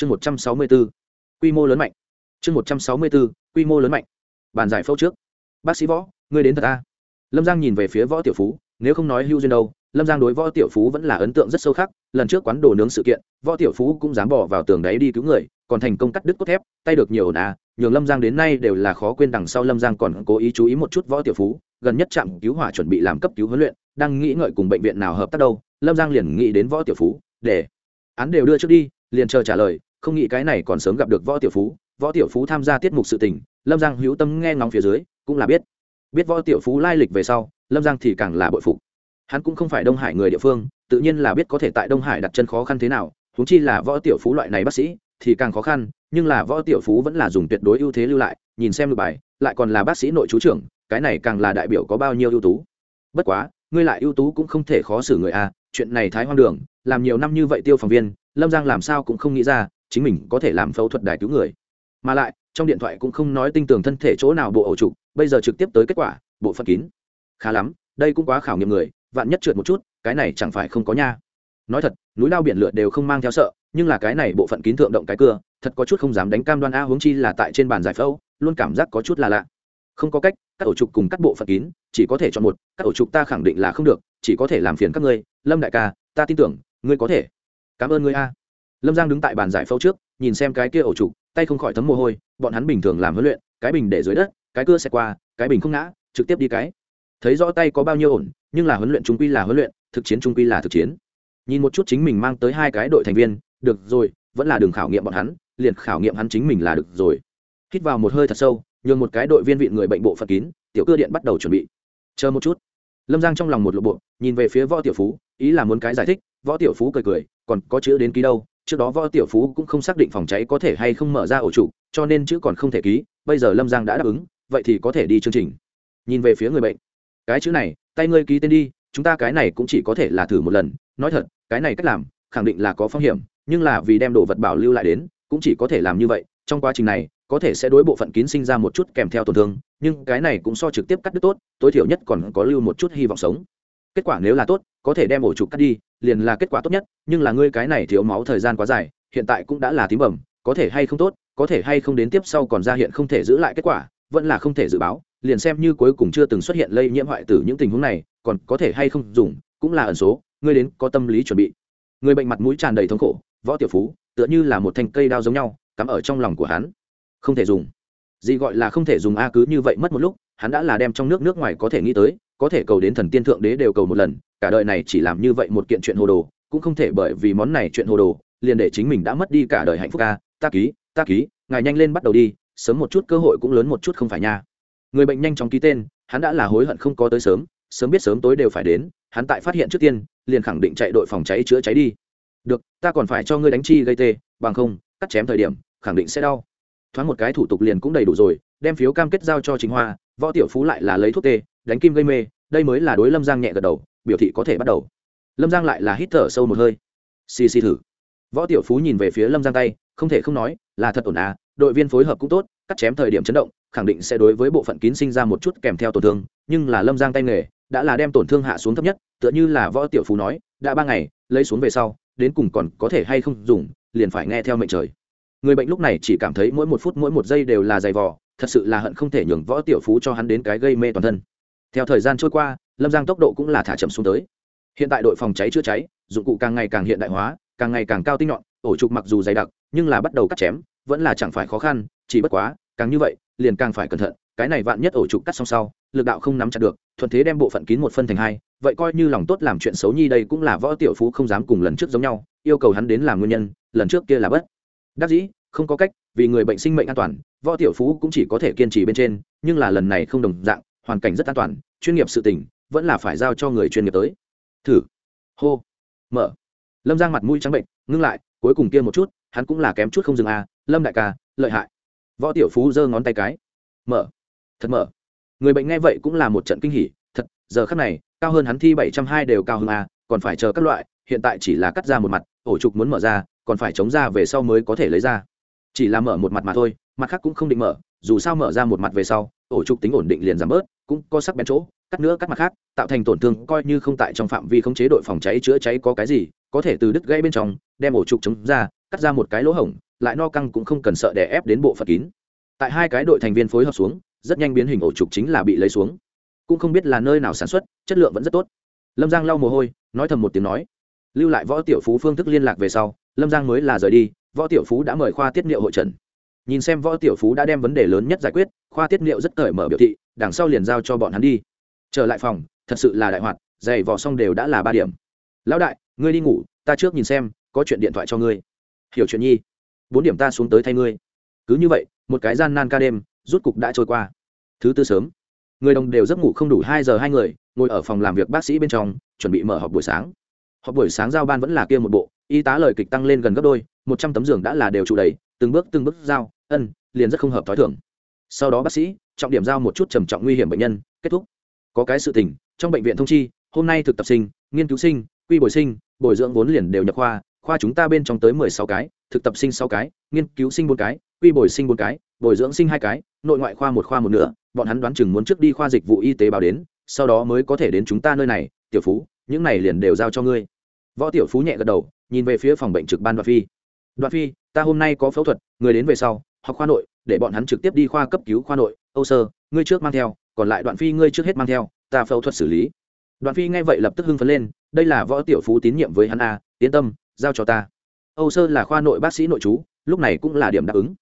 chương một trăm sáu mươi bốn quy mô lớn mạnh. Chương một trăm sáu mươi bốn quy mô lớn mạnh. Bàn giải phẫu trước. Bác sĩ võ, ngươi đến thật ta lâm giang nhìn về phía võ tiểu phú, nếu không nói hưu duyên đâu, lâm giang đối võ tiểu phú vẫn là ấn tượng rất sâu khắc. Lần trước quán đồ nướng sự kiện, võ tiểu phú cũng dám bỏ vào tường đáy đi cứu người, còn thành công cắt đứt cốt thép, tay được nhiều ồn à nhường lâm giang đến nay đều là khó quên đằng sau lâm giang còn cố ý chú ý một chút võ tiểu phú, gần nhất trạm cứu hỏa chuẩn bị làm cấp cứu huấn luyện, đang nghĩ ngợi cùng bệnh viện nào hợp tác đâu. Lâm giang liền nghĩ đến võ tiểu phú, để án đều đưa trước đi, liền chờ trả lời không nghĩ cái này còn sớm gặp được võ tiểu phú, võ tiểu phú tham gia tiết mục sự tình, lâm giang hữu tâm nghe ngóng phía dưới, cũng là biết. Biết võ tiểu phú lai lịch về sau, lâm giang thì càng là bội phục. Hắn cũng không phải đông hải người địa phương, tự nhiên là biết có thể tại đông hải đặt chân khó khăn thế nào húng chi là võ tiểu phú loại này bác sĩ, thì càng khó khăn, nhưng là võ tiểu phú vẫn là dùng tuyệt đối ưu thế lưu lại, nhìn xem lượt bài, lại còn là bác sĩ nội chú trưởng, cái này càng là đại biểu có bao nhiêu ưu tú. Bất quá, ngươi lại ưu tú cũng không thể khó xử người a, chuyện này thái hoang đường, làm nhiều năm như vậy tiêu phòng viên, lâm giang làm sao cũng không nghĩ ra chính mình có thể làm phẫu thuật đài cứu người. Mà lại, trong điện thoại cũng không nói tinh tường thân thể chỗ nào bộ ẩu trục bây giờ trực tiếp tới kết quả, bộ phận kín. Khá lắm, đây cũng quá khảo nghiệm người, vạn nhất trượt một chút, cái này chẳng phải không có nha. Nói thật, núi lao biển lượt đều không mang theo sợ, nhưng là cái này bộ phận kín thượng động cái cưa, thật có chút không dám đánh cam đoan a huống chi là tại trên bàn giải phẫu, luôn cảm giác có chút là lạ. Không có cách, các ổ trục cùng các bộ phận kín, chỉ có thể chọn một, các ổ trục ta khẳng định là không được, chỉ có thể làm phiền các ngươi. Lâm đại ca, ta tin tưởng, ngươi có thể. Cảm ơn ngươi a lâm giang đứng tại bàn giải phẫu trước, nhìn xem cái kia ổ trục tay không khỏi thấm mồ hôi, bọn hắn bình thường làm huấn luyện, cái bình để dưới đất, cái cưa xẹt qua, cái bình không ngã, trực tiếp đi cái. Thấy rõ tay có bao nhiêu ổn, nhưng là huấn luyện trung quy là huấn luyện, thực chiến trung quy là thực chiến. Nhìn một chút chính mình mang tới hai cái đội thành viên, được rồi, vẫn là đường khảo nghiệm bọn hắn, liền khảo nghiệm hắn chính mình là được rồi. Hít vào một hơi thật sâu, nhường một cái đội viên vị người bệnh bộ phận kín, tiểu cơ điện bắt đầu chuẩn bị. Chờ một chút. Lâm giang trong lòng một lộ bộ, nhìn về phía võ tiểu phú, ý là muốn cái giải thích, võ tiểu phú cười cười, còn có chữ đến ký đâu trước đó võ tiểu phú cũng không xác định phòng cháy có thể hay không mở ra ổ trụ, cho nên chữ còn không thể ký, bây giờ lâm giang đã đáp ứng, vậy thì có thể đi chương trình. Nhìn về phía người bệnh. Cái chữ này, tay ngươi ký tên đi, chúng ta cái này cũng chỉ có thể là thử một lần. Nói thật, cái này cách làm, khẳng định là có phong hiểm, nhưng là vì đem đồ vật bảo lưu lại đến, cũng chỉ có thể làm như vậy. Trong quá trình này, có thể sẽ đối bộ phận kín sinh ra một chút kèm theo tổn thương, nhưng cái này cũng so trực tiếp cắt đứt tốt, tối thiểu nhất còn có lưu một chút hy vọng sống. Kết quả nếu là tốt có thể đem ổ trục cắt đi, liền là kết quả tốt nhất, nhưng là ngươi cái này thiếu máu thời gian quá dài, hiện tại cũng đã là tím bẩm có thể hay không tốt, có thể hay không đến tiếp sau còn ra hiện không thể giữ lại kết quả, vẫn là không thể dự báo, liền xem như cuối cùng chưa từng xuất hiện lây nhiễm hoại tử những tình huống này, còn có thể hay không dùng, cũng là ẩn số, ngươi đến có tâm lý chuẩn bị. Người bệnh mặt mũi tràn đầy thống khổ, võ tiểu phú, tựa như là một thanh cây đao giống nhau, cắm ở trong lòng của hắn. Không thể dùng. Gì gọi là không thể dùng a cứ như vậy mất một lúc, hắn đã là đem trong nước nước ngoài có thể nghĩ tới có thể cầu đến thần tiên thượng đế đều cầu một lần, cả đời này chỉ làm như vậy một kiện chuyện hồ đồ, cũng không thể bởi vì món này chuyện hồ đồ, liền để chính mình đã mất đi cả đời hạnh phúc a ta ký ta ký, ngài nhanh lên bắt đầu đi, sớm một chút cơ hội cũng lớn một chút không phải nha. Người bệnh nhanh chóng ký tên, hắn đã là hối hận không có tới sớm sớm biết sớm tối đều phải đến, hắn tại phát hiện trước tiên, liền khẳng định chạy đội phòng cháy chữa cháy đi. Được, ta còn phải cho ngươi đánh chi gây tê, bằng không, cắt chém thời điểm, khẳng định sẽ đau. Thoáng một cái thủ tục liền cũng đầy đủ rồi, đem phiếu cam kết giao cho chính hoa võ tiểu phú lại là lấy thuốc tê, đánh kim gây mê, đây mới là đối lâm giang nhẹ gật đầu, biểu thị có thể bắt đầu. Lâm giang lại là hít thở sâu một hơi. Xì xì thử. Võ tiểu phú nhìn về phía lâm giang tay, không thể không nói, là thật ổn à đội viên phối hợp cũng tốt, cắt chém thời điểm chấn động, khẳng định sẽ đối với bộ phận kín sinh ra một chút kèm theo tổn thương, nhưng là lâm giang tay nghề, đã là đem tổn thương hạ xuống thấp nhất, tựa như là võ tiểu phú nói, đã ba ngày, lấy xuống về sau, đến cùng còn có thể hay không dùng, liền phải nghe theo mệnh trời. Người bệnh lúc này chỉ cảm thấy mỗi một phút mỗi một giây đều là dày vò thật sự là hận không thể nhường võ tiểu phú cho hắn đến cái gây mê toàn thân. Theo thời gian trôi qua, lâm giang tốc độ cũng là thả chậm xuống tới. Hiện tại đội phòng cháy chữa cháy, dụng cụ càng ngày càng hiện đại hóa, càng ngày càng cao tinh nhọn, ổ trục mặc dù dày đặc, nhưng là bắt đầu cắt chém, vẫn là chẳng phải khó khăn, chỉ bất quá, càng như vậy, liền càng phải cẩn thận, cái này vạn nhất ổ trục cắt xong sau, lực đạo không nắm chặt được, thuận thế đem bộ phận kín một phân thành hai, vậy coi như lòng tốt làm chuyện xấu nhi đây cũng là võ tiểu phú không dám cùng lần trước giống nhau, yêu cầu hắn đến làm nguyên nhân, lần trước kia là bất. Đắc dĩ không có cách, vì người bệnh sinh mệnh an toàn, võ tiểu phú cũng chỉ có thể kiên trì bên trên, nhưng là lần này không đồng dạng, hoàn cảnh rất an toàn, chuyên nghiệp sự tình, vẫn là phải giao cho người chuyên nghiệp tới. Thử. Hô. Mở. Lâm giang mặt mũi trắng bệnh, ngưng lại, cuối cùng kia một chút, hắn cũng là kém chút không dừng à lâm đại ca, lợi hại. Võ tiểu phú giơ ngón tay cái. Mở. Thật mở. Người bệnh nghe vậy cũng là một trận kinh hỉ, thật, giờ khắc này, cao hơn hắn thi bảy trăm hai đều cao hơn a còn phải chờ các loại, hiện tại chỉ là cắt ra một mặt, ổ trục muốn mở ra, còn phải chống ra về sau mới có thể lấy ra chỉ là mở một mặt mà thôi, mặt khác cũng không định mở, dù sao mở ra một mặt về sau, ổ trục tính ổn định liền giảm bớt, cũng có sắc bén chỗ, cắt nữa cắt mặt khác, tạo thành tổn thương coi như không tại trong phạm vi khống chế đội phòng cháy chữa cháy có cái gì, có thể từ đứt gãy bên trong, đem ổ trục chống ra, cắt ra một cái lỗ hổng, lại no căng cũng không cần sợ đè ép đến bộ phận kín. Tại hai cái đội thành viên phối hợp xuống, rất nhanh biến hình ổ trục chính là bị lấy xuống. Cũng không biết là nơi nào sản xuất, chất lượng vẫn rất tốt. Lâm giang lau mồ hôi, nói thầm một tiếng nói. Lưu lại võ tiểu phú phương thức liên lạc về sau, lâm giang mới là rời đi võ tiểu phú đã mời khoa tiết niệu hội trần. Nhìn xem võ tiểu phú đã đem vấn đề lớn nhất giải quyết, khoa tiết niệu rất cởi mở biểu thị, đằng sau liền giao cho bọn hắn đi. Trở lại phòng, thật sự là đại hoạt, giày vò xong đều đã là ba điểm. Lão đại, ngươi đi ngủ, ta trước nhìn xem, có chuyện điện thoại cho ngươi. Hiểu chuyện nhi. Bốn điểm ta xuống tới thay ngươi. Cứ như vậy, một cái gian nan ca đêm, rút cục đã trôi qua. Thứ tư sớm, người đồng đều giấc ngủ không đủ hai giờ hai người, ngồi ở phòng làm việc bác sĩ bên trong, chuẩn bị mở họp buổi sáng. Họp buổi sáng giao ban vẫn là kia một bộ y tá lời kịch tăng lên gần gấp đôi, một trăm tấm giường đã là đều trụ đầy, từng bước từng bước giao, ân, liền rất không hợp t h ó i thưởng sau đó bác sĩ, trọng điểm giao một chút trầm trọng nguy hiểm bệnh nhân, kết thúc. Có cái sự tình, trong bệnh viện thông chi, hôm nay thực tập sinh, nghiên cứu sinh, quy bồi sinh, bồi dưỡng vốn liền đều nhập khoa khoa chúng ta bên trong tới mười sáu cái, thực tập sinh sáu cái, nghiên cứu sinh bốn cái, quy bồi sinh bốn cái, bồi dưỡng sinh hai cái, nội ngoại khoa một khoa một nửa, bọn hắn đoán chừng muốn trước đi khoa dịch vụ y tế báo đến, sau đó mới có thể đến chúng ta nơi này, tiểu phú, những này liền đều giao cho ngươi. Võ tiểu phú nhẹ gật đầu nhìn về phía phòng bệnh trực ban đoạn phi. Đoạn phi, ta hôm nay có phẫu thuật, người đến về sau hoặc khoa nội, để bọn hắn trực tiếp đi khoa cấp cứu khoa nội. Âu sơ, ngươi trước mang theo, còn lại đoạn phi ngươi trước hết mang theo, ta phẫu thuật xử lý. Đoạn phi nghe vậy lập tức hưng phấn lên, đây là võ tiểu phú tín nhiệm với hắn a, yên tâm, giao cho ta. Âu sơ là khoa nội bác sĩ nội chú lúc này cũng là điểm đáp ứng.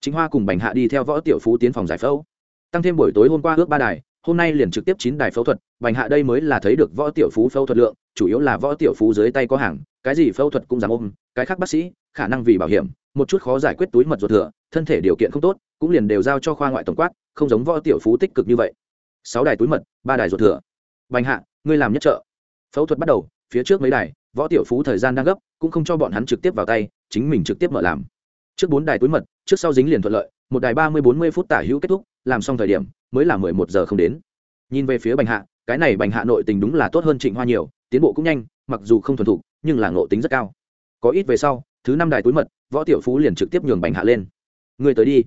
Chính hoa cùng bành hạ đi theo võ tiểu phú tiến phòng giải phẫu. Tăng thêm buổi tối hôm qua ước ba đài, hôm nay liền trực tiếp chín đài phẫu thuật, bành hạ đây mới là thấy được võ tiểu phú phẫu thuật lượng, chủ yếu là võ tiểu phú dưới tay có hàng cái gì phẫu thuật cũng dám ôm, cái khác bác sĩ, khả năng vì bảo hiểm, một chút khó giải quyết túi mật ruột thừa, thân thể điều kiện không tốt, cũng liền đều giao cho khoa ngoại tổng quát, không giống võ tiểu phú tích cực như vậy. Sáu đài túi mật, ba đài ruột thừa. Bành hạ, ngươi làm nhất trợ. Phẫu thuật bắt đầu, phía trước mấy đài, võ tiểu phú thời gian đang gấp, cũng không cho bọn hắn trực tiếp vào tay, chính mình trực tiếp mở làm. Trước bốn đài túi mật, trước sau dính liền thuận lợi, một đài ba mươi bốn mươi phút tả hữu kết thúc, làm xong thời điểm, mới là mười một giờ không đến. Nhìn về phía bành hạ, cái này bành hạ nội tình đúng là tốt hơn trịnh hoa nhiều, tiến bộ cũng nhanh, mặc dù không thuần thục nhưng là ngộ tính rất cao. Có ít về sau, thứ năm đài túi mật, võ tiểu phú liền trực tiếp nhường bành hạ lên. Người tới đi.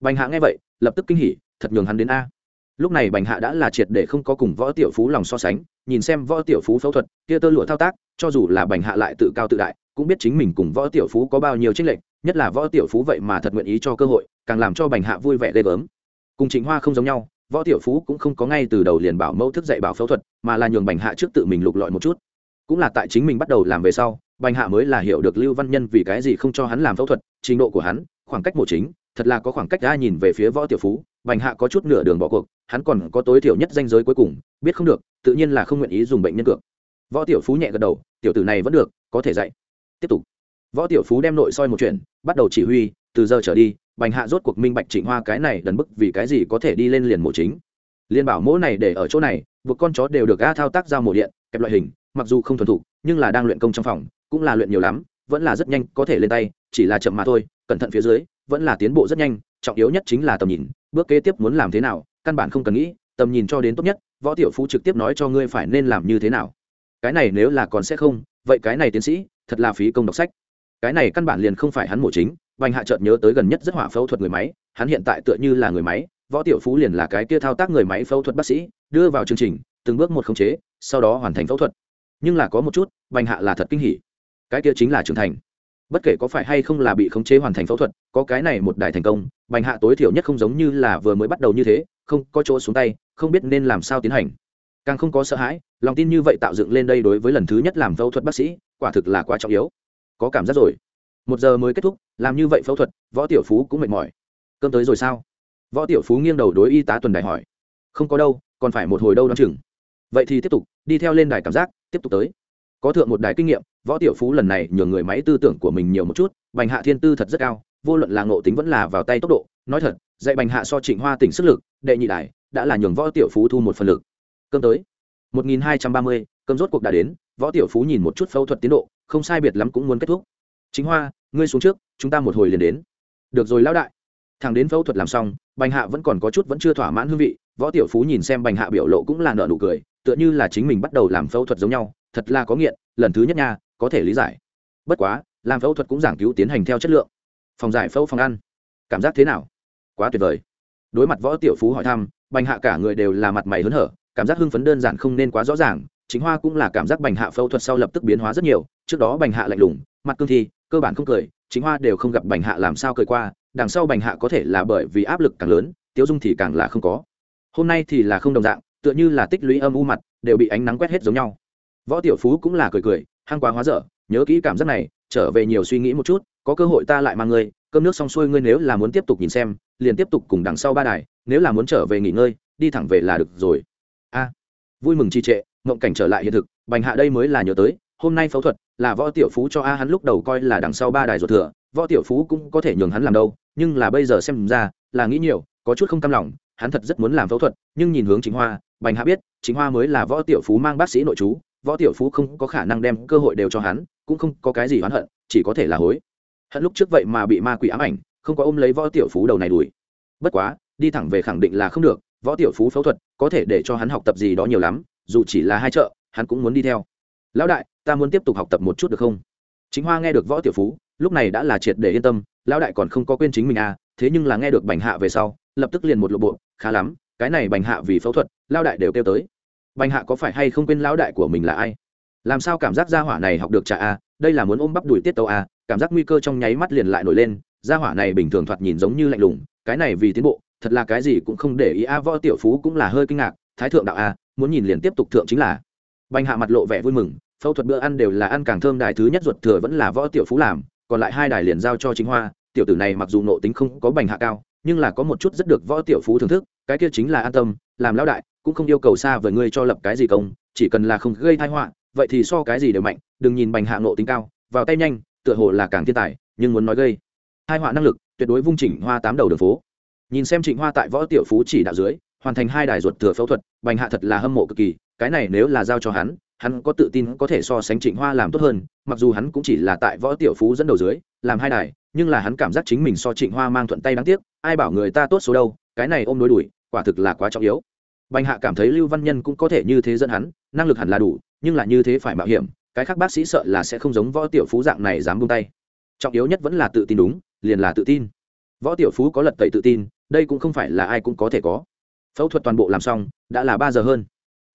Bành hạ nghe vậy, lập tức kinh hỉ, thật nhường hắn đến a. Lúc này bành hạ đã là triệt để không có cùng võ tiểu phú lòng so sánh, nhìn xem võ tiểu phú phẫu thuật, kia tơ lụa thao tác, cho dù là bành hạ lại tự cao tự đại, cũng biết chính mình cùng võ tiểu phú có bao nhiêu tranh lệch, nhất là võ tiểu phú vậy mà thật nguyện ý cho cơ hội, càng làm cho bành hạ vui vẻ ghê gớm. Cùng trịnh hoa không giống nhau, võ tiểu phú cũng không có ngay từ đầu liền bảo mẫu thức dạy bảo phẫu thuật, mà là nhường bành hạ trước tự mình lục lọi một chút cũng là tại chính mình bắt đầu làm về sau, bành hạ mới là hiểu được lưu văn nhân vì cái gì không cho hắn làm phẫu thuật, trình độ của hắn, khoảng cách mổ chính, thật là có khoảng cách đã nhìn về phía võ tiểu phú, bành hạ có chút nửa đường bỏ cuộc, hắn còn có tối thiểu nhất danh giới cuối cùng, biết không được, tự nhiên là không nguyện ý dùng bệnh nhân cược. Võ tiểu phú nhẹ gật đầu, tiểu tử này vẫn được, có thể dạy. Tiếp tục. Võ tiểu phú đem nội soi một chuyện, bắt đầu chỉ huy, từ giờ trở đi, bành hạ rốt cuộc minh bạch trịnh hoa cái này đần bức vì cái gì có thể đi lên liền mổ chính. Liên bảo mỗ này để ở chỗ này, buộc con chó đều được ga thao tác ra mổ điện, kẹp loại hình mặc dù không thuần thục nhưng là đang luyện công trong phòng cũng là luyện nhiều lắm vẫn là rất nhanh có thể lên tay chỉ là chậm mà thôi cẩn thận phía dưới vẫn là tiến bộ rất nhanh trọng yếu nhất chính là tầm nhìn bước kế tiếp muốn làm thế nào căn bản không cần nghĩ tầm nhìn cho đến tốt nhất võ tiểu phú trực tiếp nói cho ngươi phải nên làm như thế nào cái này nếu là còn sẽ không vậy cái này tiến sĩ thật là phí công đọc sách cái này căn bản liền không phải hắn mổ chính Bành Hạ chợt nhớ tới gần nhất rất hỏa phẫu thuật người máy, hắn hiện tại tựa như là người máy, Võ Tiểu Phú liền là cái kia thao tác người máy phẫu thuật bác sĩ, đưa vào chương trình, từng bước một khống chế, sau đó hoàn thành phẫu thuật. Nhưng là có một chút, Bành Hạ là thật kinh hỉ. Cái kia chính là trưởng thành. Bất kể có phải hay không là bị khống chế hoàn thành phẫu thuật, có cái này một đài thành công, Bành Hạ tối thiểu nhất không giống như là vừa mới bắt đầu như thế, không có chỗ xuống tay, không biết nên làm sao tiến hành. Càng không có sợ hãi, lòng tin như vậy tạo dựng lên đây đối với lần thứ nhất làm phẫu thuật bác sĩ, quả thực là quá trọng yếu. Có cảm giác rồi một giờ mới kết thúc làm như vậy phẫu thuật võ tiểu phú cũng mệt mỏi cơm tới rồi sao võ tiểu phú nghiêng đầu đối y tá tuần đài hỏi không có đâu còn phải một hồi đâu đ o chừng vậy thì tiếp tục đi theo lên đài cảm giác tiếp tục tới. Có thượng một đài kinh nghiệm, võ tiểu phú lần này nhường người máy tư tưởng của mình nhiều một chút, bành hạ thiên tư thật rất cao, vô luận là ngộ tính vẫn là vào tay tốc độ, nói thật, dạy bành hạ so trịnh hoa tỉnh sức lực, đệ nhị đài, đã là nhường võ tiểu phú thu một phần lực. Cơm tới. Một nghìn hai trăm ba mươi, cơm rốt cuộc đã đến, võ tiểu phú nhìn một chút phẫu thuật tiến độ, không sai biệt lắm cũng muốn kết thúc. Chính hoa, ngươi xuống trước, chúng ta một hồi liền đến. Được rồi lão đại. Thằng đến phẫu thuật làm xong, bành hạ vẫn còn có chút vẫn chưa thỏa mãn hương vị, võ tiểu phú nhìn xem bành hạ biểu lộ cũng là nợ nụ cười tựa như là chính mình bắt đầu làm phẫu thuật giống nhau, thật là có nghiện, lần thứ nhất nha, có thể lý giải. Bất quá, làm phẫu thuật cũng giảng cứu tiến hành theo chất lượng. Phòng giải phẫu phòng ăn. Cảm giác thế nào? Quá tuyệt vời. Đối mặt võ tiểu phú hỏi thăm, bành hạ cả người đều là mặt mày hớn hở, cảm giác hưng phấn đơn giản không nên quá rõ ràng, chính hoa cũng là cảm giác bành hạ phẫu thuật sau lập tức biến hóa rất nhiều, trước đó bành hạ lạnh lùng, mặt cương thi, cơ bản không cười, chính hoa đều không gặp bành hạ làm sao cười qua, đằng sau bành hạ có thể là bởi vì áp lực càng lớn tiêu dung thì càng là không có. Hôm nay thì là không đồng dạng tựa như là tích lũy âm u mặt, đều bị ánh nắng quét hết giống nhau. Võ tiểu phú cũng là cười cười, hăng quá hóa dở, nhớ kỹ cảm giác này, trở về nhiều suy nghĩ một chút, có cơ hội ta lại mang ngươi, cơm nước xong xuôi ngươi nếu là muốn tiếp tục nhìn xem, liền tiếp tục cùng đằng sau ba đài, nếu là muốn trở về nghỉ ngơi, đi thẳng về là được rồi. A, vui mừng trì trệ, mộng cảnh trở lại hiện thực, bành hạ đây mới là nhớ tới, hôm nay phẫu thuật, là võ tiểu phú cho a hắn lúc đầu coi là đằng sau ba đài ruột thừa, võ tiểu phú cũng có thể nhường hắn làm đâu, nhưng là bây giờ xem ra, là nghĩ nhiều, có chút không cam lòng hắn thật rất muốn làm phẫu thuật, nhưng nhìn hướng chính hoa, bành hạ biết, chính hoa mới là võ tiểu phú mang bác sĩ nội chú, võ tiểu phú không có khả năng đem cơ hội đều cho hắn, cũng không có cái gì oán hận, chỉ có thể là hối. Hận lúc trước vậy mà bị ma quỷ ám ảnh, không có ôm lấy võ tiểu phú đầu này đuổi. Bất quá, đi thẳng về khẳng định là không được, võ tiểu phú phẫu thuật có thể để cho hắn học tập gì đó nhiều lắm, dù chỉ là hai chợ, hắn cũng muốn đi theo. Lão đại, ta muốn tiếp tục học tập một chút được không? Chính hoa nghe được võ tiểu phú, lúc này đã là triệt để yên tâm, lão đại còn không có quên chính mình à thế nhưng là nghe được bành hạ về sau, lập tức liền một lộ bộ khá lắm, cái này bành hạ vì phẫu thuật, lão đại đều kêu tới. Bành hạ có phải hay không quên lão đại của mình là ai? Làm sao cảm giác gia hỏa này học được trả a, đây là muốn ôm bắp đuổi tiết tàu a, cảm giác nguy cơ trong nháy mắt liền lại nổi lên, gia hỏa này bình thường thoạt nhìn giống như lạnh lùng, cái này vì tiến bộ, thật là cái gì cũng không để ý a võ tiểu phú cũng là hơi kinh ngạc, thái thượng đạo a, muốn nhìn liền tiếp tục thượng chính là. Bành hạ mặt lộ vẻ vui mừng, phẫu thuật bữa ăn đều là ăn càng thơm đài thứ nhất ruột thừa vẫn là võ tiểu phú làm, còn lại hai đài liền giao cho chính hoa, tiểu tử này mặc dù nộ tính không có bành hạ cao nhưng là có một chút rất được võ tiểu phú thưởng thức, cái kia chính là an tâm, làm lão đại, cũng không yêu cầu xa với ngươi cho lập cái gì công, chỉ cần là không gây tai họa, vậy thì so cái gì đều mạnh, đừng nhìn bành hạ nộ tính cao, vào tay nhanh, tựa hồ là càng thiên tài, nhưng muốn nói gây hai họa năng lực, tuyệt đối vung chỉnh hoa tám đầu đường phố. Nhìn xem trịnh hoa tại võ tiểu phú chỉ đạo dưới, hoàn thành hai đài ruột thừa phẫu thuật, bành hạ thật là hâm mộ cực kỳ, cái này nếu là giao cho hắn hắn có tự tin có thể so sánh trịnh hoa làm tốt hơn, mặc dù hắn cũng chỉ là tại võ tiểu phú dẫn đầu dưới, làm hai đài nhưng là hắn cảm giác chính mình so trịnh hoa mang thuận tay đáng tiếc, ai bảo người ta tốt số đâu, cái này ôm đối đuổi, quả thực là quá trọng yếu. Bành hạ cảm thấy lưu văn nhân cũng có thể như thế dẫn hắn, năng lực hẳn là đủ, nhưng là như thế phải mạo hiểm, cái khác bác sĩ sợ là sẽ không giống võ tiểu phú dạng này dám buông tay. Trọng yếu nhất vẫn là tự tin đúng, liền là tự tin. Võ tiểu phú có lật tẩy tự tin, đây cũng không phải là ai cũng có thể có. Phẫu thuật toàn bộ làm xong, đã là ba giờ hơn.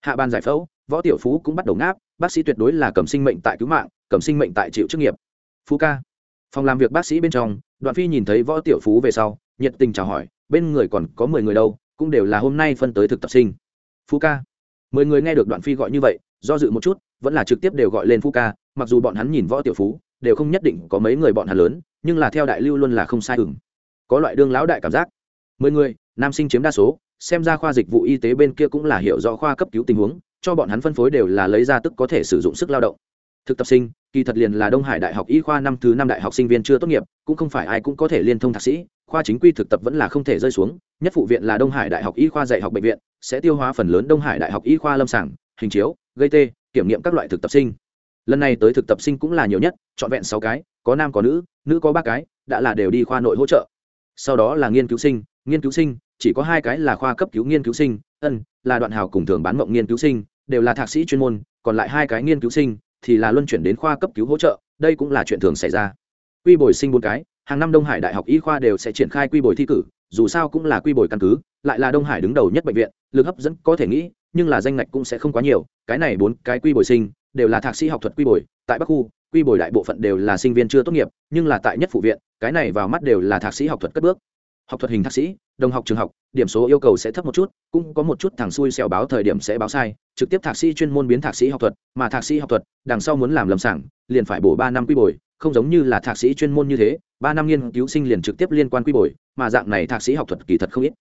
Hạ ban giải phẫu, võ tiểu phú cũng bắt đầu ngáp, bác sĩ tuyệt đối là cầm sinh mệnh tại cứu mạng, cầm sinh mệnh tại chịu chức nghiệp. Phú ca phòng làm việc bác sĩ bên trong, đoạn phi nhìn thấy võ tiểu phú về sau, nhiệt tình chào hỏi, bên người còn có mười người đâu, cũng đều là hôm nay phân tới thực tập sinh. Phú ca. Mười người nghe được đoạn phi gọi như vậy, do dự một chút, vẫn là trực tiếp đều gọi lên phú ca, mặc dù bọn hắn nhìn võ tiểu phú, đều không nhất định có mấy người bọn hắn lớn, nhưng là theo đại lưu luôn là không sai ừng có loại đương lão đại cảm giác. Mười người, nam sinh chiếm đa số, xem ra khoa dịch vụ y tế bên kia cũng là hiểu rõ khoa cấp cứu tình huống, cho bọn hắn phân phối đều là lấy ra tức có thể sử dụng sức lao động thực tập sinh, kỳ thật liền là đông hải đại học y khoa năm thứ năm đại học sinh viên chưa tốt nghiệp, cũng không phải ai cũng có thể liên thông thạc sĩ, khoa chính quy thực tập vẫn là không thể rơi xuống, nhất phụ viện là đông hải đại học y khoa dạy học bệnh viện, sẽ tiêu hóa phần lớn đông hải đại học y khoa lâm sàng, hình chiếu, gây tê, kiểm nghiệm các loại thực tập sinh. Lần này tới thực tập sinh cũng là nhiều nhất, trọn vẹn sáu cái, có nam có nữ nữ có ba cái, đã là đều đi khoa nội hỗ trợ. Sau đó là nghiên cứu sinh, nghiên cứu sinh, chỉ có hai cái là khoa cấp cứu nghiên cứu sinh, ân, là đoạn hào cùng thường bán mộng nghiên cứu sinh, đều là thạc sĩ chuyên môn, còn lại hai cái nghiên cứu sinh thì là luân chuyển đến khoa cấp cứu hỗ trợ, đây cũng là chuyện thường xảy ra. Quy bồi sinh bốn cái, hàng năm đông hải đại học y khoa đều sẽ triển khai quy bồi thi cử, dù sao cũng là quy bồi căn cứ, lại là đông hải đứng đầu nhất bệnh viện, lực hấp dẫn có thể nghĩ, nhưng là danh ngạch cũng sẽ không quá nhiều, cái này bốn cái quy bồi sinh, đều là thạc sĩ học thuật quy bồi, tại bắc khu, quy bồi đại bộ phận đều là sinh viên chưa tốt nghiệp, nhưng là tại nhất phụ viện, cái này vào mắt đều là thạc sĩ học thuật cất bước học thuật hình thạc sĩ, đồng học trường học, điểm số yêu cầu sẽ thấp một chút, cũng có một chút thằng xui xẻo báo thời điểm sẽ báo sai. Trực tiếp thạc sĩ chuyên môn biến thạc sĩ học thuật, mà thạc sĩ học thuật, đằng sau muốn làm lâm sảng liền phải bổ ba năm quy bồi. Không giống như là thạc sĩ chuyên môn như thế, ba năm nghiên cứu sinh liền trực tiếp liên quan quy bồi, mà dạng này thạc sĩ học thuật kỳ thật không ít.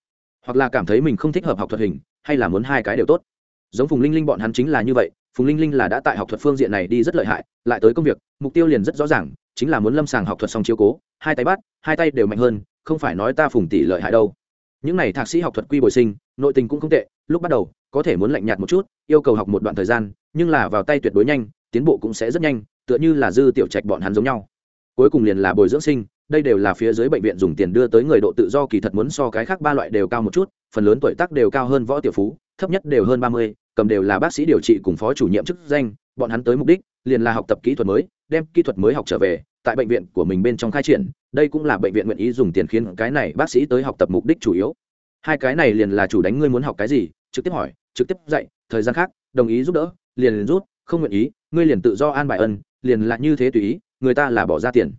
Hoặc là cảm thấy mình không thích hợp học thuật hình, hay là muốn hai cái đều tốt. Giống phùng linh linh bọn hắn chính là như vậy, phùng linh linh là đã tại học thuật phương diện này đi rất lợi hại, lại tới công việc, mục tiêu liền rất rõ ràng, chính là muốn lâm sàng học thuật song chiếu cố, hai tay bắt, hai tay đều mạnh hơn không phải nói ta phùng tỷ lợi hại đâu. Những này thạc sĩ học thuật quy bồi sinh, nội tình cũng không tệ, lúc bắt đầu, có thể muốn lạnh nhạt một chút, yêu cầu học một đoạn thời gian, nhưng là vào tay tuyệt đối nhanh, tiến bộ cũng sẽ rất nhanh, tựa như là dư tiểu trạch bọn hắn giống nhau. Cuối cùng liền là bồi dưỡng sinh, đây đều là phía dưới bệnh viện dùng tiền đưa tới người độ tự do kỳ thật muốn so cái khác ba loại đều cao một chút, phần lớn tuổi tác đều cao hơn võ tiểu phú, thấp nhất đều hơn ba mươi, cầm đều là bác sĩ điều trị cùng phó chủ nhiệm chức danh, bọn hắn tới mục đích, liền là học tập kỹ thuật mới, đem kỹ thuật mới học trở về tại bệnh viện của mình bên trong khai triển đây cũng là bệnh viện nguyện ý dùng tiền khiến cái này bác sĩ tới học tập mục đích chủ yếu. Hai cái này liền là chủ đánh ngươi muốn học cái gì trực tiếp hỏi trực tiếp dạy thời gian khác đồng ý giúp đỡ liền, liền rút không nguyện ý ngươi liền tự do an bài ân liền là như thế tùy ý người ta là bỏ ra tiền.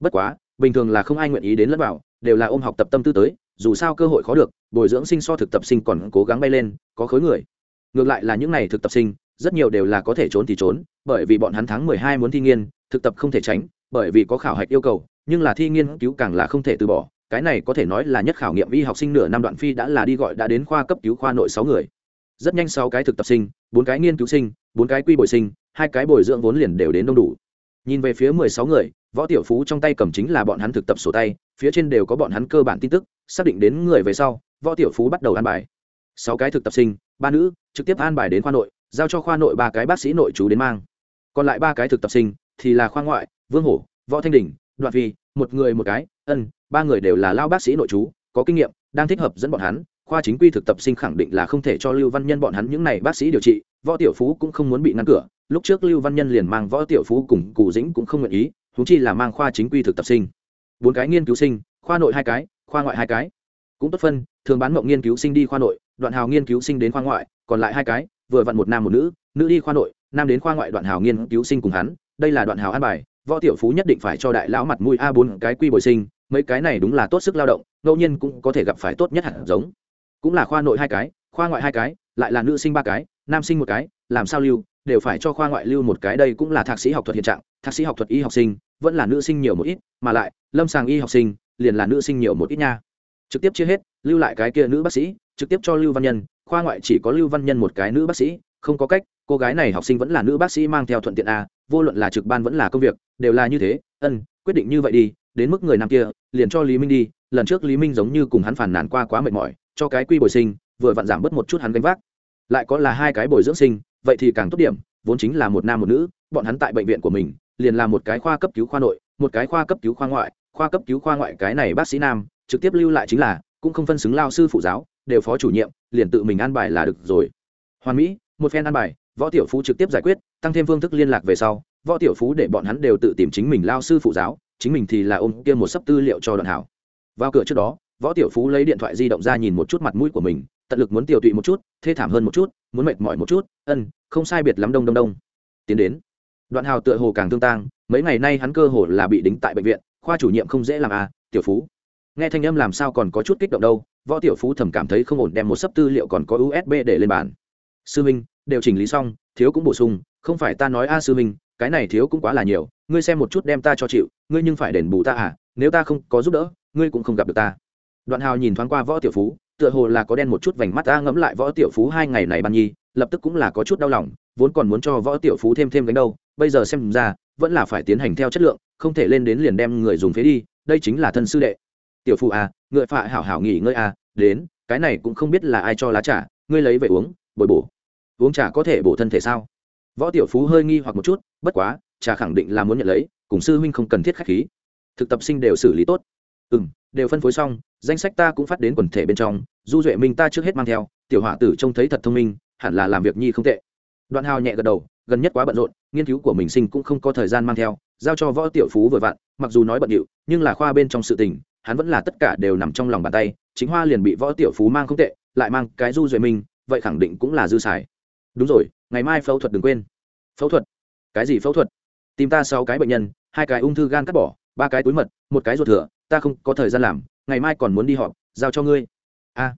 Bất quá bình thường là không ai nguyện ý đến lẫn vào đều là ôm học tập tâm tư tới dù sao cơ hội khó được bồi dưỡng sinh so thực tập sinh còn cố gắng bay lên có khối người. Ngược lại là những n à y thực tập sinh rất nhiều đều là có thể trốn thì trốn bởi vì bọn hắn tháng mười hai muốn thi nghiên thực tập không thể tránh bởi vì có khảo hạch yêu cầu, nhưng là thi nghiên cứu càng là không thể từ bỏ. Cái này có thể nói là nhất khảo nghiệm y học sinh nửa năm đoạn phi đã là đi gọi đã đến khoa cấp cứu khoa nội sáu người. Rất nhanh sáu cái thực tập sinh, bốn cái nghiên cứu sinh, bốn cái quy bồi sinh, hai cái bồi dưỡng vốn liền đều đến đông đủ. Nhìn về phía mười sáu người, võ tiểu phú trong tay cầm chính là bọn hắn thực tập sổ tay, phía trên đều có bọn hắn cơ bản tin tức, xác định đến người về sau, võ tiểu phú bắt đầu an bài. Sáu cái thực tập sinh, ba nữ, trực tiếp an bài đến khoa nội, giao cho khoa nội ba cái bác sĩ nội chú đến mang. Còn lại ba cái thực tập sinh thì là khoa ngoại vương hổ, võ thanh đình, đoạn phi, một người một cái, ân, ba người đều là lao bác sĩ nội chú, có kinh nghiệm, đang thích hợp dẫn bọn hắn. Khoa chính quy thực tập sinh khẳng định là không thể cho lưu văn nhân bọn hắn những n à y bác sĩ điều trị, võ tiểu phú cũng không muốn bị ngăn cửa. Lúc trước lưu văn nhân liền mang võ tiểu phú cùng cụ dĩnh cũng không nguyện ý thú chi là mang khoa chính quy thực tập sinh. Bốn cái nghiên cứu sinh, khoa nội hai cái, khoa ngoại hai cái. Cũng tốt phân, thường bán mộng nghiên cứu sinh đi khoa nội, đoạn hào nghiên cứu sinh đến khoa ngoại, còn lại hai cái, vừa vặn một nam một nữ nữ đi khoa nội, nam đến khoa ngoại đoạn hào nghiên cứu sinh cùng hắn. Đây là đoạn hào an bài võ tiểu phú nhất định phải cho đại lão mặt mũi a bốn cái quy bồi sinh, mấy cái này đúng là tốt sức lao động, ngẫu nhiên cũng có thể gặp phải tốt nhất hẳn giống. Cũng là khoa nội hai cái, khoa ngoại hai cái, lại là nữ sinh ba cái, nam sinh một cái, làm sao lưu, đều phải cho khoa ngoại lưu một cái đây cũng là thạc sĩ học thuật hiện trạng, thạc sĩ học thuật y học sinh, vẫn là nữ sinh nhiều một ít, mà lại, lâm sàng y học sinh, liền là nữ sinh nhiều một ít nha. Trực tiếp chia hết, lưu lại cái kia nữ bác sĩ, trực tiếp cho lưu văn nhân, khoa ngoại chỉ có lưu văn nhân một cái nữ bác sĩ, không có cách cô gái này học sinh vẫn là nữ bác sĩ mang theo thuận tiện a, vô luận là trực ban vẫn là công việc, đều là như thế. Ân, quyết định như vậy đi, đến mức người nam kia, liền cho lý minh đi. Lần trước lý minh giống như cùng hắn phản nàn qua quá mệt mỏi, cho cái quy bồi sinh, vừa vặn giảm bớt một chút hắn gánh vác. Lại có là hai cái bồi dưỡng sinh, vậy thì càng tốt điểm, vốn chính là một nam một nữ, bọn hắn tại bệnh viện của mình, liền là một cái khoa cấp cứu khoa nội, một cái khoa cấp cứu khoa ngoại, khoa cấp cứu khoa ngoại cái này bác sĩ nam, trực tiếp lưu lại chính là, cũng không phân xứng lao sư phụ giáo, đều phó chủ nhiệm, liền tự mình an bài là được rồi. Hoàn mỹ, một phen an bài võ tiểu phú trực tiếp giải quyết, tăng thêm phương thức liên lạc về sau, võ tiểu phú để bọn hắn đều tự tìm chính mình lao sư phụ giáo, chính mình thì là ôm kia một sấp tư liệu cho đoạn hảo. Vào cửa trước đó, võ tiểu phú lấy điện thoại di động ra nhìn một chút mặt mũi của mình, tận lực muốn tiểu tụy một chút, thê thảm hơn một chút, muốn mệt mỏi một chút, ân, không sai biệt lắm, đông đông đông. Tiến đến. Đoạn hào tựa hồ càng tương tang, mấy ngày nay hắn cơ hồ là bị đính tại bệnh viện, khoa chủ nhiệm không dễ làm à tiểu phú. Nghe thanh âm làm sao còn có chút kích động đâu, võ tiểu phú thầm cảm thấy không ổn, đem một sấp tư liệu còn có usb để lên bàn. Sư minh đều chỉnh lý xong, thiếu cũng bổ sung, không phải ta nói a sư minh, cái này thiếu cũng quá là nhiều, ngươi xem một chút đem ta cho chịu, ngươi nhưng phải đền bù ta à nếu ta không có giúp đỡ, ngươi cũng không gặp được ta. Đoạn hào nhìn thoáng qua võ tiểu phú, tựa hồ là có đen một chút vành mắt ta ngẫm lại võ tiểu phú hai ngày này ban nhi, lập tức cũng là có chút đau lòng, vốn còn muốn cho võ tiểu phú thêm thêm gánh đâu, bây giờ xem ra, vẫn là phải tiến hành theo chất lượng, không thể lên đến liền đem người dùng phế đi, đây chính là thân sư đệ. Tiểu phụ à ngựa phạ hảo hảo nghỉ ngơi à đến, cái này cũng không biết là ai cho lá trà, ngươi lấy về uống, bồi bổ uống trà có thể bổ thân thể sao? Võ tiểu phú hơi nghi hoặc một chút, bất quá, trà khẳng định là muốn nhận lấy, cùng sư huynh không cần thiết khách khí. Thực tập sinh đều xử lý tốt. Ừ m đều phân phối xong, danh sách ta cũng phát đến quần thể bên trong, du duệ minh ta trước hết mang theo, tiểu họa tử trông thấy thật thông minh, hẳn là làm việc nhi không tệ. Đoạn hào nhẹ gật đầu, gần nhất quá bận rộn, nghiên cứu của mình sinh cũng không có thời gian mang theo, giao cho võ tiểu phú vừa vặn, mặc dù nói bận điệu, nhưng là khoa bên trong sự tình, hắn vẫn là tất cả đều nằm trong lòng bàn tay, chính hoa liền bị võ tiểu phú mang không tệ, lại mang cái du duệ minh, vậy khẳng định cũng là dư xài đúng rồi, ngày mai phẫu thuật đừng quên. Phẫu thuật? Cái gì phẫu thuật? Tìm ta sáu cái bệnh nhân, hai cái ung thư gan cắt bỏ, ba cái túi mật, một cái ruột thừa, ta không có thời gian làm, ngày mai còn muốn đi họp, giao cho ngươi. A.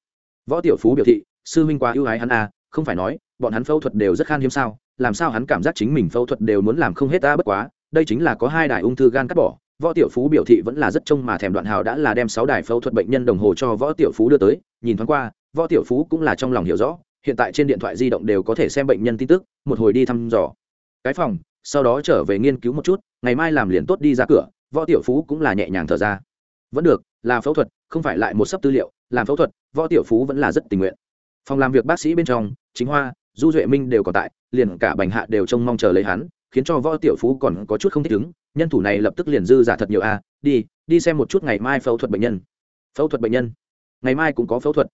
Võ tiểu phú biểu thị, sư huynh quá ưu ái hắn a, không phải nói, bọn hắn phẫu thuật đều rất khan hiếm sao, làm sao hắn cảm giác chính mình phẫu thuật đều muốn làm không hết ta bất quá, đây chính là có hai đài ung thư gan cắt bỏ. Võ tiểu phú biểu thị vẫn là rất trông mà thèm đoạn hào đã là đem sáu đài phẫu thuật bệnh nhân đồng hồ cho võ tiểu phú đưa tới, nhìn thoáng qua, võ tiểu phú cũng là trong lòng hiểu rõ hiện tại trên điện thoại di động đều có thể xem bệnh nhân tin tức, một hồi đi thăm dò. Cái phòng, sau đó trở về nghiên cứu một chút, ngày mai làm liền tốt đi ra cửa, võ tiểu phú cũng là nhẹ nhàng thở ra. Vẫn được, là phẫu thuật, không phải lại một sấp tư liệu, làm phẫu thuật, võ tiểu phú vẫn là rất tình nguyện. Phòng làm việc bác sĩ bên trong, chính hoa, du duệ minh đều còn tại, liền cả bành hạ đều trông mong chờ lấy hắn, khiến cho võ tiểu phú còn có chút không thích ứng, nhân thủ này lập tức liền dư giả thật nhiều a, đi đi xem một chút ngày mai phẫu thuật bệnh nhân. Phẫu thuật bệnh nhân. Ngày mai cũng có phẫu thuật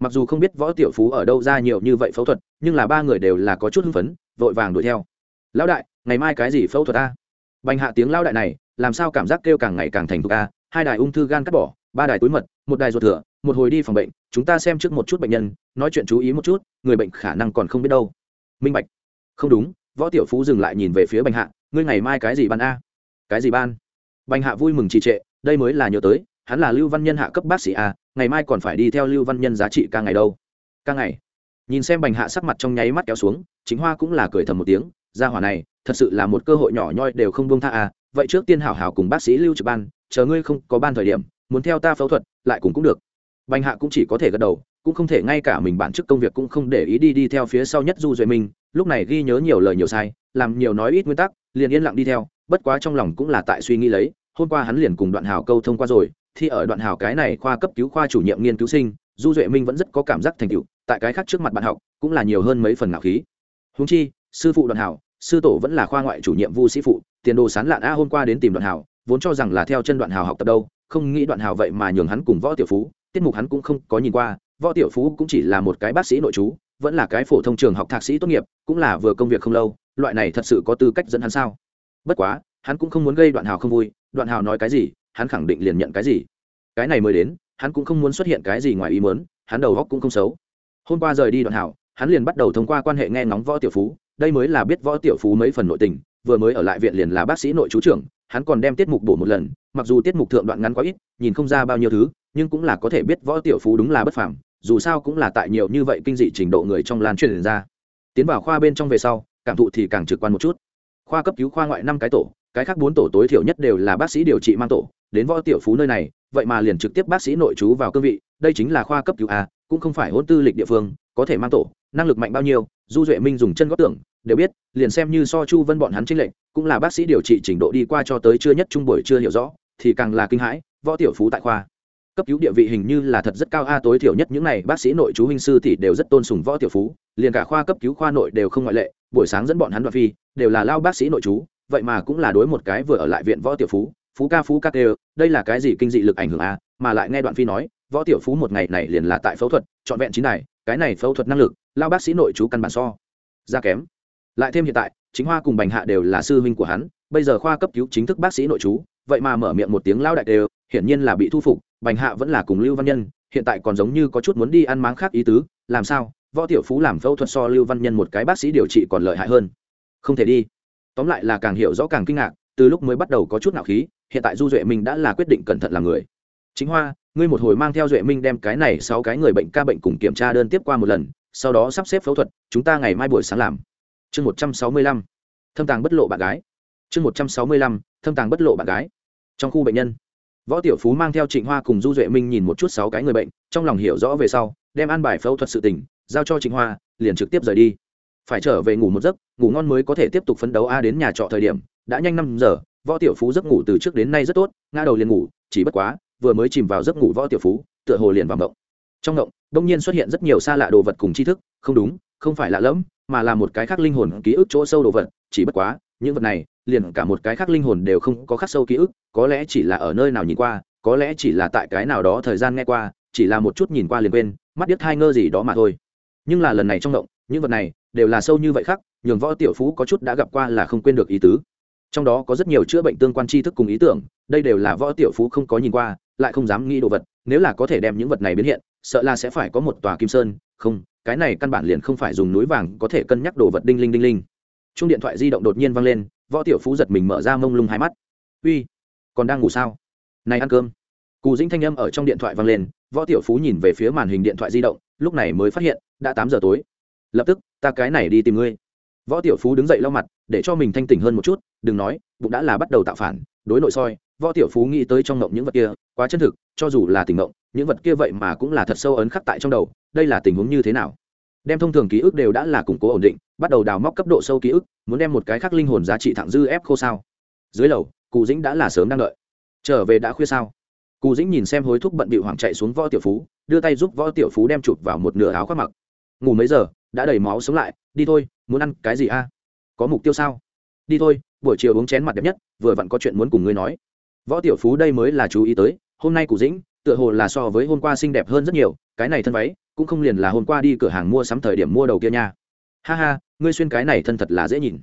mặc dù không biết võ tiểu phú ở đâu ra nhiều như vậy phẫu thuật, nhưng là ba người đều là có chút hưng phấn, vội vàng đuổi theo. Lão đại, ngày mai cái gì phẫu thuật a? Bành hạ tiếng lão đại này, làm sao cảm giác kêu càng ngày càng thành thục a? Hai đài ung thư gan cắt bỏ, ba đài túi mật, một đài ruột thừa một hồi đi phòng bệnh, chúng ta xem trước một chút bệnh nhân, nói chuyện chú ý một chút, người bệnh khả năng còn không biết đâu. Minh bạch. Không đúng, võ tiểu phú dừng lại nhìn về phía bành hạ, ngươi ngày mai cái gì ban a? Cái gì ban? Bành hạ vui mừng trì trệ, đây mới là nhớ tới, hắn là lưu văn nhân hạ cấp bác sĩ a ngày mai còn phải đi theo lưu văn nhân giá trị ca ngày đâu ca ngày nhìn xem bành hạ sắc mặt trong nháy mắt kéo xuống, chính hoa cũng là cười thầm một tiếng, gia hỏa này, thật sự là một cơ hội nhỏ nhoi đều không buông tha à? vậy trước tiên hảo hảo cùng bác sĩ lưu trực ban, chờ ngươi không có ban thời điểm, muốn theo ta phẫu thuật, lại cùng cũng được bành hạ cũng chỉ có thể gật đầu, cũng không thể ngay cả mình bản chức công việc cũng không để ý đi đi theo phía sau nhất du duệ minh, lúc này ghi nhớ nhiều lời nhiều sai, làm nhiều nói ít nguyên tắc, liền yên lặng đi theo, bất quá trong lòng cũng là tại suy nghĩ lấy, hôm qua hắn liền cùng đoạn hào câu thông qua rồi thì ở đoạn hào cái này khoa cấp cứu khoa chủ nhiệm nghiên cứu sinh, du duệ minh vẫn rất có cảm giác thành tựu, tại cái khác trước mặt bạn học, cũng là nhiều hơn mấy phần ngạo khí. Húng chi, sư phụ đoạn hào, sư tổ vẫn là khoa ngoại chủ nhiệm vu sĩ phụ, tiền đồ sán lạn a hôm qua đến tìm đoạn hào, vốn cho rằng là theo chân đoạn hào học tập đâu, không nghĩ đoạn hào vậy mà nhường hắn cùng võ tiểu phú, tiết mục hắn cũng không có nhìn qua, võ tiểu phú cũng chỉ là một cái bác sĩ nội chú vẫn là cái phổ thông trường học thạc sĩ tốt nghiệp, cũng là vừa công việc không lâu, loại này thật sự có tư cách dẫn hắn sao? Bất quá, hắn cũng không muốn gây đoạn hào không vui, đoạn hào nói cái gì hắn khẳng định liền nhận cái gì? Cái này mới đến hắn cũng không muốn xuất hiện cái gì ngoài ý mớn hắn đầu góc cũng không xấu. Hôm qua rời đi đoạn hảo, hắn liền bắt đầu thông qua quan hệ nghe ngóng võ tiểu phú đây mới là biết võ tiểu phú mấy phần nội tình vừa mới ở lại viện liền là bác sĩ nội chú trưởng hắn còn đem tiết mục bổ một lần mặc dù tiết mục thượng đoạn ngắn quá ít nhìn không ra bao nhiêu thứ nhưng cũng là có thể biết võ tiểu phú đúng là bất phàm dù sao cũng là tại nhiều như vậy kinh dị trình độ người trong lan truyền ra. Tiến vào khoa bên trong về sau cảm thụ thì càng trực quan một chút. Khoa cấp cứu khoa ngoại năm cái tổ cái khác bốn tổ tối thiểu nhất đều là bác sĩ điều trị mang tổ đến võ tiểu phú nơi này, vậy mà liền trực tiếp bác sĩ nội trú vào cương vị, đây chính là khoa cấp cứu a, cũng không phải hôn tư lịch địa phương, có thể mang tổ, năng lực mạnh bao nhiêu, du duệ minh dùng chân góp tưởng, đều biết, liền xem như so chu vân bọn hắn trinh lệnh cũng là bác sĩ điều trị trình độ đi qua cho tới chưa nhất trung buổi chưa hiểu rõ, thì càng là kinh hãi, võ tiểu phú tại khoa cấp cứu địa vị hình như là thật rất cao a, tối thiểu nhất những này bác sĩ nội chú huynh sư thì đều rất tôn sùng võ tiểu phú, liền cả khoa cấp cứu khoa nội đều không ngoại lệ, buổi sáng dẫn bọn hắn đoạn phi, đều là lao bác sĩ nội chú vậy mà cũng là đối một cái vừa ở lại viện võ tiểu phú phú ca phú ca đều đây là cái gì kinh dị lực ảnh hưởng a mà lại nghe đoạn phi nói, võ tiểu phú một ngày này liền là tại phẫu thuật, trọn vẹn chín này cái này phẫu thuật năng lực, lao bác sĩ nội chú căn bản so ra kém. Lại thêm hiện tại, chính hoa cùng bành hạ đều là sư huynh của hắn, bây giờ khoa cấp cứu chính thức bác sĩ nội chú, vậy mà mở miệng một tiếng lao đại đều hiển nhiên là bị thu phục, bành hạ vẫn là cùng lưu văn nhân, hiện tại còn giống như có chút muốn đi ăn máng khác ý tứ, làm sao? Võ tiểu phú làm phẫu thuật so lưu văn nhân một cái bác sĩ điều trị còn lợi hại hơn. Không thể đi. Tóm lại là càng hiểu rõ càng kinh ngạc, từ lúc mới bắt đầu có chút nạo khí hiện tại du duệ minh đã là quyết định cẩn thận làm người chính hoa ngươi một hồi mang theo duệ minh đem cái này sáu cái người bệnh ca bệnh cùng kiểm tra đơn tiếp qua một lần sau đó sắp xếp phẫu thuật chúng ta ngày mai buổi sáng làm chương một trăm sáu mươi lăm thâm tàng bất lộ bạn gái chương một trăm sáu mươi lăm thâm tàng bất lộ bạn gái trong khu bệnh nhân võ tiểu phú mang theo trịnh hoa cùng du duệ minh nhìn một chút sáu cái người bệnh trong lòng hiểu rõ về sau đem an bài phẫu thuật sự tỉnh giao cho trịnh hoa liền trực tiếp rời đi phải trở về ngủ một giấc ngủ ngon mới có thể tiếp tục phấn đấu a đến nhà trọ thời điểm đã nhanh năm giờ võ tiểu phú giấc ngủ từ trước đến nay rất tốt, ngã đầu liền ngủ, chỉ bất quá, vừa mới chìm vào giấc ngủ võ tiểu phú, tựa hồ liền vào ngộng. Trong ngộng đông nhiên xuất hiện rất nhiều xa lạ đồ vật cùng tri thức, không đúng, không phải lạ lẫm, mà là một cái khác linh hồn ký ức chỗ sâu đồ vật, chỉ bất quá, những vật này, liền cả một cái khác linh hồn đều không có khắc sâu ký ức, có lẽ chỉ là ở nơi nào nhìn qua, có lẽ chỉ là tại cái nào đó thời gian nghe qua, chỉ là một chút nhìn qua liền quên, mắt biết hai ngơ gì đó mà thôi. Nhưng là lần này trong động những vật này đều là sâu như vậy khác, nhường võ tiểu phú có chút đã gặp qua là không quên được ý tứ trong đó có rất nhiều chữa bệnh tương quan tri thức cùng ý tưởng, đây đều là võ tiểu phú không có nhìn qua, lại không dám nghĩ đồ vật, nếu là có thể đem những vật này biến hiện, sợ là sẽ phải có một tòa kim sơn, không, cái này căn bản liền không phải dùng núi vàng có thể cân nhắc đồ vật đinh linh đinh linh. Chung điện thoại di động đột nhiên vang lên, võ tiểu phú giật mình mở ra mông lung hai mắt. Uy, còn đang ngủ sao? Này ăn cơm. Cù dĩnh thanh âm ở trong điện thoại vang lên, võ tiểu phú nhìn về phía màn hình điện thoại di động, lúc này mới phát hiện, đã tám giờ tối. Lập tức, ta cái này đi tìm ngươi. Võ tiểu phú đứng dậy lau mặt, để cho mình thanh tỉnh hơn một chút đừng nói, bụng đã là bắt đầu tạo phản, đối nội soi, võ tiểu phú nghĩ tới trong ngộng những vật kia, quá chân thực, cho dù là tình ngộng, những vật kia vậy mà cũng là thật sâu ấn khắc tại trong đầu, đây là tình huống như thế nào? Đem thông thường ký ức đều đã là củng cố ổn định, bắt đầu đào móc cấp độ sâu ký ức, muốn đem một cái khác linh hồn giá trị thẳng dư ép khô sao? Dưới lầu cụ dĩnh đã là sớm đang đợi. Trở về đã khuya sao? Cụ dĩnh nhìn xem hối thúc bận bị hoảng chạy xuống võ tiểu phú, đưa tay giúp võ tiểu phú đem chụp vào một nửa áo khoác mặc. Ngủ mấy giờ, đã đầy máu sống lại, đi thôi, muốn ăn cái gì a? Có mục tiêu sao? Đi thôi buổi chiều uống chén mặt đẹp nhất, vừa vặn có chuyện muốn cùng ngươi nói. Võ tiểu phú đây mới là chú ý tới, hôm nay cụ dĩnh, tựa hồ là so với hôm qua xinh đẹp hơn rất nhiều, cái này thân váy, cũng không liền là hôm qua đi cửa hàng mua sắm thời điểm mua đầu kia nha. Ha ha, ngươi xuyên cái này thân thật là dễ nhìn.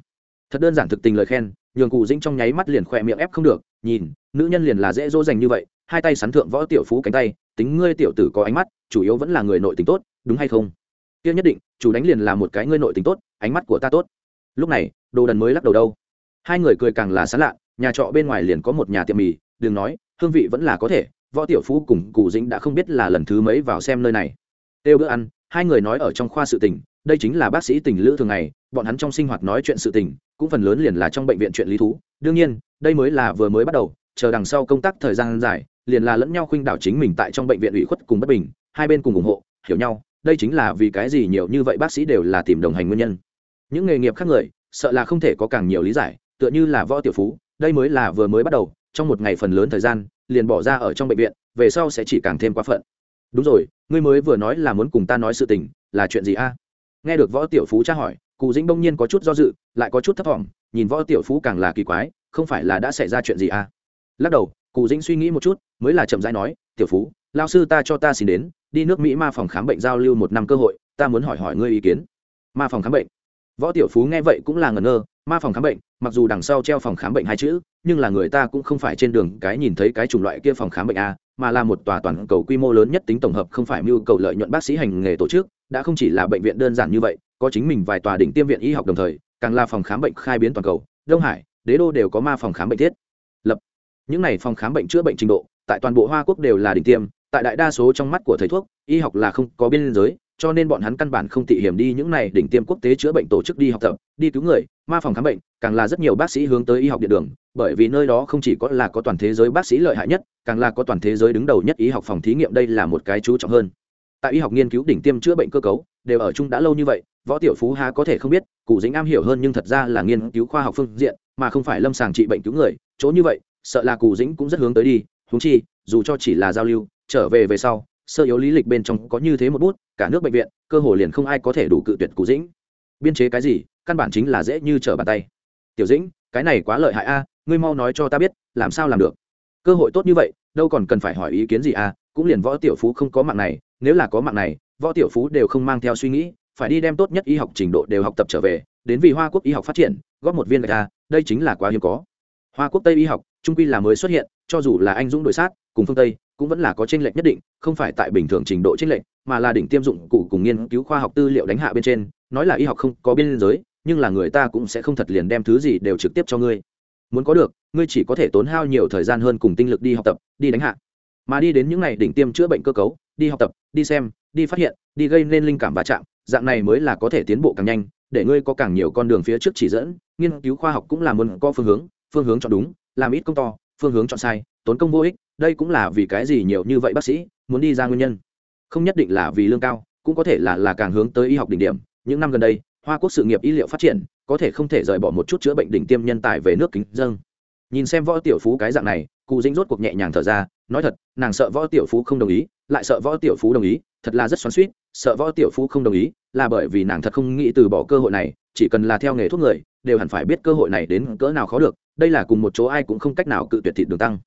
Thật đơn giản thực tình lời khen, nhường cụ dĩnh trong nháy mắt liền khỏe miệng ép không được, nhìn, nữ nhân liền là dễ dỗ dành như vậy, hai tay sắn thượng võ tiểu phú cánh tay, tính ngươi tiểu tử có ánh mắt, chủ yếu vẫn là người nội tình tốt, đúng hay không? Kia nhất định, chủ đánh liền là một cái ngươi nội tình tốt, ánh mắt của ta tốt. Lúc này, đồ đần mới lắc đầu đâu hai người cười càng là sán lạ, nhà trọ bên ngoài liền có một nhà tiệm mì, đừng nói, hương vị vẫn là có thể, võ tiểu phú cùng cụ dĩnh đã không biết là lần thứ mấy vào xem nơi này. Têu bữa ăn, hai người nói ở trong khoa sự tình, đây chính là bác sĩ tình lữ thường ngày, bọn hắn trong sinh hoạt nói chuyện sự tình, cũng phần lớn liền là trong bệnh viện chuyện lý thú. Đương nhiên, đây mới là vừa mới bắt đầu, chờ đằng sau công tác thời gian dài, liền là lẫn nhau khuynh đảo chính mình tại trong bệnh viện ủy khuất cùng bất bình, hai bên cùng ủng hộ, hiểu nhau, đây chính là vì cái gì nhiều như vậy bác sĩ đều là tìm đồng hành nguyên nhân. Những nghề nghiệp khác người, sợ là không thể có càng nhiều lý giải tựa như là võ tiểu phú, đây mới là vừa mới bắt đầu, trong một ngày phần lớn thời gian, liền bỏ ra ở trong bệnh viện, về sau sẽ chỉ càng thêm quá phận. Đúng rồi, ngươi mới vừa nói là muốn cùng ta nói sự tình, là chuyện gì a? Nghe được võ tiểu phú tra hỏi cụ dĩnh bỗng nhiên có chút do dự, lại có chút thấp thỏm, nhìn võ tiểu phú càng là kỳ quái, không phải là đã xảy ra chuyện gì a? Lắc đầu cụ dĩnh suy nghĩ một chút, mới là chậm rãi nói, tiểu phú, lao sư ta cho ta xin đến, đi nước mỹ ma phòng khám bệnh giao lưu một năm cơ hội, ta muốn hỏi hỏi ngươi ý kiến. Ma phòng khám bệnh. Võ tiểu phú nghe vậy cũng là ngẩn ngơ ma phòng khám bệnh, mặc dù đằng sau treo phòng khám bệnh hai chữ, nhưng là người ta cũng không phải trên đường cái nhìn thấy cái chủng loại kia phòng khám bệnh a, mà là một tòa toàn cầu quy mô lớn nhất tính tổng hợp không phải mưu cầu lợi nhuận bác sĩ hành nghề tổ chức, đã không chỉ là bệnh viện đơn giản như vậy, có chính mình vài tòa đỉnh tiêm viện y học đồng thời, càng là phòng khám bệnh khai biến toàn cầu, đông hải, đế đô đều có ma phòng khám bệnh thiết. Lập, những này phòng khám bệnh chữa bệnh trình độ, tại toàn bộ hoa quốc đều là đỉnh tiêm, tại đại đa số trong mắt của thầy thuốc, y học là không có biên giới cho nên bọn hắn căn bản không tị hiểm đi những này đỉnh tiêm quốc tế chữa bệnh tổ chức đi học tập, đi cứu người, ma phòng khám bệnh, càng là rất nhiều bác sĩ hướng tới y học điện đường, bởi vì nơi đó không chỉ có là có toàn thế giới bác sĩ lợi hại nhất, càng là có toàn thế giới đứng đầu nhất y học phòng thí nghiệm, đây là một cái chú trọng hơn. Tại y học nghiên cứu đỉnh tiêm chữa bệnh cơ cấu, đều ở chung đã lâu như vậy, võ tiểu phú há có thể không biết cụ dính am hiểu hơn nhưng thật ra là nghiên cứu khoa học phương diện, mà không phải lâm sàng trị bệnh cứu người, chỗ như vậy, sợ là cụ dĩnh cũng rất hướng tới đi húng chi, dù cho chỉ là giao lưu, trở về về sau, sơ yếu lý lịch bên trong có như thế một bút cả nước bệnh viện, cơ hồ liền không ai có thể đủ cự tuyệt cụ dĩnh. Biên chế cái gì, căn bản chính là dễ như trở bàn tay. Tiểu dĩnh, cái này quá lợi hại a, ngươi mau nói cho ta biết, làm sao làm được? Cơ hội tốt như vậy, đâu còn cần phải hỏi ý kiến gì a, cũng liền võ tiểu phú không có mạng này, nếu là có mạng này, võ tiểu phú đều không mang theo suy nghĩ, phải đi đem tốt nhất y học trình độ đều học tập trở về, đến vì hoa quốc y học phát triển, góp một viên gạch a, đây chính là quá hiếm có. Hoa quốc tây y học, trung quy là mới xuất hiện, cho dù là anh dũng đội sát, cùng phương tây, cũng vẫn là có tranh lệch nhất định, không phải tại bình thường trình độ tranh lệch mà là đỉnh tiêm dụng cụ cùng nghiên cứu khoa học tư liệu đánh hạ bên trên, nói là y học không có biên giới, nhưng là người ta cũng sẽ không thật liền đem thứ gì đều trực tiếp cho ngươi. Muốn có được, ngươi chỉ có thể tốn hao nhiều thời gian hơn cùng tinh lực đi học tập, đi đánh hạ. Mà đi đến những ngày đỉnh tiêm chữa bệnh cơ cấu, đi học tập, đi xem, đi phát hiện, đi gây nên linh cảm và chạm, dạng này mới là có thể tiến bộ càng nhanh, để ngươi có càng nhiều con đường phía trước chỉ dẫn, nghiên cứu khoa học cũng là muốn có phương hướng phương hướng chọn đúng, làm ít công to, phương hướng chọn sai, tốn công vô ích, đây cũng là vì cái gì nhiều như vậy bác sĩ muốn đi ra nguyên nhân không nhất định là vì lương cao, cũng có thể là là càng hướng tới y học đỉnh điểm. Những năm gần đây, hoa quốc sự nghiệp y liệu phát triển, có thể không thể rời bỏ một chút chữa bệnh đỉnh tiêm nhân tài về nước kính dâng. Nhìn xem võ tiểu phú cái dạng này, cụ dĩnh rốt cuộc nhẹ nhàng thở ra, nói thật, nàng sợ võ tiểu phú không đồng ý, lại sợ võ tiểu phú đồng ý, thật là rất xoắn suýt sợ võ tiểu phú không đồng ý, là bởi vì nàng thật không nghĩ từ bỏ cơ hội này, chỉ cần là theo nghề thuốc người, đều hẳn phải biết cơ hội này đến cỡ nào khó được, đây là cùng một chỗ ai cũng không cách nào cự tuyệt thịt đường tăng.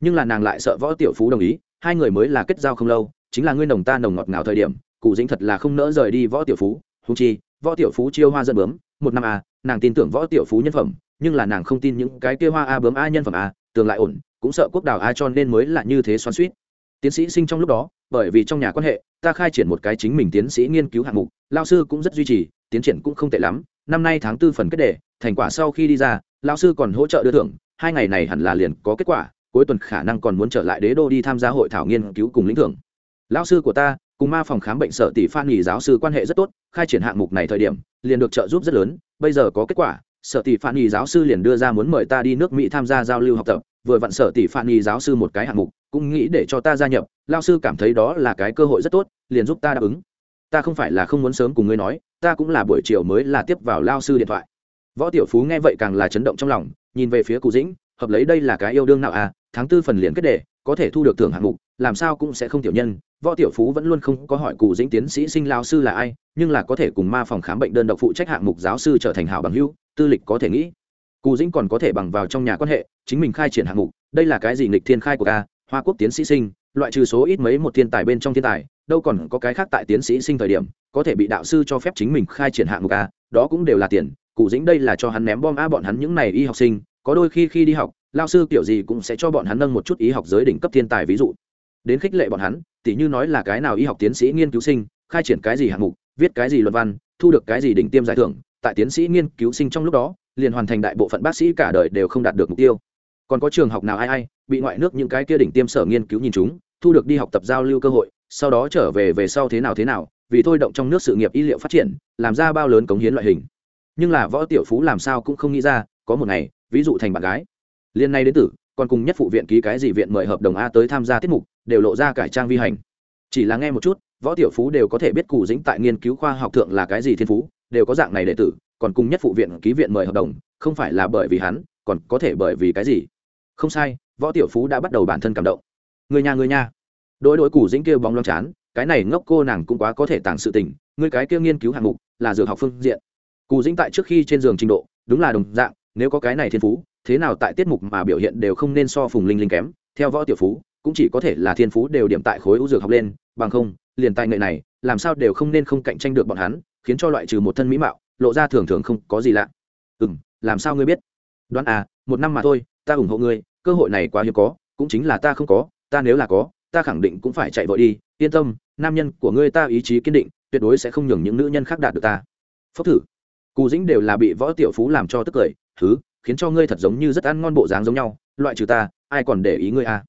Nhưng là nàng lại sợ võ tiểu phú đồng ý, hai người mới là kết giao không lâu chính là ngươi nồng ta nồng ngọt ngào thời điểm, cụ dĩnh thật là không nỡ rời đi võ tiểu phú. Húng chi, võ tiểu phú chiêu hoa dân bướm, một năm a, nàng tin tưởng võ tiểu phú nhân phẩm, nhưng là nàng không tin những cái kia hoa a bướm a nhân phẩm a, tương lại ổn, cũng sợ quốc đảo a cho nên mới là như thế xoắn suýt tiến sĩ sinh trong lúc đó, bởi vì trong nhà quan hệ, ta khai triển một cái chính mình tiến sĩ nghiên cứu hạng mục lao sư cũng rất duy trì, tiến triển cũng không tệ lắm, năm nay tháng tư phần kết đề, thành quả sau khi đi ra lao sư còn hỗ trợ đưa thưởng, hai ngày này hẳn là liền có kết quả, cuối tuần khả năng còn muốn trở lại đế đô đi tham gia hội thảo nghiên cứu cùng lĩnh thưởng. Lão sư của ta, cùng ma phòng khám bệnh sở tỷ phan nghỉ giáo sư quan hệ rất tốt, khai triển hạng mục này thời điểm, liền được trợ giúp rất lớn, bây giờ có kết quả, sở tỷ phan nghỉ giáo sư liền đưa ra muốn mời ta đi nước mỹ tham gia giao lưu học tập, vừa vặn sở tỷ phan nghỉ giáo sư một cái hạng mục, cũng nghĩ để cho ta gia nhập lao sư cảm thấy đó là cái cơ hội rất tốt, liền giúp ta đáp ứng. Ta không phải là không muốn sớm cùng ngươi nói, ta cũng là buổi chiều mới là tiếp vào lao sư điện thoại. Võ tiểu phú nghe vậy càng là chấn động trong lòng, nhìn về phía cụ dĩnh, hợp lấy đây là cái yêu đương nào à tháng tư phần liền kết đề, có thể thu được thưởng hạng mục, làm sao cũng sẽ không tiểu nhân võ tiểu phú vẫn luôn không có hỏi cụ dĩnh tiến sĩ sinh lao sư là ai nhưng là có thể cùng ma phòng khám bệnh đơn độc phụ trách hạng mục giáo sư trở thành hảo bằng hưu, tư lịch có thể nghĩ. Cụ dĩnh còn có thể bằng vào trong nhà quan hệ chính mình khai triển hạng mục đây là cái gì nghịch thiên khai của ca hoa quốc tiến sĩ sinh loại trừ số ít mấy một thiên tài bên trong thiên tài đâu còn có cái khác tại tiến sĩ sinh thời điểm có thể bị đạo sư cho phép chính mình khai triển hạng mục a đó cũng đều là tiền cụ dĩnh đây là cho hắn ném bom a à bọn hắn những này y học sinh có đôi khi khi đi học lao sư kiểu gì cũng sẽ cho bọn hắn nâng một chút y học giới đỉnh cấp thiên tài ví dụ. Đến khích lệ bọn hắn tỉ như nói là cái nào y học tiến sĩ nghiên cứu sinh, khai triển cái gì hạng mục, viết cái gì luận văn, thu được cái gì đỉnh tiêm giải thưởng, tại tiến sĩ nghiên cứu sinh trong lúc đó, liền hoàn thành đại bộ phận bác sĩ cả đời đều không đạt được mục tiêu. Còn có trường học nào ai ai, bị ngoại nước những cái kia đỉnh tiêm sở nghiên cứu nhìn chúng, thu được đi học tập giao lưu cơ hội, sau đó trở về về sau thế nào thế nào, vì thôi động trong nước sự nghiệp y liệu phát triển, làm ra bao lớn cống hiến loại hình. Nhưng là võ tiểu phú làm sao cũng không nghĩ ra, có một ngày, ví dụ thành bạn gái. Liên nay đến tử, còn cùng nhất phụ viện ký cái gì viện mời hợp đồng a tới tham gia tiết mục đều lộ ra cải trang vi hành. Chỉ là nghe một chút, võ tiểu phú đều có thể biết cụ dĩnh tại nghiên cứu khoa học thượng là cái gì thiên phú, đều có dạng này đệ tử, còn cùng nhất phụ viện, ký viện mời hợp đồng, không phải là bởi vì hắn, còn có thể bởi vì cái gì? Không sai, võ tiểu phú đã bắt đầu bản thân cảm động. Người nhà người nhà. Đối đối cụ dĩnh kia bóng loang chán, cái này ngốc cô nàng cũng quá có thể tàng sự tình, người cái kia nghiên cứu hạng mục là dược học phương diện. Cụ dĩnh tại trước khi trên giường trình độ, đúng là đồng dạng, nếu có cái này thiên phú, thế nào tại tiết mục mà biểu hiện đều không nên so phùng linh linh kém, theo võ tiểu phú cũng chỉ có thể là thiên phú đều điểm tại khối ưu dược học lên, bằng không, liền tài nghệ này, làm sao đều không nên không cạnh tranh được bọn hắn, khiến cho loại trừ một thân mỹ mạo, lộ ra thường thường không có gì lạ. Ừ m làm sao ngươi biết? Đoán à một năm mà thôi, ta ủng hộ ngươi, cơ hội này quá hiếm có, cũng chính là ta không có, ta nếu là có, ta khẳng định cũng phải chạy vội đi, yên tâm, nam nhân của ngươi ta ý chí kiên định, tuyệt đối sẽ không nhường những nữ nhân khác đạt được ta. Phúc thử. Cù dĩnh đều là bị võ tiểu phú làm cho tức cười, thứ, khiến cho ngươi thật giống như rất ăn ngon bộ dáng giống nhau, loại trừ ta, ai còn để ý ngươi à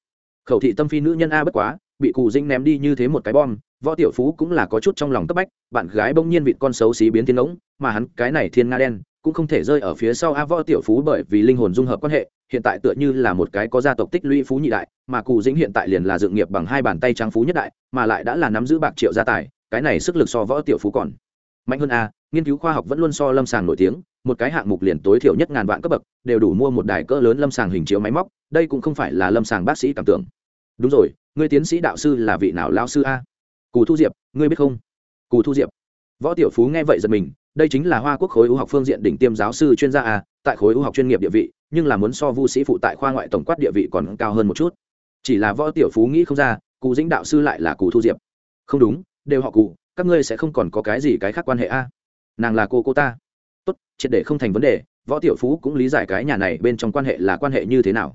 khẩu thị tâm phi nữ nhân a bất quá, bị cù dĩnh ném đi như thế một cái bom, võ tiểu phú cũng là có chút trong lòng cấp bách, bạn gái bỗng nhiên vịt con xấu xí biến thiên ngỗng, mà hắn cái này thiên nga đen, cũng không thể rơi ở phía sau a võ tiểu phú bởi vì linh hồn dung hợp quan hệ, hiện tại tựa như là một cái có gia tộc tích lũy phú nhị đại, mà cù dĩnh hiện tại liền là dựng nghiệp bằng hai bàn tay trắng phú nhất đại, mà lại đã là nắm giữ bạc triệu gia tài, cái này sức lực so võ tiểu phú còn mạnh hơn a, nghiên cứu khoa học vẫn luôn so lâm sàng nổi tiếng, một cái hạng mục liền tối thiểu nhất ngàn vạn cấp bậc, đều đủ mua một đài cỡ lớn lâm sàng hình chiếu máy móc, đây cũng không phải là lâm sàng bác sĩ cảm tưởng đúng rồi, ngươi tiến sĩ đạo sư là vị nào lao sư a? Cù thu diệp, ngươi biết không? Cù thu diệp. Võ tiểu phú nghe vậy giật mình, đây chính là hoa quốc khối ưu học phương diện đỉnh tiêm giáo sư chuyên gia a, tại khối ưu học chuyên nghiệp địa vị, nhưng là muốn so vu sĩ phụ tại khoa ngoại tổng quát địa vị còn cao hơn một chút. Chỉ là võ tiểu phú nghĩ không ra cụ dĩnh đạo sư lại là cụ thu diệp. Không đúng, đều họ cụ các ngươi sẽ không còn có cái gì cái khác quan hệ a. Nàng là cô cô ta. Tốt, triệt để không thành vấn đề, võ tiểu phú cũng lý giải cái nhà này bên trong quan hệ là quan hệ như thế nào.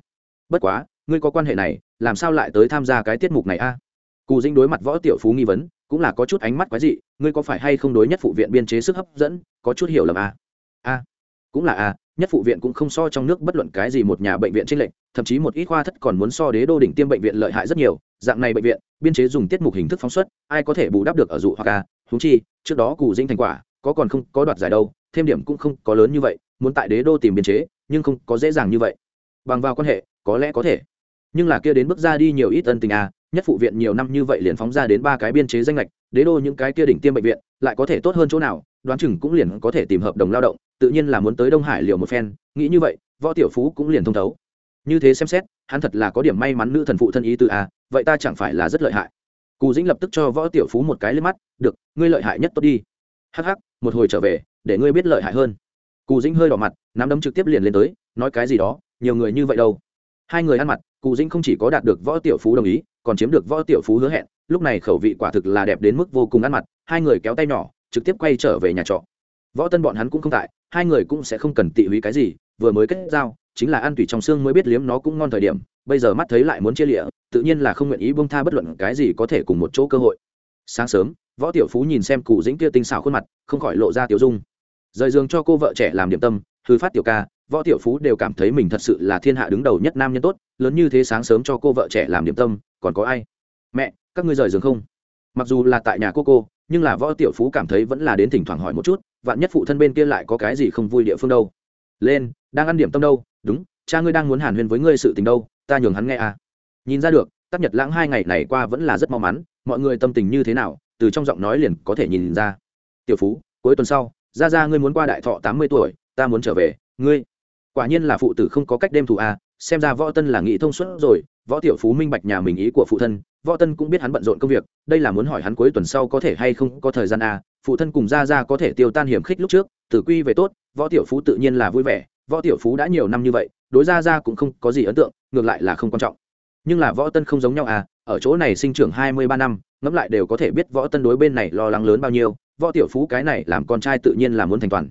Bất quá, ngươi có quan hệ này làm sao lại tới tham gia cái tiết mục này a? Cù dĩnh đối mặt võ tiểu phú nghi vấn, cũng là có chút ánh mắt quái dị, ngươi có phải hay không đối nhất phụ viện biên chế sức hấp dẫn, có chút hiểu lầm a? A, cũng là a, nhất phụ viện cũng không so trong nước bất luận cái gì một nhà bệnh viện trên lệnh thậm chí một ít khoa thất còn muốn so đế đô đỉnh tiêm bệnh viện lợi hại rất nhiều, dạng này bệnh viện, biên chế dùng tiết mục hình thức phóng xuất, ai có thể bù đắp được ở dụ hoặc a? Thú chi, trước đó cù dĩnh thành quả, có còn không, có đoạt giải đâu, thêm điểm cũng không có lớn như vậy, muốn tại đế đô tìm biên chế, nhưng không có dễ dàng như vậy. Bằng vào quan hệ, có lẽ có thể nhưng là kia đến bước ra đi nhiều ít ân tình à nhất phụ viện nhiều năm như vậy liền phóng ra đến ba cái biên chế danh lệch đế đô những cái kia đỉnh tiêm bệnh viện, lại có thể tốt hơn chỗ nào, đoán chừng cũng liền có thể tìm hợp đồng lao động, tự nhiên là muốn tới đông hải liệu một phen, nghĩ như vậy, võ tiểu phú cũng liền thông thấu. Như thế xem xét, hắn thật là có điểm may mắn nữ thần phụ thân ý từ à vậy ta chẳng phải là rất lợi hại. Cù dĩnh lập tức cho võ tiểu phú một cái lên mắt, được, ngươi lợi hại nhất tốt đi. Hắc hắc, một hồi trở về, để ngươi biết lợi hại hơn. Cù dĩnh hơi đỏ mặt, nắm đấm trực tiếp liền lên tới, nói cái gì đó, nhiều người như vậy đâu? Hai người ăn mặt, cụ dĩnh không chỉ có đạt được võ tiểu phú đồng ý, còn chiếm được võ tiểu phú hứa hẹn, lúc này khẩu vị quả thực là đẹp đến mức vô cùng ăn mặt, hai người kéo tay nhỏ, trực tiếp quay trở về nhà trọ. Võ tân bọn hắn cũng không tại, hai người cũng sẽ không cần tị húy cái gì, vừa mới kết giao, chính là ăn tùy trong xương mới biết liếm nó cũng ngon thời điểm, bây giờ mắt thấy lại muốn chia lịa, tự nhiên là không nguyện ý bông tha bất luận cái gì có thể cùng một chỗ cơ hội. Sáng sớm, võ tiểu phú nhìn xem cụ dĩnh kia tinh xảo khuôn mặt, không khỏi lộ ra tiểu dung. Rời giường cho cô vợ trẻ làm điểm tâm thư phát tiểu ca võ tiểu phú đều cảm thấy mình thật sự là thiên hạ đứng đầu nhất nam nhân tốt, lớn như thế sáng sớm cho cô vợ trẻ làm điểm tâm, còn có ai? Mẹ, các ngươi rời giường không? Mặc dù là tại nhà cô cô, nhưng là võ tiểu phú cảm thấy vẫn là đến thỉnh thoảng hỏi một chút, vạn nhất phụ thân bên kia lại có cái gì không vui địa phương đâu. Lên, đang ăn điểm tâm đâu? Đúng, cha ngươi đang muốn hàn huyên với ngươi sự tình đâu, ta nhường hắn nghe à. Nhìn ra được, tắc nhật lãng hai ngày này qua vẫn là rất mau mắn, mọi người tâm tình như thế nào, từ trong giọng nói liền có thể nhìn ra. Tiểu phú, cuối tuần sau ra ra ngươi muốn qua đại thọ tám mươi tuổi, ta muốn trở về, ngươi? Quả nhiên là phụ tử không có cách đêm thù à xem ra võ tân là nghĩ thông suốt rồi, võ tiểu phú minh bạch nhà mình ý của phụ thân, võ tân cũng biết hắn bận rộn công việc, đây là muốn hỏi hắn cuối tuần sau có thể hay không có thời gian à phụ thân cùng ra ra có thể tiêu tan hiểm khích lúc trước, tử quy về tốt, võ tiểu phú tự nhiên là vui vẻ, võ tiểu phú đã nhiều năm như vậy, đối ra ra cũng không có gì ấn tượng, ngược lại là không quan trọng. Nhưng là võ tân không giống nhau à ở chỗ này sinh trưởng hai mươi ba năm, ngẫm lại đều có thể biết võ tân đối bên này lo lắng lớn bao nhiêu, võ tiểu phú cái này làm con trai tự nhiên là muốn thành toàn.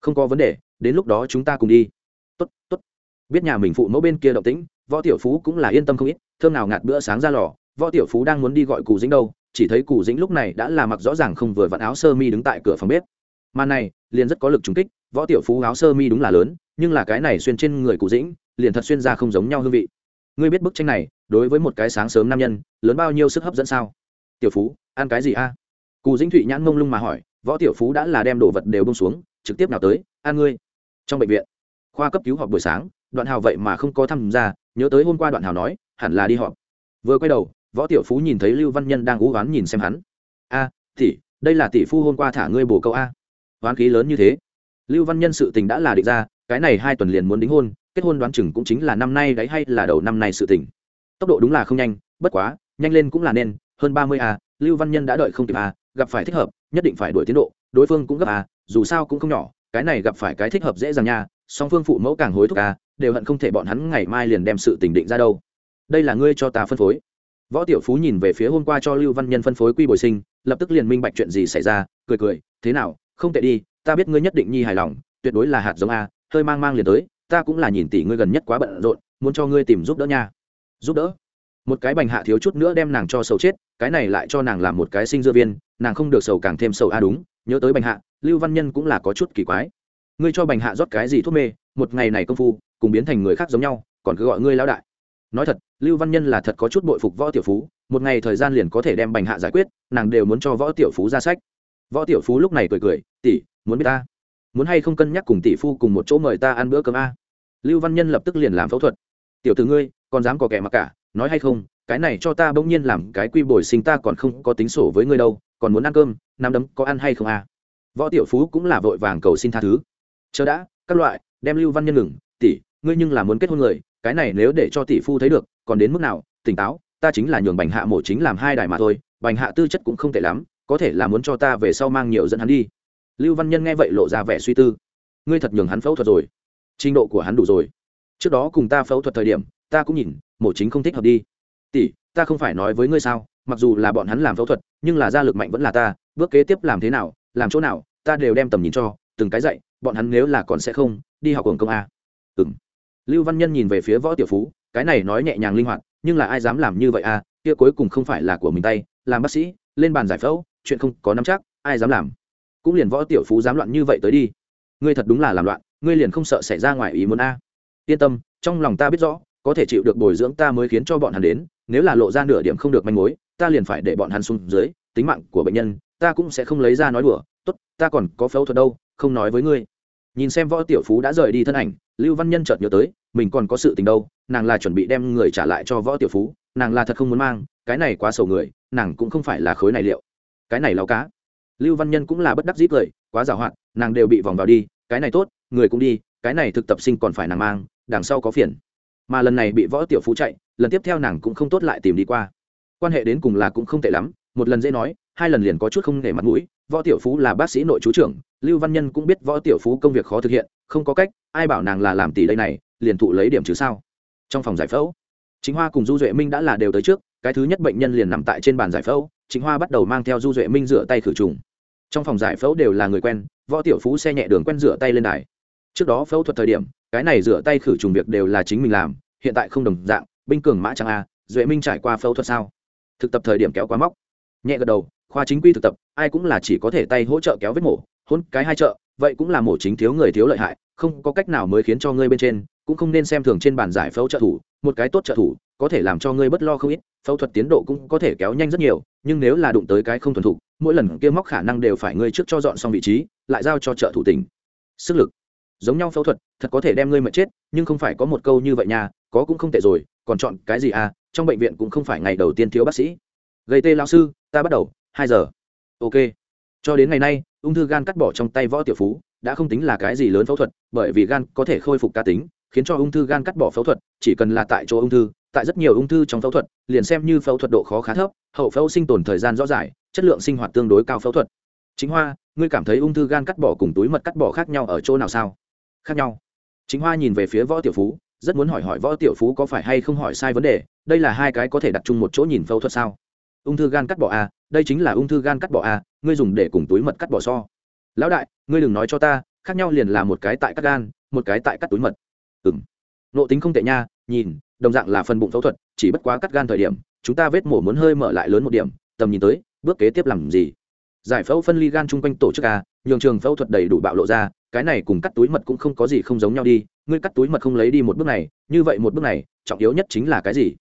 Không có vấn đề, đến lúc đó chúng ta cùng đi tốt tốt. Biết nhà mình phụ mẫu bên kia động tĩnh, võ tiểu phú cũng là yên tâm không ít, thơm nào ngạt bữa sáng ra lò. Võ tiểu phú đang muốn đi gọi cù dĩnh đâu, chỉ thấy cù dĩnh lúc này đã là mặc rõ ràng không vừa vặn áo sơ mi đứng tại cửa phòng bếp. Màn này, liền rất có lực trúng kích, võ tiểu phú áo sơ mi đúng là lớn, nhưng là cái này xuyên trên người cụ dĩnh, liền thật xuyên ra không giống nhau hương vị. Ngươi biết bức tranh này, đối với một cái sáng sớm nam nhân, lớn bao nhiêu sức hấp dẫn sao? Tiểu phú, ăn cái gì a? Cù dĩnh thụy nhãn mông lung mà hỏi, võ tiểu phú đã là đem đồ vật đều bông xuống, trực tiếp nào tới, ăn ngươi. Trong bệnh viện khoa cấp cứu họp buổi sáng, đoạn hào vậy mà không có tham gia, nhớ tới hôm qua đoạn hào nói, hẳn là đi họp. Vừa quay đầu, võ tiểu phú nhìn thấy lưu văn nhân đang ú oán nhìn xem hắn. A, tỷ, đây là tỷ phu hôm qua thả ngươi bồ câu a. Oán khí lớn như thế. Lưu văn nhân sự tình đã là định ra, cái này hai tuần liền muốn đính hôn, kết hôn đoán chừng cũng chính là năm nay đấy hay là đầu năm nay sự tình. Tốc độ đúng là không nhanh, bất quá, nhanh lên cũng là nên, hơn ba mươi a, lưu văn nhân đã đợi không kịp a, gặp phải thích hợp, nhất định phải đuổi tiến độ, đối phương cũng gấp a, dù sao cũng không nhỏ, cái này gặp phải cái thích hợp dễ dàng nha song phương phụ mẫu càng hối thúc a, đều hận không thể bọn hắn ngày mai liền đem sự tình định ra đâu. Đây là ngươi cho ta phân phối. Võ tiểu phú nhìn về phía hôm qua cho lưu văn nhân phân phối quy bồi sinh, lập tức liền minh bạch chuyện gì xảy ra, cười cười, thế nào, không tệ đi, ta biết ngươi nhất định nhi hài lòng, tuyệt đối là hạt giống a, hơi mang mang liền tới, ta cũng là nhìn tỷ ngươi gần nhất quá bận rộn, muốn cho ngươi tìm giúp đỡ nha. Giúp đỡ? Một cái bành hạ thiếu chút nữa đem nàng cho sầu chết, cái này lại cho nàng làm một cái sinh dưa viên, nàng không được sầu càng thêm sầu a, đúng, nhớ tới bành hạ, lưu văn nhân cũng là có chút kỳ quái ngươi cho bành hạ rót cái gì thuốc mê, một ngày này công phu, cùng biến thành người khác giống nhau, còn cứ gọi ngươi lão đại. Nói thật, lưu văn nhân là thật có chút bội phục võ tiểu phú, một ngày thời gian liền có thể đem bành hạ giải quyết, nàng đều muốn cho võ tiểu phú ra sách. Võ tiểu phú lúc này cười cười, tỷ, muốn biết ta? Muốn hay không cân nhắc cùng tỷ phu cùng một chỗ mời ta ăn bữa cơm a? Lưu văn nhân lập tức liền làm phẫu thuật. Tiểu từ ngươi, còn dám có kẻ mặc cả, nói hay không, cái này cho ta bỗng nhiên làm cái quy bồi sinh ta còn không có tính sổ với ngươi đâu, còn muốn ăn cơm, nắm đấm có ăn hay không a? Võ tiểu phú cũng là vội vàng cầu xin tha thứ chờ đã, các loại, đem lưu văn nhân ngừng. Tỷ, ngươi nhưng là muốn kết hôn người, cái này nếu để cho tỷ phu thấy được, còn đến mức nào? Tỉnh táo, ta chính là nhường bành hạ mổ chính làm hai đài mà thôi, bành hạ tư chất cũng không tệ lắm, có thể là muốn cho ta về sau mang nhiều dẫn hắn đi. Lưu văn nhân nghe vậy lộ ra vẻ suy tư. Ngươi thật nhường hắn phẫu thuật rồi. Trình độ của hắn đủ rồi. Trước đó cùng ta phẫu thuật thời điểm, ta cũng nhìn mổ chính không thích hợp đi. Tỷ, ta không phải nói với ngươi sao, mặc dù là bọn hắn làm phẫu thuật, nhưng là gia lực mạnh vẫn là ta, bước kế tiếp làm thế nào, làm chỗ nào, ta đều đem tầm nhìn cho, từng cái dạy bọn hắn nếu là còn sẽ không, đi học hồng công a. Ừ m lưu văn nhân nhìn về phía võ tiểu phú, cái này nói nhẹ nhàng linh hoạt, nhưng là ai dám làm như vậy a, kia cuối cùng không phải là của mình tay, làm bác sĩ, lên bàn giải phẫu, chuyện không có nắm chắc, ai dám làm? Cũng liền võ tiểu phú dám loạn như vậy tới đi. Ngươi thật đúng là làm loạn, ngươi liền không sợ xảy ra ngoài ý muốn a. Yên tâm, trong lòng ta biết rõ, có thể chịu được bồi dưỡng ta mới khiến cho bọn hắn đến, nếu là lộ ra nửa điểm không được manh mối, ta liền phải để bọn hắn xuống dưới, tính mạng của bệnh nhân, ta cũng sẽ không lấy ra nói đùa, tốt, ta còn có phẫu thuật đâu, không nói với ngươi nhìn xem võ tiểu phú đã rời đi thân ảnh, lưu văn nhân chợt nhớ tới, mình còn có sự tình đâu, nàng là chuẩn bị đem người trả lại cho võ tiểu phú, nàng là thật không muốn mang, cái này quá sầu người, nàng cũng không phải là khối này liệu. Cái này lao cá. Lưu văn nhân cũng là bất đắc dĩ cười, quá giảo hoạt nàng đều bị vòng vào đi, cái này tốt, người cũng đi, cái này thực tập sinh còn phải nàng mang, đằng sau có phiền. Mà lần này bị võ tiểu phú chạy, lần tiếp theo nàng cũng không tốt lại tìm đi qua. Quan hệ đến cùng là cũng không tệ lắm, một lần dễ nói, hai lần liền có chút không để mặt mũi võ tiểu phú là bác sĩ nội chú trưởng, lưu văn nhân cũng biết võ tiểu phú công việc khó thực hiện, không có cách, ai bảo nàng là làm tỷ đây này, liền thụ lấy điểm chứ sao? Trong phòng giải phẫu, chính hoa cùng du duệ minh đã là đều tới trước, cái thứ nhất bệnh nhân liền nằm tại trên bàn giải phẫu, chính hoa bắt đầu mang theo du duệ minh rửa tay khử trùng. Trong phòng giải phẫu đều là người quen, võ tiểu phú xe nhẹ đường quen rửa tay lên đài. Trước đó phẫu thuật thời điểm, cái này rửa tay khử trùng việc đều là chính mình làm, hiện tại không đồng dạng, binh cường mã trang a, duệ minh trải qua phẫu thuật sao? Thực tập thời điểm kéo quá móc. Nhẹ gật đầu khoa chính quy thực tập, ai cũng là chỉ có thể tay hỗ trợ kéo vết mổ, hôn cái hai chợ, vậy cũng là mổ chính thiếu người thiếu lợi hại, không có cách nào mới khiến cho ngươi bên trên, cũng không nên xem thường trên bàn giải phẫu trợ thủ, một cái tốt trợ thủ, có thể làm cho ngươi bất lo không ít, phẫu thuật tiến độ cũng có thể kéo nhanh rất nhiều, nhưng nếu là đụng tới cái không thuần thục, mỗi lần kia móc khả năng đều phải ngươi trước cho dọn xong vị trí, lại giao cho trợ thủ tỉnh. Sức lực. Giống nhau phẫu thuật, thật có thể đem ngươi mệt chết, nhưng không phải có một câu như vậy nha, có cũng không tệ rồi, còn chọn cái gì à trong bệnh viện cũng không phải ngày đầu tiên thiếu bác sĩ. Gây tê lao sư, ta bắt đầu hai giờ. Ok. Cho đến ngày nay, ung thư gan cắt bỏ trong tay võ tiểu phú đã không tính là cái gì lớn phẫu thuật, bởi vì gan có thể khôi phục cá tính, khiến cho ung thư gan cắt bỏ phẫu thuật, chỉ cần là tại chỗ ung thư, tại rất nhiều ung thư trong phẫu thuật, liền xem như phẫu thuật độ khó khá thấp, hậu phẫu sinh tồn thời gian rõ rải, chất lượng sinh hoạt tương đối cao phẫu thuật. Chính hoa, ngươi cảm thấy ung thư gan cắt bỏ cùng túi mật cắt bỏ khác nhau ở chỗ nào sao? Khác nhau. Chính hoa nhìn về phía võ tiểu phú, rất muốn hỏi hỏi võ tiểu phú có phải hay không hỏi sai vấn đề, đây là hai cái có thể đặt chung một chỗ nhìn phẫu thuật sao? Ung thư gan cắt bỏ a đây chính là ung thư gan cắt bỏ a ngươi dùng để cùng túi mật cắt bỏ so. Lão đại, ngươi đừng nói cho ta, khác nhau liền là một cái tại cắt gan, một cái tại cắt túi mật. Ừng nộ tính không tệ nha, nhìn, đồng dạng là phần bụng phẫu thuật, chỉ bất quá cắt gan thời điểm, chúng ta vết mổ muốn hơi mở lại lớn một điểm, tầm nhìn tới, bước kế tiếp làm gì? Giải phẫu phân ly gan chung quanh tổ chức a nhường trường phẫu thuật đầy đủ bạo lộ ra, cái này cùng cắt túi mật cũng không có gì không giống nhau đi, ngươi cắt túi mật không lấy đi một bước này, như vậy một bước này, trọng yếu nhất chính là cái gì?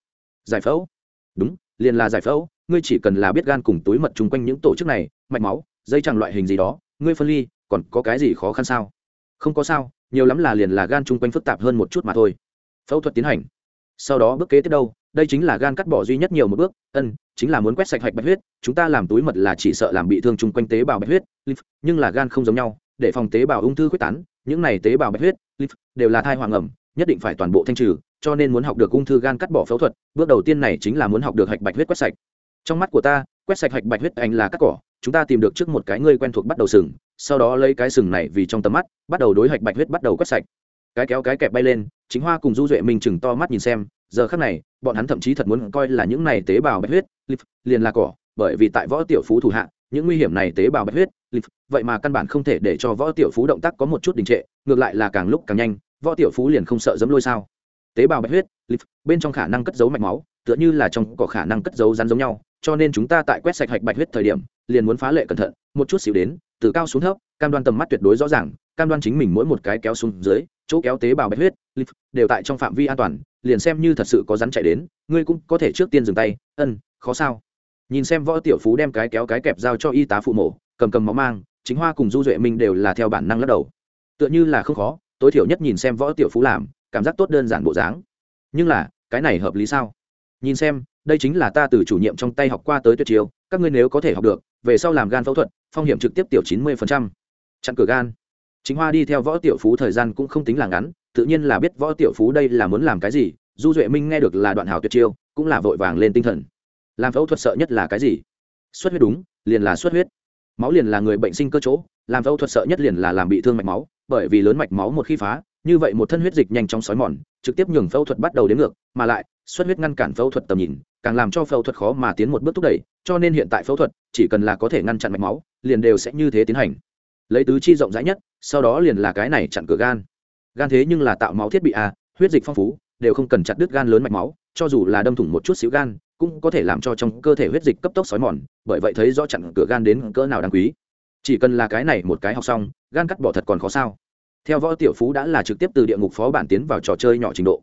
Giải phẫu. Đúng, liền là giải phẫu ngươi chỉ cần là biết gan cùng túi mật chung quanh những tổ chức này, mạch máu, dây chẳng loại hình gì đó, ngươi phân ly, còn có cái gì khó khăn sao? Không có sao, nhiều lắm là liền là gan chung quanh phức tạp hơn một chút mà thôi. Phẫu thuật tiến hành. Sau đó bước kế tiếp đâu? Đây chính là gan cắt bỏ duy nhất nhiều một bước. Ân, chính là muốn quét sạch hạch bạch huyết. Chúng ta làm túi mật là chỉ sợ làm bị thương chung quanh tế bào bạch huyết nhưng là gan không giống nhau. Để phòng tế bào ung thư quyết tán, những này tế bào bạch huyết đều là thai hoàng ẩm, nhất định phải toàn bộ thanh trừ, cho nên muốn học được ung thư gan cắt bỏ phẫu thuật, bước đầu tiên này chính là muốn học được hạch bạch huyết quét sạch trong mắt của ta, quét sạch hạch bạch huyết anh là cắt cỏ, chúng ta tìm được trước một cái ngươi quen thuộc bắt đầu sừng, sau đó lấy cái sừng này vì trong tầm mắt, bắt đầu đối hạch bạch huyết bắt đầu quét sạch. Cái kéo cái kẹp bay lên, chính hoa cùng du duệ mình chừng to mắt nhìn xem, giờ khác này, bọn hắn thậm chí thật muốn coi là những này tế bào bạch huyết liền là cỏ, bởi vì tại võ tiểu phú thủ hạ, những nguy hiểm này tế bào bạch huyết vậy mà căn bản không thể để cho võ tiểu phú động tác có một chút đình trệ, ngược lại là càng lúc càng nhanh, võ tiểu phú liền không sợ dấm lôi sao. Tế bào bạch huyết bên trong khả năng cất giấu mạch máu tựa như là trong có khả năng cất giấu rắn giống nhau, cho nên chúng ta tại quét sạch hạch bạch huyết thời điểm, liền muốn phá lệ cẩn thận, một chút xíu đến, từ cao xuống thấp, cam đoan tầm mắt tuyệt đối rõ ràng, cam đoan chính mình mỗi một cái kéo xuống dưới, chỗ kéo tế bào bạch huyết đều tại trong phạm vi an toàn, liền xem như thật sự có rắn chạy đến, ngươi cũng có thể trước tiên dừng tay, ân, khó sao? Nhìn xem võ tiểu phú đem cái kéo cái kẹp giao cho y tá phụ mổ, cầm cầm máu mang, chính hoa cùng du duệ minh đều là theo bản năng lắc đầu. Tựa như là không khó, tối thiểu nhất nhìn xem võ tiểu phú làm, cảm giác tốt đơn giản bộ dáng. Nhưng là, cái này hợp lý sao? Nhìn xem, đây chính là ta từ chủ nhiệm trong tay học qua tới tuyệt chiêu, các ngươi nếu có thể học được, về sau làm gan phẫu thuật, phong hiểm trực tiếp tiểu chín mươi chặn cửa gan. Chính hoa đi theo võ tiểu phú thời gian cũng không tính là ngắn, tự nhiên là biết võ tiểu phú đây là muốn làm cái gì, du duệ minh nghe được là đoạn hảo tuyệt chiêu, cũng là vội vàng lên tinh thần. Làm phẫu thuật sợ nhất là cái gì? Xuất huyết đúng, liền là xuất huyết. Máu liền là người bệnh sinh cơ chỗ, làm phẫu thuật sợ nhất liền là làm bị thương mạch máu, bởi vì lớn mạch máu một khi phá, như vậy một thân huyết dịch nhanh chóng xói mòn, trực tiếp nhường phẫu thuật bắt đầu đến ngược, mà lại xuất huyết ngăn cản phẫu thuật tầm nhìn, càng làm cho phẫu thuật khó mà tiến một bước thúc đẩy, cho nên hiện tại phẫu thuật, chỉ cần là có thể ngăn chặn mạch máu, liền đều sẽ như thế tiến hành. Lấy tứ chi rộng rãi nhất, sau đó liền là cái này chặn cửa gan. Gan thế nhưng là tạo máu thiết bị à huyết dịch phong phú, đều không cần chặt đứt gan lớn mạch máu, cho dù là đâm thủng một chút xíu gan, cũng có thể làm cho trong cơ thể huyết dịch cấp tốc xói mòn, bởi vậy thấy rõ chặn cửa gan đến cỡ nào đáng quý. Chỉ cần là cái này một cái học xong, gan cắt bỏ thật còn khó sao. Theo võ tiểu phú đã là trực tiếp từ địa ngục phó bản tiến vào trò chơi nhỏ trình độ.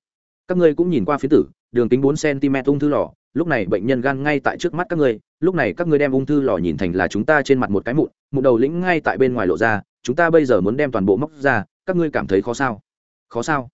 Các ngươi cũng nhìn qua phía tử đường kính bốn cm ung thư lò, lúc này bệnh nhân gan ngay tại trước mắt các ngươi, lúc này các ngươi đem ung thư lò nhìn thành là chúng ta trên mặt một cái mụn mụn đầu lĩnh ngay tại bên ngoài lộ ra, chúng ta bây giờ muốn đem toàn bộ móc ra, các ngươi cảm thấy khó sao? Khó sao?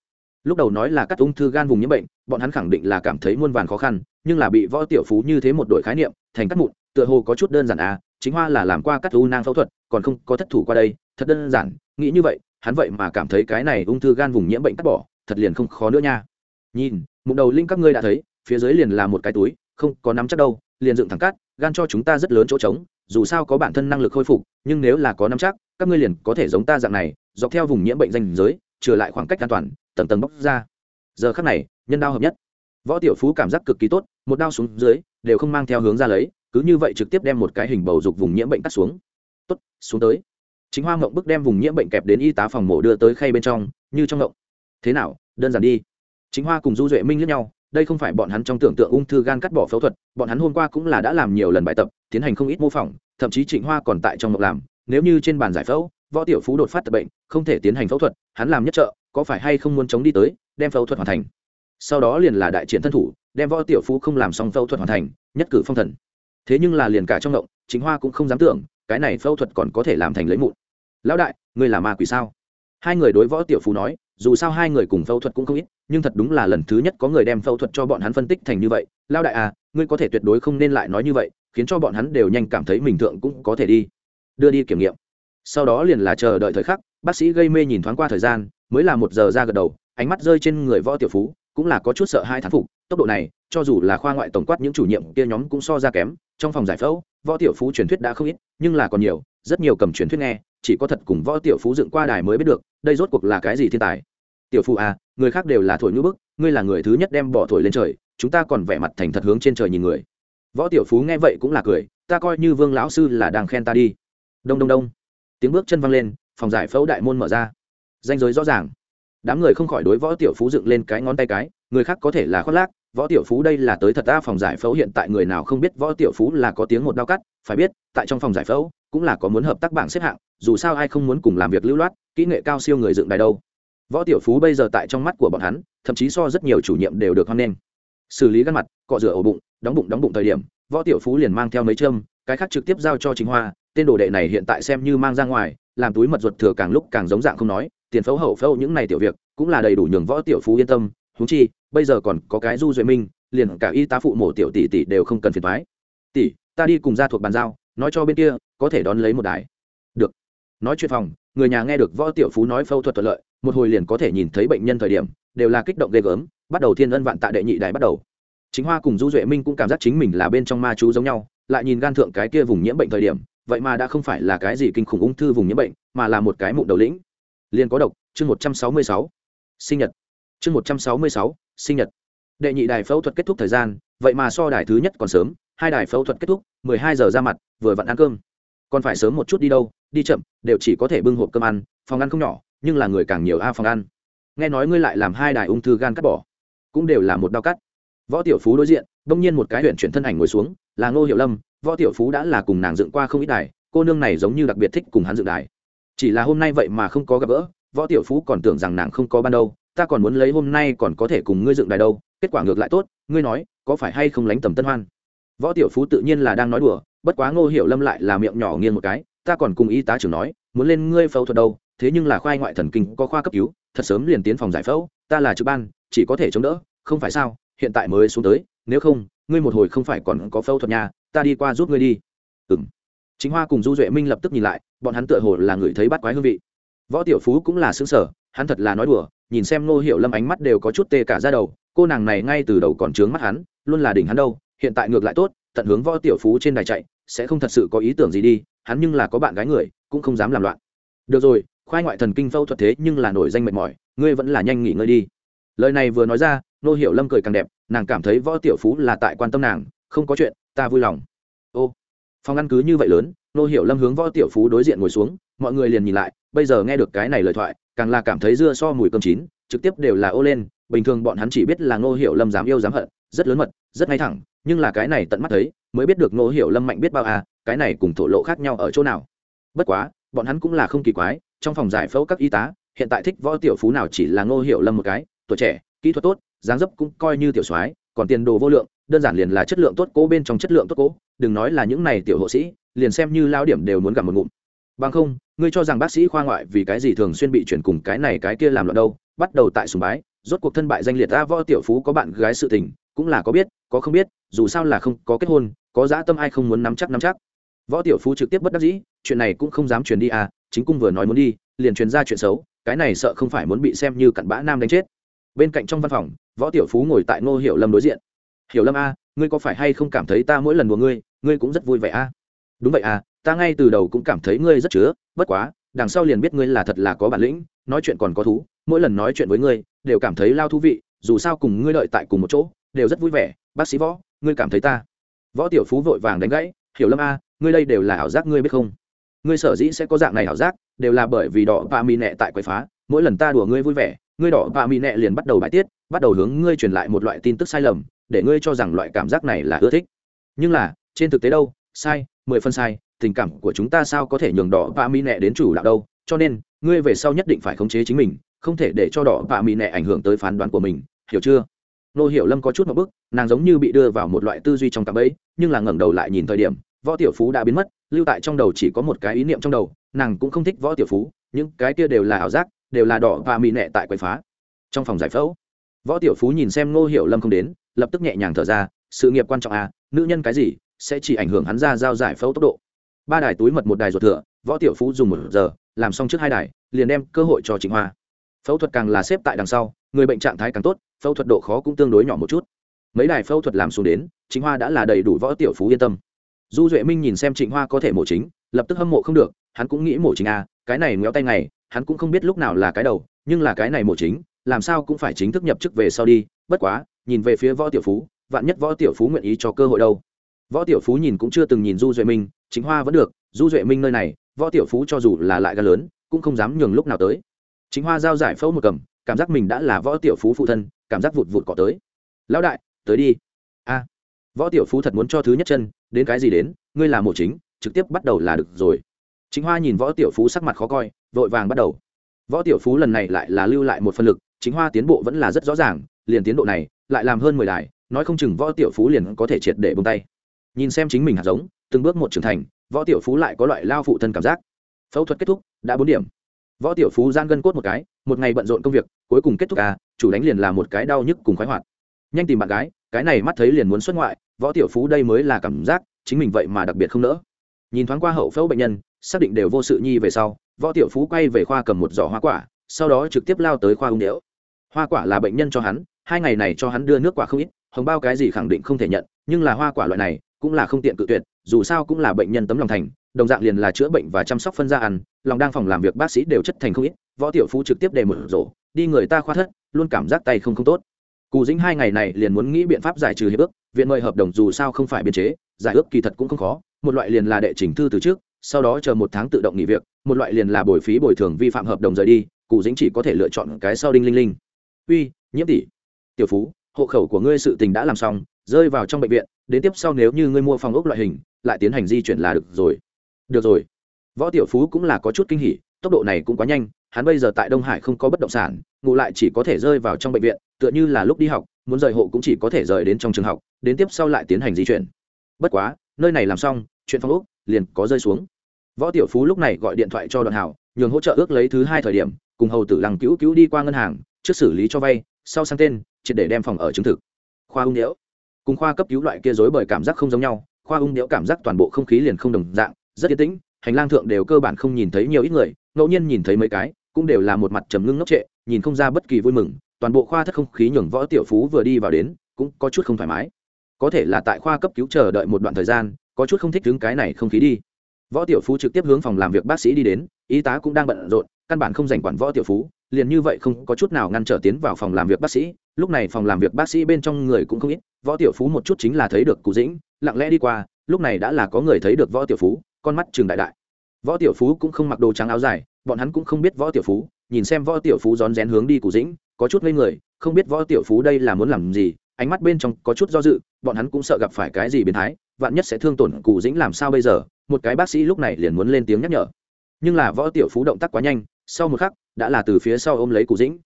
Lúc đầu nói là cắt ung thư gan vùng nhiễm bệnh, bọn hắn khẳng định là cảm thấy muôn vàn khó khăn, nhưng là bị võ tiểu phú như thế một đổi khái niệm, thành cắt mụn, tựa hồ có chút đơn giản à chính hoa là làm qua cắt u nang phẫu thuật, còn không có thất thủ qua đây, thật đơn giản, nghĩ như vậy, hắn vậy mà cảm thấy cái này ung thư gan vùng nhiễm bệnh cắt bỏ, thật liền không khó nữa nha. Nhìn mụn đầu linh các ngươi đã thấy, phía dưới liền là một cái túi, không có nắm chắc đâu, liền dựng thẳng cắt gan cho chúng ta rất lớn chỗ trống, dù sao có bản thân năng lực khôi phục, nhưng nếu là có nắm chắc, các ngươi liền có thể giống ta dạng này, dọc theo vùng nhiễm bệnh danh giới trừ lại khoảng cách an toàn, tầng tầng bóc ra. Giờ khắc này, nhân đao hợp nhất. Võ tiểu phú cảm giác cực kỳ tốt, một đao xuống dưới, đều không mang theo hướng ra lấy, cứ như vậy trực tiếp đem một cái hình bầu dục vùng nhiễm bệnh cắt xuống. Tốt, xuống tới. Chính hoa ngộng bức đem vùng nhiễm bệnh kẹp đến y tá phòng mổ đưa tới khay bên trong, như trong ngộng. Thế nào, đơn giản đi chính hoa cùng du duệ minh lẫn nhau, đây không phải bọn hắn trong tưởng tượng ung thư gan cắt bỏ phẫu thuật, bọn hắn hôm qua cũng là đã làm nhiều lần bài tập, tiến hành không ít mô phỏng, thậm chí trịnh hoa còn tại trong ngộng làm, nếu như trên bàn giải phẫu, võ tiểu phú đột phát tập bệnh, không thể tiến hành phẫu thuật, hắn làm nhất trợ, có phải hay không muốn chống đi tới, đem phẫu thuật hoàn thành. Sau đó liền là đại triển thân thủ, đem võ tiểu phú không làm xong phẫu thuật hoàn thành, nhất cử phong thần. Thế nhưng là liền cả trong động chính hoa cũng không dám tưởng, cái này phẫu thuật còn có thể làm thành lấy mụn. Lão đại ngươi là ma quỷ sao? Hai người đối võ tiểu phú nói dù sao hai người cùng phẫu thuật cũng không ít, nhưng thật đúng là lần thứ nhất có người đem phẫu thuật cho bọn hắn phân tích thành như vậy. Lao đại à ngươi có thể tuyệt đối không nên lại nói như vậy, khiến cho bọn hắn đều nhanh cảm thấy mình thượng cũng có thể đi. Đưa đi kiểm nghiệm. Sau đó liền là chờ đợi thời khắc, bác sĩ gây mê nhìn thoáng qua thời gian, mới là một giờ ra gật đầu, ánh mắt rơi trên người võ tiểu phú, cũng là có chút sợ hai thán phục, tốc độ này, cho dù là khoa ngoại tổng quát những chủ nhiệm kia nhóm cũng so ra kém, trong phòng giải phẫu, võ tiểu phú truyền thuyết đã không ít, nhưng là còn nhiều, rất nhiều cầm truyền thuyết nghe chỉ có thật cùng võ tiểu phú dựng qua đài mới biết được, đây rốt cuộc là cái gì thiên tài. Tiểu phú à người khác đều là thổi ngữ bức, ngươi là người thứ nhất đem bỏ thổi lên trời, chúng ta còn vẻ mặt thành thật hướng trên trời nhìn người. Võ tiểu phú nghe vậy cũng là cười, ta coi như vương lão sư là đang khen ta đi. Đông đông đông. Tiếng bước chân văng lên, phòng giải phẫu đại môn mở ra. Danh giới rõ ràng. Đám người không khỏi đối võ tiểu phú dựng lên cái ngón tay cái, người khác có thể là khoác lác võ tiểu phú đây là tới thật ta phòng giải phẫu hiện tại người nào không biết võ tiểu phú là có tiếng một đau cắt, phải biết, tại trong phòng giải phẫu, cũng là có muốn hợp tác bảng xếp hạng, dù sao ai không muốn cùng làm việc lưu loát, kỹ nghệ cao siêu người dựng đài đâu. Võ tiểu phú bây giờ tại trong mắt của bọn hắn, thậm chí so rất nhiều chủ nhiệm đều được hoan nghênh. Xử lý gắn mặt, cọ rửa ổ bụng, đóng bụng đóng bụng thời điểm, võ tiểu phú liền mang theo mấy châm, cái khác trực tiếp giao cho chính hoa, tên đồ đệ này hiện tại xem như mang ra ngoài, làm túi mật ruột thừa càng lúc càng giống dạng không nói, tiền phẫu hậu phẫu những này tiểu việc, cũng là đầy đủ nhường võ tiểu phú yên tâm húng chi bây giờ còn có cái du duệ minh, liền cả y tá phụ mổ tiểu tỷ tỷ đều không cần phiền thoái tỷ, ta đi cùng ra thuộc bàn giao, nói cho bên kia, có thể đón lấy một đài. Được. Nói chuyện phòng, người nhà nghe được võ tiểu phú nói phẫu thuật thuận lợi, một hồi liền có thể nhìn thấy bệnh nhân thời điểm, đều là kích động ghê gớm, bắt đầu thiên ân vạn tạ đệ nhị đài bắt đầu. Chính hoa cùng du duệ minh cũng cảm giác chính mình là bên trong ma chú giống nhau, lại nhìn gan thượng cái kia vùng nhiễm bệnh thời điểm, vậy mà đã không phải là cái gì kinh khủng ung thư vùng nhiễm bệnh, mà là một cái mụn đầu lĩnh. Liền có độc, chương một trăm sáu mươi sáu. Sinh nhật. Chương một trăm sáu mươi sáu sinh nhật. Đệ nhị đài phẫu thuật kết thúc thời gian, vậy mà so đài thứ nhất còn sớm, hai đài phẫu thuật kết thúc, mười hai giờ ra mặt, vừa vặn ăn cơm. Còn phải sớm một chút đi đâu, đi chậm, đều chỉ có thể bưng hộp cơm ăn, phòng ăn không nhỏ, nhưng là người càng nhiều a phòng ăn. Nghe nói ngươi lại làm hai đài ung thư gan cắt bỏ, cũng đều là một đau cắt. Võ tiểu phú đối diện, đông nhiên một cái huyện chuyển thân ảnh ngồi xuống, là ngô hiệu lâm. Võ tiểu phú đã là cùng nàng dựng qua không ít đài, cô nương này giống như đặc biệt thích cùng hắn dựng đài. Chỉ là hôm nay vậy mà không có gặp gỡ, võ tiểu phú còn tưởng rằng nàng không có ban đâu ta còn muốn lấy hôm nay còn có thể cùng ngươi dựng đài đâu, kết quả ngược lại tốt, ngươi nói, có phải hay không lánh tầm tân hoan? Võ tiểu phú tự nhiên là đang nói đùa, bất quá ngô hiểu lâm lại là miệng nhỏ nghiêng một cái, ta còn cùng y tá trưởng nói, muốn lên ngươi phẫu thuật đâu, thế nhưng là khoai ngoại thần kinh có khoa cấp cứu, thật sớm liền tiến phòng giải phẫu, ta là trực ban, chỉ có thể chống đỡ, không phải sao, hiện tại mới xuống tới, nếu không, ngươi một hồi không phải còn có phẫu thuật nhà ta đi qua giúp ngươi đi. Ừ m chính hoa cùng du duệ minh lập tức nhìn lại, bọn hắn tựa hồ là người thấy bắt quái hương vị. Võ tiểu phú cũng là xứng sở hắn thật là nói đùa, nhìn xem ngô hiệu lâm ánh mắt đều có chút tê cả ra đầu, cô nàng này ngay từ đầu còn trướng mắt hắn, luôn là đỉnh hắn đâu, hiện tại ngược lại tốt, tận hướng võ tiểu phú trên đài chạy, sẽ không thật sự có ý tưởng gì đi, hắn nhưng là có bạn gái người, cũng không dám làm loạn. Được rồi, khoai ngoại thần kinh phẫu thuật thế nhưng là nổi danh mệt mỏi, ngươi vẫn là nhanh nghỉ ngơi đi. Lời này vừa nói ra nô hiểu lâm cười càng đẹp, nàng cảm thấy võ tiểu phú là tại quan tâm nàng, không có chuyện, ta vui lòng. Ô, phòng ăn cứ như vậy lớn nô hiểu lâm hướng võ tiểu phú đối diện ngồi xuống, mọi người liền nhìn lại, bây giờ nghe được cái này lời thoại càng là cảm thấy dưa so mùi cơm chín, trực tiếp đều là ô lên, bình thường bọn hắn chỉ biết là ngô hiểu lâm dám yêu dám hận, rất lớn mật, rất ngay thẳng, nhưng là cái này tận mắt thấy, mới biết được ngô hiểu lâm mạnh biết bao à cái này cùng thổ lộ khác nhau ở chỗ nào. Bất quá, bọn hắn cũng là không kỳ quái, trong phòng giải phẫu các y tá, hiện tại thích võ tiểu phú nào chỉ là ngô hiểu lâm một cái, tuổi trẻ, kỹ thuật tốt, dáng dấp cũng coi như tiểu soái, còn tiền đồ vô lượng, đơn giản liền là chất lượng tốt cố bên trong chất lượng tốt cố, đừng nói là những này tiểu hộ sĩ, liền xem như lao điểm đều muốn gặp một ngụm. Bằng không ngươi cho rằng bác sĩ khoa ngoại vì cái gì thường xuyên bị chuyển cùng cái này cái kia làm loạn đâu, bắt đầu tại sùng bái, rốt cuộc thân bại danh liệt ta võ tiểu phú có bạn gái sự tình, cũng là có biết, có không biết, dù sao là không có kết hôn, có dã tâm ai không muốn nắm chắc nắm chắc. Võ tiểu phú trực tiếp bất đắc dĩ, chuyện này cũng không dám truyền đi à chính cung vừa nói muốn đi, liền truyền ra chuyện xấu, cái này sợ không phải muốn bị xem như cặn bã nam đánh chết. Bên cạnh trong văn phòng, võ tiểu phú ngồi tại ngô hiểu lâm đối diện. Hiểu lâm a, ngươi có phải hay không cảm thấy ta mỗi lần của ngươi ngươi cũng rất vui vẻ a? Đúng vậy à ta ngay từ đầu cũng cảm thấy ngươi rất chứa, bất quá, đằng sau liền biết ngươi là thật là có bản lĩnh, nói chuyện còn có thú, mỗi lần nói chuyện với ngươi, đều cảm thấy lao thú vị, dù sao cùng ngươi đợi tại cùng một chỗ, đều rất vui vẻ. Bác sĩ võ, ngươi cảm thấy ta? Võ tiểu phú vội vàng đánh gãy, hiểu lâm a, ngươi đây đều là ảo giác ngươi biết không? Ngươi sở dĩ sẽ có dạng này ảo giác, đều là bởi vì đỏ và mì nẹ tại quậy phá, mỗi lần ta đùa ngươi vui vẻ, ngươi đỏ và mì nẹ liền bắt đầu bài tiết, bắt đầu hướng ngươi truyền lại một loại tin tức sai lầm, để ngươi cho rằng loại cảm giác này là ưa thích. Nhưng là, trên thực tế đâu, sai mười phân sai, tình cảm của chúng ta sao có thể nhường đỏ và mỹ nẹ đến chủ đạo đâu? Cho nên, ngươi về sau nhất định phải khống chế chính mình, không thể để cho đỏ và mỹ nẹ ảnh hưởng tới phán đoán của mình, hiểu chưa? Nô hiểu lâm có chút một bức, nàng giống như bị đưa vào một loại tư duy trong cạm ấy nhưng là ngẩng đầu lại nhìn thời điểm, võ tiểu phú đã biến mất, lưu tại trong đầu chỉ có một cái ý niệm trong đầu, nàng cũng không thích võ tiểu phú, những cái kia đều là ảo giác, đều là đỏ và mị nẹ tại quậy phá. Trong phòng giải phẫu, võ tiểu phú nhìn xem ngô hiểu lâm không đến, lập tức nhẹ nhàng thở ra, sự nghiệp quan trọng à nữ nhân cái gì sẽ chỉ ảnh hưởng hắn ra giao giải phẫu tốc độ. Ba đài túi mật một đài ruột thừa, võ tiểu phú dùng một giờ, làm xong trước hai đài, liền đem cơ hội cho trịnh hoa. Phẫu thuật càng là xếp tại đằng sau, người bệnh trạng thái càng tốt, phẫu thuật độ khó cũng tương đối nhỏ một chút. Mấy đài phẫu thuật làm xuống đến, trịnh hoa đã là đầy đủ võ tiểu phú yên tâm. Du duệ minh nhìn xem trịnh hoa có thể mổ chính, lập tức hâm mộ không được, hắn cũng nghĩ mổ chính à cái này ngéo tay này hắn cũng không biết lúc nào là cái đầu, nhưng là cái này mổ chính, làm sao cũng phải chính thức nhập chức về sau đi, bất quá, nhìn về phía võ tiểu phú, vạn nhất võ tiểu phú nguyện ý cho cơ hội đâu võ tiểu phú nhìn cũng chưa từng nhìn du duệ minh, chính hoa vẫn được, du duệ minh nơi này, võ tiểu phú cho dù là lại ga lớn, cũng không dám nhường lúc nào tới. Chính hoa giao giải phẫu một cầm, cảm giác mình đã là võ tiểu phú phụ thân, cảm giác vụt vụt cỏ tới. Lão đại, tới đi. A. Võ tiểu phú thật muốn cho thứ nhất chân, đến cái gì đến, ngươi là một chính, trực tiếp bắt đầu là được rồi. Chính hoa nhìn võ tiểu phú sắc mặt khó coi, vội vàng bắt đầu. Võ tiểu phú lần này lại là lưu lại một phân lực, chính hoa tiến bộ vẫn là rất rõ ràng, liền tiến độ này lại làm hơn mười đài, nói không chừng võ tiểu phú liền có thể triệt để bông tay nhìn xem chính mình hạt giống, từng bước một trưởng thành, võ tiểu phú lại có loại lao phụ thân cảm giác. Phẫu thuật kết thúc, đã bốn điểm. Võ tiểu phú gian gân cốt một cái, một ngày bận rộn công việc, cuối cùng kết thúc à chủ đánh liền là một cái đau nhức cùng khoái hoạt. Nhanh tìm bạn gái, cái này mắt thấy liền muốn xuất ngoại, võ tiểu phú đây mới là cảm giác, chính mình vậy mà đặc biệt không nỡ. Nhìn thoáng qua hậu phẫu bệnh nhân, xác định đều vô sự nhi về sau, võ tiểu phú quay về khoa cầm một giỏ hoa quả, sau đó trực tiếp lao tới khoa ung đẽo hoa quả là bệnh nhân cho hắn, hai ngày này cho hắn đưa nước quả không ít, hồng bao cái gì khẳng định không thể nhận, nhưng là hoa quả loại này cũng là không tiện cự tuyệt, dù sao cũng là bệnh nhân tấm lòng thành, đồng dạng liền là chữa bệnh và chăm sóc phân ra ăn, lòng đang phòng làm việc bác sĩ đều chất thành không ít, võ tiểu phú trực tiếp đề một rổ, đi người ta khoa thất, luôn cảm giác tay không không tốt. Cù dĩnh hai ngày này liền muốn nghĩ biện pháp giải trừ hiệp ước, viện mời hợp đồng dù sao không phải biên chế, giải ước kỳ thật cũng không khó, một loại liền là đệ trình thư từ trước, sau đó chờ một tháng tự động nghỉ việc, một loại liền là bồi phí bồi thường vi phạm hợp đồng rời đi cụ dĩnh chỉ có thể lựa chọn cái sau đinh linh linh. Uy, nhiễm tỷ, tiểu phú hộ khẩu của ngươi sự tình đã làm xong, rơi vào trong bệnh viện, đến tiếp sau nếu như ngươi mua phòng ốc loại hình, lại tiến hành di chuyển là được rồi. Được rồi. Võ tiểu phú cũng là có chút kinh hỉ, tốc độ này cũng quá nhanh, hắn bây giờ tại đông hải không có bất động sản ngụ lại chỉ có thể rơi vào trong bệnh viện, tựa như là lúc đi học, muốn rời hộ cũng chỉ có thể rời đến trong trường học, đến tiếp sau lại tiến hành di chuyển. Bất quá, nơi này làm xong, chuyện phòng ốc liền có rơi xuống. Võ tiểu phú lúc này gọi điện thoại cho đoàn hảo, nhường hỗ trợ ước lấy thứ hai thời điểm, cùng hầu tử lăng cứu cứu đi qua ngân hàng, trước xử lý cho vay, sau sang tên triệt để đem phòng ở chứng thực. Khoa ung nhiễu. Cùng khoa cấp cứu loại kia dối bởi cảm giác không giống nhau, khoa ung nhiễu cảm giác toàn bộ không khí liền không đồng dạng, rất yên tĩnh, hành lang thượng đều cơ bản không nhìn thấy nhiều ít người, ngẫu nhiên nhìn thấy mấy cái, cũng đều là một mặt trầm ngưng ngốc trệ, nhìn không ra bất kỳ vui mừng, toàn bộ khoa thất không khí nhường võ tiểu phú vừa đi vào đến, cũng có chút không thoải mái. Có thể là tại khoa cấp cứu chờ đợi một đoạn thời gian, có chút không thích đứng cái này không khí đi. Võ tiểu phú trực tiếp hướng phòng làm việc bác sĩ đi đến, y tá cũng đang bận rộn, căn bản không dành quản võ tiểu phú, liền như vậy không có chút nào ngăn trở tiến vào phòng làm việc bác sĩ lúc này phòng làm việc bác sĩ bên trong người cũng không ít, võ tiểu phú một chút chính là thấy được cụ dĩnh, lặng lẽ đi qua, lúc này đã là có người thấy được võ tiểu phú, con mắt trường đại đại. Võ tiểu phú cũng không mặc đồ trắng áo dài, bọn hắn cũng không biết võ tiểu phú, nhìn xem võ tiểu phú rón rén hướng đi cụ dĩnh, có chút ngây người, không biết võ tiểu phú đây là muốn làm gì, ánh mắt bên trong có chút do dự, bọn hắn cũng sợ gặp phải cái gì biến thái, vạn nhất sẽ thương tổn cụ dĩnh làm sao bây giờ, một cái bác sĩ lúc này liền muốn lên tiếng nhắc nhở. Nhưng là võ tiểu phú động tác quá nhanh, sau một khắc, đã là từ phía sau ôm lấy cụ dĩnh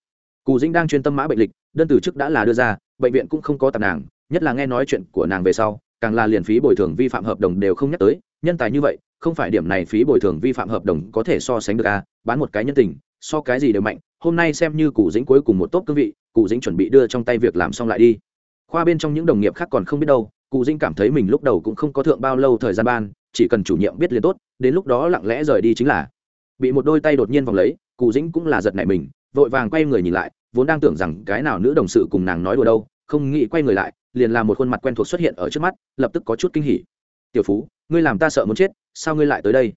cụ dĩnh đang chuyên tâm mã bệnh lịch, đơn từ chức đã là đưa ra, bệnh viện cũng không có tạp nàng, nhất là nghe nói chuyện của nàng về sau, càng là liền phí bồi thường vi phạm hợp đồng đều không nhắc tới. Nhân tài như vậy, không phải điểm này phí bồi thường vi phạm hợp đồng có thể so sánh được à? Bán một cái nhân tình, so cái gì đều mạnh. Hôm nay xem như cụ dĩnh cuối cùng một tốt cương vị cụ dĩnh chuẩn bị đưa trong tay việc làm xong lại đi. Khoa bên trong những đồng nghiệp khác còn không biết đâu cụ dĩnh cảm thấy mình lúc đầu cũng không có thượng bao lâu thời gian ban, chỉ cần chủ nhiệm biết liền tốt, đến lúc đó lặng lẽ rời đi chính là. Bị một đôi tay đột nhiên vòng lấy cụ dĩnh cũng là giật nảy mình, vội vàng quay người nhìn lại vốn đang tưởng rằng cái nào nữ đồng sự cùng nàng nói đùa đâu, không nghĩ quay người lại, liền làm một khuôn mặt quen thuộc xuất hiện ở trước mắt, lập tức có chút kinh hỉ. Tiểu phú, ngươi làm ta sợ muốn chết, sao ngươi lại tới đây?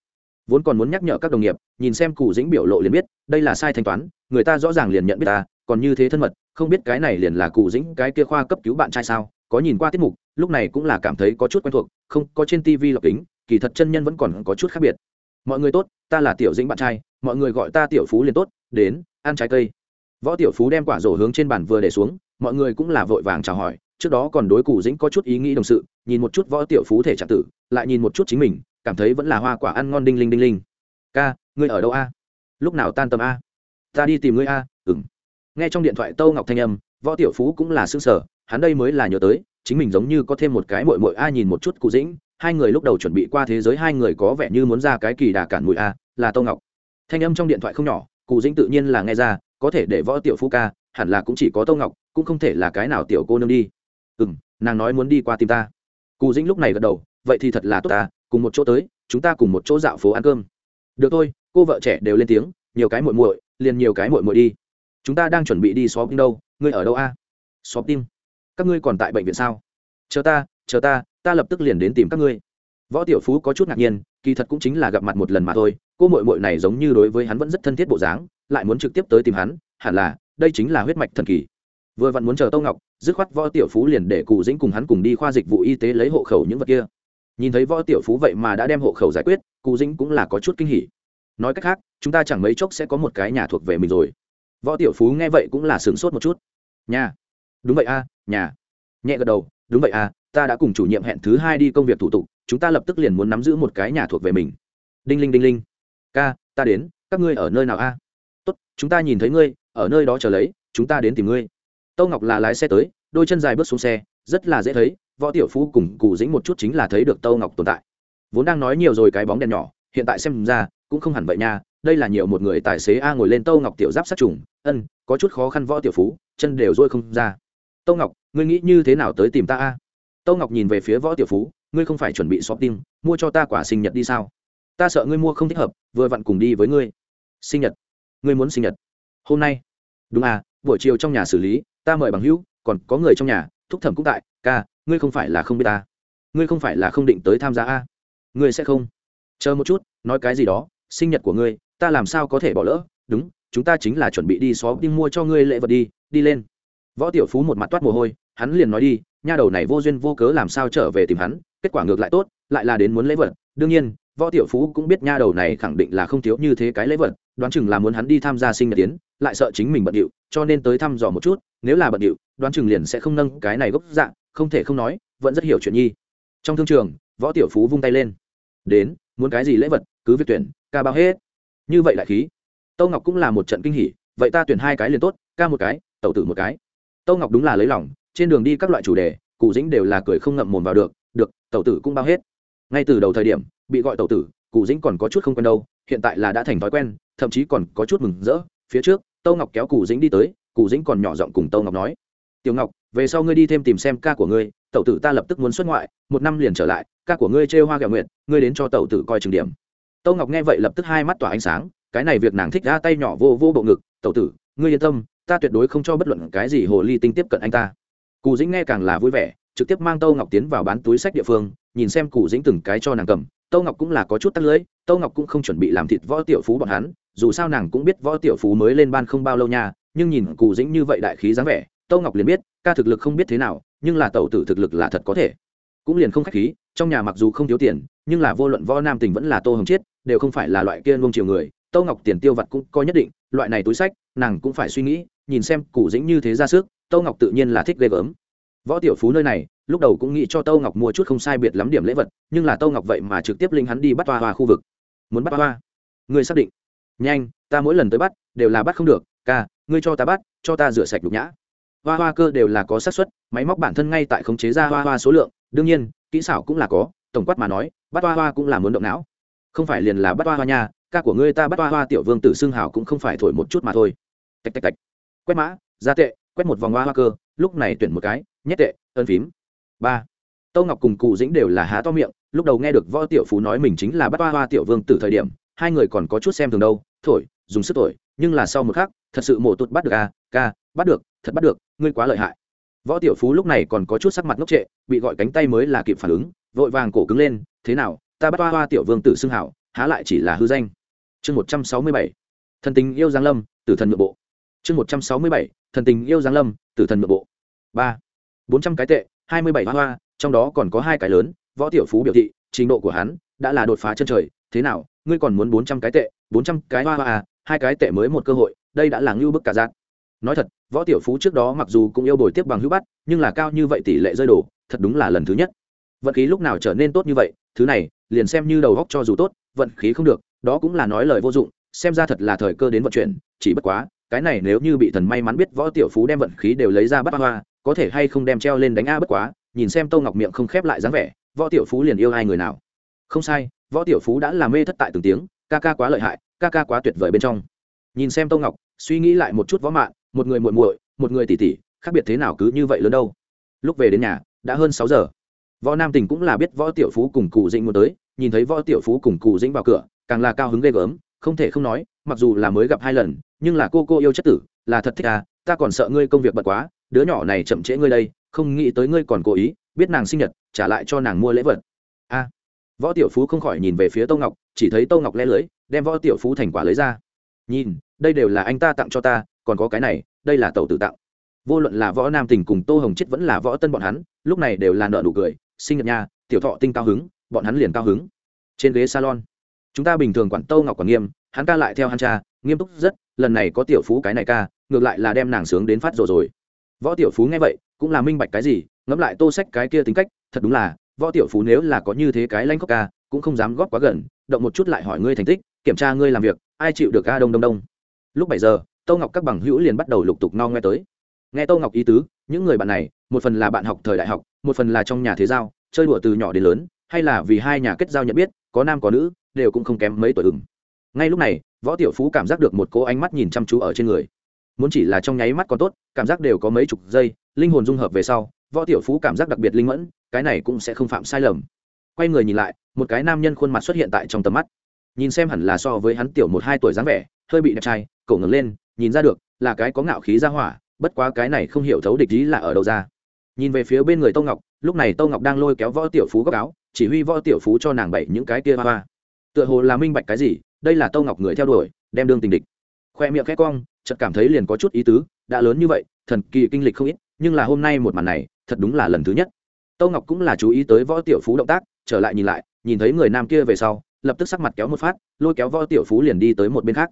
Vốn còn muốn nhắc nhở các đồng nghiệp, nhìn xem cụ dĩnh biểu lộ liền biết, đây là sai thanh toán, người ta rõ ràng liền nhận biết ta, còn như thế thân mật, không biết cái này liền là cụ dĩnh cái kia khoa cấp cứu bạn trai sao, có nhìn qua tiết mục, lúc này cũng là cảm thấy có chút quen thuộc, không, có trên tv lọc kính, kỳ thật chân nhân vẫn còn có chút khác biệt. Mọi người tốt, ta là tiểu dĩnh bạn trai, mọi người gọi ta tiểu phú liền tốt, đến, ăn trái cây võ tiểu phú đem quả rổ hướng trên bàn vừa để xuống, mọi người cũng là vội vàng chào hỏi, trước đó còn đối cụ dĩnh có chút ý nghĩ đồng sự, nhìn một chút võ tiểu phú thể trạng tử, lại nhìn một chút chính mình, cảm thấy vẫn là hoa quả ăn ngon đinh linh đinh linh. Ca, ngươi ở đâu a? Lúc nào tan tầm a? Ta đi tìm ngươi a. Ừng nghe trong điện thoại tâu ngọc thanh âm, võ tiểu phú cũng là xương sở hắn đây mới là nhớ tới, chính mình giống như có thêm một cái mội mội a nhìn một chút cụ dĩnh, hai người lúc đầu chuẩn bị qua thế giới hai người có vẻ như muốn ra cái kỳ đà cản mùi a, là tâu ngọc. Thanh âm trong điện thoại không nhỏ cụ dĩnh tự nhiên là nghe ra có thể để võ tiểu phú ca, hẳn là cũng chỉ có tâu ngọc, cũng không thể là cái nào tiểu cô nương đi. Ừ m nàng nói muốn đi qua tìm ta. Cù dĩnh lúc này gật đầu, vậy thì thật là tốt ta, cùng một chỗ tới, chúng ta cùng một chỗ dạo phố ăn cơm. Được thôi, cô vợ trẻ đều lên tiếng, nhiều cái muội muội, liền nhiều cái muội muội đi. Chúng ta đang chuẩn bị đi xóm đâu, ngươi ở đâu a? À? xóm tim các ngươi còn tại bệnh viện sao? Chờ ta chờ ta ta lập tức liền đến tìm các ngươi. Võ tiểu phú có chút ngạc nhiên, kỳ thật cũng chính là gặp mặt một lần mà thôi cô muội muội này giống như đối với hắn vẫn rất thân thiết bộ dáng, lại muốn trực tiếp tới tìm hắn, hẳn là, đây chính là huyết mạch thần kỳ. Vừa vặn muốn chờ tâu ngọc, dứt khoát võ tiểu phú liền để cụ dĩnh cùng hắn cùng đi khoa dịch vụ y tế lấy hộ khẩu những vật kia. Nhìn thấy võ tiểu phú vậy mà đã đem hộ khẩu giải quyết, cụ dĩnh cũng là có chút kinh hỉ. Nói cách khác, chúng ta chẳng mấy chốc sẽ có một cái nhà thuộc về mình rồi. Võ tiểu phú nghe vậy cũng là sửng sốt một chút. Nhà. Đúng vậy a, nhà. Nhẹ gật đầu, đúng vậy a, ta đã cùng chủ nhiệm hẹn thứ hai đi công việc thủ tục, chúng ta lập tức liền muốn nắm giữ một cái nhà thuộc về mình. Đinh linh đinh linh ca, ta đến, các ngươi ở nơi nào a? Tốt, chúng ta nhìn thấy ngươi, ở nơi đó chờ lấy, chúng ta đến tìm ngươi. Tâu ngọc là lái xe tới, đôi chân dài bước xuống xe, rất là dễ thấy, võ tiểu phú cùng cụ dĩnh một chút chính là thấy được tâu ngọc tồn tại. Vốn đang nói nhiều rồi cái bóng đèn nhỏ, hiện tại xem ra, cũng không hẳn vậy nha, đây là nhiều một người tài xế a ngồi lên tâu ngọc tiểu giáp sát trùng, ân, có chút khó khăn võ tiểu phú, chân đều dôi không ra. Tâu ngọc, ngươi nghĩ như thế nào tới tìm ta a? Tâu ngọc nhìn về phía võ tiểu phú, ngươi không phải chuẩn bị shopping mua cho ta quả sinh nhật đi sao? Ta sợ ngươi mua không thích hợp, vừa vặn cùng đi với ngươi. Sinh nhật. Ngươi muốn sinh nhật. Hôm nay. Đúng à buổi chiều trong nhà xử lý, ta mời bằng hữu, còn có người trong nhà, thúc thẩm cũng tại, ca, ngươi không phải là không biết ta. Ngươi không phải là không định tới tham gia a. Ngươi sẽ không. Chờ một chút, nói cái gì đó, sinh nhật của ngươi, ta làm sao có thể bỏ lỡ? Đúng, chúng ta chính là chuẩn bị đi xó đi mua cho ngươi lễ vật đi đi lên. Võ tiểu phú một mặt toát mồ hôi, hắn liền nói đi, nha đầu này vô duyên vô cớ làm sao trở về tìm hắn, kết quả ngược lại tốt, lại là đến muốn lễ vật. Đương nhiên võ tiểu phú cũng biết nha đầu này khẳng định là không thiếu như thế cái lễ vật, đoán chừng là muốn hắn đi tham gia sinh nhật tiến lại sợ chính mình bận điệu, cho nên tới thăm dò một chút, nếu là bận điệu, đoán chừng liền sẽ không nâng cái này gốc dạng không thể không nói, vẫn rất hiểu chuyện nhi. Trong thương trường, võ tiểu phú vung tay lên. Đến, muốn cái gì lễ vật, cứ việc tuyển, ca bao hết. Như vậy đại khí. Tâu ngọc cũng là một trận kinh hỉ, vậy ta tuyển hai cái liền tốt, ca một cái, tẩu tử một cái. Tâu ngọc đúng là lấy lòng, trên đường đi các loại chủ đề, cụ dĩnh đều là cười không ngậm mồm vào được được, tẩu tử cũng bao hết ngay từ đầu thời điểm, bị gọi tẩu tử, cụ dĩnh còn có chút không quen đâu, hiện tại là đã thành thói quen, thậm chí còn có chút mừng rỡ. Phía trước, tâu ngọc kéo cụ dĩnh đi tới, cụ dĩnh còn nhỏ giọng cùng tâu ngọc nói, tiểu ngọc, về sau ngươi đi thêm tìm xem ca của ngươi, tẩu tử ta lập tức muốn xuất ngoại, một năm liền trở lại, ca của ngươi trêu hoa kẹo nguyện ngươi đến cho tẩu tử coi trường điểm. Tâu ngọc nghe vậy lập tức hai mắt tỏa ánh sáng, cái này việc nàng thích ra tay nhỏ vô vô bộ ngực, tẩu tử, ngươi yên tâm, ta tuyệt đối không cho bất luận cái gì hồ ly tinh tiếp cận anh ta. Cụ dĩnh nghe càng là vui vẻ, trực tiếp mang tâu ngọc tiến vào bán túi sách địa phương nhìn xem cụ dĩnh từng cái cho nàng cầm, tâu ngọc cũng là có chút tắt lưỡi, tâu ngọc cũng không chuẩn bị làm thịt võ tiểu phú bọn hắn, dù sao nàng cũng biết võ tiểu phú mới lên ban không bao lâu nha, nhưng nhìn cụ dĩnh như vậy đại khí dáng vẻ, tâu ngọc liền biết, ca thực lực không biết thế nào, nhưng là tẩu tử thực lực là thật có thể. Cũng liền không khách khí, trong nhà mặc dù không thiếu tiền, nhưng là vô luận võ nam tình vẫn là tô hồng chiết, đều không phải là loại kia luông chiều người, tâu ngọc tiền tiêu vặt cũng có nhất định, loại này túi sách, nàng cũng phải suy nghĩ, nhìn xem cụ dĩnh như thế ra sức, tâu ngọc tự nhiên là thích ghê gớm. Võ tiểu phú nơi này lúc đầu cũng nghĩ cho tâu ngọc mua chút không sai biệt lắm điểm lễ vật, nhưng là tâu ngọc vậy mà trực tiếp linh hắn đi bắt hoa hoa khu vực. Muốn bắt hoa ngươi xác định. Nhanh, ta mỗi lần tới bắt, đều là bắt không được. Ca, ngươi cho ta bắt, cho ta rửa sạch đục nhã. Hoa hoa cơ đều là có xác suất, máy móc bản thân ngay tại khống chế ra hoa hoa số lượng. Đương nhiên, kỹ xảo cũng là có, tổng quát mà nói, bắt hoa hoa cũng là muốn động não. Không phải liền là bắt hoa hoa nha, ca của ngươi ta bắt hoa hoa tiểu vương tử xương hào cũng không phải thổi một chút mà thôi. Tạch tạch tạch. Quét mã, ra tệ, quét một vòng hoa hoa cơ, lúc này tuyển một cái, nhét tệ ơn phím ba. Tâu ngọc cùng cụ dĩnh đều là há to miệng, lúc đầu nghe được võ tiểu phú nói mình chính là bắt hoa hoa tiểu vương từ thời điểm, hai người còn có chút xem thường đâu, thổi, dùng sức thổi, nhưng là sau một khắc, thật sự mổ tụt bắt được a ca, bắt được, thật bắt được, ngươi quá lợi hại. Võ tiểu phú lúc này còn có chút sắc mặt ngốc trệ, bị gọi cánh tay mới là kịp phản ứng, vội vàng cổ cứng lên, thế nào, ta bắt hoa hoa tiểu vương tử xưng hảo, há lại chỉ là hư danh. Chương một trăm sáu mươi bảy. Thần tình yêu giang lâm, tử thần nội bộ. Chương một trăm sáu mươi bảy. Thần tình yêu giang lâm, tử thần nội bộ. Ba. Bốn trăm cái tệ hai mươi bảy hoa hoa, trong đó còn có hai cái lớn, võ tiểu phú biểu thị, trình độ của hắn đã là đột phá chân trời. Thế nào, ngươi còn muốn bốn trăm cái tệ, bốn trăm cái hoa hoa à hai cái tệ mới một cơ hội, đây đã là ngưu bức cả dạng. Nói thật, võ tiểu phú trước đó mặc dù cũng yêu bồi tiếp bằng hữu bắt, nhưng là cao như vậy tỷ lệ rơi đổ, thật đúng là lần thứ nhất. Vận khí lúc nào trở nên tốt như vậy, thứ này, liền xem như đầu góc cho dù tốt, vận khí không được, đó cũng là nói lời vô dụng, xem ra thật là thời cơ đến vận chuyển, chỉ bất quá, cái này nếu như bị thần may mắn biết võ tiểu phú đem vận khí đều lấy ra bắt hoa có thể hay không đem treo lên đánh a bất quá, nhìn xem tô ngọc miệng không khép lại dáng vẻ, võ tiểu phú liền yêu ai người nào. Không sai, võ tiểu phú đã làm mê thất tại từng tiếng, ca ca quá lợi hại, ca ca quá tuyệt vời bên trong. Nhìn xem tô ngọc, suy nghĩ lại một chút võ mạng một người muội muội, một người tỷ tỷ, khác biệt thế nào cứ như vậy lớn đâu. Lúc về đến nhà, đã hơn sáu giờ. Võ nam tình cũng là biết võ tiểu phú cùng cụ dĩnh muốn tới, nhìn thấy võ tiểu phú cùng cụ dĩnh vào cửa, càng là cao hứng ghê gớm, không thể không nói, mặc dù là mới gặp hai lần, nhưng là cô cô yêu chất tử, là thật thích à ta còn sợ ngươi công việc bận quá đứa nhỏ này chậm trễ ngươi đây, không nghĩ tới ngươi còn cố ý, biết nàng sinh nhật, trả lại cho nàng mua lễ vật. A. Võ tiểu phú không khỏi nhìn về phía tô ngọc, chỉ thấy tô ngọc le lưới, đem võ tiểu phú thành quả lấy ra. Nhìn, đây đều là anh ta tặng cho ta, còn có cái này, đây là tàu tự tặng. Vô luận là võ nam tình cùng tô hồng chết vẫn là võ tân bọn hắn, lúc này đều là nợ nụ cười, sinh nhật nha, tiểu thọ tinh cao hứng, bọn hắn liền cao hứng. Trên ghế salon, chúng ta bình thường quản tô ngọc quản nghiêm, hắn ca lại theo hắn cha, nghiêm túc rất, lần này có tiểu phú cái này ca, ngược lại là đem nàng sướng đến phát rồi rồi võ tiểu phú nghe vậy, cũng là minh bạch cái gì, ngẫm lại tô sách cái kia tính cách, thật đúng là, võ tiểu phú nếu là có như thế cái lanh khóc ca, cũng không dám góp quá gần, động một chút lại hỏi ngươi thành tích, kiểm tra ngươi làm việc, ai chịu được ca đông đông đông. Lúc bảy giờ tâu ngọc các bằng hữu liền bắt đầu lục tục no nghe tới. Nghe tâu ngọc ý tứ, những người bạn này, một phần là bạn học thời đại học, một phần là trong nhà thế giao, chơi đùa từ nhỏ đến lớn, hay là vì hai nhà kết giao nhận biết, có nam có nữ, đều cũng không kém mấy tuổi ừng ngay lúc này, võ tiểu phú cảm giác được một cô ánh mắt nhìn chăm chú ở trên người muốn chỉ là trong nháy mắt còn tốt, cảm giác đều có mấy chục giây, linh hồn dung hợp về sau, võ tiểu phú cảm giác đặc biệt linh mẫn, cái này cũng sẽ không phạm sai lầm. Quay người nhìn lại, một cái nam nhân khuôn mặt xuất hiện tại trong tầm mắt. Nhìn xem hẳn là so với hắn tiểu một hai tuổi dáng vẻ, hơi bị đẹp trai, cổ ngẩng lên, nhìn ra được, là cái có ngạo khí ra hỏa, bất quá cái này không hiểu thấu địch ý là ở đâu ra. Nhìn về phía bên người tô ngọc, lúc này tô ngọc đang lôi kéo võ tiểu phú góc áo, chỉ huy võ tiểu phú cho nàng bậy những cái kia hoa hoa. Tựa hồ là minh bạch cái gì, đây là tô ngọc người theo đuổi, đem đương tình địch khoe miệng khẽ cong, chợt cảm thấy liền có chút ý tứ, đã lớn như vậy, thần kỳ kinh lịch không ít, nhưng là hôm nay một màn này, thật đúng là lần thứ nhất. Tô ngọc cũng là chú ý tới võ tiểu phú động tác, trở lại nhìn lại, nhìn thấy người nam kia về sau, lập tức sắc mặt kéo một phát, lôi kéo võ tiểu phú liền đi tới một bên khác.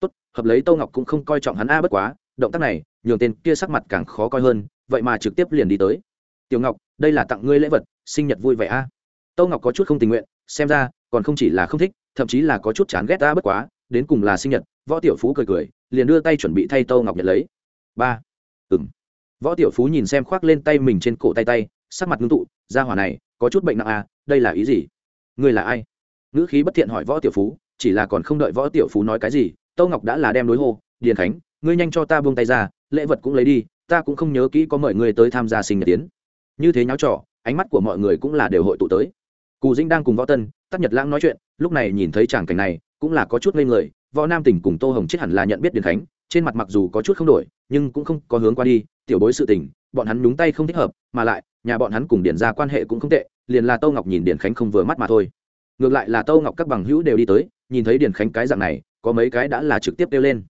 Tốt, hợp lấy tô ngọc cũng không coi trọng hắn a bất quá, động tác này, nhường tên kia sắc mặt càng khó coi hơn, vậy mà trực tiếp liền đi tới. Tiểu ngọc, đây là tặng ngươi lễ vật, sinh nhật vui vẻ a. Tô ngọc có chút không tình nguyện, xem ra, còn không chỉ là không thích, thậm chí là có chút chán ghét ta bất quá đến cùng là sinh nhật, võ tiểu phú cười cười, liền đưa tay chuẩn bị thay tâu ngọc nhận lấy. Ba. Ừng võ tiểu phú nhìn xem khoác lên tay mình trên cổ tay tay, sắc mặt ngưng tụ ra hỏa này, có chút bệnh nặng à đây là ý gì? Ngươi là ai? Ngữ khí bất thiện hỏi võ tiểu phú, chỉ là còn không đợi võ tiểu phú nói cái gì tâu ngọc đã là đem đối hô, điền khánh, ngươi nhanh cho ta buông tay ra, lễ vật cũng lấy đi, ta cũng không nhớ kỹ có mời ngươi tới tham gia sinh nhật tiến. Như thế nháo trò, ánh mắt của mọi người cũng là đều hội tụ tới. Cù dĩnh đang cùng võ tân tắc nhật lãng nói chuyện, lúc này nhìn thấy tràng cảnh này, cũng là có chút ngây người, võ nam tỉnh cùng tô hồng chết hẳn là nhận biết điền khánh, trên mặt mặc dù có chút không đổi, nhưng cũng không có hướng qua đi, tiểu bối sự tình, bọn hắn nhúng tay không thích hợp, mà lại, nhà bọn hắn cùng điền ra quan hệ cũng không tệ, liền là tô ngọc nhìn điền khánh không vừa mắt mà thôi. Ngược lại là tô ngọc các bằng hữu đều đi tới, nhìn thấy điền khánh cái dạng này, có mấy cái đã là trực tiếp kêu lên.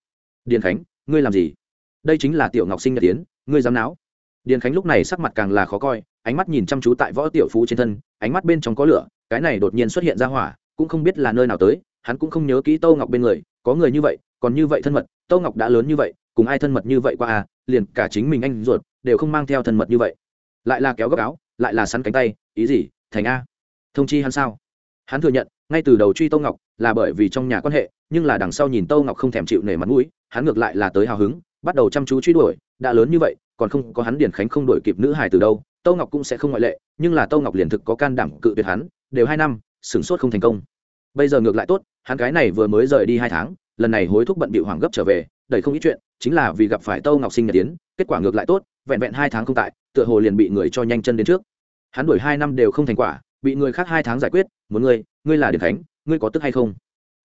Điền khánh, ngươi làm gì? Đây chính là tiểu ngọc sinh nhật tiến ngươi dám não? điền khánh lúc này sắc mặt càng là khó coi ánh mắt nhìn chăm chú tại võ tiểu phú trên thân, ánh mắt bên trong có lửa, cái này đột nhiên xuất hiện ra hỏa, cũng không biết là nơi nào tới, hắn cũng không nhớ kỹ tô ngọc bên người, có người như vậy, còn như vậy thân mật, tô ngọc đã lớn như vậy, cùng ai thân mật như vậy qua à liền cả chính mình anh ruột, đều không mang theo thân mật như vậy. Lại là kéo gấp áo, lại là sắn cánh tay, ý gì, thành a. Thông chi hắn sao? Hắn thừa nhận, ngay từ đầu truy tô ngọc là bởi vì trong nhà quan hệ, nhưng là đằng sau nhìn tô ngọc không thèm chịu nể mặt mũi, hắn ngược lại là tới hào hứng, bắt đầu chăm chú truy đuổi, đã lớn như vậy, còn không có hắn điển khánh không đuổi kịp nữ hài từ đâu tô ngọc cũng sẽ không ngoại lệ, nhưng là tô ngọc liền thực có can đảm cự tuyệt hắn, đều hai năm, sửng sốt không thành công. Bây giờ ngược lại tốt, hắn cái này vừa mới rời đi hai tháng, lần này hối thúc bận bị hoàng gấp trở về đầy không ít chuyện, chính là vì gặp phải tô ngọc sinh nhật tiến, kết quả ngược lại tốt, vẹn vẹn hai tháng không tại, tựa hồ liền bị người cho nhanh chân đến trước. Hắn đuổi hai năm đều không thành quả, bị người khác hai tháng giải quyết, muốn ngươi ngươi là điển khánh, ngươi có tức hay không?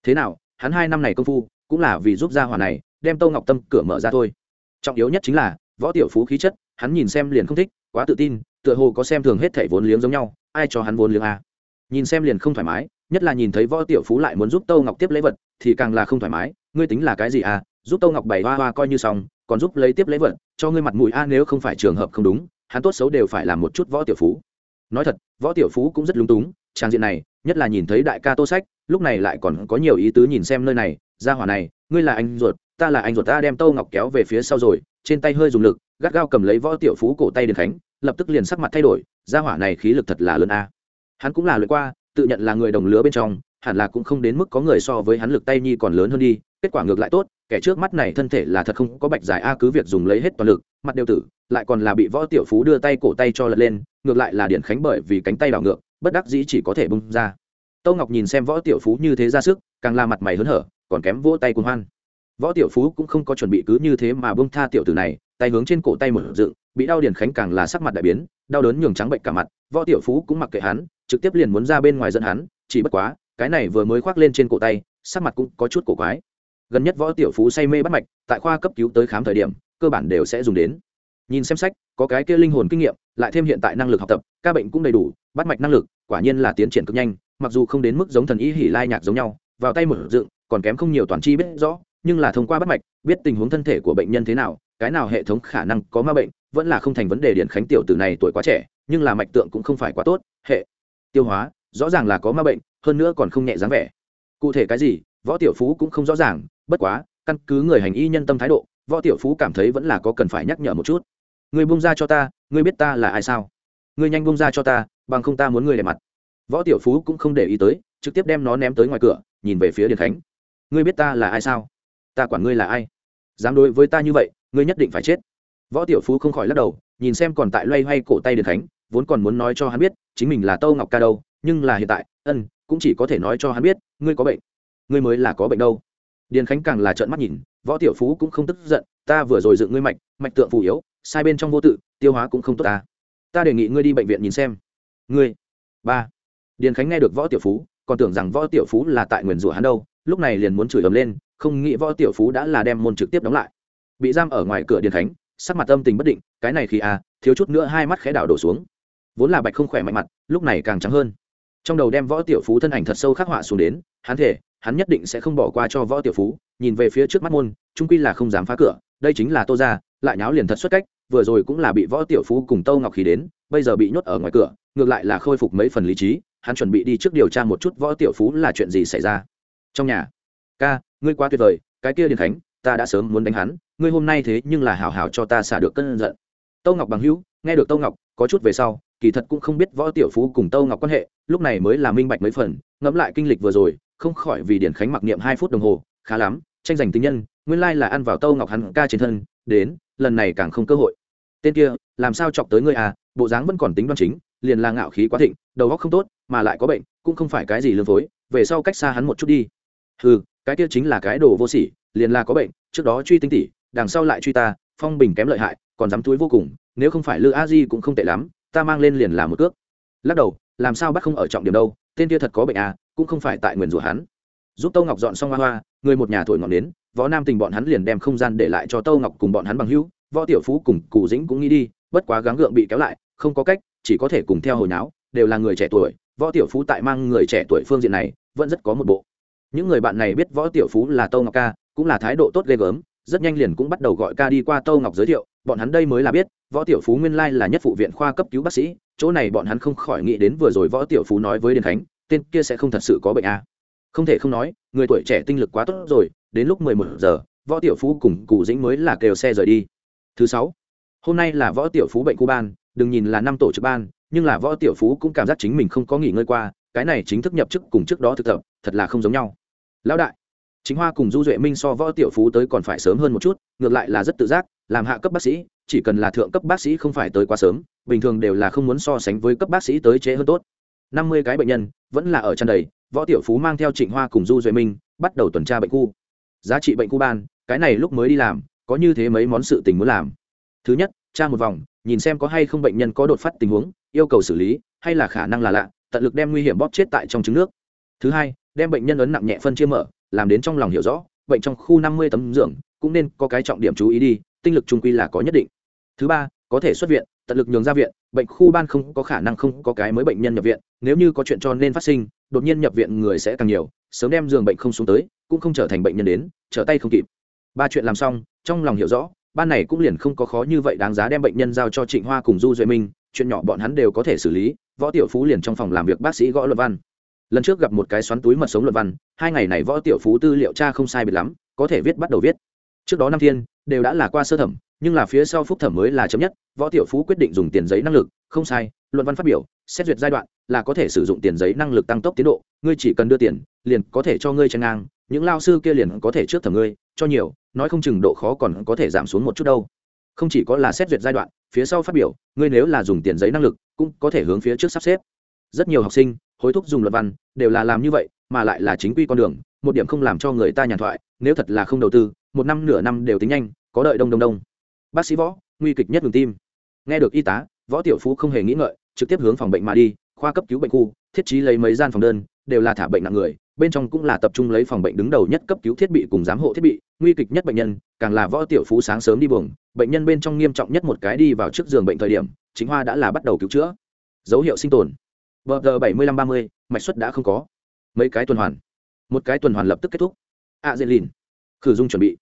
Thế nào, hắn hai năm này công phu, cũng là vì giúp gia hỏa này, đem tô ngọc tâm cửa mở ra thôi. Trọng yếu nhất chính là, võ tiểu phú khí chất, hắn nhìn xem liền không thích quá tự tin, tựa hồ có xem thường hết thảy vốn liếng giống nhau, ai cho hắn vốn liếng a nhìn xem liền không thoải mái, nhất là nhìn thấy võ tiểu phú lại muốn giúp tô ngọc tiếp lễ vật, thì càng là không thoải mái, ngươi tính là cái gì à? Giúp tô ngọc bày hoa hoa coi như xong, còn giúp lấy tiếp lễ vật, cho ngươi mặt mũi a, nếu không phải trường hợp không đúng, hắn tốt xấu đều phải làm một chút võ tiểu phú. Nói thật, võ tiểu phú cũng rất lúng túng, trang diện này, nhất là nhìn thấy đại ca tô sách, lúc này lại còn có nhiều ý tứ nhìn xem nơi này ra hỏa này, ngươi là anh ruột, ta là anh ruột, ta đem tô ngọc kéo về phía sau rồi trên tay hơi dùng lực, gắt gao cầm lấy võ tiểu phú cổ tay điền khánh, lập tức liền sắc mặt thay đổi ra hỏa này khí lực thật là lớn a. Hắn cũng là lượt qua, tự nhận là người đồng lứa bên trong, hẳn là cũng không đến mức có người so với hắn lực tay nhi còn lớn hơn đi, kết quả ngược lại tốt, kẻ trước mắt này thân thể là thật không có bạch giải a, cứ việc dùng lấy hết toàn lực, mặt đều tử, lại còn là bị võ tiểu phú đưa tay cổ tay cho lật lên, ngược lại là điển khánh bởi vì cánh tay đảo ngược, bất đắc dĩ chỉ có thể bung ra. Tâu ngọc nhìn xem võ tiểu phú như thế ra sức, càng la mặt mày hớn hở, còn kém vỗ tay cuồng hoan võ tiểu phú cũng không có chuẩn bị cứ như thế mà bông tha tiểu tử này, tay hướng trên cổ tay mở dựng, bị đau điển khánh càng là sắc mặt đại biến, đau đớn nhường trắng bệnh cả mặt, võ tiểu phú cũng mặc kệ hắn, trực tiếp liền muốn ra bên ngoài dẫn hắn, chỉ bất quá, cái này vừa mới khoác lên trên cổ tay, sắc mặt cũng có chút cổ quái. Gần nhất võ tiểu phú say mê bắt mạch, tại khoa cấp cứu tới khám thời điểm, cơ bản đều sẽ dùng đến. Nhìn xem sách, có cái kia linh hồn kinh nghiệm, lại thêm hiện tại năng lực học tập, ca bệnh cũng đầy đủ, bắt mạch năng lực, quả nhiên là tiến triển cực nhanh, mặc dù không đến mức giống thần y hỉ lai nhạc giống nhau, vào tay mở dựng, còn kém không nhiều toàn chi biết rõ nhưng là thông qua bắt mạch, biết tình huống thân thể của bệnh nhân thế nào, cái nào hệ thống khả năng có ma bệnh, vẫn là không thành vấn đề điển khánh tiểu tử này tuổi quá trẻ, nhưng là mạch tượng cũng không phải quá tốt, hệ tiêu hóa, rõ ràng là có ma bệnh, hơn nữa còn không nhẹ dáng vẻ. Cụ thể cái gì, võ tiểu phú cũng không rõ ràng, bất quá, căn cứ người hành y nhân tâm thái độ, võ tiểu phú cảm thấy vẫn là có cần phải nhắc nhở một chút. Người bung ra cho ta, ngươi biết ta là ai sao? Ngươi nhanh bung ra cho ta, bằng không ta muốn ngươi đẹp mặt. Võ tiểu phú cũng không để ý tới, trực tiếp đem nó ném tới ngoài cửa, nhìn về phía điền khánh. Ngươi biết ta là ai sao? Ta quản ngươi là ai? Dám đối với ta như vậy, ngươi nhất định phải chết. Võ tiểu phú không khỏi lắc đầu, nhìn xem còn tại loay hoay cổ tay điền khánh, vốn còn muốn nói cho hắn biết, chính mình là tâu ngọc ca đâu, nhưng là hiện tại, ân, cũng chỉ có thể nói cho hắn biết, ngươi có bệnh. Ngươi mới là có bệnh đâu. Điền khánh càng là trợn mắt nhìn, võ tiểu phú cũng không tức giận, ta vừa rồi dựng ngươi mạch mạch tượng phù yếu, sai bên trong vô tự, tiêu hóa cũng không tốt ta. Ta đề nghị ngươi đi bệnh viện nhìn xem. Ngươi. Ba. Điền khánh nghe được võ tiểu phú, còn tưởng rằng võ tiểu phú là tại nguyền rủa hắn đâu, lúc này liền muốn chửi ầm lên không nghĩ võ tiểu phú đã là đem môn trực tiếp đóng lại. Bị giam ở ngoài cửa điền khánh, sắc mặt âm tình bất định, cái này khi à thiếu chút nữa hai mắt khẽ đảo đổ xuống. Vốn là bạch không khỏe mạnh mặt, lúc này càng trắng hơn. Trong đầu đem võ tiểu phú thân ảnh thật sâu khắc họa xuống đến, hắn thể hắn nhất định sẽ không bỏ qua cho võ tiểu phú, nhìn về phía trước mắt môn, trung quy là không dám phá cửa, đây chính là tô ra lại nháo liền thật xuất cách, vừa rồi cũng là bị võ tiểu phú cùng tâu ngọc khí đến, bây giờ bị nhốt ở ngoài cửa, ngược lại là khôi phục mấy phần lý trí, hắn chuẩn bị đi trước điều tra một chút võ tiểu phú là chuyện gì xảy ra. Trong nhà, ca ngươi quá tuyệt vời, cái kia điền khánh, ta đã sớm muốn đánh hắn, ngươi hôm nay thế nhưng là hảo hảo cho ta xả được cơn giận. Tâu ngọc bằng hữu, nghe được tâu ngọc, có chút về sau, kỳ thật cũng không biết võ tiểu phú cùng tâu ngọc quan hệ, lúc này mới là minh bạch mấy phần, ngẫm lại kinh lịch vừa rồi, không khỏi vì điển khánh mặc niệm hai phút đồng hồ, khá lắm, tranh giành tính nhân, nguyên lai là ăn vào tâu ngọc hắn ca trên thân, đến, lần này càng không cơ hội. Tên kia, làm sao chọc tới ngươi à bộ dáng vẫn còn tính đoan chính, liền là ngạo khí quá thịnh, đầu óc không tốt, mà lại có bệnh, cũng không phải cái gì lương phối, về sau cách xa hắn một chút đi ừ cái kia chính là cái đồ vô sỉ, liền là có bệnh, trước đó truy tinh tỷ đằng sau lại truy ta, phong bình kém lợi hại, còn dám túi vô cùng, nếu không phải lư a di cũng không tệ lắm, ta mang lên liền là một cước. Lắc đầu, làm sao bắt không ở trọng điểm đâu, tên kia thật có bệnh à cũng không phải tại nguyền rủa hắn. Giúp tâu ngọc dọn xong hoa hoa, người một nhà thổi ngọn đến võ nam tình bọn hắn liền đem không gian để lại cho tâu ngọc cùng bọn hắn bằng hữu, võ tiểu phú cùng cụ dĩnh cũng nghĩ đi, bất quá gắng gượng bị kéo lại, không có cách, chỉ có thể cùng theo hồi náo đều là người trẻ tuổi, võ tiểu phú tại mang người trẻ tuổi phương diện này, vẫn rất có một bộ những người bạn này biết võ tiểu phú là tâu ngọc ca, cũng là thái độ tốt ghê gớm, rất nhanh liền cũng bắt đầu gọi ca đi qua tâu ngọc giới thiệu, bọn hắn đây mới là biết, võ tiểu phú nguyên lai là nhất phụ viện khoa cấp cứu bác sĩ, chỗ này bọn hắn không khỏi nghĩ đến vừa rồi võ tiểu phú nói với điền khánh, tên kia sẽ không thật sự có bệnh à. không thể không nói, người tuổi trẻ tinh lực quá tốt rồi, đến lúc mười một giờ, võ tiểu phú cùng cụ dĩnh mới là kêu xe rời đi thứ sáu, hôm nay là võ tiểu phú bệnh cu ban, đừng nhìn là năm tổ chức ban, nhưng là võ tiểu phú cũng cảm giác chính mình không có nghỉ ngơi qua, cái này chính thức nhập chức cùng trước đó thực tập, thật là không giống nhau lão đại, chính hoa cùng du duệ minh so võ tiểu phú tới còn phải sớm hơn một chút, ngược lại là rất tự giác, làm hạ cấp bác sĩ, chỉ cần là thượng cấp bác sĩ không phải tới quá sớm, bình thường đều là không muốn so sánh với cấp bác sĩ tới trễ hơn tốt. Năm mươi cái bệnh nhân, vẫn là ở tràn đầy, võ tiểu phú mang theo trịnh hoa cùng du duệ minh, bắt đầu tuần tra bệnh khu. Giá trị bệnh khu ban, cái này lúc mới đi làm, có như thế mấy món sự tình muốn làm. Thứ nhất, tra một vòng, nhìn xem có hay không bệnh nhân có đột phát tình huống, yêu cầu xử lý, hay là khả năng là lạ, tận lực đem nguy hiểm bóp chết tại trong trứng nước. Thứ hai đem bệnh nhân ấn nặng nhẹ phân chia mở, làm đến trong lòng hiểu rõ, bệnh trong khu năm mươi tấm dưỡng cũng nên có cái trọng điểm chú ý đi, tinh lực trung quy là có nhất định. Thứ ba, có thể xuất viện, tận lực nhường ra viện, bệnh khu ban không có khả năng không có cái mới bệnh nhân nhập viện, nếu như có chuyện cho nên phát sinh, đột nhiên nhập viện người sẽ càng nhiều, sớm đem giường bệnh không xuống tới, cũng không trở thành bệnh nhân đến, trở tay không kịp. Ba chuyện làm xong, trong lòng hiểu rõ, ban này cũng liền không có khó như vậy đáng giá đem bệnh nhân giao cho trịnh hoa cùng du duệ minh, chuyện nhỏ bọn hắn đều có thể xử lý, võ tiểu phú liền trong phòng làm việc bác sĩ gõ luật văn lần trước gặp một cái xoắn túi mật sống luận văn, hai ngày này võ tiểu phú tư liệu cha không sai biệt lắm, có thể viết bắt đầu viết. Trước đó năm thiên, đều đã là qua sơ thẩm, nhưng là phía sau phúc thẩm mới là chấm nhất, võ tiểu phú quyết định dùng tiền giấy năng lực, không sai, luận văn phát biểu, xét duyệt giai đoạn, là có thể sử dụng tiền giấy năng lực tăng tốc tiến độ, ngươi chỉ cần đưa tiền, liền có thể cho ngươi tranh ngang, những lao sư kia liền có thể trước thẩm ngươi, cho nhiều, nói không chừng độ khó còn có thể giảm xuống một chút đâu. Không chỉ có là xét duyệt giai đoạn, phía sau phát biểu, ngươi nếu là dùng tiền giấy năng lực, cũng có thể hướng phía trước sắp xếp rất nhiều học sinh, hối thúc dùng luật văn, đều là làm như vậy, mà lại là chính quy con đường, một điểm không làm cho người ta nhàn thoại, nếu thật là không đầu tư, một năm nửa năm đều tính nhanh, có đợi đông đông đông. Bác sĩ võ, nguy kịch nhất ngừng tim. Nghe được y tá, võ tiểu phú không hề nghĩ ngợi, trực tiếp hướng phòng bệnh mà đi, khoa cấp cứu bệnh khu, thiết trí lấy mấy gian phòng đơn, đều là thả bệnh nặng người, bên trong cũng là tập trung lấy phòng bệnh đứng đầu nhất cấp cứu thiết bị cùng giám hộ thiết bị, nguy kịch nhất bệnh nhân, càng là võ tiểu phú sáng sớm đi buồng, bệnh nhân bên trong nghiêm trọng nhất một cái đi vào trước giường bệnh thời điểm, chính hoa đã là bắt đầu cứu chữa. Dấu hiệu sinh tồn bờ giờ bảy mươi lăm ba mươi, mạch suất đã không có. Mấy cái tuần hoàn. Một cái tuần hoàn lập tức kết thúc. A dê lìn. Khử dung chuẩn bị.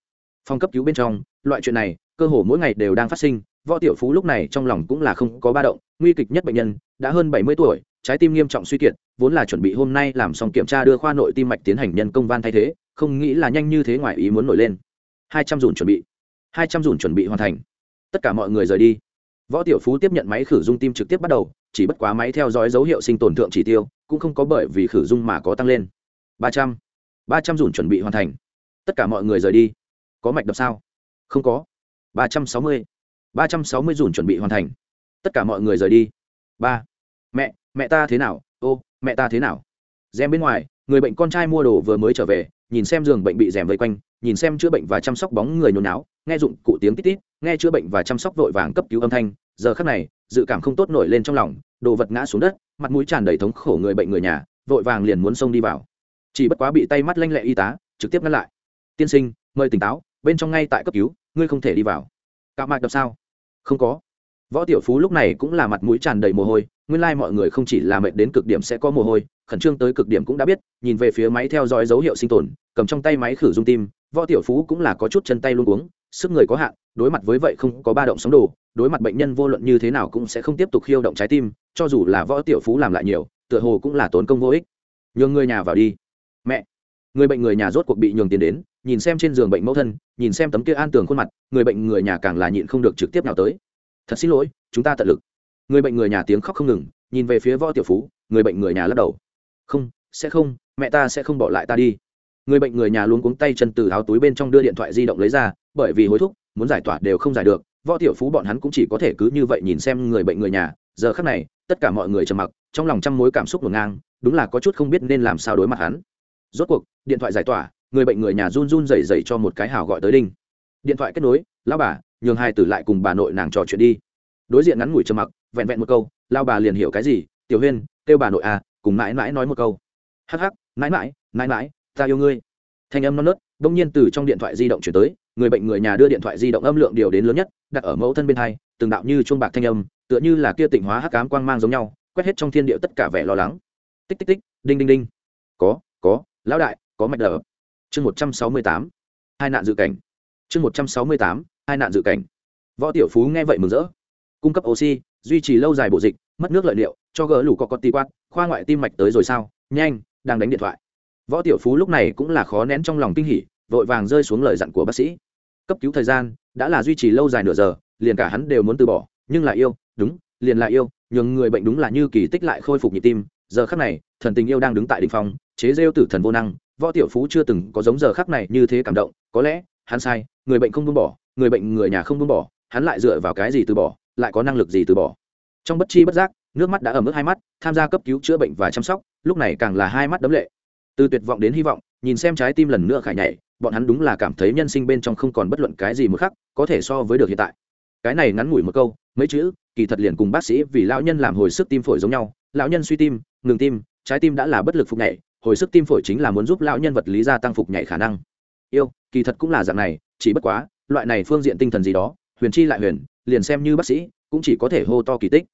Phòng cấp cứu bên trong, loại chuyện này, cơ hồ mỗi ngày đều đang phát sinh. Võ tiểu phú lúc này trong lòng cũng là không có ba động. Nguy kịch nhất bệnh nhân, đã hơn bảy mươi tuổi, trái tim nghiêm trọng suy kiệt, vốn là chuẩn bị hôm nay làm xong kiểm tra đưa khoa nội tim mạch tiến hành nhân công van thay thế, không nghĩ là nhanh như thế ngoài ý muốn nổi lên. Hai trăm dùn chuẩn bị. Hai trăm dùn chuẩn bị hoàn thành. Tất cả mọi người rời đi. Võ tiểu phú tiếp nhận máy khử dung tim trực tiếp bắt đầu chỉ bất quá máy theo dõi dấu hiệu sinh tồn thượng chỉ tiêu, cũng không có bởi vì khử dung mà có tăng lên. Ba trăm ba trăm dùn chuẩn bị hoàn thành. Tất cả mọi người rời đi. Có mạch đập sao? Không có. Ba trăm sáu mươi, ba trăm sáu mươi dùn chuẩn bị hoàn thành. Tất cả mọi người rời đi. Ba, mẹ mẹ ta thế nào? Ô, mẹ ta thế nào? Rèm bên ngoài, người bệnh con trai mua đồ vừa mới trở về, nhìn xem giường bệnh bị rèm vây quanh, nhìn xem chữa bệnh và chăm sóc bóng người nhồi náo nghe dụng cụ tiếng tít tít, nghe chữa bệnh và chăm sóc vội vàng cấp cứu âm thanh, giờ khắc này, dự cảm không tốt nổi lên trong lòng đồ vật ngã xuống đất, mặt mũi tràn đầy thống khổ người bệnh người nhà, vội vàng liền muốn xông đi vào. Chỉ bất quá bị tay mắt lanh lẹ y tá, trực tiếp ngăn lại. Tiên sinh, mời tỉnh táo, bên trong ngay tại cấp cứu, ngươi không thể đi vào. Cạo mạch đập sao? Không có. Võ tiểu phú lúc này cũng là mặt mũi tràn đầy mồ hôi, nguyên lai、like、mọi người không chỉ là mệt đến cực điểm sẽ có mồ hôi, khẩn trương tới cực điểm cũng đã biết, nhìn về phía máy theo dõi dấu hiệu sinh tồn, cầm trong tay máy khử dung tim, võ tiểu phú cũng là có chút chân tay luôn uống sức người có hạn, đối mặt với vậy không có ba động sóng đồ, đối mặt bệnh nhân vô luận như thế nào cũng sẽ không tiếp tục khiêu động trái tim, cho dù là võ tiểu phú làm lại nhiều, tựa hồ cũng là tốn công vô ích. Nhường người nhà vào đi. Mẹ. Người bệnh người nhà rốt cuộc bị nhường tiền đến, nhìn xem trên giường bệnh mẫu thân, nhìn xem tấm kia an tường khuôn mặt, người bệnh người nhà càng là nhịn không được trực tiếp nào tới. Thật xin lỗi, chúng ta tận lực. Người bệnh người nhà tiếng khóc không ngừng, nhìn về phía võ tiểu phú, người bệnh người nhà lắc đầu. Không, sẽ không, mẹ ta sẽ không bỏ lại ta đi người bệnh người nhà luôn cuống tay chân từ áo túi bên trong đưa điện thoại di động lấy ra, bởi vì hối thúc, muốn giải tỏa đều không giải được. Võ tiểu phú bọn hắn cũng chỉ có thể cứ như vậy nhìn xem người bệnh người nhà. Giờ khác này, tất cả mọi người trầm mặc, trong lòng trăm mối cảm xúc ngổn ngang, đúng là có chút không biết nên làm sao đối mặt hắn. Rốt cuộc, điện thoại giải tỏa, người bệnh người nhà run run rẩy rẩy cho một cái hào gọi tới đinh. Điện thoại kết nối lao bà, nhường hai tử lại cùng bà nội nàng trò chuyện đi. Đối diện ngắn ngủi trầm mặc, vẹn vẹn một câu lao bà liền hiểu cái gì? Tiểu huyên, kêu bà nội à cùng mãi mãi nói một câu. Hắc hắc, mãi mãi mãi mãi ta yêu ngươi. Thanh âm non nớt đông nhiên từ trong điện thoại di động chuyển tới, người bệnh người nhà đưa điện thoại di động âm lượng điều đến lớn nhất, đặt ở mẫu thân bên hai, từng đạo như chuông bạc thanh âm, tựa như là kia tịnh hóa hắc cám quang mang giống nhau, quét hết trong thiên địa tất cả vẻ lo lắng. Tích tích tích, đinh đinh đinh. Có có, lão đại, có mạch đờ chương một trăm sáu mươi tám, hai nạn dự cảnh. Chương một trăm sáu mươi tám, hai nạn dự cảnh. Võ tiểu phú nghe vậy mừng rỡ. Cung cấp oxy, duy trì lâu dài bộ dịch, mất nước lợi liệu, cho gỡ lủ có con ti quát, khoa ngoại tim mạch tới rồi sao? Nhanh, đang đánh điện thoại võ tiểu phú lúc này cũng là khó nén trong lòng kinh hỉ, vội vàng rơi xuống lời dặn của bác sĩ. Cấp cứu thời gian đã là duy trì lâu dài nửa giờ, liền cả hắn đều muốn từ bỏ, nhưng là yêu, đúng, liền là yêu, nhường người bệnh đúng là như kỳ tích lại khôi phục nhịp tim. Giờ khắc này, thần tình yêu đang đứng tại đỉnh phong, chế rêu tử thần vô năng, võ tiểu phú chưa từng có giống giờ khắc này như thế cảm động, có lẽ, hắn sai, người bệnh không buông bỏ, người bệnh người nhà không buông bỏ, hắn lại dựa vào cái gì từ bỏ, lại có năng lực gì từ bỏ. Trong bất chi bất giác, nước mắt đã ở mức hai mắt, tham gia cấp cứu chữa bệnh và chăm sóc, lúc này càng là hai mắt đấm lệ từ tuyệt vọng đến hy vọng, nhìn xem trái tim lần nữa khải nhảy, bọn hắn đúng là cảm thấy nhân sinh bên trong không còn bất luận cái gì một khắc có thể so với được hiện tại. Cái này ngắn ngủi một câu, mấy chữ, kỳ thật liền cùng bác sĩ vì lão nhân làm hồi sức tim phổi giống nhau, lão nhân suy tim, ngừng tim, trái tim đã là bất lực phục nhảy, hồi sức tim phổi chính là muốn giúp lão nhân vật lý gia tăng phục nhảy khả năng. Yêu, kỳ thật cũng là dạng này, chỉ bất quá, loại này phương diện tinh thần gì đó, huyền chi lại huyền, liền xem như bác sĩ, cũng chỉ có thể hô to kỳ tích.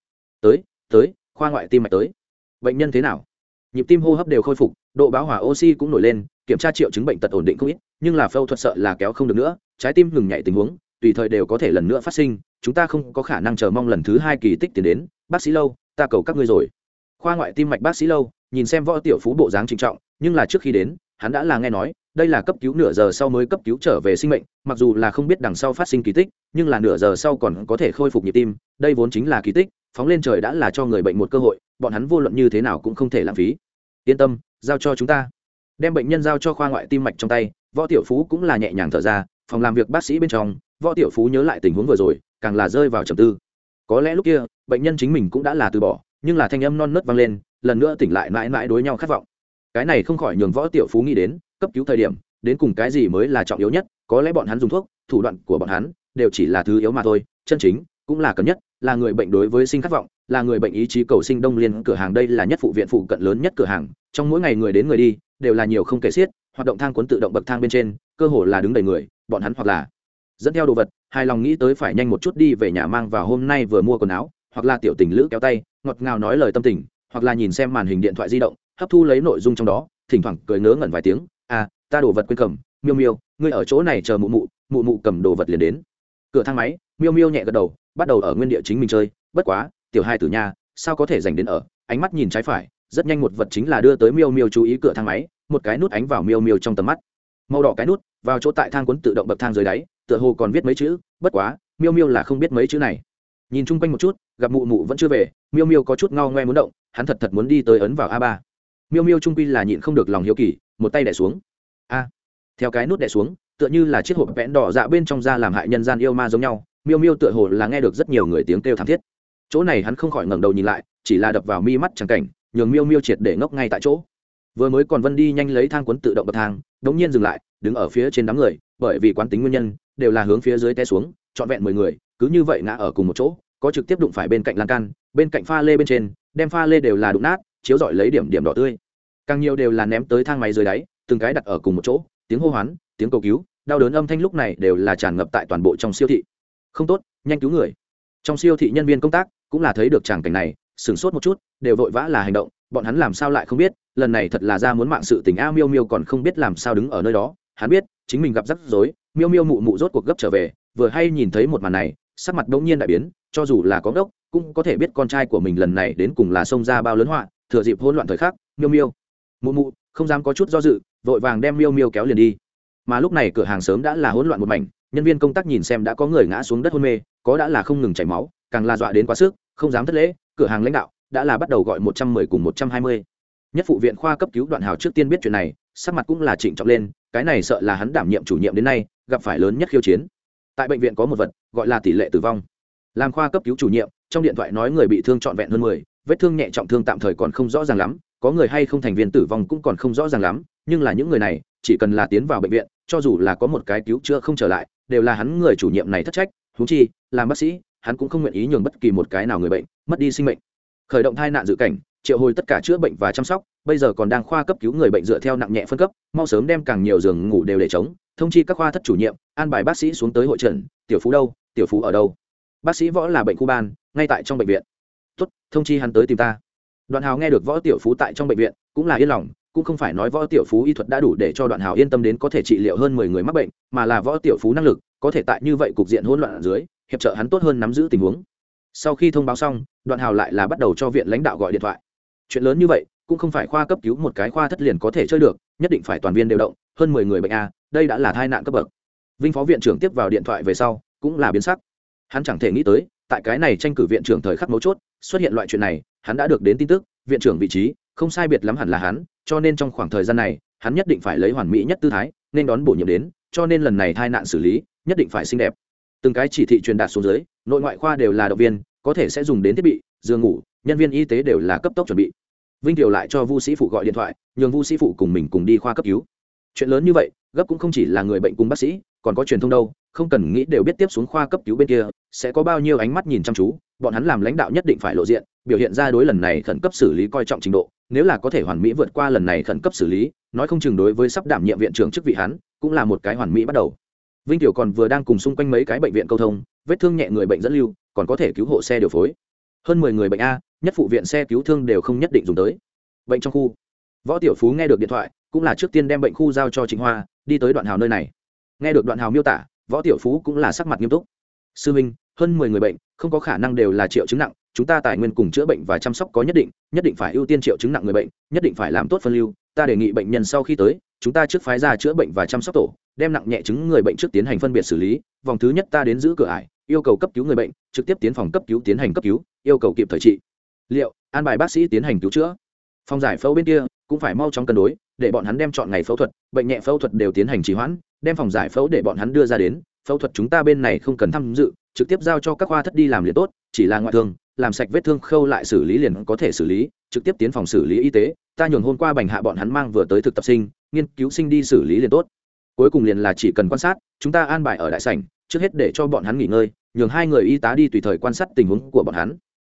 Tới tới, khoa ngoại tim mạch tới. Bệnh nhân thế nào? Nhịp tim hô hấp đều khôi phục độ báo hỏa oxy cũng nổi lên, kiểm tra triệu chứng bệnh tật ổn định không ít, nhưng là phẫu thuật sợ là kéo không được nữa, trái tim ngừng nhảy tình huống, tùy thời đều có thể lần nữa phát sinh, chúng ta không có khả năng chờ mong lần thứ hai kỳ tích tiến đến. Bác sĩ lâu, ta cầu các ngươi rồi. Khoa ngoại tim mạch bác sĩ lâu, nhìn xem võ tiểu phú bộ dáng trinh trọng, nhưng là trước khi đến, hắn đã là nghe nói, đây là cấp cứu nửa giờ sau mới cấp cứu trở về sinh mệnh, mặc dù là không biết đằng sau phát sinh kỳ tích, nhưng là nửa giờ sau còn có thể khôi phục nhịp tim, đây vốn chính là kỳ tích, phóng lên trời đã là cho người bệnh một cơ hội, bọn hắn vô luận như thế nào cũng không thể lãng phí. Yên tâm giao cho chúng ta. Đem bệnh nhân giao cho khoa ngoại tim mạch trong tay, võ tiểu phú cũng là nhẹ nhàng thở ra, phòng làm việc bác sĩ bên trong, võ tiểu phú nhớ lại tình huống vừa rồi, càng là rơi vào trầm tư. Có lẽ lúc kia, bệnh nhân chính mình cũng đã là từ bỏ, nhưng là thanh âm non nớt vang lên, lần nữa tỉnh lại mãi mãi đối nhau khát vọng. Cái này không khỏi nhường võ tiểu phú nghĩ đến, cấp cứu thời điểm, đến cùng cái gì mới là trọng yếu nhất, có lẽ bọn hắn dùng thuốc, thủ đoạn của bọn hắn, đều chỉ là thứ yếu mà thôi, chân chính cũng là cần nhất là người bệnh đối với sinh khát vọng, là người bệnh ý chí cầu sinh đông liên cửa hàng. Đây là nhất phụ viện phụ cận lớn nhất cửa hàng. Trong mỗi ngày người đến người đi, đều là nhiều không kể xiết, hoạt động thang cuốn tự động bậc thang bên trên, cơ hồ là đứng đầy người, bọn hắn hoặc là dẫn theo đồ vật, hài lòng nghĩ tới phải nhanh một chút đi về nhà mang vào hôm nay vừa mua quần áo, hoặc là tiểu tình lữ kéo tay, ngọt ngào nói lời tâm tình, hoặc là nhìn xem màn hình điện thoại di động, hấp thu lấy nội dung trong đó, thỉnh thoảng cười ngớ ngẩn vài tiếng. À ta đồ vật quên cầm, miêu miêu, ngươi ở chỗ này chờ mụ mụ mụ mụ cầm đồ vật liền đến. Cửa thang máy, miêu miêu nhẹ gật đầu bắt đầu ở nguyên địa chính mình chơi, bất quá, tiểu hai tử nhà sao có thể dành đến ở? Ánh mắt nhìn trái phải, rất nhanh một vật chính là đưa tới miêu miêu chú ý cửa thang máy, một cái nút ánh vào miêu miêu trong tầm mắt. Màu đỏ cái nút, vào chỗ tại thang cuốn tự động bậc thang dưới đáy, tựa hồ còn viết mấy chữ, bất quá, miêu miêu là không biết mấy chữ này. Nhìn chung quanh một chút, gặp mụ mụ vẫn chưa về, miêu miêu có chút ngao ngoe muốn động, hắn thật thật muốn đi tới ấn vào a ba. Miêu miêu trung quy là nhịn không được lòng hiếu kỳ, một tay đẻ xuống. A. Theo cái nút đẻ xuống, tựa như là chiếc hộp vẽn đỏ dạ bên trong da làm hại nhân gian yêu ma giống nhau miêu miêu tựa hồ là nghe được rất nhiều người tiếng kêu thảm thiết. Chỗ này hắn không khỏi ngẩng đầu nhìn lại, chỉ là đập vào mi mắt chẳng cảnh, nhường miêu miêu triệt để ngốc ngay tại chỗ. Vừa mới còn vân đi nhanh lấy thang cuốn tự động bậc thang, đống nhiên dừng lại, đứng ở phía trên đám người, bởi vì quán tính nguyên nhân, đều là hướng phía dưới té xuống, trọn vẹn mười người, cứ như vậy ngã ở cùng một chỗ, có trực tiếp đụng phải bên cạnh lan can, bên cạnh pha lê bên trên, đem pha lê đều là đụng nát, chiếu dọi lấy điểm điểm đỏ tươi. Càng nhiều đều là ném tới thang máy dưới đáy, từng cái đặt ở cùng một chỗ, tiếng hô hoán, tiếng cầu cứu, đau đớn âm thanh lúc này đều là tràn ngập tại toàn bộ trong siêu thị không tốt, nhanh cứu người. Trong siêu thị nhân viên công tác cũng là thấy được tràng cảnh này, sửng sốt một chút, đều vội vã là hành động, bọn hắn làm sao lại không biết, lần này thật là ra muốn mạng sự tình, a, miêu miêu còn không biết làm sao đứng ở nơi đó. Hắn biết, chính mình gặp rắc rối, miêu miêu mụ mụ rốt cuộc gấp trở về, vừa hay nhìn thấy một màn này, sắc mặt đống nhiên đại biến, cho dù là có đốc, cũng có thể biết con trai của mình lần này đến cùng là xông ra bao lớn họa, thừa dịp hỗn loạn thời khắc, miêu miêu, mụ mụ, không dám có chút do dự, vội vàng đem miêu miêu kéo liền đi. Mà lúc này cửa hàng sớm đã là hỗn loạn một mảnh nhân viên công tác nhìn xem đã có người ngã xuống đất hôn mê, có đã là không ngừng chảy máu, càng là dọa đến quá sức, không dám thất lễ, cửa hàng lãnh đạo đã là bắt đầu gọi một trăm mười cùng một trăm hai mươi. Nhất phụ viện khoa cấp cứu đoạn hào trước tiên biết chuyện này, sắc mặt cũng là trịnh trọng lên, cái này sợ là hắn đảm nhiệm chủ nhiệm đến nay, gặp phải lớn nhất khiêu chiến. Tại bệnh viện có một vật, gọi là tỷ lệ tử vong. Làm khoa cấp cứu chủ nhiệm, trong điện thoại nói người bị thương trọn vẹn hơn mười, vết thương nhẹ trọng thương tạm thời còn không rõ ràng lắm, có người hay không thành viên tử vong cũng còn không rõ ràng lắm, nhưng là những người này, chỉ cần là tiến vào bệnh viện, cho dù là có một cái cứu chữa không trở lại đều là hắn người chủ nhiệm này thất trách thú chi, làm bác sĩ, hắn cũng không nguyện ý nhường bất kỳ một cái nào người bệnh mất đi sinh mệnh. Khởi động thai nạn dự cảnh, triệu hồi tất cả chữa bệnh và chăm sóc, bây giờ còn đang khoa cấp cứu người bệnh dựa theo nặng nhẹ phân cấp, mau sớm đem càng nhiều giường ngủ đều để chống thông chi các khoa thất chủ nhiệm, an bài bác sĩ xuống tới hội trần, tiểu phú đâu? Tiểu phú ở đâu? Bác sĩ võ là bệnh khu ban, ngay tại trong bệnh viện. Tốt, thông chi hắn tới tìm ta. Đoạn hào nghe được võ tiểu phú tại trong bệnh viện, cũng là yên lòng cũng không phải nói võ tiểu phú y thuật đã đủ để cho đoạn hào yên tâm đến có thể trị liệu hơn mười người mắc bệnh, mà là võ tiểu phú năng lực, có thể tại như vậy cục diện hỗn loạn ở dưới, hiệp trợ hắn tốt hơn nắm giữ tình huống. Sau khi thông báo xong, đoạn hào lại là bắt đầu cho viện lãnh đạo gọi điện thoại. Chuyện lớn như vậy, cũng không phải khoa cấp cứu một cái khoa thất liền có thể chơi được, nhất định phải toàn viên đều động, hơn mười người bệnh a, đây đã là tai nạn cấp bậc. Vinh phó viện trưởng tiếp vào điện thoại về sau, cũng là biến sắc. Hắn chẳng thể nghĩ tới, tại cái này tranh cử viện trưởng thời khắc mấu chốt, xuất hiện loại chuyện này, hắn đã được đến tin tức, viện trưởng vị trí không sai biệt lắm hẳn là hắn, cho nên trong khoảng thời gian này, hắn nhất định phải lấy hoàn mỹ nhất tư thái, nên đón bổ nhiệm đến, cho nên lần này tai nạn xử lý, nhất định phải xinh đẹp. Từng cái chỉ thị truyền đạt xuống dưới, nội ngoại khoa đều là động viên, có thể sẽ dùng đến thiết bị, giường ngủ, nhân viên y tế đều là cấp tốc chuẩn bị. Vinh kiều lại cho vu sĩ phụ gọi điện thoại, nhường vu sĩ phụ cùng mình cùng đi khoa cấp cứu. Chuyện lớn như vậy, gấp cũng không chỉ là người bệnh cùng bác sĩ, còn có truyền thông đâu, không cần nghĩ đều biết tiếp xuống khoa cấp cứu bên kia, sẽ có bao nhiêu ánh mắt nhìn chăm chú, bọn hắn làm lãnh đạo nhất định phải lộ diện, biểu hiện ra đối lần này khẩn cấp xử lý coi trọng trình độ nếu là có thể hoàn mỹ vượt qua lần này khẩn cấp xử lý, nói không chừng đối với sắp đảm nhiệm viện trưởng chức vị hắn, cũng là một cái hoàn mỹ bắt đầu. Vinh tiểu còn vừa đang cùng xung quanh mấy cái bệnh viện câu thông, vết thương nhẹ người bệnh dẫn lưu, còn có thể cứu hộ xe điều phối. Hơn mười người bệnh a, nhất phụ viện xe cứu thương đều không nhất định dùng tới. Bệnh trong khu. Võ tiểu phú nghe được điện thoại, cũng là trước tiên đem bệnh khu giao cho chính hoa, đi tới đoạn hào nơi này. Nghe được đoạn hào miêu tả, võ tiểu phú cũng là sắc mặt nghiêm túc. Sư minh, hơn mười người bệnh, không có khả năng đều là triệu chứng nặng chúng ta tài nguyên cùng chữa bệnh và chăm sóc có nhất định nhất định phải ưu tiên triệu chứng nặng người bệnh, nhất định phải làm tốt phân lưu. Ta đề nghị bệnh nhân sau khi tới, chúng ta trước phái ra chữa bệnh và chăm sóc tổ, đem nặng nhẹ chứng người bệnh trước tiến hành phân biệt xử lý. Vòng thứ nhất ta đến giữ cửa ải, yêu cầu cấp cứu người bệnh, trực tiếp tiến phòng cấp cứu tiến hành cấp cứu, yêu cầu kịp thời trị. Liệu, an bài bác sĩ tiến hành cứu chữa. Phòng giải phẫu bên kia, cũng phải mau chóng cân đối, để bọn hắn đem chọn ngày phẫu thuật, bệnh nhẹ phẫu thuật đều tiến hành trì hoãn, đem phòng giải phẫu để bọn hắn đưa ra đến. Phẫu thuật chúng ta bên này không cần tham dự, trực tiếp giao cho các khoa thất đi làm liền tốt, chỉ là ngoại thương làm sạch vết thương khâu lại xử lý liền có thể xử lý, trực tiếp tiến phòng xử lý y tế. Ta nhường hôm qua bành hạ bọn hắn mang vừa tới thực tập sinh, nghiên cứu sinh đi xử lý liền tốt. Cuối cùng liền là chỉ cần quan sát, chúng ta an bài ở đại sảnh, trước hết để cho bọn hắn nghỉ ngơi, nhường hai người y tá đi tùy thời quan sát tình huống của bọn hắn.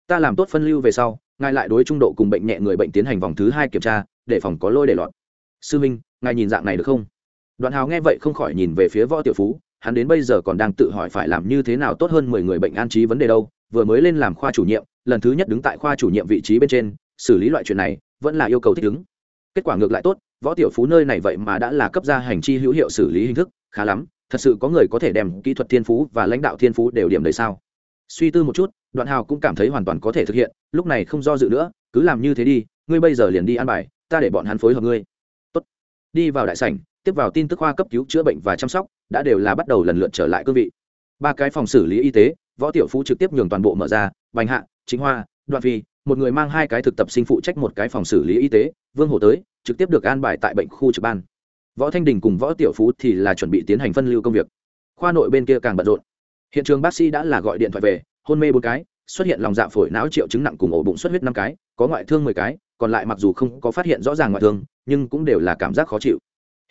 Ta làm tốt phân lưu về sau, ngài lại đối trung độ cùng bệnh nhẹ người bệnh tiến hành vòng thứ hai kiểm tra, để phòng có lôi để lọt. Sư minh, ngài nhìn dạng này được không? Đoạn hào nghe vậy không khỏi nhìn về phía võ tiểu phú, hắn đến bây giờ còn đang tự hỏi phải làm như thế nào tốt hơn mười người bệnh an trí vấn đề đâu vừa mới lên làm khoa chủ nhiệm, lần thứ nhất đứng tại khoa chủ nhiệm vị trí bên trên, xử lý loại chuyện này, vẫn là yêu cầu thích ứng. Kết quả ngược lại tốt, võ tiểu phú nơi này vậy mà đã là cấp ra hành chi hữu hiệu xử lý hình thức, khá lắm, thật sự có người có thể đem kỹ thuật thiên phú và lãnh đạo thiên phú đều điểm đấy sao. Suy tư một chút, đoạn hào cũng cảm thấy hoàn toàn có thể thực hiện, lúc này không do dự nữa, cứ làm như thế đi, ngươi bây giờ liền đi ăn bài, ta để bọn hắn phối hợp ngươi. Tốt. đi vào đại sảnh, tiếp vào tin tức khoa cấp cứu chữa bệnh và chăm sóc, đã đều là bắt đầu lần lượt trở lại cương vị. Ba cái phòng xử lý y tế võ tiểu phú trực tiếp nhường toàn bộ mở ra, bành hạ, chính hoa, đoạn phi, một người mang hai cái thực tập sinh phụ trách một cái phòng xử lý y tế, vương hổ tới, trực tiếp được an bài tại bệnh khu trực ban. Võ thanh đình cùng võ tiểu phú thì là chuẩn bị tiến hành phân lưu công việc. Khoa nội bên kia càng bận rộn. Hiện trường bác sĩ đã là gọi điện thoại về, hôn mê bốn cái, xuất hiện lòng dạ phổi não triệu chứng nặng cùng ổ bụng xuất huyết năm cái, có ngoại thương mười cái, còn lại mặc dù không có phát hiện rõ ràng ngoại thương, nhưng cũng đều là cảm giác khó chịu.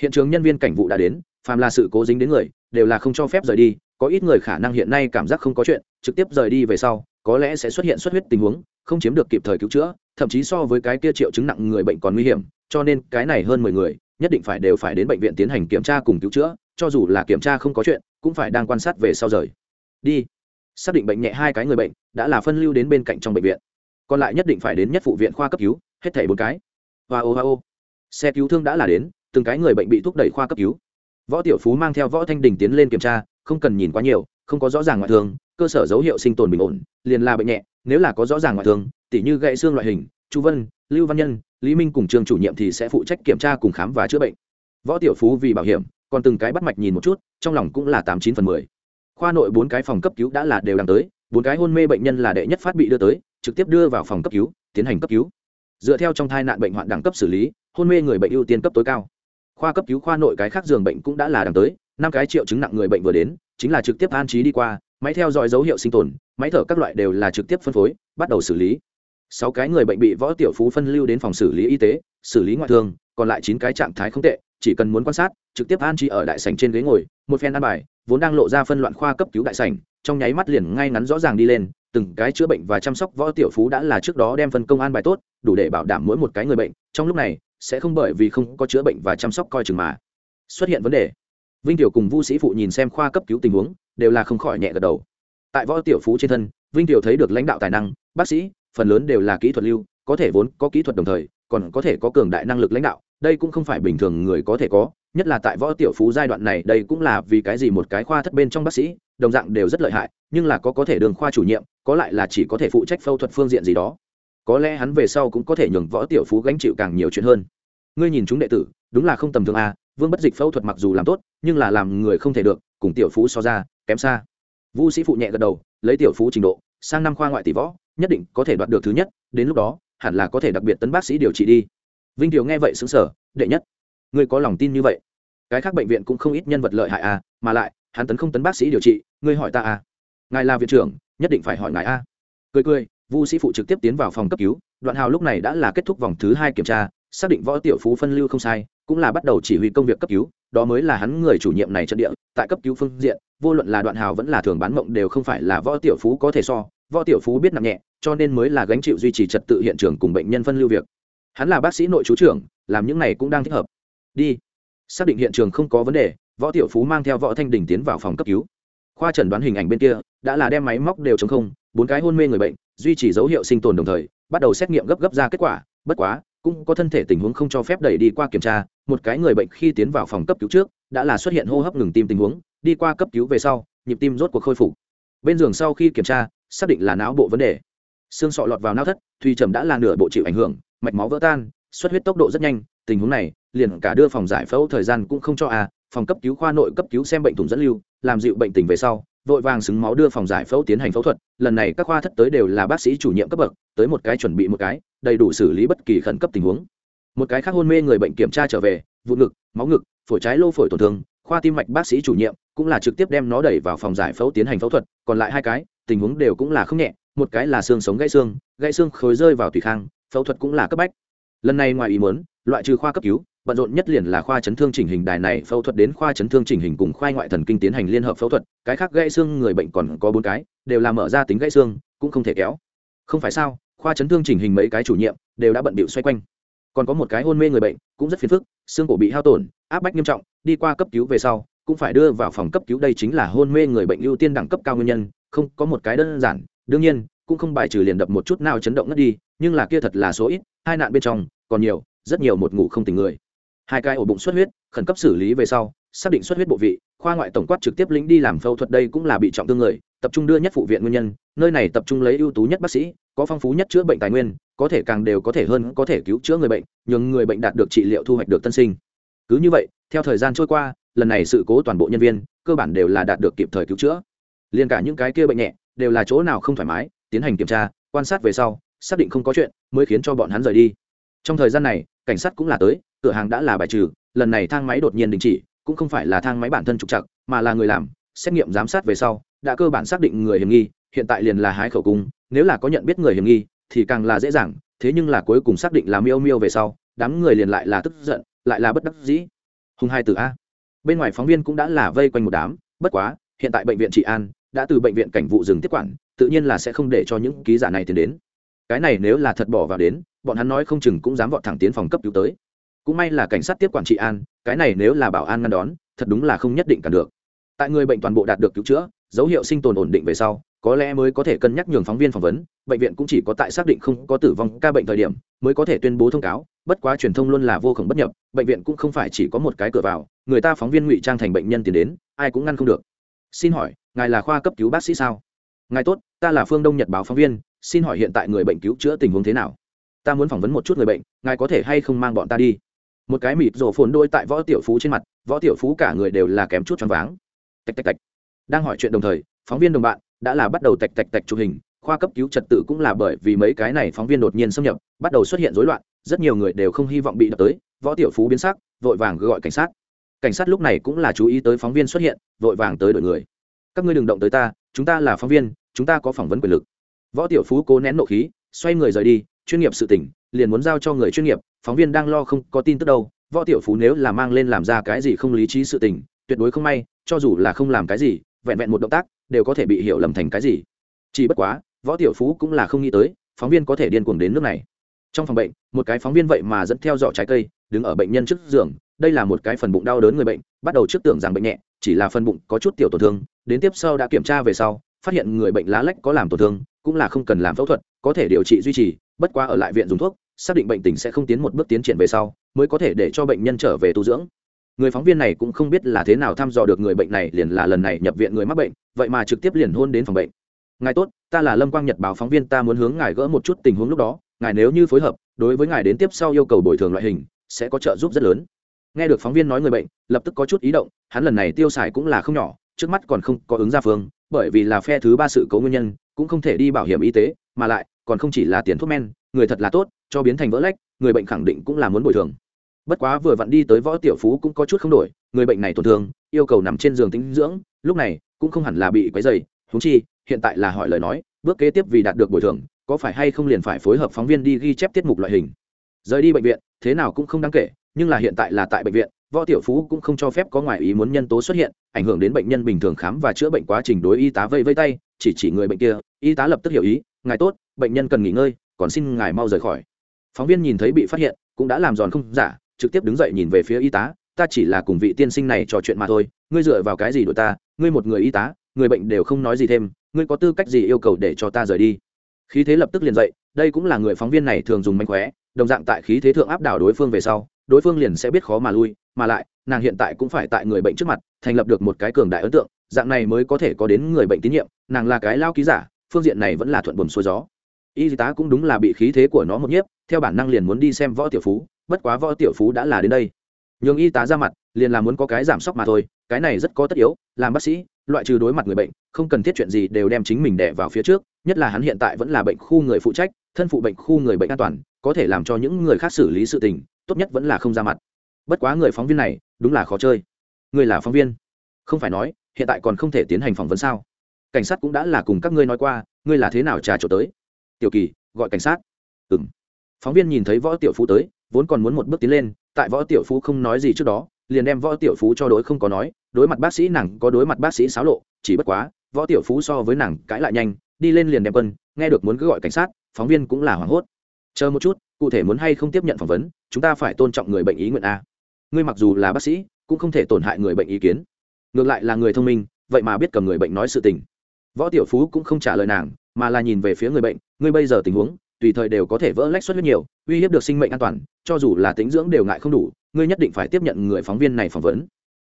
Hiện trường nhân viên cảnh vụ đã đến, phàm là sự cố dính đến người, đều là không cho phép rời đi có ít người khả năng hiện nay cảm giác không có chuyện, trực tiếp rời đi về sau, có lẽ sẽ xuất hiện xuất huyết tình huống, không chiếm được kịp thời cứu chữa, thậm chí so với cái kia triệu chứng nặng người bệnh còn nguy hiểm, cho nên cái này hơn mười người, nhất định phải đều phải đến bệnh viện tiến hành kiểm tra cùng cứu chữa, cho dù là kiểm tra không có chuyện, cũng phải đang quan sát về sau rời. Đi. Xác định bệnh nhẹ hai cái người bệnh, đã là phân lưu đến bên cạnh trong bệnh viện. Còn lại nhất định phải đến nhất phụ viện khoa cấp cứu, hết thảy bốn cái. Và ô, hoa ô. Xe cứu thương đã là đến, từng cái người bệnh bị thúc đẩy khoa cấp cứu. Võ tiểu phú mang theo võ thanh đình tiến lên kiểm tra không cần nhìn quá nhiều, không có rõ ràng ngoại thương, cơ sở dấu hiệu sinh tồn bình ổn, liền là bệnh nhẹ, nếu là có rõ ràng ngoại thương, tỉ như gãy xương loại hình, chu vân, lưu văn nhân, lý minh cùng trường chủ nhiệm thì sẽ phụ trách kiểm tra cùng khám và chữa bệnh. Võ tiểu phú vì bảo hiểm, còn từng cái bắt mạch nhìn một chút, trong lòng cũng là tám chín phần mười. Khoa nội bốn cái phòng cấp cứu đã là đều đang tới, bốn cái hôn mê bệnh nhân là đệ nhất phát bị đưa tới, trực tiếp đưa vào phòng cấp cứu, tiến hành cấp cứu. Dựa theo trong thai nạn bệnh hoạn đẳng cấp xử lý, hôn mê người bệnh ưu tiên cấp tối cao. Khoa cấp cứu khoa nội cái khác giường bệnh cũng đã là đang tới năm cái triệu chứng nặng người bệnh vừa đến, chính là trực tiếp an trí đi qua, máy theo dõi dấu hiệu sinh tồn, máy thở các loại đều là trực tiếp phân phối, bắt đầu xử lý. Sáu cái người bệnh bị võ tiểu phú phân lưu đến phòng xử lý y tế, xử lý ngoại thương, còn lại chín cái trạng thái không tệ, chỉ cần muốn quan sát, trực tiếp an trí ở đại sảnh trên ghế ngồi, một phen ăn bài, vốn đang lộ ra phân loạn khoa cấp cứu đại sảnh, trong nháy mắt liền ngay ngắn rõ ràng đi lên, từng cái chữa bệnh và chăm sóc võ tiểu phú đã là trước đó đem phân công an bài tốt, đủ để bảo đảm mỗi một cái người bệnh, trong lúc này, sẽ không bởi vì không có chữa bệnh và chăm sóc coi chừng mà xuất hiện vấn đề vinh tiểu cùng vu sĩ phụ nhìn xem khoa cấp cứu tình huống, đều là không khỏi nhẹ gật đầu. Tại võ tiểu phú trên thân, vinh tiểu thấy được lãnh đạo tài năng, bác sĩ, phần lớn đều là kỹ thuật lưu, có thể vốn có kỹ thuật đồng thời, còn có thể có cường đại năng lực lãnh đạo, đây cũng không phải bình thường người có thể có, nhất là tại võ tiểu phú giai đoạn này, đây cũng là vì cái gì một cái khoa thất bên trong bác sĩ, đồng dạng đều rất lợi hại, nhưng là có có thể đường khoa chủ nhiệm, có lại là chỉ có thể phụ trách phẫu thuật phương diện gì đó. Có lẽ hắn về sau cũng có thể nhường võ tiểu phú gánh chịu càng nhiều chuyện hơn. Ngươi nhìn chúng đệ tử, đúng là không tầm thường a vương bất dịch phẫu thuật mặc dù làm tốt, nhưng là làm người không thể được, cùng tiểu phú so ra, kém xa. Vũ sĩ phụ nhẹ gật đầu, lấy tiểu phú trình độ, sang năm khoa ngoại tỷ võ, nhất định có thể đoạt được thứ nhất, đến lúc đó, hẳn là có thể đặc biệt tấn bác sĩ điều trị đi. Vinh tiểu nghe vậy xứng sở đệ nhất. Ngươi có lòng tin như vậy? Cái khác bệnh viện cũng không ít nhân vật lợi hại à mà lại, hắn tấn không tấn bác sĩ điều trị, ngươi hỏi ta à? Ngài là viện trưởng, nhất định phải hỏi ngài a cười cười, vu sĩ phụ trực tiếp tiến vào phòng cấp cứu, đoạn hào lúc này đã là kết thúc vòng thứ hai kiểm tra xác định võ tiểu phú phân lưu không sai, cũng là bắt đầu chỉ huy công việc cấp cứu, đó mới là hắn người chủ nhiệm này trận địa, tại cấp cứu phương diện, vô luận là đoạn hào vẫn là thường bán mộng đều không phải là võ tiểu phú có thể so, võ tiểu phú biết nặng nhẹ, cho nên mới là gánh chịu duy trì trật tự hiện trường cùng bệnh nhân phân lưu việc. Hắn là bác sĩ nội chú trưởng, làm những này cũng đang thích hợp. Đi. Xác định hiện trường không có vấn đề, võ tiểu phú mang theo võ thanh đình tiến vào phòng cấp cứu. Khoa chẩn đoán hình ảnh bên kia, đã là đem máy móc đều chống không, bốn cái hôn mê người bệnh, duy trì dấu hiệu sinh tồn đồng thời, bắt đầu xét nghiệm gấp gấp ra kết quả, bất quá cũng có thân thể tình huống không cho phép đẩy đi qua kiểm tra, một cái người bệnh khi tiến vào phòng cấp cứu trước, đã là xuất hiện hô hấp ngừng tim tình huống, đi qua cấp cứu về sau, nhịp tim rốt cuộc khôi phục. Bên giường sau khi kiểm tra, xác định là não bộ vấn đề. Xương sọ lọt vào não thất, thùy trầm đã là nửa bộ chịu ảnh hưởng, mạch máu vỡ tan, xuất huyết tốc độ rất nhanh, tình huống này, liền cả đưa phòng giải phẫu thời gian cũng không cho à phòng cấp cứu khoa nội cấp cứu xem bệnh thủng dẫn lưu, làm dịu bệnh tình về sau vội vàng xứng máu đưa phòng giải phẫu tiến hành phẫu thuật, lần này các khoa thất tới đều là bác sĩ chủ nhiệm cấp bậc, tới một cái chuẩn bị một cái, đầy đủ xử lý bất kỳ khẩn cấp tình huống. Một cái khác hôn mê người bệnh kiểm tra trở về, vụ ngực, máu ngực, phổi trái lô phổi tổn thương, khoa tim mạch bác sĩ chủ nhiệm cũng là trực tiếp đem nó đẩy vào phòng giải phẫu tiến hành phẫu thuật, còn lại hai cái, tình huống đều cũng là không nhẹ, một cái là xương sống gãy xương gãy xương khối rơi vào tùy khang, phẫu thuật cũng là cấp bách. Lần này ngoài ý muốn, loại trừ khoa cấp cứu bận rộn nhất liền là khoa chấn thương chỉnh hình đài này phẫu thuật đến khoa chấn thương chỉnh hình cùng khoa ngoại thần kinh tiến hành liên hợp phẫu thuật, cái khác gãy xương người bệnh còn có bốn cái, đều là mở ra tính gãy xương, cũng không thể kéo. Không phải sao, khoa chấn thương chỉnh hình mấy cái chủ nhiệm đều đã bận bịu xoay quanh. Còn có một cái hôn mê người bệnh, cũng rất phiền phức, xương cổ bị hao tổn, áp bách nghiêm trọng, đi qua cấp cứu về sau, cũng phải đưa vào phòng cấp cứu, đây chính là hôn mê người bệnh ưu tiên đẳng cấp cao nguyên nhân, không có một cái đơn giản, đương nhiên, cũng không bài trừ liền đập một chút nào chấn động ngất đi, nhưng là kia thật là số ít, hai nạn bên trong, còn nhiều, rất nhiều một ngủ không tỉnh người hai cái ổ bụng xuất huyết, khẩn cấp xử lý về sau, xác định xuất huyết bộ vị, khoa ngoại tổng quát trực tiếp lĩnh đi làm phẫu thuật đây cũng là bị trọng thương người, tập trung đưa nhất phụ viện nguyên nhân, nơi này tập trung lấy ưu tú nhất bác sĩ, có phong phú nhất chữa bệnh tài nguyên, có thể càng đều có thể hơn có thể cứu chữa người bệnh, nhường người bệnh đạt được trị liệu thu hoạch được tân sinh. Cứ như vậy, theo thời gian trôi qua, lần này sự cố toàn bộ nhân viên, cơ bản đều là đạt được kịp thời cứu chữa. Liền cả những cái kia bệnh nhẹ, đều là chỗ nào không thoải mái, tiến hành kiểm tra, quan sát về sau, xác định không có chuyện, mới khiến cho bọn hắn rời đi. Trong thời gian này, cảnh sát cũng là tới cửa hàng đã là bài trừ, lần này thang máy đột nhiên đình chỉ, cũng không phải là thang máy bản thân trục chặt mà là người làm, xét nghiệm giám sát về sau, đã cơ bản xác định người hiểm nghi, hiện tại liền là hái khẩu cung, nếu là có nhận biết người hiểm nghi, thì càng là dễ dàng, thế nhưng là cuối cùng xác định là miêu miêu về sau, đám người liền lại là tức giận, lại là bất đắc dĩ. Hùng hai từ a. Bên ngoài phóng viên cũng đã là vây quanh một đám, bất quá, hiện tại bệnh viện trị an đã từ bệnh viện cảnh vụ dừng tiếp quản, tự nhiên là sẽ không để cho những ký giả này tiến đến. Cái này nếu là thật bỏ vào đến, bọn hắn nói không chừng cũng dám vọt thẳng tiến phòng cấp cứu tới cũng may là cảnh sát tiếp quản trị an, cái này nếu là bảo an ngăn đón, thật đúng là không nhất định cản được. Tại người bệnh toàn bộ đạt được cứu chữa, dấu hiệu sinh tồn ổn định về sau, có lẽ mới có thể cân nhắc nhường phóng viên phỏng vấn, bệnh viện cũng chỉ có tại xác định không có tử vong ca bệnh thời điểm mới có thể tuyên bố thông cáo, bất quá truyền thông luôn là vô khổng bất nhập, bệnh viện cũng không phải chỉ có một cái cửa vào, người ta phóng viên ngụy trang thành bệnh nhân tiến đến, ai cũng ngăn không được. Xin hỏi, ngài là khoa cấp cứu bác sĩ sao? Ngài tốt, ta là phương đông nhật báo phóng viên, xin hỏi hiện tại người bệnh cứu chữa tình huống thế nào? Ta muốn phỏng vấn một chút người bệnh, ngài có thể hay không mang bọn ta đi? Một cái mịt rổ phồn đôi tại võ tiểu phú trên mặt, võ tiểu phú cả người đều là kém chút choáng váng. Tạch tạch tạch. Đang hỏi chuyện đồng thời, phóng viên đồng bạn đã là bắt đầu tạch tạch tạch chụp hình, khoa cấp cứu trật tự cũng là bởi vì mấy cái này phóng viên đột nhiên xâm nhập, bắt đầu xuất hiện rối loạn, rất nhiều người đều không hy vọng bị đập tới, võ tiểu phú biến sắc, vội vàng gọi cảnh sát. Cảnh sát lúc này cũng là chú ý tới phóng viên xuất hiện, vội vàng tới đội người. Các ngươi đừng động tới ta, chúng ta là phóng viên, chúng ta có phỏng vấn quyền lực. Võ tiểu phú cố nén nộ khí, xoay người rời đi, chuyên nghiệp sự tỉnh liền muốn giao cho người chuyên nghiệp, phóng viên đang lo không có tin tức đâu, võ tiểu phú nếu là mang lên làm ra cái gì không lý trí sự tình, tuyệt đối không may, cho dù là không làm cái gì, vẹn vẹn một động tác, đều có thể bị hiểu lầm thành cái gì. Chỉ bất quá, võ tiểu phú cũng là không nghĩ tới, phóng viên có thể điên cuồng đến nước này. Trong phòng bệnh, một cái phóng viên vậy mà dẫn theo dọ trái cây, đứng ở bệnh nhân trước giường, đây là một cái phần bụng đau đớn người bệnh, bắt đầu trước tưởng rằng bệnh nhẹ, chỉ là phần bụng có chút tiểu tổn thương, đến tiếp sau đã kiểm tra về sau, phát hiện người bệnh lá lách có làm tổn thương, cũng là không cần làm phẫu thuật, có thể điều trị duy trì, bất quá ở lại viện dùng thuốc xác định bệnh tình sẽ không tiến một bước tiến triển về sau, mới có thể để cho bệnh nhân trở về tu dưỡng. Người phóng viên này cũng không biết là thế nào thăm dò được người bệnh này liền là lần này nhập viện người mắc bệnh, vậy mà trực tiếp liền hôn đến phòng bệnh. Ngài tốt, ta là lâm quang nhật báo phóng viên, ta muốn hướng ngài gỡ một chút tình huống lúc đó, ngài nếu như phối hợp, đối với ngài đến tiếp sau yêu cầu bồi thường loại hình, sẽ có trợ giúp rất lớn. Nghe được phóng viên nói người bệnh, lập tức có chút ý động, hắn lần này tiêu xài cũng là không nhỏ, trước mắt còn không có ứng ra phương, bởi vì là phe thứ ba sự cố nguyên nhân, cũng không thể đi bảo hiểm y tế, mà lại, còn không chỉ là tiền thuốc men người thật là tốt, cho biến thành vỡ lách, người bệnh khẳng định cũng là muốn bồi thường. Bất quá vừa vặn đi tới võ tiểu phú cũng có chút không đổi, người bệnh này tổn thương, yêu cầu nằm trên giường tính dưỡng, lúc này cũng không hẳn là bị quấy dày húng chi, hiện tại là hỏi lời nói, bước kế tiếp vì đạt được bồi thường, có phải hay không liền phải phối hợp phóng viên đi ghi chép tiết mục loại hình. Rời đi bệnh viện, thế nào cũng không đáng kể, nhưng là hiện tại là tại bệnh viện, võ tiểu phú cũng không cho phép có ngoài ý muốn nhân tố xuất hiện, ảnh hưởng đến bệnh nhân bình thường khám và chữa bệnh quá trình đối y tá vây vây tay, chỉ chỉ người bệnh kia, y tá lập tức hiểu ý, ngài tốt, bệnh nhân cần nghỉ ngơi còn xin ngài mau rời khỏi. Phóng viên nhìn thấy bị phát hiện, cũng đã làm giòn không giả, trực tiếp đứng dậy nhìn về phía y tá, ta chỉ là cùng vị tiên sinh này trò chuyện mà thôi, ngươi dựa vào cái gì đội ta? Ngươi một người y tá, người bệnh đều không nói gì thêm, ngươi có tư cách gì yêu cầu để cho ta rời đi? Khí thế lập tức liền dậy, đây cũng là người phóng viên này thường dùng mánh khóe, đồng dạng tại khí thế thượng áp đảo đối phương về sau, đối phương liền sẽ biết khó mà lui, mà lại, nàng hiện tại cũng phải tại người bệnh trước mặt, thành lập được một cái cường đại ấn tượng, dạng này mới có thể có đến người bệnh tín nhiệm, nàng là cái lao ký giả, phương diện này vẫn là thuận buồm xuôi gió y tá cũng đúng là bị khí thế của nó một nhiếp, theo bản năng liền muốn đi xem võ tiểu phú, bất quá võ tiểu phú đã là đến đây. Nhường y tá ra mặt, liền là muốn có cái giảm sốc mà thôi, cái này rất có tất yếu, làm bác sĩ, loại trừ đối mặt người bệnh, không cần thiết chuyện gì đều đem chính mình đẻ vào phía trước, nhất là hắn hiện tại vẫn là bệnh khu người phụ trách, thân phụ bệnh khu người bệnh an toàn, có thể làm cho những người khác xử lý sự tình, tốt nhất vẫn là không ra mặt. Bất quá người phóng viên này, đúng là khó chơi. Người là phóng viên. Không phải nói, hiện tại còn không thể tiến hành phỏng vấn sao? Cảnh sát cũng đã là cùng các ngươi nói qua, ngươi là thế nào trà trộn tới? Tiểu kỳ, gọi cảnh sát. Ừ m phóng viên nhìn thấy võ tiểu phú tới, vốn còn muốn một bước tiến lên, tại võ tiểu phú không nói gì trước đó, liền đem võ tiểu phú cho đối không có nói, đối mặt bác sĩ nàng có đối mặt bác sĩ xáo lộ, chỉ bất quá, võ tiểu phú so với nàng cãi lại nhanh, đi lên liền đem quân, nghe được muốn cứ gọi cảnh sát, phóng viên cũng là hoảng hốt. Chờ một chút, cụ thể muốn hay không tiếp nhận phỏng vấn, chúng ta phải tôn trọng người bệnh ý nguyện a. Ngươi mặc dù là bác sĩ, cũng không thể tổn hại người bệnh ý kiến. Ngược lại là người thông minh, vậy mà biết cầm người bệnh nói sự tình. Võ tiểu phú cũng không trả lời nàng, mà là nhìn về phía người bệnh ngươi bây giờ tình huống, tùy thời đều có thể vỡ lách suất huyết nhiều, uy hiếp được sinh mệnh an toàn, cho dù là tính dưỡng đều ngại không đủ, ngươi nhất định phải tiếp nhận người phóng viên này phỏng vấn.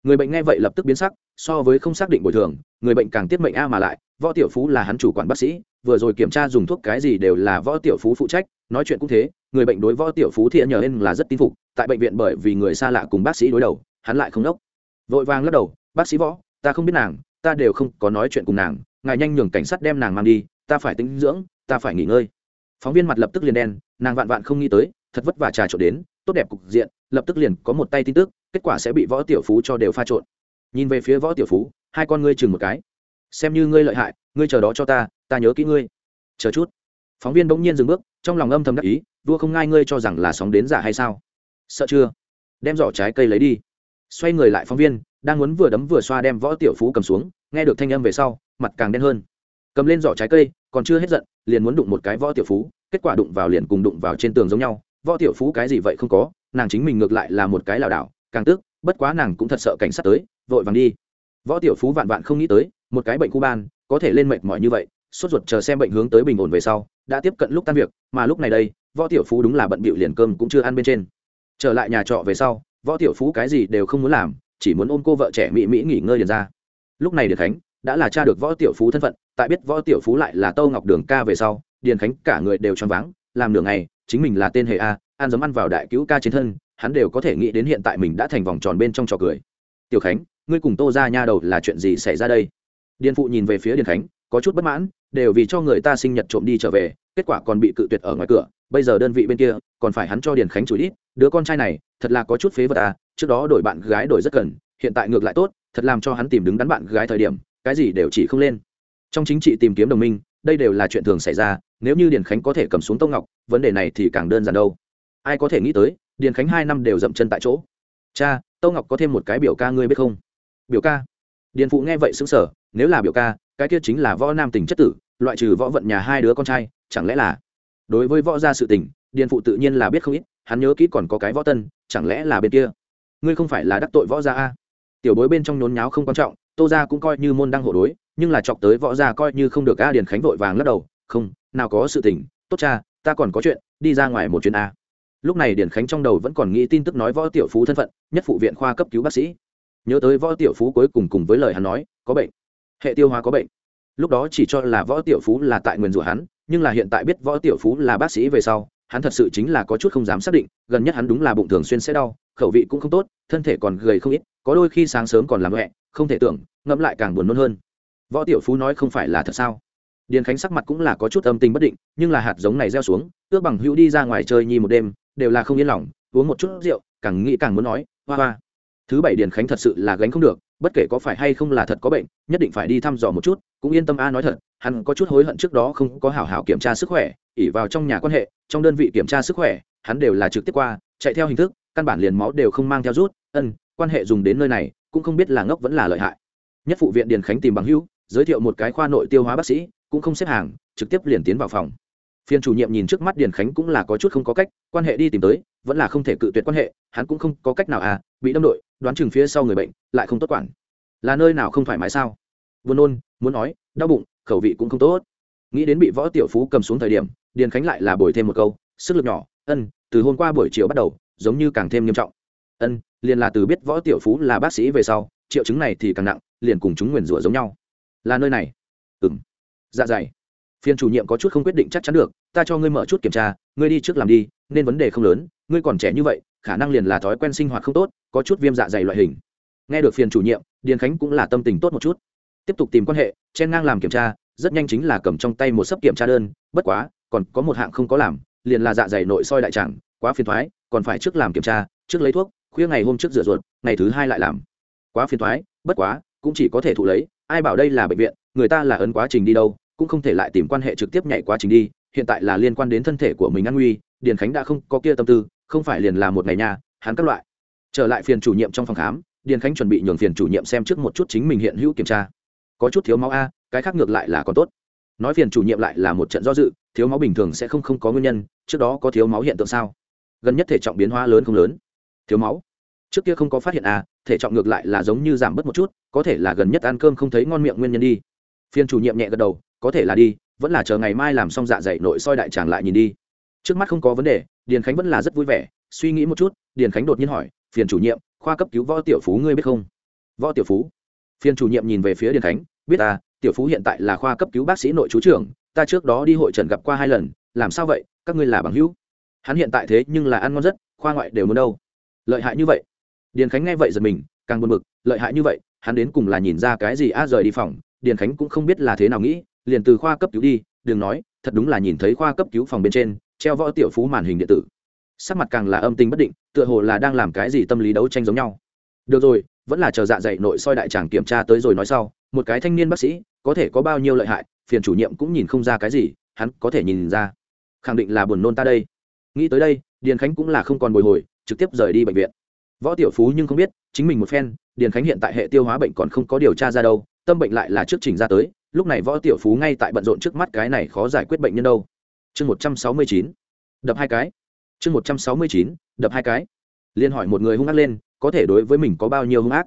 Người bệnh nghe vậy lập tức biến sắc, so với không xác định bồi thường, người bệnh càng tiết mệnh a mà lại, võ tiểu phú là hắn chủ quản bác sĩ, vừa rồi kiểm tra dùng thuốc cái gì đều là võ tiểu phú phụ trách, nói chuyện cũng thế, người bệnh đối võ tiểu phú thiện nhờ nên là rất tin phục, tại bệnh viện bởi vì người xa lạ cùng bác sĩ đối đầu, hắn lại không đốc. Vội vàng lắc đầu, bác sĩ võ, ta không biết nàng, ta đều không có nói chuyện cùng nàng, ngài nhanh nhường cảnh sát đem nàng mang đi, ta phải tính dưỡng ta phải nghỉ ngơi. Phóng viên mặt lập tức liền đen, nàng vạn vạn không nghĩ tới, thật vất vả trà trộn đến, tốt đẹp cục diện, lập tức liền có một tay tin tức, kết quả sẽ bị võ tiểu phú cho đều pha trộn. Nhìn về phía võ tiểu phú, hai con ngươi chừng một cái. Xem như ngươi lợi hại, ngươi chờ đó cho ta ta nhớ kỹ ngươi. Chờ chút. Phóng viên bỗng nhiên dừng bước, trong lòng âm thầm đắc ý, vua không ngai ngươi cho rằng là sóng đến giả hay sao? Sợ chưa? Đem giỏ trái cây lấy đi. Xoay người lại phóng viên, đang muốn vừa đấm vừa xoa đem võ tiểu phú cầm xuống, nghe được thanh âm về sau, mặt càng đen hơn. Cầm lên giỏ trái cây còn chưa hết giận, liền muốn đụng một cái võ tiểu phú, kết quả đụng vào liền cùng đụng vào trên tường giống nhau. Võ tiểu phú cái gì vậy không có, nàng chính mình ngược lại là một cái lảo đảo, càng tức, bất quá nàng cũng thật sợ cảnh sát tới, vội vàng đi. Võ tiểu phú vạn vạn không nghĩ tới, một cái bệnh khu ban, có thể lên mệt mỏi như vậy, sốt ruột chờ xem bệnh hướng tới bình ổn về sau, đã tiếp cận lúc tan việc, mà lúc này đây, võ tiểu phú đúng là bận bịu liền cơm cũng chưa ăn bên trên. Trở lại nhà trọ về sau, võ tiểu phú cái gì đều không muốn làm, chỉ muốn ôm cô vợ trẻ mỹ mỹ nghỉ ngơi liền ra. Lúc này được khánh đã là cha được võ tiểu phú thân phận tại biết võ tiểu phú lại là tâu ngọc đường ca về sau, điền khánh cả người đều choáng váng, làm nửa ngày, chính mình là tên hệ a, ăn dấm ăn vào đại cứu ca trên thân, hắn đều có thể nghĩ đến hiện tại mình đã thành vòng tròn bên trong trò cười. Tiểu khánh, ngươi cùng tô ra nha đầu là chuyện gì xảy ra đây? Điền phụ nhìn về phía điền khánh, có chút bất mãn, đều vì cho người ta sinh nhật trộm đi trở về, kết quả còn bị cự tuyệt ở ngoài cửa, bây giờ đơn vị bên kia, còn phải hắn cho điền khánh chủ ít, đứa con trai này, thật là có chút phế vật à trước đó đổi bạn gái đổi rất cần, hiện tại ngược lại tốt, thật làm cho hắn tìm đứng đắn bạn gái thời điểm, cái gì đều chỉ không lên trong chính trị tìm kiếm đồng minh, đây đều là chuyện thường xảy ra, nếu như điền khánh có thể cầm xuống tông ngọc, vấn đề này thì càng đơn giản đâu. Ai có thể nghĩ tới, điền khánh hai năm đều dậm chân tại chỗ. Cha tâu ngọc có thêm một cái biểu ca ngươi biết không? Biểu ca? Điền phụ nghe vậy xứng sở nếu là biểu ca, cái kia chính là võ nam tình chất tử, loại trừ võ vận nhà hai đứa con trai, chẳng lẽ là? Đối với võ gia sự tình, điền phụ tự nhiên là biết không ít, hắn nhớ kỹ còn có cái võ tân, chẳng lẽ là bên kia? Ngươi không phải là đắc tội võ gia a? Tiểu bối bên trong nhốn nháo không quan trọng, tô gia cũng coi như môn đăng hộ đối nhưng là chọc tới võ gia coi như không được a điền khánh vội vàng lắc đầu, không, nào có sự tình, tốt cha, ta còn có chuyện, đi ra ngoài một chuyến a. Lúc này điền khánh trong đầu vẫn còn nghĩ tin tức nói võ tiểu phú thân phận, nhất phụ viện khoa cấp cứu bác sĩ. Nhớ tới võ tiểu phú cuối cùng cùng với lời hắn nói, có bệnh, hệ tiêu hóa có bệnh. Lúc đó chỉ cho là võ tiểu phú là tại nguyền rủa hắn, nhưng là hiện tại biết võ tiểu phú là bác sĩ về sau, hắn thật sự chính là có chút không dám xác định, gần nhất hắn đúng là bụng thường xuyên sẽ đau, khẩu vị cũng không tốt, thân thể còn gầy không ít, có đôi khi sáng sớm còn làm mẹ không thể tưởng, ngẫm lại càng buồn nôn hơn võ tiểu phú nói không phải là thật sao? Điền khánh sắc mặt cũng là có chút âm tình bất định, nhưng là hạt giống này gieo xuống, ước bằng hữu đi ra ngoài chơi nhi một đêm, đều là không yên lòng, uống một chút rượu, càng nghĩ càng muốn nói, hoa hoa, thứ bảy điền khánh thật sự là gánh không được, bất kể có phải hay không là thật có bệnh, nhất định phải đi thăm dò một chút, cũng yên tâm a nói thật, hắn có chút hối hận trước đó không có hảo hảo kiểm tra sức khỏe ỉ vào trong nhà quan hệ, trong đơn vị kiểm tra sức khỏe, hắn đều là trực tiếp qua, chạy theo hình thức, căn bản liền máu đều không mang theo rút, ân, quan hệ dùng đến nơi này, cũng không biết là ngốc vẫn là lợi hại. Nhất phụ viện điền khánh tìm bằng hữu giới thiệu một cái khoa nội tiêu hóa bác sĩ, cũng không xếp hàng, trực tiếp liền tiến vào phòng. Phiên chủ nhiệm nhìn trước mắt điền khánh cũng là có chút không có cách, quan hệ đi tìm tới, vẫn là không thể cự tuyệt quan hệ, hắn cũng không có cách nào à bị đâm đội, đoán chừng phía sau người bệnh, lại không tốt quản. Là nơi nào không thoải mái sao? Buồn nôn, muốn nói, đau bụng, khẩu vị cũng không tốt. Nghĩ đến bị võ tiểu phú cầm xuống thời điểm, điền khánh lại là bồi thêm một câu, sức lực nhỏ, ân, từ hôm qua buổi chiều bắt đầu, giống như càng thêm nghiêm trọng. Ân, liền là từ biết võ tiểu phú là bác sĩ về sau, triệu chứng này thì càng nặng, liền cùng chúng nguyền rủa giống nhau là nơi này ừng dạ dày phiên chủ nhiệm có chút không quyết định chắc chắn được ta cho ngươi mở chút kiểm tra ngươi đi trước làm đi nên vấn đề không lớn ngươi còn trẻ như vậy khả năng liền là thói quen sinh hoạt không tốt có chút viêm dạ dày loại hình nghe được phiền chủ nhiệm điền khánh cũng là tâm tình tốt một chút tiếp tục tìm quan hệ chen ngang làm kiểm tra rất nhanh chính là cầm trong tay một sấp kiểm tra đơn bất quá còn có một hạng không có làm liền là dạ dày nội soi đại tràng quá phiền thoái còn phải trước làm kiểm tra trước lấy thuốc khuya ngày hôm trước rửa ruột ngày thứ hai lại làm quá phiền thoái bất quá cũng chỉ có thể thụ lấy ai bảo đây là bệnh viện, người ta là ấn quá trình đi đâu, cũng không thể lại tìm quan hệ trực tiếp nhảy quá trình đi, hiện tại là liên quan đến thân thể của mình an nguy, điền khánh đã không có kia tâm tư, không phải liền là một ngày nhà hắn các loại. Trở lại phiền chủ nhiệm trong phòng khám, điền khánh chuẩn bị nhường phiền chủ nhiệm xem trước một chút chính mình hiện hữu kiểm tra. Có chút thiếu máu a, cái khác ngược lại là còn tốt. Nói phiền chủ nhiệm lại là một trận do dự, thiếu máu bình thường sẽ không không có nguyên nhân, trước đó có thiếu máu hiện tượng sao? Gần nhất thể trọng biến hóa lớn không lớn? Thiếu máu? Trước kia không có phát hiện à, thể trọng ngược lại là giống như giảm bớt một chút có thể là gần nhất ăn cơm không thấy ngon miệng nguyên nhân đi. Phiền chủ nhiệm nhẹ gật đầu có thể là đi vẫn là chờ ngày mai làm xong dạ dày nội soi đại tràng lại nhìn đi. Trước mắt không có vấn đề điền khánh vẫn là rất vui vẻ suy nghĩ một chút điền khánh đột nhiên hỏi phiền chủ nhiệm khoa cấp cứu võ tiểu phú ngươi biết không? Võ tiểu phú? Phiền chủ nhiệm nhìn về phía điền khánh biết à, tiểu phú hiện tại là khoa cấp cứu bác sĩ nội chú trưởng ta trước đó đi hội trần gặp qua hai lần làm sao vậy các ngươi là bằng hữu? Hắn hiện tại thế nhưng là ăn ngon rất khoa ngoại đều muốn đâu. Lợi hại như vậy điền khánh nghe vậy giật mình, càng buồn bực, lợi hại như vậy, hắn đến cùng là nhìn ra cái gì a rời đi phòng, điền khánh cũng không biết là thế nào nghĩ, liền từ khoa cấp cứu đi, đừng nói, thật đúng là nhìn thấy khoa cấp cứu phòng bên trên, treo võ tiểu phú màn hình điện tử. Sắc mặt càng là âm tình bất định, tựa hồ là đang làm cái gì tâm lý đấu tranh giống nhau. Được rồi, vẫn là chờ dạ dày nội soi đại tràng kiểm tra tới rồi nói sau, một cái thanh niên bác sĩ, có thể có bao nhiêu lợi hại, phiền chủ nhiệm cũng nhìn không ra cái gì, hắn có thể nhìn ra. Khẳng định là buồn nôn ta đây. Nghĩ tới đây, điền khánh cũng là không còn bồi hồi, trực tiếp rời đi bệnh viện võ tiểu phú nhưng không biết, chính mình một phen, điền khánh hiện tại hệ tiêu hóa bệnh còn không có điều tra ra đâu, tâm bệnh lại là trước trình ra tới, lúc này võ tiểu phú ngay tại bận rộn trước mắt cái này khó giải quyết bệnh nhân đâu. Chương một trăm sáu mươi chín, đập hai cái. Chương một trăm sáu mươi chín, đập hai cái. Liên hỏi một người hung ác lên, có thể đối với mình có bao nhiêu hung ác?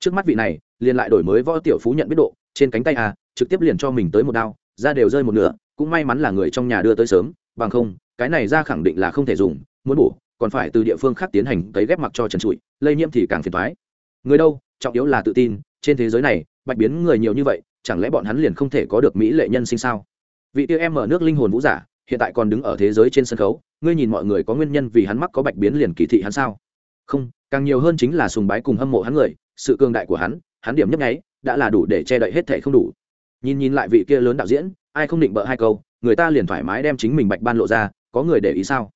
Trước mắt vị này, liền lại đổi mới võ tiểu phú nhận biết độ, trên cánh tay à trực tiếp liền cho mình tới một đao ra đều rơi một nửa, cũng may mắn là người trong nhà đưa tới sớm, bằng không, cái này ra khẳng định là không thể dùng, muốn bổ còn phải từ địa phương khác tiến hành cấy ghép mặc cho trần trụi, lây nhiễm thì càng phiền thoái người đâu? Trọng yếu là tự tin. Trên thế giới này, bạch biến người nhiều như vậy, chẳng lẽ bọn hắn liền không thể có được mỹ lệ nhân sinh sao? Vị tiêu em ở nước linh hồn vũ giả, hiện tại còn đứng ở thế giới trên sân khấu, ngươi nhìn mọi người có nguyên nhân vì hắn mắc có bạch biến liền kỳ thị hắn sao? Không, càng nhiều hơn chính là sùng bái cùng hâm mộ hắn người, sự cương đại của hắn hắn điểm nhấp nháy, đã là đủ để che đậy hết thể không đủ. Nhìn nhìn lại vị kia lớn đạo diễn, ai không định bợ hai câu, người ta liền thoải mái đem chính mình bạch ban lộ ra, có người để ý sao?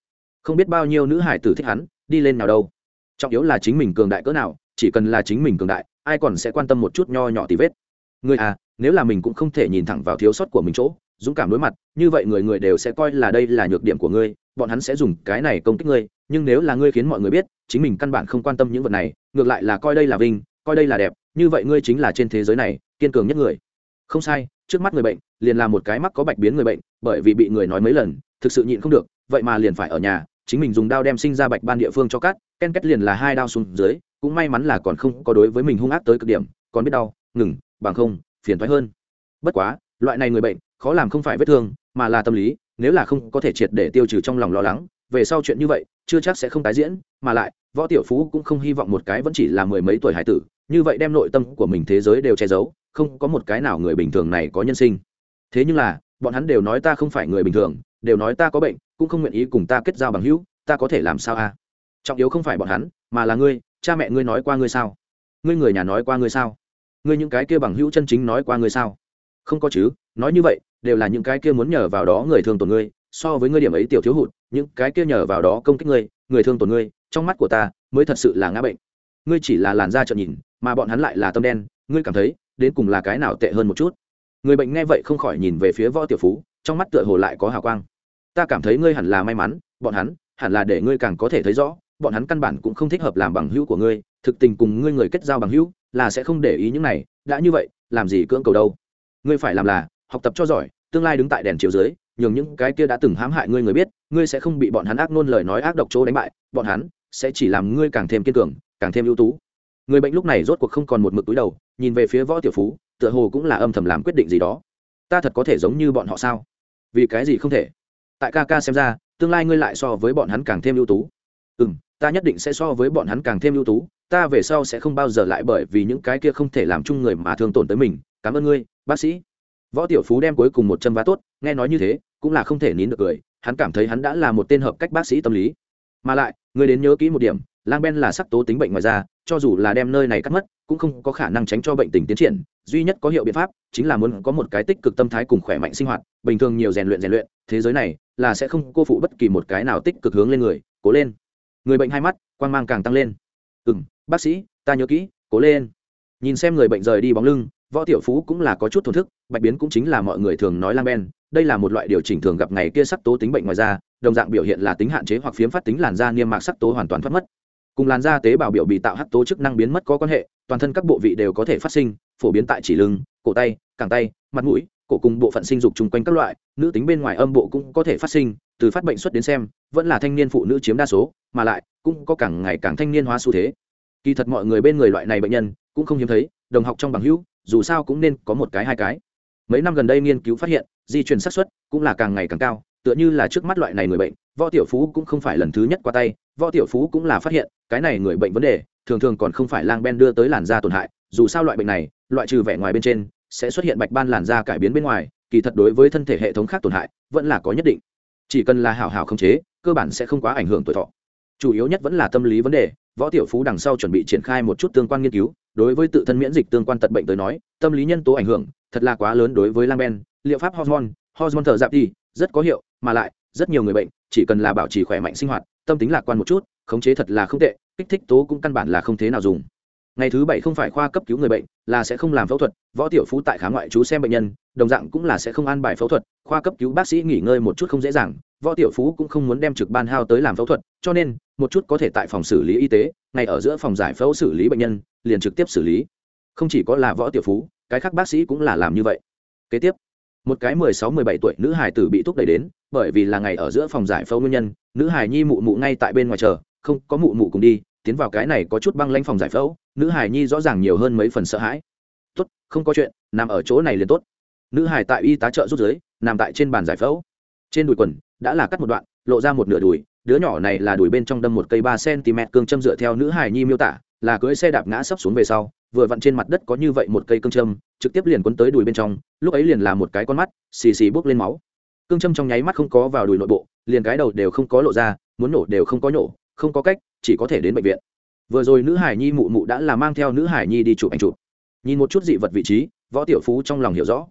Không biết bao nhiêu nữ hải tử thích hắn, đi lên nào đâu. Trọng yếu là chính mình cường đại cỡ nào, chỉ cần là chính mình cường đại, ai còn sẽ quan tâm một chút nho nhỏ tí vết. Người à nếu là mình cũng không thể nhìn thẳng vào thiếu sót của mình chỗ, dũng cảm đối mặt, như vậy người người đều sẽ coi là đây là nhược điểm của ngươi, bọn hắn sẽ dùng cái này công kích ngươi, nhưng nếu là ngươi khiến mọi người biết, chính mình căn bản không quan tâm những vật này, ngược lại là coi đây là vinh, coi đây là đẹp, như vậy ngươi chính là trên thế giới này, kiên cường nhất người. Không sai, trước mắt người bệnh, liền là một cái mắc có bạch biến người bệnh, bởi vì bị người nói mấy lần, thực sự nhịn không được, vậy mà liền phải ở nhà chính mình dùng đao đem sinh ra bạch ban địa phương cho cắt, ken kết liền là hai đao xuống dưới, cũng may mắn là còn không có đối với mình hung ác tới cực điểm, còn biết đau, ngừng, bằng không, phiền thoái hơn. Bất quá, loại này người bệnh, khó làm không phải vết thương, mà là tâm lý, nếu là không có thể triệt để tiêu trừ trong lòng lo lắng, về sau chuyện như vậy, chưa chắc sẽ không tái diễn, mà lại, võ tiểu phú cũng không hy vọng một cái vẫn chỉ là mười mấy tuổi hải tử, như vậy đem nội tâm của mình thế giới đều che giấu, không có một cái nào người bình thường này có nhân sinh. Thế nhưng là, bọn hắn đều nói ta không phải người bình thường đều nói ta có bệnh, cũng không nguyện ý cùng ta kết giao bằng hữu, ta có thể làm sao a trọng yếu không phải bọn hắn, mà là ngươi, cha mẹ ngươi nói qua ngươi sao? Ngươi người nhà nói qua ngươi sao? Ngươi những cái kia bằng hữu chân chính nói qua ngươi sao? Không có chứ, nói như vậy, đều là những cái kia muốn nhờ vào đó người thương tổn ngươi, so với ngươi điểm ấy tiểu thiếu hụt, những cái kia nhờ vào đó công kích ngươi, người thương tổn ngươi, trong mắt của ta mới thật sự là ngã bệnh. Ngươi chỉ là làn da trợn nhìn, mà bọn hắn lại là tâm đen, ngươi cảm thấy, đến cùng là cái nào tệ hơn một chút? Người bệnh nghe vậy không khỏi nhìn về phía võ tiểu phú trong mắt tựa hồ lại có hào quang. Ta cảm thấy ngươi hẳn là may mắn, bọn hắn hẳn là để ngươi càng có thể thấy rõ, bọn hắn căn bản cũng không thích hợp làm bằng hữu của ngươi, thực tình cùng ngươi người kết giao bằng hữu là sẽ không để ý những này, đã như vậy, làm gì cưỡng cầu đâu. Ngươi phải làm là, học tập cho giỏi, tương lai đứng tại đèn chiếu dưới, nhường những cái kia đã từng hãm hại ngươi người biết, ngươi sẽ không bị bọn hắn ác nôn lời nói ác độc chỗ đánh bại, bọn hắn sẽ chỉ làm ngươi càng thêm kiên cường, càng thêm ưu tú. Người bệnh lúc này rốt cuộc không còn một mực túi đầu, nhìn về phía võ tiểu phú, tựa hồ cũng là âm thầm làm quyết định gì đó. Ta thật có thể giống như bọn họ sao? Vì cái gì không thể? Tại ca ca xem ra tương lai ngươi lại so với bọn hắn càng thêm ưu tú. Ừ m ta nhất định sẽ so với bọn hắn càng thêm ưu tú ta về sau sẽ không bao giờ lại bởi vì những cái kia không thể làm chung người mà thương tổn tới mình. Cảm ơn ngươi bác sĩ. Võ tiểu phú đem cuối cùng một chân vá tốt nghe nói như thế cũng là không thể nín được cười hắn cảm thấy hắn đã là một tên hợp cách bác sĩ tâm lý. Mà lại ngươi đến nhớ kỹ một điểm lang ben là sắc tố tính bệnh ngoài ra, cho dù là đem nơi này cắt mất cũng không có khả năng tránh cho bệnh tình tiến triển. Duy nhất có hiệu biện pháp chính là muốn có một cái tích cực tâm thái cùng khỏe mạnh sinh hoạt bình thường nhiều rèn luyện rèn luyện, thế giới này là sẽ không cô phụ bất kỳ một cái nào tích cực hướng lên người, cố lên. Người bệnh hai mắt quan g mang càng tăng lên. Ừ m bác sĩ, ta nhớ kỹ, cố lên. Nhìn xem người bệnh rời đi bóng lưng, võ tiểu phú cũng là có chút thổn thức, bạch biến cũng chính là mọi người thường nói lang ben, đây là một loại điều chỉnh thường gặp ngày kia sắc tố tính bệnh ngoài da, đồng dạng biểu hiện là tính hạn chế hoặc phiếm phát tính làn da niêm mạc sắc tố hoàn toàn thoát mất. Cùng làn da tế bào biểu bị tạo hắc tố chức năng biến mất có quan hệ, toàn thân các bộ vị đều có thể phát sinh, phổ biến tại chỉ lưng, cổ tay, cẳng tay, mặt mũi cổ cùng bộ phận sinh dục chung quanh các loại, nữ tính bên ngoài âm bộ cũng có thể phát sinh, từ phát bệnh xuất đến xem, vẫn là thanh niên phụ nữ chiếm đa số, mà lại, cũng có càng ngày càng thanh niên hóa xu thế. Kỳ thật mọi người bên người loại này bệnh nhân, cũng không hiếm thấy, đồng học trong bằng hữu, dù sao cũng nên có một cái hai cái. Mấy năm gần đây nghiên cứu phát hiện, di truyền xác suất cũng là càng ngày càng cao, tựa như là trước mắt loại này người bệnh, võ tiểu phú cũng không phải lần thứ nhất qua tay, võ tiểu phú cũng là phát hiện, cái này người bệnh vấn đề, thường thường còn không phải lang ben đưa tới làn da tổn hại, dù sao loại bệnh này, loại trừ vẻ ngoài bên trên sẽ xuất hiện bạch ban làn da cải biến bên ngoài, kỳ thật đối với thân thể hệ thống khác tổn hại, vẫn là có nhất định. Chỉ cần là hảo hảo khống chế, cơ bản sẽ không quá ảnh hưởng tuổi thọ. Chủ yếu nhất vẫn là tâm lý vấn đề, võ tiểu phú đằng sau chuẩn bị triển khai một chút tương quan nghiên cứu, đối với tự thân miễn dịch tương quan tật bệnh tới nói, tâm lý nhân tố ảnh hưởng, thật là quá lớn đối với lang ben, liệu pháp hormone hormone thở dạp đi, rất có hiệu, mà lại, rất nhiều người bệnh, chỉ cần là bảo trì khỏe mạnh sinh hoạt, tâm tính lạc quan một chút, khống chế thật là không tệ, kích thích tố cũng căn bản là không thế nào dùng ngày thứ bảy không phải khoa cấp cứu người bệnh, là sẽ không làm phẫu thuật, võ tiểu phú tại khá ngoại chú xem bệnh nhân, đồng dạng cũng là sẽ không an bài phẫu thuật, khoa cấp cứu bác sĩ nghỉ ngơi một chút không dễ dàng, võ tiểu phú cũng không muốn đem trực ban hao tới làm phẫu thuật, cho nên, một chút có thể tại phòng xử lý y tế, ngay ở giữa phòng giải phẫu xử lý bệnh nhân, liền trực tiếp xử lý. Không chỉ có là võ tiểu phú, cái khác bác sĩ cũng là làm như vậy. Kế tiếp, một cái mười sáu, mười bảy tuổi nữ hài tử bị thúc đẩy đến, bởi vì là ngày ở giữa phòng giải phẫu nguyên nhân, nữ hài nhi mụ mụ ngay tại bên ngoài chờ, không có mụ mụ cùng đi tiến vào cái này có chút băng lanh phòng giải phẫu, nữ hải nhi rõ ràng nhiều hơn mấy phần sợ hãi. Tốt, không có chuyện, nằm ở chỗ này liền tốt. Nữ hải tại y tá trợ rút dưới, nằm tại trên bàn giải phẫu. Trên đùi quần đã là cắt một đoạn, lộ ra một nửa đùi, đứa nhỏ này là đùi bên trong đâm một cây ba cm cương châm dựa theo nữ hải nhi miêu tả, là cưỡi xe đạp ngã sấp xuống về sau, vừa vặn trên mặt đất có như vậy một cây cương châm, trực tiếp liền quấn tới đùi bên trong, lúc ấy liền là một cái con mắt, xì xì bốc lên máu. Cương châm trong nháy mắt không có vào đùi nội bộ, liền cái đầu đều không có lộ ra, muốn nổ đều không có nổ không có cách, chỉ có thể đến bệnh viện. Vừa rồi nữ hải nhi mụ mụ đã là mang theo nữ hải nhi đi chụp ảnh chụp. Nhìn một chút dị vật vị trí, võ tiểu phú trong lòng hiểu rõ.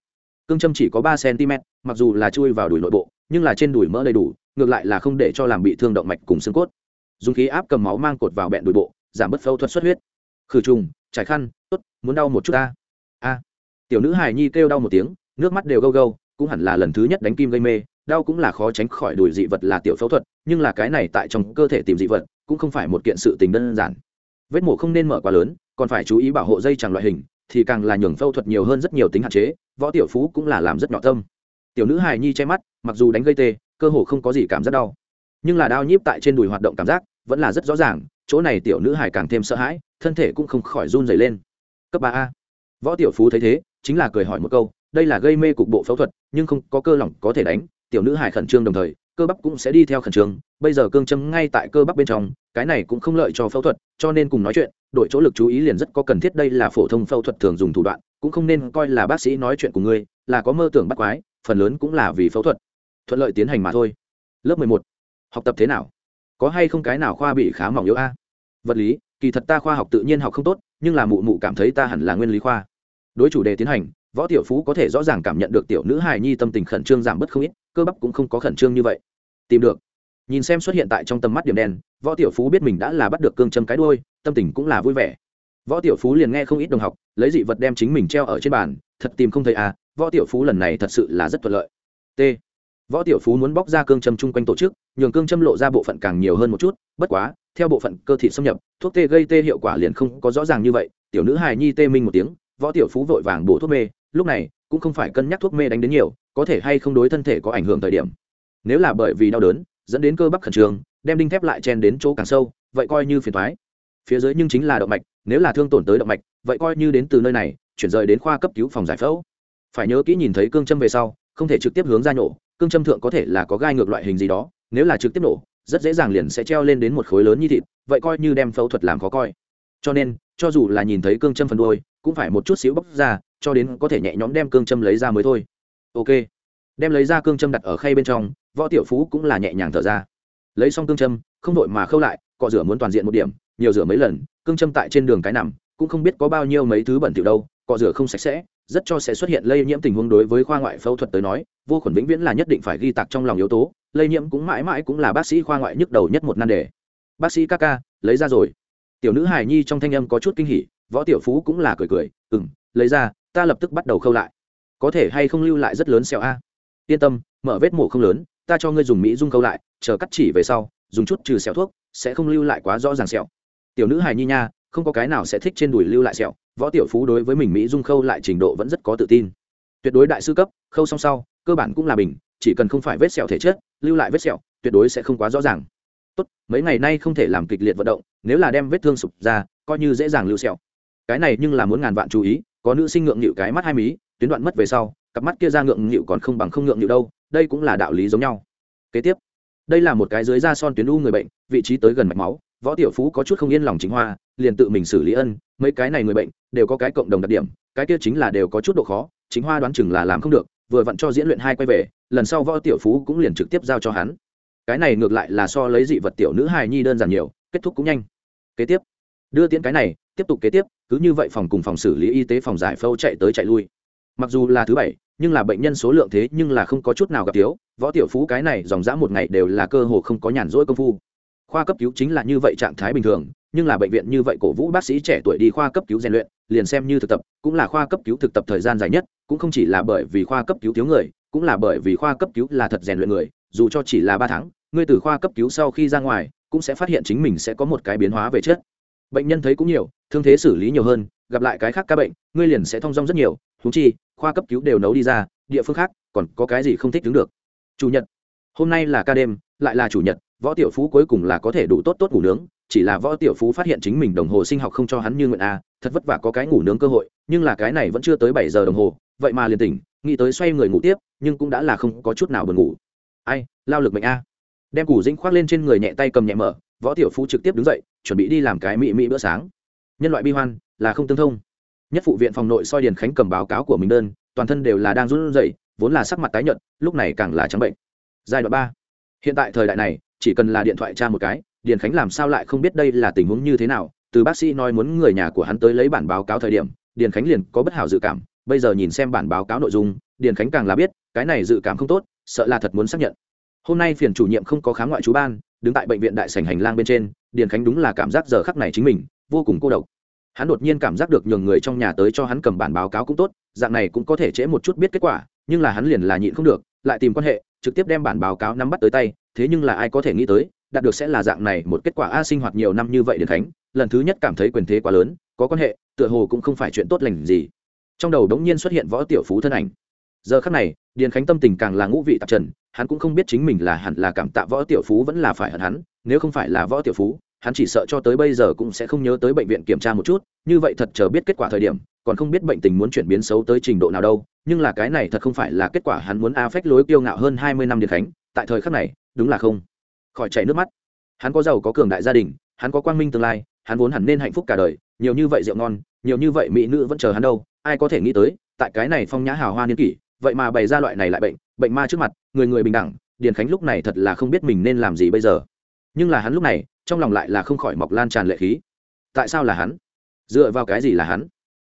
Cương châm chỉ có ba cm, mặc dù là chui vào đùi nội bộ, nhưng là trên đùi mỡ đầy đủ, ngược lại là không để cho làm bị thương động mạch cùng xương cốt. Dùng khí áp cầm máu mang cột vào bẹn đùi bộ, giảm bớt phẫu thuật xuất huyết. Khử trùng, trải khăn, tốt, muốn đau một chút ta. A. Tiểu nữ hài nhi kêu đau một tiếng, nước mắt đều gâu gâu, cũng hẳn là lần thứ nhất đánh kim gây mê đau cũng là khó tránh khỏi đùi dị vật là tiểu phẫu thuật, nhưng là cái này tại trong cơ thể tìm dị vật cũng không phải một kiện sự tình đơn giản. Vết mổ không nên mở quá lớn, còn phải chú ý bảo hộ dây chẳng loại hình, thì càng là nhường phẫu thuật nhiều hơn rất nhiều tính hạn chế, võ tiểu phú cũng là làm rất nhỏ tâm. Tiểu nữ hài nhi che mắt, mặc dù đánh gây tê, cơ hồ không có gì cảm giác đau. Nhưng là đau nhíp tại trên đùi hoạt động cảm giác, vẫn là rất rõ ràng, chỗ này tiểu nữ hài càng thêm sợ hãi, thân thể cũng không khỏi run dày lên. Cấp ba a. Võ tiểu phú thấy thế, chính là cười hỏi một câu, đây là gây mê cục bộ phẫu thuật, nhưng không có cơ lỏng có thể đánh tiểu nữ hài khẩn trương đồng thời, cơ bắp cũng sẽ đi theo khẩn trương. Bây giờ cương châm ngay tại cơ bắp bên trong, cái này cũng không lợi cho phẫu thuật, cho nên cùng nói chuyện, đổi chỗ lực chú ý liền rất có cần thiết. Đây là phổ thông phẫu thuật thường dùng thủ đoạn, cũng không nên coi là bác sĩ nói chuyện của ngươi, là có mơ tưởng bắt quái, phần lớn cũng là vì phẫu thuật. Thuận lợi tiến hành mà thôi. Lớp mười một. Học tập thế nào? Có hay không cái nào khoa bị khá mỏng yếu a? Vật lý, kỳ thật ta khoa học tự nhiên học không tốt, nhưng là mụ mụ cảm thấy ta hẳn là nguyên lý khoa. Đối chủ đề tiến hành, võ tiểu phú có thể rõ ràng cảm nhận được tiểu nữ hài nhi tâm tình khẩn trương giảm bớt không ít cơ bắp cũng không có khẩn trương như vậy. Tìm được. Nhìn xem xuất hiện tại trong tầm mắt điểm đen, võ tiểu phú biết mình đã là bắt được cương châm cái đôi tâm tình cũng là vui vẻ. Võ tiểu phú liền nghe không ít đồng học, lấy dị vật đem chính mình treo ở trên bàn, thật tìm không thấy à võ tiểu phú lần này thật sự là rất thuận lợi. T. Võ tiểu phú muốn bóc ra cương châm chung quanh tổ chức, nhường cương châm lộ ra bộ phận càng nhiều hơn một chút, bất quá, theo bộ phận cơ thị xâm nhập, thuốc tê gây tê hiệu quả liền không có rõ ràng như vậy, tiểu nữ hài nhi tê minh một tiếng, võ tiểu phú vội vàng bổ thuốc mê, lúc này, cũng không phải cân nhắc thuốc mê đánh đến nhiều có thể hay không đối thân thể có ảnh hưởng thời điểm. Nếu là bởi vì đau đớn, dẫn đến cơ bắp khẩn trương, đem đinh thép lại chen đến chỗ càng sâu, vậy coi như phiền thoái phía dưới nhưng chính là động mạch, nếu là thương tổn tới động mạch, vậy coi như đến từ nơi này, chuyển rời đến khoa cấp cứu phòng giải phẫu. Phải nhớ kỹ nhìn thấy cương châm về sau, không thể trực tiếp hướng ra nhổ cương châm thượng có thể là có gai ngược loại hình gì đó, nếu là trực tiếp nổ, rất dễ dàng liền sẽ treo lên đến một khối lớn như thịt, vậy coi như đem phẫu thuật làm khó coi. Cho nên, cho dù là nhìn thấy cương châm phần đôi cũng phải một chút xíu bóc ra, cho đến có thể nhẹ nhõm đem cương châm lấy ra mới thôi ok. Đem lấy ra cương châm đặt ở khay bên trong, võ tiểu phú cũng là nhẹ nhàng thở ra. Lấy xong cương châm, không đội mà khâu lại, cọ rửa muốn toàn diện một điểm, nhiều rửa mấy lần, cương châm tại trên đường cái nằm, cũng không biết có bao nhiêu mấy thứ bẩn thỉu đâu, cọ rửa không sạch sẽ, rất cho sẽ xuất hiện lây nhiễm tình huống đối với khoa ngoại phẫu thuật tới nói, vô khuẩn vĩnh viễn là nhất định phải ghi tạc trong lòng yếu tố, lây nhiễm cũng mãi mãi cũng là bác sĩ khoa ngoại nhức đầu nhất một nan đề. Bác sĩ ca ca, lấy ra rồi. Tiểu nữ hài nhi trong thanh âm có chút kinh hỉ, võ tiểu phú cũng là cười cười ừ m lấy ra, ta lập tức bắt đầu khâu lại có thể hay không lưu lại rất lớn xẹo a? Yên tâm, mở vết mổ không lớn, ta cho ngươi dùng mỹ dung khâu lại, chờ cắt chỉ về sau, dùng chút trừ xẹo thuốc, sẽ không lưu lại quá rõ ràng sẹo tiểu nữ hài nhi nha, không có cái nào sẽ thích trên đùi lưu lại sẹo võ tiểu phú đối với mình mỹ dung khâu lại trình độ vẫn rất có tự tin. Tuyệt đối đại sư cấp, khâu song sau, cơ bản cũng là bình, chỉ cần không phải vết sẹo thể chất, lưu lại vết sẹo tuyệt đối sẽ không quá rõ ràng. Tốt, mấy ngày nay không thể làm kịch liệt vận động, nếu là đem vết thương sụp ra, coi như dễ dàng lưu sẹo cái này nhưng là muốn ngàn vạn chú ý, có nữ sinh ngượng nghịu cái mắt hai mí tuyến đoạn mất về sau, cặp mắt kia ra ngượng nghịu còn không bằng không ngượng nghịu đâu, đây cũng là đạo lý giống nhau. Kế tiếp, đây là một cái dưới da son tuyến u người bệnh, vị trí tới gần mạch máu, võ tiểu phú có chút không yên lòng chính hoa, liền tự mình xử lý ân, mấy cái này người bệnh đều có cái cộng đồng đặc điểm, cái kia chính là đều có chút độ khó, chính hoa đoán chừng là làm không được, vừa vặn cho diễn luyện hai quay về, lần sau võ tiểu phú cũng liền trực tiếp giao cho hắn. Cái này ngược lại là so lấy dị vật tiểu nữ hài nhi đơn giản nhiều, kết thúc cũng nhanh. Kế tiếp, đưa tiễn cái này, tiếp tục kế tiếp, cứ như vậy phòng cùng phòng xử lý y tế phòng giải phẫu chạy tới chạy lui mặc dù là thứ bảy, nhưng là bệnh nhân số lượng thế nhưng là không có chút nào gặp thiếu. Võ tiểu phú cái này dòng dã một ngày đều là cơ hồ không có nhàn rỗi công phu. Khoa cấp cứu chính là như vậy trạng thái bình thường, nhưng là bệnh viện như vậy cổ vũ bác sĩ trẻ tuổi đi khoa cấp cứu rèn luyện, liền xem như thực tập, cũng là khoa cấp cứu thực tập thời gian dài nhất, cũng không chỉ là bởi vì khoa cấp cứu thiếu người, cũng là bởi vì khoa cấp cứu là thật rèn luyện người, dù cho chỉ là ba tháng ngươi từ khoa cấp cứu sau khi ra ngoài, cũng sẽ phát hiện chính mình sẽ có một cái biến hóa về chất. Bệnh nhân thấy cũng nhiều, thương thế xử lý nhiều hơn, gặp lại cái khác ca bệnh ngươi liền sẽ thong dong rất nhiều. Thú chi khoa cấp cứu đều nấu đi ra, địa phương khác, còn có cái gì không thích đứng được. Chủ nhật. Hôm nay là ca đêm, lại là chủ nhật, võ tiểu phú cuối cùng là có thể đủ tốt tốt ngủ nướng, chỉ là võ tiểu phú phát hiện chính mình đồng hồ sinh học không cho hắn như nguyện a, thật vất vả có cái ngủ nướng cơ hội, nhưng là cái này vẫn chưa tới bảy giờ đồng hồ, vậy mà liền tỉnh, nghĩ tới xoay người ngủ tiếp, nhưng cũng đã là không có chút nào buồn ngủ. Ai, lao lực mệnh a. Đem củ dĩnh khoác lên trên người nhẹ tay cầm nhẹ mở, võ tiểu phú trực tiếp đứng dậy, chuẩn bị đi làm cái mị mị bữa sáng. Nhân loại bi hoan, là không tương thông nhất phụ viện phòng nội soi điền khánh cầm báo cáo của mình đơn, toàn thân đều là đang run rẩy, vốn là sắc mặt tái nhợt, lúc này càng là trắng bệnh. Giai đoạn ba. Hiện tại thời đại này, chỉ cần là điện thoại tra một cái, điền khánh làm sao lại không biết đây là tình huống như thế nào. Từ bác sĩ nói muốn người nhà của hắn tới lấy bản báo cáo thời điểm, điền khánh liền có bất hảo dự cảm. Bây giờ nhìn xem bản báo cáo nội dung, điền khánh càng là biết, cái này dự cảm không tốt, sợ là thật muốn xác nhận. Hôm nay phiền chủ nhiệm không có khám ngoại trú ban, đứng tại bệnh viện đại sảnh hành lang bên trên, điền khánh đúng là cảm giác giờ khắc này chính mình, vô cùng cô độc hắn đột nhiên cảm giác được nhường người trong nhà tới cho hắn cầm bản báo cáo cũng tốt, dạng này cũng có thể trễ một chút biết kết quả, nhưng là hắn liền là nhịn không được, lại tìm quan hệ, trực tiếp đem bản báo cáo nắm bắt tới tay, thế nhưng là ai có thể nghĩ tới, đạt được sẽ là dạng này một kết quả a sinh hoạt nhiều năm như vậy điền khánh, lần thứ nhất cảm thấy quyền thế quá lớn, có quan hệ, tựa hồ cũng không phải chuyện tốt lành gì. Trong đầu đống nhiên xuất hiện võ tiểu phú thân ảnh. Giờ khắc này, điền khánh tâm tình càng là ngũ vị tạp trần, hắn cũng không biết chính mình là hẳn là cảm tạ võ tiểu phú vẫn là phải hận hắn, nếu không phải là võ tiểu phú hắn chỉ sợ cho tới bây giờ cũng sẽ không nhớ tới bệnh viện kiểm tra một chút, như vậy thật chờ biết kết quả thời điểm, còn không biết bệnh tình muốn chuyển biến xấu tới trình độ nào đâu, nhưng là cái này thật không phải là kết quả hắn muốn a phách lối kiêu ngạo hơn hai mươi năm điền khánh, tại thời khắc này, đúng là không khỏi chảy nước mắt. Hắn có giàu có cường đại gia đình, hắn có quang minh tương lai, hắn vốn hẳn nên hạnh phúc cả đời, nhiều như vậy rượu ngon, nhiều như vậy mỹ nữ vẫn chờ hắn đâu, ai có thể nghĩ tới, tại cái này phong nhã hào hoa niên kỷ, vậy mà bày ra loại này lại bệnh bệnh ma trước mặt, người người bình đẳng, điền khánh lúc này thật là không biết mình nên làm gì bây giờ. Nhưng là hắn lúc này trong lòng lại là không khỏi mọc lan tràn lệ khí. Tại sao là hắn? Dựa vào cái gì là hắn?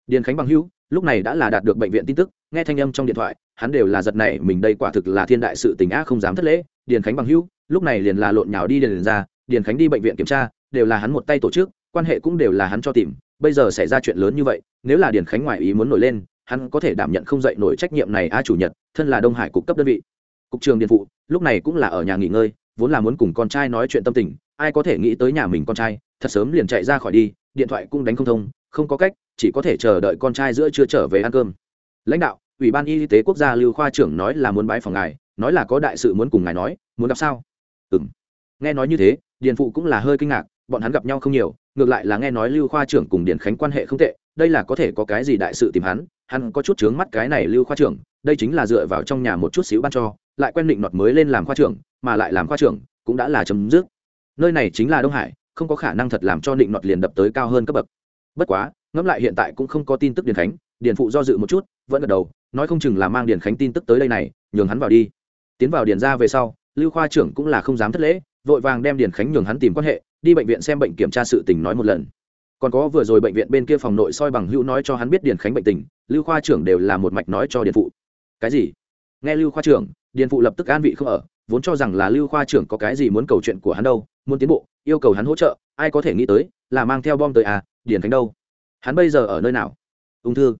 Điền khánh bằng hữu, lúc này đã là đạt được bệnh viện tin tức, nghe thanh âm trong điện thoại, hắn đều là giật này mình đây quả thực là thiên đại sự tình á, không dám thất lễ. Điền khánh bằng hữu, lúc này liền là lộn nhào đi điền ra, điền khánh đi bệnh viện kiểm tra, đều là hắn một tay tổ chức, quan hệ cũng đều là hắn cho tìm. Bây giờ xảy ra chuyện lớn như vậy, nếu là điền khánh ngoại ý muốn nổi lên, hắn có thể đảm nhận không dậy nổi trách nhiệm này a chủ nhật, thân là đông hải cục cấp đơn vị. Cục trường điện phụ, lúc này cũng là ở nhà nghỉ ngơi vốn là muốn cùng con trai nói chuyện tâm tình, ai có thể nghĩ tới nhà mình con trai, thật sớm liền chạy ra khỏi đi, điện thoại cũng đánh không thông, không có cách, chỉ có thể chờ đợi con trai giữa chưa trở về ăn cơm. Lãnh đạo, ủy ban y tế quốc gia lưu khoa trưởng nói là muốn bái phòng ngài, nói là có đại sự muốn cùng ngài nói, muốn gặp sao? Ừ m nghe nói như thế, điền phụ cũng là hơi kinh ngạc, bọn hắn gặp nhau không nhiều, ngược lại là nghe nói lưu khoa trưởng cùng điền khánh quan hệ không tệ, đây là có thể có cái gì đại sự tìm hắn hắn có chút chướng mắt cái này lưu khoa trưởng, đây chính là dựa vào trong nhà một chút xíu ban cho, lại quen định nọt mới lên làm khoa trưởng mà lại làm khoa trưởng cũng đã là chấm dứt. Nơi này chính là đông hải, không có khả năng thật làm cho định nọt liền đập tới cao hơn cấp bậc. Bất quá, ngẫm lại hiện tại cũng không có tin tức điền khánh, điền phụ do dự một chút, vẫn gật đầu, nói không chừng là mang điền khánh tin tức tới đây này, nhường hắn vào đi. Tiến vào điền ra về sau, lưu khoa trưởng cũng là không dám thất lễ, vội vàng đem điền khánh nhường hắn tìm quan hệ, đi bệnh viện xem bệnh kiểm tra sự tình nói một lần. Còn có vừa rồi bệnh viện bên kia phòng nội soi bằng hữu nói cho hắn biết điền khánh bệnh tình, lưu khoa trưởng đều là một mạch nói cho điền phụ. Cái gì? Nghe lưu khoa trưởng, điền phụ lập tức an vị không ở vốn cho rằng là lưu khoa trưởng có cái gì muốn cầu chuyện của hắn đâu, muốn tiến bộ, yêu cầu hắn hỗ trợ, ai có thể nghĩ tới, là mang theo bom tới à điền khánh đâu? Hắn bây giờ ở nơi nào? Ung thư.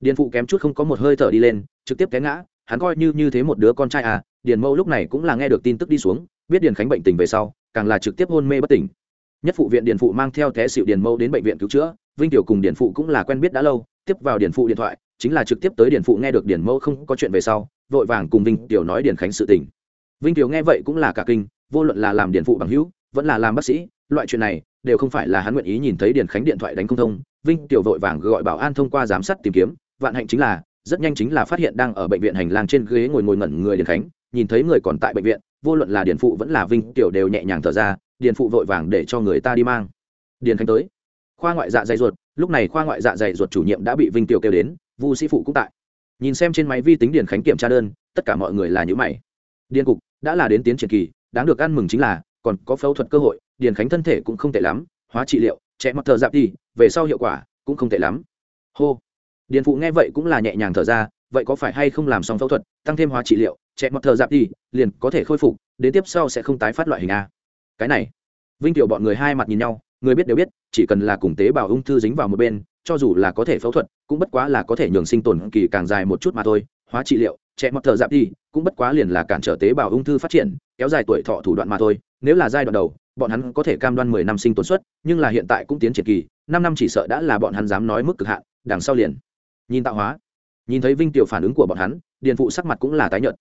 Điền phụ kém chút không có một hơi thở đi lên, trực tiếp té ngã, hắn coi như như thế một đứa con trai à điền mẫu lúc này cũng là nghe được tin tức đi xuống, biết điền khánh bệnh tình về sau, càng là trực tiếp hôn mê bất tỉnh. Nhất phụ viện điền phụ mang theo té xịu điền mẫu đến bệnh viện cứu chữa, vinh tiểu cùng điền phụ cũng là quen biết đã lâu, tiếp vào điền phụ điện thoại, chính là trực tiếp tới điền phụ nghe được điền mẫu không có chuyện về sau, vội vàng cùng vinh tiểu nói điền khánh sự tình vinh kiều nghe vậy cũng là cả kinh, vô luận là làm điền phụ bằng hữu, vẫn là làm bác sĩ, loại chuyện này đều không phải là hắn nguyện ý nhìn thấy điền khánh điện thoại đánh không thông. Vinh kiều vội vàng gọi bảo an thông qua giám sát tìm kiếm, vạn hạnh chính là, rất nhanh chính là phát hiện đang ở bệnh viện hành lang trên ghế ngồi ngồi ngẩn người điền khánh, nhìn thấy người còn tại bệnh viện, vô luận là điền phụ vẫn là vinh kiều đều nhẹ nhàng thở ra điền phụ vội vàng để cho người ta đi mang. Điền khánh tới. Khoa ngoại dạ dày ruột, lúc này khoa ngoại dạ dày ruột chủ nhiệm đã bị vinh kiều kêu đến, vu sĩ phụ cũng tại. Nhìn xem trên máy vi tính điền khánh kiểm tra đơn, tất cả mọi người là nhữ mày điền cục, đã là đến tiến triển kỳ, đáng được ăn mừng chính là, còn có phẫu thuật cơ hội, điền khánh thân thể cũng không tệ lắm, hóa trị liệu, trẻ mặt thợ dạp đi, về sau hiệu quả cũng không tệ lắm. Hô. Điền phụ nghe vậy cũng là nhẹ nhàng thở ra, vậy có phải hay không làm xong phẫu thuật, tăng thêm hóa trị liệu chạy mặt thờ dạp đi, liền có thể khôi phục, đến tiếp sau sẽ không tái phát loại hình a. Cái này. Vinh tiểu bọn người hai mặt nhìn nhau, người biết đều biết, chỉ cần là cùng tế bào ung thư dính vào một bên, cho dù là có thể phẫu thuật, cũng bất quá là có thể nhường sinh tồn kỳ càng dài một chút mà thôi, hóa trị liệu trẻ mọt thờ dạp đi cũng bất quá liền là cản trở tế bào ung thư phát triển, kéo dài tuổi thọ thủ đoạn mà thôi. Nếu là giai đoạn đầu, bọn hắn có thể cam đoan mười năm sinh tồn suất, nhưng là hiện tại cũng tiến triển kỳ, năm năm chỉ sợ đã là bọn hắn dám nói mức cực hạn, đằng sau liền. Nhìn tạo hóa, nhìn thấy vinh tiểu phản ứng của bọn hắn, điền phụ sắc mặt cũng là tái nhợt.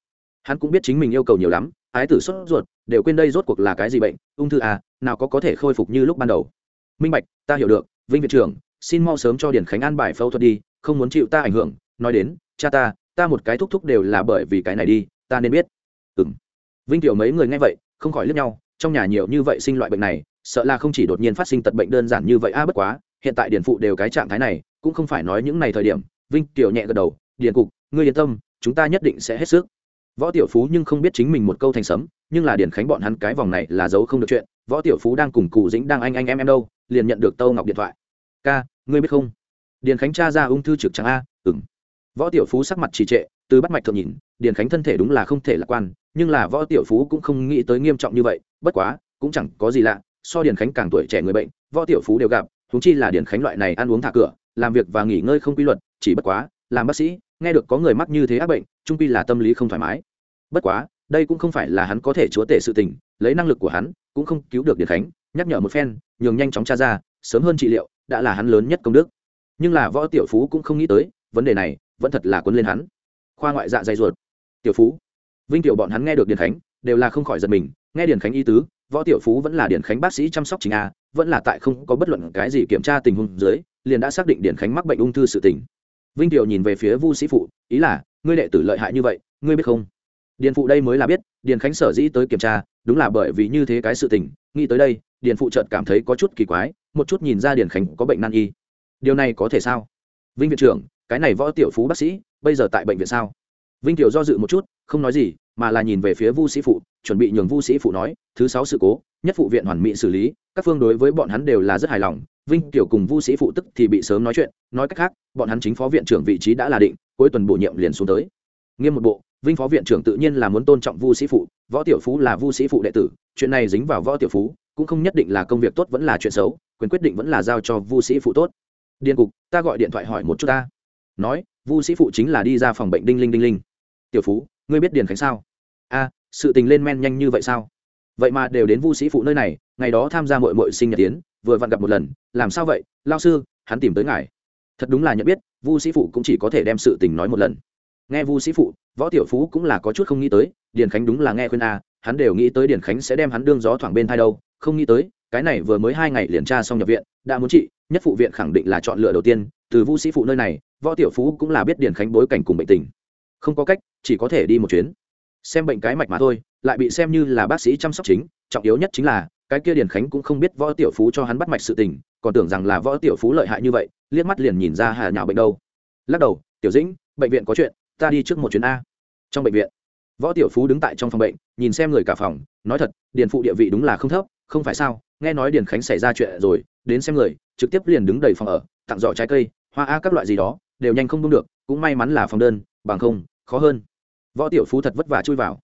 Hắn cũng biết chính mình yêu cầu nhiều lắm, ái tử sốt ruột, đều quên đây rốt cuộc là cái gì bệnh, ung thư à nào có có thể khôi phục như lúc ban đầu. Minh bạch, ta hiểu được, vinh viện trưởng, xin mau sớm cho điền khánh an bài phẫu thuật đi, không muốn chịu ta ảnh hưởng, nói đến, cha ta ta một cái thúc thúc đều là bởi vì cái này đi, ta nên biết. Ừng vinh tiểu mấy người nghe vậy, không khỏi liếc nhau, trong nhà nhiều như vậy sinh loại bệnh này, sợ là không chỉ đột nhiên phát sinh tật bệnh đơn giản như vậy, a, bất quá, hiện tại điền phụ đều cái trạng thái này, cũng không phải nói những này thời điểm. Vinh tiểu nhẹ gật đầu điền cục, ngươi yên tâm, chúng ta nhất định sẽ hết sức. Võ tiểu phú nhưng không biết chính mình một câu thành sấm, nhưng là điền khánh bọn hắn cái vòng này là giấu không được chuyện. Võ tiểu phú đang cùng cụ dĩnh đang anh anh em em đâu, liền nhận được tâu ngọc điện thoại. Ca, ngươi biết không? Điền khánh cha ra ung thư trực trắng a ừng võ tiểu phú sắc mặt trì trệ, từ bắt mạch thượng nhìn, điền khánh thân thể đúng là không thể lạc quan, nhưng là võ tiểu phú cũng không nghĩ tới nghiêm trọng như vậy, bất quá, cũng chẳng có gì lạ, so điền khánh càng tuổi trẻ người bệnh, võ tiểu phú đều gặp thúng chi là điền khánh loại này ăn uống thả cửa, làm việc và nghỉ ngơi không quy luật, chỉ bất quá, làm bác sĩ, nghe được có người mắc như thế ác bệnh, trung pi là tâm lý không thoải mái. Bất quá, đây cũng không phải là hắn có thể chúa tể sự tình, lấy năng lực của hắn, cũng không cứu được điền khánh, nhắc nhở một phen, nhường nhanh chóng tra ra, sớm hơn trị liệu, đã là hắn lớn nhất công đức. Nhưng là võ tiểu phú cũng không nghĩ tới, vấn đề này vẫn thật là quấn lên hắn. Khoa ngoại dạ dày ruột. Tiểu phú. Vinh tiểu bọn hắn nghe được điền khánh, đều là không khỏi giật mình. Nghe điền khánh y tứ, võ tiểu phú vẫn là điền khánh bác sĩ chăm sóc chính a, vẫn là tại không có bất luận cái gì kiểm tra tình huống dưới, liền đã xác định điền khánh mắc bệnh ung thư sự tình. Vinh tiểu nhìn về phía vu sĩ phụ, ý là, ngươi đệ tử lợi hại như vậy, ngươi biết không? Điền phụ đây mới là biết, điền khánh sở dĩ tới kiểm tra, đúng là bởi vì như thế cái sự tình, nghĩ tới đây, điền phụ chợt cảm thấy có chút kỳ quái, một chút nhìn ra điền khánh có bệnh nan y. Điều này có thể sao? Vinh viện trưởng cái này võ tiểu phú bác sĩ, bây giờ tại bệnh viện sao? Vinh tiểu do dự một chút, không nói gì, mà là nhìn về phía vu sĩ phụ, chuẩn bị nhường vu sĩ phụ nói, thứ sáu sự cố, nhất phụ viện hoàn mỹ xử lý, các phương đối với bọn hắn đều là rất hài lòng. Vinh tiểu cùng vu sĩ phụ tức thì bị sớm nói chuyện, nói cách khác, bọn hắn chính phó viện trưởng vị trí đã là định, cuối tuần bổ nhiệm liền xuống tới. Nghiêm một bộ, vinh phó viện trưởng tự nhiên là muốn tôn trọng vu sĩ phụ, võ tiểu phú là vu sĩ phụ đệ tử, chuyện này dính vào võ tiểu phú, cũng không nhất định là công việc tốt vẫn là chuyện xấu, quyền quyết định vẫn là giao cho vu sĩ phụ tốt. Điền cục, ta gọi điện thoại hỏi một chút ta nói, vu sĩ phụ chính là đi ra phòng bệnh đinh linh đinh linh. Tiểu phú, ngươi biết điền khánh sao? A, sự tình lên men nhanh như vậy sao? Vậy mà đều đến vu sĩ phụ nơi này, ngày đó tham gia mội mội sinh nhật tiến, vừa vặn gặp một lần, làm sao vậy? Lao sư, hắn tìm tới ngài. Thật đúng là nhận biết, vu sĩ phụ cũng chỉ có thể đem sự tình nói một lần. Nghe vu sĩ phụ, võ tiểu phú cũng là có chút không nghĩ tới, điền khánh đúng là nghe khuyên a, hắn đều nghĩ tới điền khánh sẽ đem hắn đương gió thoảng bên thai đâu, không nghĩ tới, cái này vừa mới hai ngày liền tra xong nhập viện, đã muốn trị nhất phụ viện khẳng định là chọn lựa đầu tiên, từ vu sĩ phụ nơi này, võ tiểu phú cũng là biết điển khánh bối cảnh cùng bệnh tình. Không có cách, chỉ có thể đi một chuyến. Xem bệnh cái mạch mà thôi, lại bị xem như là bác sĩ chăm sóc chính, trọng yếu nhất chính là, cái kia điển khánh cũng không biết võ tiểu phú cho hắn bắt mạch sự tình, còn tưởng rằng là võ tiểu phú lợi hại như vậy, liếc mắt liền nhìn ra hà nhạo bệnh đâu. Lắc đầu, tiểu dĩnh, bệnh viện có chuyện, ta đi trước một chuyến a. Trong bệnh viện, võ tiểu phú đứng tại trong phòng bệnh, nhìn xem người cả phòng, nói thật, điền phụ địa vị đúng là không thấp, không phải sao, nghe nói điền khánh xảy ra chuyện rồi đến xem người, trực tiếp liền đứng đầy phòng ở, tặng giỏ trái cây, hoa a các loại gì đó, đều nhanh không đông được, cũng may mắn là phòng đơn, bằng không, khó hơn. Võ tiểu phú thật vất vả chui vào.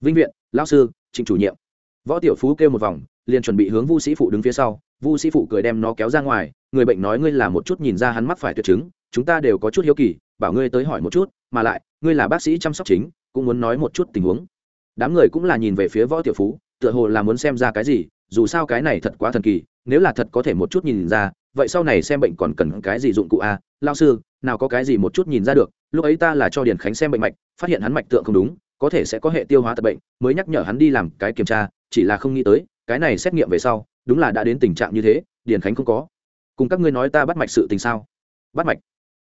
Vinh viện lao sư, trịnh chủ nhiệm. Võ tiểu phú kêu một vòng, liền chuẩn bị hướng vu sĩ phụ đứng phía sau. Vu sĩ phụ cười đem nó kéo ra ngoài, người bệnh nói ngươi là một chút nhìn ra hắn mắc phải tuyệt chứng, chúng ta đều có chút hiếu kỳ, bảo ngươi tới hỏi một chút, mà lại, ngươi là bác sĩ chăm sóc chính, cũng muốn nói một chút tình huống. Đám người cũng là nhìn về phía võ tiểu phú, tựa hồ là muốn xem ra cái gì, dù sao cái này thật quá thần kỳ nếu là thật có thể một chút nhìn ra, vậy sau này xem bệnh còn cần cái gì dụng cụ a lao sư, nào có cái gì một chút nhìn ra được, lúc ấy ta là cho điền khánh xem bệnh mạch, phát hiện hắn mạch tượng không đúng, có thể sẽ có hệ tiêu hóa tật bệnh, mới nhắc nhở hắn đi làm cái kiểm tra, chỉ là không nghĩ tới, cái này xét nghiệm về sau, đúng là đã đến tình trạng như thế, điền khánh không có. Cùng các ngươi nói ta bắt mạch sự tình sao? Bắt mạch?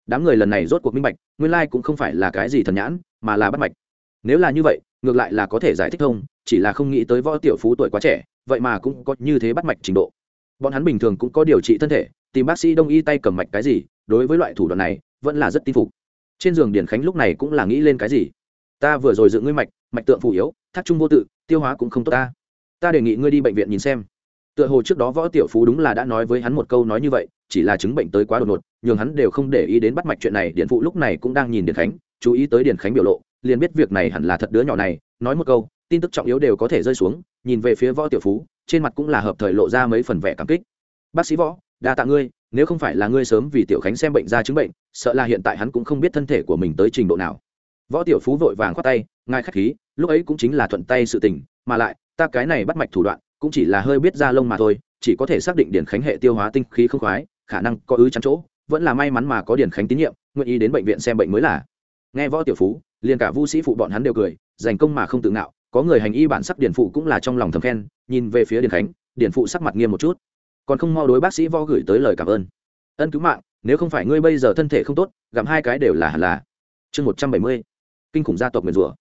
Đám người lần này rốt cuộc minh bạch, nguyên lai cũng không phải là cái gì thần nhãn, mà là bắt mạch. Nếu là như vậy, ngược lại là có thể giải thích thông, chỉ là không nghĩ tới võ tiểu phú tuổi quá trẻ, vậy mà cũng có như thế bắt mạch trình độ bọn hắn bình thường cũng có điều trị thân thể, tìm bác sĩ đông y tay cầm mạch cái gì, đối với loại thủ đoạn này, vẫn là rất tin phục. Trên giường điển khánh lúc này cũng là nghĩ lên cái gì. Ta vừa rồi dựng ngươi mạch mạch tượng phù yếu thác trung vô tự, tiêu hóa cũng không tốt ta. Ta đề nghị ngươi đi bệnh viện nhìn xem. Tựa hồ trước đó võ tiểu phú đúng là đã nói với hắn một câu nói như vậy, chỉ là chứng bệnh tới quá đột ngột, nhường hắn đều không để ý đến bắt mạch chuyện này điện phụ lúc này cũng đang nhìn điển khánh, chú ý tới điển khánh biểu lộ, liền biết việc này hẳn là thật đứa nhỏ này, nói một câu, tin tức trọng yếu đều có thể rơi xuống, nhìn về phía võ tiểu phú trên mặt cũng là hợp thời lộ ra mấy phần vẻ cảm kích. Bác sĩ võ, đa tạ ngươi, nếu không phải là ngươi sớm vì tiểu khánh xem bệnh ra chứng bệnh, sợ là hiện tại hắn cũng không biết thân thể của mình tới trình độ nào. Võ tiểu phú vội vàng khoát tay, ngài khách khí, lúc ấy cũng chính là thuận tay sự tình, mà lại, ta cái này bắt mạch thủ đoạn, cũng chỉ là hơi biết ra lông mà thôi, chỉ có thể xác định điển khánh hệ tiêu hóa tinh khí không khoái, khả năng có ứ chắn chỗ, vẫn là may mắn mà có điển khánh tín nhiệm, nguyện ý đến bệnh viện xem bệnh mới là. Nghe võ tiểu phú, liền cả vu sĩ phụ bọn hắn đều cười giành công mà không tự ngạo có người hành y bản sắc điển phụ cũng là trong lòng thầm khen, nhìn về phía điển khánh, điển phụ sắc mặt nghiêm một chút. Còn không mau đối bác sĩ vo gửi tới lời cảm ơn. Ân cứu mạng, nếu không phải ngươi bây giờ thân thể không tốt gặm hai cái đều là hẳn là. Chương một trăm bảy mươi, kinh khủng gia tộc nguyền rủa.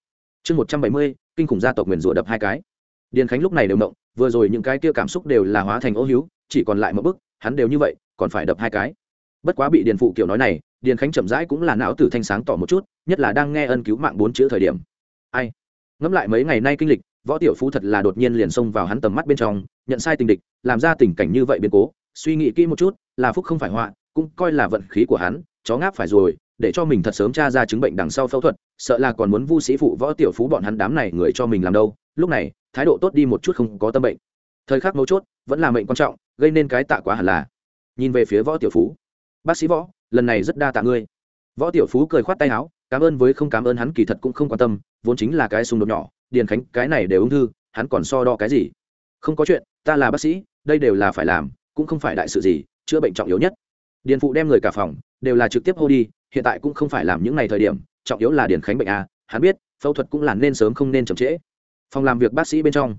Chương một trăm bảy mươi, kinh khủng gia tộc nguyền rủa đập hai cái. Điền khánh lúc này đều động, vừa rồi những cái kia cảm xúc đều là hóa thành ô hữu chỉ còn lại một bức, hắn đều như vậy, còn phải đập hai cái. Bất quá bị điền phụ kiểu nói này, điền khánh chậm rãi cũng là não tử thanh sáng tỏ một chút, nhất là đang nghe ân cứu mạng bốn chữ thời điểm. Ai? Ngẫm lại mấy ngày nay kinh lịch, võ tiểu phú thật là đột nhiên liền xông vào hắn tầm mắt bên trong, nhận sai tình địch, làm ra tình cảnh như vậy biến cố. Suy nghĩ kỹ một chút, là phúc không phải họa, cũng coi là vận khí của hắn, chó ngáp phải rồi, để cho mình thật sớm tra ra chứng bệnh đằng sau phẫu thuật, sợ là còn muốn vu sĩ phụ võ tiểu phú bọn hắn đám này người cho mình làm đâu. Lúc này, thái độ tốt đi một chút không có tâm bệnh. Thời khắc mấu chốt, vẫn là mệnh quan trọng, gây nên cái tạ quá hẳn là. Nhìn về phía võ tiểu phú. Bác sĩ võ, lần này rất đa tạ ngươi. Võ tiểu phú cười khoát tay áo, cảm ơn với không cảm ơn hắn kỳ thật cũng không quan tâm vốn chính là cái xung đột nhỏ, điền khánh, cái này đều ung thư, hắn còn so đo cái gì? Không có chuyện, ta là bác sĩ, đây đều là phải làm, cũng không phải đại sự gì, chữa bệnh trọng yếu nhất. Điền phụ đem người cả phòng, đều là trực tiếp hô đi, hiện tại cũng không phải làm những ngày thời điểm, trọng yếu là điền khánh bệnh a hắn biết, phẫu thuật cũng là nên sớm không nên chậm trễ. Phòng làm việc bác sĩ bên trong,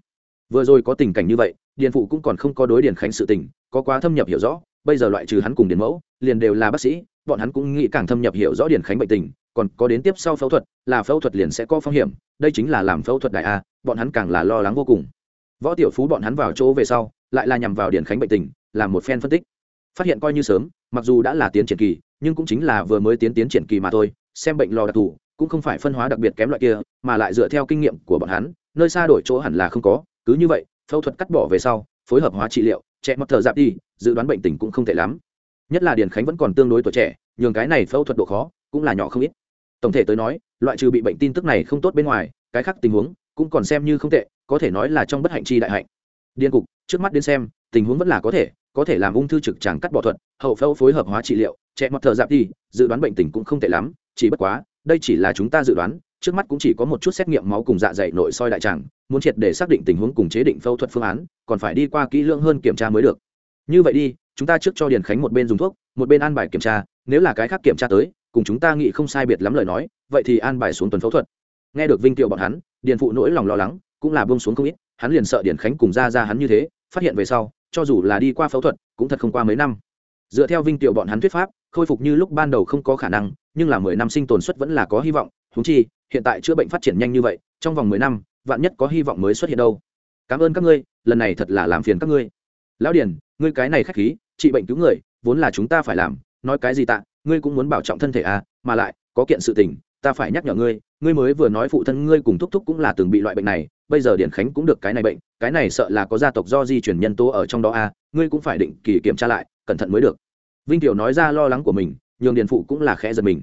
vừa rồi có tình cảnh như vậy, điền phụ cũng còn không có đối điền khánh sự tình, có quá thâm nhập hiểu rõ, bây giờ loại trừ hắn cùng điền mẫu, liền đều là bác sĩ, bọn hắn cũng nghĩ càng thâm nhập hiểu rõ điền khánh bệnh tình còn có đến tiếp sau phẫu thuật, là phẫu thuật liền sẽ có phong hiểm, đây chính là làm phẫu thuật đại a, bọn hắn càng là lo lắng vô cùng. Võ tiểu phú bọn hắn vào chỗ về sau, lại là nhằm vào điển khánh bệnh tình, làm một phen phân tích. Phát hiện coi như sớm, mặc dù đã là tiến triển kỳ, nhưng cũng chính là vừa mới tiến tiến triển kỳ mà thôi, xem bệnh lò đặc thù, cũng không phải phân hóa đặc biệt kém loại kia, mà lại dựa theo kinh nghiệm của bọn hắn, nơi xa đổi chỗ hẳn là không có, cứ như vậy, phẫu thuật cắt bỏ về sau, phối hợp hóa trị liệu trẻ mất thở dạp đi, dự đoán bệnh tình cũng không tệ lắm. Nhất là điển khánh vẫn còn tương đối tuổi trẻ, nhường cái này phẫu thuật độ khó cũng là nhỏ không ít tổng thể tới nói, loại trừ bị bệnh tin tức này không tốt bên ngoài, cái khác tình huống cũng còn xem như không tệ, có thể nói là trong bất hạnh chi đại hạnh. Điên cục, trước mắt đến xem, tình huống vẫn là có thể có thể làm ung thư trực tràng cắt bỏ thuật, hậu phẫu phối hợp hóa trị liệu, trẻ mặt thợ dạp đi dự đoán bệnh tình cũng không tệ lắm, chỉ bất quá, đây chỉ là chúng ta dự đoán, trước mắt cũng chỉ có một chút xét nghiệm máu cùng dạ dày nội soi đại tràng, muốn triệt để xác định tình huống cùng chế định phẫu thuật phương án, còn phải đi qua kỹ lưỡng hơn kiểm tra mới được. Như vậy đi, chúng ta trước cho điền khánh một bên dùng thuốc, một bên an bài kiểm tra, nếu là cái khác kiểm tra tới cùng chúng ta nghĩ không sai biệt lắm lời nói, vậy thì an bài xuống tuần phẫu thuật. Nghe được vinh tiệu bọn hắn, điền phụ nỗi lòng lo lắng cũng là bông xuống không ít, hắn liền sợ điền khánh cùng ra ra hắn như thế, phát hiện về sau, cho dù là đi qua phẫu thuật, cũng thật không qua mấy năm. Dựa theo vinh tiệu bọn hắn thuyết pháp, khôi phục như lúc ban đầu không có khả năng, nhưng là mười năm sinh tồn suất vẫn là có hy vọng thú chi, hiện tại chữa bệnh phát triển nhanh như vậy, trong vòng mười năm, vạn nhất có hy vọng mới xuất hiện đâu. Cảm ơn các ngươi, lần này thật là làm phiền các ngươi. Lão điền, ngươi cái này khách khí, trị bệnh cứu người, vốn là chúng ta phải làm, nói cái gì tạ? Ngươi cũng muốn bảo trọng thân thể à mà lại, có kiện sự tình, ta phải nhắc nhở ngươi ngươi mới vừa nói phụ thân ngươi cùng thúc thúc cũng là từng bị loại bệnh này, bây giờ điển khánh cũng được cái này bệnh, cái này sợ là có gia tộc do di chuyển nhân tố ở trong đó à ngươi cũng phải định kỳ kiểm tra lại, cẩn thận mới được. Vinh tiểu nói ra lo lắng của mình, nhường điền phụ cũng là khẽ giật mình.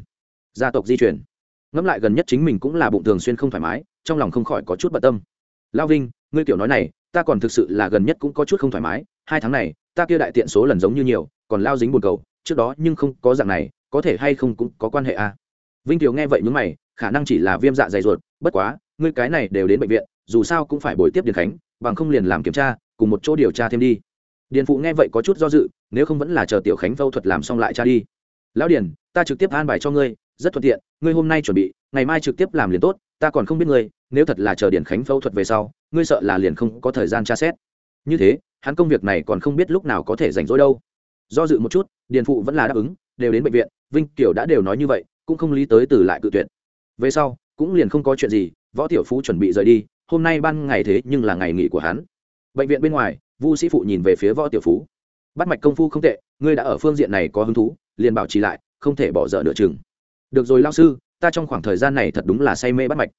Gia tộc di chuyển ngẫm lại gần nhất chính mình cũng là bụng thường xuyên không thoải mái, trong lòng không khỏi có chút bận tâm. Lao vinh, ngươi kiểu nói này, ta còn thực sự là gần nhất cũng có chút không thoải mái, hai tháng này, ta kia đại tiện số lần giống như nhiều, còn lao dính buồn cầu trước đó nhưng không có dạng này, có thể hay không cũng có quan hệ à. vinh tiểu nghe vậy mướn mày, khả năng chỉ là viêm dạ dày ruột, bất quá, ngươi cái này đều đến bệnh viện, dù sao cũng phải bồi tiếp điền khánh, bằng không liền làm kiểm tra, cùng một chỗ điều tra thêm đi. Điền phụ nghe vậy có chút do dự, nếu không vẫn là chờ tiểu khánh phẫu thuật làm xong lại tra đi. Lão điền, ta trực tiếp an bài cho ngươi, rất thuận tiện, ngươi hôm nay chuẩn bị, ngày mai trực tiếp làm liền tốt, ta còn không biết ngươi, nếu thật là chờ điền khánh phẫu thuật về sau, ngươi sợ là liền không có thời gian tra xét. Như thế, hắn công việc này còn không biết lúc nào có thể rảnh rỗi đâu do dự một chút, điền phụ vẫn là đáp ứng, đều đến bệnh viện, vinh kiểu đã đều nói như vậy, cũng không lý tới từ lại cự tuyệt. Về sau, cũng liền không có chuyện gì, võ tiểu phú chuẩn bị rời đi, hôm nay ban ngày thế nhưng là ngày nghỉ của hắn. Bệnh viện bên ngoài, vu sĩ phụ nhìn về phía võ tiểu phú. Bắt mạch công phu không tệ, ngươi đã ở phương diện này có hứng thú, liền bảo trì lại, không thể bỏ dở nửa chừng. Được rồi lao sư, ta trong khoảng thời gian này thật đúng là say mê bắt mạch.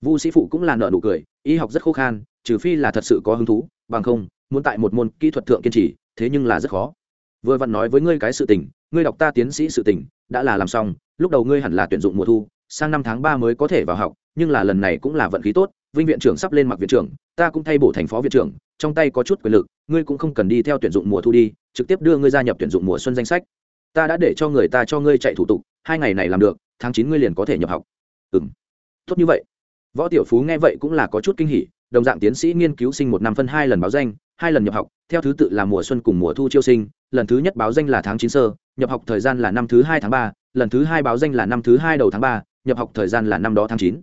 Vu sĩ phụ cũng là nợ nụ cười, y học rất khô khan, trừ phi là thật sự có hứng thú, bằng không, muốn tại một môn kỹ thuật thượng kiên trì, thế nhưng là rất khó vừa vặn nói với ngươi cái sự tình, ngươi đọc ta tiến sĩ sự tình, đã là làm xong, lúc đầu ngươi hẳn là tuyển dụng mùa thu, sang năm tháng ba mới có thể vào học, nhưng là lần này cũng là vận khí tốt, vinh viện trưởng sắp lên mặc viện trưởng, ta cũng thay bổ thành phó viện trưởng, trong tay có chút quyền lực, ngươi cũng không cần đi theo tuyển dụng mùa thu đi, trực tiếp đưa ngươi gia nhập tuyển dụng mùa xuân danh sách. Ta đã để cho người ta cho ngươi chạy thủ tục, hai ngày này làm được, tháng chín ngươi liền có thể nhập học. Ừ m tốt như vậy. Võ tiểu phú nghe vậy cũng là có chút kinh hỉ, đồng dạng tiến sĩ nghiên cứu sinh một năm phân hai lần báo danh, hai lần nhập học, theo thứ tự là mùa xuân cùng mùa thu chiêu sinh lần thứ nhất báo danh là tháng chín sơ, nhập học thời gian là năm thứ hai tháng ba, lần thứ hai báo danh là năm thứ hai đầu tháng ba, nhập học thời gian là năm đó tháng chín.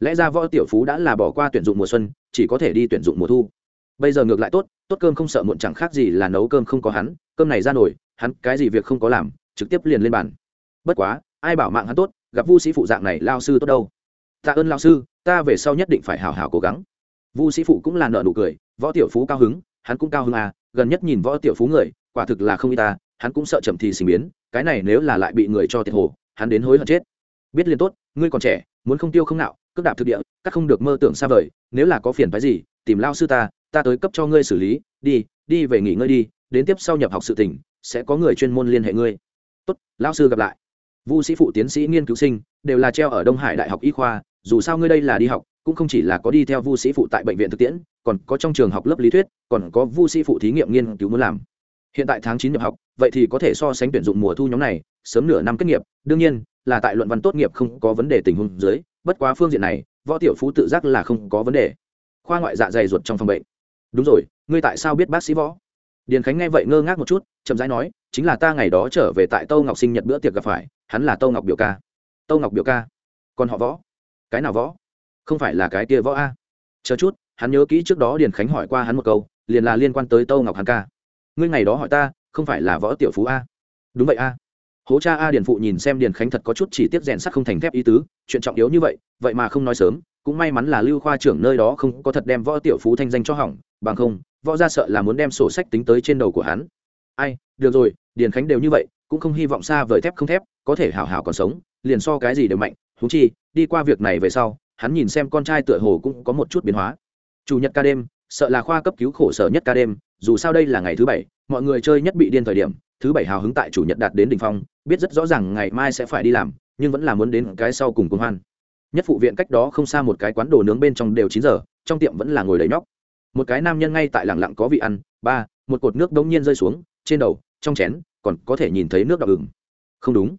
Lẽ ra võ tiểu phú đã là bỏ qua tuyển dụng mùa xuân, chỉ có thể đi tuyển dụng mùa thu. Bây giờ ngược lại tốt tốt cơm không sợ muộn chẳng khác gì là nấu cơm không có hắn, cơm này ra nổi, hắn cái gì việc không có làm, trực tiếp liền lên bàn. Bất quá, ai bảo mạng hắn tốt, gặp vu sĩ phụ dạng này lao sư tốt đâu. Tạ ơn lao sư, ta về sau nhất định phải hào hào cố gắng. Vu sĩ phụ cũng là nợ nụ cười, võ tiểu phú cao hứng, hắn cũng cao hứng à gần nhất nhìn võ tiểu phú người quả thực là không y ta, hắn cũng sợ chậm thì sinh biến, cái này nếu là lại bị người cho thiệt hồ, hắn đến hối hận chết. Biết liền tốt, ngươi còn trẻ, muốn không tiêu không nạo, cước đạp thực địa các không được mơ tưởng xa vời, nếu là có phiền phái gì, tìm lao sư ta ta tới cấp cho ngươi xử lý, đi đi về nghỉ ngơi đi, đến tiếp sau nhập học sự tỉnh sẽ có người chuyên môn liên hệ ngươi. Tốt, lao sư gặp lại. Vu sĩ phụ tiến sĩ nghiên cứu sinh, đều là treo ở đông hải đại học y khoa, dù sao ngươi đây là đi học, cũng không chỉ là có đi theo vu sĩ phụ tại bệnh viện thực tiễn, còn có trong trường học lớp lý thuyết, còn có vu sĩ phụ thí nghiệm nghiên cứu muốn làm hiện tại tháng chín nhập học, vậy thì có thể so sánh tuyển dụng mùa thu nhóm này, sớm nửa năm kết nghiệp. Đương nhiên, là tại luận văn tốt nghiệp không có vấn đề tình huống dưới, bất quá phương diện này, võ tiểu phú tự giác là không có vấn đề. Khoa ngoại dạ dày ruột trong phòng bệnh. Đúng rồi, ngươi tại sao biết bác sĩ võ? Điền khánh nghe vậy ngơ ngác một chút, chậm rãi nói, chính là ta ngày đó trở về tại tâu ngọc sinh nhật bữa tiệc gặp phải, hắn là tâu ngọc biểu ca. Tâu ngọc biểu ca? Còn họ võ? Cái nào võ? Không phải là cái kia võ a. Chờ chút, hắn nhớ kỹ trước đó điền khánh hỏi qua hắn một câu, liền là liên quan tới tâu ngọc hàn ca ngươi ngày đó hỏi ta, không phải là võ tiểu phú a? Đúng vậy a. Hố cha a điền phụ nhìn xem điền khánh thật có chút chỉ tiếp rèn sắt không thành thép ý tứ, chuyện trọng yếu như vậy vậy mà không nói sớm, cũng may mắn là lưu khoa trưởng nơi đó không có thật đem võ tiểu phú thanh danh cho hỏng, bằng không, võ ra sợ là muốn đem sổ sách tính tới trên đầu của hắn. Ai, được rồi, điền khánh đều như vậy, cũng không hy vọng xa vời thép không thép, có thể hảo hảo còn sống, liền so cái gì đều mạnh thú chi, đi qua việc này về sau, hắn nhìn xem con trai tựa hồ cũng có một chút biến hóa. Chủ nhật ca đêm, sợ là khoa cấp cứu khổ sở nhất ca đêm dù sao đây là ngày thứ bảy, mọi người chơi nhất bị điên thời điểm, thứ bảy hào hứng tại chủ nhật đạt đến đ ỉ n h phong, biết rất rõ ràng ngày mai sẽ phải đi làm, nhưng vẫn là muốn đến cái sau cùng công hoan. Nhất phụ viện cách đó không xa một cái quán đồ nướng bên trong đều chín giờ, trong tiệm vẫn là ngồi đầy nhóc. Một cái nam nhân ngay tại lẳng lặng có vị ăn, ba, một cột nước đống nhiên rơi xuống, trên đầu, trong chén, còn có thể nhìn thấy nước đọng ửng. Không đúng.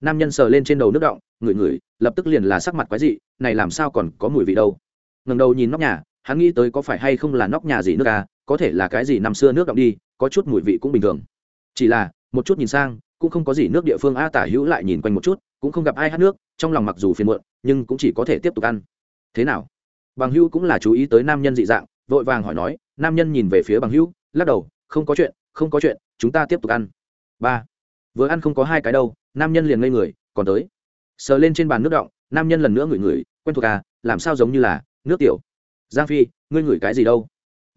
Nam nhân sờ lên trên đầu nước đọng, ngửi ngửi, lập tức liền là sắc mặt quái dị, này làm sao còn có mùi vị đâu. Ngần đầu nhìn nóc nhà hắn nghĩ tới có phải hay không là nóc nhà gì nước à có thể là cái gì năm xưa nước động đi, có chút mùi vị cũng bình thường. Chỉ là, một chút nhìn sang, cũng không có gì nước địa phương a tả hữu lại nhìn quanh một chút, cũng không gặp ai hát nước, trong lòng mặc dù phiền muộn, nhưng cũng chỉ có thể tiếp tục ăn. Thế nào? Bằng hữu cũng là chú ý tới nam nhân dị dạng, vội vàng hỏi nói, nam nhân nhìn về phía bằng hữu, lắc đầu, không có chuyện, không có chuyện, chúng ta tiếp tục ăn. Ba. Vừa ăn không có hai cái đâu, nam nhân liền ngây người, còn tới. Sờ lên trên bàn nước động nam nhân lần nữa ngửi ngửi, quen thuộc à làm sao giống như là nước tiểu giang phi, ngươi ngửi cái gì đâu?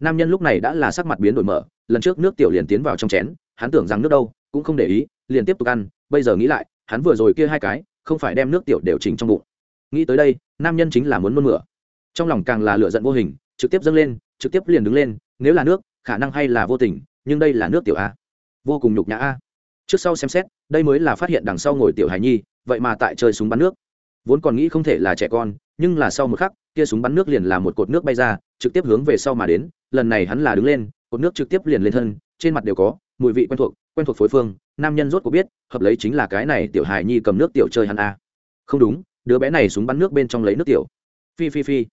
Nam nhân lúc này đã là sắc mặt biến đổi mở, lần trước nước tiểu liền tiến vào trong chén, hắn tưởng rằng nước đâu, cũng không để ý, liền tiếp tục ăn, bây giờ nghĩ lại, hắn vừa rồi kia hai cái, không phải đem nước tiểu đều chỉnh trong bụng. Nghĩ tới đây, nam nhân chính là muốn nôn mửa. Trong lòng càng là lựa giận vô hình, trực tiếp dâng lên, trực tiếp liền đứng lên, nếu là nước, khả năng hay là vô tình, nhưng đây là nước tiểu a. Vô cùng nhục nhã a. Trước sau xem xét, đây mới là phát hiện đằng sau ngồi tiểu hài nhi, vậy mà tại chơi súng bắn nước. Vốn còn nghĩ không thể là trẻ con, nhưng là sau một khắc kia súng bắn nước liền là một cột nước bay ra, trực tiếp hướng về sau mà đến, lần này hắn là đứng lên, cột nước trực tiếp liền lên thân, trên mặt đều có, mùi vị quen thuộc quen thuộc phối phương, nam nhân rốt cuộc biết, hợp lấy chính là cái này tiểu hài nhi cầm nước tiểu chơi hắn a. Không đúng, đứa bé này súng bắn nước bên trong lấy nước tiểu. Phi phi phi.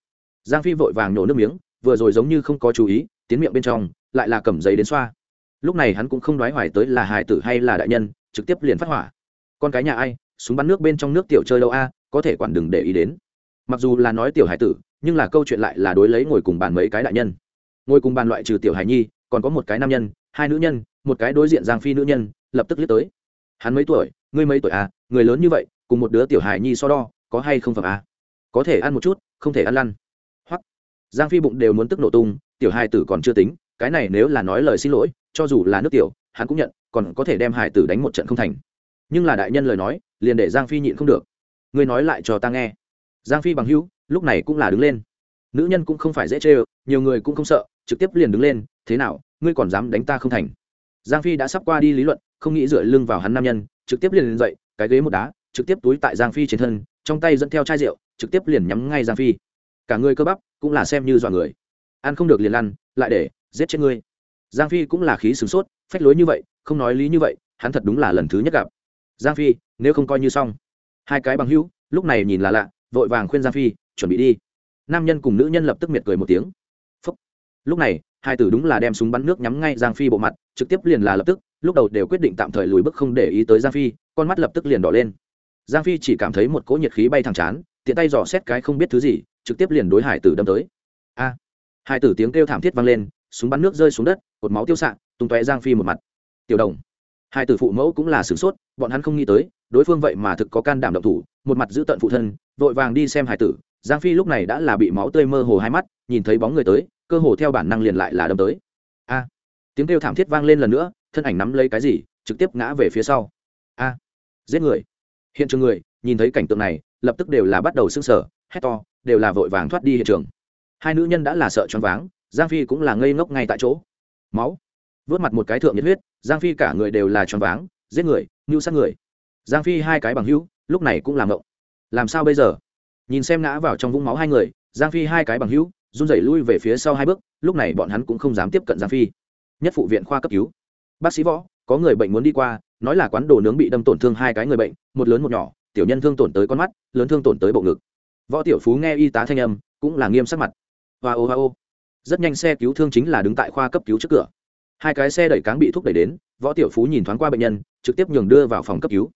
Giang phi vội vàng nổ nước miếng, vừa rồi giống như không có chú ý, tiến miệng bên trong, lại là cầm giấy đến xoa. Lúc này hắn cũng không đoái hoài tới là hài tử hay là đại nhân, trực tiếp liền phát hỏa. Con cái nhà ai, súng bắn nước bên trong nước tiểu chơi đâu a, có thể quản đừng để ý đến mặc dù là nói tiểu hải tử, nhưng là câu chuyện lại là đối lấy ngồi cùng bàn mấy cái đại nhân. Ngồi cùng bàn loại trừ tiểu hải nhi, còn có một cái nam nhân, hai nữ nhân, một cái đối diện giang phi nữ nhân, lập tức liếc tới. Hắn mấy tuổi, ngươi mấy tuổi à người lớn như vậy, cùng một đứa tiểu hải nhi so đo, có hay không phẩm à? Có thể ăn một chút, không thể ăn lăn. Hoặc, giang phi bụng đều muốn tức nổ tung, tiểu hải tử còn chưa tính, cái này nếu là nói lời xin lỗi, cho dù là nước tiểu, hắn cũng nhận, còn có thể đem hải tử đánh một trận không thành. Nhưng là đại nhân lời nói, liền để giang phi nhịn không được. Ngươi nói lại cho ta nghe giang phi bằng hữu, lúc này cũng là đứng lên. Nữ nhân cũng không phải dễ chê, nhiều người cũng không sợ, trực tiếp liền đứng lên, thế nào, ngươi còn dám đánh ta không thành? Giang phi đã sắp qua đi lý luận, không nghĩ dựa lưng vào hắn nam nhân, trực tiếp liền lên dậy, cái ghế một đá, trực tiếp túi tại giang phi trên thân, trong tay dẫn theo chai rượu, trực tiếp liền nhắm ngay giang phi. Cả người cơ bắp cũng là xem như dọa người. Ăn không được liền lăn lại để, giết chết ngươi. Giang phi cũng là khí sửng sốt, phách lối như vậy, không nói lý như vậy, hắn thật đúng là lần thứ nhất gặp. Giang phi, nếu không coi như xong. Hai cái bằng hữu, lúc này nhìn là lạ vội vàng khuyên giang phi, chuẩn bị đi. Nam nhân cùng nữ nhân lập tức miệt cười một tiếng. Phúc. lúc này, hai tử đúng là đem súng bắn nước nhắm ngay giang phi bộ mặt, trực tiếp liền là lập tức, lúc đầu đều quyết định tạm thời lùi bước không để ý tới giang phi, con mắt lập tức liền đỏ lên. Giang phi chỉ cảm thấy một cỗ nhiệt khí bay thẳng chán, tiện tay dò xét cái không biết thứ gì, trực tiếp liền đối hải tử đâm tới. A. Hải tử tiếng kêu thảm thiết vang lên, súng bắn nước rơi xuống đất, cột máu tiêu xạ, tung tóe giang phi một mặt. Tiểu đồng hai tử phụ mẫu cũng là sửng sốt, bọn hắn không nghĩ tới, đối phương vậy mà thực có can đảm động thủ, một mặt giữ tận phụ thân, vội vàng đi xem hải tử. Giang phi lúc này đã là bị máu tươi mơ hồ hai mắt, nhìn thấy bóng người tới, cơ hồ theo bản năng liền lại là đâm tới. A! Tiếng kêu thảm thiết vang lên lần nữa, thân ảnh nắm lấy cái gì, trực tiếp ngã về phía sau. A! Giết người! Hiện trường người, nhìn thấy cảnh tượng này, lập tức đều là bắt đầu sưng sở hét to, đều là vội vàng thoát đi hiện trường. Hai nữ nhân đã là sợ choáng váng, giang phi cũng là ngây ngốc ngay tại chỗ. Máu! Vớt mặt một cái thượng nhiệt huyết, giang phi cả người đều là choáng váng, giết người, ngưu sát người. Giang phi hai cái bằng hữu, lúc này cũng làm ngộng. Làm sao bây giờ? Nhìn xem ngã vào trong vũng máu hai người, giang phi hai cái bằng hữu, run rẩy lui về phía sau hai bước, lúc này bọn hắn cũng không dám tiếp cận giang phi. Nhất phụ viện khoa cấp cứu. Bác sĩ võ, có người bệnh muốn đi qua, nói là quán đồ nướng bị đâm tổn thương hai cái người bệnh, một lớn một nhỏ, tiểu nhân thương tổn tới con mắt, lớn thương tổn tới bộ ngực. Võ tiểu phú nghe y tá thanh âm, cũng là nghiêm sắc mặt. Hoa ô hoa ô. Rất nhanh xe cứu thương chính là đứng tại khoa cấp cứu trước cửa hai cái xe đẩy cáng bị thúc đẩy đến, võ tiểu phú nhìn thoáng qua bệnh nhân, trực tiếp nhường đưa vào phòng cấp cứu.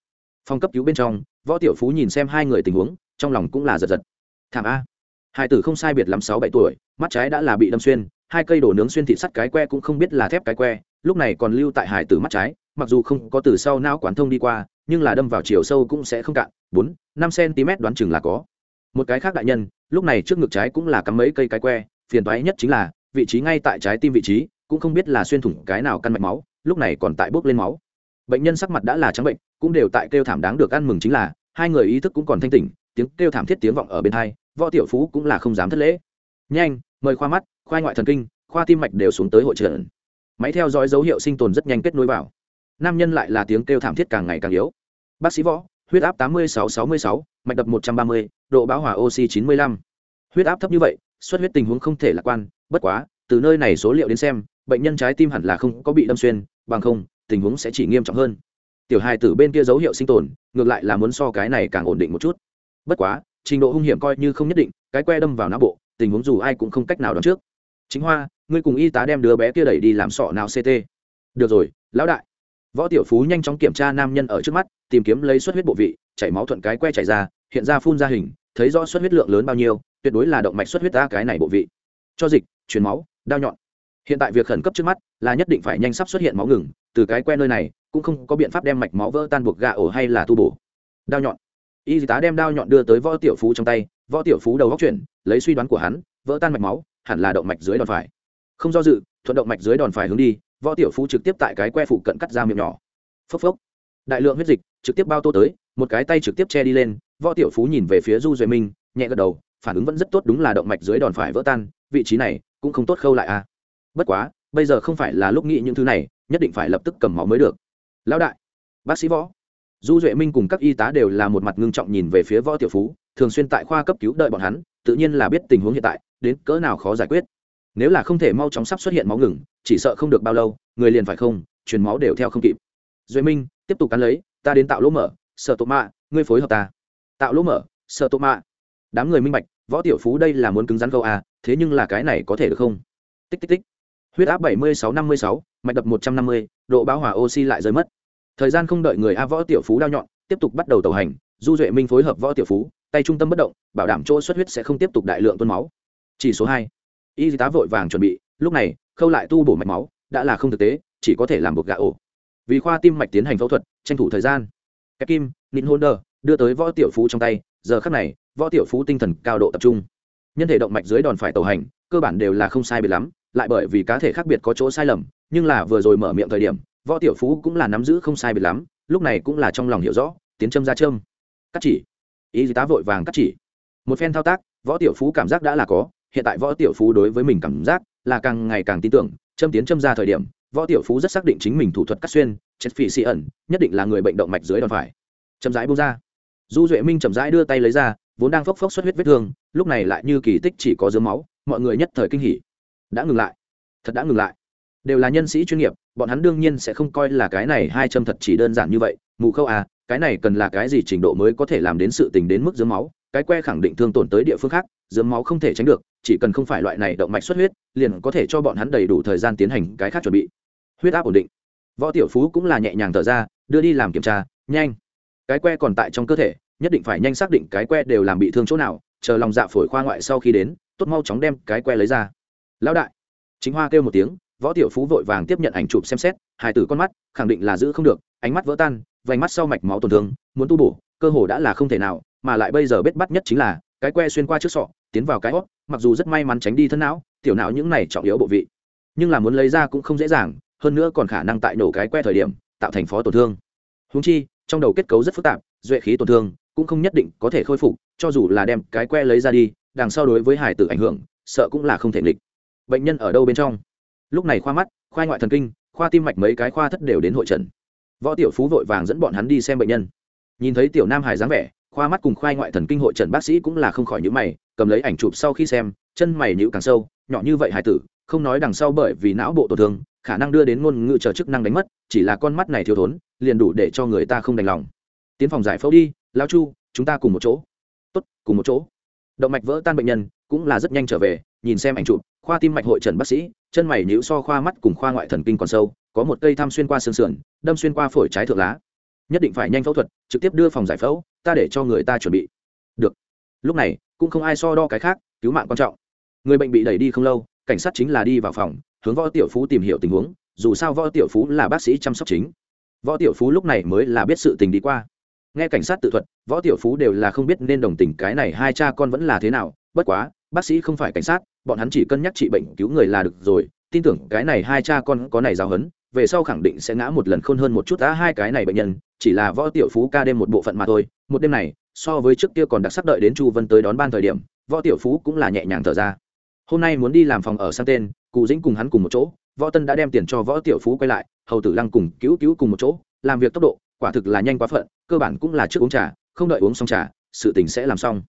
Phòng cấp cứu bên trong, võ tiểu phú nhìn xem hai người tình huống, trong lòng cũng là giật giật. Thảm a. Hai tử không sai biệt lắm sáu bảy tuổi, mắt trái đã là bị đâm xuyên, hai cây đổ nướng xuyên thịt sắt cái que cũng không biết là thép cái que, lúc này còn lưu tại hải tử mắt trái, mặc dù không có từ sau não quán thông đi qua, nhưng là đâm vào chiều sâu cũng sẽ không cạn, bốn, năm cm đoán chừng là có. Một cái khác đại nhân, lúc này trước ngực trái cũng là cắm mấy cây cái que, phiền toái nhất chính là, vị trí ngay tại trái tim vị trí cũng không biết là xuyên thủng cái nào căn mạch máu, lúc này còn tại bốc lên máu. Bệnh nhân sắc mặt đã là trắng bệnh, cũng đều tại kêu thảm đáng được ăn mừng chính là, hai người ý thức cũng còn thanh tỉnh, tiếng kêu thảm thiết tiếng vọng ở bên hai, võ tiểu phú cũng là không dám thất lễ. Nhanh, mời khoa mắt, khoa ngoại thần kinh, khoa tim mạch đều xuống tới hội trợ máy theo dõi dấu hiệu sinh tồn rất nhanh kết nối vào. Nam nhân lại là tiếng kêu thảm thiết càng ngày càng yếu. Bác sĩ võ, huyết áp tám mươi sáu sáu mươi sáu, mạch đập một trăm ba mươi, độ bão hỏa oxy chín mươi lăm. Huyết áp thấp như vậy, xuất huyết tình huống không thể lạc quan, bất quá, từ nơi này số liệu đến xem bệnh nhân trái tim hẳn là không có bị đâm xuyên, bằng không, tình huống sẽ chỉ nghiêm trọng hơn. Tiểu hài tử bên kia dấu hiệu sinh tồn, ngược lại là muốn so cái này càng ổn định một chút. Bất quá, trình độ hung hiểm coi như không nhất định, cái que đâm vào não bộ, tình huống dù ai cũng không cách nào đoán trước. Chính hoa, ngươi cùng y tá đem đứa bé kia đẩy đi làm sọ nào ct được rồi, lão đại. Võ tiểu phú nhanh chóng kiểm tra nam nhân ở trước mắt, tìm kiếm lấy suất huyết bộ vị, chảy máu thuận cái que chảy ra, hiện ra phun ra hình, thấy rõ suất huyết lượng lớn bao nhiêu, tuyệt đối là động mạch suất huyết ta cái này bộ vị. Cho dịch chuyển máu, đao nhọn hiện tại việc khẩn cấp trước mắt là nhất định phải nhanh sắp xuất hiện máu ngừng, từ cái que nơi này cũng không có biện pháp đem mạch máu vỡ tan buộc gà ổ hay là tu bổ. Đao nhọn. Y tá đem đao nhọn đưa tới võ tiểu phú trong tay, võ tiểu phú đầu góc chuyển, lấy suy đoán của hắn, vỡ tan mạch máu, hẳn là động mạch dưới đòn phải. Không do dự, thuận động mạch dưới đòn phải hướng đi, võ tiểu phú trực tiếp tại cái que phụ cận cắt ra miệng nhỏ. Phốc phốc. Đại lượng huyết dịch trực tiếp bao tô tới, một cái tay trực tiếp che đi lên, võ tiểu phú nhìn về phía du duệ minh, nhẹ gật đầu, phản ứng vẫn rất tốt đúng là động mạch dưới đòn phải vỡ tan, vị trí này cũng không tốt khâu lại à bất quá, bây giờ không phải là lúc nghĩ những thứ này, nhất định phải lập tức cầm máu mới được. Lão đại, bác sĩ võ. Du duệ minh cùng các y tá đều là một mặt ngưng trọng nhìn về phía võ tiểu phú, thường xuyên tại khoa cấp cứu đợi bọn hắn, tự nhiên là biết tình huống hiện tại, đến cỡ nào khó giải quyết. Nếu là không thể mau chóng sắp xuất hiện máu ngừng, chỉ sợ không được bao lâu, người liền phải không, truyền máu đều theo không kịp. Duệ minh, tiếp tục cắn lấy, ta đến tạo lỗ mở, sợ tộ mạ, ngươi phối hợp ta. Tạo lỗ mở, sợ tộ mạ. Đám người minh bạch, võ tiểu phú đây là muốn cứng rắn câu à thế nhưng là cái này có thể được không? Tích tích tích huyết áp bảy mươi sáu năm mươi sáu, mạch đập một trăm năm mươi, độ bão hỏa oxy lại rơi mất. Thời gian không đợi người a võ tiểu phú đao nhọn, tiếp tục bắt đầu tàu hành, du duệ minh phối hợp võ tiểu phú, tay trung tâm bất động, bảo đảm chỗ xuất huyết sẽ không tiếp tục đại lượng tuôn máu. Chỉ số hai, y tá vội vàng chuẩn bị, lúc này, khâu lại tu bổ mạch máu, đã là không thực tế, chỉ có thể làm buộc gà ổ. Vì khoa tim mạch tiến hành phẫu thuật, tranh thủ thời gian. Kép kim nịn hôn đờ, đưa tới võ tiểu phú trong tay, giờ khắc này, võ tiểu phú tinh thần cao độ tập trung. Nhân thể động mạch dưới đòn phải tàu hành, cơ bản đều là không sai biệt lắm lại bởi vì cá thể khác biệt có chỗ sai lầm, nhưng là vừa rồi mở miệng thời điểm, võ tiểu phú cũng là nắm giữ không sai biệt lắm, lúc này cũng là trong lòng hiểu rõ, tiến châm ra châm. Cắt chỉ. Ý tá vội vàng cắt chỉ. Một phen thao tác, võ tiểu phú cảm giác đã là có, hiện tại võ tiểu phú đối với mình cảm giác là càng ngày càng tin tưởng, châm tiến châm ra thời điểm, võ tiểu phú rất xác định chính mình thủ thuật cắt xuyên, chết phỉ xị ẩn, nhất định là người bệnh động mạch dưới đòn phải. Châm rãi bung ra. Du duệ minh chậm rãi đưa tay lấy ra, vốn đang phốc phốc xuất huyết vết thương, lúc này lại như kỳ tích chỉ có dướng máu, mọi người nhất thời kinh hỉ đã ngừng lại. Thật đã ngừng lại. Đều là nhân sĩ chuyên nghiệp, bọn hắn đương nhiên sẽ không coi là cái này hai châm thật chỉ đơn giản như vậy. Mù khâu à cái này cần là cái gì trình độ mới có thể làm đến sự tình đến mức dướng máu? Cái que khẳng định thương tổn tới địa phương khác dướng máu không thể tránh được, chỉ cần không phải loại này động mạch xuất huyết, liền có thể cho bọn hắn đầy đủ thời gian tiến hành cái khác chuẩn bị. Huyết áp ổn định. Võ tiểu phú cũng là nhẹ nhàng thở ra, đưa đi làm kiểm tra, nhanh. Cái que còn tại trong cơ thể, nhất định phải nhanh xác định cái que đều làm bị thương chỗ nào, chờ lòng dạ phổi khoa ngoại sau khi đến, tốt mau chóng đem cái que lấy ra lão đại. Chính hoa kêu một tiếng, võ tiểu phú vội vàng tiếp nhận ảnh chụp xem xét hài tử con mắt, khẳng định là giữ không được, ánh mắt vỡ tan, vành mắt sau mạch máu tổn thương, muốn tu bổ, cơ hồ đã là không thể nào, mà lại bây giờ bết bắt nhất chính là, cái que xuyên qua trước sọ, tiến vào cái hót mặc dù rất may mắn tránh đi thân não, tiểu não những này trọng yếu bộ vị. Nhưng là muốn lấy ra cũng không dễ dàng, hơn nữa còn khả năng tại nổ cái que thời điểm, tạo thành phó tổn thương. Húng chi, trong đầu kết cấu rất phức tạp, duệ khí tổn thương, cũng không nhất định có thể khôi phục, cho dù là đem cái que lấy ra đi, đằng sau đối với hải tử ảnh hưởng, sợ cũng là không thể nghịch bệnh nhân ở đâu bên trong. Lúc này khoa mắt, khoa ngoại thần kinh, khoa tim mạch mấy cái khoa thất đều đến hội trần. Võ tiểu phú vội vàng dẫn bọn hắn đi xem bệnh nhân. Nhìn thấy tiểu nam hải dáng vẻ, khoa mắt cùng khoa ngoại thần kinh hội trần bác sĩ cũng là không khỏi nhữ mày, cầm lấy ảnh chụp sau khi xem, chân mày nhữ càng sâu, nhỏ như vậy hải tử, không nói đằng sau bởi vì não bộ tổn thương, khả năng đưa đến ngôn ngữ chờ chức năng đánh mất, chỉ là con mắt này thiếu thốn, liền đủ để cho người ta không đành lòng. Tiến phòng giải phẫu đi lao chu, chúng ta cùng một chỗ. Tốt, cùng một chỗ. Động mạch vỡ tan bệnh nhân, cũng là rất nhanh trở về nhìn xem ảnh chụp, khoa tim mạch hội trần bác sĩ, chân mày nhíu so khoa mắt cùng khoa ngoại thần kinh còn sâu, có một cây tham xuyên qua xương sườn, đâm xuyên qua phổi trái thượng lá. Nhất định phải nhanh phẫu thuật, trực tiếp đưa phòng giải phẫu, ta để cho người ta chuẩn bị. Được. Lúc này, cũng không ai so đo cái khác, cứu mạng quan trọng. Người bệnh bị đẩy đi không lâu, cảnh sát chính là đi vào phòng, hướng võ tiểu phú tìm hiểu tình huống, dù sao võ tiểu phú là bác sĩ chăm sóc chính. Võ tiểu phú lúc này mới là biết sự tình đi qua. Nghe cảnh sát tự thuật, võ tiểu phú đều là không biết nên đồng tình cái này hai cha con vẫn là thế nào, bất quá, bác sĩ không phải cảnh sát bọn hắn chỉ cân nhắc trị bệnh cứu người là được rồi, tin tưởng cái này hai cha con có này giáo hấn về sau khẳng định sẽ ngã một lần khôn hơn một chút đã hai cái này bệnh nhân, chỉ là võ tiểu phú ca đêm một bộ phận mà thôi, một đêm này, so với trước kia còn đặc sắc đợi đến chu vân tới đón ban thời điểm, võ tiểu phú cũng là nhẹ nhàng thở ra. Hôm nay muốn đi làm phòng ở sang tên cụ dĩnh cùng hắn cùng một chỗ, võ tân đã đem tiền cho võ tiểu phú quay lại, hầu tử lăng cùng cứu cứu cùng một chỗ, làm việc tốc độ, quả thực là nhanh quá phận, cơ bản cũng là trước uống trà, không đợi uống xong trà, sự tình sẽ làm xong.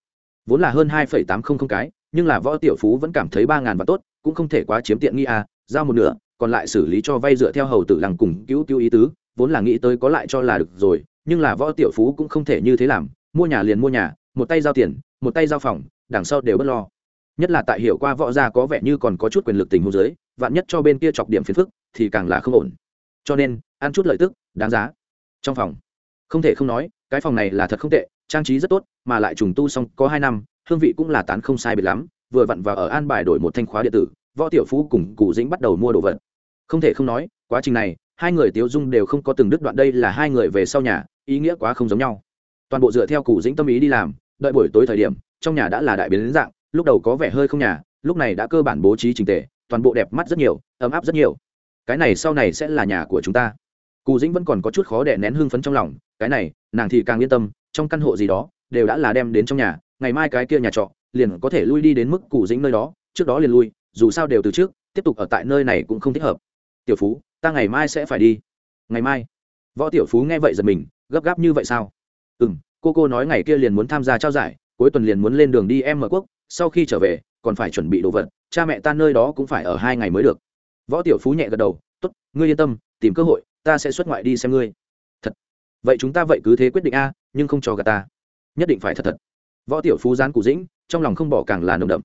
Vốn là hơn hai tám trăm linh cái nhưng là võ tiểu phú vẫn cảm thấy ba ngàn và tốt, cũng không thể quá chiếm tiện nghi à giao một nửa, còn lại xử lý cho vay dựa theo hầu tử lằng cùng cứu cứu ý tứ, vốn là nghĩ tới có lại cho là được rồi, nhưng là võ tiểu phú cũng không thể như thế làm, mua nhà liền mua nhà, một tay giao tiền, một tay giao phòng, đằng sau đều bất lo. Nhất là tại hiểu qua võ gia có vẻ như còn có chút quyền lực tình hôn giới vạn nhất cho bên kia chọc điểm phiền phức, thì càng là không ổn. Cho nên, ăn chút lợi tức, đáng giá. Trong phòng, không thể không nói, cái phòng này là thật không tệ, trang trí rất tốt, mà lại trùng tu xong có hai năm hương vị cũng là tán không sai biệt lắm, vừa vặn vào ở an bài đổi một thanh khóa điện tử, võ tiểu phú cùng cụ dĩnh bắt đầu mua đồ vật. Không thể không nói, quá trình này, hai người tiêu dung đều không có từng đứt đoạn đây là hai người về sau nhà, ý nghĩa quá không giống nhau. Toàn bộ dựa theo cụ dĩnh tâm ý đi làm, đợi buổi tối thời điểm, trong nhà đã là đại biến dạng, lúc đầu có vẻ hơi không nhà, lúc này đã cơ bản bố trí trình tề, toàn bộ đẹp mắt rất nhiều, ấm áp rất nhiều. Cái này sau này sẽ là nhà của chúng ta. Cụ dĩnh vẫn còn có chút khó đè nén hưng phấn trong lòng, cái này, nàng thì càng yên tâm, trong căn hộ gì đó, đều đã là đem đến trong nhà ngày mai cái kia nhà trọ liền có thể lui đi đến mức cụ dĩnh nơi đó, trước đó liền lui, dù sao đều từ trước, tiếp tục ở tại nơi này cũng không thích hợp. Tiểu phú, ta ngày mai sẽ phải đi. Ngày mai? Võ tiểu phú nghe vậy giật mình, gấp gáp như vậy sao? Ừ m cô cô nói ngày kia liền muốn tham gia trao giải, cuối tuần liền muốn lên đường đi em mở quốc, sau khi trở về, còn phải chuẩn bị đồ vật, cha mẹ ta nơi đó cũng phải ở hai ngày mới được. Võ tiểu phú nhẹ gật đầu t ố t ngươi yên tâm, tìm cơ hội, ta sẽ xuất ngoại đi xem ngươi. Thật? Vậy chúng ta vậy cứ thế quyết định a, nhưng không cho gà ta. Nhất định phải thật thật võ tiểu phú gián cụ dĩnh, trong lòng không bỏ càng là nồng đậm.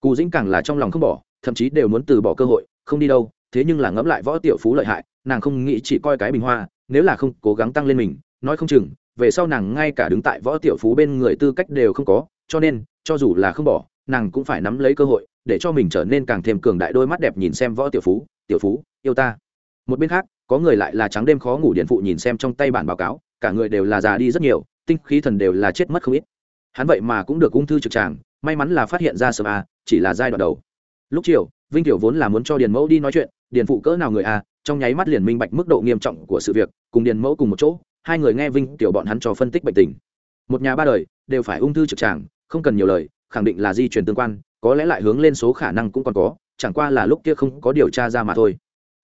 Cụ dĩnh càng là trong lòng không bỏ, thậm chí đều muốn từ bỏ cơ hội, không đi đâu, thế nhưng là ngẫm lại võ tiểu phú lợi hại, nàng không nghĩ chỉ coi cái bình hoa, nếu là không cố gắng tăng lên mình, nói không chừng, về sau nàng ngay cả đứng tại võ tiểu phú bên người tư cách đều không có, cho nên, cho dù là không bỏ, nàng cũng phải nắm lấy cơ hội, để cho mình trở nên càng thêm cường đại đôi mắt đẹp nhìn xem võ tiểu phú tiểu phú, yêu ta. Một bên khác, có người lại là trắng đêm khó ngủ điện phụ nhìn xem trong tay bản báo cáo, cả người đều là già đi rất nhiều, tinh khí thần đều là chết mất không ít hắn vậy mà cũng được ung thư trực tràng, may mắn là phát hiện ra sớm à chỉ là giai đoạn đầu. Lúc chiều, vinh tiểu vốn là muốn cho điền mẫu đi nói chuyện, điền phụ cỡ nào người à trong nháy mắt liền minh bạch mức độ nghiêm trọng của sự việc, cùng điền mẫu cùng một chỗ, hai người nghe vinh tiểu bọn hắn cho phân tích bệnh tình. Một nhà ba đời, đều phải ung thư trực tràng, không cần nhiều lời, khẳng định là di truyền tương quan, có lẽ lại hướng lên số khả năng cũng còn có, chẳng qua là lúc kia không có điều tra ra mà thôi.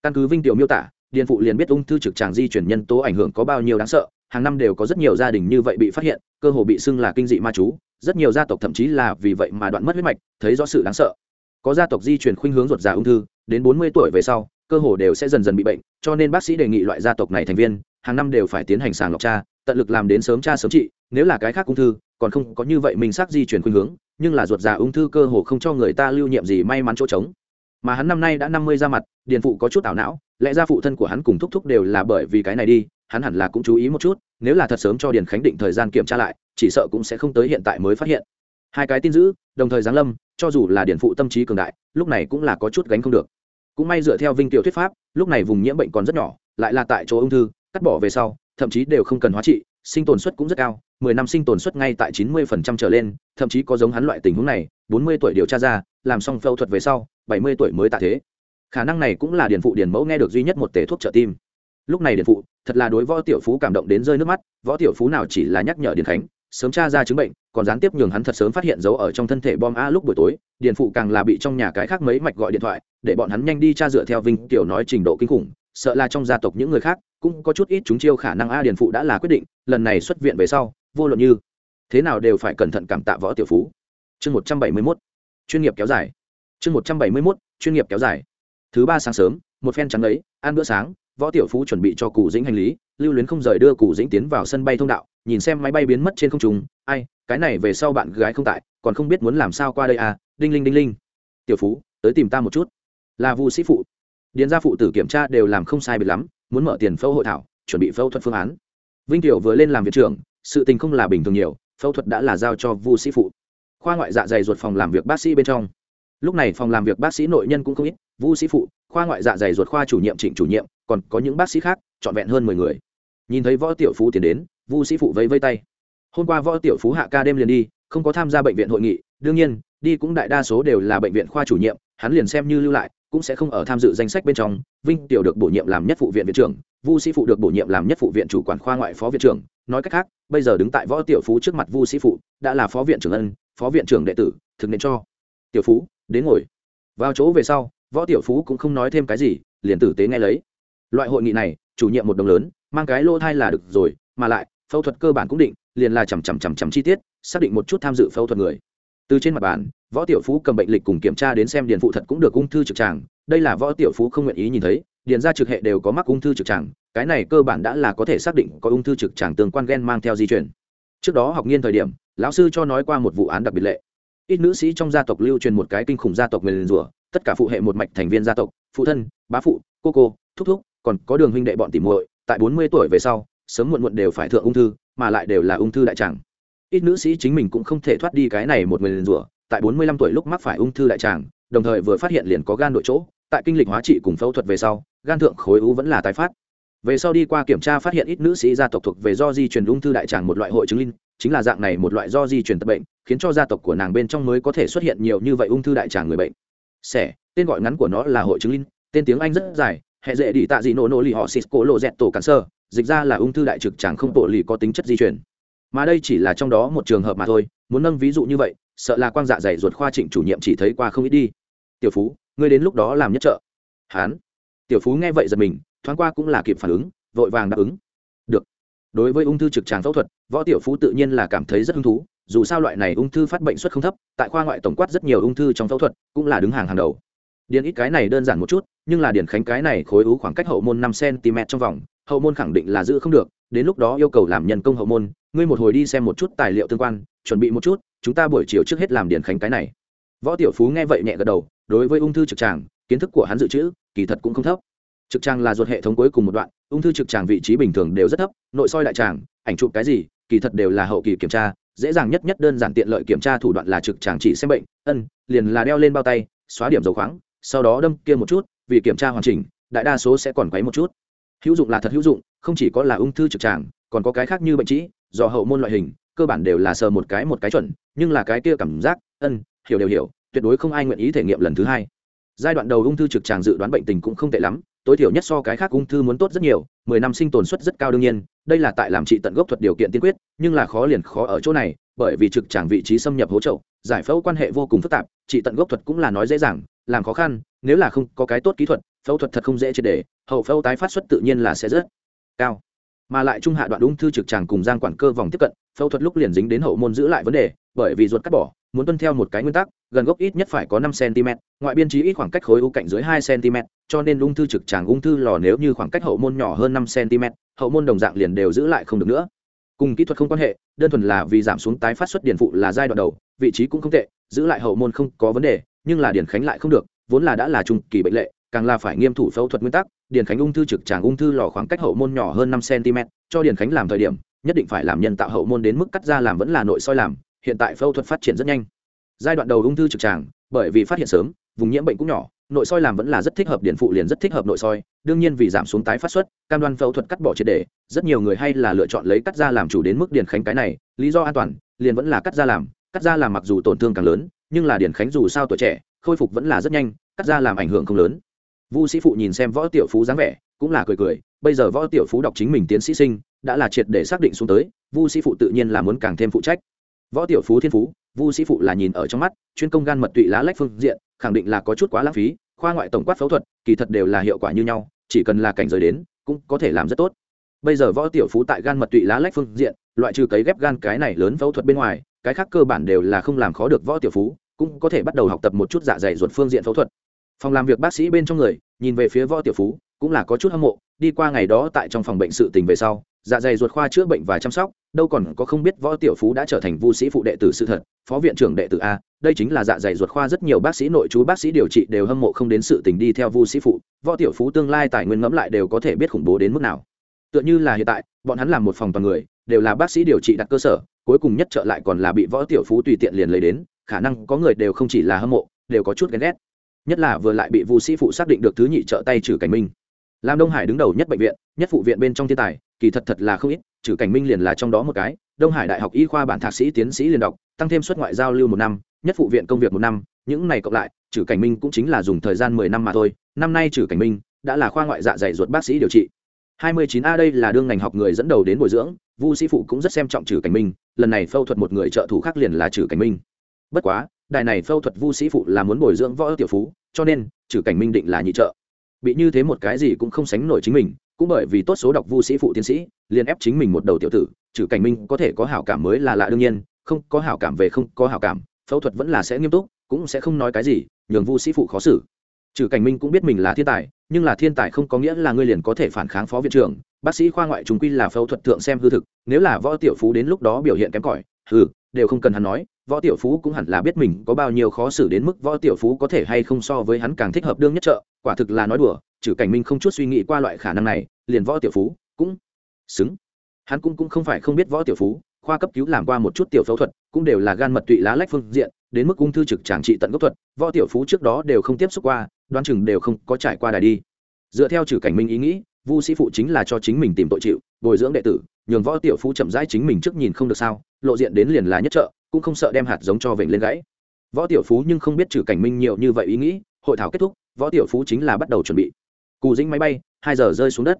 Căn cứ vinh tiểu miêu tả, điền phụ liền biết ung thư trực tràng di chuyển nhân tố ảnh hưởng có bao nhiêu đáng sợ hàng năm đều có rất nhiều gia đình như vậy bị phát hiện, cơ hồ bị xưng là kinh dị ma chú. Rất nhiều gia tộc thậm chí là vì vậy mà đoạn mất huyết mạch, thấy rõ sự đáng sợ. Có gia tộc di truyền khuynh hướng ruột già ung thư, đến bốn mươi tuổi về sau, cơ hồ đều sẽ dần dần bị bệnh, cho nên bác sĩ đề nghị loại gia tộc này thành viên, hàng năm đều phải tiến hành sàng lọc cha tận lực làm đến sớm cha sớm trị, nếu là cái khác ung thư, còn không có như vậy mình xác di chuyển khuynh hướng, nhưng là ruột già ung thư cơ hồ không cho người ta lưu nhiệm gì may mắn chỗ trống. Mà hắn năm nay đã năm mươi ra mặt, điền phụ có chút ảo não, lẽ ra phụ thân của hắn cùng thúc thúc đều là bởi vì cái này đi hắn hẳn là cũng chú ý một chút, nếu là thật sớm cho điền khánh định thời gian kiểm tra lại, chỉ sợ cũng sẽ không tới hiện tại mới phát hiện. Hai cái tin giữ, đồng thời giáng lâm, cho dù là điền phụ tâm trí cường đại, lúc này cũng là có chút gánh không được. Cũng may dựa theo vinh tiểu thuyết pháp, lúc này vùng nhiễm bệnh còn rất nhỏ, lại là tại chỗ ung thư, cắt bỏ về sau, thậm chí đều không cần hóa trị, sinh tồn suất cũng rất cao, mười năm sinh tồn suất ngay tại chín mươi phần trăm trở lên, thậm chí có giống hắn loại tình huống này, bốn mươi tuổi điều tra ra, làm xong phẫu thuật về sau, bảy mươi tuổi mới tạ thế. Khả năng này cũng là điền phụ điền mẫu nghe được duy nhất một tể thuốc trợ tim lúc này điện phụ, thật là đối võ tiểu phú cảm động đến rơi nước mắt, võ tiểu phú nào chỉ là nhắc nhở điền khánh, sớm tra ra chứng bệnh, còn gián tiếp nhường hắn thật sớm phát hiện dấu ở trong thân thể bom a lúc buổi tối, điền phụ càng là bị trong nhà cái khác mấy mạch gọi điện thoại, để bọn hắn nhanh đi tra dựa theo vinh tiểu nói trình độ kinh khủng, sợ là trong gia tộc những người khác cũng có chút ít chúng chiêu khả năng a điền phụ đã là quyết định, lần này xuất viện về sau, vô luận như thế nào đều phải cẩn thận cảm tạ võ tiểu phú. Chương một trăm bảy mươi mốt, chuyên nghiệp kéo dài. Chương một trăm bảy mươi mốt, chuyên nghiệp kéo dài. Thứ ba sáng sớm, một phen trắng ấy, ăn bữa sáng võ tiểu phú chuẩn bị cho cụ dĩnh hành lý, lưu luyến không rời đưa cụ dĩnh tiến vào sân bay thông đạo, nhìn xem máy bay biến mất trên không trung, ai, cái này về sau bạn gái không tại, còn không biết muốn làm sao qua đây à đinh linh đinh linh. Tiểu phú, tới tìm ta một chút. Là vu sĩ phụ. Điền gia phụ tử kiểm tra đều làm không sai biệt lắm, muốn mở tiền phẫu hội thảo, chuẩn bị phẫu thuật phương án. Vinh tiểu vừa lên làm viện trưởng, sự tình không là bình thường nhiều, phẫu thuật đã là giao cho vu sĩ phụ. Khoa ngoại dạ dày ruột phòng làm việc bác sĩ bên trong. Lúc này phòng làm việc bác sĩ nội nhân cũng không ít, vu sĩ phụ khoa ngoại dạ dày ruột khoa chủ nhiệm trịnh chủ nhiệm, còn có những bác sĩ khác, trọn vẹn hơn mười người. Nhìn thấy võ tiểu phú tiến đến, vu sĩ phụ vẫy vây tay. Hôm qua võ tiểu phú hạ ca đêm liền đi, không có tham gia bệnh viện hội nghị, đương nhiên, đi cũng đại đa số đều là bệnh viện khoa chủ nhiệm, hắn liền xem như lưu lại, cũng sẽ không ở tham dự danh sách bên trong. Vinh tiểu được bổ nhiệm làm nhất phụ viện viện trưởng, vu sĩ phụ được bổ nhiệm làm nhất phụ viện chủ quản khoa ngoại phó viện trưởng. Nói cách khác, bây giờ đứng tại võ tiểu phú trước mặt vu sĩ phụ, đã là phó viện trưởng ân, phó viện trưởng đệ tử, thực nên cho. Tiểu phú, đến ngồi. Vào chỗ về sau võ tiểu phú cũng không nói thêm cái gì, liền tử tế nghe lấy. Loại hội nghị này, chủ nhiệm một đồng lớn, mang cái lô thai là được rồi, mà lại, phẫu thuật cơ bản cũng định, liền là chằm chằm chằm chằm chi tiết, xác định một chút tham dự phẫu thuật người. Từ trên mặt bàn, võ tiểu phú cầm bệnh lịch cùng kiểm tra đến xem điền phụ thật cũng được ung thư trực tràng. Đây là võ tiểu phú không nguyện ý nhìn thấy, điền ra trực hệ đều có mắc ung thư trực tràng, cái này cơ bản đã là có thể xác định có ung thư trực tràng tương quan gen mang theo di chuyển trước đó học nghiên thời điểm, lão sư cho nói qua một vụ án đặc biệt lệ. Ít nữ sĩ trong gia tộc lưu truyền một cái kinh khủng gia tộc người liền rủa tất cả phụ hệ một mạch thành viên gia tộc, phụ thân, bá phụ, cô cô, thúc thúc, còn có đường huynh đệ bọn tỉ muội, tại bốn mươi tuổi về sau, sớm muộn muộn đều phải thượng ung thư, mà lại đều là ung thư đại tràng. Ít nữ sĩ chính mình cũng không thể thoát đi cái này một người liền rủa, tại bốn mươi lăm tuổi lúc mắc phải ung thư đại tràng, đồng thời vừa phát hiện liền có gan nội chỗ, tại kinh lịch hóa trị cùng phẫu thuật về sau, gan thượng khối u vẫn là tái phát. Về sau đi qua kiểm tra phát hiện ít nữ sĩ gia tộc thuộc về do di truyền ung thư đại tràng một loại hội chứng linh, chính là dạng này một loại do di truyền tật bệnh, khiến cho gia tộc của nàng bên trong mới có thể xuất hiện nhiều như vậy ung thư đại tràng người bệnh sẻ tên gọi ngắn của nó là hội chứng linh tên tiếng anh rất dài hệ dễ đi tạ dị nổ nổ lì họ xịt cổ lộ dẹt tổ cản sơ dịch ra là ung thư đại trực tràng không tổ lì có tính chất di chuyển, mà đây chỉ là trong đó một trường hợp mà thôi muốn nâng ví dụ như vậy sợ là quang dạ dày ruột khoa trịnh chủ nhiệm chỉ thấy qua không ít đi. Tiểu phú ngươi đến lúc đó làm nhất trợ. Hán. Tiểu phú nghe vậy giật mình thoáng qua cũng là kịp phản ứng vội vàng đáp ứng. Được. Đối với ung thư trực tràng phẫu thuật võ tiểu phú tự nhiên là cảm thấy rất hứng thú dù sao loại này ung thư phát bệnh suất không thấp, tại khoa ngoại tổng quát rất nhiều ung thư trong phẫu thuật cũng là đứng hàng hàng đầu. Điền ít cái này đơn giản một chút, nhưng là điền khánh cái này khối u khoảng cách hậu môn năm cm trong vòng, hậu môn khẳng định là giữ không được, đến lúc đó yêu cầu làm nhân công hậu môn, ngươi một hồi đi xem một chút tài liệu tương quan, chuẩn bị một chút, chúng ta buổi chiều trước hết làm điền khánh cái này. Võ tiểu phú nghe vậy nhẹ gật đầu, đối với ung thư trực tràng, kiến thức của hắn dự trữ, kỳ thật cũng không thấp. Trực tràng là ruột hệ thống cuối cùng một đoạn, ung thư trực tràng vị trí bình thường đều rất thấp, nội soi đại tràng, ảnh chụp cái gì, kỳ thật đều là hậu kỳ kiểm tra dễ dàng nhất nhất đơn giản tiện lợi kiểm tra thủ đoạn là trực chàng chỉ xem bệnh, ân, liền là đeo lên bao tay, xóa điểm dầu khoáng, sau đó đâm kia một chút, vì kiểm tra hoàn chỉnh, đại đa số sẽ còn quấy một chút. Hữu dụng là thật hữu dụng, không chỉ có là ung thư trực tràng còn có cái khác như bệnh trĩ, do hậu môn loại hình, cơ bản đều là sờ một cái một cái chuẩn, nhưng là cái kia cảm giác, ân, hiểu đều hiểu, tuyệt đối không ai nguyện ý thể nghiệm lần thứ hai. Giai đoạn đầu ung thư trực tràng dự đoán bệnh tình cũng không tệ lắm tối thiểu nhất so cái khác ung thư muốn tốt rất nhiều, mười năm sinh tồn suất rất cao đương nhiên, đây là tại làm trị tận gốc thuật điều kiện tiên quyết, nhưng là khó liền khó ở chỗ này, bởi vì trực tràng vị trí xâm nhập hỗ trợ giải phẫu quan hệ vô cùng phức tạp, trị tận gốc thuật cũng là nói dễ dàng, làm khó khăn, nếu là không có cái tốt kỹ thuật, phẫu thuật thật không dễ triệt đề hậu phẫu tái phát xuất tự nhiên là sẽ rất cao. Mà lại trung hạ đoạn ung thư trực tràng cùng giang quản cơ vòng tiếp cận, phẫu thuật lúc liền dính đến hậu môn giữ lại vấn đề bởi vì ruột cắt bỏ, muốn tuân theo một cái nguyên tắc, gần gốc ít nhất phải có năm cm ngoại biên trí ít khoảng cách khối u cạnh dưới hai cm cho nên ung thư trực tràng ung thư lò nếu như khoảng cách hậu môn nhỏ hơn năm cm hậu môn đồng dạng liền đều giữ lại không được nữa. Cùng kỹ thuật không quan hệ, đơn thuần là vì giảm xuống tái phát xuất điền phụ là giai đoạn đầu, vị trí cũng không tệ, giữ lại hậu môn không có vấn đề, nhưng là điền khánh lại không được, vốn là đã là trung kỳ bệnh lệ, càng là phải nghiêm thủ phẫu thuật nguyên tắc điền khánh ung thư trực tràng ung thư lò khoảng cách hậu môn nhỏ hơn năm cm cho điền khánh làm thời điểm, nhất định phải làm nhân tạo hậu môn đến mức cắt ra làm vẫn là nội soi làm hiện tại phẫu thuật phát triển rất nhanh. Giai đoạn đầu ung thư trực tràng, bởi vì phát hiện sớm, vùng nhiễm bệnh cũng nhỏ, nội soi làm vẫn là rất thích hợp điện phụ liền rất thích hợp nội soi, đương nhiên vì giảm xuống tái phát xuất, cam đoan phẫu thuật cắt bỏ triệt đề rất nhiều người hay là lựa chọn lấy cắt da làm chủ đến mức điền khánh cái này, lý do an toàn, liền vẫn là cắt da làm, cắt da làm mặc dù tổn thương càng lớn, nhưng là điền khánh dù sao tuổi trẻ, khôi phục vẫn là rất nhanh, cắt da làm ảnh hưởng không lớn. Vu sĩ phụ nhìn xem võ tiểu phú dáng vẻ, cũng là cười cười, bây giờ võ tiểu phú đọc chính mình tiến sĩ sinh, đã là triệt để xác định xuống tới, vu sĩ phụ tự nhiên là muốn càng thêm phụ trách võ tiểu phú thiên phú, vu sĩ phụ là nhìn ở trong mắt, chuyên công gan mật tụy lá lách phương diện, khẳng định là có chút quá lãng phí, khoa ngoại tổng quát phẫu thuật, kỳ thật đều là hiệu quả như nhau, chỉ cần là cảnh giới đến, cũng có thể làm rất tốt. Bây giờ võ tiểu phú tại gan mật tụy lá lách phương diện, loại trừ cấy ghép gan cái này lớn phẫu thuật bên ngoài, cái khác cơ bản đều là không làm khó được võ tiểu phú, cũng có thể bắt đầu học tập một chút dạ dày ruột phương diện phẫu thuật. Phòng làm việc bác sĩ bên trong người, nhìn về phía võ tiểu phú cũng là có chút hâm mộ, đi qua ngày đó tại trong phòng bệnh sự tình về sau dạ dày ruột khoa chữa bệnh và chăm sóc, đâu còn có không biết võ tiểu phú đã trở thành vu sĩ phụ đệ tử sự thật, phó viện trưởng đệ tử a, đây chính là dạ dày ruột khoa rất nhiều bác sĩ nội chú bác sĩ điều trị đều hâm mộ không đến sự tình đi theo vu sĩ phụ, võ tiểu phú tương lai tài nguyên ngẫm lại đều có thể biết khủng bố đến mức nào. Tựa như là hiện tại, bọn hắn làm một phòng toàn người, đều là bác sĩ điều trị đặt cơ sở, cuối cùng nhất trợ lại còn là bị võ tiểu phú tùy tiện liền lấy đến, khả năng có người đều không chỉ là hâm mộ, đều có chút ghen ghét. Nhất là vừa lại bị vu sĩ phụ xác định được thứ nhị trợ tay trừ cảnh minh làm đông hải đứng đầu nhất bệnh viện, nhất phụ viện bên trong thiên tài, kỳ thật thật là không ít, trừ cảnh minh liền là trong đó một cái. Đông hải đại học y khoa bản thạc sĩ tiến sĩ liền đọc, tăng thêm suất ngoại giao lưu một năm, nhất phụ viện công việc một năm, những này cộng lại, trừ cảnh minh cũng chính là dùng thời gian mười năm mà thôi. Năm nay trừ cảnh minh, đã là khoa ngoại dạ dày ruột bác sĩ điều trị. Hai mươi chín a đây là đương ngành học người dẫn đầu đến bồi dưỡng, vu sĩ phụ cũng rất xem trọng trừ cảnh minh, lần này phẫu thuật một người trợ thủ khác liền là trừ cảnh minh. Bất quá, đài này phẫu thuật vu sĩ phụ là muốn bồi dưỡng võ tiểu phú, cho nên, trừ cảnh minh định là nhị trợ bị như thế một cái gì cũng không sánh nổi chính mình, cũng bởi vì tốt số đọc vu sĩ phụ tiến sĩ, liền ép chính mình một đầu tiểu tử, trừ cảnh minh có thể có hảo cảm mới là lạ đương nhiên, không có hảo cảm về không có hảo cảm, phẫu thuật vẫn là sẽ nghiêm túc, cũng sẽ không nói cái gì, nhường vu sĩ phụ khó xử. Trừ cảnh minh cũng biết mình là thiên tài, nhưng là thiên tài không có nghĩa là ngươi liền có thể phản kháng phó viện trưởng, bác sĩ khoa ngoại chúng quy là phẫu thuật thượng xem hư thực, nếu là võ tiểu phú đến lúc đó biểu hiện kém cỏi, hừ, đều không cần hắn nói võ tiểu phú cũng hẳn là biết mình có bao nhiêu khó xử đến mức võ tiểu phú có thể hay không so với hắn càng thích hợp đương nhất trợ, quả thực là nói đùa, trừ cảnh minh không chút suy nghĩ qua loại khả năng này, liền võ tiểu phú cũng xứng. Hắn cũng cũng không phải không biết võ tiểu phú, khoa cấp cứu làm qua một chút tiểu phẫu thuật, cũng đều là gan mật tụy lá lách phương diện, đến mức ung thư trực tràng trị tận gốc thuật, võ tiểu phú trước đó đều không tiếp xúc qua, đoán chừng đều không có trải qua đài đi. Dựa theo trừ cảnh minh ý nghĩ, vu sĩ phụ chính là cho chính mình tìm tội chịu, bồi dưỡng đệ tử, nhường võ tiểu phú chậm rãi chính mình trước nhìn không được sao, lộ diện đến liền là nhất trợ cũng không sợ đem hạt giống cho vểnh lên gãy. Võ tiểu phú nhưng không biết trừ cảnh minh nhiều như vậy ý nghĩ, hội thảo kết thúc, võ tiểu phú chính là bắt đầu chuẩn bị. Cù dĩnh máy bay, hai giờ rơi xuống đất.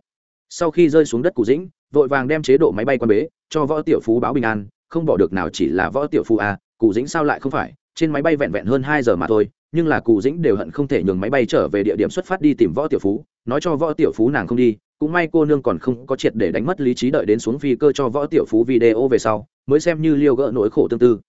Sau khi rơi xuống đất cù dĩnh, vội vàng đem chế độ máy bay quan bế, cho võ tiểu phú báo bình an, không bỏ được nào chỉ là võ tiểu phú à cù dĩnh sao lại không phải, trên máy bay vẹn vẹn hơn hai giờ mà thôi, nhưng là cù dĩnh đều hận không thể nhường máy bay trở về địa điểm xuất phát đi tìm võ tiểu phú, nói cho võ tiểu phú nàng không đi, cũng may cô nương còn không có triệt để đánh mất lý trí đợi đến xuống phi cơ cho võ tiểu phú video về sau mới xem như liêu gỡ nỗi khổ tương tư.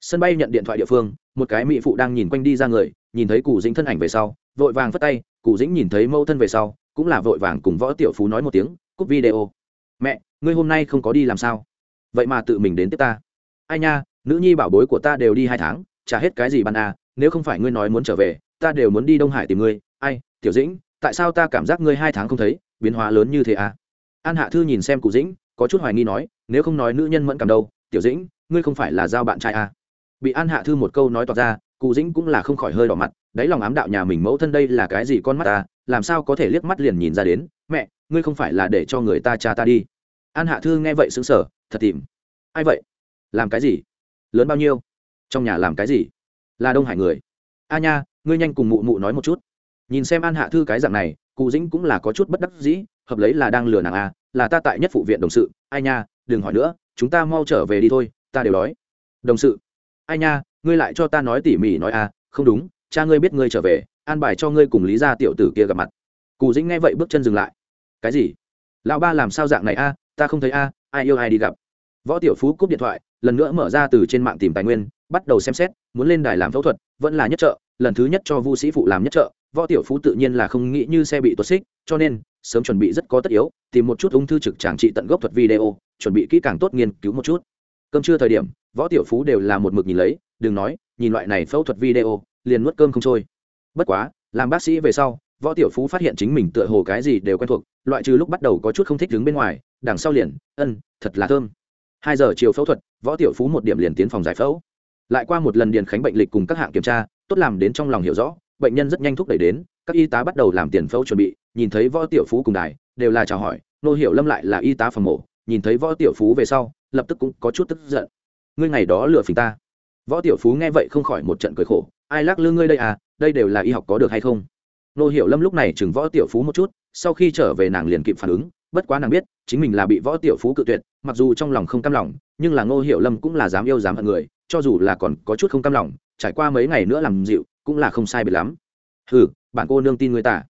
Sân bay nhận điện thoại địa phương, một cái mỹ phụ đang nhìn quanh đi ra người, nhìn thấy cụ dĩnh thân ảnh về sau, vội vàng phất tay cụ dĩnh nhìn thấy mâu thân về sau, cũng là vội vàng cùng võ tiểu phú nói một tiếng, cúp video. Mẹ, ngươi hôm nay không có đi làm sao? Vậy mà tự mình đến tiếp ta. Ai nha, nữ nhi bảo bối của ta đều đi hai tháng trả hết cái gì ban à nếu không phải ngươi nói muốn trở về, ta đều muốn đi đông hải tìm ngươi. Ai, tiểu dĩnh, tại sao ta cảm giác ngươi hai tháng không thấy, biến hóa lớn như thế à? An hạ thư nhìn xem cụ dĩnh, có chút hoài nghi nói, nếu không nói nữ nhân mẫn cảm đâu tiểu dĩnh, ngươi không phải là giao bạn trai à? Bị an hạ thư một câu nói toạc ra cụ dĩnh cũng là không khỏi hơi đỏ mặt, đáy lòng ám đạo nhà mình mẫu thân đây là cái gì con mắt ta làm sao có thể liếc mắt liền nhìn ra đến? Mẹ, ngươi không phải là để cho người ta cha ta đi. An hạ thư nghe vậy xứng sở thật tìm. Ai vậy? Làm cái gì? Lớn bao nhiêu? Trong nhà làm cái gì? Là đông hải người. A nha, ngươi nhanh cùng mụ mụ nói một chút. Nhìn xem an hạ thư cái dạng này cụ dĩnh cũng là có chút bất đắc dĩ, hợp lấy là đang lừa nàng a là ta tại nhất phụ viện đồng sự. Ai nha, đừng hỏi nữa chúng ta mau trở về đi thôi, ta đều đói. Đồng sự, ai nha, ngươi lại cho ta nói tỉ mỉ nói à không đúng, cha ngươi biết ngươi trở về, an bài cho ngươi cùng lý gia tiểu tử kia gặp mặt. Cù dĩnh nghe vậy bước chân dừng lại. Cái gì? Lão ba làm sao dạng này a, ta không thấy a, ai yêu ai đi gặp. Võ tiểu phú cúp điện thoại, lần nữa mở ra từ trên mạng tìm tài nguyên, bắt đầu xem xét, muốn lên đài làm phẫu thuật, vẫn là nhất trợ, lần thứ nhất cho vu sĩ phụ làm nhất trợ, võ tiểu phú tự nhiên là không nghĩ như xe bị tuột xích, cho nên sớm chuẩn bị rất có tất yếu, tìm một chút ung thư trực tràng trị tận gốc thuật video, chuẩn bị kỹ càng tốt nghiên cứu một chút. Cơm trưa thời điểm, võ tiểu phú đều là một mực nhìn lấy, đừng nói, nhìn loại này phẫu thuật video, liền nuốt cơm không trôi. Bất quá, làm bác sĩ về sau, võ tiểu phú phát hiện chính mình tựa hồ cái gì đều quen thuộc, loại trừ lúc bắt đầu có chút không thích đứng bên ngoài, đằng sau liền, ân, thật là thơm. Hai giờ chiều phẫu thuật, võ tiểu phú một điểm liền tiến phòng giải phẫu. Lại qua một lần điền khánh bệnh lịch cùng các hạng kiểm tra, tốt làm đến trong lòng hiểu rõ, bệnh nhân rất nhanh thúc đẩy đến các y tá bắt đầu làm tiền phẫu chuẩn bị, nhìn thấy võ tiểu phú cùng đài, đều là chào hỏi nô hiểu lâm lại là y tá phòng mổ, nhìn thấy võ tiểu phú về sau, lập tức cũng có chút tức giận. Ngươi ngày đó lừa phình ta. Võ tiểu phú nghe vậy không khỏi một trận cười khổ, ai lắc lư ngươi đây à đây đều là y học có được hay không? Nô hiểu lâm lúc này chừng võ tiểu phú một chút, sau khi trở về nàng liền kịp phản ứng, bất quá nàng biết, chính mình là bị võ tiểu phú cự tuyệt, mặc dù trong lòng không cam lòng, nhưng là ngô hiểu lâm cũng là dám yêu dám hận người, cho dù là còn có chút không cam lòng, trải qua mấy ngày nữa làm dịu, cũng là không sai biệt lắm. Hừ bạn cô nương tin người ta.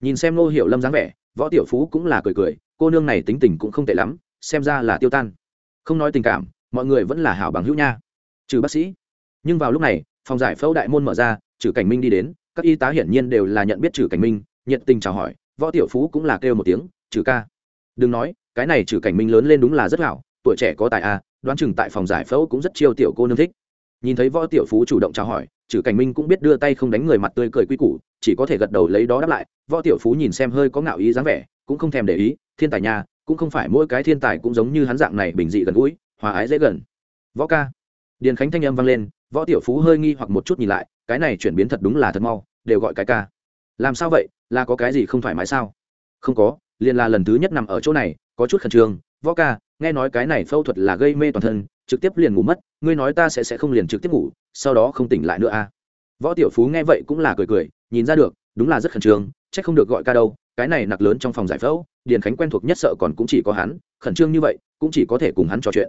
Nhìn xem ngô hiểu lâm dáng vẻ, võ tiểu phú cũng là cười cười, cô nương này tính tình cũng không tệ lắm, xem ra là tiêu tan. Không nói tình cảm, mọi người vẫn là hảo bằng hữu nha. Trừ bác sĩ. Nhưng vào lúc này, phòng giải phẫu đại môn mở ra trừ cảnh minh đi đến, các y tá hiển nhiên đều là nhận biết trừ cảnh minh, nhiệt tình chào hỏi, võ tiểu phú cũng là kêu một tiếng trừ ca. Đừng nói, cái này trừ cảnh minh lớn lên đúng là rất hảo, tuổi trẻ có tài a, đoán chừng tại phòng giải phẫu cũng rất chiêu tiểu cô nương thích. Nhìn thấy võ tiểu phú chủ động chào hỏi trừ cảnh minh cũng biết đưa tay không đánh người mặt tươi cười quy củ, chỉ có thể gật đầu lấy đó đáp lại, võ tiểu phú nhìn xem hơi có ngạo ý dáng vẻ, cũng không thèm để ý, thiên tài nhà cũng không phải mỗi cái thiên tài cũng giống như hắn dạng này bình dị gần gũi, hòa ái dễ gần. Võ ca. Điền khánh thanh âm vang lên, võ tiểu phú hơi nghi hoặc một chút nhìn lại, cái này chuyển biến thật đúng là thật mau, đều gọi cái ca. Làm sao vậy, là có cái gì không thoải mái sao? Không có, liền là lần thứ nhất nằm ở chỗ này, có chút khẩn trương. Võ ca, nghe nói cái này phẫu thuật là gây mê toàn thân trực tiếp liền ngủ mất, ngươi nói ta sẽ sẽ không liền trực tiếp ngủ, sau đó không tỉnh lại nữa à? Võ tiểu phú nghe vậy cũng là cười cười, nhìn ra được, đúng là rất khẩn trương, chắc không được gọi ca đâu, cái này nặc lớn trong phòng giải phẫu, điền khánh quen thuộc nhất sợ còn cũng chỉ có hắn, khẩn trương như vậy, cũng chỉ có thể cùng hắn trò chuyện.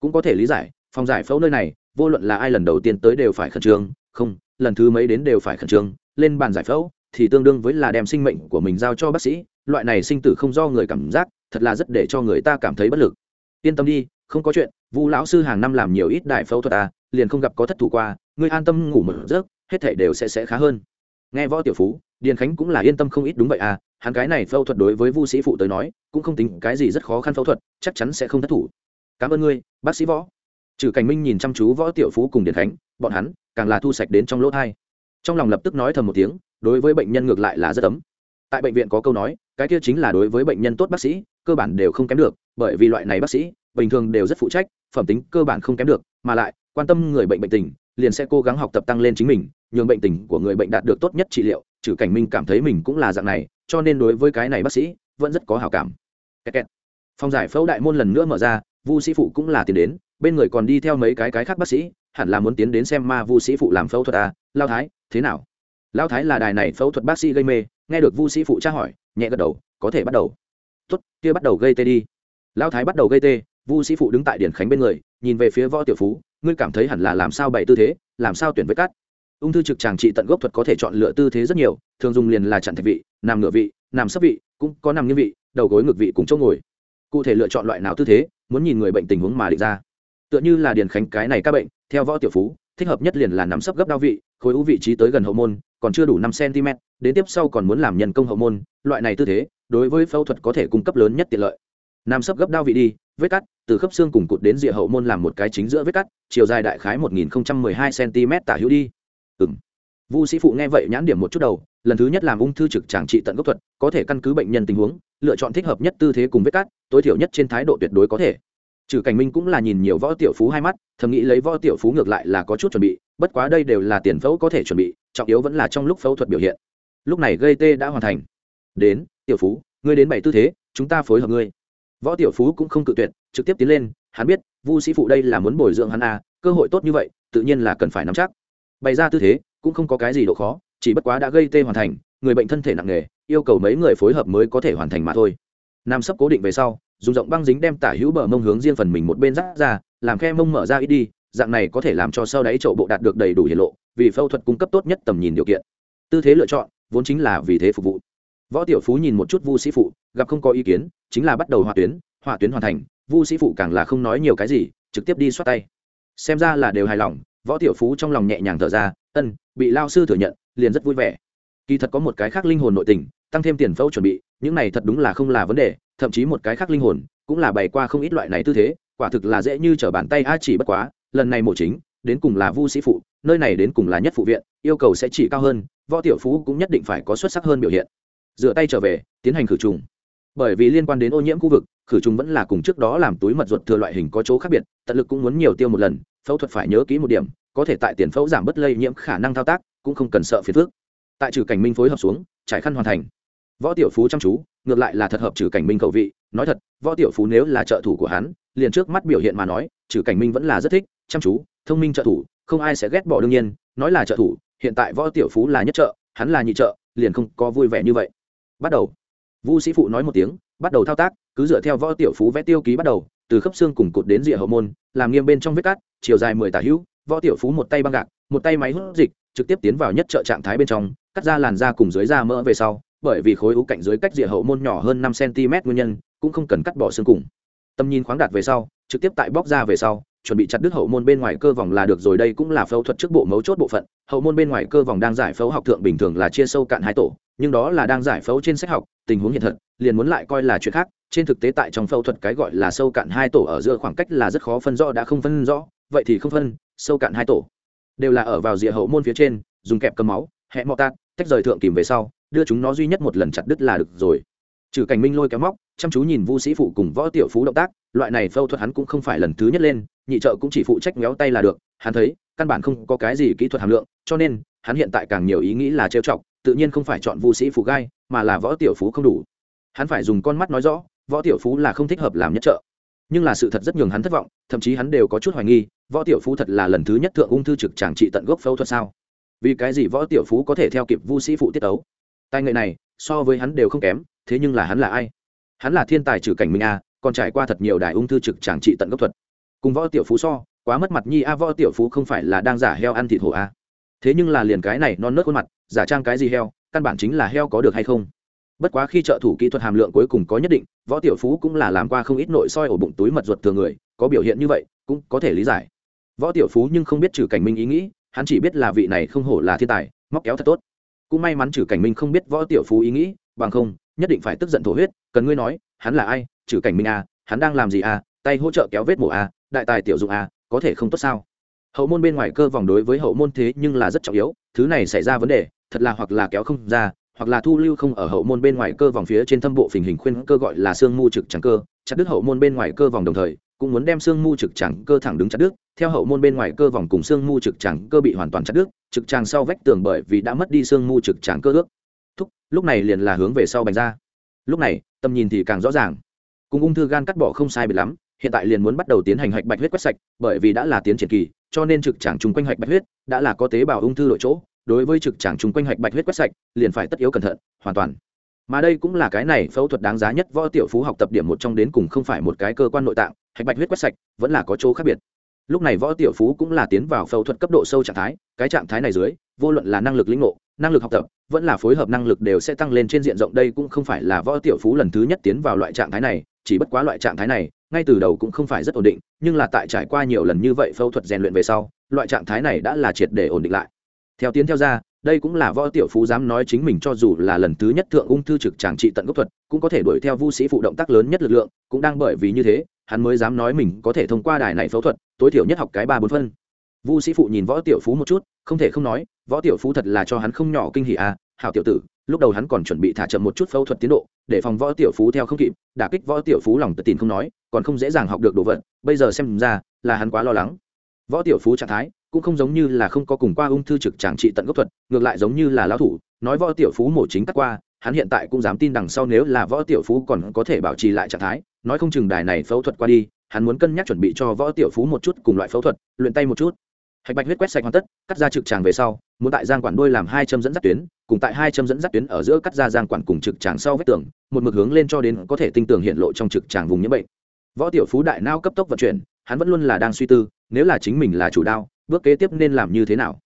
Cũng có thể lý giải, phòng giải phẫu nơi này, vô luận là ai lần đầu tiên tới đều phải khẩn trương, không, lần thứ mấy đến đều phải khẩn trương, lên bàn giải phẫu thì tương đương với là đem sinh mệnh của mình giao cho bác sĩ, loại này sinh tử không do người cảm giác, thật là rất để cho người ta cảm thấy bất lực. Yên tâm đi không có chuyện, vu lão sư hàng năm làm nhiều ít đại phẫu thuật à liền không gặp có thất thủ qua, ngươi an tâm ngủ một giấc, hết thể đều sẽ sẽ khá hơn. Nghe võ tiểu phú, điền khánh cũng là yên tâm không ít đúng vậy à hắn cái này phẫu thuật đối với vu sĩ phụ tới nói, cũng không tính cái gì rất khó khăn phẫu thuật, chắc chắn sẽ không thất thủ. Cảm ơn ngươi, bác sĩ võ. Trừ cảnh minh nhìn chăm chú võ tiểu phú cùng điền khánh, bọn hắn càng là thu sạch đến trong lỗ thai. Trong lòng lập tức nói thầm một tiếng, đối với bệnh nhân ngược lại là rất ấm. Tại bệnh viện có câu nói, cái kia chính là đối với bệnh nhân tốt bác sĩ, cơ bản đều không kém được, bởi vì loại này bác sĩ bình thường đều rất phụ trách, phẩm tính cơ bản không kém được, mà lại, quan tâm người bệnh bệnh tình, liền sẽ cố gắng học tập tăng lên chính mình, nhường bệnh tình của người bệnh đạt được tốt nhất trị liệu, trừ cảnh minh cảm thấy mình cũng là dạng này, cho nên đối với cái này bác sĩ, vẫn rất có hào cảm. Phòng giải phẫu đại môn lần nữa mở ra, vu sĩ phụ cũng là tiến đến, bên người còn đi theo mấy cái cái khác bác sĩ, hẳn là muốn tiến đến xem ma vu sĩ phụ làm phẫu thuật à lao thái, thế nào? Lao thái là đài này phẫu thuật bác sĩ gây mê, nghe được vu sĩ phụ tra hỏi, nhẹ gật đầu, có thể bắt đầu. Tốt, kia bắt đầu gây tê đi. Lao thái bắt đầu gây tê vu sĩ phụ đứng tại điển khánh bên người, nhìn về phía võ tiểu phú, ngươi cảm thấy hẳn là làm sao bày tư thế, làm sao tuyển với cắt ung thư trực tràng trị tận gốc thuật có thể chọn lựa tư thế rất nhiều, thường dùng liền là chặn thạch vị, nằm ngựa vị, nằm sấp vị, cũng có nằm nghiêng vị, đầu gối ngược vị cùng chỗ ngồi. Cụ thể lựa chọn loại nào tư thế, muốn nhìn người bệnh tình huống mà định ra. Tựa như là điền khánh cái này các bệnh, theo võ tiểu phú, thích hợp nhất liền là nằm sấp gấp đau vị, khối u vị trí tới gần hậu môn, còn chưa đủ năm cm đến tiếp sau còn muốn làm nhân công hậu môn, loại này tư thế, đối với phẫu thuật có thể cung cấp lớn nhất tiện lợi nằm sấp gấp đao vị đi, vết cắt, từ khớp xương cùng cụt đến rìa hậu môn làm một cái chính giữa vết cắt, chiều dài đại khái một nghìn hai cm tả hữu đi. Ừ m vu sĩ phụ nghe vậy nhãn điểm một chút đầu, lần thứ nhất làm ung thư trực tràng trị tận gốc thuật, có thể căn cứ bệnh nhân tình huống, lựa chọn thích hợp nhất tư thế cùng vết cắt, tối thiểu nhất trên thái độ tuyệt đối có thể. Trừ cảnh minh cũng là nhìn nhiều võ tiểu phú hai mắt, thầm nghĩ lấy võ tiểu phú ngược lại là có chút chuẩn bị, bất quá đây đều là tiền phẫu có thể chuẩn bị, trọng yếu vẫn là trong lúc phẫu thuật biểu hiện. Lúc này gây tê đã hoàn thành. Đến, tiểu phú, ngươi đến bảy tư thế, chúng ta phối hợp ngươi võ tiểu phú cũng không cự tuyệt, trực tiếp tiến lên, hắn biết, vu sĩ phụ đây là muốn bồi dưỡng hắn a cơ hội tốt như vậy, tự nhiên là cần phải nắm chắc. Bày ra tư thế, cũng không có cái gì độ khó, chỉ bất quá đã gây tê hoàn thành, người bệnh thân thể nặng nề, yêu cầu mấy người phối hợp mới có thể hoàn thành mà thôi. Nam sấp cố định về sau, dùng rộng băng dính đem tả hữu bờ mông hướng riêng phần mình một bên rác ra, làm khe mông mở ra ít đi, dạng này có thể làm cho sau đáy chậu bộ đạt được đầy đủ hiển lộ, vì phẫu thuật cung cấp tốt nhất tầm nhìn điều kiện. Tư thế lựa chọn, vốn chính là vì thế phục vụ võ tiểu phú nhìn một chút vu sĩ phụ, gặp không có ý kiến, chính là bắt đầu hỏa tuyến hỏa tuyến hoàn thành, vu sĩ phụ càng là không nói nhiều cái gì, trực tiếp đi xoát tay. Xem ra là đều hài lòng, võ tiểu phú trong lòng nhẹ nhàng thở ra, ân, bị lao sư thừa nhận, liền rất vui vẻ. Kỳ thật có một cái khác linh hồn nội tình, tăng thêm tiền phẫu chuẩn bị, những này thật đúng là không là vấn đề, thậm chí một cái khác linh hồn, cũng là bày qua không ít loại này tư thế, quả thực là dễ như trở bàn tay a chỉ bất quá, lần này mổ chính, đến cùng là vu sĩ phụ, nơi này đến cùng là nhất phụ viện, yêu cầu sẽ chỉ cao hơn, võ tiểu phú cũng nhất định phải có xuất sắc hơn biểu hiện dựa tay trở về, tiến hành khử trùng. Bởi vì liên quan đến ô nhiễm khu vực, khử trùng vẫn là cùng trước đó làm túi mật ruột thừa loại hình có chỗ khác biệt, tận lực cũng muốn nhiều tiêu một lần, phẫu thuật phải nhớ kỹ một điểm, có thể tại tiền phẫu giảm bớt lây nhiễm khả năng thao tác, cũng không cần sợ phiền phước tại trừ cảnh minh phối hợp xuống, trải khăn hoàn thành. Võ tiểu phú chăm chú, ngược lại là thật hợp trừ cảnh minh cầu vị, nói thật, võ tiểu phú nếu là trợ thủ của hắn, liền trước mắt biểu hiện mà nói, trừ cảnh minh vẫn là rất thích, chăm chú, thông minh trợ thủ, không ai sẽ ghét bỏ đương nhiên, nói là trợ thủ, hiện tại võ tiểu phú là nhất trợ, hắn là nhị trợ, liền không có vui vẻ như vậy bắt đầu. Vu sĩ phụ nói một tiếng, bắt đầu thao tác, cứ dựa theo võ tiểu phú vẽ tiêu ký bắt đầu, từ khớp xương cùng cột đến rìa hậu môn, làm nghiêm bên trong vết cắt, chiều dài mười tả hữu, võ tiểu phú một tay băng gạc, một tay máy hút dịch, trực tiếp tiến vào nhất trợ trạng thái bên trong, cắt ra làn da cùng dưới da mỡ về sau, bởi vì khối u cạnh dưới cách rìa hậu môn nhỏ hơn năm cm nguyên nhân, cũng không cần cắt bỏ xương cùng. Tầm nhìn khoáng đạt về sau, trực tiếp tại bóc ra về sau, chuẩn bị chặt đứt hậu môn bên ngoài cơ vòng là được rồi, đây cũng là phẫu thuật trước bộ mấu chốt bộ phận, hậu môn bên ngoài cơ vòng đang giải phẫu học thượng bình thường là chia sâu cạn hai tổ nhưng đó là đang giải phẫu trên sách học, tình huống hiện thật, liền muốn lại coi là chuyện khác. Trên thực tế tại trong phẫu thuật cái gọi là sâu cạn hai tổ ở giữa khoảng cách là rất khó phân rõ, đã không phân rõ, vậy thì không phân, sâu cạn hai tổ đều là ở vào rìa hậu môn phía trên, dùng kẹp cầm máu, hẹ mọ tạt tách rời thượng kìm về sau, đưa chúng nó duy nhất một lần chặt đứt là được rồi. Trừ cảnh minh lôi kéo móc, chăm chú nhìn vu sĩ phụ cùng võ tiểu phú động tác, loại này phẫu thuật hắn cũng không phải lần thứ nhất lên, nhị trợ cũng chỉ phụ trách méo tay là được, hắn thấy, căn bản không có cái gì kỹ thuật hàm lượng, cho nên, hắn hiện tại càng nhiều ý nghĩ là trêu chọc tự nhiên không phải chọn vu sĩ phụ gai, mà là võ tiểu phú không đủ. Hắn phải dùng con mắt nói rõ, võ tiểu phú là không thích hợp làm nhất trợ. Nhưng là sự thật rất nhường hắn thất vọng, thậm chí hắn đều có chút hoài nghi, võ tiểu phú thật là lần thứ nhất thượng ung thư trực tràng trị tận gốc phẫu thuật sao? Vì cái gì võ tiểu phú có thể theo kịp vu sĩ phụ tiết tấu? Tài nghệ này, so với hắn đều không kém, thế nhưng là hắn là ai? Hắn là thiên tài trừ cảnh minh a, còn trải qua thật nhiều đài ung thư trực tràng trị tận gốc thuật. Cùng võ tiểu phú so, quá mất mặt nhi a, võ tiểu phú không phải là đang giả heo ăn thịt hổ a. Thế nhưng là liền cái này non nớt khuôn mặt giả trang cái gì heo căn bản chính là heo có được hay không. Bất quá khi trợ thủ kỹ thuật hàm lượng cuối cùng có nhất định võ tiểu phú cũng là làm qua không ít nội soi ổ bụng túi mật ruột thường người có biểu hiện như vậy cũng có thể lý giải. Võ tiểu phú nhưng không biết trừ cảnh minh ý nghĩ hắn chỉ biết là vị này không hổ là thiên tài móc kéo thật tốt. Cũng may mắn trừ cảnh minh không biết võ tiểu phú ý nghĩ bằng không nhất định phải tức giận thổ huyết cần ngươi nói hắn là ai trừ cảnh minh à, hắn đang làm gì à tay hỗ trợ kéo vết mổ à, đại tài tiểu dụng à, có thể không tốt sao? Hậu môn bên ngoài cơ vòng đối với hậu môn thế nhưng là rất trọng yếu thứ này xảy ra vấn đề thật là hoặc là kéo không ra, hoặc là thu lưu không ở hậu môn bên ngoài cơ vòng phía trên thâm bộ phình hình khuyên cơ gọi là xương mu trực trắng cơ, chặt đứt hậu môn bên ngoài cơ vòng đồng thời, cũng muốn đem xương mu trực trắng cơ thẳng đứng chặt đứt, theo hậu môn bên ngoài cơ vòng cùng xương mu trực trắng cơ bị hoàn toàn chặt đứt, trực tràng sau vách tường bởi vì đã mất đi xương mu trực trắng cơ ước. Thúc, lúc này liền là hướng về sau bành ra. Lúc này, tầm nhìn thì càng rõ ràng. Cùng ung thư gan cắt bỏ không sai biệt lắm, hiện tại liền muốn bắt đầu tiến hành hạch bạch huyết quét sạch, bởi vì đã là tiến triển kỳ, cho nên trực tràng chung quanh hạch bạch huyết, đã là có tế bào ung thư đội chỗ đối với trực tràng chung quanh hạch bạch huyết quét sạch, liền phải tất yếu cẩn thận, hoàn toàn. Mà đây cũng là cái này phẫu thuật đáng giá nhất võ tiểu phú học tập điểm một trong đến cùng không phải một cái cơ quan nội tạng, hạch bạch huyết quét sạch, vẫn là có chỗ khác biệt. Lúc này võ tiểu phú cũng là tiến vào phẫu thuật cấp độ sâu trạng thái, cái trạng thái này dưới, vô luận là năng lực lĩnh ngộ, năng lực học tập, vẫn là phối hợp năng lực đều sẽ tăng lên trên diện rộng, đây cũng không phải là võ tiểu phú lần thứ nhất tiến vào loại trạng thái này, chỉ bất quá loại trạng thái này, ngay từ đầu cũng không phải rất ổn định, nhưng là tại trải qua nhiều lần như vậy phẫu thuật rèn luyện về sau, loại trạng thái này đã là triệt để ổn định lại theo tiến theo ra, đây cũng là võ tiểu phú dám nói chính mình cho dù là lần thứ nhất thượng ung thư trực tràng trị tận gốc thuật, cũng có thể đuổi theo vu sĩ phụ động tác lớn nhất lực lượng, cũng đang bởi vì như thế, hắn mới dám nói mình có thể thông qua đài này phẫu thuật, tối thiểu nhất học cái ba bốn phân. Vu sĩ phụ nhìn võ tiểu phú một chút, không thể không nói, võ tiểu phú thật là cho hắn không nhỏ kinh hỉ à hảo tiểu tử, lúc đầu hắn còn chuẩn bị thả chậm một chút phẫu thuật tiến độ, để phòng võ tiểu phú theo không kịp, đả kích võ tiểu phú lòng tự tin không nói, còn không dễ dàng học được đồ vật, bây giờ xem ra là hắn quá lo lắng. Võ tiểu phú trạng thái cũng không giống như là không có cùng qua ung thư trực tràng trị tận gốc thuật, ngược lại giống như là lão thủ, nói võ tiểu phú mổ chính cắt qua, hắn hiện tại cũng dám tin đằng sau nếu là võ tiểu phú còn có thể bảo trì lại trạng thái, nói không chừng đài này phẫu thuật qua đi, hắn muốn cân nhắc chuẩn bị cho võ tiểu phú một chút cùng loại phẫu thuật, luyện tay một chút. Hạch bạch huyết quét sạch hoàn tất, cắt ra trực tràng về sau, muốn tại giang quản đôi làm hai châm dẫn dắt tuyến, cùng tại hai châm dẫn dắt tuyến ở giữa cắt ra giang quản cùng trực tràng sau vết tường, một mực hướng lên cho đến có thể tinh tường hiện lộ trong trực tràng vùng nhiễm bệnh. Võ tiểu phú đại nao cấp tốc vận chuyển, hắn vẫn luôn là đang suy tư, nếu là chính mình là chủ đao bước kế tiếp nên làm như thế nào?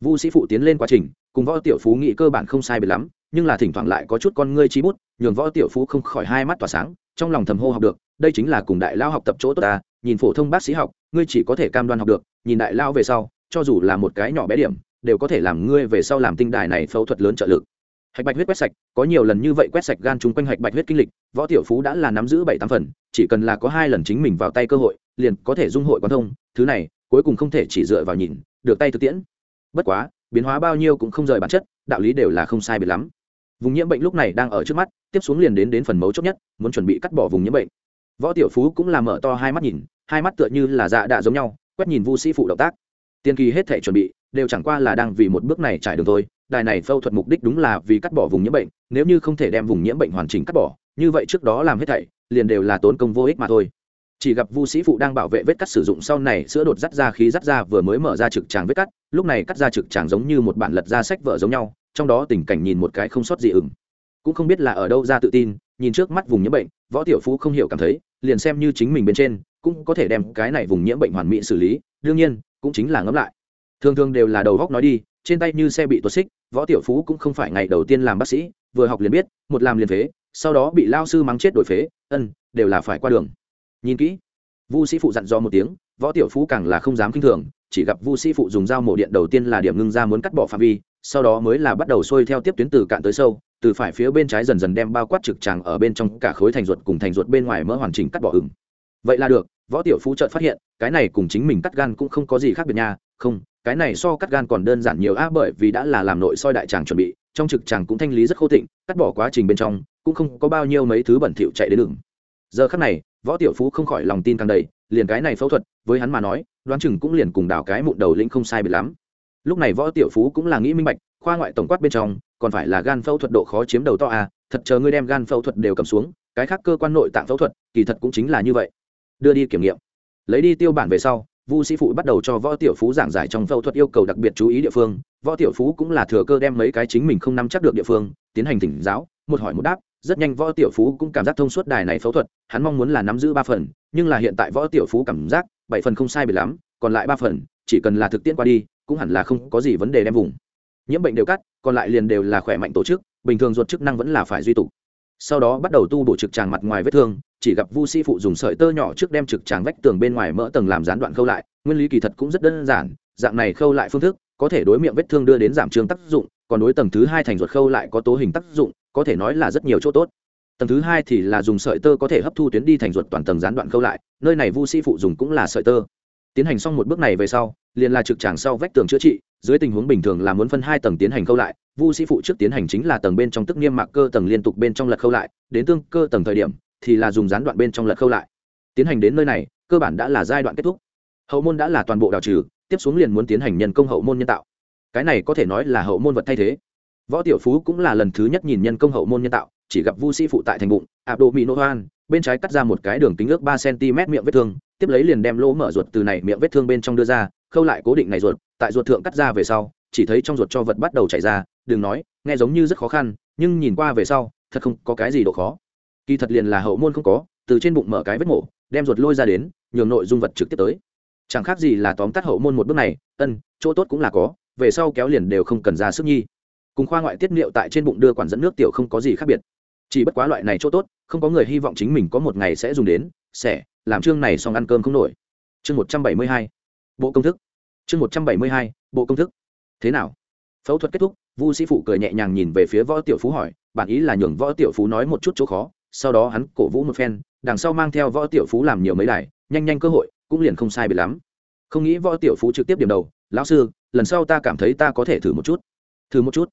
Vu sĩ phụ tiến lên quá trình, cùng võ tiểu phú nghĩ cơ bản không sai biệt lắm, nhưng là thỉnh thoảng lại có chút con ngươi trí bút, nhường võ tiểu phú không khỏi hai mắt tỏa sáng, trong lòng thầm hô học được, đây chính là cùng đại lao học tập chỗ tốt ta, nhìn phổ thông bác sĩ học, ngươi chỉ có thể cam đoan học được, nhìn đại lao về sau, cho dù là một cái nhỏ bé điểm, đều có thể làm ngươi về sau làm tinh đài này phẫu thuật lớn trợ lực. Hạch bạch huyết quét sạch, có nhiều lần như vậy quét sạch gan chung quanh hạch bạch huyết kinh lịch, võ tiểu phú đã là nắm giữ bảy tám phần, chỉ cần là có hai lần chính mình vào tay cơ hội, liền có thể dung hội quan thông, thứ này cuối cùng không thể chỉ dựa vào nhìn, được tay thực tiễn. Bất quá, biến hóa bao nhiêu cũng không rời bản chất, đạo lý đều là không sai biệt lắm. Vùng nhiễm bệnh lúc này đang ở trước mắt, tiếp xuống liền đến đến phần mấu chốt nhất, muốn chuẩn bị cắt bỏ vùng nhiễm bệnh. Võ tiểu phú cũng là mở to hai mắt nhìn, hai mắt tựa như là dạ đạ giống nhau, quét nhìn vu sĩ phụ động tác. Tiên kỳ hết thể chuẩn bị, đều chẳng qua là đang vì một bước này trải đường thôi, đài này phẫu thuật mục đích đúng là vì cắt bỏ vùng nhiễm bệnh, nếu như không thể đem vùng nhiễm bệnh hoàn chỉnh cắt bỏ, như vậy trước đó làm hết thảy, liền đều là tốn công vô ích mà thôi chỉ gặp vu sĩ phụ đang bảo vệ vết cắt sử dụng sau này sữa đột dắt ra khí dắt ra vừa mới mở ra trực tràng vết cắt, lúc này cắt ra trực tràng giống như một bản lật ra sách vợ giống nhau, trong đó tình cảnh nhìn một cái không sót gì ửng. Cũng không biết là ở đâu ra tự tin, nhìn trước mắt vùng nhiễm bệnh, võ tiểu phú không hiểu cảm thấy, liền xem như chính mình bên trên, cũng có thể đem cái này vùng nhiễm bệnh hoàn mỹ xử lý, đương nhiên, cũng chính là ngẫm lại. Thường thường đều là đầu góc nói đi, trên tay như xe bị tuột xích, võ tiểu phú cũng không phải ngày đầu tiên làm bác sĩ, vừa học liền biết, một làm liền phế, sau đó bị lao sư mắng chết đổi phế, ân, đều là phải qua đường nhìn kỹ. Vu sĩ phụ dặn dò một tiếng, võ tiểu phú càng là không dám k i n h thường, chỉ gặp vu sĩ phụ dùng dao mổ điện đầu tiên là điểm ngưng ra muốn cắt bỏ phạm vi, sau đó mới là bắt đầu xuôi theo tiếp tuyến từ cạn tới sâu, từ phải phía bên trái dần dần đem bao quát trực tràng ở bên trong cả khối thành ruột cùng thành ruột bên ngoài mỡ hoàn chỉnh cắt bỏ ừng vậy là được, võ tiểu phú chợt phát hiện, cái này cùng chính mình cắt gan cũng không có gì khác biệt nha, không, cái này so cắt gan còn đơn giản nhiều a bởi vì đã là làm nội soi đại tràng chuẩn bị, trong trực tràng cũng thanh lý rất khô thịnh cắt bỏ quá trình bên trong, cũng không có bao nhiêu mấy thứ bẩn thỉu chạy đến đường giờ khắc này, võ tiểu phú không khỏi lòng tin càng đầy, liền cái này phẫu thuật, với hắn mà nói, đoán chừng cũng liền cùng đào cái mụn đầu lĩnh không sai biệt lắm. Lúc này võ tiểu phú cũng là nghĩ minh bạch, khoa ngoại tổng quát bên trong, còn phải là gan phẫu thuật độ khó chiếm đầu to à thật chờ ngươi đem gan phẫu thuật đều cầm xuống, cái khác cơ quan nội tạng phẫu thuật, kỳ thật cũng chính là như vậy. Đưa đi kiểm nghiệm. Lấy đi tiêu bản về sau, vu sĩ phụ bắt đầu cho võ tiểu phú giảng giải trong phẫu thuật yêu cầu đặc biệt chú ý địa phương. Võ tiểu phú cũng là thừa cơ đem mấy cái chính mình không nắm chắc được địa phương, tiến hành thỉnh giáo, một hỏi một đáp rất nhanh võ tiểu phú cũng cảm giác thông suốt đài này phẫu thuật, hắn mong muốn là nắm giữ ba phần, nhưng là hiện tại võ tiểu phú cảm giác bảy phần không sai biệt lắm, còn lại ba phần, chỉ cần là thực tiễn qua đi, cũng hẳn là không có gì vấn đề đem vùng. Nhiễm bệnh đều cắt, còn lại liền đều là khỏe mạnh tổ chức, bình thường ruột chức năng vẫn là phải duy tụ sau đó bắt đầu tu bổ trực tràng mặt ngoài vết thương, chỉ gặp vu sĩ phụ dùng sợi tơ nhỏ trước đem trực tràng vách tường bên ngoài mỡ tầng làm gián đoạn khâu lại, nguyên lý kỳ thật cũng rất đơn giản, dạng này khâu lại phương thức có thể đối miệng vết thương đưa đến giảm trương tác dụng còn đối tầng thứ hai thành ruột khâu lại có tố hình tác dụng, có thể nói là rất nhiều chỗ tốt. Tầng thứ hai thì là dùng sợi tơ có thể hấp thu tuyến đi thành ruột toàn tầng gián đoạn khâu lại, nơi này vu sĩ phụ dùng cũng là sợi tơ. Tiến hành xong một bước này về sau, liền là trực tràng sau vách tường chữa trị, dưới tình huống bình thường là muốn phân hai tầng tiến hành khâu lại, vu sĩ phụ trước tiến hành chính là tầng bên trong tức niêm mạc cơ tầng liên tục bên trong lật khâu lại, đến tương cơ tầng thời điểm thì là dùng gián đoạn bên trong lật khâu lại. Tiến hành đến nơi này, cơ bản đã là giai đoạn kết thúc. Hậu môn đã là toàn bộ đào trừ, tiếp xuống liền muốn tiến hành nhân công hậu môn nhân tạo cái này có thể nói là hậu môn vật thay thế. Võ tiểu phú cũng là lần thứ nhất nhìn nhân công hậu môn nhân tạo, chỉ gặp vu sĩ phụ tại thành bụng ạp độ mỹ nô hoan, bên trái cắt ra một cái đường kính ước ba cm miệng vết thương, tiếp lấy liền đem lỗ mở ruột từ này miệng vết thương bên trong đưa ra, khâu lại cố định này ruột, tại ruột thượng cắt ra về sau, chỉ thấy trong ruột cho vật bắt đầu chảy ra, đừng nói, nghe giống như rất khó khăn, nhưng nhìn qua về sau, thật không có cái gì độ khó. Kỳ thật liền là hậu môn không có, từ trên bụng mở cái vết mổ, đem ruột lôi ra đến, nhường nội dung vật trực tiếp tới. Chẳng khác gì là tóm tắt hậu môn một bước này, ân, chỗ tốt cũng là có về sau kéo liền đều không cần ra sức nhi. Cùng khoa ngoại tiết niệu tại trên bụng đưa quản dẫn nước tiểu không có gì khác biệt. Chỉ bất quá loại này chỗ tốt, không có người hy vọng chính mình có một ngày sẽ dùng đến sẽ làm chương này xong ăn cơm không nổi. Chương một trăm bảy mươi hai, bộ công thức. Chương một trăm bảy mươi hai, bộ công thức. Thế nào? Phẫu thuật kết thúc, vu sĩ phụ cười nhẹ nhàng nhìn về phía võ tiểu phú hỏi, bản ý là nhường võ tiểu phú nói một chút chỗ khó, sau đó hắn cổ vũ một phen, đằng sau mang theo võ tiểu phú làm nhiều mấy đài, nhanh nhanh cơ hội, cũng liền không sai biệt lắm. Không nghĩ võ tiểu phú trực tiếp điểm đầu, lão sư lần sau ta cảm thấy ta có thể thử một chút. Thử một chút.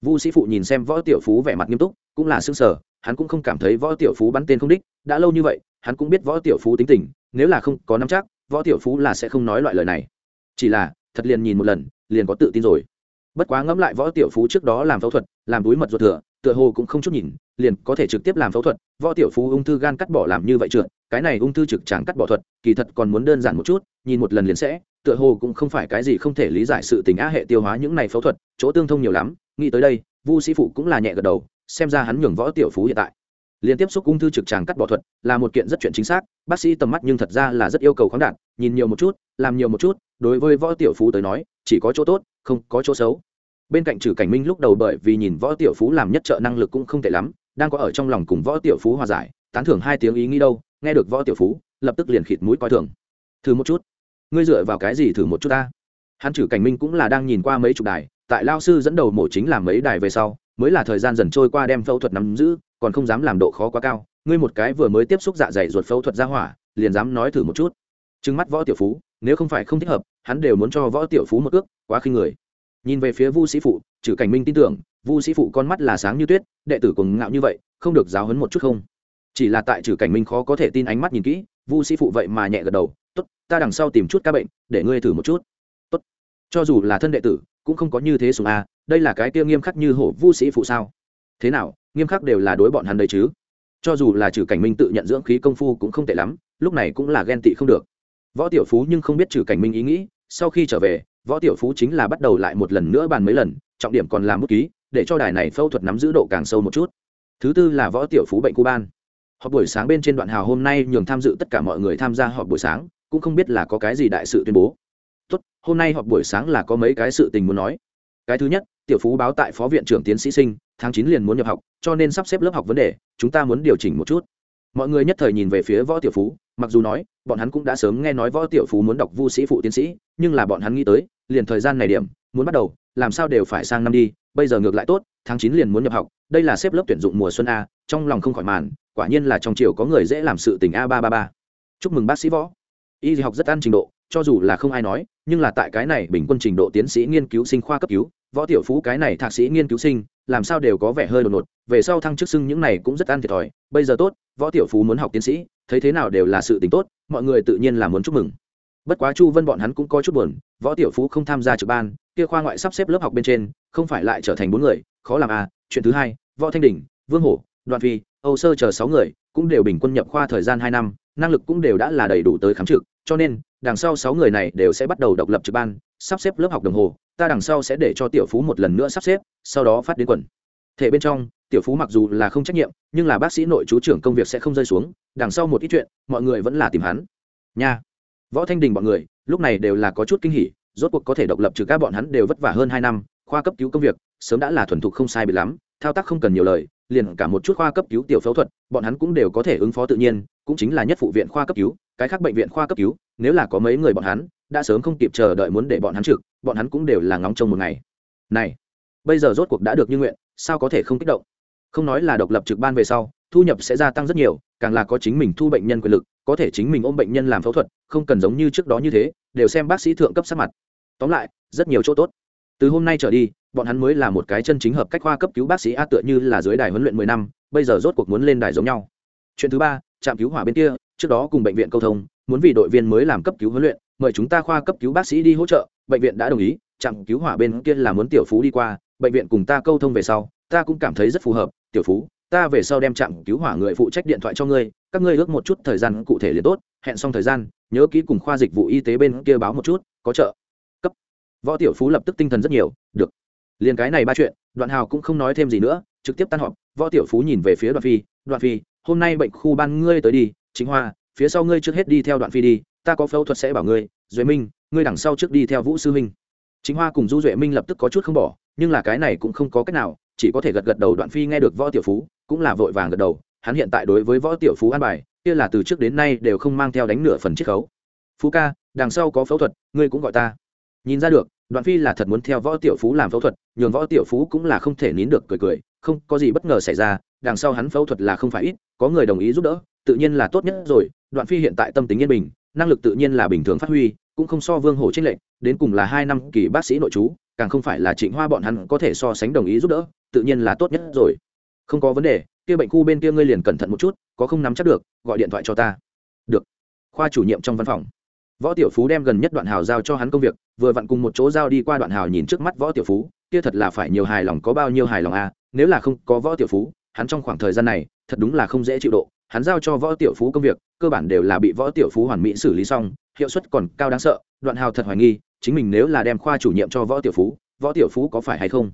Vu sĩ phụ nhìn xem võ tiểu phú vẻ mặt nghiêm túc, cũng là xương sở hắn cũng không cảm thấy võ tiểu phú bắn tên không đích, đã lâu như vậy, hắn cũng biết võ tiểu phú tính tình, nếu là không có nắm chắc, võ tiểu phú là sẽ không nói loại lời này. Chỉ là, thật liền nhìn một lần, liền có tự tin rồi. Bất quá ngẫm lại võ tiểu phú trước đó làm phẫu thuật, làm túi mật ruột thừa, tựa hồ cũng không chút nhìn liền có thể trực tiếp làm phẫu thuật, võ tiểu phú ung thư gan cắt bỏ làm như vậy trượt, cái này ung thư trực tràng cắt bỏ thuật, kỳ thật còn muốn đơn giản một chút, nhìn một lần liền sẽ, tựa hồ cũng không phải cái gì không thể lý giải sự tình á hệ tiêu hóa những này phẫu thuật, chỗ tương thông nhiều lắm, nghĩ tới đây, vu sĩ phụ cũng là nhẹ gật đầu, xem ra hắn nhường võ tiểu phú hiện tại. Liên tiếp xúc ung thư trực tràng cắt bỏ thuật là một kiện rất chuyện chính xác, bác sĩ tầm mắt nhưng thật ra là rất yêu cầu khoáng đạt, nhìn nhiều một chút, làm nhiều một chút, đối với võ tiểu phú tới nói, chỉ có chỗ tốt, không có chỗ xấu. Bên cạnh trừ cảnh minh lúc đầu bởi vì nhìn võ tiểu phú làm nhất trợ năng lực cũng không tệ lắm đang có ở trong lòng cùng võ tiểu phú hòa giải, tán thưởng hai tiếng ý nghĩ đâu, nghe được võ tiểu phú, lập tức liền khịt mũi coi thường. Thử một chút. Ngươi dựa vào cái gì thử một chút ta? Hắn chử cảnh minh cũng là đang nhìn qua mấy chục đài, tại lao sư dẫn đầu mổ chính làm mấy đài về sau, mới là thời gian dần trôi qua đem phẫu thuật nắm giữ, còn không dám làm độ khó quá cao. Ngươi một cái vừa mới tiếp xúc dạ dày ruột phẫu thuật ra hỏa, liền dám nói thử một chút. Trừng mắt võ tiểu phú, nếu không phải không thích hợp, hắn đều muốn cho võ tiểu phú một ước quá khinh người. Nhìn về phía vu sĩ phụ trừ cảnh minh tin tưởng, vu sĩ phụ con mắt là sáng như tuyết, đệ tử cùng ngạo như vậy, không được giáo hấn một chút không? Chỉ là tại trừ cảnh minh khó có thể tin ánh mắt nhìn kỹ, vu sĩ phụ vậy mà nhẹ gật đầu, tốt, ta đằng sau tìm chút ca bệnh, để ngươi thử một chút. Tốt. Cho dù là thân đệ tử, cũng không có như thế sùng a, đây là cái kia nghiêm khắc như hổ vu sĩ phụ sao? Thế nào, nghiêm khắc đều là đối bọn hắn đấy chứ? Cho dù là trừ cảnh minh tự nhận dưỡng khí công phu cũng không tệ lắm, lúc này cũng là ghen tị không được. Võ tiểu phú nhưng không biết trừ cảnh minh ý nghĩ, sau khi trở về, võ tiểu phú chính là bắt đầu lại một lần nữa bàn mấy lần trọng điểm còn làm bút ký, để cho đài này phẫu thuật nắm giữ độ càng sâu một chút. Thứ tư là võ tiểu phú bệnh cuban họp buổi sáng bên trên đoạn hào hôm nay nhường tham dự tất cả mọi người tham gia họp buổi sáng, cũng không biết là có cái gì đại sự tuyên bố. Tốt, hôm nay họp buổi sáng là có mấy cái sự tình muốn nói. Cái thứ nhất, tiểu phú báo tại phó viện trưởng tiến sĩ sinh, tháng chín liền muốn nhập học, cho nên sắp xếp lớp học vấn đề, chúng ta muốn điều chỉnh một chút. Mọi người nhất thời nhìn về phía võ tiểu phú, mặc dù nói, bọn hắn cũng đã sớm nghe nói võ tiểu phú muốn đọc vu sĩ phụ tiến sĩ, nhưng là bọn hắn nghĩ tới, liền thời gian này điểm, muốn bắt đầu làm sao đều phải sang năm đi, bây giờ ngược lại tốt, tháng chín liền muốn nhập học, đây là xếp lớp tuyển dụng mùa xuân a, trong lòng không khỏi màn, quả nhiên là trong triều có người dễ làm sự tình a ba ba ba. Chúc mừng bác sĩ võ. Y học rất ăn trình độ, cho dù là không ai nói, nhưng là tại cái này bình quân trình độ tiến sĩ nghiên cứu sinh khoa cấp cứu, võ tiểu phú cái này thạc sĩ nghiên cứu sinh, làm sao đều có vẻ hơi đột ngột, về sau thăng chức xưng những này cũng rất ăn thiệt thòi, bây giờ tốt, võ tiểu phú muốn học tiến sĩ, thấy thế nào đều là sự tình tốt, mọi người tự nhiên là muốn chúc mừng. Bất quá chu vân bọn hắn cũng có chút buồn, võ tiểu phú không tham gia trực ban kia khoa ngoại sắp xếp lớp học bên trên, không phải lại trở thành bốn người, khó làm à chuyện thứ hai, võ thanh đình vương hổ đoàn phi, âu sơ chờ sáu người, cũng đều bình quân nhập khoa thời gian hai năm, năng lực cũng đều đã là đầy đủ tới khám trực, cho nên, đằng sau sáu người này đều sẽ bắt đầu độc lập trực ban, sắp xếp lớp học đồng hồ, ta đằng sau sẽ để cho tiểu phú một lần nữa sắp xếp, sau đó phát đến quần. Thể bên trong, tiểu phú mặc dù là không trách nhiệm, nhưng là bác sĩ nội chú trưởng công việc sẽ không rơi xuống, đằng sau một ít chuyện, mọi người vẫn là tìm hắn. Nha. Võ thanh đình bọn người, lúc này đều là có chút kinh hỉ rốt cuộc có thể độc lập trừ các bọn hắn đều vất vả hơn hai năm, khoa cấp cứu công việc, sớm đã là thuần thục không sai bị lắm, thao tác không cần nhiều lời, liền cả một chút khoa cấp cứu tiểu phẫu thuật, bọn hắn cũng đều có thể ứng phó tự nhiên, cũng chính là nhất phụ viện khoa cấp cứu, cái khác bệnh viện khoa cấp cứu, nếu là có mấy người bọn hắn, đã sớm không kịp chờ đợi muốn để bọn hắn trực, bọn hắn cũng đều là ngóng trông một ngày. Này, bây giờ rốt cuộc đã được như nguyện, sao có thể không kích động? Không nói là độc lập trực ban về sau, thu nhập sẽ gia tăng rất nhiều, càng là có chính mình thu bệnh nhân quyền lực, có thể chính mình ôm bệnh nhân làm phẫu thuật, không cần giống như trước đó như thế, đều xem bác sĩ thượng cấp sát mặt tóm lại, rất nhiều chỗ tốt. Từ hôm nay trở đi, bọn hắn mới là một cái chân chính hợp cách khoa cấp cứu bác sĩ a tựa như là dưới đài huấn luyện mười năm, bây giờ rốt cuộc muốn lên đài giống nhau. Chuyện thứ ba, trạm cứu hỏa bên kia, trước đó cùng bệnh viện câu thông, muốn vì đội viên mới làm cấp cứu huấn luyện, mời chúng ta khoa cấp cứu bác sĩ đi hỗ trợ, bệnh viện đã đồng ý, trạm cứu hỏa bên kia là muốn tiểu phú đi qua, bệnh viện cùng ta câu thông về sau, ta cũng cảm thấy rất phù hợp, tiểu phú, ta về sau đem trạm cứu hỏa người phụ trách điện thoại cho ngươi, các ngươi ước một chút thời gian cụ thể liền tốt, hẹn xong thời gian, nhớ ký cùng khoa dịch vụ y tế bên kia báo một chút, có trợ võ tiểu phú lập tức tinh thần rất nhiều, được, liền cái này ba chuyện, đoạn hào cũng không nói thêm gì nữa, trực tiếp tan họp. Võ tiểu phú nhìn về phía đoạn phi đoạn phi, hôm nay bệnh khu ban ngươi tới đi chính hoa, phía sau ngươi trước hết đi theo đoạn phi đi, ta có phẫu thuật sẽ bảo ngươi, duệ minh, ngươi đằng sau trước đi theo vũ sư minh. Chính hoa cùng du duệ minh lập tức có chút không bỏ, nhưng là cái này cũng không có cách nào, chỉ có thể gật gật đầu đoạn phi nghe được võ tiểu phú, cũng là vội vàng gật đầu, hắn hiện tại đối với võ tiểu phú an bài, kia là từ trước đến nay đều không mang theo đánh nửa phần chiết khấu. Phú ca, đằng sau có phẫu thuật, ngươi cũng gọi ta nhìn ra được, đoạn phi là thật muốn theo võ tiểu phú làm phẫu thuật, nhường võ tiểu phú cũng là không thể nín được cười cười, không có gì bất ngờ xảy ra, đằng sau hắn phẫu thuật là không phải ít, có người đồng ý giúp đỡ, tự nhiên là tốt nhất rồi, đoạn phi hiện tại tâm tính yên bình, năng lực tự nhiên là bình thường phát huy, cũng không so vương hổ trích lệnh đến cùng là hai năm kỳ bác sĩ nội chú càng không phải là trịnh hoa bọn hắn có thể so sánh đồng ý giúp đỡ, tự nhiên là tốt nhất rồi. Không có vấn đề, kia bệnh khu bên kia ngươi liền cẩn thận một chút, có không nắm chắc được, gọi điện thoại cho ta. Được. Khoa chủ nhiệm trong văn phòng võ tiểu phú đem gần nhất đoạn hào giao cho hắn công việc, vừa vặn cùng một chỗ giao đi qua đoạn hào nhìn trước mắt võ tiểu phú, kia thật là phải nhiều hài lòng có bao nhiêu hài lòng à nếu là không có võ tiểu phú, hắn trong khoảng thời gian này, thật đúng là không dễ chịu độ. Hắn giao cho võ tiểu phú công việc, cơ bản đều là bị võ tiểu phú hoàn mỹ xử lý xong, hiệu suất còn cao đáng sợ, đoạn hào thật hoài nghi, chính mình nếu là đem khoa chủ nhiệm cho võ tiểu phú, võ tiểu phú có phải hay không?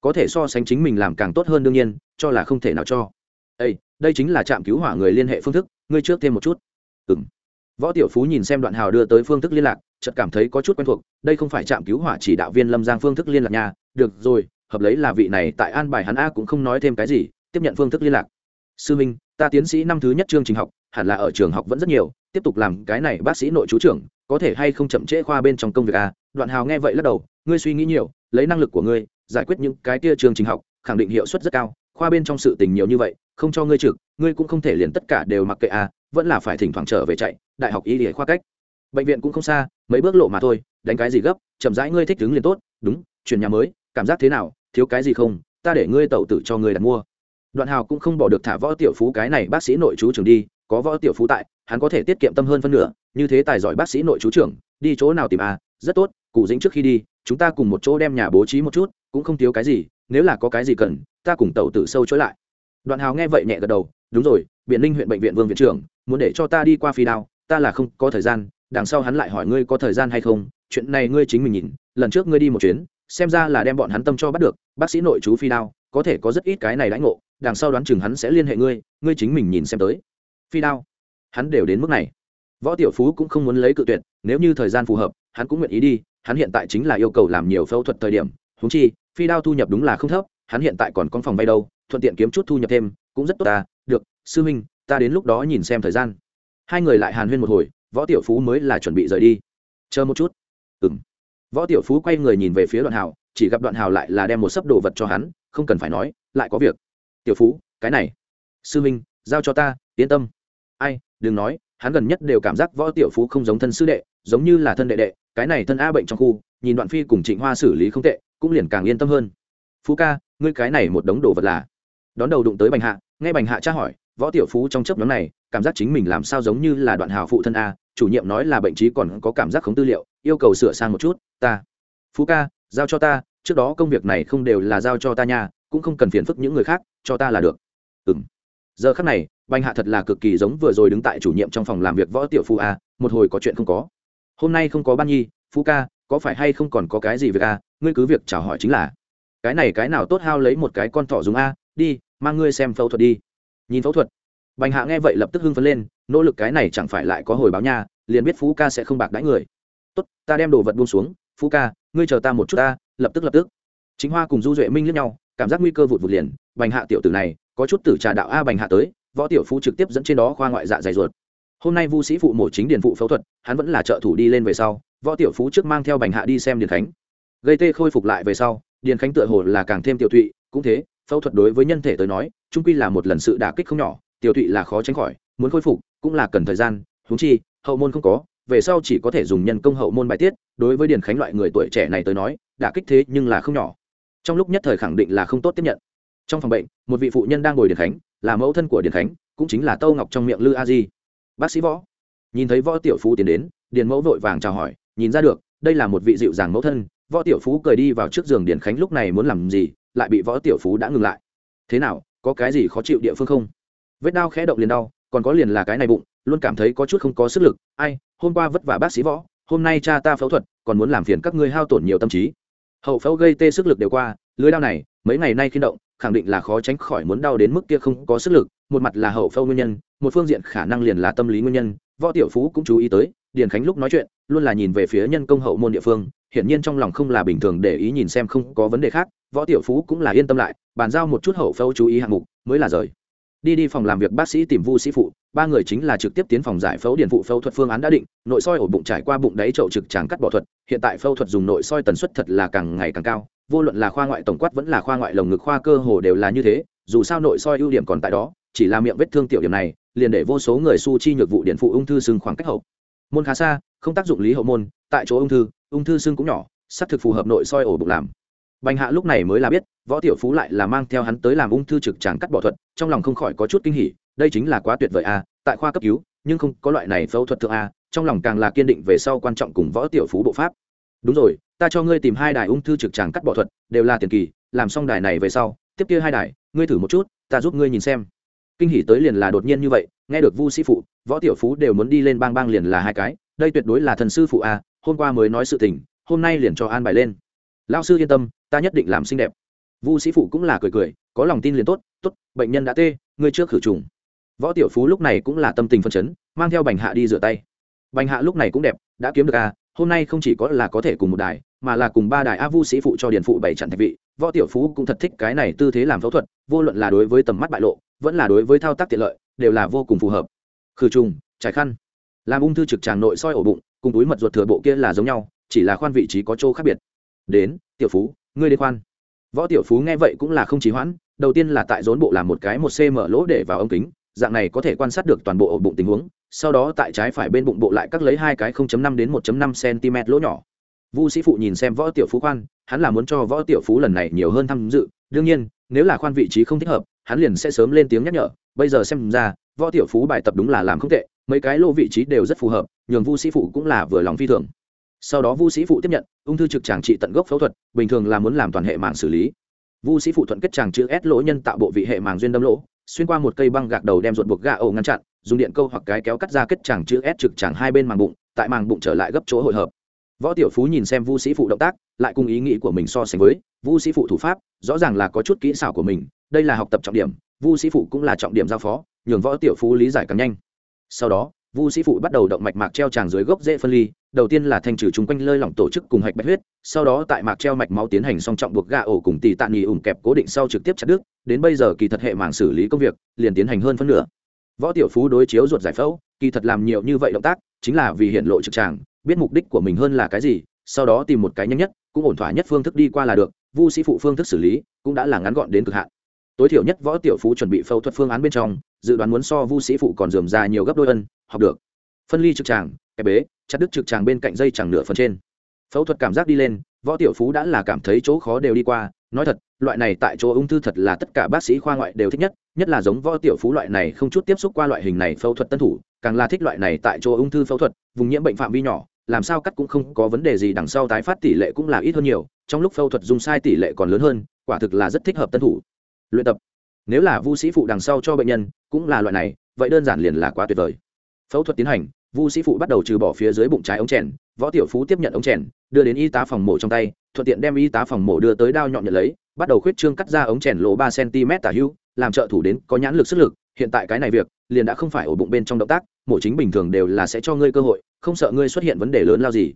Có thể so sánh chính mình làm càng tốt hơn đương nhiên, cho là không thể nào cho. Ây đây chính là trạm cứu hỏa người liên hệ phương thức, ngươi trước thêm một chút. Ừng võ tiểu phú nhìn xem đoạn hào đưa tới phương thức liên lạc, chợt cảm thấy có chút quen thuộc, đây không phải trạm cứu hỏa chỉ đạo viên lâm giang phương thức liên lạc nhà được rồi, hợp lấy là vị này, tại an bài hắn a cũng không nói thêm cái gì, tiếp nhận phương thức liên lạc. Sư minh, ta tiến sĩ năm thứ nhất chương trình học, hẳn là ở trường học vẫn rất nhiều, tiếp tục làm cái này bác sĩ nội chú trưởng, có thể hay không chậm trễ khoa bên trong công việc à đoạn hào nghe vậy lắc đầu, ngươi suy nghĩ nhiều, lấy năng lực của ngươi, giải quyết những cái kia chương trình học, khẳng định hiệu suất rất cao, khoa bên trong sự tình nhiều như vậy, không cho ngươi trực, ngươi cũng không thể liền tất cả đều mặc kệ à vẫn là phải thỉnh thoảng trở về chạy đại học y để khoa cách. Bệnh viện cũng không xa, mấy bước lộ mà thôi, đánh cái gì gấp, chậm rãi ngươi thích đứng liền tốt, đúng, chuyển nhà mới, cảm giác thế nào, thiếu cái gì không, ta để ngươi tẩu tử cho ngươi đặt mua. Đoạn hào cũng không bỏ được thả võ tiểu phú cái này bác sĩ nội chú trưởng đi, có võ tiểu phú tại, hắn có thể tiết kiệm tâm hơn phân nửa, như thế tài giỏi bác sĩ nội chú trưởng, đi chỗ nào tìm à rất tốt, cụ dĩnh trước khi đi, chúng ta cùng một chỗ đem nhà bố trí một chút, cũng không thiếu cái gì, nếu là có cái gì cần, ta cùng tẩu tử sâu chối lại. Đoạn hào nghe vậy nhẹ gật đầu, đúng rồi, biện ninh huyện bệnh viện vương viện trưởng, muốn để cho ta đi qua phi đao ta là không có thời gian, đằng sau hắn lại hỏi ngươi có thời gian hay không, chuyện này ngươi chính mình nhìn, lần trước ngươi đi một chuyến, xem ra là đem bọn hắn tâm cho bắt được, bác sĩ nội chú phi đao, có thể có rất ít cái này đãi ngộ, đằng sau đoán chừng hắn sẽ liên hệ ngươi ngươi chính mình nhìn xem tới. Phi đao? Hắn đều đến mức này. Võ tiểu phú cũng không muốn lấy cự tuyệt, nếu như thời gian phù hợp, hắn cũng nguyện ý đi, hắn hiện tại chính là yêu cầu làm nhiều phẫu thuật thời điểm húng chi, phi đao thu nhập đúng là không thấp, hắn hiện tại còn con phòng bay đâu, thuận tiện kiếm chút thu nhập thêm, cũng rất tốt ta, được, sư huynh, ta đến lúc đó nhìn xem thời gian hai người lại hàn huyên một hồi võ tiểu phú mới là chuẩn bị rời đi. Chờ một chút. Ừ m võ tiểu phú quay người nhìn về phía đoạn hào chỉ gặp đoạn hào lại là đem một sấp đồ vật cho hắn không cần phải nói lại có việc. Tiểu phú cái này. Sư minh, giao cho ta yên tâm. Ai đừng nói hắn gần nhất đều cảm giác võ tiểu phú không giống thân sư đệ giống như là thân đệ đệ cái này thân a bệnh trong khu nhìn đoạn phi cùng trịnh hoa xử lý không tệ cũng liền càng yên tâm hơn. Phú ca ngươi cái này một đống đồ vật là? Đón đầu đụng tới bành hạ nghe bành hạ tra hỏi võ tiểu phú trong chấp nhóm này cảm giác chính mình làm sao giống như là đoạn hào phụ thân a, chủ nhiệm nói là bệnh trí còn có cảm giác không tư liệu, yêu cầu sửa sang một chút, ta. Phú ca, giao cho ta, trước đó công việc này không đều là giao cho ta nha, cũng không cần phiền phức những người khác, cho ta là được. Ừ m giờ khắc này banh hạ thật là cực kỳ giống vừa rồi đứng tại chủ nhiệm trong phòng làm việc võ tiểu phú a, một hồi có chuyện không có. Hôm nay không có ban nhi, phú ca, có phải hay không còn có cái gì việc a, ngươi cứ việc chào hỏi chính là. Cái này cái nào tốt hao lấy một cái con thỏ dùng a, đi, mang ngươi xem phẫu thuật đi. Nhìn phẫu thuật bành hạ nghe vậy lập tức hưng phấn lên, nỗ lực cái này chẳng phải lại có hồi báo nha, liền biết phú ca sẽ không bạc đãi người. Tốt, ta đem đồ vật buông xuống, phú ca, ngươi chờ ta một chút ta, lập tức lập tức. Chính hoa cùng du duệ minh lẫn nhau, cảm giác nguy cơ vụt vụt liền, bành hạ tiểu tử này, có chút tử trà đạo a bành hạ tới, võ tiểu phú trực tiếp dẫn trên đó khoa ngoại dạ dày ruột. Hôm nay vu sĩ phụ mổ chính điền phụ phẫu thuật, hắn vẫn là trợ thủ đi lên về sau, võ tiểu phú trước mang theo bành hạ đi xem điền khánh. Gây tê khôi phục lại về sau, điền khánh tựa hồ là càng thêm tiểu thụy cũng thế, phẫu thuật đối với nhân thể tới nói, trung quy là một lần sự đả kích không nhỏ tiểu thụy là khó tránh khỏi, muốn khôi phục cũng là cần thời gian húng chi, hậu môn không có, về sau chỉ có thể dùng nhân công hậu môn bài tiết, đối với điền khánh loại người tuổi trẻ này tới nói, đả kích thế nhưng là không nhỏ. Trong lúc nhất thời khẳng định là không tốt tiếp nhận. Trong phòng bệnh, một vị phụ nhân đang ngồi điền khánh, là mẫu thân của điền khánh, cũng chính là tâu ngọc trong miệng lư a di. Bác sĩ võ. Nhìn thấy võ tiểu phú tiến đến, điền mẫu vội vàng chào hỏi, nhìn ra được, đây là một vị dịu dàng mẫu thân, võ tiểu phú cười đi vào trước giường điền khánh lúc này muốn làm gì, lại bị võ tiểu phú đã ngừng lại. Thế nào, có cái gì khó chịu địa phương không? Vết đau khẽ động liền đau, còn có liền là cái này bụng, luôn cảm thấy có chút không có sức lực. Ai, hôm qua vất vả bác sĩ võ, hôm nay cha ta phẫu thuật, còn muốn làm phiền các ngươi hao tổn nhiều tâm trí. Hậu phẫu gây tê sức lực đều qua, lưới đau này, mấy ngày nay khi động, khẳng định là khó tránh khỏi muốn đau đến mức kia không có sức lực. Một mặt là hậu phẫu nguyên nhân, một phương diện khả năng liền là tâm lý nguyên nhân. Võ tiểu phú cũng chú ý tới, điền khánh lúc nói chuyện, luôn là nhìn về phía nhân công hậu môn địa phương, hiển nhiên trong lòng không là bình thường để ý nhìn xem không có vấn đề khác. Võ tiểu phú cũng là yên tâm lại, bàn giao một chút hậu phẫu chú ý hạng mục, mới là rời đi đi phòng làm việc bác sĩ tìm vu sĩ phụ, ba người chính là trực tiếp tiến phòng giải phẫu điền phụ phẫu thuật phương án đã định, nội soi ổ bụng trải qua bụng đáy chậu trực tràng cắt bỏ thuật, hiện tại phẫu thuật dùng nội soi tần suất thật là càng ngày càng cao, vô luận là khoa ngoại tổng quát vẫn là khoa ngoại lồng ngực khoa cơ hồ đều là như thế, dù sao nội soi ưu điểm còn tại đó, chỉ là miệng vết thương tiểu điểm này, liền để vô số người su chi nhược vụ điện phụ ung thư xương khoảng cách hậu. Môn khá xa, không tác dụng lý hậu môn, tại chỗ ung thư ung thư xương cũng nhỏ, xác thực phù hợp nội soi ổ bụng làm bành hạ lúc này mới là biết, võ tiểu phú lại là mang theo hắn tới làm ung thư trực tràng cắt bỏ thuật, trong lòng không khỏi có chút kinh hỉ, đây chính là quá tuyệt vời a, tại khoa cấp cứu, nhưng không có loại này phẫu thuật thượng a, trong lòng càng là kiên định về sau quan trọng cùng võ tiểu phú bộ pháp. Đúng rồi, ta cho ngươi tìm hai đài ung thư trực tràng cắt bỏ thuật, đều là tiền kỳ, làm xong đài này về sau, tiếp kia hai đài, ngươi thử một chút, ta giúp ngươi nhìn xem. Kinh hỉ tới liền là đột nhiên như vậy, nghe được vu sĩ phụ, võ tiểu phú đều muốn đi lên bang bang liền là hai cái, đây tuyệt đối là thần sư phụ a, hôm qua mới nói sự tình, hôm nay liền cho an bài lên. Lão sư yên tâm ta nhất định làm xinh đẹp. Vu sĩ phụ cũng là cười cười, có lòng tin liền tốt tốt, bệnh nhân đã tê, ngươi trước khử trùng. Võ tiểu phú lúc này cũng là tâm tình phân chấn, mang theo bành hạ đi rửa tay. Bành hạ lúc này cũng đẹp, đã kiếm được à? hôm nay không chỉ có là có thể cùng một đài, mà là cùng ba đài a vu sĩ phụ cho điền phụ bảy trận thạch vị. Võ tiểu phú cũng thật thích cái này tư thế làm phẫu thuật, vô luận là đối với tầm mắt bại lộ, vẫn là đối với thao tác tiện lợi, đều là vô cùng phù hợp. Khử trùng, trải khăn. Làm ung thư trực tràng nội soi ổ bụng, cùng túi mật ruột thừa bộ kia là giống nhau, chỉ là khoan vị trí có chỗ khác biệt. Đến, tiểu phú ngươi đến khoan. Võ tiểu phú nghe vậy cũng là không trì hoãn, đầu tiên là tại rốn bộ làm một cái một cm lỗ để vào ống kính, dạng này có thể quan sát được toàn bộ ổ bụng tình huống, sau đó tại trái phải bên bụng bộ lại cắt lấy hai cái 0.5 đến 1.5 cm lỗ nhỏ. Vu sĩ phụ nhìn xem võ tiểu phú khoan, hắn là muốn cho võ tiểu phú lần này nhiều hơn tham dự, đương nhiên, nếu là khoan vị trí không thích hợp, hắn liền sẽ sớm lên tiếng nhắc nhở, bây giờ xem ra, võ tiểu phú bài tập đúng là làm không tệ, mấy cái lỗ vị trí đều rất phù hợp, nhường vu sĩ phụ cũng là vừa lòng phi thường sau đó vu sĩ phụ tiếp nhận, ung thư trực tràng trị tận gốc phẫu thuật, bình thường là muốn làm toàn hệ mạng xử lý. Vu sĩ phụ thuận kết tràng chữ s lỗ nhân tạo bộ vị hệ màng duyên đâm lỗ, xuyên qua một cây băng gạc đầu đem ruột buộc gà ổ ngăn chặn, dùng điện câu hoặc cái kéo cắt ra kết tràng chữ s trực tràng hai bên màng bụng, tại màng bụng trở lại gấp chỗ hội hợp. Võ tiểu phú nhìn xem vu sĩ phụ động tác, lại cùng ý nghĩ của mình so sánh với, vu sĩ phụ thủ pháp, rõ ràng là có chút kỹ xảo của mình, đây là học tập trọng điểm, vu sĩ phụ cũng là trọng điểm giao phó, nhường võ tiểu phú lý giải càng nhanh. Sau đó, vu sĩ phụ bắt đầu động mạch mạc treo tràng dưới gốc dễ phân ly đầu tiên là thanh trừ chung quanh lơi lỏng tổ chức cùng hạch bạch huyết, sau đó tại mạc treo mạch máu tiến hành song trọng buộc gà ổ cùng tì tạ nghỉ ủng kẹp cố định sau trực tiếp chặt đứt, đến bây giờ kỳ thật hệ mảng xử lý công việc liền tiến hành hơn phân nửa. Võ tiểu phú đối chiếu ruột giải phẫu, kỳ thật làm nhiều như vậy động tác, chính là vì hiện lộ trực tràng, biết mục đích của mình hơn là cái gì, sau đó tìm một cái nhanh nhất, cũng ổn thỏa nhất phương thức đi qua là được, vu sĩ phụ phương thức xử lý cũng đã là ngắn gọn đến cực hạn. Tối thiểu nhất võ tiểu phú chuẩn bị phẫu thuật phương án bên trong, dự đoán muốn so vu sĩ phụ còn dườm ra nhiều gấp đôi ân, học được. Phân ly trực tràng kẹp bế, chặt đứt trực tràng bên cạnh dây chẳng nửa phần trên. Phẫu thuật cảm giác đi lên, võ tiểu phú đã là cảm thấy chỗ khó đều đi qua. Nói thật, loại này tại chỗ ung thư thật là tất cả bác sĩ khoa ngoại đều thích nhất nhất là giống võ tiểu phú loại này không chút tiếp xúc qua loại hình này phẫu thuật tân thủ, càng là thích loại này tại chỗ ung thư phẫu thuật, vùng nhiễm bệnh phạm vi nhỏ, làm sao cắt cũng không có vấn đề gì, đằng sau tái phát tỷ lệ cũng là ít hơn nhiều, trong lúc phẫu thuật dùng sai tỷ lệ còn lớn hơn, quả thực là rất thích hợp tân thủ. Luyện tập. Nếu là vu sĩ phụ đằng sau cho bệnh nhân, cũng là loại này, vậy đơn giản liền là quá tuyệt vời. Phẫu thuật tiến hành vu sĩ phụ bắt đầu trừ bỏ phía dưới bụng trái ống chèn, võ tiểu phú tiếp nhận ống chèn, đưa đến y tá phòng mổ trong tay, thuận tiện đem y tá phòng mổ đưa tới đao nhọn nhận lấy, bắt đầu khuyết trương cắt ra ống chèn lỗ ba cm tả hữu làm trợ thủ đến có nhãn lực sức lực, hiện tại cái này việc, liền đã không phải ổ bụng bên trong động tác, mổ chính bình thường đều là sẽ cho ngươi cơ hội, không sợ ngươi xuất hiện vấn đề lớn lao gì.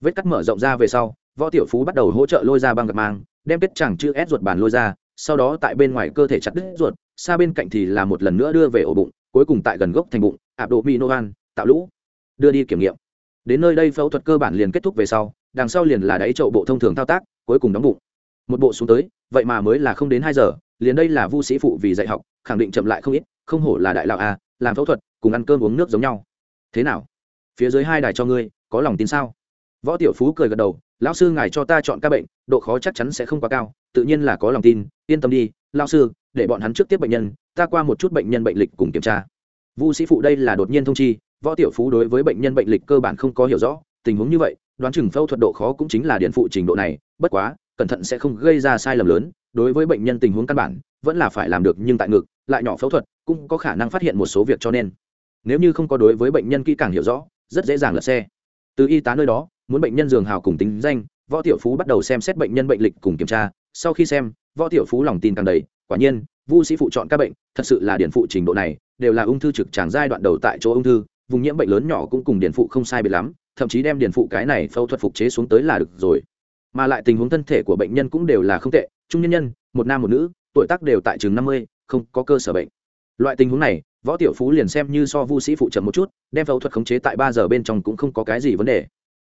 Vết cắt mở rộng ra về sau, võ tiểu phú bắt đầu hỗ trợ lôi ra băng gạc mang, đem kết chẳng chữ ép ruột bàn lôi ra, sau đó tại bên ngoài cơ thể chặt đứt ruột, xa bên cạnh thì là một lần nữa đưa về ổ bụng, cuối cùng tại gần gốc thành bụng ạp độ tạo lũ, đưa đi kiểm nghiệm. Đến nơi đây phẫu thuật cơ bản liền kết thúc về sau, đằng sau liền là đáy chậu bộ thông thường thao tác, cuối cùng đóng bụng. Một bộ xuống tới, vậy mà mới là không đến hai giờ, liền đây là vu sĩ phụ vì dạy học, khẳng định chậm lại không ít, không hổ là đại lão à làm phẫu thuật, cùng ăn cơm uống nước giống nhau. Thế nào? Phía dưới hai đài cho ngươi, có lòng tin sao? Võ tiểu phú cười gật đầu, lão sư ngài cho ta chọn ca bệnh, độ khó chắc chắn sẽ không quá cao, tự nhiên là có lòng tin, yên tâm đi, lão sư, để bọn hắn trước tiếp bệnh nhân, ta qua một chút bệnh nhân bệnh lịch cùng kiểm tra. Vu sĩ phụ đây là đột nhiên thông chi võ tiểu phú đối với bệnh nhân bệnh lịch cơ bản không có hiểu rõ, tình huống như vậy, đoán chừng phẫu thuật độ khó cũng chính là điện phụ trình độ này, bất quá, cẩn thận sẽ không gây ra sai lầm lớn, đối với bệnh nhân tình huống căn bản, vẫn là phải làm được nhưng tại ngực, lại nhỏ phẫu thuật, cũng có khả năng phát hiện một số việc cho nên. Nếu như không có đối với bệnh nhân kỹ càng hiểu rõ, rất dễ dàng lật xe. Từ y tá nơi đó, muốn bệnh nhân giường hào cùng tính danh, võ tiểu phú bắt đầu xem xét bệnh nhân bệnh lịch cùng kiểm tra, sau khi xem, võ tiểu phú lòng tin càng đầy, quả nhiên, vu sĩ phụ chọn các bệnh, thật sự là điển phụ trình độ này, đều là ung thư trực tràng giai đoạn đầu tại chỗ ung thư vùng nhiễm bệnh lớn nhỏ cũng cùng điển phụ không sai biệt lắm, thậm chí đem điển phụ cái này phẫu thuật phục chế xuống tới là được rồi. Mà lại tình huống thân thể của bệnh nhân cũng đều là không tệ, trung nhân nhân, một nam một nữ, tuổi tác đều tại chừng năm mươi, không có cơ sở bệnh. Loại tình huống này, võ tiểu phú liền xem như so vu sĩ phụ chậm một chút, đem phẫu thuật khống chế tại ba giờ bên trong cũng không có cái gì vấn đề.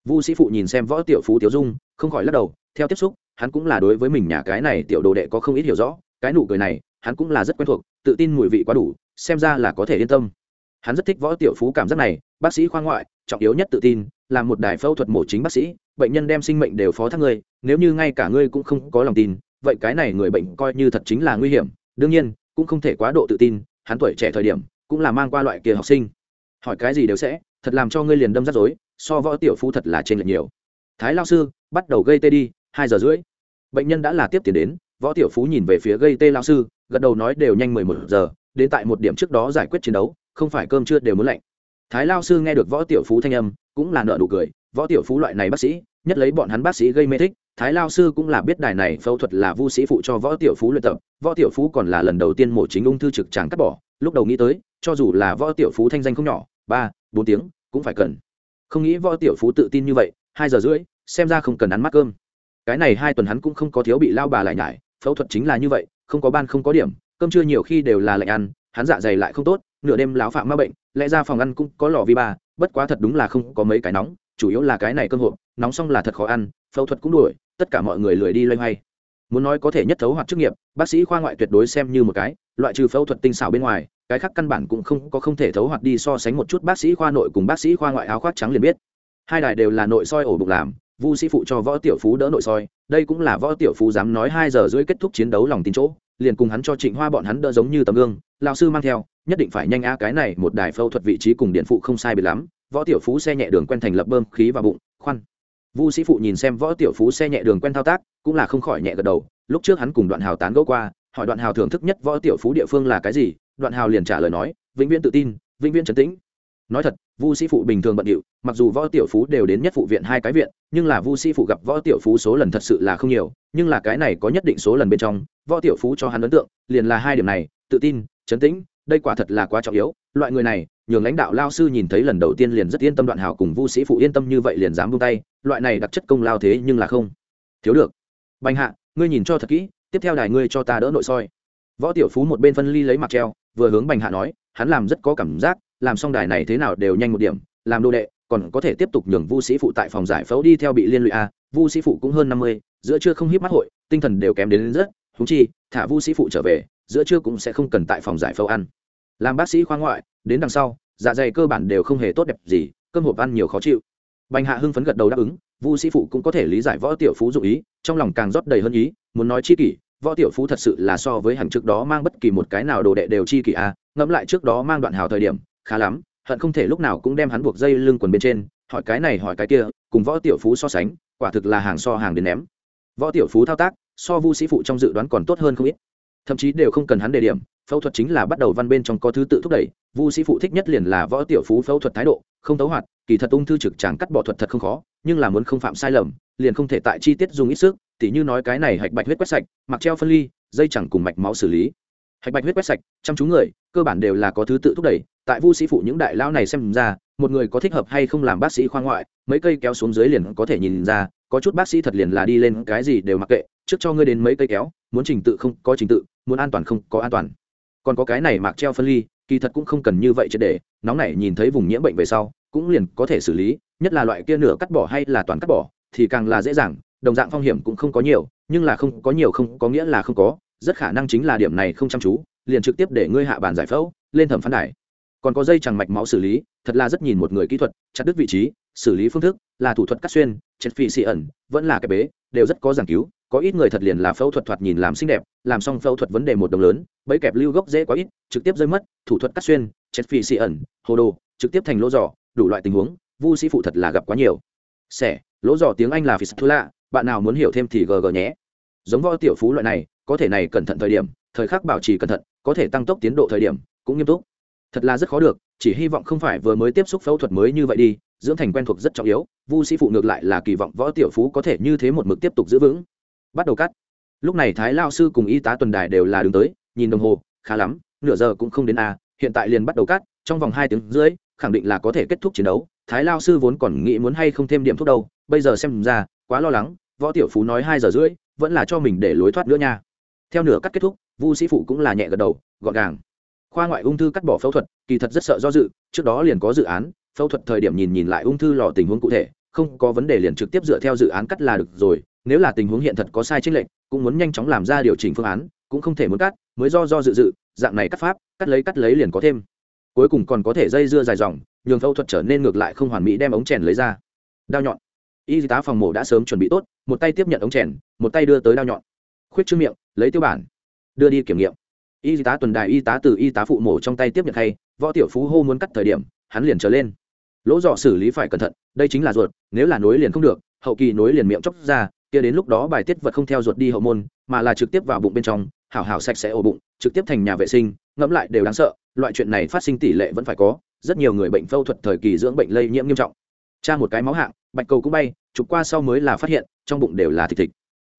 Vu sĩ phụ nhìn xem võ tiểu phú tiểu dung, không khỏi lắc đầu, theo tiếp xúc, hắn cũng là đối với mình nhà cái này tiểu đồ đệ có không ít hiểu rõ, cái nụ cười này, hắn cũng là rất quen thuộc, tự tin mùi vị quá đủ, xem ra là có thể yên tâm hắn rất thích võ tiểu phú cảm giác này, bác sĩ khoa ngoại, trọng yếu nhất tự tin, là một đài phẫu thuật mổ chính bác sĩ, bệnh nhân đem sinh mệnh đều phó thác ngươi, nếu như ngay cả ngươi cũng không có lòng tin, vậy cái này người bệnh coi như thật chính là nguy hiểm. Đương nhiên, cũng không thể quá độ tự tin, hắn tuổi trẻ thời điểm, cũng là mang qua loại kia học sinh. Hỏi cái gì đều sẽ, thật làm cho ngươi liền đâm rắc rối, so võ tiểu phú thật là trên lệch nhiều. Thái lao sư, bắt đầu gây tê đi, hai giờ rưỡi. Bệnh nhân đã là tiếp tiền đến, võ tiểu phú nhìn về phía gây tê lao sư, gật đầu nói đều nhanh mười một giờ, đến tại một điểm trước đó giải quyết chiến đấu không phải cơm chưa đều muốn lạnh. Thái lao sư nghe được võ tiểu phú thanh âm, cũng là nợ nụ cười, võ tiểu phú loại này bác sĩ, nhất lấy bọn hắn bác sĩ gây mê thích, thái lao sư cũng là biết đài này phẫu thuật là vu sĩ phụ cho võ tiểu phú luyện tập, võ tiểu phú còn là lần đầu tiên mổ chính ung thư trực tràng cắt bỏ, lúc đầu nghĩ tới, cho dù là võ tiểu phú thanh danh không nhỏ, ba, bốn tiếng, cũng phải cần. Không nghĩ võ tiểu phú tự tin như vậy, hai giờ rưỡi, xem ra không cần ăn mắt cơm. Cái này hai tuần hắn cũng không có thiếu bị lao bà lại nhải, phẫu thuật chính là như vậy, không có ban không có điểm, cơm trưa nhiều khi đều là lạnh ăn, hắn dạ dày lại không tốt nửa đêm láo phạm ma bệnh, lẽ ra phòng ăn cũng có lò vi ba, bất quá thật đúng là không có mấy cái nóng, chủ yếu là cái này cơm hộp, nóng xong là thật khó ăn, phẫu thuật cũng đuổi, tất cả mọi người lười đi loay hoay. Muốn nói có thể nhất thấu hoặc chức nghiệp, bác sĩ khoa ngoại tuyệt đối xem như một cái, loại trừ phẫu thuật tinh xảo bên ngoài, cái khác căn bản cũng không có không thể thấu hoặc đi so sánh một chút bác sĩ khoa nội cùng bác sĩ khoa ngoại áo khoác trắng liền biết. Hai đài đều là nội soi ổ bụng làm, vu sĩ phụ cho võ tiểu phú đỡ nội soi, đây cũng là võ tiểu phú dám nói hai giờ rưỡi kết thúc chiến đấu lòng tin chỗ liền cùng hắn cho trịnh hoa bọn hắn đỡ giống như tấm gương lao sư mang theo, nhất định phải nhanh a cái này một đài phẫu thuật vị trí cùng điện phụ không sai biệt lắm, võ tiểu phú xe nhẹ đường quen thành lập bơm khí vào bụng, khoan. Vu sĩ phụ nhìn xem võ tiểu phú xe nhẹ đường quen thao tác, cũng là không khỏi nhẹ gật đầu, lúc trước hắn cùng đoạn hào tán gẫu qua, hỏi đoạn hào thưởng thức nhất võ tiểu phú địa phương là cái gì, đoạn hào liền trả lời nói, vĩnh viễn tự tin, vĩnh viễn trấn tĩnh nói thật, vu sĩ phụ bình thường bận điệu, mặc dù võ tiểu phú đều đến nhất phụ viện hai cái viện, nhưng là vu sĩ phụ gặp võ tiểu phú số lần thật sự là không nhiều, nhưng là cái này có nhất định số lần bên trong, võ tiểu phú cho hắn ấn tượng, liền là hai điểm này, tự tin trấn tĩnh, đây quả thật là quá trọng yếu, loại người này, nhường lãnh đạo lao sư nhìn thấy lần đầu tiên liền rất yên tâm đoạn hảo cùng vu sĩ phụ yên tâm như vậy liền dám buông tay, loại này đặc chất công lao thế nhưng là không thiếu được. Bành hạ, ngươi nhìn cho thật kỹ, tiếp theo đài ngươi cho ta đỡ nội soi. Võ tiểu phú một bên phân ly lấy mặt treo, vừa hướng bành hạ nói, hắn làm rất có cảm giác làm xong đài này thế nào đều nhanh một điểm, làm đô đệ, còn có thể tiếp tục nhường vu sĩ phụ tại phòng giải phẫu đi theo bị liên lụy a vu sĩ phụ cũng hơn năm mươi, giữa trưa không hiếp mắt hội, tinh thần đều kém đến rất thú chi, thả vu sĩ phụ trở về, giữa trưa cũng sẽ không cần tại phòng giải phẫu ăn làm bác sĩ khoa ngoại, đến đằng sau dạ dày cơ bản đều không hề tốt đẹp gì, cơm hộp ăn nhiều khó chịu bành hạ hưng phấn gật đầu đáp ứng, vu sĩ phụ cũng có thể lý giải võ tiểu phú dụ ý, trong lòng càng rót đầy hơn ý, muốn nói chi kỷ, võ tiểu phú thật sự là so với hàng trước đó mang bất kỳ một cái nào đồ đệ đều chi kỷ a à. ngẫm lại trước đó mang đoạn hào thời điểm khá lắm, hận không thể lúc nào cũng đem hắn buộc dây lưng quần bên trên, hỏi cái này hỏi cái kia, cùng võ tiểu phú so sánh, quả thực là hàng so hàng đến ném. Võ tiểu phú thao tác, so vu sĩ phụ trong dự đoán còn tốt hơn không ít. Thậm chí đều không cần hắn đề điểm, phẫu thuật chính là bắt đầu văn bên trong có thứ tự thúc đẩy, vu sĩ phụ thích nhất liền là võ tiểu phú phẫu thuật thái độ, không tấu hoạt, kỳ thật ung thư trực tràng cắt bỏ thuật thật không khó, nhưng là muốn không phạm sai lầm, liền không thể tại chi tiết dùng ít sức, tỉ như nói cái này hạch bạch huyết quét sạch, mặc treo phân ly, dây chẳng cùng mạch máu xử lý. Hạch bạch huyết quét sạch, chăm chú người, cơ bản đều là có thứ tự thúc đẩy tại vu sĩ phụ những đại lao này xem ra, một người có thích hợp hay không làm bác sĩ khoa ngoại, mấy cây kéo xuống dưới liền có thể nhìn ra, có chút bác sĩ thật liền là đi lên cái gì đều mặc kệ, trước cho ngươi đến mấy cây kéo, muốn trình tự không có trình tự, muốn an toàn không có an toàn. Còn có cái này mạc treo phân ly, kỳ thật cũng không cần như vậy triệt để, nóng này nhìn thấy vùng nhiễm bệnh về sau, cũng liền có thể xử lý, nhất là loại kia nửa cắt bỏ hay là toàn cắt bỏ, thì càng là dễ dàng, đồng dạng phong hiểm cũng không có nhiều, nhưng là không có nhiều không có nghĩa là không có, rất khả năng chính là điểm này không chăm chú, liền trực tiếp để ngươi hạ bàn giải phẫu, lên thẩm phán đài còn có dây chẳng mạch máu xử lý, thật là rất nhìn một người kỹ thuật, chặt đứt vị trí, xử lý phương thức, là thủ thuật cắt xuyên chết phi xị ẩn, vẫn là cái bế, đều rất có giảng cứu, có ít người thật liền là phẫu thuật thoạt nhìn làm xinh đẹp, làm xong phẫu thuật vấn đề một đồng lớn, bẫy kẹp lưu gốc dễ quá ít, trực tiếp rơi mất, thủ thuật cắt xuyên chết phi xị ẩn, hồ đồ, trực tiếp thành lỗ giỏ đủ loại tình huống, vu sĩ phụ thật là gặp quá nhiều. Xẻ lỗ giỏ tiếng anh là phi thứ lạ, bạn nào muốn hiểu thêm thì gg nhé. Giống võ tiểu phú loại này, có thể này cẩn thận thời điểm, thời khắc bảo trì cẩn thận, có thể tăng tốc tiến độ thời điểm, cũng nghiêm túc thật là rất khó được, chỉ hy vọng không phải vừa mới tiếp xúc phẫu thuật mới như vậy đi, dưỡng thành quen thuộc rất trọng yếu, vu sĩ phụ ngược lại là kỳ vọng võ tiểu phú có thể như thế một mực tiếp tục giữ vững. Bắt đầu cắt. Lúc này thái lao sư cùng y tá tuần đài đều là đứng tới, nhìn đồng hồ, khá lắm, nửa giờ cũng không đến a hiện tại liền bắt đầu cắt, trong vòng hai tiếng rưỡi, khẳng định là có thể kết thúc chiến đấu. Thái lao sư vốn còn nghĩ muốn hay không thêm điểm thuốc đâu, bây giờ xem ra, quá lo lắng, võ tiểu phú nói hai giờ rưỡi, vẫn là cho mình để lối thoát nữa nha. Theo nửa cắt kết thúc, vu sĩ phụ cũng là nhẹ gật đầu, gọn gàng khoa ngoại ung thư cắt bỏ phẫu thuật, kỳ thật rất sợ do dự, trước đó liền có dự án, phẫu thuật thời điểm nhìn nhìn lại ung thư lò tình huống cụ thể, không có vấn đề liền trực tiếp dựa theo dự án cắt là được rồi, nếu là tình huống hiện thật có sai chênh lệch, cũng muốn nhanh chóng làm ra điều chỉnh phương án, cũng không thể muốn cắt, mới do do dự dự, dạng này cắt pháp, cắt lấy cắt lấy liền có thêm. Cuối cùng còn có thể dây dưa dài dòng, nhường phẫu thuật trở nên ngược lại không hoàn mỹ đem ống chèn lấy ra. Đao nhọn. Y tá phòng mổ đã sớm chuẩn bị tốt, một tay tiếp nhận ống chèn, một tay đưa tới đao nhọn. Khuyết trương miệng, lấy tiêu bản. Đưa đi kiểm nghiệm y tá tuần đài y tá từ y tá phụ mổ trong tay tiếp nhận hay, võ tiểu phú hô muốn cắt thời điểm, hắn liền trở lên. Lỗ dọ xử lý phải cẩn thận, đây chính là ruột, nếu là nối liền không được, hậu kỳ nối liền miệng chóc ra, kia đến lúc đó bài tiết vật không theo ruột đi hậu môn, mà là trực tiếp vào bụng bên trong, hảo hảo sạch sẽ ổ bụng, trực tiếp thành nhà vệ sinh, ngẫm lại đều đáng sợ, loại chuyện này phát sinh tỷ lệ vẫn phải có, rất nhiều người bệnh phẫu thuật thời kỳ dưỡng bệnh lây nhiễm nghiêm trọng. Tra một cái máu hạng, bạch cầu cũng bay, chụp qua sau mới là phát hiện, trong bụng đều là thịt thịt.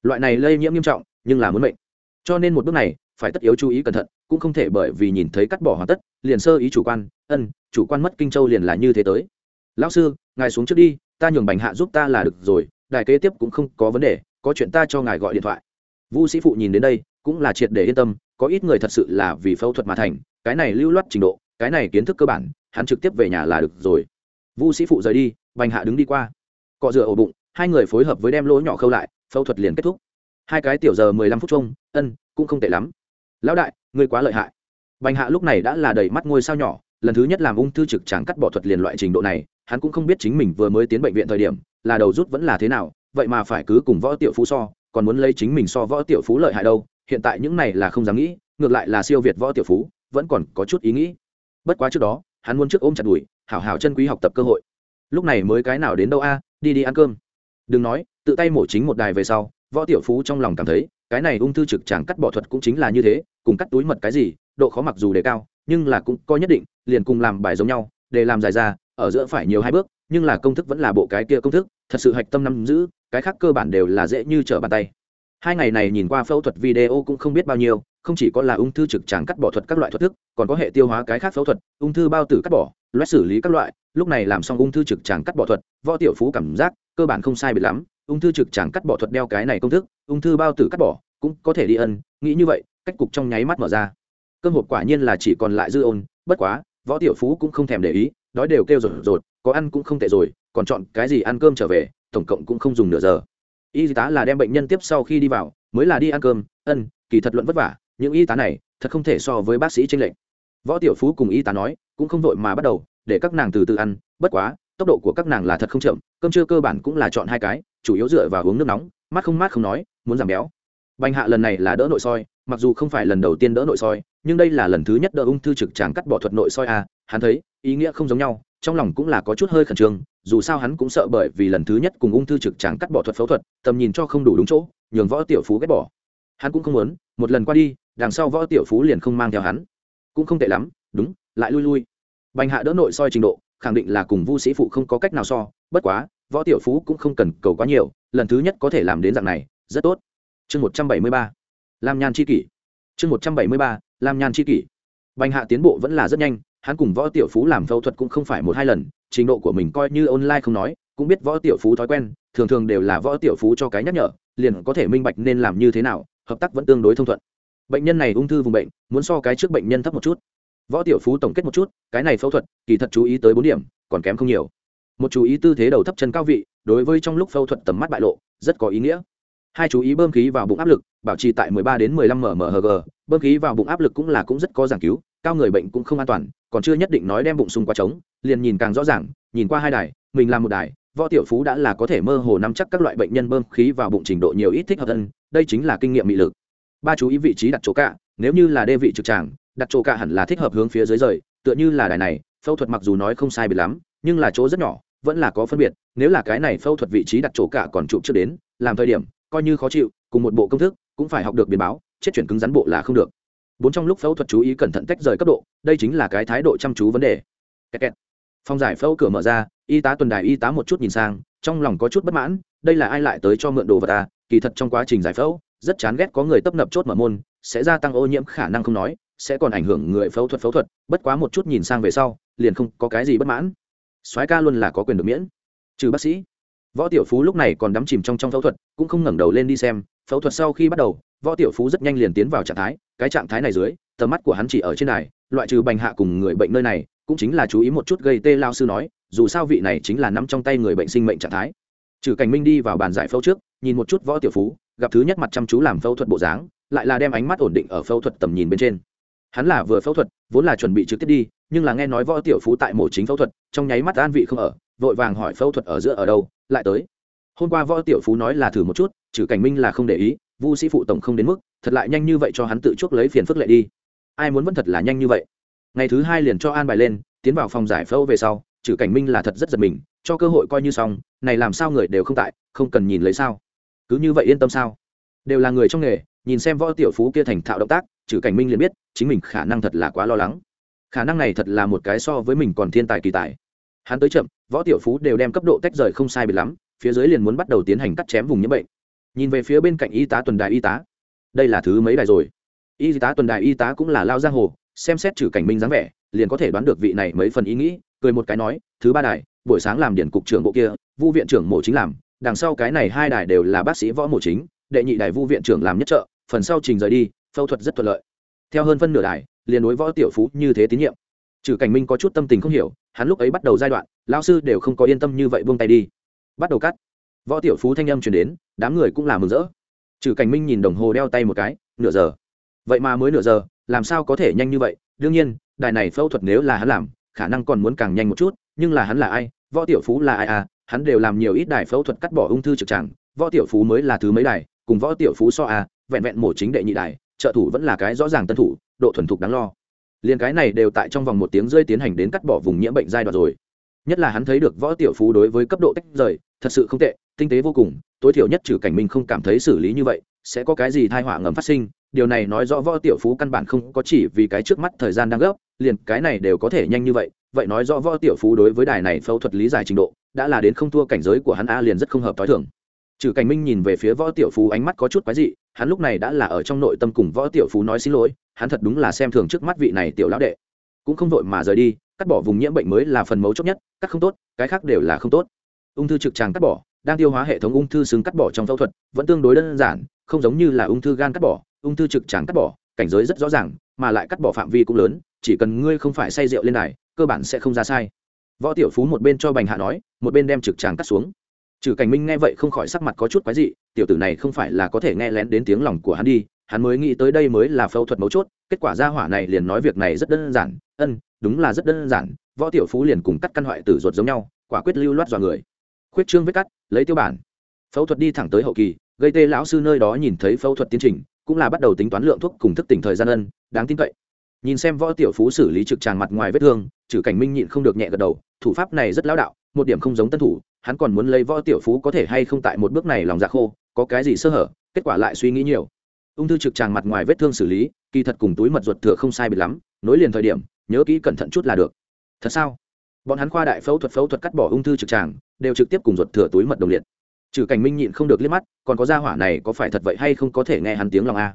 Loại này lây nhiễm nghiêm trọng, nhưng là muốn bệnh cho nên một bước này phải tất yếu chú ý cẩn thận, cũng không thể bởi vì nhìn thấy cắt bỏ hoàn tất, liền sơ ý chủ quan, ân, chủ quan mất kinh châu liền là như thế tới. Lão sư, ngài xuống trước đi, ta nhường bành hạ giúp ta là được rồi, đài kế tiếp cũng không có vấn đề, có chuyện ta cho ngài gọi điện thoại. Vu sĩ phụ nhìn đến đây, cũng là triệt để yên tâm, có ít người thật sự là vì phẫu thuật mà thành, cái này lưu loát trình độ, cái này kiến thức cơ bản, hắn trực tiếp về nhà là được rồi. Vu sĩ phụ rời đi, bành hạ đứng đi qua. Cọ rửa ổ bụng, hai người phối hợp với đem lỗ nhỏ khâu lại, phẫu thuật liền kết thúc. Hai cái tiểu giờ mười lăm phút chung, ân, cũng không tệ lắm lão đại, ngươi quá lợi hại. Bành hạ lúc này đã là đầy mắt ngôi sao nhỏ, lần thứ nhất làm ung thư trực tràng cắt bỏ thuật liền loại trình độ này, hắn cũng không biết chính mình vừa mới tiến bệnh viện thời điểm, là đầu rút vẫn là thế nào, vậy mà phải cứ cùng võ tiểu phú so, còn muốn lấy chính mình so võ tiểu phú lợi hại đâu, hiện tại những này là không dám nghĩ, ngược lại là siêu việt võ tiểu phú, vẫn còn có chút ý nghĩ. Bất quá trước đó, hắn muốn trước ôm chặt đùi, hảo hảo chân quý học tập cơ hội. Lúc này mới cái nào đến đâu a à? đi đi ăn cơm. Đừng nói, tự tay mổ chính một đài về sau, võ tiểu phú trong lòng cảm thấy, cái này ung thư trực tràng cắt bỏ thuật cũng chính là như thế cùng cắt túi mật cái gì, độ khó mặc dù đề cao, nhưng là cũng có nhất định, liền cùng làm bài giống nhau, để làm dài ra, ở giữa phải nhiều hai bước, nhưng là công thức vẫn là bộ cái kia công thức, thật sự hạch tâm nắm giữ, cái khác cơ bản đều là dễ như trở bàn tay. Hai ngày này nhìn qua phẫu thuật video cũng không biết bao nhiêu, không chỉ có là ung thư trực tràng cắt bỏ thuật các loại thuật thức, còn có hệ tiêu hóa cái khác phẫu thuật, ung thư bao tử cắt bỏ, loét xử lý các loại, lúc này làm xong ung thư trực tràng cắt bỏ thuật, võ tiểu phú cảm giác, cơ bản không sai biệt lắm, ung thư trực tràng cắt bỏ thuật đeo cái này công thức, ung thư bao tử cắt bỏ, cũng có thể đi ân, nghĩ như vậy cách cục trong nháy mắt mở ra. Cơm hộp quả nhiên là chỉ còn lại dư ôn, bất quá, võ tiểu phú cũng không thèm để ý, đói đều kêu rột rột, có ăn cũng không tệ rồi, còn chọn cái gì ăn cơm trở về, tổng cộng cũng không dùng nửa giờ. Y tá là đem bệnh nhân tiếp sau khi đi vào, mới là đi ăn cơm, ân, kỳ thật luận vất vả, những y tá này, thật không thể so với bác sĩ tranh lệch. Võ tiểu phú cùng y tá nói, cũng không vội mà bắt đầu, để các nàng từ từ ăn, bất quá, tốc độ của các nàng là thật không chậm, cơm trưa cơ bản cũng là chọn hai cái, chủ yếu dựa vào uống nước nóng, mát không mát không nói, muốn giảm béo. Bành hạ lần này là đỡ nội soi mặc dù không phải lần đầu tiên đỡ nội soi, nhưng đây là lần thứ nhất đỡ ung thư trực tràng cắt bỏ thuật nội soi a hắn thấy, ý nghĩa không giống nhau, trong lòng cũng là có chút hơi khẩn trương, dù sao hắn cũng sợ bởi vì lần thứ nhất cùng ung thư trực tràng cắt bỏ thuật phẫu thuật, tầm nhìn cho không đủ đúng chỗ, nhường võ tiểu phú ghét bỏ. Hắn cũng không muốn, một lần qua đi, đằng sau võ tiểu phú liền không mang theo hắn. Cũng không tệ lắm, đúng, lại lui lui. Bành hạ đỡ nội soi trình độ, khẳng định là cùng vu sĩ phụ không có cách nào so, bất quá, võ tiểu phú cũng không cần cầu quá nhiều, lần thứ nhất có thể làm đến dạng này, rất tốt. Chương một trăm bảy mươi ba lam nhan c kỷ. Chương một trăm bảy mươi ba, lam nhan c kỷ. Bành hạ tiến bộ vẫn là rất nhanh, hắn cùng võ tiểu phú làm phẫu thuật cũng không phải một hai lần, trình độ của mình coi như online không nói, cũng biết võ tiểu phú thói quen, thường thường đều là võ tiểu phú cho cái nhắc nhở, liền có thể minh bạch nên làm như thế nào, hợp tác vẫn tương đối thông thuận. Bệnh nhân này ung thư vùng bệnh, muốn so cái trước bệnh nhân thấp một chút. Võ tiểu phú tổng kết một chút, cái này phẫu thuật, kỳ thật chú ý tới bốn điểm, còn kém không nhiều. Một chú ý tư thế đầu thấp chân cao vị, đối với trong lúc phẫu thuật tầm mắt bại lộ, rất có ý nghĩa hai chú ý bơm khí vào bụng áp lực, bảo trì tại 13 đến 15 mmHg bơm khí vào bụng áp lực cũng là cũng rất có giảng cứu, cao người bệnh cũng không an toàn, còn chưa nhất định nói đem bụng sung qua trống, liền nhìn càng rõ ràng, nhìn qua hai đài, mình làm một đài, võ tiểu phú đã là có thể mơ hồ nắm chắc các loại bệnh nhân bơm khí vào bụng trình độ nhiều ít thích hợp thân đây chính là kinh nghiệm mị lực. Ba chú ý vị trí đặt chỗ cả nếu như là đê vị trực tràng, đặt chỗ cả hẳn là thích hợp hướng phía dưới rời, tựa như là đài này, phẫu thuật mặc dù nói không sai biệt lắm, nhưng là chỗ rất nhỏ, vẫn là có phân biệt, nếu là cái này phẫu thuật vị trí đặt chỗ cả còn chụp trước đến, làm thời điểm coi như khó chịu, cùng một bộ công thức, cũng phải học được biến báo, chết chuyển cứng rắn bộ là không được. Bốn trong lúc phẫu thuật chú ý cẩn thận tách rời cấp độ, đây chính là cái thái độ chăm chú vấn đề. Kẹt kẹt. phòng giải phẫu cửa mở ra, y tá tuần đài y tá một chút nhìn sang, trong lòng có chút bất mãn, đây là ai lại tới cho mượn đồ vật à? Kỳ thật trong quá trình giải phẫu, rất chán ghét có người tấp nập chốt mở môn, sẽ gia tăng ô nhiễm khả năng không nói, sẽ còn ảnh hưởng người phẫu thuật phẫu thuật, bất quá một chút nhìn sang về sau, liền không có cái gì bất mãn. Soái ca luôn là có quyền được miễn. Trừ bác sĩ võ tiểu phú lúc này còn đắm chìm trong trong phẫu thuật, cũng không ngẩng đầu lên đi xem, phẫu thuật sau khi bắt đầu, võ tiểu phú rất nhanh liền tiến vào trạng thái, cái trạng thái này dưới, tầm mắt của hắn chỉ ở trên này loại trừ bành hạ cùng người bệnh nơi này, cũng chính là chú ý một chút gây tê lao sư nói, dù sao vị này chính là nắm trong tay người bệnh sinh mệnh trạng thái. Trừ cảnh minh đi vào bàn giải phẫu trước, nhìn một chút võ tiểu phú, gặp thứ nhất mặt chăm chú làm phẫu thuật bộ dáng, lại là đem ánh mắt ổn định ở phẫu thuật tầm nhìn bên trên. Hắn là vừa phẫu thuật, vốn là chuẩn bị trực tiếp đi, nhưng là nghe nói võ tiểu phú tại mổ chính phẫu thuật, trong nháy mắt an vị không ở, vội vàng hỏi phẫu thuật ở giữa ở đâu lại tới. Hôm qua võ tiểu phú nói là thử một chút, trừ cảnh minh là không để ý, vu sĩ phụ tổng không đến mức, thật lại nhanh như vậy cho hắn tự chuốc lấy phiền phức lệ đi. Ai muốn vẫn thật là nhanh như vậy. Ngày thứ hai liền cho an bài lên, tiến vào phòng giải phẫu về sau, trừ cảnh minh là thật rất giật mình, cho cơ hội coi như xong, này làm sao người đều không tại, không cần nhìn lấy sao? Cứ như vậy yên tâm sao? Đều là người trong nghề, nhìn xem võ tiểu phú kia thành thạo động tác, trừ cảnh minh liền biết, chính mình khả năng thật là quá lo lắng. Khả năng này thật là một cái so với mình còn thiên tài kỳ tài hắn tới chậm, võ tiểu phú đều đem cấp độ tách rời không sai biệt lắm, phía dưới liền muốn bắt đầu tiến hành cắt chém vùng nhiễm bệnh. Nhìn về phía bên cạnh y tá tuần đài y tá. Đây là thứ mấy đài rồi? Y tá tuần đài y tá cũng là lao giang hồ, xem xét trừ cảnh minh dáng vẻ, liền có thể đoán được vị này mấy phần ý nghĩ, cười một cái nói, thứ ba đài, buổi sáng làm điển cục trưởng bộ kia, vu viện trưởng mổ chính làm, đằng sau cái này hai đài đều là bác sĩ võ mổ chính, đệ nhị đài vu viện trưởng làm nhất trợ, phần sau trình rời đi, phẫu thuật rất thuận lợi. Theo hơn phân nửa đài, liền đối võ tiểu phú như thế tín nhiệm trừ cảnh minh có chút tâm tình không hiểu, hắn lúc ấy bắt đầu giai đoạn lao sư đều không có yên tâm như vậy buông tay đi. Bắt đầu cắt. Võ tiểu phú thanh âm chuyển đến, đám người cũng là mừng rỡ. Trừ cảnh minh nhìn đồng hồ đeo tay một cái, nửa giờ. Vậy mà mới nửa giờ, làm sao có thể nhanh như vậy? Đương nhiên, đài này phẫu thuật nếu là hắn làm, khả năng còn muốn càng nhanh một chút, nhưng là hắn là ai? Võ tiểu phú là ai à? Hắn đều làm nhiều ít đài phẫu thuật cắt bỏ ung thư trực tràng, võ tiểu phú mới là thứ mấy đài, cùng võ tiểu phú so à vẹn vẹn mổ chính đệ nhị đài, trợ thủ vẫn là cái rõ ràng tân thủ, độ thuần thục đáng lo liền cái này đều tại trong vòng một tiếng rơi tiến hành đến cắt bỏ vùng nhiễm bệnh giai đoạn rồi. Nhất là hắn thấy được võ tiểu phú đối với cấp độ tách rời, thật sự không tệ, tinh tế vô cùng, tối thiểu nhất trừ cảnh minh không cảm thấy xử lý như vậy, sẽ có cái gì thai họa ngầm phát sinh, điều này nói rõ võ tiểu phú căn bản không có chỉ vì cái trước mắt thời gian đang gấp, liền cái này đều có thể nhanh như vậy vậy nói rõ võ tiểu phú đối với đài này phẫu thuật lý giải trình độ, đã là đến không thua cảnh giới của hắn a liền rất không hợp t h i thường. Trừ cảnh minh nhìn về phía võ tiểu phú ánh mắt có chút quái dị, hắn lúc này đã là ở trong nội tâm cùng võ tiểu phú nói xin lỗi hắn thật đúng là xem thường trước mắt vị này tiểu lão đệ. Cũng không vội mà rời đi, cắt bỏ vùng nhiễm bệnh mới là phần mấu chốt nhất, cắt không tốt, cái khác đều là không tốt. Ung thư trực tràng cắt bỏ, đang tiêu hóa hệ thống ung thư xứng cắt bỏ trong phẫu thuật, vẫn tương đối đơn giản, không giống như là ung thư gan cắt bỏ, ung thư trực tràng cắt bỏ, cảnh giới rất rõ ràng, mà lại cắt bỏ phạm vi cũng lớn, chỉ cần ngươi không phải say rượu lên này cơ bản sẽ không ra sai. Võ tiểu phú một bên cho bành hạ nói, một bên đem trực tràng cắt xuống. Trừ cảnh minh nghe vậy không khỏi sắc mặt có chút quái dị, tiểu tử này không phải là có thể nghe lén đến tiếng lòng của hắn đi hắn mới nghĩ tới đây mới là phẫu thuật mấu chốt, kết quả ra hỏa này liền nói việc này rất đơn giản. Ân, đúng là rất đơn giản, võ tiểu phú liền cùng cắt căn hoại tử ruột giống nhau, quả quyết lưu loát dọa người. Khuyết trương vết cắt, lấy tiêu bản. Phẫu thuật đi thẳng tới hậu kỳ, gây tê lão sư nơi đó nhìn thấy phẫu thuật tiến trình, cũng là bắt đầu tính toán lượng thuốc cùng thức tỉnh thời gian ân, đáng tin cậy. Nhìn xem võ tiểu phú xử lý trực tràng mặt ngoài vết thương, trừ cảnh minh nhịn không được nhẹ gật đầu, thủ pháp này rất lão đạo, một điểm không giống tân thủ, hắn còn muốn lấy võ tiểu phú có thể hay không tại một bước này lòng dạ khô, có cái gì sơ hở, kết quả lại suy nghĩ nhiều ung thư trực tràng mặt ngoài vết thương xử lý, kỳ thật cùng túi mật ruột thừa không sai biệt lắm, nối liền thời điểm, nhớ kỹ cẩn thận chút là được. Thật sao? Bọn hắn khoa đại phẫu thuật phẫu thuật cắt bỏ ung thư trực tràng, đều trực tiếp cùng ruột thừa túi mật đồng liệt. Trừ cảnh minh nhịn không được liếc mắt, còn có gia hỏa này có phải thật vậy hay không có thể nghe hắn tiếng lòng a?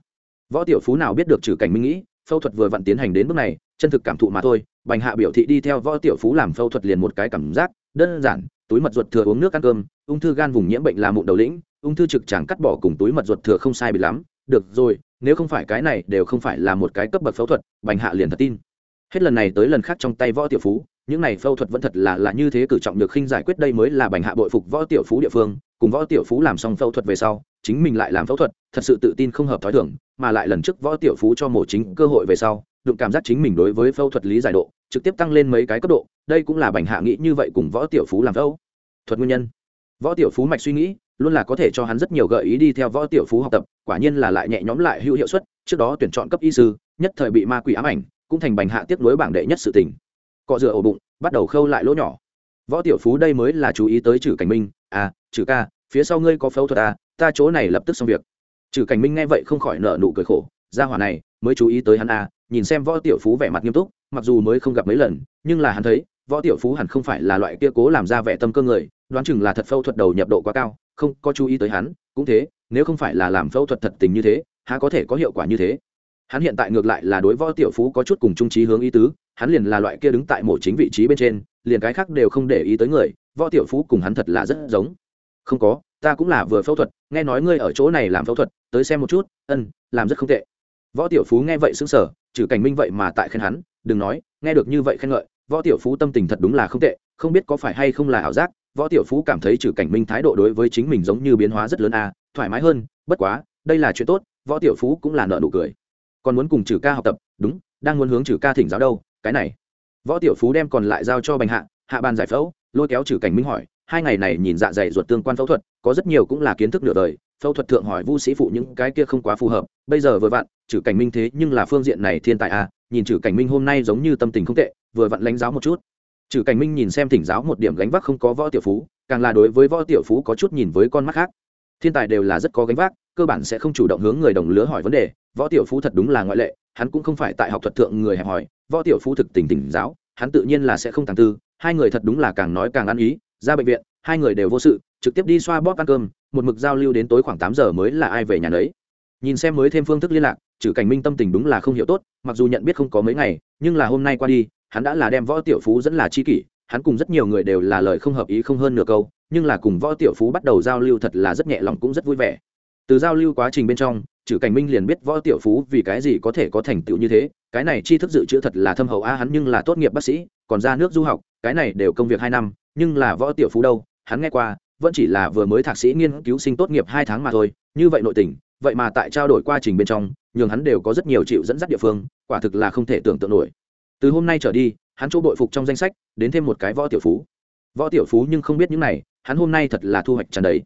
Võ tiểu phú nào biết được trừ cảnh minh nghĩ, phẫu thuật vừa vặn tiến hành đến bước này, chân thực cảm thụ mà thôi, bành hạ biểu thị đi theo võ tiểu phú làm phẫu thuật liền một cái cảm giác, đơn giản, túi mật ruột thừa uống nước ăn cơm, ung thư gan vùng nhiễm bệnh là mụn đầu lĩnh, ung thư trực tràng cắt bỏ cùng túi mật ruột thừa không sai bị lắm được rồi, nếu không phải cái này đều không phải là một cái cấp bậc phẫu thuật, bành hạ liền thật tin. Hết lần này tới lần khác trong tay võ tiểu phú, những này phẫu thuật vẫn thật là là như thế cử trọng được khinh giải quyết đây mới là bành hạ bội phục võ tiểu phú địa phương. Cùng võ tiểu phú làm xong phẫu thuật về sau, chính mình lại làm phẫu thuật, thật sự tự tin không hợp thói thường, mà lại lần trước võ tiểu phú cho mổ chính cơ hội về sau, đụng cảm giác chính mình đối với phẫu thuật lý giải độ trực tiếp tăng lên mấy cái cấp độ. Đây cũng là bành hạ nghĩ như vậy cùng võ tiểu phú làm phẫu thuật nguyên nhân. Võ tiểu phú mạch suy nghĩ luôn là có thể cho hắn rất nhiều gợi ý đi theo võ tiểu phú học tập, quả nhiên là lại nhẹ nhõm lại hữu hiệu suất, trước đó tuyển chọn cấp y sư, nhất thời bị ma quỷ ám ảnh, cũng thành bành hạ tiếp nối bảng đệ nhất sự tình. Cọ rửa ổ bụng, bắt đầu khâu lại lỗ nhỏ. Võ tiểu phú đây mới là chú ý tới trừ cảnh minh à trừ ca, phía sau ngươi có phẫu thuật à ta chỗ này lập tức xong việc. Trừ cảnh minh nghe vậy không khỏi nợ nụ cười khổ ra hỏa này, mới chú ý tới hắn à nhìn xem võ tiểu phú vẻ mặt nghiêm túc, mặc dù mới không gặp mấy lần, nhưng là hắn thấy, võ tiểu phú hẳn không phải là loại kia cố làm ra vẻ tâm cơ người đoán chừng là thật phẫu thuật đầu nhập độ quá cao, không có chú ý tới hắn, cũng thế, nếu không phải là làm phẫu thuật thật tình như thế, há có thể có hiệu quả như thế? Hắn hiện tại ngược lại là đối võ tiểu phú có chút cùng trung trí hướng ý tứ, hắn liền là loại kia đứng tại mổ chính vị trí bên trên, liền cái khác đều không để ý tới người, võ tiểu phú cùng hắn thật là rất giống. Không có, ta cũng là vừa phẫu thuật, nghe nói ngươi ở chỗ này làm phẫu thuật, tới xem một chút, ân, làm rất không tệ. Võ tiểu phú nghe vậy xứng sở trừ cảnh minh vậy mà tại khen hắn, đừng nói, nghe được như vậy khen ngợi, võ tiểu phú tâm tình thật đúng là không tệ không biết có phải hay không là ảo giác, võ tiểu phú cảm thấy trừ cảnh minh thái độ đối với chính mình giống như biến hóa rất lớn à thoải mái hơn, bất quá, đây là chuyện tốt, võ tiểu phú cũng là nợ nụ cười. Còn muốn cùng trừ ca học tập, đúng, đang muốn hướng trừ ca thỉnh giáo đâu, cái này. Võ tiểu phú đem còn lại giao cho bành hạ hạ bàn giải phẫu, lôi kéo trừ cảnh minh hỏi, hai ngày này nhìn dạ dày ruột tương quan phẫu thuật, có rất nhiều cũng là kiến thức nửa đời, phẫu thuật thượng hỏi vu sĩ phụ những cái kia không quá phù hợp, bây giờ vừa vặn, trừ cảnh minh thế nhưng là phương diện này thiên tài à nhìn trừ cảnh minh hôm nay giống như tâm tình không tệ, vừa vặn lãnh giáo một chút trừ cảnh minh nhìn xem thỉnh giáo một điểm gánh vác không có võ tiểu phú, càng là đối với võ tiểu phú có chút nhìn với con mắt khác. Thiên tài đều là rất có gánh vác, cơ bản sẽ không chủ động hướng người đồng lứa hỏi vấn đề, võ tiểu phú thật đúng là ngoại lệ, hắn cũng không phải tại học thuật thượng người hẹp hỏi võ tiểu phú thực tình tỉnh giáo, hắn tự nhiên là sẽ không tàng tư, hai người thật đúng là càng nói càng ăn ý, ra bệnh viện, hai người đều vô sự, trực tiếp đi xoa bóp ăn cơm, một mực giao lưu đến tối khoảng tám giờ mới là ai về nhà đấy nhìn xem mới thêm phương thức liên lạc, trừ cảnh minh tâm tình đúng là không hiểu tốt, mặc dù nhận biết không có mấy ngày, nhưng là hôm nay qua đi hắn đã là đem võ tiểu phú dẫn là chi kỷ, hắn cùng rất nhiều người đều là lời không hợp ý không hơn nửa câu, nhưng là cùng võ tiểu phú bắt đầu giao lưu thật là rất nhẹ lòng cũng rất vui vẻ. Từ giao lưu quá trình bên trong chử cảnh minh liền biết võ tiểu phú vì cái gì có thể có thành tựu như thế, cái này chi thức dự trữ thật là thâm hậu a, hắn nhưng là tốt nghiệp bác sĩ, còn ra nước du học, cái này đều công việc hai năm, nhưng là võ tiểu phú đâu, hắn nghe qua, vẫn chỉ là vừa mới thạc sĩ nghiên cứu sinh tốt nghiệp hai tháng mà thôi, như vậy nội tình, vậy mà tại trao đổi quá trình bên trong, nhường hắn đều có rất nhiều chịu dẫn dắt địa phương, quả thực là không thể tưởng tượng nổi từ hôm nay trở đi, hắn chỗ bội phục trong danh sách, đến thêm một cái võ tiểu phú. Võ tiểu phú nhưng không biết những này, hắn hôm nay thật là thu hoạch tràn đầy.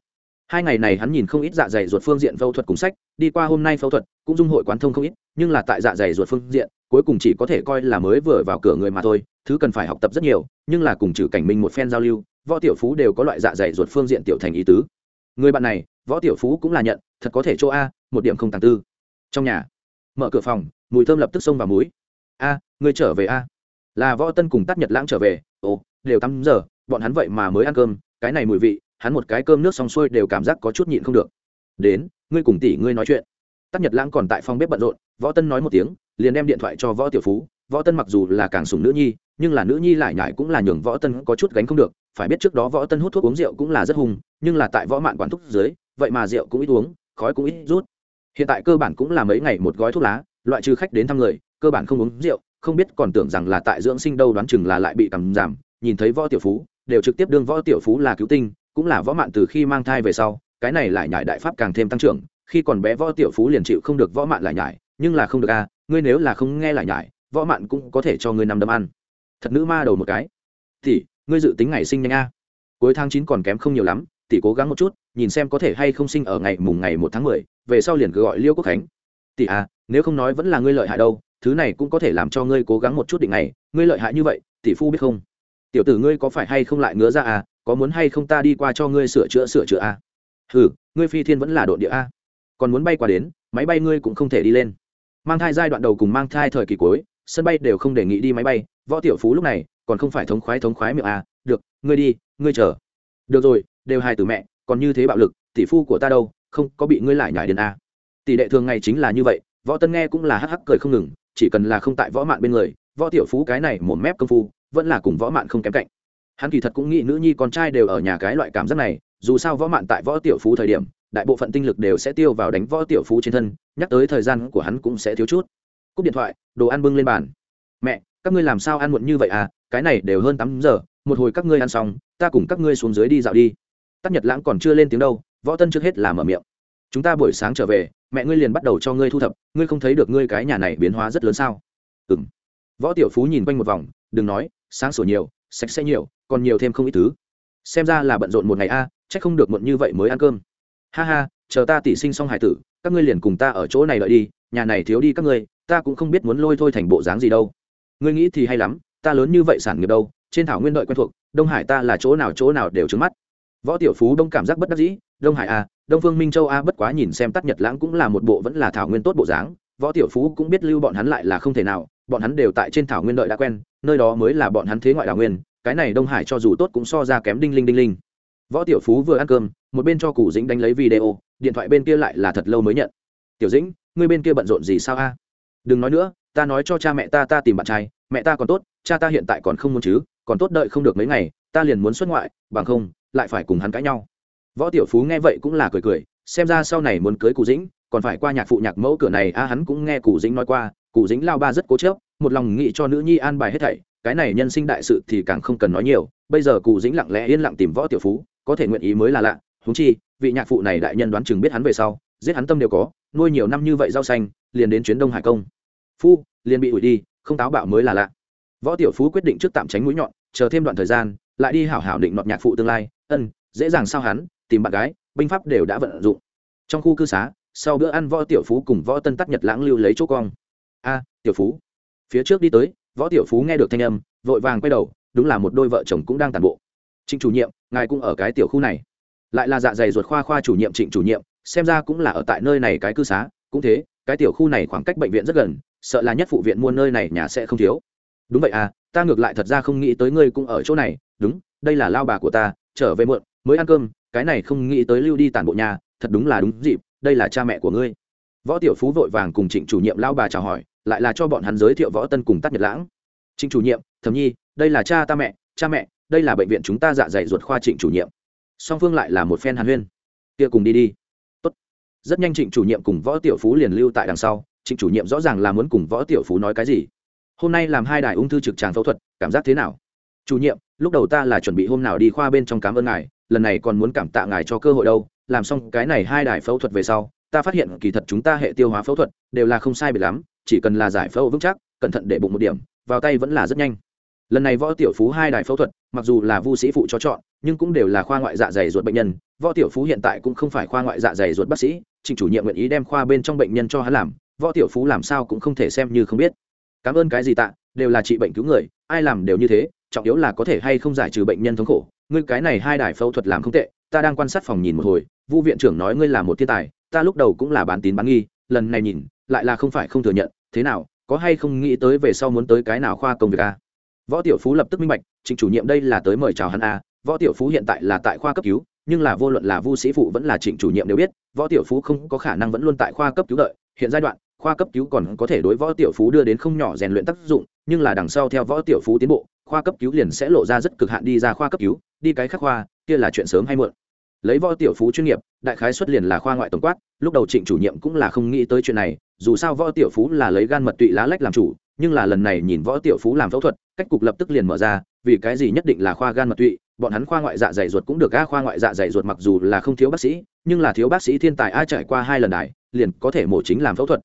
Hai ngày này hắn nhìn không ít dạ dày ruột phương diện phẫu thuật cùng sách, đi qua hôm nay phẫu thuật, cũng dung hội quán thông không ít, nhưng là tại dạ dày ruột phương diện, cuối cùng chỉ có thể coi là mới vừa vào cửa người mà thôi, thứ cần phải học tập rất nhiều, nhưng là cùng trừ cảnh minh một phen giao lưu, võ tiểu phú đều có loại dạ dày ruột phương diện tiểu thành ý tứ. Người bạn này, võ tiểu phú cũng là nhận, thật có thể chỗ a, một điểm không tàng tư. Trong nhà, mở cửa phòng, mùi thơm lập tức xông vào múi a người trở về a. Là võ tân cùng tắt nhật lãng trở về. Ồ, đều tắm giờ, bọn hắn vậy mà mới ăn cơm, cái này mùi vị, hắn một cái cơm nước xong xuôi đều cảm giác có chút nhịn không được. Đến, ngươi cùng tỷ ngươi nói chuyện. Tắt nhật lãng còn tại phòng bếp bận rộn, võ tân nói một tiếng, liền đem điện thoại cho võ tiểu phú. Võ tân mặc dù là càng sùng nữ nhi, nhưng là nữ nhi lại nhải cũng là nhường võ tân có chút gánh không được. Phải biết trước đó võ tân hút thuốc uống rượu cũng là rất hung, nhưng là tại võ mạn quản thúc dưới, vậy mà rượu cũng ít uống, khói cũng ít rút. Hiện tại cơ bản cũng là mấy ngày một gói thuốc lá, loại trừ khách đến thăm người cơ bản không uống rượu, không biết còn tưởng rằng là tại dưỡng sinh đâu đoán chừng là lại bị cầm giảm, nhìn thấy võ tiểu phú, đều trực tiếp đương võ tiểu phú là cứu tinh, cũng là võ mạn từ khi mang thai về sau, cái này lại nhải đại pháp càng thêm tăng trưởng, khi còn bé võ tiểu phú liền chịu không được võ mạn lại nhải nhưng là không được a ngươi nếu là không nghe lại nhải võ mạn cũng có thể cho ngươi nằm đâm ăn. Thật nữ ma đầu một cái. Thì ngươi dự tính ngày sinh nhanh a. Cuối tháng chín còn kém không nhiều lắm, tỷ cố gắng một chút, nhìn xem có thể hay không sinh ở ngày mùng ngày một tháng mười, về sau liền cứ gọi liêu quốc khánh. Tỷ a nếu không nói vẫn là ngươi lợi hại đâu thứ này cũng có thể làm cho ngươi cố gắng một chút định này ngươi lợi hại như vậy, tỷ phu biết không? Tiểu tử ngươi có phải hay không lại ngứa ra à có muốn hay không ta đi qua cho ngươi sửa chữa sửa chữa à? hừ, ngươi phi thiên vẫn là đội địa a còn muốn bay qua đến, máy bay ngươi cũng không thể đi lên. Mang thai giai đoạn đầu cùng mang thai thời kỳ cuối, sân bay đều không đề nghị đi máy bay, võ tiểu phú lúc này, còn không phải thống khoái thống khoái miệng à? Được, ngươi đi, ngươi chờ. Được rồi, đều hai từ mẹ, còn như thế bạo lực, tỷ phu của ta đâu, không có bị ngươi lại nhải đến à. tỷ đệ thường ngày chính là như vậy, võ tân nghe cũng là hắc hắc cười không ngừng chỉ cần là không tại võ mạn bên người, võ tiểu phú cái này một mép công phu, vẫn là cùng võ mạn không kém cạnh. Hắn kỳ thật cũng nghĩ nữ nhi con trai đều ở nhà cái loại cảm giác này, dù sao võ mạn tại võ tiểu phú thời điểm, đại bộ phận tinh lực đều sẽ tiêu vào đánh võ tiểu phú trên thân, nhắc tới thời gian của hắn cũng sẽ thiếu chút. Cúp điện thoại, đồ ăn bưng lên bàn. Mẹ, các ngươi làm sao ăn muộn như vậy à? Cái này đều hơn tám giờ, một hồi các ngươi ăn xong, ta cùng các ngươi xuống dưới đi dạo đi. Tắc nhật lãng còn chưa lên tiếng đâu, võ tân trước hết là mở miệng. Chúng ta buổi sáng trở về mẹ ngươi liền bắt đầu cho ngươi thu thập ngươi không thấy được ngươi cái nhà này biến hóa rất lớn sao? Ừ m võ tiểu phú nhìn quanh một vòng đừng nói sáng sủa nhiều sạch sẽ nhiều còn nhiều thêm không ít thứ. Xem ra là bận rộn một ngày a à, c h ắ c không được muộn như vậy mới ăn cơm. Ha ha chờ ta tỉ sinh xong hải tử các ngươi liền cùng ta ở chỗ này lợi đi nhà này thiếu đi các ngươi ta cũng không biết muốn lôi thôi thành bộ dáng gì đâu. Ngươi nghĩ thì hay lắm ta lớn như vậy sản nghiệp đâu trên thảo nguyên đợi quen thuộc đông hải ta là chỗ nào chỗ nào đều trứng mắt võ tiểu phú đông cảm giác bất đắc dĩ, đông hải a đông phương minh châu a bất quá nhìn xem tắt nhật lãng cũng là một bộ vẫn là thảo nguyên tốt bộ dáng, võ tiểu phú cũng biết lưu bọn hắn lại là không thể nào, bọn hắn đều tại trên thảo nguyên đợi đã quen, nơi đó mới là bọn hắn thế ngoại đảo nguyên, cái này đông hải cho dù tốt cũng so ra kém đinh linh đinh linh. Võ tiểu phú vừa ăn cơm, một bên cho cụ dĩnh đánh lấy video, điện thoại bên kia lại là thật lâu mới nhận. Tiểu dĩnh, ngươi bên kia bận rộn gì sao a? Đừng nói nữa, ta nói cho cha mẹ ta ta tìm bạn trai, mẹ ta còn tốt, cha ta hiện tại còn không muốn chứ, còn tốt đợi không được mấy ngày, ta liền muốn xuất ngoại, bằng không lại phải cùng hắn cãi nhau. Võ tiểu phú nghe vậy cũng là cười cười, xem ra sau này muốn cưới cụ dĩnh, còn phải qua nhạc phụ nhạc mẫu cửa này, a, hắn cũng nghe cụ dĩnh nói qua, cụ dĩnh lao ba rất cố chớp một lòng nghĩ cho nữ nhi an bài hết thảy, cái này nhân sinh đại sự thì càng không cần nói nhiều, bây giờ cụ dĩnh lặng lẽ yên lặng tìm võ tiểu phú, có thể nguyện ý mới là lạ húng chi, vị nhạc phụ này đại nhân đoán chừng biết hắn về sau, giết hắn tâm đều có, nuôi nhiều năm như vậy rau xanh, liền đến chuyến đông hải công. Phu, liền bị ủi đi, không táo bạo mới là lạ. Võ tiểu phú quyết định trước tạm tránh mũi nhọn, chờ thêm đoạn thời gian lại đi hảo hảo định nọt nhạc phụ tương lai, ân, dễ dàng sao hắn, tìm bạn gái, binh pháp đều đã vận dụng. Trong khu cư xá, sau bữa ăn võ tiểu phú cùng võ tân tắc nhật lãng lưu lấy chỗ cong. A, tiểu phú. Phía trước đi tới, võ tiểu phú nghe được thanh âm, vội vàng quay đầu, đúng là một đôi vợ chồng cũng đang tàn bộ. Trịnh chủ nhiệm, ngài cũng ở cái tiểu khu này. Lại là dạ dày ruột khoa khoa chủ nhiệm trịnh chủ nhiệm, xem ra cũng là ở tại nơi này cái cư xá, cũng thế, cái tiểu khu này khoảng cách bệnh viện rất gần, sợ là nhất phụ viện mua nơi này nhà sẽ không thiếu. Đúng vậy à ta ngược lại thật ra không nghĩ tới ngươi cũng ở chỗ này đúng, đây là lao bà của ta, trở về muộn, mới ăn cơm, cái này không nghĩ tới lưu đi tản bộ nhà, thật đúng là đúng dịp, đây là cha mẹ của ngươi. Võ tiểu phú vội vàng cùng trịnh chủ nhiệm lao bà chào hỏi, lại là cho bọn hắn giới thiệu võ tân cùng tắt nhật lãng. Trịnh chủ nhiệm thầm nhi, đây là cha ta mẹ, cha mẹ, đây là bệnh viện chúng ta dạ dày ruột khoa trịnh chủ nhiệm. Song phương lại là một phen hàn huyên. Kia cùng đi đi. Tốt. rất nhanh trịnh chủ nhiệm cùng võ tiểu phú liền lưu tại đằng sau, trịnh chủ nhiệm rõ ràng là muốn cùng võ tiểu phú nói cái gì. Hôm nay làm hai đài ung thư trực tràng phẫu thuật, cảm giác thế nào? Chủ nhiệm lúc đầu ta là chuẩn bị hôm nào đi khoa bên trong cảm ơn ngài, lần này còn muốn cảm tạ ngài cho cơ hội đâu. Làm xong cái này hai đài phẫu thuật về sau, ta phát hiện kỳ thật chúng ta hệ tiêu hóa phẫu thuật đều là không sai biệt lắm, chỉ cần là giải phẫu vững chắc, cẩn thận để bụng một điểm, vào tay vẫn là rất nhanh. Lần này võ tiểu phú hai đài phẫu thuật, mặc dù là vu sĩ phụ cho chọn, nhưng cũng đều là khoa ngoại dạ dày ruột bệnh nhân. Võ tiểu phú hiện tại cũng không phải khoa ngoại dạ dày ruột bác sĩ trình chủ nhiệm nguyện ý đem khoa bên trong bệnh nhân cho hắn làm. Võ tiểu phú làm sao cũng không thể xem như không biết. Cảm ơn cái gì tạ, đều là trị bệnh cứu người, ai làm đều như thế trọng yếu là có thể hay không giải trừ bệnh nhân thống khổ. Ngươi cái này hai đài phẫu thuật làm không tệ, ta đang quan sát phòng nhìn một hồi, vu viện trưởng nói ngươi là một thiên tài, ta lúc đầu cũng là bán tín bán nghi, lần này nhìn, lại là không phải không thừa nhận, thế nào, có hay không nghĩ tới về sau muốn tới cái nào khoa công việc a? Võ tiểu phú lập tức minh bạch, trịnh chủ nhiệm đây là tới mời chào hắn a, võ tiểu phú hiện tại là tại khoa cấp cứu, nhưng là vô luận là vu sĩ phụ vẫn là trịnh chủ nhiệm đều biết, võ tiểu phú không có khả năng vẫn luôn tại khoa cấp cứu đợi. Hiện giai đoạn, khoa cấp cứu còn có thể đối võ tiểu phú đưa đến không nhỏ rèn luyện tác dụng, nhưng là đằng sau theo võ tiểu phú tiến bộ khoa cấp cứu liền sẽ lộ ra rất cực hạn đi ra khoa cấp cứu, đi cái khác khoa, kia là chuyện sớm hay muộn. Lấy võ tiểu phú chuyên nghiệp, đại khái xuất liền là khoa ngoại tổng quát, lúc đầu trịnh chủ nhiệm cũng là không nghĩ tới chuyện này, dù sao võ tiểu phú là lấy gan mật tụy lá lách làm chủ, nhưng là lần này nhìn võ tiểu phú làm phẫu thuật, cách cục lập tức liền mở ra, vì cái gì nhất định là khoa gan mật tụy, bọn hắn khoa ngoại dạ dày ruột cũng được ga khoa ngoại dạ dày ruột mặc dù là không thiếu bác sĩ, nhưng là thiếu bác sĩ thiên tài a trải qua hai lần đài, liền có thể mổ chính làm phẫu thuật.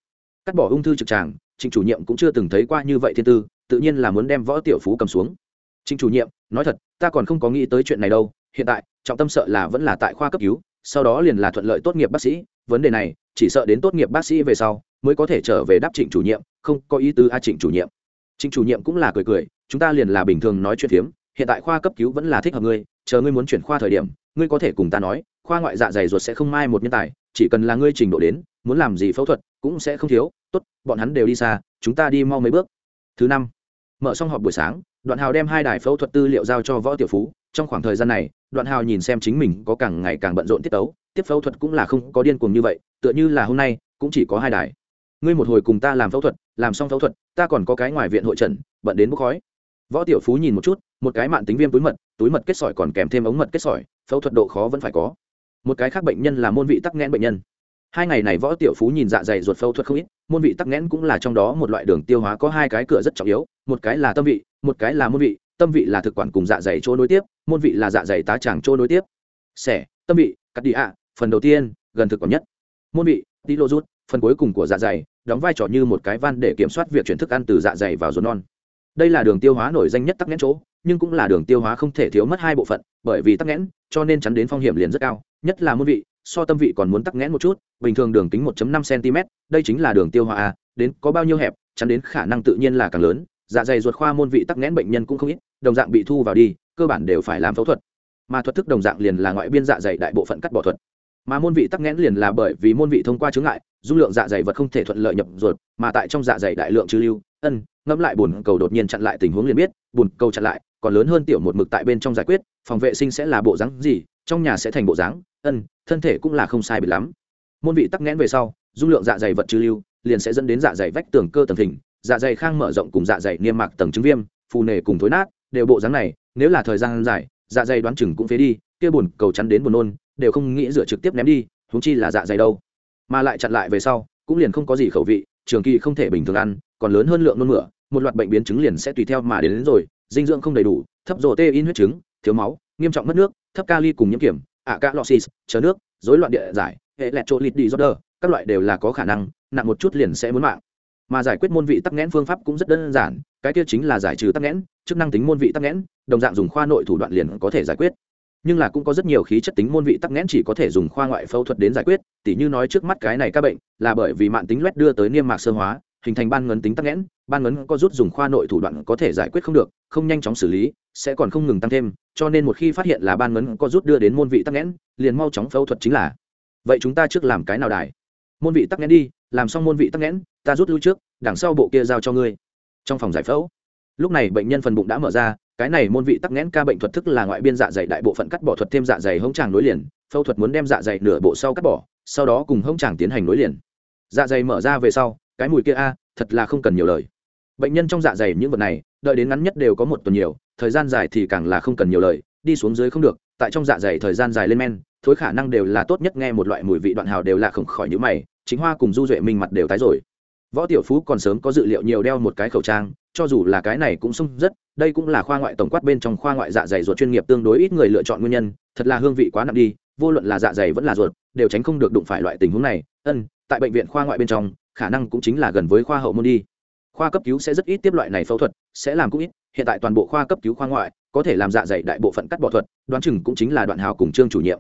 Cắt bỏ ung thư trực tràng, trịnh chủ nhiệm cũng chưa từng thấy qua như vậy thiên tư tự nhiên là muốn đem võ tiểu phú cầm xuống. Trịnh chủ nhiệm, nói thật, ta còn không có nghĩ tới chuyện này đâu, hiện tại, trọng tâm sợ là vẫn là tại khoa cấp cứu, sau đó liền là thuận lợi tốt nghiệp bác sĩ, vấn đề này, chỉ sợ đến tốt nghiệp bác sĩ về sau, mới có thể trở về đáp trịnh chủ nhiệm, không có ý tứ a trịnh chủ nhiệm. Trịnh chủ nhiệm cũng là cười cười, chúng ta liền là bình thường nói chuyện phiếm, hiện tại khoa cấp cứu vẫn là thích hợp ngươi, chờ ngươi muốn chuyển khoa thời điểm, ngươi có thể cùng ta nói, khoa ngoại dạ dày ruột sẽ không mai một nhân tài, chỉ cần là ngươi trình độ đến, muốn làm gì phẫu thuật cũng sẽ không thiếu, tốt, bọn hắn đều đi xa, chúng ta đi mau mấy bước thứ năm, mở xong họp buổi sáng, đoạn hào đem hai đài phẫu thuật tư liệu giao cho võ tiểu phú. Trong khoảng thời gian này, đoạn hào nhìn xem chính mình có càng ngày càng bận rộn tiết tấu, tiếp phẫu thuật cũng là không có điên cuồng như vậy, tựa như là hôm nay, cũng chỉ có hai đài. Ngươi một hồi cùng ta làm phẫu thuật, làm xong phẫu thuật, ta còn có cái ngoài viện hội trần bận đến bốc khói. Võ tiểu phú nhìn một chút, một cái mạng tính viêm túi mật túi mật kết sỏi còn kèm thêm ống mật kết sỏi, phẫu thuật độ khó vẫn phải có. Một cái khác bệnh nhân là môn vị tắc nghẽn bệnh nhân hai ngày này võ tiểu phú nhìn dạ dày ruột phẫu thuật không ít, môn vị tắc nghẽn cũng là trong đó một loại đường tiêu hóa có hai cái cửa rất trọng yếu, một cái là tâm vị, một cái là môn vị, tâm vị là thực quản cùng dạ dày chỗ nối tiếp, môn vị là dạ dày tá tràng chỗ nối tiếp. Xẻ, tâm vị, cắt đi ạ, phần đầu tiên, gần thực quản nhất. Môn vị, tí lô rút, phần cuối cùng của dạ dày, đóng vai trò như một cái van để kiểm soát việc chuyển thức ăn từ dạ dày vào ruột non. Đây là đường tiêu hóa nổi danh nhất tắc nghẽn chỗ, nhưng cũng là đường tiêu hóa không thể thiếu mất hai bộ phận, bởi vì tắc nghẽn, cho nên chắn đến phong hiểm liền rất cao, nhất là môn vị so tâm vị còn muốn tắc nghẽn một chút, bình thường đường kính 1.5 cm, đây chính là đường tiêu hóa a, đến có bao nhiêu hẹp, chắn đến khả năng tự nhiên là càng lớn dạ dày ruột khoa môn vị tắc nghẽn bệnh nhân cũng không ít, đồng dạng bị thu vào đi, cơ bản đều phải làm phẫu thuật. Mà thuật thức đồng dạng liền là ngoại biên dạ dày đại bộ phận cắt bỏ thuật. Mà môn vị tắc nghẽn liền là bởi vì môn vị thông qua chướng ngại, dung lượng dạ dày vật không thể thuận lợi nhập ruột, mà tại trong dạ dày đại lượng trừ lưu, ân, ngẫm lại bùn cầu đột nhiên chặn lại tình huống liền biết, bùn cầu chặn lại, còn lớn hơn tiểu một mực tại bên trong giải quyết, phòng vệ sinh sẽ là bộ dáng gì, trong nhà sẽ thành bộ dáng ân thân thể cũng là không sai biệt lắm. Môn vị tắc nghẽn về sau dung lượng dạ dày vật trừ lưu liền sẽ dẫn đến dạ dày vách tường cơ tầng thình dạ dày khang mở rộng cùng dạ dày niêm mạc tầng trứng viêm phù nề cùng thối nát đều bộ dáng này nếu là thời gian dài dạ dày đoán chừng cũng phế đi kia buồn cầu chắn đến buồn nôn đều không nghĩ rửa trực tiếp ném đi huống chi là dạ dày đâu. Mà lại chặn lại về sau cũng liền không có gì khẩu vị trường kỳ không thể bình thường ăn còn lớn hơn lượng nôn mửa một loạt bệnh biến chứng liền sẽ tùy theo mà đến, đến rồi dinh dưỡng không đầy đủ thấp rổ tê in huyết chứng thiếu máu nghiêm trọng mất nước thấp kali cùng nhiễm kiểm ạ ca losis chờ nước, rối loạn địa giải, hệ lẹt trộn lịt đi do đờ, các loại đều là có khả năng, nặng một chút liền sẽ muốn mạng. Mà giải quyết môn vị tắc nghẽn phương pháp cũng rất đơn giản, cái kia chính là giải trừ tắc nghẽn, chức năng tính môn vị tắc nghẽn, đồng dạng dùng khoa nội thủ đoạn liền có thể giải quyết. Nhưng là cũng có rất nhiều khí chất tính môn vị tắc nghẽn chỉ có thể dùng khoa ngoại phẫu thuật đến giải quyết, tỉ như nói trước mắt cái này các bệnh, là bởi vì mạng tính loét đưa tới niêm mạc sơ hóa, hình thành ban ngấn tính tắc nghẽn ban ngấn có rút dùng khoa nội thủ đoạn có thể giải quyết không được, không nhanh chóng xử lý, sẽ còn không ngừng tăng thêm, cho nên một khi phát hiện là ban ngấn có rút đưa đến môn vị tắc nghẽn, liền mau chóng phẫu thuật chính là, vậy chúng ta trước làm cái nào đài? Môn vị tắc nghẽn đi, làm xong môn vị tắc nghẽn, ta rút lui trước, đằng sau bộ kia giao cho ngươi. Trong phòng giải phẫu, lúc này bệnh nhân phần bụng đã mở ra, cái này môn vị tắc nghẽn ca bệnh thuật thức là ngoại biên dạ dày đại bộ phận cắt bỏ thuật thêm dạ dày hông tràng nối liền, phẫu thuật muốn đem dạ dày nửa bộ sau cắt bỏ, sau đó cùng hông tràng tiến hành nối liền. Dạ dày mở ra về sau, cái mùi kia a, thật là không cần nhiều lời bệnh nhân trong dạ dày những vật này, đợi đến ngắn nhất đều có một tuần nhiều, thời gian dài thì càng là không cần nhiều lời, đi xuống dưới không được, tại trong dạ dày thời gian dài lên men, thối khả năng đều là tốt nhất nghe một loại mùi vị đoạn hào đều là khổng khỏi nhữ mày, chính hoa cùng du duệ minh mặt đều tái rồi. Võ tiểu phú còn sớm có dự liệu nhiều đeo một cái khẩu trang, cho dù là cái này cũng sung rất, đây cũng là khoa ngoại tổng quát bên trong khoa ngoại dạ dày ruột chuyên nghiệp tương đối ít người lựa chọn nguyên nhân, thật là hương vị quá nặng đi, vô luận là dạ dày vẫn là ruột, đều tránh không được đụng phải loại tình huống này. Ân, tại bệnh viện khoa ngoại bên trong, khả năng cũng chính là gần với khoa hậu môn đi khoa cấp cứu sẽ rất ít tiếp loại này phẫu thuật, sẽ làm cũng ít, hiện tại toàn bộ khoa cấp cứu khoa ngoại, có thể làm dạ dày đại bộ phận cắt bỏ thuật, đoán chừng cũng chính là đoạn hào cùng trương chủ nhiệm.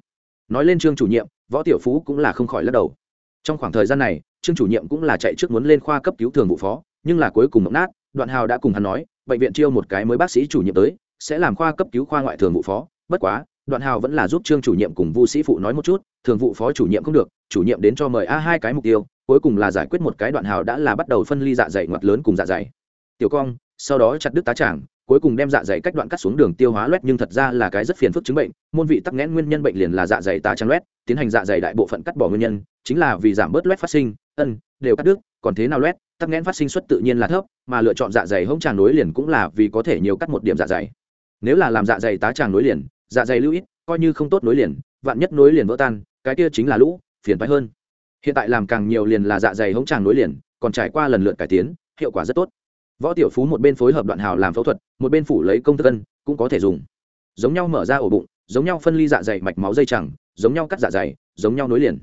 Nói lên trương chủ nhiệm, võ tiểu phú cũng là không khỏi lắc đầu. Trong khoảng thời gian này, trương chủ nhiệm cũng là chạy trước muốn lên khoa cấp cứu thường vụ phó, nhưng là cuối cùng mộng nát, đoạn hào đã cùng hắn nói, bệnh viện chiêu một cái mới bác sĩ chủ nhiệm tới, sẽ làm khoa cấp cứu khoa ngoại thường vụ phó, bất quá, đoạn hào vẫn là giúp trương chủ nhiệm cùng vu sĩ phụ nói một chút, thường vụ phó chủ nhiệm không được, chủ nhiệm đến cho mời a hai cái mục tiêu cuối cùng là giải quyết một cái đoạn hào đã là bắt đầu phân ly dạ dày ngoặt lớn cùng dạ dày. Tiểu cong, sau đó chặt đứt tá tràng, cuối cùng đem dạ dày cách đoạn cắt xuống đường tiêu hóa loét nhưng thật ra là cái rất phiền phức chứng bệnh, môn vị tắc nghẽn nguyên nhân bệnh liền là dạ dày tá tràng loét, tiến hành dạ dày đại bộ phận cắt bỏ nguyên nhân, chính là vì giảm bớt loét phát sinh, ân, đều cắt đứt, còn thế nào loét, tắc nghẽn phát sinh suất tự nhiên là thấp, mà lựa chọn dạ dày hông tràng nối liền cũng là vì có thể nhiều cắt một điểm dạ dày. Nếu là làm dạ dày tá tràng nối liền dạ dày lưu ít, coi như không tốt nối liền, vạn nhất nối liền vỡ tan, cái kia chính là lũ, phiền phái hơn hiện tại làm càng nhiều liền là dạ dày hống tràng nối liền, còn trải qua lần lượt cải tiến, hiệu quả rất tốt. Võ tiểu phú một bên phối hợp đoạn hào làm phẫu thuật, một bên phủ lấy công thức cân, cũng có thể dùng. Giống nhau mở ra ổ bụng, giống nhau phân ly dạ dày mạch máu dây chẳng, giống nhau cắt dạ dày, giống nhau nối liền.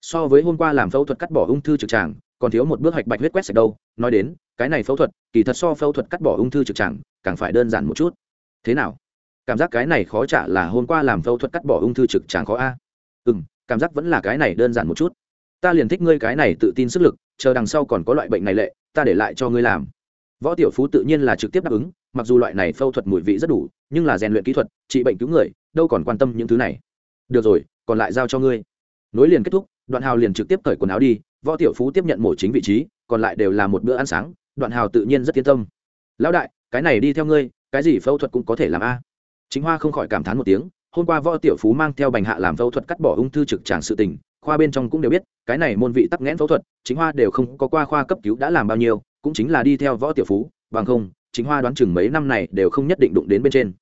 So với hôm qua làm phẫu thuật cắt bỏ ung thư trực tràng, còn thiếu một bước hạch bạch huyết quét sạch đâu. Nói đến, cái này phẫu thuật, kỳ thật so phẫu thuật cắt bỏ ung thư trực tràng, càng phải đơn giản một chút. Thế nào? Cảm giác cái này khó trả là hôm qua làm phẫu thuật cắt bỏ ung thư trực tràng khó a? Ừ m cảm giác vẫn là cái này đơn giản một chút ta liền thích ngươi cái này tự tin sức lực, chờ đằng sau còn có loại bệnh này lệ, ta để lại cho ngươi làm. Võ tiểu phú tự nhiên là trực tiếp đáp ứng, mặc dù loại này phẫu thuật mùi vị rất đủ, nhưng là rèn luyện kỹ thuật, trị bệnh cứu người, đâu còn quan tâm những thứ này. Được rồi, còn lại giao cho ngươi. Nối liền kết thúc, đoạn hào liền trực tiếp cởi quần áo đi, võ tiểu phú tiếp nhận mổ chính vị trí, còn lại đều là một bữa ăn sáng, đoạn hào tự nhiên rất yên tâm. Lão đại, cái này đi theo ngươi, cái gì phẫu thuật cũng có thể làm a. Chính hoa không khỏi cảm thán một tiếng, hôm qua võ tiểu phú mang theo bành hạ làm phẫu thuật cắt bỏ ung thư trực tràng sự tình khoa bên trong cũng đều biết, cái này môn vị tắc nghẽn phẫu thuật, chính hoa đều không có qua khoa cấp cứu đã làm bao nhiêu, cũng chính là đi theo võ tiểu phú, bằng không, chính hoa đoán chừng mấy năm này đều không nhất định đụng đến bên trên.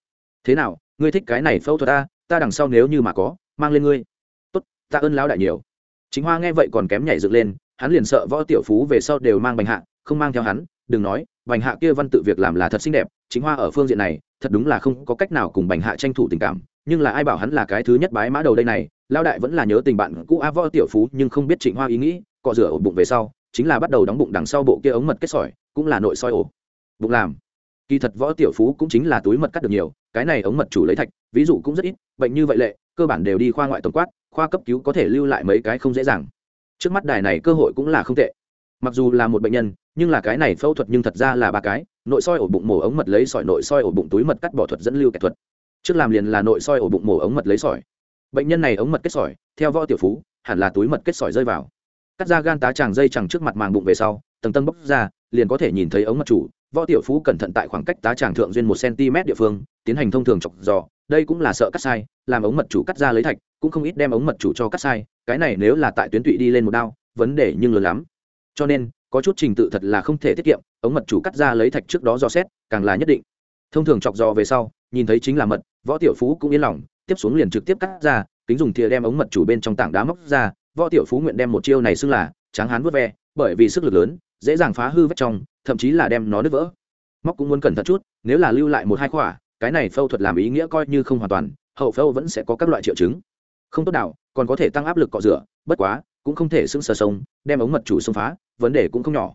Thế nào, ngươi thích cái này phẫu thuật ta ta đằng sau nếu như mà có, mang lên ngươi. Tốt, ta ơn lão đại nhiều. Chính hoa nghe vậy còn kém nhảy dựng lên, hắn liền sợ võ tiểu phú về sau đều mang bành hạ, không mang theo hắn, đừng nói, bành hạ kia văn tự việc làm là thật xinh đẹp, chính hoa ở phương diện này, thật đúng là không có cách nào cùng bành hạ tranh thủ tình cảm, nhưng là ai bảo hắn là cái thứ nhất bái mã đầu đây này lao đại vẫn là nhớ tình bạn cũ a võ tiểu phú, nhưng không biết trịnh hoa ý nghĩ, cọ rửa ổ bụng về sau, chính là bắt đầu đóng bụng đằng sau bộ kia ống mật kết sỏi, cũng là nội soi ổ. Bụng làm. Kỳ thật võ tiểu phú cũng chính là túi mật cắt được nhiều, cái này ống mật chủ lấy thạch, ví dụ cũng rất ít, bệnh như vậy lệ, cơ bản đều đi khoa ngoại tổng quát, khoa cấp cứu có thể lưu lại mấy cái không dễ dàng. Trước mắt đài này cơ hội cũng là không tệ. Mặc dù là một bệnh nhân, nhưng là cái này phẫu thuật nhưng thật ra là ba cái, nội soi ổ bụng mổ ống mật lấy sỏi, nội soi ổ bụng túi mật cắt bỏ thuật dẫn lưu kẻ thuật. Trước làm liền là nội soi ổ bụng mổ ống mật lấy sỏi bệnh nhân này ống mật kết sỏi, theo võ tiểu phú, hẳn là túi mật kết sỏi rơi vào. Cắt ra gan tá tràng dây chẳng trước mặt màng bụng về sau, tầng tầng bốc ra, liền có thể nhìn thấy ống mật chủ. Võ tiểu phú cẩn thận tại khoảng cách tá tràng thượng duyên một cm địa phương, tiến hành thông thường chọc dò đây cũng là sợ cắt sai, làm ống mật chủ cắt ra lấy thạch, cũng không ít đem ống mật chủ cho cắt sai. Cái này nếu là tại tuyến tụy đi lên một đao, vấn đề nhưng lớn lắm. Cho nên, có chút trình tự thật là không thể tiết kiệm, ống mật chủ cắt ra lấy thạch trước đó dò xét, càng là nhất định. Thông thường chọc dò về sau, nhìn thấy chính là mật, võ tiểu phú cũng yên lòng tiếp xuống liền trực tiếp cắt ra, kính dùng thìa đem ống mật chủ bên trong tảng đá móc ra, võ tiểu phú nguyện đem một chiêu này xưng là tráng hán vớt ve, bởi vì sức lực lớn, dễ dàng phá hư vết trong, thậm chí là đem nó đứt vỡ. Móc cũng muốn cẩn thận chút, nếu là lưu lại một hai khỏa, cái này phẫu thuật làm ý nghĩa coi như không hoàn toàn, hậu phẫu vẫn sẽ có các loại triệu chứng. Không tốt nào còn có thể tăng áp lực cọ rửa, bất quá, cũng không thể sưng sờ sông, đem ống mật chủ xông phá, vấn đề cũng không nhỏ.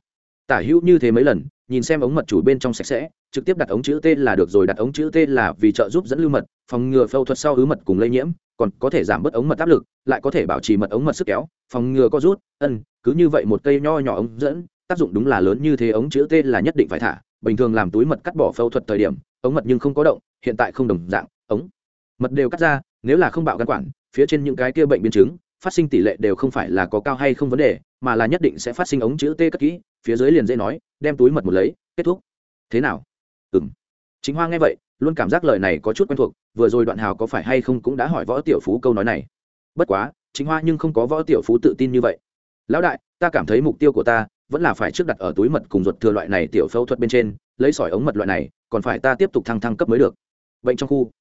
Tả hữu như thế mấy lần nhìn xem ống mật chủ bên trong sạch sẽ, trực tiếp đặt ống chữ t là được rồi, đặt ống chữ t là vì trợ giúp dẫn lưu mật, phòng ngừa phẫu thuật sau ứ mật cùng lây nhiễm, còn có thể giảm bớt ống mật áp lực, lại có thể bảo trì mật ống mật sức kéo, phòng ngừa co rút, ân, cứ như vậy một cây nho nhỏ ống dẫn, tác dụng đúng là lớn như thế, ống chữ t là nhất định phải thả, bình thường làm túi mật cắt bỏ phẫu thuật thời điểm, ống mật nhưng không có động, hiện tại không đồng dạng, ống mật đều cắt ra, nếu là không bạo gan quản, phía trên những cái kia bệnh biến chứng phát sinh tỷ lệ đều không phải là có cao hay không vấn đề, mà là nhất định sẽ phát sinh ống chữ t cất kỹ, phía dưới liền dễ nói, đem túi mật một lấy, kết thúc. Thế nào? Ừ m chính hoa nghe vậy, luôn cảm giác lời này có chút quen thuộc, vừa rồi đoạn hào có phải hay không cũng đã hỏi võ tiểu phú câu nói này. Bất quá, chính hoa nhưng không có võ tiểu phú tự tin như vậy. Lão đại, ta cảm thấy mục tiêu của ta vẫn là phải trước đặt ở túi mật cùng ruột thừa loại này tiểu phẫu thuật bên trên, lấy sỏi ống mật loại này, còn phải ta tiếp tục thăng thăng cấp mới được. Bệnh trong khu.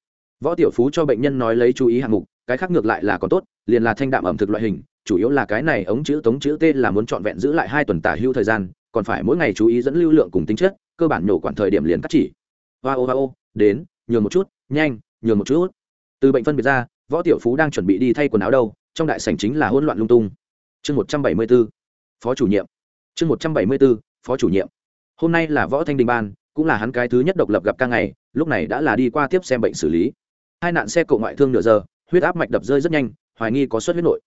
Võ tiểu phú cho bệnh nhân nói lấy chú ý hạng mục cái khác ngược lại là còn tốt, liền là thanh đạm ẩm thực loại hình, chủ yếu là cái này ống chữ tống chữ t là muốn trọn vẹn giữ lại hai tuần tả hưu thời gian, còn phải mỗi ngày chú ý dẫn lưu lượng cùng tính chất, cơ bản nhổ quản thời điểm liền cắt chỉ. Hoa ô hoa ô, đến, nhường một chút, nhanh, nhường một chút. Từ bệnh phân biệt ra, võ tiểu phú đang chuẩn bị đi thay quần áo đâu, trong đại sảnh chính là hỗn loạn lung tung. Chương một trăm bảy mươi b ố phó chủ nhiệm. Chương một trăm bảy mươi b ố phó chủ nhiệm. Hôm nay là võ thanh đình ban, cũng là hắn cái thứ nhất độc lập gặp ca ngày, lúc này đã là đi qua tiếp xem bệnh xử lý. Hai nạn xe cộ ngoại thương nửa giờ huyết áp mạch đập rơi rất nhanh, hoài nghi có suất huyết nội.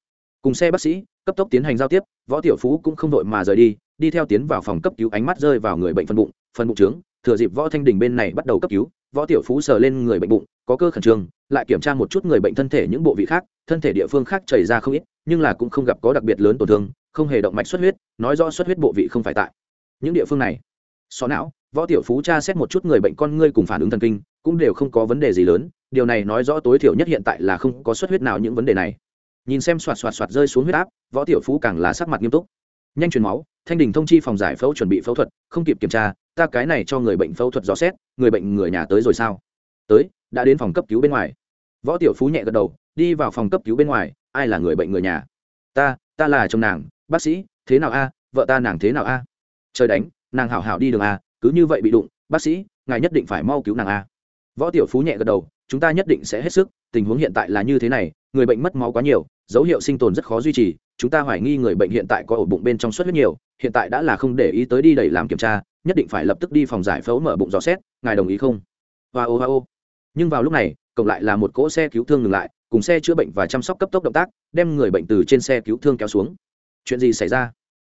Cùng xe bác sĩ, cấp tốc tiến hành giao tiếp, võ tiểu phú cũng không đội mà rời đi đi theo tiến vào phòng cấp cứu, ánh mắt rơi vào người bệnh phân bụng phân bụng trướng, thừa dịp võ thanh đình bên này bắt đầu cấp cứu, võ tiểu phú sờ lên người bệnh bụng, có cơ khẩn trương, lại kiểm tra một chút người bệnh thân thể những bộ vị khác, thân thể địa phương khác chảy ra không ít, nhưng là cũng không gặp có đặc biệt lớn tổn thương, không hề động mạch xuất huyết, nói rõ xuất huyết bộ vị không phải tại những địa phương này. Xó não, võ tiểu phú tra xét một chút người bệnh con ngươi cùng phản ứng thần kinh, cũng đều không có vấn đề gì lớn điều này nói rõ tối thiểu nhất hiện tại là không có xuất huyết nào những vấn đề này. Nhìn xem xoạt xoạt xoạt rơi xuống huyết áp, võ tiểu phú càng là sắc mặt nghiêm túc. Nhanh truyền máu, thanh đình thông chi phòng giải phẫu chuẩn bị phẫu thuật, không kịp kiểm tra, ta cái này cho người bệnh phẫu thuật dò xét, người bệnh người nhà tới rồi sao? Tới, đã đến phòng cấp cứu bên ngoài. Võ tiểu phú nhẹ gật đầu, đi vào phòng cấp cứu bên ngoài, ai là người bệnh người nhà? Ta ta là chồng nàng, bác sĩ, thế nào a, vợ ta nàng thế nào a? Trời đánh, nàng hảo hảo đi đường a, cứ như vậy bị đụng, bác sĩ, ngài nhất định phải mau cứu nàng a. Võ tiểu phú nhẹ gật đầu chúng ta nhất định sẽ hết sức, tình huống hiện tại là như thế này, người bệnh mất máu quá nhiều, dấu hiệu sinh tồn rất khó duy trì, chúng ta hoài nghi người bệnh hiện tại có ổ bụng bên trong suất huyết nhiều, hiện tại đã là không để ý tới đi đẩy làm kiểm tra, nhất định phải lập tức đi phòng giải phẫu mở bụng dò xét, ngài đồng ý không? Hoa ô hoa ô. Nhưng vào lúc này, cộng lại là một cỗ xe cứu thương ngừng lại, cùng xe chữa bệnh và chăm sóc cấp tốc động tác, đem người bệnh từ trên xe cứu thương kéo xuống. Chuyện gì xảy ra?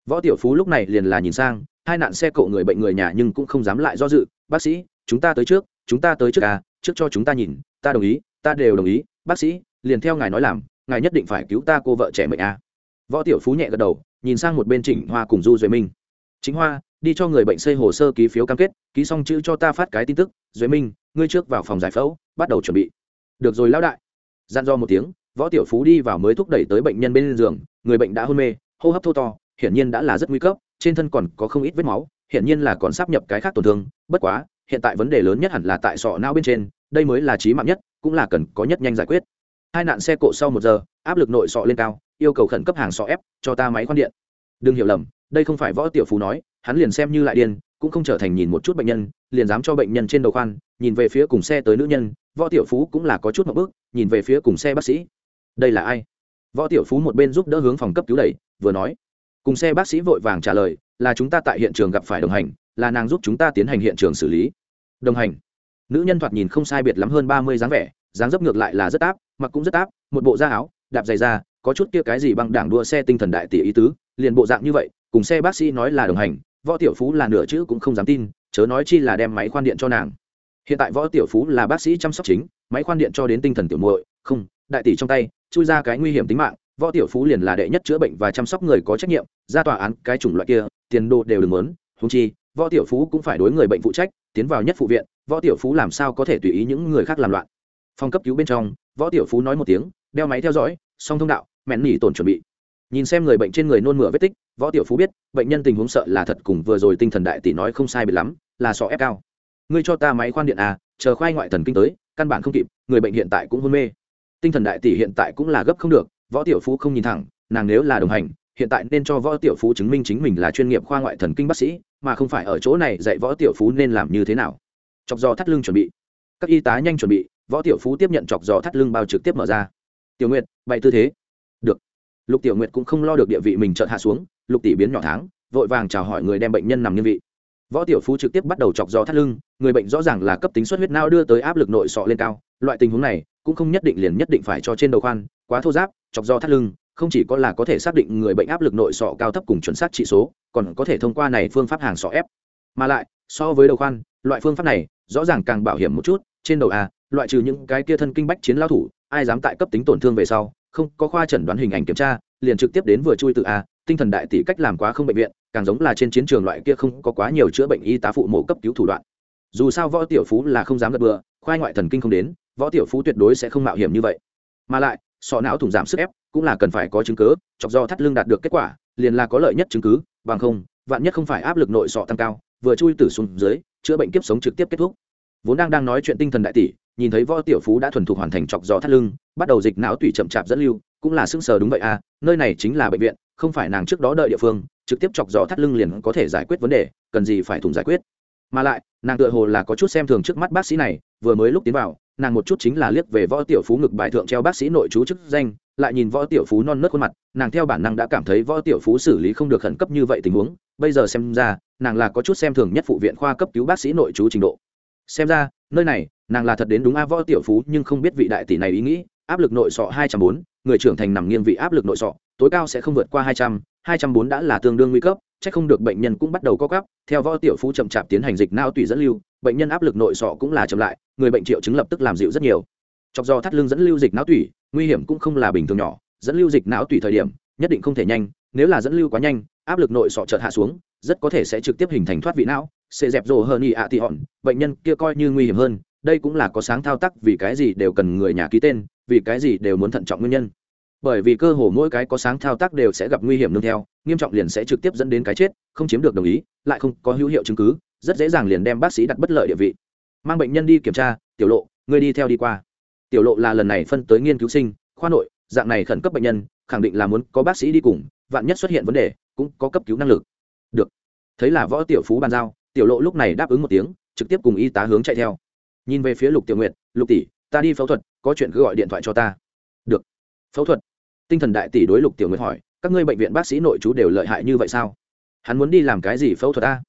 Võ tiểu phú lúc này liền là nhìn sang, hai nạn xe cộ người bệnh người nhà nhưng cũng không dám lại do dự, bác sĩ, chúng ta tới trước, chúng ta tới trước à trước cho chúng ta nhìn, ta đồng ý, ta đều đồng ý, bác sĩ, liền theo ngài nói làm, ngài nhất định phải cứu ta cô vợ trẻ mệnh à. võ tiểu phú nhẹ gật đầu, nhìn sang một bên trịnh hoa cùng du duệ minh. Chính hoa, đi cho người bệnh xây hồ sơ ký phiếu cam kết, ký xong chữ cho ta phát cái tin tức, duệ minh, ngươi trước vào phòng giải phẫu, bắt đầu chuẩn bị. Được rồi lão đại. Gian do một tiếng, võ tiểu phú đi vào mới thúc đẩy tới bệnh nhân bên giường, người bệnh đã hôn mê, hô hấp thô to, hiển nhiên đã là rất nguy cấp, trên thân còn có không ít vết máu, hiển nhiên là còn sắp nhập cái khác tổn thương, bất quá hiện tại vấn đề lớn nhất hẳn là tại sọ não bên trên, đây mới là trí mạng nhất, cũng là cần có nhất nhanh giải quyết. Hai nạn xe cộ sau một giờ, áp lực nội sọ lên cao, yêu cầu khẩn cấp hàng sọ ép, cho ta máy khoan điện. Đừng hiểu lầm, đây không phải võ tiểu phú nói, hắn liền xem như lại điên, cũng không trở thành nhìn một chút bệnh nhân, liền dám cho bệnh nhân trên đầu khoan, nhìn về phía cùng xe tới nữ nhân, võ tiểu phú cũng là có chút một bước, nhìn về phía cùng xe bác sĩ. Đây là ai? Võ tiểu phú một bên giúp đỡ hướng phòng cấp cứu đẩy, vừa nói. Cùng xe bác sĩ vội vàng trả lời, là chúng ta tại hiện trường gặp phải đồng hành là nàng giúp chúng ta tiến hành hiện trường xử lý. Đồng hành. Nữ nhân thoạt nhìn không sai biệt lắm hơn ba mươi dáng vẻ, dáng dấp ngược lại là rất áp, mặc cũng rất áp, một bộ da áo, đạp dày da, có chút kia cái gì băng đảng đua xe tinh thần đại tỷ ý tứ, liền bộ dạng như vậy, cùng xe bác sĩ nói là đồng hành, võ tiểu phú là nửa chữ cũng không dám tin, chớ nói chi là đem máy khoan điện cho nàng. Hiện tại võ tiểu phú là bác sĩ chăm sóc chính, máy khoan điện cho đến tinh thần tiểu muội, không, đại tỷ trong tay, chui ra cái nguy hiểm tính mạng, võ tiểu phú liền là đệ nhất chữa bệnh và chăm sóc người có trách nhiệm, ra tòa án cái chủng loại kia, tiền đồ đều đừng lớn húng chi võ tiểu phú cũng phải đối người bệnh phụ trách, tiến vào nhất phụ viện, võ tiểu phú làm sao có thể tùy ý những người khác làm loạn? Phòng cấp cứu bên trong, võ tiểu phú nói một tiếng, đeo máy theo dõi, song thông đạo, mẹn nỉ tổn chuẩn bị. Nhìn xem người bệnh trên người nôn mửa vết tích, võ tiểu phú biết, bệnh nhân tình huống sợ là thật cùng vừa rồi tinh thần đại tỷ nói không sai biệt lắm, là sọ ép cao. Ngươi cho ta máy khoan điện à chờ khoai ngoại thần kinh tới, căn bản không kịp, người bệnh hiện tại cũng hôn mê. Tinh thần đại tỷ hiện tại cũng là gấp không được, võ tiểu phú không nhìn thẳng, nàng nếu là đồng hành hiện tại nên cho võ tiểu phú chứng minh chính mình là chuyên nghiệp khoa ngoại thần kinh bác sĩ, mà không phải ở chỗ này dạy võ tiểu phú nên làm như thế nào. Chọc giò thắt lưng chuẩn bị. Các y tá nhanh chuẩn bị, võ tiểu phú tiếp nhận chọc giò thắt lưng bao trực tiếp mở ra. Tiểu nguyệt, bày tư thế. Được. Lục tiểu nguyệt cũng không lo được địa vị mình chợt hạ xuống, lục tỷ biến nhỏ tháng, vội vàng chào hỏi người đem bệnh nhân nằm như vị. Võ tiểu phú trực tiếp bắt đầu chọc giò thắt lưng, người bệnh rõ ràng là cấp tính xuất huyết não đưa tới áp lực nội sọ lên cao, loại tình huống này cũng không nhất định liền nhất định phải cho trên đầu khoan, quá thô giáp, chọc giò thắt lưng không chỉ có là có thể xác định người bệnh áp lực nội sọ cao thấp cùng chuẩn xác trị số, còn có thể thông qua này phương pháp hàng sọ ép. Mà lại, so với đầu khoan, loại phương pháp này rõ ràng càng bảo hiểm một chút, trên đầu a loại trừ những cái kia thân kinh bách chiến lao thủ, ai dám tại cấp tính tổn thương về sau, không có khoa chẩn đoán hình ảnh kiểm tra, liền trực tiếp đến vừa chui từ a à, tinh thần đại tỷ cách làm quá không bệnh viện, càng giống là trên chiến trường loại kia không có quá nhiều chữa bệnh y tá phụ mổ cấp cứu thủ đoạn. Dù sao võ tiểu phú là không dám gật bừa, khoai ngoại thần kinh không đến, võ tiểu phú tuyệt đối sẽ không mạo hiểm như vậy. Mà lại, sọ não thủng giảm sức ép cũng là cần phải có chứng cứ, chọc do thắt lưng đạt được kết quả, liền là có lợi nhất chứng cứ, bằng không, vạn nhất không phải áp lực nội sọ tăng cao, vừa chui tử xuống dưới, chữa bệnh kiếp sống trực tiếp kết thúc. Vốn đang đang nói chuyện tinh thần đại tỷ, nhìn thấy võ tiểu phú đã thuần thục hoàn thành chọc gió thắt lưng, bắt đầu dịch não tủy chậm chạp dẫn lưu, cũng là sững sờ đúng vậy à nơi này chính là bệnh viện, không phải nàng trước đó đợi địa phương, trực tiếp chọc gió thắt lưng liền có thể giải quyết vấn đề, cần gì phải thùng giải quyết. Mà lại, nàng tựa hồ là có chút xem thường trước mắt bác sĩ này, vừa mới lúc tiến vào nàng một chút chính là liếc về võ tiểu phú ngực bài thượng treo bác sĩ nội chú chức danh, lại nhìn võ tiểu phú non nớt khuôn mặt, nàng theo bản năng đã cảm thấy võ tiểu phú xử lý không được khẩn cấp như vậy tình huống, bây giờ xem ra, nàng là có chút xem thường nhất phụ viện khoa cấp cứu bác sĩ nội chú trình độ. Xem ra, nơi này, nàng là thật đến đúng a võ tiểu phú, nhưng không biết vị đại tỷ này ý nghĩ, áp lực nội sọ hai trăm bốn, người trưởng thành nằm nghiêng vị áp lực nội sọ, tối cao sẽ không vượt qua hai trăm hai trăm bốn đã là tương đương nguy cấp, chắc không được bệnh nhân cũng bắt đầu co cắp theo võ tiểu phú chậm chạp tiến hành dịch não tùy dẫn lưu bệnh nhân áp lực nội sọ cũng là chậm lại, người bệnh triệu chứng lập tức làm dịu rất nhiều. Chọc do thắt lưng dẫn lưu dịch não tủy, nguy hiểm cũng không là bình thường nhỏ, dẫn lưu dịch não tủy thời điểm, nhất định không thể nhanh, nếu là dẫn lưu quá nhanh, áp lực nội sọ chợt hạ xuống, rất có thể sẽ trực tiếp hình thành thoát vị não, sẽ dẹp rồ hơn y ạ tị hòn, bệnh nhân kia coi như nguy hiểm hơn, đây cũng là có sáng thao tác vì cái gì đều cần người nhà ký tên, vì cái gì đều muốn thận trọng nguyên nhân. Bởi vì cơ hồ mỗi cái có sáng thao tác đều sẽ gặp nguy hiểm nương theo, nghiêm trọng liền sẽ trực tiếp dẫn đến cái chết, không chiếm được đồng ý, lại không có hữu hiệu chứng cứ rất dễ dàng liền đem bác sĩ đặt bất lợi địa vị. Mang bệnh nhân đi kiểm tra, tiểu lộ người đi theo đi qua. Tiểu lộ là lần này phân tới nghiên cứu sinh, khoa nội, dạng này khẩn cấp bệnh nhân, khẳng định là muốn có bác sĩ đi cùng, vạn nhất xuất hiện vấn đề, cũng có cấp cứu năng lực. Được. Thấy là võ tiểu phú bàn giao, tiểu lộ lúc này đáp ứng một tiếng, trực tiếp cùng y tá hướng chạy theo. Nhìn về phía lục tiểu nguyệt, lục tỷ, ta đi phẫu thuật, có chuyện cứ gọi điện thoại cho ta. Được. Phẫu thuật? Tinh thần đại tỷ đối lục tiểu nguyệt hỏi, các ngươi bệnh viện bác sĩ nội chú đều lợi hại như vậy sao? Hắn muốn đi làm cái gì phẫu thuật ta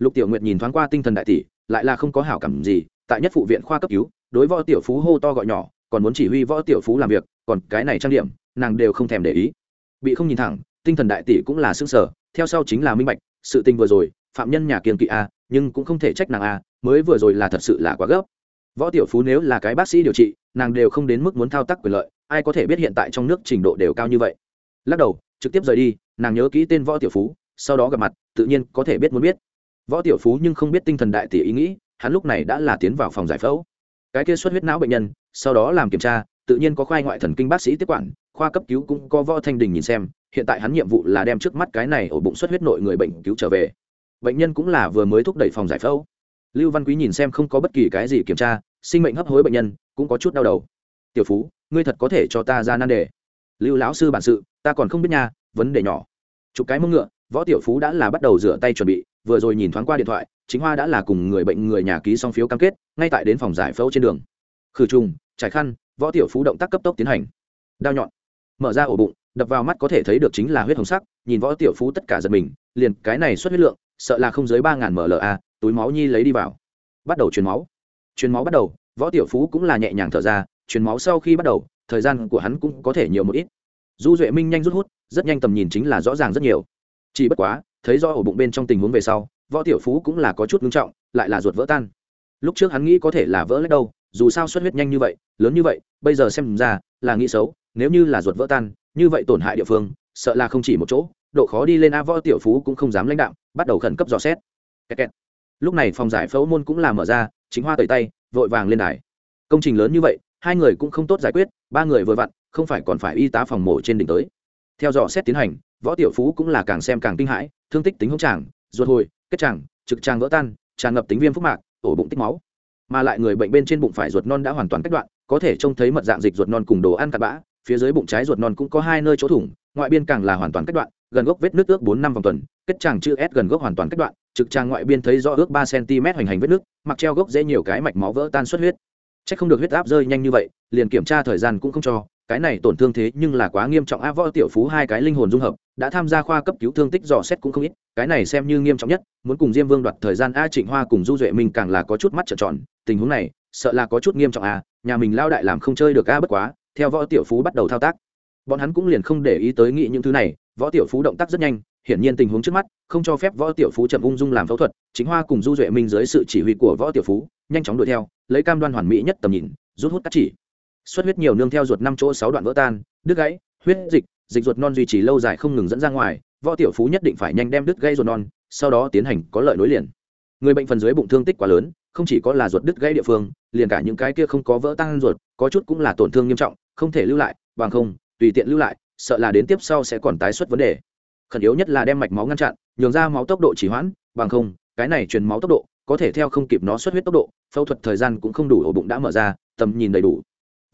lục tiểu nguyệt nhìn thoáng qua tinh thần đại tỷ, lại là không có hảo cảm gì, tại nhất phụ viện khoa cấp cứu, đối võ tiểu phú hô to gọi nhỏ, còn muốn chỉ huy võ tiểu phú làm việc, còn cái này trang điểm, nàng đều không thèm để ý. Bị không nhìn thẳng, tinh thần đại tỷ cũng là xương sở theo sau chính là minh bạch, sự tình vừa rồi, phạm nhân nhà kiên kỵ a, nhưng cũng không thể trách nàng a, mới vừa rồi là thật sự là quá gấp. Võ tiểu phú nếu là cái bác sĩ điều trị, nàng đều không đến mức muốn thao tác quyền lợi, ai có thể biết hiện tại trong nước trình độ đều cao như vậy. Lắc đầu, trực tiếp rời đi, nàng nhớ kỹ tên võ tiểu phú, sau đó gặp mặt, tự nhiên có thể biết muốn biết võ tiểu phú nhưng không biết tinh thần đại tỷ ý nghĩ, hắn lúc này đã là tiến vào phòng giải phẫu. Cái kia xuất huyết não bệnh nhân, sau đó làm kiểm tra, tự nhiên có khoa ngoại thần kinh bác sĩ tiếp quản, khoa cấp cứu cũng có võ thanh đình nhìn xem, hiện tại hắn nhiệm vụ là đem trước mắt cái này ổ bụng xuất huyết nội người bệnh cứu trở về. Bệnh nhân cũng là vừa mới thúc đẩy phòng giải phẫu. Lưu văn quý nhìn xem không có bất kỳ cái gì kiểm tra, sinh mệnh hấp hối bệnh nhân, cũng có chút đau đầu. Tiểu phú, ngươi thật có thể cho ta ra nan đề. Lưu lão sư bản sự, ta còn không biết nha, vấn đề nhỏ. Chụp cái mông ngựa, võ tiểu phú đã là bắt đầu rửa tay chuẩn bị vừa rồi nhìn thoáng qua điện thoại, chính hoa đã là cùng người bệnh người nhà ký xong phiếu cam kết, ngay tại đến phòng giải phẫu trên đường. Khử trùng, trải khăn, võ tiểu phú động tác cấp tốc tiến hành. Đao nhọn. Mở ra ổ bụng, đập vào mắt có thể thấy được chính là huyết hồng sắc, nhìn võ tiểu phú tất cả giật mình, liền cái này xuất huyết lượng, sợ là không dưới ba ngàn mla túi máu nhi lấy đi vào. Bắt đầu truyền máu. Truyền máu bắt đầu, võ tiểu phú cũng là nhẹ nhàng thở ra, truyền máu sau khi bắt đầu, thời gian của hắn cũng có thể nhiều một ít. Du duệ minh nhanh rút hút, rất nhanh tầm nhìn chính là rõ ràng rất nhiều. Chỉ bất quá thấy do ổ bụng bên trong tình huống về sau, võ tiểu phú cũng là có chút ngưng trọng, lại là ruột vỡ tan. Lúc trước hắn nghĩ có thể là vỡ lết đâu, dù sao xuất huyết nhanh như vậy, lớn như vậy, bây giờ xem ra là nghĩ xấu, nếu như là ruột vỡ tan, như vậy tổn hại địa phương, sợ là không chỉ một chỗ, độ khó đi lên a võ tiểu phú cũng không dám lãnh đạo bắt đầu khẩn cấp dò xét. Kẹt kẹt. lúc này phòng giải phẫu môn cũng là mở ra, chính hoa tẩy tay, vội vàng lên đài. Công trình lớn như vậy, hai người cũng không tốt giải quyết, ba người vừa vặn, không phải còn phải y tá phòng mổ trên đỉnh tới. Theo dò xét tiến hành võ tiểu phú cũng là càng xem càng kinh hãi, thương tích tính hống tràng, ruột hồi, kết tràng, trực tràng vỡ tan, tràn ngập tính viêm phúc mạc, ổ bụng tích máu. Mà lại người bệnh bên trên bụng phải ruột non đã hoàn toàn cách đoạn, có thể trông thấy mật dạng dịch ruột non cùng đồ ăn cặn bã, phía dưới bụng trái ruột non cũng có hai nơi chỗ thủng, ngoại biên càng là hoàn toàn cách đoạn, gần gốc vết nước ước bốn năm vòng tuần, kết tràng chữ s gần gốc hoàn toàn cách đoạn, trực tràng ngoại biên thấy rõ ước ba cm hoành hành vết nước, mặc treo gốc dễ nhiều cái mạch máu vỡ tan xuất huyết. C không được huyết áp rơi nhanh như vậy, liền kiểm tra thời gian cũng không cho cái này tổn thương thế nhưng là quá nghiêm trọng. A võ tiểu phú hai cái linh hồn dung hợp, đã tham gia khoa cấp cứu thương tích dò xét cũng không ít, cái này xem như nghiêm trọng nhất, muốn cùng diêm vương đoạt thời gian a trịnh hoa cùng du duệ mình càng là có chút mắt trợn tròn, tình huống này, sợ là có chút nghiêm trọng a, nhà mình lao đại làm không chơi được a bất quá, theo võ tiểu phú bắt đầu thao tác. Bọn hắn cũng liền không để ý tới nghĩ những thứ này, võ tiểu phú động tác rất nhanh, hiển nhiên tình huống trước mắt, không cho phép võ tiểu phú chậm ung dung làm phẫu thuật chính hoa cùng du duệ minh dưới sự chỉ huy của võ tiểu phú, nhanh chóng đuổi theo, lấy cam đoan hoàn mỹ nhất tầm nhìn, rút hút cắt chỉ xuất huyết nhiều nương theo ruột năm chỗ sáu đoạn vỡ tan, đứt gãy, huyết dịch dịch ruột non duy trì lâu dài không ngừng dẫn ra ngoài, võ tiểu phú nhất định phải nhanh đem đứt gãy ruột non, sau đó tiến hành có lợi nối liền. Người bệnh phần dưới bụng thương tích quá lớn, không chỉ có là ruột đứt gãy địa phương, liền cả những cái kia không có vỡ tan ruột, có chút cũng là tổn thương nghiêm trọng, không thể lưu lại, bằng không, tùy tiện lưu lại, sợ là đến tiếp sau sẽ còn tái xuất vấn đề. Khẩn yếu nhất là đem mạch máu ngăn chặn, nhường ra máu tốc độ chỉ hoãn, bằng không, cái này truyền máu tốc độ, có thể theo không kịp nó xuất huyết tốc độ, phẫu thuật thời gian cũng không đủ, ổ bụng đã mở ra, tầm nhìn đầy đủ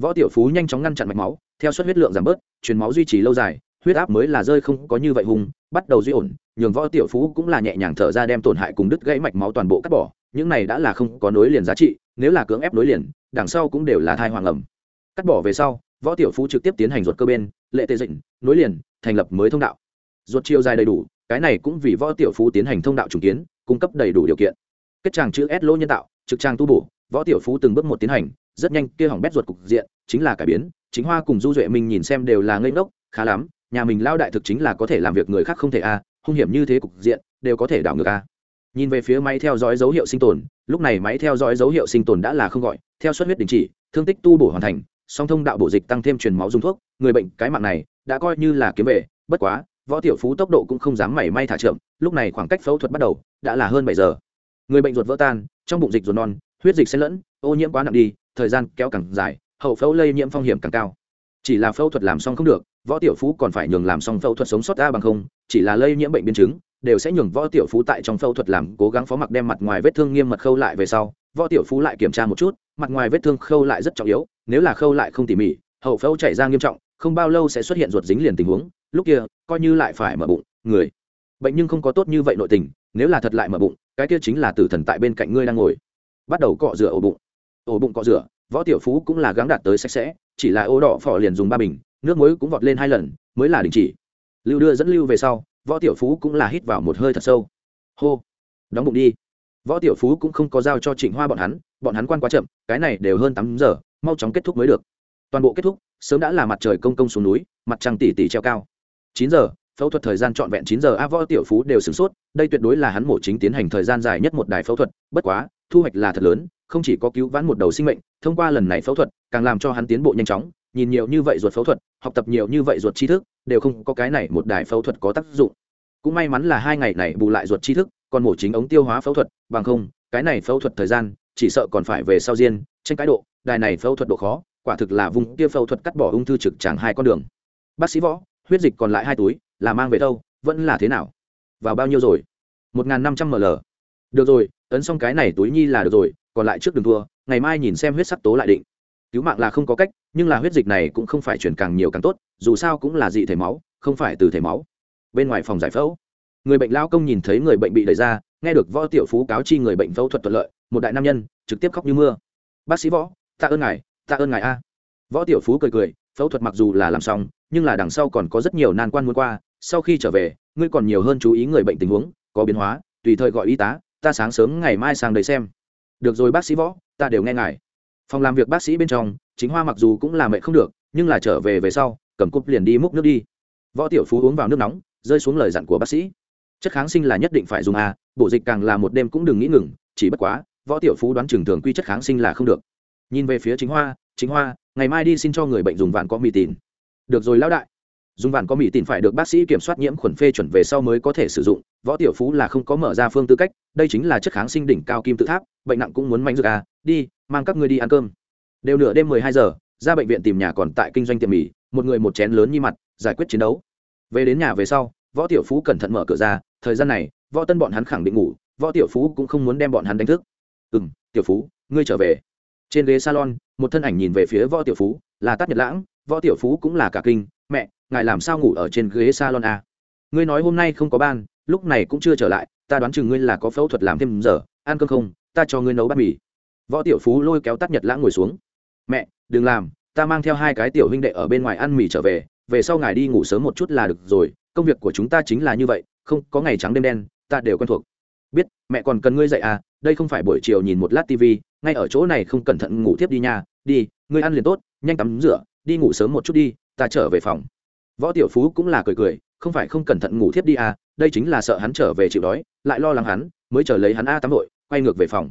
võ tiểu phú nhanh chóng ngăn chặn mạch máu, theo xuất huyết lượng giảm bớt, truyền máu duy trì lâu dài, huyết áp mới là rơi không có như vậy hùng, bắt đầu duy ổn, nhường võ tiểu phú cũng là nhẹ nhàng thở ra đem tổn hại cùng đứt gãy mạch máu toàn bộ cắt bỏ, những này đã là không có nối liền giá trị, nếu là cưỡng ép nối liền, đằng sau cũng đều là thai hoàng ẩm. Cắt bỏ về sau, võ tiểu phú trực tiếp tiến hành ruột cơ bên, lệ tê dịnh, nối liền, thành lập mới thông đạo. Ruột chiều dài đầy đủ, cái này cũng vì võ tiểu phú tiến hành thông đạo trùng kiến, cung cấp đầy đủ điều kiện. Kết tràng chữ s lỗ nhân tạo, trực trang tu bổ, võ tiểu phú từng bước một tiến hành rất nhanh kia hỏng bét ruột cục diện, chính là cải biến, chính hoa cùng du duệ minh nhìn xem đều là ngây ngốc, khá lắm, nhà mình lao đại thực chính là có thể làm việc người khác không thể a, hung hiểm như thế cục diện, đều có thể đảo ngược a. Nhìn về phía máy theo dõi dấu hiệu sinh tồn, lúc này máy theo dõi dấu hiệu sinh tồn đã là không gọi, theo suất huyết đình chỉ, thương tích tu bổ hoàn thành, song thông đạo bổ dịch tăng thêm truyền máu dùng thuốc, người bệnh cái mạng này, đã coi như là kiếm về, bất quá, võ tiểu phú tốc độ cũng không dám mảy may thả chậm, lúc này khoảng cách phẫu thuật bắt đầu, đã là hơn bảy giờ. Người bệnh ruột vỡ tan, trong bụng dịch ruột non, huyết dịch xen lẫn, ô nhiễm quá nặng đi thời gian kéo càng dài, hậu phẫu lây nhiễm phong hiểm càng cao. Chỉ là phẫu thuật làm xong không được, võ tiểu phú còn phải nhường làm xong phẫu thuật sống sót ra bằng không, chỉ là lây nhiễm bệnh biến chứng, đều sẽ nhường võ tiểu phú tại trong phẫu thuật làm cố gắng phó mặc đem mặt ngoài vết thương nghiêm mật khâu lại về sau, võ tiểu phú lại kiểm tra một chút, mặt ngoài vết thương khâu lại rất trọng yếu, nếu là khâu lại không tỉ mỉ, hậu phẫu chảy ra nghiêm trọng, không bao lâu sẽ xuất hiện ruột dính liền tình huống, lúc kia, coi như lại phải mở bụng, người. Bệnh nhưng không có tốt như vậy nội tình, nếu là thật lại mở bụng, cái kia chính là tử thần tại bên cạnh ngươi đang ngồi. Bắt đầu cọ rửa ổ bụng ổ bụng cọ rửa, võ tiểu phú cũng là gắng đạt tới sạch sẽ, chỉ là ô đỏ phỏ liền dùng ba bình, nước muối cũng vọt lên hai lần, mới là đình chỉ. Lưu đưa dẫn lưu về sau, võ tiểu phú cũng là hít vào một hơi thật sâu. Hô, đóng bụng đi. Võ tiểu phú cũng không có giao cho trịnh hoa bọn hắn bọn hắn quan quá chậm, cái này đều hơn tám giờ, mau chóng kết thúc mới được. Toàn bộ kết thúc, sớm đã là mặt trời công công xuống núi, mặt trăng tỉ tỉ treo cao. Chín giờ, phẫu thuật thời gian trọn vẹn chín giờ, a võ tiểu phú đều sửng sốt, đây tuyệt đối là hắn mổ chính tiến hành thời gian dài nhất một đài phẫu thuật, bất quá, thu hoạch là thật lớn không chỉ có cứu vãn một đầu sinh mệnh, thông qua lần này phẫu thuật, càng làm cho hắn tiến bộ nhanh chóng, nhìn nhiều như vậy ruột phẫu thuật, học tập nhiều như vậy ruột tri thức, đều không có cái này một đài phẫu thuật có tác dụng. Cũng may mắn là hai ngày này bù lại ruột tri thức, còn mổ chính ống tiêu hóa phẫu thuật, bằng không, cái này phẫu thuật thời gian, chỉ sợ còn phải về sau diên tranh cái độ, đài này phẫu thuật độ khó, quả thực là vùng kia phẫu thuật cắt bỏ ung thư trực tràng hai con đường. Bác sĩ võ, huyết dịch còn lại hai túi, là mang về đâu, vẫn là thế nào? Vào bao nhiêu rồi? Một n g h n năm trăm ml. Được rồi, ấn xong cái này túi nhi là được rồi còn lại trước đường thua, ngày mai nhìn xem huyết sắc tố lại định. Cứu mạng là không có cách, nhưng là huyết dịch này cũng không phải chuyển càng nhiều càng tốt, dù sao cũng là dị thể máu, không phải từ thể máu. Bên ngoài phòng giải phẫu, người bệnh lao công nhìn thấy người bệnh bị đẩy ra, nghe được võ tiểu phú cáo chi người bệnh phẫu thuật thuận lợi, một đại nam nhân, trực tiếp khóc như mưa. Bác sĩ võ, tạ ơn ngài, tạ ơn ngài a. Võ tiểu phú cười cười, phẫu thuật mặc dù là làm xong, nhưng là đằng sau còn có rất nhiều nan quan muốn qua, sau khi trở về, ngươi còn nhiều hơn chú ý người bệnh tình huống, có biến hóa, tùy thời gọi y tá, ta sáng sớm ngày mai sang đây xem được rồi bác sĩ võ, ta đều nghe ngài. Phòng làm việc bác sĩ bên trong, chính hoa mặc dù cũng là mẹ không được, nhưng là trở về về sau, cầm cúp liền đi múc nước đi. Võ tiểu phú uống vào nước nóng, rơi xuống lời dặn của bác sĩ. Chất kháng sinh là nhất định phải dùng à, a bộ dịch càng là một đêm cũng đừng nghĩ ngừng, chỉ bất quá, võ tiểu phú đoán chừng thường quy chất kháng sinh là không được. Nhìn về phía chính hoa chính hoa, ngày mai đi xin cho người bệnh dùng vạn có mì tín được rồi lão đại dùng vạn có mỹ tin phải được bác sĩ kiểm soát nhiễm khuẩn phê chuẩn về sau mới có thể sử dụng. Võ tiểu phú là không có mở ra phương tư cách, đây chính là chất kháng sinh đỉnh cao kim tự tháp, bệnh nặng cũng muốn manh dược à đi, mang các ngươi đi ăn cơm. Đều nửa đêm mười hai giờ, ra bệnh viện tìm nhà còn tại kinh doanh tiệm mì, một người một chén lớn như mặt, giải quyết chiến đấu. Về đến nhà về sau, võ tiểu phú cẩn thận mở cửa ra, thời gian này, võ tân bọn hắn khẳng định ngủ, võ tiểu phú cũng không muốn đem bọn hắn đánh thức. Ừ m tiểu phú, ngươi trở về. Trên ghế salon, một thân ảnh nhìn về phía võ tiểu phú, là tát nhật lãng, võ tiểu phú cũng là cả kinh, mẹ ngài làm sao ngủ ở trên ghế salon a? Ngươi nói hôm nay không có ban, lúc này cũng chưa trở lại, ta đoán chừng ngươi là có phẫu thuật làm thêm giờ, ăn cơm không, ta cho ngươi nấu bát mì. Võ tiểu phú lôi kéo tắt nhật lãng ngồi xuống. Mẹ, đừng làm, ta mang theo hai cái tiểu huynh đệ ở bên ngoài ăn mì trở về về sau ngài đi ngủ sớm một chút là được rồi, công việc của chúng ta chính là như vậy, không, có ngày trắng đêm đen, ta đều quen thuộc. Biết, mẹ còn cần ngươi dậy à đây không phải buổi chiều nhìn một lát tv ngay ở chỗ này không cẩn thận ngủ tiếp đi nha, đi, ngươi ăn liền tốt, nhanh tắm rửa, đi ngủ sớm một chút đi, ta trở về phòng võ tiểu phú cũng là cười cười, không phải không cẩn thận ngủ thiếp đi à đây chính là sợ hắn trở về chịu đói, lại lo lắng hắn, mới chờ lấy hắn a tắm vội quay ngược về phòng.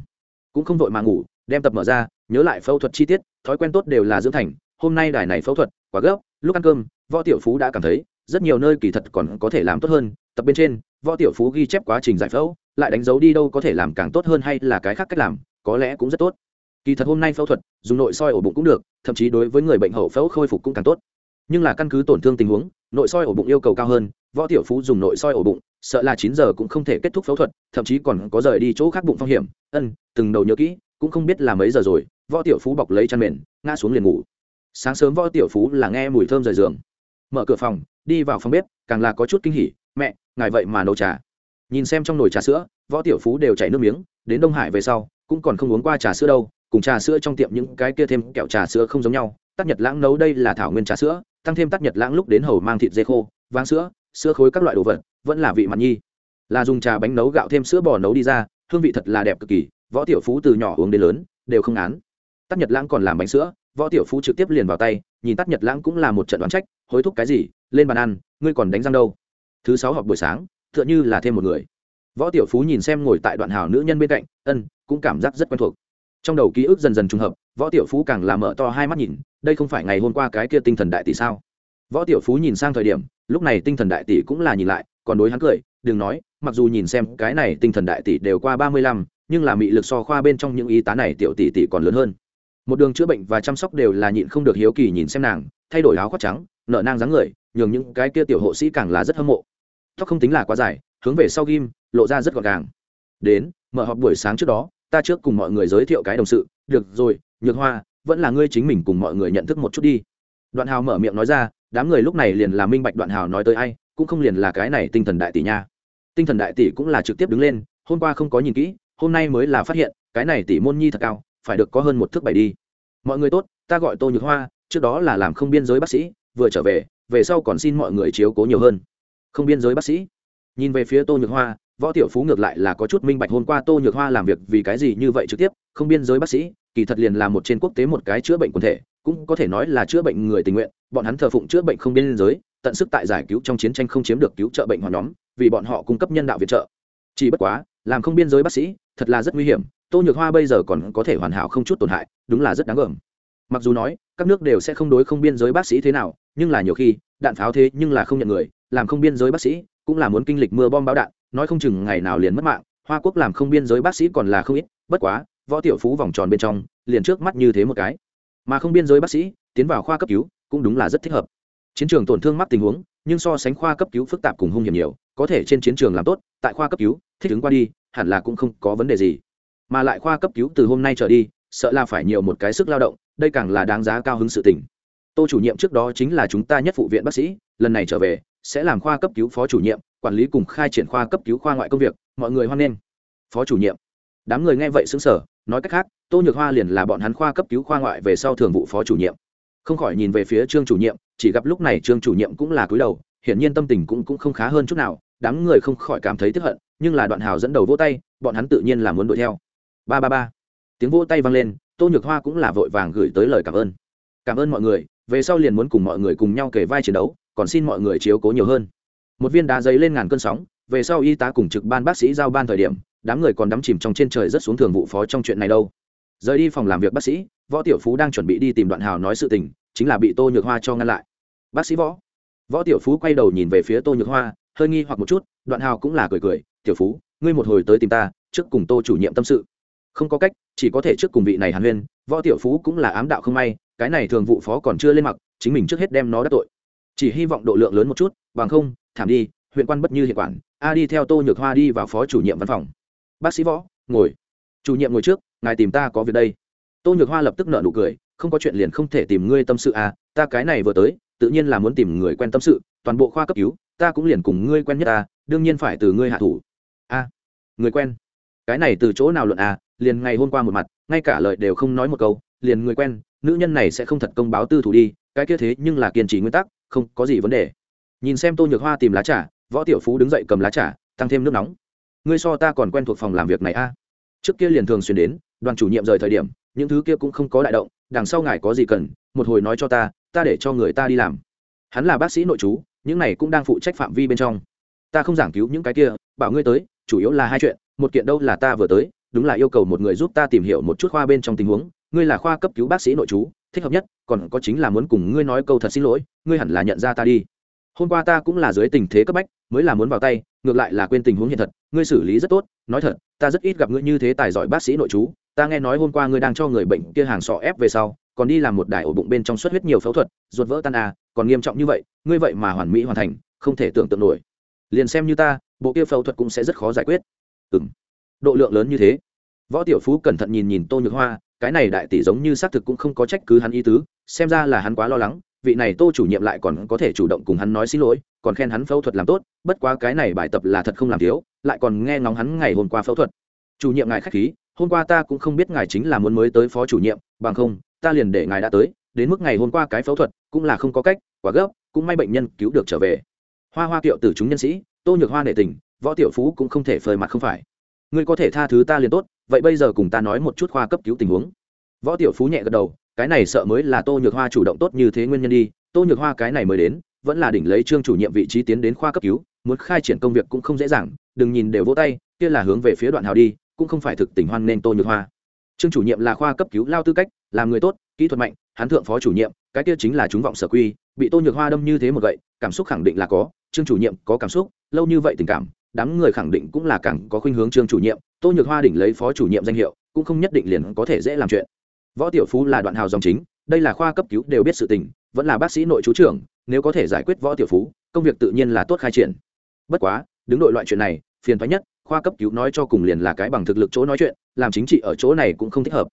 Cũng không vội mà ngủ, đem tập mở ra, nhớ lại phẫu thuật chi tiết, thói quen tốt đều là dưỡng thành, hôm nay đài này phẫu thuật, quá gấp, lúc ăn cơm, võ tiểu phú đã cảm thấy, rất nhiều nơi kỳ thật còn có thể làm tốt hơn, tập bên trên, võ tiểu phú ghi chép quá trình giải phẫu, lại đánh dấu đi đâu có thể làm càng tốt hơn hay là cái khác cách làm, có lẽ cũng rất tốt. Kỳ thật hôm nay phẫu thuật, dùng nội soi ổ bụng cũng được, thậm chí đối với người bệnh hậu phẫu khôi phục cũng càng tốt nhưng là căn cứ tổn thương tình huống, nội soi ổ bụng yêu cầu cao hơn, võ tiểu phú dùng nội soi ổ bụng, sợ là chín giờ cũng không thể kết thúc phẫu thuật, thậm chí còn có rời đi chỗ khác bụng phong hiểm. Ân, từng đầu nhớ kỹ, cũng không biết là mấy giờ rồi, võ tiểu phú bọc lấy chăn mền, ngã xuống liền ngủ. Sáng sớm võ tiểu phú là nghe mùi thơm rời giường. Mở cửa phòng, đi vào phòng bếp, càng là có chút kinh hỉ, mẹ, ngài vậy mà nấu trà. Nhìn xem trong nồi trà sữa, võ tiểu phú đều chảy nước miếng, đến đông hải về sau, cũng còn không uống qua trà sữa đâu, cùng trà sữa trong tiệm những cái kia thêm kẹo trà sữa không giống nhau tắc nhật lãng nấu đây là thảo nguyên trà sữa, tăng thêm tắc nhật lãng lúc đến hầu mang thịt dê khô vang sữa sữa khối các loại đồ vật, vẫn là vị mặn nhi. Là dùng trà bánh nấu gạo thêm sữa bò nấu đi ra, hương vị thật là đẹp cực kỳ, võ tiểu phú từ nhỏ uống đến lớn, đều không án tắc nhật lãng còn làm bánh sữa, võ tiểu phú trực tiếp liền vào tay, nhìn tắc nhật lãng cũng là một trận đoán trách, hối thúc cái gì, lên bàn ăn, ngươi còn đánh răng đâu. Thứ sáu họp buổi sáng, tựa như là thêm một người. Võ tiểu phú nhìn xem ngồi tại đoạn hào nữ nhân bên cạnh, ân, cũng cảm giác rất quen thuộc. Trong đầu ký ức dần dần trùng hợp, võ tiểu phú càng làm mở to hai mắt nhìn đây không phải ngày hôm qua cái kia tinh thần đại tỷ sao? Võ tiểu phú nhìn sang thời điểm, lúc này tinh thần đại tỷ cũng là nhìn lại, còn đối hắn cười, đừng nói, mặc dù nhìn xem cái này tinh thần đại tỷ đều qua ba mươi lăm, nhưng là mị lực so khoa bên trong những y tá này tiểu tỷ tỷ còn lớn hơn. Một đường chữa bệnh và chăm sóc đều là nhịn không được hiếu kỳ nhìn xem nàng, thay đổi áo khoác trắng nợ nang dáng người, nhường những cái kia tiểu hộ sĩ càng là rất hâm mộ. Tóc không tính là quá dài, hướng về sau ghim, lộ ra rất gọn gàng. Đến, mở họp buổi sáng trước đó, ta trước cùng mọi người giới thiệu cái đồng sự, được rồi, nhược hoa vẫn là ngươi chính mình cùng mọi người nhận thức một chút đi. Đoạn hào mở miệng nói ra, đám người lúc này liền là minh bạch đoạn hào nói tới ai, cũng không liền là cái này tinh thần đại tỷ nha. Tinh thần đại tỷ cũng là trực tiếp đứng lên, hôm qua không có nhìn kỹ, hôm nay mới là phát hiện, cái này tỷ môn nhi thật cao, phải được có hơn một thước bảy đi. Mọi người tốt, ta gọi tô nhược hoa, trước đó là làm không biên giới bác sĩ, vừa trở về về sau còn xin mọi người chiếu cố nhiều hơn. Không biên giới bác sĩ. Nhìn về phía tô nhược hoa võ tiểu phú ngược lại là có chút minh bạch hôm qua tô nhược hoa làm việc vì cái gì như vậy trực tiếp, không biên giới bác sĩ, kỳ thật liền là một trên quốc tế một cái chữa bệnh quần thể, cũng có thể nói là chữa bệnh người tình nguyện, bọn hắn thờ phụng chữa bệnh không biên giới, tận sức tại giải cứu trong chiến tranh không chiếm được cứu trợ bệnh hoàn nhóm, vì bọn họ cung cấp nhân đạo viện trợ. Chỉ bất quá, làm không biên giới bác sĩ, thật là rất nguy hiểm, tô nhược hoa bây giờ còn có thể hoàn hảo không chút tổn hại, đúng là rất đáng gờm mặc dù nói, các nước đều sẽ không đối không biên giới bác sĩ thế nào, nhưng là nhiều khi, đạn pháo thế nhưng là không nhận người, làm không biên giới bác sĩ, cũng là muốn kinh lịch mưa bom bão đạn nói không chừng ngày nào liền mất mạng, hoa quốc làm không biên giới bác sĩ còn là không ít, bất quá, võ tiểu phú vòng tròn bên trong, liền trước mắt như thế một cái. Mà không biên giới bác sĩ, tiến vào khoa cấp cứu, cũng đúng là rất thích hợp. Chiến trường tổn thương mắc tình huống, nhưng so sánh khoa cấp cứu phức tạp cùng hung hiểm nhiều, có thể trên chiến trường làm tốt, tại khoa cấp cứu, thích ứng qua đi, hẳn là cũng không có vấn đề gì. Mà lại khoa cấp cứu từ hôm nay trở đi, sợ là phải nhiều một cái sức lao động, đây càng là đáng giá cao hứng sự tình. Tô chủ nhiệm trước đó chính là chúng ta nhất phụ viện bác sĩ, lần này trở về, sẽ làm khoa cấp cứu phó chủ nhiệm quản lý cùng khai triển khoa cấp cứu khoa ngoại công việc, mọi người hoan nghênh. Phó chủ nhiệm. Đám người nghe vậy xứng sở nói cách khác, tô nhược hoa liền là bọn hắn khoa cấp cứu khoa ngoại về sau thường vụ phó chủ nhiệm. Không khỏi nhìn về phía trương chủ nhiệm, chỉ gặp lúc này trương chủ nhiệm cũng là cúi đầu, hiển nhiên tâm tình cũng cũng không khá hơn chút nào, đám người không khỏi cảm thấy tức hận, nhưng là đoạn hào dẫn đầu vỗ tay, bọn hắn tự nhiên là muốn đuổi theo. Ba ba ba. Tiếng vỗ tay vang lên, tô nhược hoa cũng là vội vàng gửi tới lời cảm ơn. Cảm ơn mọi người, về sau liền muốn cùng mọi người cùng nhau kể vai chiến đấu, còn xin mọi người chiếu cố nhiều hơn một viên đá giấy lên ngàn cơn sóng, về sau y tá cùng trực ban bác sĩ giao ban thời điểm, đám người còn đắm chìm trong trên trời rất xuống thường vụ phó trong chuyện này đâu. Rời đi phòng làm việc bác sĩ, võ tiểu phú đang chuẩn bị đi tìm đoạn hào nói sự tình, chính là bị tô nhược hoa cho ngăn lại. Bác sĩ võ. Võ tiểu phú quay đầu nhìn về phía tô nhược hoa, hơi nghi hoặc một chút, đoạn hào cũng là cười cười, tiểu phú, ngươi một hồi tới tìm ta, trước cùng tô chủ nhiệm tâm sự. Không có cách, chỉ có thể trước cùng vị này hàn huyên. Võ tiểu phú cũng là ám đạo không may, cái này thường vụ phó còn chưa lên mặc chính mình trước hết đem nó đắc tội. Chỉ hy vọng độ lượng lớn một chút, bằng không thảm đi, huyện quan bất như hiện quản, a đi theo tô nhược hoa đi vào phó chủ nhiệm văn phòng. Bác sĩ võ, ngồi. Chủ nhiệm ngồi trước, ngài tìm ta có việc đây. Tô nhược hoa lập tức nợ nụ cười, không có chuyện liền không thể tìm ngươi tâm sự à ta cái này vừa tới, tự nhiên là muốn tìm người quen tâm sự, toàn bộ khoa cấp cứu, ta cũng liền cùng ngươi quen nhất ta đương nhiên phải từ ngươi hạ thủ. A người quen. Cái này từ chỗ nào luận à liền ngày hôm qua một mặt, ngay cả lời đều không nói một câu, liền người quen, nữ nhân này sẽ không thật công báo tư thủ đi, cái kia thế nhưng là kiên trì nguyên tắc, không có gì vấn đề nhìn xem tô nhược hoa tìm lá trà, võ tiểu phú đứng dậy cầm lá trà, tăng thêm nước nóng. Ngươi so ta còn quen thuộc phòng làm việc này a. À? trước kia liền thường xuyên đến, đoàn chủ nhiệm rời thời điểm, những thứ kia cũng không có đại động, đằng sau ngài có gì cần, một hồi nói cho ta ta để cho người ta đi làm. Hắn là bác sĩ nội chú, những này cũng đang phụ trách phạm vi bên trong. Ta không giảng cứu những cái kia, bảo ngươi tới, chủ yếu là hai chuyện, một kiện đâu là ta vừa tới, đúng là yêu cầu một người giúp ta tìm hiểu một chút khoa bên trong tình huống, ngươi là khoa cấp cứu bác sĩ nội chú, thích hợp nhất, còn có chính là muốn cùng ngươi nói câu thật xin lỗi, ngươi hẳn là nhận ra ta đi hôm qua ta cũng là dưới tình thế cấp bách, mới là muốn vào tay, ngược lại là quên tình huống hiện thật. Ngươi xử lý rất tốt, nói thật, ta rất ít gặp ngươi như thế tài giỏi bác sĩ nội chú. Ta nghe nói hôm qua ngươi đang cho người bệnh kia hàng sọ ép về sau, còn đi làm một đài ổ bụng bên trong xuất huyết nhiều phẫu thuật, ruột vỡ tan à còn nghiêm trọng như vậy, ngươi vậy mà hoàn mỹ hoàn thành, không thể tưởng tượng nổi. Liền xem như ta, bộ kia phẫu thuật cũng sẽ rất khó giải quyết. Ừ m độ lượng lớn như thế. Võ tiểu phú cẩn thận nhìn nhìn tô nhược hoa, cái này đại tỷ giống như xác thực cũng không có trách cứ hắn ý tứ, xem ra là hắn quá lo lắng vị này tô chủ nhiệm lại còn có thể chủ động cùng hắn nói xin lỗi, còn khen hắn phẫu thuật làm tốt, bất quá cái này bài tập là thật không làm thiếu, lại còn nghe ngóng hắn ngày hôm qua phẫu thuật. Chủ nhiệm ngài k h á c h khí, hôm qua ta cũng không biết ngài chính là muốn mới tới phó chủ nhiệm, bằng không, ta liền để ngài đã tới, đến mức ngày hôm qua cái phẫu thuật cũng là không có cách, quá gấp, cũng may bệnh nhân cứu được trở về. Hoa hoa kiệu từ chúng nhân sĩ, tô nhược hoa nệ tình, võ tiểu phú cũng không thể phơi mặt không phải. Ngươi có thể tha thứ ta liền tốt, vậy bây giờ cùng ta nói một chút khoa cấp cứu tình huống. Võ tiểu phú nhẹ gật đầu cái này sợ mới là tô nhược hoa chủ động tốt như thế nguyên nhân đi, tô nhược hoa cái này mới đến, vẫn là đỉnh lấy trương chủ nhiệm vị trí tiến đến khoa cấp cứu, muốn khai triển công việc cũng không dễ dàng, đừng nhìn đều vỗ tay, kia là hướng về phía đoạn hào đi, cũng không phải thực tình hoan nên tô nhược hoa. Trương chủ nhiệm là khoa cấp cứu lao tư cách, làm người tốt, kỹ thuật mạnh, hắn thượng phó chủ nhiệm, cái kia chính là chúng vọng sở quy, bị tô nhược hoa đâm như thế một gậy, cảm xúc khẳng định là có, trương chủ nhiệm có cảm xúc, lâu như vậy tình cảm, đám người khẳng định cũng là càng có khuynh hướng trương chủ nhiệm, tô nhược hoa đỉnh lấy phó chủ nhiệm danh hiệu, cũng không nhất định liền có thể dễ làm chuyện võ tiểu phú là đoạn hào dòng chính đây là khoa cấp cứu đều biết sự tình vẫn là bác sĩ nội chú trưởng nếu có thể giải quyết võ tiểu phú công việc tự nhiên là tốt khai triển. Bất quá đứng đội loại chuyện này phiền thoái nhất khoa cấp cứu nói cho cùng liền là cái bằng thực lực chỗ nói chuyện làm chính trị ở chỗ này cũng không thích hợp.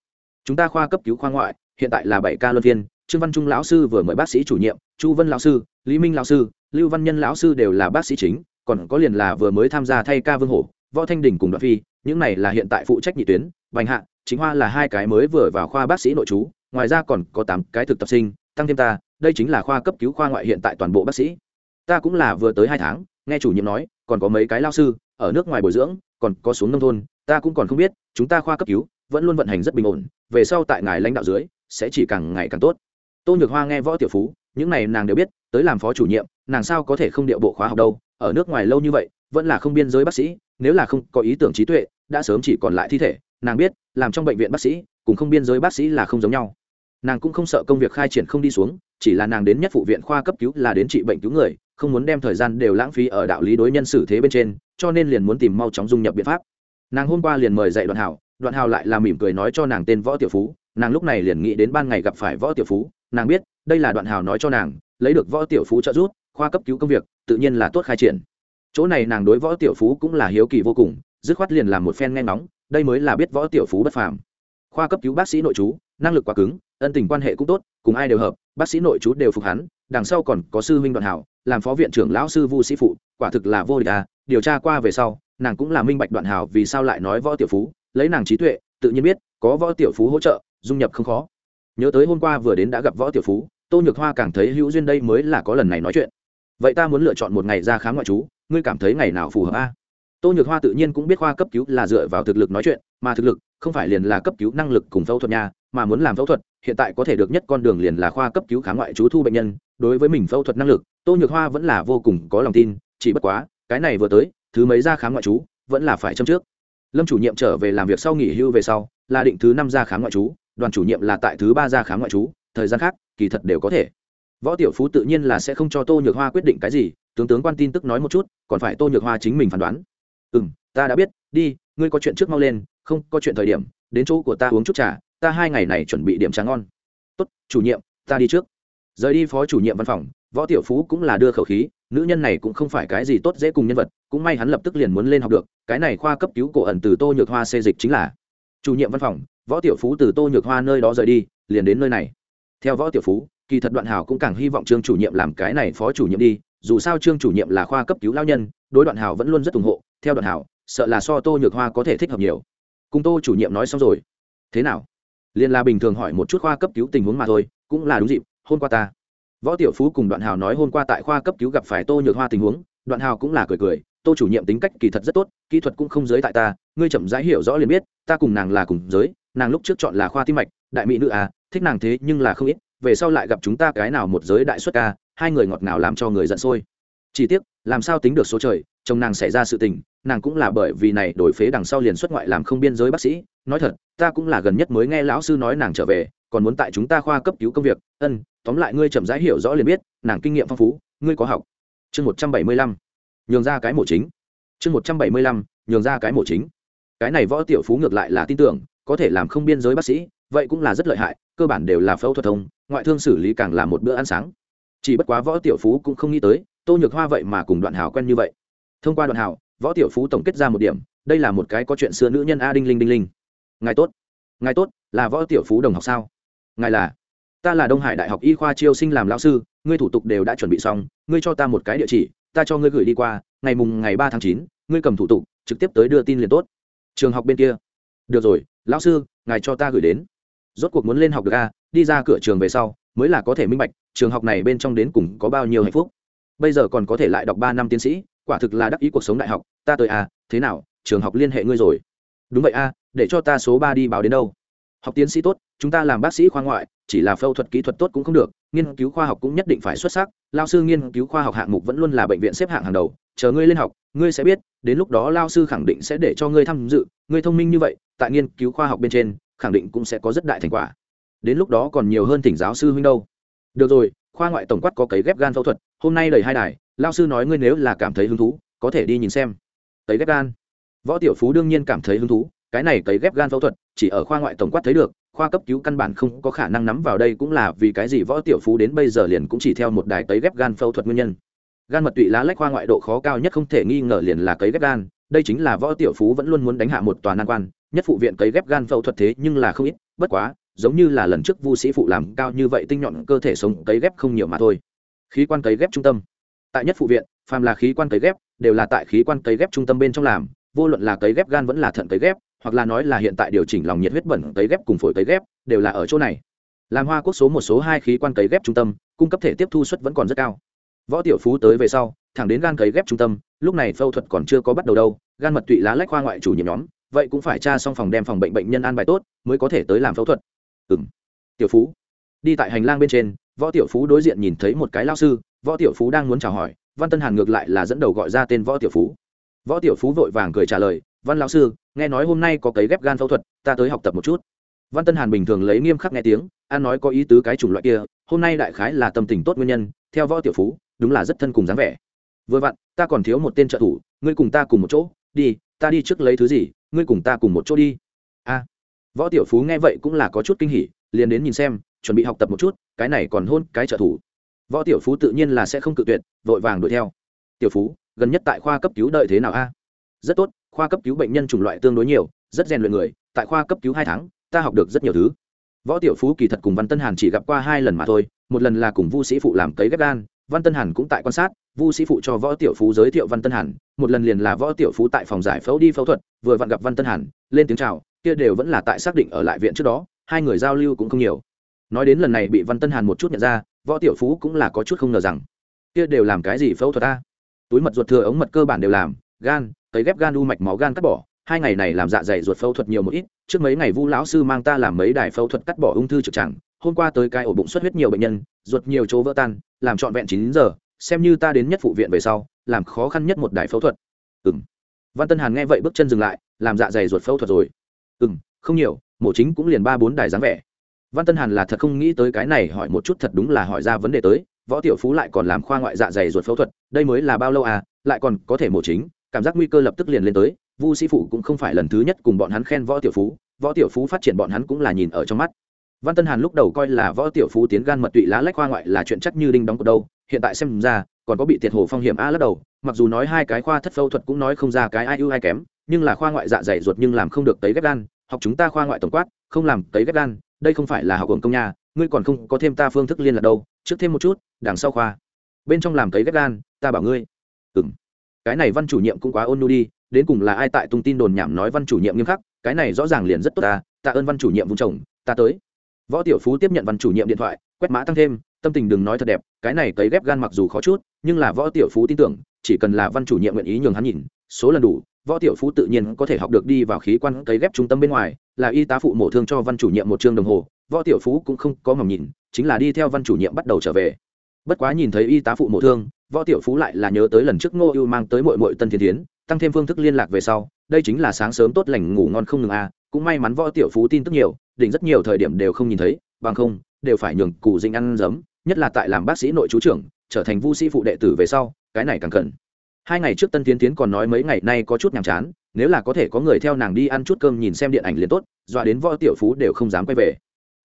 Chúng ta khoa cấp cứu khoa ngoại hiện tại là bảy ca luân viên, trương văn trung lão sư vừa mời bác sĩ chủ nhiệm chu vân lão sư lý minh lão sư lưu văn nhân lão sư đều là bác sĩ chính còn có liền là vừa mới tham gia thay ca vương hổ võ thanh đình cùng đoạn phi những này là hiện tại phụ trách nhị tuyến vành hạ chính hoa là hai cái mới vừa vào khoa bác sĩ nội trú, ngoài ra còn có tám cái thực tập sinh, tăng thêm ta, đây chính là khoa cấp cứu khoa ngoại hiện tại toàn bộ bác sĩ. Ta cũng là vừa tới hai tháng, nghe chủ nhiệm nói, còn có mấy cái lao sư, ở nước ngoài bồi dưỡng, còn có xuống nông thôn, ta cũng còn không biết, chúng ta khoa cấp cứu, vẫn luôn vận hành rất bình ổn, về sau tại ngài lãnh đạo dưới, sẽ chỉ càng ngày càng tốt. Tô nhược hoa nghe võ tiểu phú, những này nàng đều biết, tới làm phó chủ nhiệm, nàng sao có thể không điệu bộ khóa học đâu, ở nước ngoài lâu như vậy, vẫn là không biên giới bác sĩ, nếu là không có ý tưởng trí tuệ, đã sớm chỉ còn lại thi thể nàng biết, làm trong bệnh viện bác sĩ, cùng không biên giới bác sĩ là không giống nhau. Nàng cũng không sợ công việc khai triển không đi xuống, chỉ là nàng đến nhất phụ viện khoa cấp cứu là đến trị bệnh cứu người, không muốn đem thời gian đều lãng phí ở đạo lý đối nhân xử thế bên trên, cho nên liền muốn tìm mau chóng dung nhập biện pháp. Nàng hôm qua liền mời dạy đoạn hảo, đoạn hào lại là mỉm cười nói cho nàng tên võ tiểu phú, nàng lúc này liền nghĩ đến ban ngày gặp phải võ tiểu phú, nàng biết, đây là đoạn hào nói cho nàng, lấy được võ tiểu phú trợ giúp, khoa cấp cứu công việc, tự nhiên là tốt khai triển. Chỗ này nàng đối võ tiểu phú cũng là hiếu kỳ vô cùng, dứt khoát liền làm một phen nghe ngóng đây mới là biết võ tiểu phú bất phàm. Khoa cấp cứu bác sĩ nội chú, năng lực quá cứng, ân tình quan hệ cũng tốt, cùng ai đều hợp, bác sĩ nội chú đều phục hắn, đằng sau còn có sư huynh đoạn hảo, làm phó viện trưởng lão sư vu sĩ phụ, quả thực là vô địch à điều tra qua về sau, nàng cũng là minh bạch đoạn hảo vì sao lại nói võ tiểu phú, lấy nàng trí tuệ, tự nhiên biết, có võ tiểu phú hỗ trợ, dung nhập không khó. Nhớ tới hôm qua vừa đến đã gặp võ tiểu phú, tô nhược hoa càng thấy hữu duyên đây mới là có lần này nói chuyện. Vậy ta muốn lựa chọn một ngày ra khám ngoại trú, ngươi cảm thấy ngày nào phù hợp a? Tô nhược hoa tự nhiên cũng biết khoa cấp cứu là dựa vào thực lực nói chuyện, mà thực lực không phải liền là cấp cứu năng lực cùng phẫu thuật nha, mà muốn làm phẫu thuật, hiện tại có thể được nhất con đường liền là khoa cấp cứu khám ngoại trú thu bệnh nhân. Đối với mình phẫu thuật năng lực, tô nhược hoa vẫn là vô cùng có lòng tin, chỉ bất quá, cái này vừa tới, thứ mấy ra khám ngoại trú, vẫn là phải châm trước. Lâm chủ nhiệm trở về làm việc sau nghỉ hưu về sau, là định thứ năm ra khám ngoại trú, đoàn chủ nhiệm là tại thứ ba ra khám ngoại trú, thời gian khác, kỳ thật đều có thể. Võ tiểu phú tự nhiên là sẽ không cho tô nhược hoa quyết định cái gì, tướng tướng quan tin tức nói một chút, còn phải tô nhược hoa chính mình phán đoán ừ m ta đã biết, đi, ngươi có chuyện trước mau lên, không có chuyện thời điểm, đến chỗ của ta uống chút trà, ta hai ngày này chuẩn bị điểm trà ngon. Tốt, chủ nhiệm, ta đi trước. Rời đi phó chủ nhiệm văn phòng, võ tiểu phú cũng là đưa khẩu khí, nữ nhân này cũng không phải cái gì tốt dễ cùng nhân vật, cũng may hắn lập tức liền muốn lên học được, cái này khoa cấp cứu cổ ẩn từ tô nhược hoa xê dịch chính là. Chủ nhiệm văn phòng, võ tiểu phú từ tô nhược hoa nơi đó rời đi, liền đến nơi này. Theo võ tiểu phú, kỳ thật đoạn hào cũng càng hy vọng trương chủ nhiệm làm cái này phó chủ nhiệm đi, dù sao trương chủ nhiệm là khoa cấp cứu lao nhân, đối đoạn hào vẫn luôn rất ủng hộ theo đoạn hào sợ là so tô nhược hoa có thể thích hợp nhiều. Cùng tô chủ nhiệm nói xong rồi. Thế nào? Liền là bình thường hỏi một chút khoa cấp cứu tình huống mà thôi, cũng là đúng dịp, hôm qua ta. Võ tiểu phú cùng đoạn hào nói hôm qua tại khoa cấp cứu gặp phải tô nhược hoa tình huống, đoạn hào cũng là cười cười, tô chủ nhiệm tính cách kỳ thật rất tốt, kỹ thuật cũng không giới tại ta, ngươi chậm rãi hiểu rõ liền biết, ta cùng nàng là cùng giới, nàng lúc trước chọn là khoa tim mạch, đại mỹ nữ à thích nàng thế nhưng là không ít, về sau lại gặp chúng ta cái nào một giới đại xuất ca, hai người ngọt ngào làm cho người giận sôi. Chỉ tiếc, làm sao tính được số trời, chồng nàng xảy ra sự tình nàng cũng là bởi vì này đổi phế đằng sau liền xuất ngoại làm không biên giới bác sĩ. Nói thật, ta cũng là gần nhất mới nghe lão sư nói nàng trở về, còn muốn tại chúng ta khoa cấp cứu công việc. Ân, tóm lại ngươi chậm rãi hiểu rõ liền biết, nàng kinh nghiệm phong phú, ngươi có học. Chương một trăm bảy mươi lăm, nhường ra cái mổ chính. Chương một trăm bảy mươi lăm, nhường ra cái mổ chính. Cái này võ tiểu phú ngược lại là tin tưởng, có thể làm không biên giới bác sĩ, vậy cũng là rất lợi hại, cơ bản đều là phẫu thuật thông, ngoại thương xử lý càng là một bữa ăn sáng. Chỉ bất quá võ tiểu phú cũng không nghĩ tới, tô nhược hoa vậy mà cùng đoạn hào quen như vậy. Thông qua đoạn hào võ tiểu phú tổng kết ra một điểm, đây là một cái có chuyện xưa nữ nhân a đinh linh đinh linh. Ngài tốt. Ngài tốt, là võ tiểu phú đồng học sao? Ngài là? Ta là đông hải đại học y khoa chiêu sinh làm lao sư, ngươi thủ tục đều đã chuẩn bị xong, ngươi cho ta một cái địa chỉ, ta cho ngươi gửi đi qua, ngày mùng ngày ba tháng chín, ngươi cầm thủ tục, trực tiếp tới đưa tin liền tốt. Trường học bên kia. Được rồi, lão sư, ngài cho ta gửi đến. Rốt cuộc muốn lên học được a, đi ra cửa trường về sau, mới là có thể minh bạch, trường học này bên trong đến cùng có bao nhiêu hạnh phúc. Bây giờ còn có thể lại đọc ba năm tiến sĩ, quả thực là đắc ý cuộc sống đại học ta tới à, thế nào trường học liên hệ ngươi rồi? Đúng vậy a để cho ta số ba đi báo đến đâu? Học tiến sĩ tốt chúng ta làm bác sĩ khoa ngoại chỉ là phẫu thuật kỹ thuật tốt cũng không được nghiên cứu khoa học cũng nhất định phải xuất sắc. Lao sư nghiên cứu khoa học hạng mục vẫn luôn là bệnh viện xếp hạng hàng đầu chờ ngươi lên học ngươi sẽ biết đến lúc đó lao sư khẳng định sẽ để cho ngươi tham dự. Ngươi thông minh như vậy tại nghiên cứu khoa học bên trên khẳng định cũng sẽ có rất đại thành quả. Đến lúc đó còn nhiều hơn thỉnh giáo sư huynh đâu. Được rồi khoa ngoại tổng quát có cấy ghép gan phẫu thuật hôm nay đầy hai đài lao sư nói ngươi nếu là cảm thấy hứng thú có thể đi nhìn xem cấy ghép gan. Võ tiểu phú đương nhiên cảm thấy hứng thú, cái này cấy ghép gan phẫu thuật, chỉ ở khoa ngoại tổng quát thấy được, khoa cấp cứu căn bản không có khả năng nắm vào đây cũng là vì cái gì võ tiểu phú đến bây giờ liền cũng chỉ theo một đài cấy ghép gan phẫu thuật nguyên nhân. Gan mật tụy lá lách khoa ngoại độ khó cao nhất không thể nghi ngờ liền là cấy ghép gan, đây chính là võ tiểu phú vẫn luôn muốn đánh hạ một tòa nan quan, nhất phụ viện cấy ghép gan phẫu thuật thế nhưng là không ít, bất quá, giống như là lần trước vu sĩ phụ làm cao như vậy tinh nhọn cơ thể sống cấy ghép không nhiều mà thôi. Khí quan cấy ghép trung tâm. Tại nhất phụ viện, phàm là khí quan cấy ghép đều là tại khí quan cấy ghép trung tâm bên trong làm, vô luận là cấy ghép gan vẫn là thận cấy ghép, hoặc là nói là hiện tại điều chỉnh lòng nhiệt huyết bẩn cấy ghép cùng phổi cấy ghép, đều là ở chỗ này. Làm hoa quốc số một, số hai khí quan cấy ghép trung tâm, cung cấp thể tiếp thu suất vẫn còn rất cao. Võ tiểu phú tới về sau, thẳng đến gan cấy ghép trung tâm, lúc này phẫu thuật còn chưa có bắt đầu đâu, gan mật tụy lá lách khoa ngoại chủ nhiệm nhóm, vậy cũng phải tra xong phòng đem phòng bệnh bệnh nhân an bài tốt, mới có thể tới làm phẫu thuật. Ừ m tiểu phú. Đi tại hành lang bên trên, võ tiểu phú đối diện nhìn thấy một cái lao sư, võ tiểu phú đang muốn chào hỏi văn tân hàn ngược lại là dẫn đầu gọi ra tên võ tiểu phú. Võ tiểu phú vội vàng cười trả lời, văn lão sư, nghe nói hôm nay có cấy ghép gan phẫu thuật, ta tới học tập một chút. Văn tân hàn bình thường lấy nghiêm khắc nghe tiếng, an nói có ý tứ cái chủng loại kia, hôm nay đại khái là tâm tình tốt nguyên nhân, theo võ tiểu phú, đúng là rất thân cùng dáng vẻ. Vừa vặn, ta còn thiếu một tên trợ thủ, ngươi cùng ta cùng một chỗ, đi, ta đi trước lấy thứ gì, ngươi cùng ta cùng một chỗ đi. A. Võ tiểu phú nghe vậy cũng là có chút kinh hỉ, liền đến nhìn xem, chuẩn bị học tập một chút, cái này còn hôn cái trợ thủ võ tiểu phú tự nhiên là sẽ không cự tuyệt, vội vàng đuổi theo. Tiểu phú, gần nhất tại khoa cấp cứu đợi thế nào a? Rất tốt, khoa cấp cứu bệnh nhân chủng loại tương đối nhiều, rất rèn luyện người, tại khoa cấp cứu hai tháng, ta học được rất nhiều thứ. Võ tiểu phú kỳ thật cùng văn tân hàn chỉ gặp qua hai lần mà thôi, một lần là cùng vu sĩ phụ làm cấy ghép gan, văn tân hàn cũng tại quan sát, vu sĩ phụ cho võ tiểu phú giới thiệu văn tân hàn, một lần liền là võ tiểu phú tại phòng giải phẫu đi phẫu thuật, vừa vặn gặp văn tân hàn, lên tiếng chào, kia đều vẫn là tại xác định ở lại viện trước đó, hai người giao lưu cũng không nhiều. Nói đến lần này bị văn tân hàn một chút nhận ra võ tiểu phú cũng là có chút không ngờ rằng, kia đều làm cái gì phẫu thuật ta túi mật ruột thừa ống mật cơ bản đều làm, gan cấy ghép gan u mạch máu gan cắt bỏ, hai ngày này làm dạ dày ruột phẫu thuật nhiều một ít, trước mấy ngày vu lão sư mang ta làm mấy đài phẫu thuật cắt bỏ ung thư trực tràng, hôm qua tới cái ổ bụng xuất huyết nhiều bệnh nhân, ruột nhiều chỗ vỡ tan, làm trọn vẹn chín giờ, xem như ta đến nhất phụ viện về sau, làm khó khăn nhất một đài phẫu thuật. Ừng văn tân hàn nghe vậy bước chân dừng lại, làm dạ dày ruột phẫu thuật rồi. Ừng không nhiều, mổ chính cũng liền ba bốn đài dáng vẻ văn tân hàn là thật không nghĩ tới cái này hỏi một chút thật đúng là hỏi ra vấn đề tới, võ tiểu phú lại còn làm khoa ngoại dạ dày ruột phẫu thuật, đây mới là bao lâu à lại còn có thể mổ chính, cảm giác nguy cơ lập tức liền lên tới, vu sĩ phụ cũng không phải lần thứ nhất cùng bọn hắn khen võ tiểu phú, võ tiểu phú phát triển bọn hắn cũng là nhìn ở trong mắt. Văn tân hàn lúc đầu coi là võ tiểu phú tiến gan mật tụy lá lách khoa ngoại là chuyện chắc như đinh đóng cột đâu, hiện tại xem ra, còn có bị tiệt hồ phong hiểm a lắc đầu, mặc dù nói hai cái khoa thất phẫu thuật cũng nói không ra cái ai ưu ai kém, nhưng là khoa ngoại dạ dày ruột nhưng làm không được tấy ghép gan, học chúng ta khoa ngoại tổng quát, không làm tấy ghép gan đây không phải là học hưởng công nhà ngươi còn không có thêm ta phương thức liên lạc đâu, trước thêm một chút, đằng sau khoa. Bên trong làm cấy ghép gan, ta bảo ngươi. Ừng cái này văn chủ nhiệm cũng quá ôn nhu đi, đến cùng là ai tại tung tin đồn nhảm nói văn chủ nhiệm nghiêm khắc, cái này rõ ràng liền rất tốt ta tạ ơn văn chủ nhiệm vùng chồng, ta tới. Võ tiểu phú tiếp nhận văn chủ nhiệm điện thoại, quét mã tăng thêm, tâm tình đừng nói thật đẹp, cái này cấy ghép gan mặc dù khó chút, nhưng là võ tiểu phú tin tưởng, chỉ cần là văn chủ nhiệm nguyện ý nhường hắn nhìn, số lần đủ, võ tiểu phú tự nhiên có thể học được đi vào khí quan cấy ghép trung tâm bên ngoài là y tá phụ mổ thương cho văn chủ nhiệm một chương đồng hồ, võ tiểu phú cũng không có mỏng nhìn, chính là đi theo văn chủ nhiệm bắt đầu trở về. Bất quá nhìn thấy y tá phụ mổ thương, võ tiểu phú lại là nhớ tới lần trước ngô ưu mang tới mội mội tân thiên tiến tăng thêm phương thức liên lạc về sau, đây chính là sáng sớm tốt lành ngủ ngon không ngừng à cũng may mắn võ tiểu phú tin tức nhiều định rất nhiều thời điểm đều không nhìn thấy, bằng không, đều phải nhường cụ dinh ăn giấm, nhất là tại làm bác sĩ nội chú trưởng, trở thành vu sĩ phụ đệ tử về sau, cái này càng cần hai ngày trước tân tiến tiến còn nói mấy ngày nay có chút nhàm chán, nếu là có thể có người theo nàng đi ăn chút cơm nhìn xem điện ảnh liền tốt, dọa đến võ tiểu phú đều không dám quay về.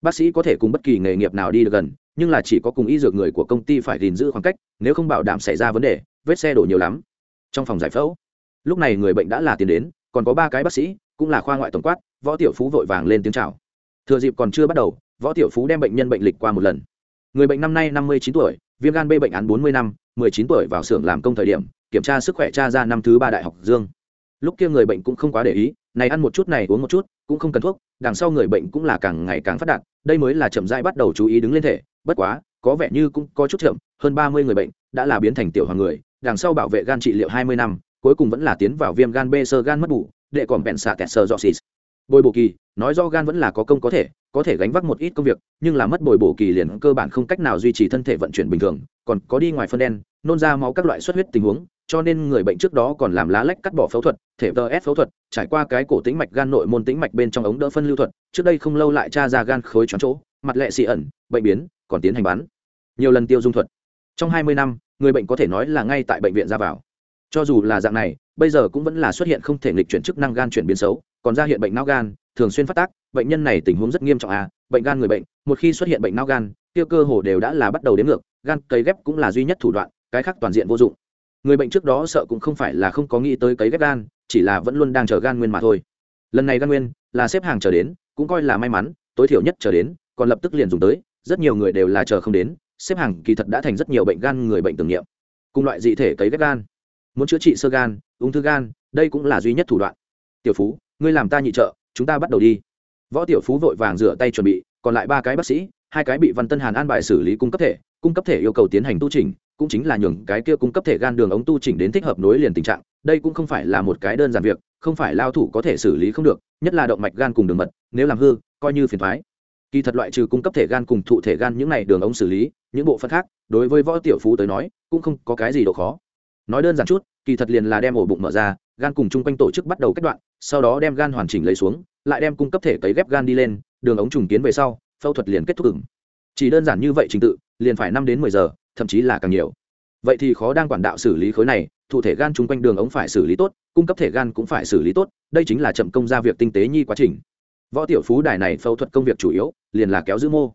Bác sĩ có thể cùng bất kỳ nghề nghiệp nào đi được gần, nhưng là chỉ có cùng y dược người của công ty phải gìn giữ khoảng cách, nếu không bảo đảm xảy ra vấn đề, vết xe đổ nhiều lắm. Trong phòng giải phẫu, lúc này người bệnh đã là tiền đến, còn có ba cái bác sĩ, cũng là khoa ngoại tổng quát, võ tiểu phú vội vàng lên tiếng chào. Thừa dịp còn chưa bắt đầu, võ tiểu phú đem bệnh nhân bệnh lịch qua một lần. Người bệnh năm nay năm mươi chín tuổi, viêm gan b bệnh án bốn mươi năm, mười chín tuổi vào xưởng làm công thời điểm kiểm tra sức khỏe cha ra năm thứ ba đại học dương. Lúc kia người bệnh cũng không quá để ý, này ăn một chút này uống một chút, cũng không cần thuốc, đằng sau người bệnh cũng là càng ngày càng phát đạt, đây mới là chậm rãi bắt đầu chú ý đứng lên thể. Bất quá, có vẻ như cũng có chút chậm, hơn ba mươi người bệnh đã là biến thành tiểu hoàng người, đằng sau bảo vệ gan trị liệu hai mươi năm, cuối cùng vẫn là tiến vào viêm gan b sơ gan mất bù để còn bẹn xạ kẹt sơ dọ xì bồi bổ kỳ, nói do gan vẫn là có công có thể có thể gánh vác một ít công việc, nhưng là mất bồi bổ kỳ liền cơ bản không cách nào duy trì thân thể vận chuyển bình thường, còn có đi ngoài phân đen, nôn ra máu các loại xuất huyết tình huống cho nên người bệnh trước đó còn làm lá lách cắt bỏ phẫu thuật, thể tờ ép phẫu thuật, trải qua cái cổ tĩnh mạch gan nội môn tĩnh mạch bên trong ống đỡ phân lưu thuật, trước đây không lâu lại tra ra gan khối tròn chỗ, mặt lệ xị ẩn, bệnh biến, còn tiến hành bắn. Nhiều lần tiêu dung thuật. Trong hai mươi năm, người bệnh có thể nói là ngay tại bệnh viện ra vào. Cho dù là dạng này, bây giờ cũng vẫn là xuất hiện không thể nghịch chuyển chức năng gan chuyển biến xấu, còn ra hiện bệnh não gan, thường xuyên phát tác, bệnh nhân này tình huống rất nghiêm trọng à bệnh gan người bệnh, một khi xuất hiện bệnh não gan tiêu cơ hồ đều đã là bắt đầu đến ngược, gan cấy ghép cũng là duy nhất thủ đoạn, cái khác toàn diện vô dụng người bệnh trước đó sợ cũng không phải là không có nghĩ tới cấy ghép gan, chỉ là vẫn luôn đang chờ gan nguyên mà thôi. Lần này gan nguyên là xếp hàng chờ đến, cũng coi là may mắn, tối thiểu nhất chờ đến, còn lập tức liền dùng tới, rất nhiều người đều là chờ không đến, xếp hàng kỳ thật đã thành rất nhiều bệnh gan người bệnh tưởng niệm. Cùng loại dị thể cấy ghép gan, muốn chữa trị sơ gan, ung thư gan, đây cũng là duy nhất thủ đoạn. Tiểu phú, ngươi làm ta nhị trợ, chúng ta bắt đầu đi. Võ tiểu phú vội vàng rửa tay chuẩn bị, còn lại ba cái bác sĩ, hai cái bị văn tân hàn an bài xử lý cung cấp thể cung cấp thể yêu cầu tiến hành tu chỉnh, cũng chính là nhường cái kia cung cấp thể gan đường ống tu chỉnh đến thích hợp nối liền tình trạng đây cũng không phải là một cái đơn giản việc không phải lao thủ có thể xử lý không được nhất là động mạch gan cùng đường mật nếu làm hư coi như phiền thoái. Kỳ thật loại trừ cung cấp thể gan cùng thụ thể gan những này đường ống xử lý những bộ phận khác đối với võ tiểu phú tới nói cũng không có cái gì độ khó. Nói đơn giản chút kỳ thật liền là đem ổ bụng mở ra gan cùng chung quanh tổ chức bắt đầu cách đoạn sau đó đem gan hoàn chỉnh lấy xuống lại đem cung cấp thể cấy ghép gan đi lên đường ống trùng kiến về sau phẫu thuật liền kết thúc. ửng chỉ đơn giản như vậy trình tự, liền phải năm đến mười giờ, thậm chí là càng nhiều. Vậy thì khó đang quản đạo xử lý khối này thụ thể gan chung quanh đường ống phải xử lý tốt, cung cấp thể gan cũng phải xử lý tốt, đây chính là chậm công ra việc tinh tế nhi quá trình. Võ tiểu phú đài này phẫu thuật công việc chủ yếu, liền là kéo giữ mô.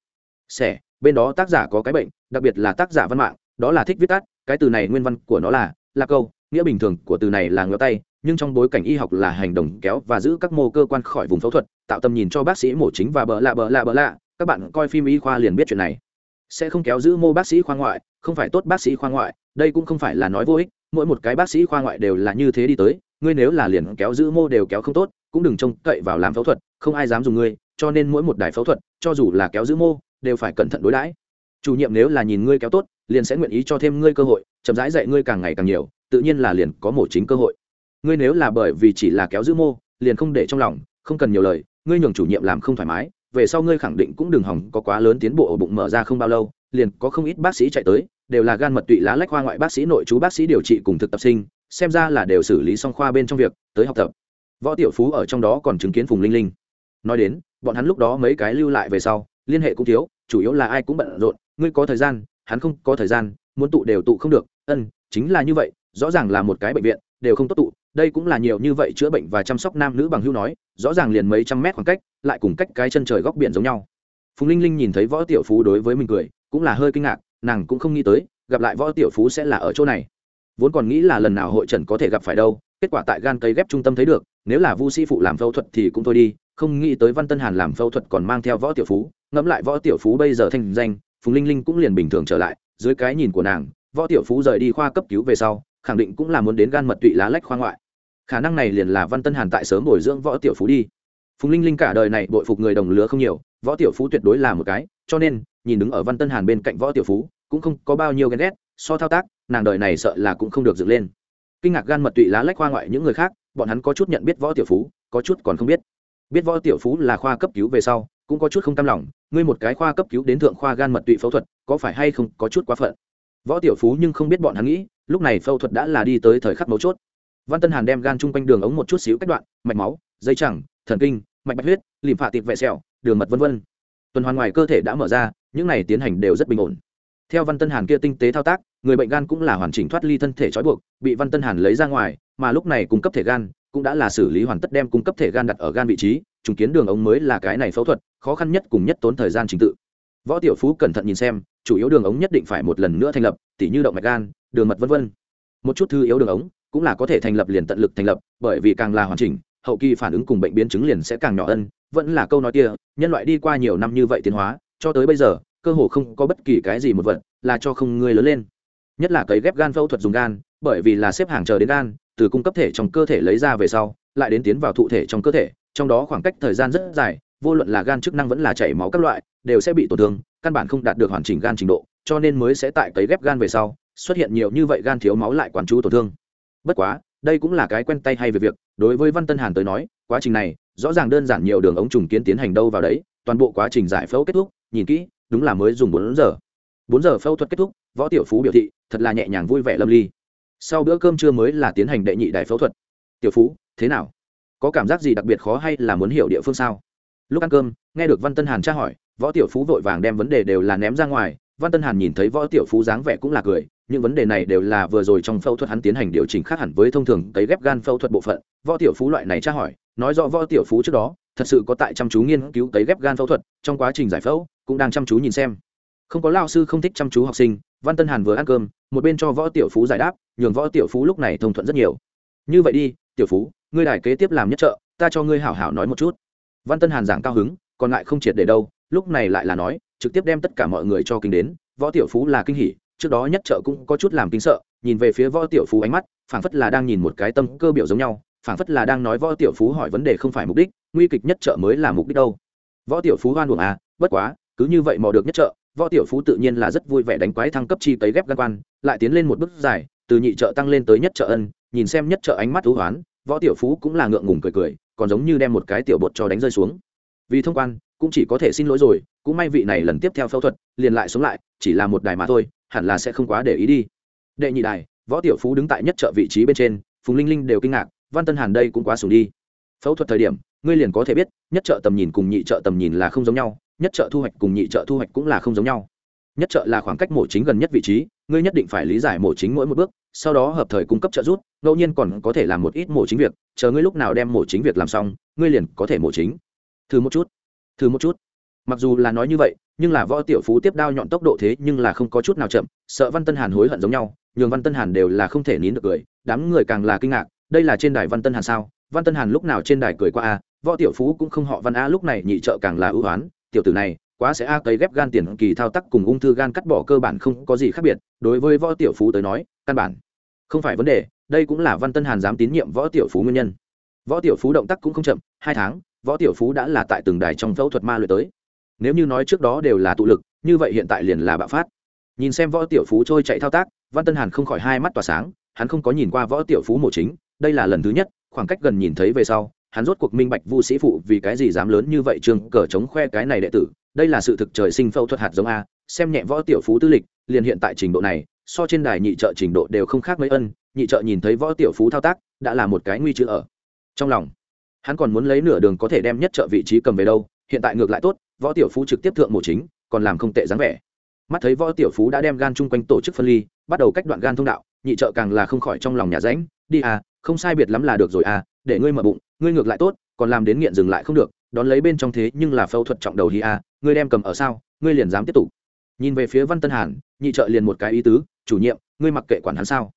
Xẻ bên đó tác giả có cái bệnh, đặc biệt là tác giả văn mạng, đó là thích viết tắt, cái từ này nguyên văn của nó là là câu, nghĩa bình thường của từ này là ngựa tay, nhưng trong bối cảnh y học là hành động kéo và giữ các mô cơ quan khỏi vùng phẫu thuật, tạo tầm nhìn cho bác sĩ mổ chính và bỡ lạ bỡ lạ bỡ lạ các bạn coi phim y khoa liền biết chuyện này. Sẽ không kéo giữ mô bác sĩ khoa ngoại, không phải tốt bác sĩ khoa ngoại, đây cũng không phải là nói vô ích, mỗi một cái bác sĩ khoa ngoại đều là như thế đi tới, ngươi nếu là liền kéo giữ mô đều kéo không tốt, cũng đừng trông cậy vào làm phẫu thuật, không ai dám dùng ngươi, cho nên mỗi một đài phẫu thuật, cho dù là kéo giữ mô, đều phải cẩn thận đối đãi. Chủ nhiệm nếu là nhìn ngươi kéo tốt, liền sẽ nguyện ý cho thêm ngươi cơ hội, chậm rãi dạy ngươi càng ngày càng nhiều, tự nhiên là liền có mổ chính cơ hội. Ngươi nếu là bởi vì chỉ là kéo giữ mô, liền không để trong lòng, không cần nhiều lời, ngươi nhường chủ nhiệm làm không thoải mái về sau ngươi khẳng định cũng đừng hỏng, có quá lớn tiến bộ ở bụng mở ra không bao lâu, liền có không ít bác sĩ chạy tới, đều là gan mật tụy lá lách khoa ngoại bác sĩ, nội chú bác sĩ điều trị cùng thực tập sinh, xem ra là đều xử lý xong khoa bên trong việc, tới học tập. Võ tiểu phú ở trong đó còn chứng kiến phùng linh linh. Nói đến, bọn hắn lúc đó mấy cái lưu lại về sau, liên hệ cũng thiếu, chủ yếu là ai cũng bận rộn, ngươi có thời gian, hắn không có thời gian, muốn tụ đều tụ không được, ân, chính là như vậy, rõ ràng là một cái bệnh viện, đều không tốt tụ đây cũng là nhiều như vậy chữa bệnh và chăm sóc nam nữ bằng hưu nói, rõ ràng liền mấy trăm mét khoảng cách, lại cùng cách cái chân trời góc biển giống nhau. Phùng linh linh nhìn thấy võ tiểu phú đối với mình cười, cũng là hơi kinh ngạc, nàng cũng không nghĩ tới, gặp lại võ tiểu phú sẽ là ở chỗ này. Vốn còn nghĩ là lần nào hội trần có thể gặp phải đâu, kết quả tại gan cấy ghép trung tâm thấy được, nếu là vu sĩ phụ làm phẫu thuật thì cũng thôi đi, không nghĩ tới văn tân hàn làm phẫu thuật còn mang theo võ tiểu phú, ngẫm lại võ tiểu phú bây giờ thanh danh, phùng linh linh cũng liền bình thường trở lại, dưới cái nhìn của nàng, võ tiểu phú rời đi khoa cấp cứu về sau, khẳng định cũng là muốn đến gan mật tụy lá lách khoa ngoại khả năng này liền là văn tân hàn tại sớm bồi dưỡng võ tiểu phú đi. Phùng linh linh cả đời này bội phục người đồng lứa không nhiều, võ tiểu phú tuyệt đối là một cái, cho nên, nhìn đứng ở văn tân hàn bên cạnh võ tiểu phú, cũng không có bao nhiêu ghen ghét, so thao tác, nàng đời này sợ là cũng không được dựng lên. Kinh ngạc gan mật tụy lá lách khoa ngoại những người khác, bọn hắn có chút nhận biết võ tiểu phú, có chút còn không biết. Biết võ tiểu phú là khoa cấp cứu về sau, cũng có chút không tâm lòng, ngươi một cái khoa cấp cứu đến thượng khoa gan mật tụy phẫu thuật, có phải hay không có chút quá phận? Võ tiểu phú nhưng không biết bọn hắn nghĩ, lúc này phẫu thuật đã là đi tới thời khắc mấu chốt văn tân hàn đem gan chung quanh đường ống một chút xíu cách đoạn, mạch máu, dây chẳng, thần kinh, mạch bạch huyết lìm phạ tịt vệ sẹo, đường mật v v tuần hoàn ngoài cơ thể đã mở ra, những này tiến hành đều rất bình ổn. Theo văn tân hàn kia tinh tế thao tác, người bệnh gan cũng là hoàn chỉnh thoát ly thân thể trói buộc, bị văn tân hàn lấy ra ngoài, mà lúc này cung cấp thể gan, cũng đã là xử lý hoàn tất đem cung cấp thể gan đặt ở gan vị trí, trùng kiến đường ống mới là cái này phẫu thuật, khó khăn nhất cùng nhất tốn thời gian trình tự. Võ tiểu phú cẩn thận nhìn xem, chủ yếu đường ống nhất định phải một lần nữa thành lập, tỉ như động mạch gan, đường mật v v một chút thư yếu đường ống cũng là có thể thành lập liền tận lực thành lập, bởi vì càng là hoàn chỉnh, hậu kỳ phản ứng cùng bệnh biến chứng liền sẽ càng nhỏ ân vẫn là câu nói kia, nhân loại đi qua nhiều năm như vậy tiến hóa, cho tới bây giờ, cơ hồ không có bất kỳ cái gì một vật là cho không người lớn lên. Nhất là cấy ghép gan phẫu thuật dùng gan, bởi vì là xếp hàng chờ đến gan, từ cung cấp thể trong cơ thể lấy ra về sau, lại đến tiến vào thụ thể trong cơ thể, trong đó khoảng cách thời gian rất dài, vô luận là gan chức năng vẫn là chảy máu các loại, đều sẽ bị tổn thương, căn bản không đạt được hoàn chỉnh gan trình độ, cho nên mới sẽ tại cấy ghép gan về sau, xuất hiện nhiều như vậy gan thiếu máu lại quản chú tổn thương bất quá, đây cũng là cái quen tay hay về việc, đối với văn tân hàn tới nói, quá trình này, rõ ràng đơn giản nhiều đường ống trùng kiến tiến hành đâu vào đấy, toàn bộ quá trình giải phẫu kết thúc, nhìn kỹ, đúng là mới dùng bốn giờ. Bốn giờ phẫu thuật kết thúc, võ tiểu phú biểu thị, thật là nhẹ nhàng vui vẻ lâm ly. Sau bữa cơm trưa mới là tiến hành đệ nhị đài phẫu thuật. Tiểu phú, thế nào? Có cảm giác gì đặc biệt khó hay là muốn hiểu địa phương sao? Lúc ăn cơm, nghe được văn tân hàn tra hỏi, võ tiểu phú vội vàng đem vấn đề đều là ném ra ngoài văn tân hàn nhìn thấy võ tiểu phú dáng vẻ cũng là cười, những vấn đề này đều là vừa rồi trong phẫu thuật hắn tiến hành điều chỉnh khác hẳn với thông thường cấy ghép gan phẫu thuật bộ phận. Võ tiểu phú loại này tra hỏi, nói rõ võ tiểu phú trước đó, thật sự có tại chăm chú nghiên cứu cấy ghép gan phẫu thuật, trong quá trình giải phẫu, cũng đang chăm chú nhìn xem. Không có lao sư không thích chăm chú học sinh, văn tân hàn vừa ăn cơm, một bên cho võ tiểu phú giải đáp, nhường võ tiểu phú lúc này thông thuận rất nhiều. Như vậy đi, tiểu phú, ngươi đài kế tiếp làm nhất trợ, ta cho ngươi hảo hảo nói một chút. Văn tân hàn giảng cao hứng, còn lại không triệt để đâu. Lúc này lại là nói trực tiếp đem tất cả mọi người cho kinh đến, võ tiểu phú là kinh hỉ, trước đó nhất trợ cũng có chút làm kinh sợ, nhìn về phía võ tiểu phú ánh mắt, phảng phất là đang nhìn một cái tâm cơ biểu giống nhau, phảng phất là đang nói võ tiểu phú hỏi vấn đề không phải mục đích, nguy kịch nhất trợ mới là mục đích đâu. Võ tiểu phú hoan buồng à bất quá, cứ như vậy mò được nhất trợ, võ tiểu phú tự nhiên là rất vui vẻ đánh quái thăng cấp chi tới ghép gan quan, lại tiến lên một bước dài, từ nhị trợ tăng lên tới nhất trợ ân, nhìn xem nhất trợ ánh mắt thú hoán, võ tiểu phú cũng là ngượng ngùng cười cười, còn giống như đem một cái tiểu bột cho đánh rơi xuống. Vì thông quan cũng chỉ có thể xin lỗi rồi, cũng may vị này lần tiếp theo phẫu thuật, liền lại sống lại, chỉ là một đài mà thôi, hẳn là sẽ không quá để ý đi. Đệ nhị đài, võ tiểu phú đứng tại nhất trợ vị trí bên trên, phùng linh linh đều kinh ngạc, văn tân hàn đây cũng quá sùng đi. Phẫu thuật thời điểm, ngươi liền có thể biết, nhất trợ tầm nhìn cùng nhị trợ tầm nhìn là không giống nhau, nhất trợ thu hoạch cùng nhị trợ thu hoạch cũng là không giống nhau. Nhất trợ là khoảng cách mổ chính gần nhất vị trí, ngươi nhất định phải lý giải mổ chính mỗi một bước, sau đó hợp thời cung cấp trợ giúp, ngẫu nhiên còn có thể làm một ít mổ chính việc, chờ ngươi lúc nào đem mổ chính việc làm xong, ngươi liền có thể mổ chính. Thử một chút thử một chút. Mặc dù là nói như vậy, nhưng là võ tiểu phú tiếp đao nhọn tốc độ thế nhưng là không có chút nào chậm, sợ văn tân hàn hối hận giống nhau, nhường văn tân hàn đều là không thể nín được cười, đám người càng là kinh ngạc, đây là trên đài văn tân hàn sao? Văn tân hàn lúc nào trên đài cười qua a, võ tiểu phú cũng không họ văn a lúc này nhị trợ càng là ưu oán, tiểu tử này, quá sẽ a cấy ghép gan tiền kỳ thao tác cùng ung thư gan cắt bỏ cơ bản không có gì khác biệt, đối với võ tiểu phú tới nói, căn bản không phải vấn đề, đây cũng là văn tân hàn dám tín nhiệm võ tiểu phú nguyên nhân. Võ tiểu phú động tác cũng không chậm, hai tháng võ tiểu phú đã là tại từng đài trong phẫu thuật ma luyện tới. Nếu như nói trước đó đều là tụ lực, như vậy hiện tại liền là bạo phát. Nhìn xem võ tiểu phú trôi chạy thao tác, văn tân hàn không khỏi hai mắt tỏa sáng, hắn không có nhìn qua võ tiểu phú mổ chính, đây là lần thứ nhất, khoảng cách gần nhìn thấy về sau, hắn rốt cuộc minh bạch vu sĩ phụ vì cái gì dám lớn như vậy trường cờ chống khoe cái này đệ tử, đây là sự thực trời sinh phẫu thuật hạt giống a, xem nhẹ võ tiểu phú tư lịch, liền hiện tại trình độ này, so trên đài nhị trợ trình độ đều không khác mấy ân, nhị trợ nhìn thấy võ tiểu phú thao tác, đã là một cái nguy chữ ở trong lòng hắn còn muốn lấy nửa đường có thể đem nhất trợ vị trí cầm về đâu, hiện tại ngược lại tốt, võ tiểu phú trực tiếp thượng mổ chính, còn làm không tệ dáng vẻ. Mắt thấy võ tiểu phú đã đem gan chung quanh tổ chức phân ly, bắt đầu cách đoạn gan thông đạo, nhị trợ càng là không khỏi trong lòng nhà ránh đi à không sai biệt lắm là được rồi à để ngươi mở bụng, ngươi ngược lại tốt, còn làm đến nghiện dừng lại không được, đón lấy bên trong thế nhưng là phẫu thuật trọng đầu hi à ngươi đem cầm ở sao, ngươi liền dám tiếp tục. Nhìn về phía văn tân hàn, nhị trợ liền một cái ý tứ, chủ nhiệm, ngươi mặc kệ quản hắn sao.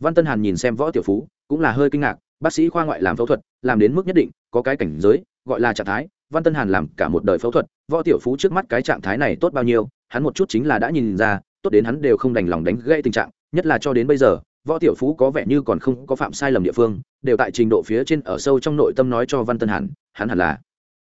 Văn tân hàn nhìn xem võ tiểu phú, cũng là hơi kinh ngạc bác sĩ khoa ngoại làm phẫu thuật, làm đến mức nhất định, có cái cảnh giới, gọi là trạng thái, văn tân hàn làm cả một đời phẫu thuật, võ tiểu phú trước mắt cái trạng thái này tốt bao nhiêu, hắn một chút chính là đã nhìn ra, tốt đến hắn đều không đành lòng đánh gây tình trạng, nhất là cho đến bây giờ, võ tiểu phú có vẻ như còn không có phạm sai lầm địa phương, đều tại trình độ phía trên ở sâu trong nội tâm nói cho văn tân hàn, hắn hẳn là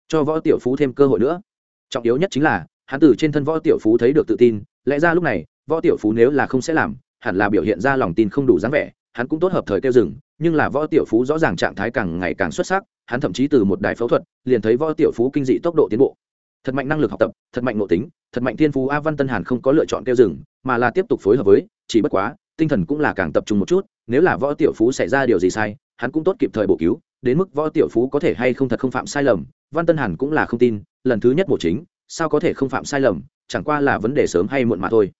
cho võ tiểu phú thêm cơ hội nữa. Trọng yếu nhất chính là, hắn từ trên thân võ tiểu phú thấy được tự tin, lẽ ra lúc này, võ tiểu phú nếu là không sẽ làm, hẳn là biểu hiện ra lòng tin không đủ dáng vẻ, hắn cũng tốt hợp thời kêu dừng nhưng là võ tiểu phú rõ ràng trạng thái càng ngày càng xuất sắc, hắn thậm chí từ một đài phẫu thuật, liền thấy võ tiểu phú kinh dị tốc độ tiến bộ. Thật mạnh năng lực học tập, thật mạnh nội tính, thật mạnh thiên phú a văn tân hàn không có lựa chọn kêu dừng, mà là tiếp tục phối hợp với, chỉ bất quá, tinh thần cũng là càng tập trung một chút, nếu là võ tiểu phú xảy ra điều gì sai, hắn cũng tốt kịp thời bổ cứu, đến mức võ tiểu phú có thể hay không thật không phạm sai lầm, văn tân hàn cũng là không tin, lần thứ nhất mổ chính, sao có thể không phạm sai lầm, chẳng qua là vấn đề sớm hay muộn mà thôi.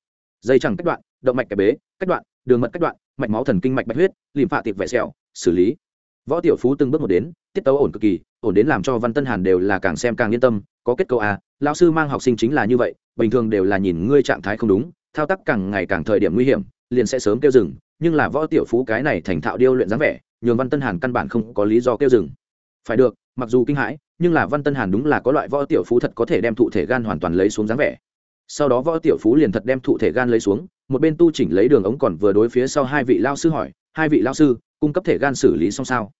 Dây chẳng cách đoạn, động mạch cái bế, cách đoạn, đường mật cách đoạn mạch máu thần kinh mạch bạch huyết lìm phạ tiệp vẹ sẹo, xử lý. Võ tiểu phú từng bước một đến, tiết tấu ổn cực kỳ, ổn đến làm cho văn tân hàn đều là càng xem càng yên tâm, có kết cấu a lão sư mang học sinh chính là như vậy, bình thường đều là nhìn ngươi trạng thái không đúng, thao tác càng ngày càng thời điểm nguy hiểm, liền sẽ sớm kêu dừng, nhưng là võ tiểu phú cái này thành thạo điêu luyện dáng vẻ, nhường văn tân hàn căn bản không có lý do kêu dừng. Phải được, mặc dù kinh hãi, nhưng là văn tân hàn đúng là có loại võ tiểu phú thật có thể đem thụ thể gan hoàn toàn lấy xuống dáng vẻ. Sau đó võ tiểu phú liền thật đem thụ thể gan lấy xuống một bên tu chỉnh lấy đường ống còn vừa đối phía sau hai vị lao sư hỏi, hai vị lao sư, cung cấp thể gan xử lý xong sao?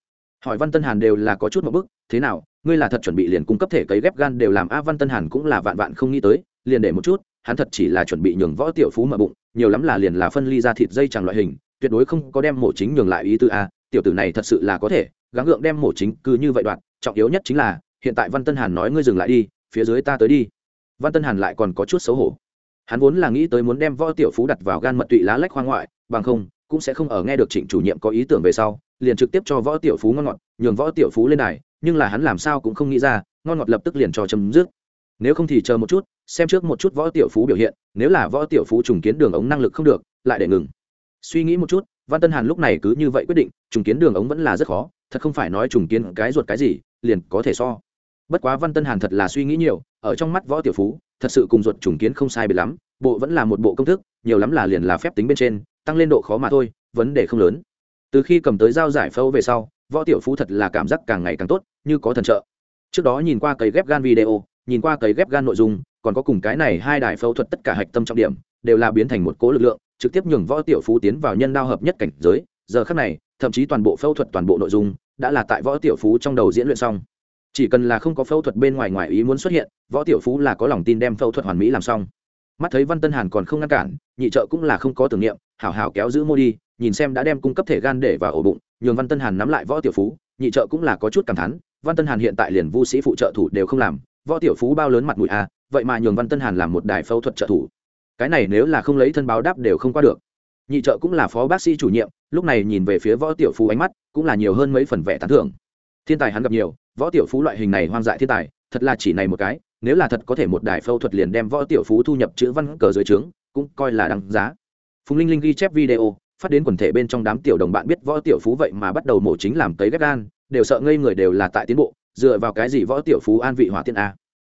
Hỏi văn tân hàn đều là có chút một bức, thế nào, ngươi là thật chuẩn bị liền cung cấp thể cấy ghép gan đều làm? A văn tân hàn cũng là vạn vạn không nghĩ tới, liền để một chút, hắn thật chỉ là chuẩn bị nhường võ tiểu phú mở bụng, nhiều lắm là liền là phân ly ra thịt dây chẳng loại hình, tuyệt đối không có đem mổ chính nhường lại ý tư a, tiểu tử này thật sự là có thể, gắng gượng đem mổ chính cứ như vậy đoạn, trọng yếu nhất chính là, hiện tại văn tân hàn nói ngươi dừng lại đi, phía dưới ta tới đi. Văn tân hàn lại còn có chút xấu hổ hắn vốn là nghĩ tới muốn đem võ tiểu phú đặt vào gan mật tụy lá lách khoa ngoại, bằng không, cũng sẽ không ở nghe được trịnh chủ nhiệm có ý tưởng về sau, liền trực tiếp cho võ tiểu phú ngon ngọt, nhường võ tiểu phú lên đài, nhưng là hắn làm sao cũng không nghĩ ra, ngon ngọt lập tức liền cho chấm dứt. Nếu không thì chờ một chút, xem trước một chút võ tiểu phú biểu hiện, nếu là võ tiểu phú trùng kiến đường ống năng lực không được, lại để ngừng. Suy nghĩ một chút, văn tân hàn lúc này cứ như vậy quyết định, trùng kiến đường ống vẫn là rất khó, thật không phải nói trùng kiến cái ruột cái gì, liền có thể so. Bất quá văn tân hàn thật là suy nghĩ nhiều, ở trong mắt võ tiểu phú thật sự cùng ruột trùng kiến không sai biệt lắm, bộ vẫn là một bộ công thức, nhiều lắm là liền là phép tính bên trên, tăng lên độ khó mà thôi, vấn đề không lớn. Từ khi cầm tới dao giải phẫu về sau, võ tiểu phú thật là cảm giác càng ngày càng tốt, như có thần trợ. Trước đó nhìn qua cấy ghép gan video, nhìn qua cấy ghép gan nội dung, còn có cùng cái này hai đài phẫu thuật tất cả hạch tâm trọng điểm, đều là biến thành một cố lực lượng, trực tiếp nhường võ tiểu phú tiến vào nhân đao hợp nhất cảnh giới. Giờ khác này, thậm chí toàn bộ phẫu thuật toàn bộ nội dung, đã là tại võ tiểu phú trong đầu diễn luyện xong chỉ cần là không có phẫu thuật bên ngoài ngoài ý muốn xuất hiện, võ tiểu phú là có lòng tin đem phẫu thuật hoàn mỹ làm xong. Mắt thấy văn tân hàn còn không ngăn cản, nhị trợ cũng là không có tưởng niệm, hảo hảo kéo giữ mô đi, nhìn xem đã đem cung cấp thể gan để vào ổ bụng, nhường văn tân hàn nắm lại võ tiểu phú, nhị trợ cũng là có chút cảm thán, văn tân hàn hiện tại liền vu sĩ phụ trợ thủ đều không làm, võ tiểu phú bao lớn mặt mũi à vậy mà nhường văn tân hàn làm một đài phẫu thuật trợ thủ. Cái này nếu là không lấy thân báo đáp đều không qua được. Nhị trợ cũng là phó bác sĩ chủ nhiệm, lúc này nhìn về phía võ tiểu phú ánh mắt cũng là nhiều hơn mấy phần vẻ tán thưởng thiên tài hắn gặp nhiều, võ tiểu phú loại hình này hoang dại thiên tài, thật là chỉ này một cái, nếu là thật có thể một đài phẫu thuật liền đem võ tiểu phú thu nhập chữ văn cờ dưới trướng, cũng coi là đáng giá. Phùng linh linh ghi chép video, phát đến quần thể bên trong đám tiểu đồng bạn biết võ tiểu phú vậy mà bắt đầu mổ chính làm tấy ghép gan, đều sợ ngây người đều là tại tiến bộ, dựa vào cái gì võ tiểu phú an vị hỏa tiên a?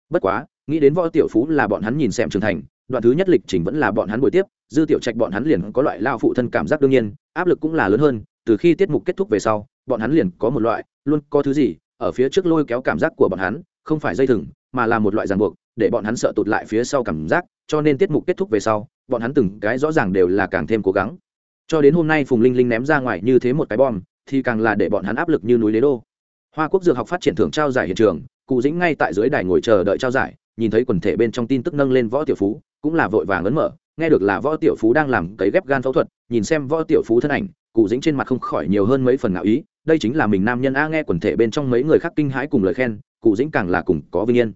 Bất quá, nghĩ đến võ tiểu phú là bọn hắn nhìn xem trưởng thành, đoạn thứ nhất lịch trình vẫn là bọn hắn buổi tiếp, dư tiểu trạch bọn hắn liền có loại lao phụ thân cảm giác đương nhiên, áp lực cũng là lớn hơn từ khi tiết mục kết thúc về sau, bọn hắn liền có một loại, luôn có thứ gì, ở phía trước lôi kéo cảm giác của bọn hắn, không phải dây thừng, mà là một loại ràng buộc, để bọn hắn sợ tụt lại phía sau cảm giác, cho nên tiết mục kết thúc về sau, bọn hắn từng cái rõ ràng đều là càng thêm cố gắng. Cho đến hôm nay phùng linh linh ném ra ngoài như thế một cái bom, thì càng là để bọn hắn áp lực như núi đế đô. Hoa quốc dược học phát triển thưởng trao giải hiện trường, cụ dĩnh ngay tại dưới đài ngồi chờ đợi trao giải, nhìn thấy quần thể bên trong tin tức nâng lên võ tiểu phú, cũng là vội vàng ấn mở, nghe được là võ tiểu phú đang làm cấy ghép gan phẫu thuật, nhìn xem võ tiểu phú thân ảnh cụ dĩnh trên mặt không khỏi nhiều hơn mấy phần ngạo ý, đây chính là mình nam nhân a nghe quần thể bên trong mấy người khác kinh hãi cùng lời khen, cụ dĩnh càng là cùng có vinh yên.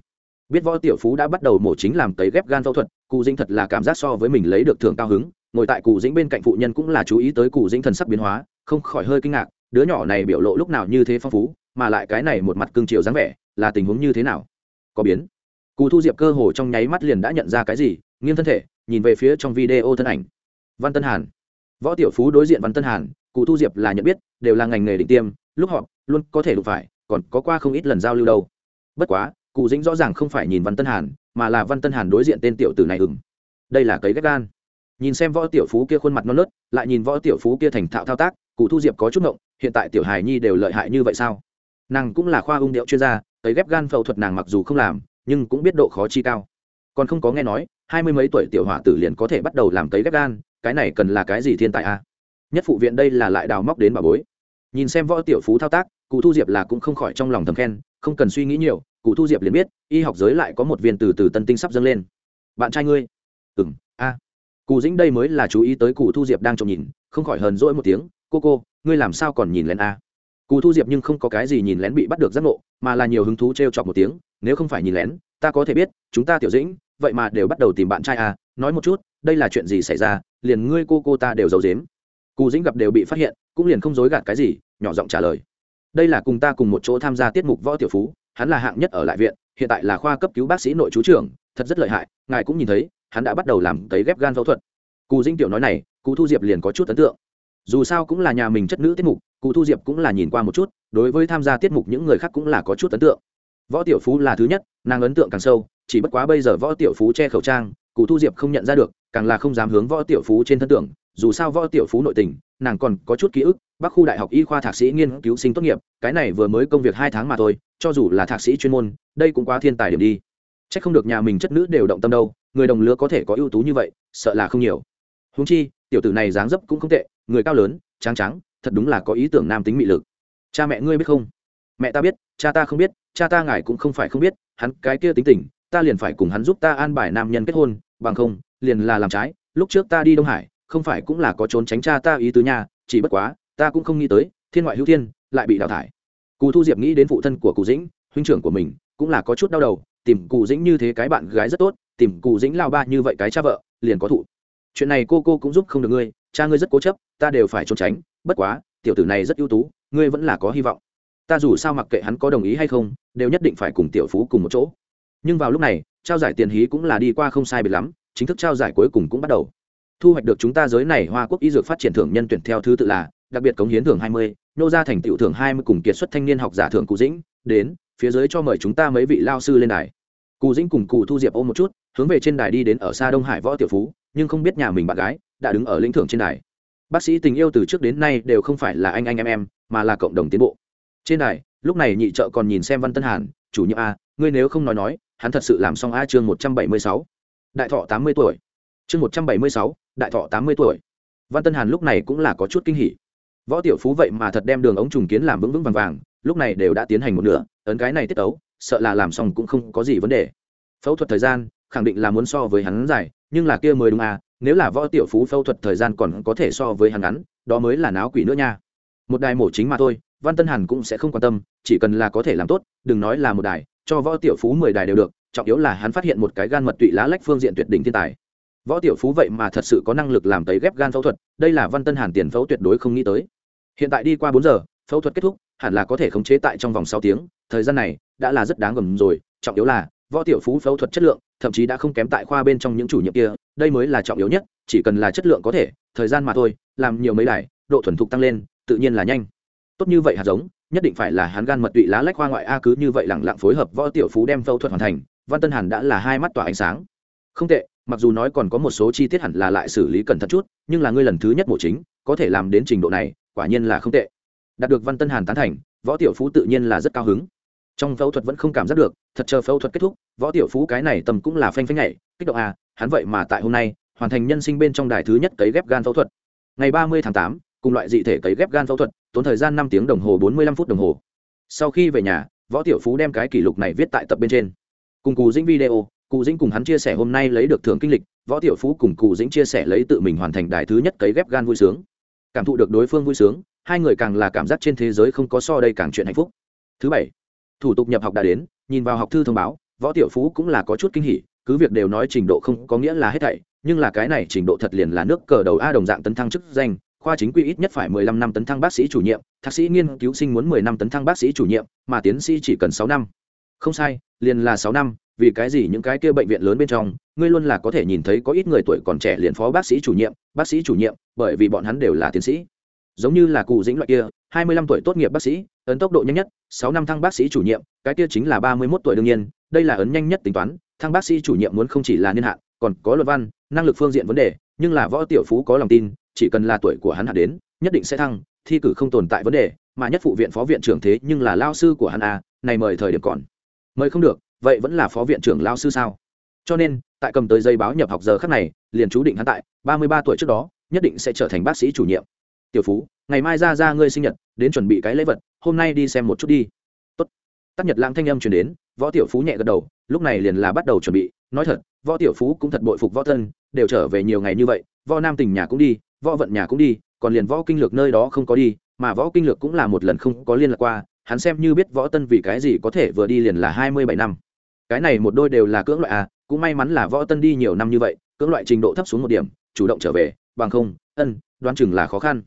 Biết võ tiểu phú đã bắt đầu mổ chính làm cấy ghép gan phẫu thuật, cụ dĩnh thật là cảm giác so với mình lấy được thưởng cao hứng, ngồi tại cụ dĩnh bên cạnh phụ nhân cũng là chú ý tới cụ dĩnh thần sắc biến hóa, không khỏi hơi kinh ngạc, đứa nhỏ này biểu lộ lúc nào như thế phong phú, mà lại cái này một mặt cương triều dáng vẻ, là tình huống như thế nào? Có biến. Cụ thu diệp cơ hồ trong nháy mắt liền đã nhận ra cái gì, nghiêng thân thể, nhìn về phía trong video thân ảnh. Văn tân hàn võ tiểu phú đối diện văn tân hàn, cụ thu diệp là nhận biết, đều là ngành nghề định tiêm, lúc họ luôn có thể đụng phải, còn có qua không ít lần giao lưu đâu. Bất quá, cụ dĩnh rõ ràng không phải nhìn văn tân hàn, mà là văn tân hàn đối diện tên tiểu tử này ừng đây là cấy ghép gan. Nhìn xem võ tiểu phú kia khuôn mặt non nớt, lại nhìn võ tiểu phú kia thành thạo thao tác, cụ thu diệp có chút ngộng, hiện tại tiểu hài nhi đều lợi hại như vậy sao? Nàng cũng là khoa ung điệu chuyên gia cấy ghép gan phẫu thuật nàng mặc dù không làm, nhưng cũng biết độ khó chi cao. Còn không có nghe nói, hai mươi mấy tuổi tiểu hỏa tử liền có thể bắt đầu làm cấy ghép gan cái này cần là cái gì thiên tài a? À? nhất phụ viện đây là lại đào móc đến bà bối. Nhìn xem võ tiểu phú thao tác, cụ thu diệp là cũng không khỏi trong lòng thầm khen, không cần suy nghĩ nhiều, cụ thu diệp liền biết, y học giới lại có một viên từ từ tân tinh sắp dâng lên. Bạn trai ngươi? Ừ m a. Cụ dĩnh đây mới là chú ý tới cụ thu diệp đang trông nhìn, không khỏi hờn rỗi một tiếng, cô cô, ngươi làm sao còn nhìn lén a? Cụ thu diệp nhưng không có cái gì nhìn lén bị bắt được giác ngộ, mà là nhiều hứng thú t r e o chọc một tiếng, nếu không phải nhìn lén, ta có thể biết, chúng ta tiểu dĩnh, vậy mà đều bắt đầu tìm bạn trai a, nói một chút, đây là chuyện gì xảy ra liền ngươi cô cô ta đều giấu dếm cù dĩnh gặp đều bị phát hiện, cũng liền không dối gạt cái gì, nhỏ giọng trả lời. Đây là cùng ta cùng một chỗ tham gia tiết mục võ tiểu phú, hắn là hạng nhất ở lại viện, hiện tại là khoa cấp cứu bác sĩ nội chú trưởng, thật rất lợi hại, ngài cũng nhìn thấy, hắn đã bắt đầu làm cấy ghép gan phẫu thuật. Cù dinh tiểu nói này cụ thu diệp liền có chút ấn tượng. Dù sao cũng là nhà mình chất nữ tiết mục cụ thu diệp cũng là nhìn qua một chút, đối với tham gia tiết mục những người khác cũng là có chút ấn tượng. Võ tiểu phú là thứ nhất, nàng ấn tượng càng sâu, chỉ bất quá bây giờ võ tiểu phú che khẩu trang cụ thu diệp không nhận ra được, càng là không dám hướng võ tiểu phú trên thân tưởng. dù sao võ tiểu phú nội tình, nàng còn có chút ký ức, bắc khu đại học y khoa thạc sĩ nghiên cứu sinh tốt nghiệp, cái này vừa mới công việc hai tháng mà thôi, cho dù là thạc sĩ chuyên môn, đây cũng quá thiên tài điểm đi. C h ắ c không được nhà mình chất nữ đều động tâm đâu, người đồng lứa có thể có ưu tú như vậy, sợ là không nhiều. Húng chi, tiểu tử này dáng dấp cũng không tệ, người cao lớn trắng trắng thật đúng là có ý tưởng nam tính mị lực. Cha mẹ ngươi biết không? Mẹ ta biết, cha ta không biết, cha ta ngài cũng không phải không biết, hắn cái kia tính tình ta liền phải cùng hắn giúp ta an bài nam nhân kết hôn, bằng không, liền là làm trái, lúc trước ta đi đông hải, không phải cũng là có trốn tránh cha ta ý tứ nhà chỉ bất quá, ta cũng không nghĩ tới, thiên ngoại hữu thiên, lại bị đào thải. Cù thu diệp nghĩ đến phụ thân của cụ dĩnh, huynh trưởng của mình, cũng là có chút đau đầu, tìm cụ dĩnh như thế cái bạn gái rất tốt, tìm cụ dĩnh lao ba như vậy cái cha vợ, liền có thụ. Chuyện này cô cô cũng giúp không được ngươi, cha ngươi rất cố chấp, ta đều phải trốn tránh, bất quá, tiểu tử này rất ưu tú, ngươi vẫn là có hy vọng. Ta dù sao mặc kệ hắn có đồng ý hay không, đều nhất định phải cùng tiểu phú cùng một chỗ nhưng vào lúc này, trao giải tiền hí cũng là đi qua không sai biệt lắm, chính thức trao giải cuối cùng cũng bắt đầu. Thu hoạch được chúng ta giới này hoa quốc y dược phát triển thưởng nhân tuyển theo thứ tự là, đặc biệt cống hiến thưởng hai mươi, nô gia thành tựu thưởng hai mươi cùng kiệt xuất thanh niên học giả thưởng cụ dĩnh. Đến, phía dưới cho mời chúng ta mấy vị lao sư lên đài. Cụ dĩnh cùng cụ thu diệp ôm một chút, hướng về trên đài đi đến ở xa đông hải võ tiểu phú, nhưng không biết nhà mình bạn gái đã đứng ở lĩnh thưởng trên đài. Bác sĩ tình yêu từ trước đến nay đều không phải là anh anh em em, mà là cộng đồng tiến bộ. Trên đài, lúc này nhị trợ còn nhìn xem văn tân hàn, chủ nhiệm a ngươi nếu không nói nói hắn thật sự làm xong a chương một trăm bảy mươi sáu. Đại thọ tám mươi tuổi. Chương một trăm bảy mươi sáu, đại thọ tám mươi tuổi. Văn tân hàn lúc này cũng là có chút kinh hỉ. Võ tiểu phú vậy mà thật đem đường ống trùng kiến làm vững vững vàng vàng, lúc này đều đã tiến hành một nửa, ấn cái này tiết tấu, sợ là làm xong cũng không có gì vấn đề. Phẫu thuật thời gian, khẳng định là muốn so với hắn dài, nhưng là kia mới đúng à nếu là võ tiểu phú phẫu thuật thời gian còn có thể so với hắn ngắn, đó mới là náo quỷ nữa nha. Một đài mổ chính mà thôi, văn tân hàn cũng sẽ không quan tâm, chỉ cần là có thể làm tốt, đừng nói là một đài cho võ tiểu phú mười đài đều được, trọng yếu là hắn phát hiện một cái gan mật tụy lá lách phương diện tuyệt đỉnh thiên tài. Võ tiểu phú vậy mà thật sự có năng lực làm tấy ghép gan phẫu thuật, đây là văn tân hàn tiền phẫu tuyệt đối không nghĩ tới. Hiện tại đi qua bốn giờ, phẫu thuật kết thúc, hẳn là có thể khống chế tại trong vòng sáu tiếng, thời gian này đã là rất đáng gầm rồi, trọng yếu là võ tiểu phú phẫu thuật chất lượng, thậm chí đã không kém tại khoa bên trong những chủ nhiệm kia, đây mới là trọng yếu nhất, chỉ cần là chất lượng có thể, thời gian mà thôi, làm nhiều mấy đài, độ thuần thục tăng lên, tự nhiên là nhanh. Tốt như vậy hạt giống nhất định phải là hắn gan mật tụy lá lách hoa ngoại a cứ như vậy lẳng lặng phối hợp võ tiểu phú đem phẫu thuật hoàn thành, văn tân hàn đã là hai mắt tỏa ánh sáng. Không tệ, mặc dù nói còn có một số chi tiết hẳn là lại xử lý cẩn thận chút, nhưng là ngươi lần thứ nhất mổ chính, có thể làm đến trình độ này, quả nhiên là không tệ. Đạt được văn tân hàn tán thành, võ tiểu phú tự nhiên là rất cao hứng. Trong phẫu thuật vẫn không cảm giác được, thật chờ phẫu thuật kết thúc, võ tiểu phú cái này tầm cũng là phanh phanh nhảy, kích động à hắn vậy mà tại hôm nay, hoàn thành nhân sinh bên trong đài thứ nhất cấy ghép gan phẫu thuật. Ngày ba mươi tháng tám cùng loại dị thể cấy ghép gan phẫu thuật, tốn thời gian năm tiếng đồng hồ bốn mươi lăm phút đồng hồ. Sau khi về nhà, võ tiểu phú đem cái kỷ lục này viết tại tập bên trên. Cùng cù dĩnh video cụ dĩnh cùng hắn chia sẻ hôm nay lấy được thưởng kinh lịch, võ tiểu phú cùng cụ dĩnh chia sẻ lấy tự mình hoàn thành đài thứ nhất cấy ghép gan vui sướng. Cảm thụ được đối phương vui sướng, hai người càng là cảm giác trên thế giới không có so đây càng chuyện hạnh phúc. Thứ bảy, thủ tục nhập học đã đến, nhìn vào học thư thông báo, võ tiểu phú cũng là có chút kinh hỉ, cứ việc đều nói trình độ không có nghĩa là hết thảy, nhưng là cái này trình độ thật liền là nước cờ đầu a đồng dạng tấn thăng chức danh khoa chính quy ít nhất phải mười lăm năm tấn thăng bác sĩ chủ nhiệm, thạc sĩ nghiên cứu sinh muốn mười năm tấn thăng bác sĩ chủ nhiệm, mà tiến sĩ chỉ cần sáu năm. Không sai, liền là sáu năm, vì cái gì những cái kia bệnh viện lớn bên trong, ngươi luôn là có thể nhìn thấy có ít người tuổi còn trẻ liền phó bác sĩ chủ nhiệm, bác sĩ chủ nhiệm, bởi vì bọn hắn đều là tiến sĩ. Giống như là cụ dĩnh loại kia, hai mươi lăm tuổi tốt nghiệp bác sĩ, ấn tốc độ nhanh nhất, sáu năm thăng bác sĩ chủ nhiệm, cái kia chính là ba mươi mốt tuổi đương nhiên, đây là ấn nhanh nhất tính toán, thăng bác sĩ chủ nhiệm muốn không chỉ là niên hạn, còn có luật văn, năng lực phương diện vấn đề, nhưng là võ tiểu phú có lòng tin chỉ cần là tuổi của hắn hạ đến, nhất định sẽ thăng, thi cử không tồn tại vấn đề, mà nhất phụ viện phó viện trưởng thế nhưng là lao sư của hắn à này mời thời điểm còn. Mời không được, vậy vẫn là phó viện trưởng lao sư sao? Cho nên, tại cầm tới giấy báo nhập học giờ khắc này, liền chú định hắn tại ba mươi ba tuổi trước đó, nhất định sẽ trở thành bác sĩ chủ nhiệm. Tiểu phú, ngày mai ra ra ngươi sinh nhật, đến chuẩn bị cái lễ vật, hôm nay đi xem một chút đi. Tốt. Tắc nhật lãng thanh âm chuyển đến, võ tiểu phú nhẹ gật đầu, lúc này liền là bắt đầu chuẩn bị. Nói thật, võ tiểu phú cũng thật bội phục võ thân đều trở về nhiều ngày như vậy, võ nam tình nhà cũng đi, võ vận nhà cũng đi, còn liền võ kinh lược nơi đó không có đi, mà võ kinh lược cũng là một lần không có liên lạc qua, hắn xem như biết võ tân vì cái gì có thể vừa đi liền là hai mươi bảy năm. Cái này một đôi đều là cưỡng loại à cũng may mắn là võ tân đi nhiều năm như vậy, cưỡng loại trình độ thấp xuống một điểm, chủ động trở về, bằng không, ân, đoán chừng là khó khăn.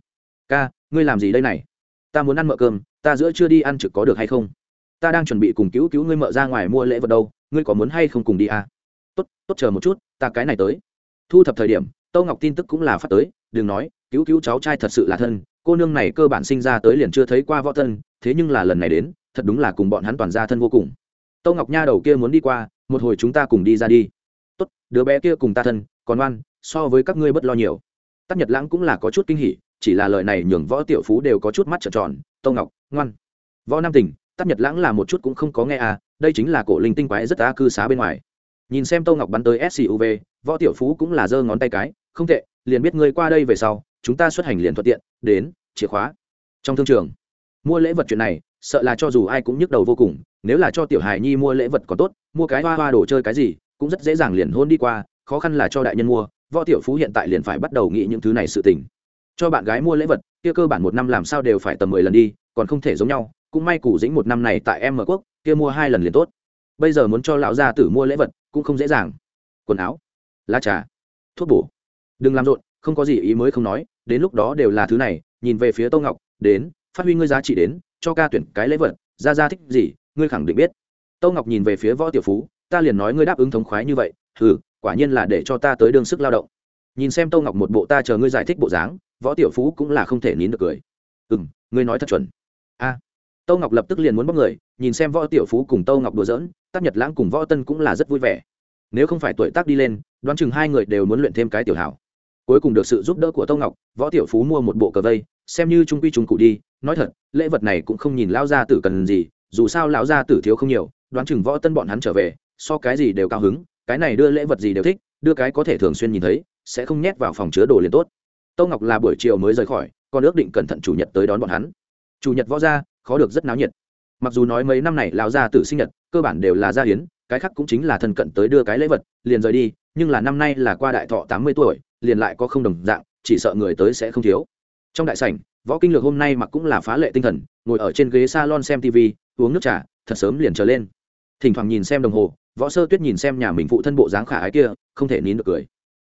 Ca, ngươi làm gì đây này? Ta muốn ăn mợ cơm, ta giữa chưa đi ăn trực có được hay không? Ta đang chuẩn bị cùng cứu cứu ngươi mợ ra ngoài mua lễ vật đâu, ngươi có muốn hay không cùng đi à? tốt tốt chờ một chút, ta cái này tới thu thập thời điểm tâu ngọc tin tức cũng là phát tới đừng nói cứu cứu cháu trai thật sự là thân cô nương này cơ bản sinh ra tới liền chưa thấy qua võ thân, thế nhưng là lần này đến thật đúng là cùng bọn hắn toàn gia thân vô cùng. Tâu ngọc nha đầu kia muốn đi qua một hồi chúng ta cùng đi ra đi. Tốt đứa bé kia cùng ta thân còn oan so với các ngươi bất lo nhiều. Tắc nhật lãng cũng là có chút kinh hỉ chỉ là lời này nhường võ tiểu phú đều có chút mắt trợn tròn tô ngọc ngoan. Võ nam tình tắc nhật lãng là một chút cũng không có nghe à đây chính là cổ linh tinh quái rất á cư xá bên ngoài nhìn xem tô ngọc bắn tới suv võ tiểu phú cũng là giơ ngón tay cái, không tệ, liền biết ngươi qua đây về sau, chúng ta xuất hành liền thuận tiện, đến, chìa khóa. Trong thương trường, mua lễ vật chuyện này, sợ là cho dù ai cũng nhức đầu vô cùng, nếu là cho tiểu hài nhi mua lễ vật còn tốt, mua cái hoa hoa đồ chơi cái gì, cũng rất dễ dàng liền hôn đi qua, khó khăn là cho đại nhân mua, võ tiểu phú hiện tại liền phải bắt đầu nghĩ những thứ này sự tình. Cho bạn gái mua lễ vật, kia cơ bản một năm làm sao đều phải tầm mười lần đi, còn không thể giống nhau, cũng may củ dĩnh một năm này tại em mở quốc, kia mua hai lần liền tốt. Bây giờ muốn cho lão gia tử mua lễ vật cũng không dễ dàng. Quần áo lá trà thuốc bổ. Đừng làm rộn không có gì ý mới không nói đến lúc đó đều là thứ này nhìn về phía tô ngọc đến phát huy ngươi giá trị đến cho ca tuyển cái lễ vật ra ra thích gì ngươi khẳng định biết. Tô ngọc nhìn về phía võ tiểu phú ta liền nói ngươi đáp ứng thống khoái như vậy ừ quả nhiên là để cho ta tới đương sức lao động. Nhìn xem tô ngọc một bộ ta chờ ngươi giải thích bộ dáng võ tiểu phú cũng là không thể nín được cười. Ừ m ngươi nói thật chuẩn. A à, tô ngọc lập tức liền muốn bóc người, nhìn xem võ tiểu phú cùng tô ngọc đùa giỡn tác nhật lãng cùng võ tân cũng là rất vui vẻ. Nếu không phải tuổi tác đi lên, đoán chừng hai người đều muốn luyện thêm cái tiểu hảo. Cuối cùng được sự giúp đỡ của tô ngọc, võ tiểu phú mua một bộ cờ vây, xem như trung quy trung cụ đi. Nói thật, lễ vật này cũng không nhìn lão gia tử cần gì, dù sao lão gia tử thiếu không nhiều, đoán chừng võ tân bọn hắn trở về, so cái gì đều cao hứng, cái này đưa lễ vật gì đều thích, đưa cái có thể thường xuyên nhìn thấy, sẽ không nhét vào phòng chứa đồ liền tốt. Tô ngọc là buổi chiều mới rời khỏi, còn ước định cẩn thận chủ nhật tới đón bọn hắn. Chủ nhật võ gia khó được rất náo nhiệt. Mặc dù nói mấy năm này lão gia tử sinh nhật, cơ bản đều là gia hiến, cái khác cũng chính là thân cận tới đưa cái lễ vật, liền rời đi, nhưng là năm nay là qua đại thọ tám mươi tuổi, liền lại có không đồng dạng, chỉ sợ người tới sẽ không thiếu. Trong đại sảnh, võ kinh lược hôm nay mặc cũng là phá lệ tinh thần, ngồi ở trên ghế salon xem tv uống nước trà, thật sớm liền trở lên. Thỉnh thoảng nhìn xem đồng hồ, võ sơ tuyết nhìn xem nhà mình phụ thân bộ dáng khả ái kia, không thể nín được cười.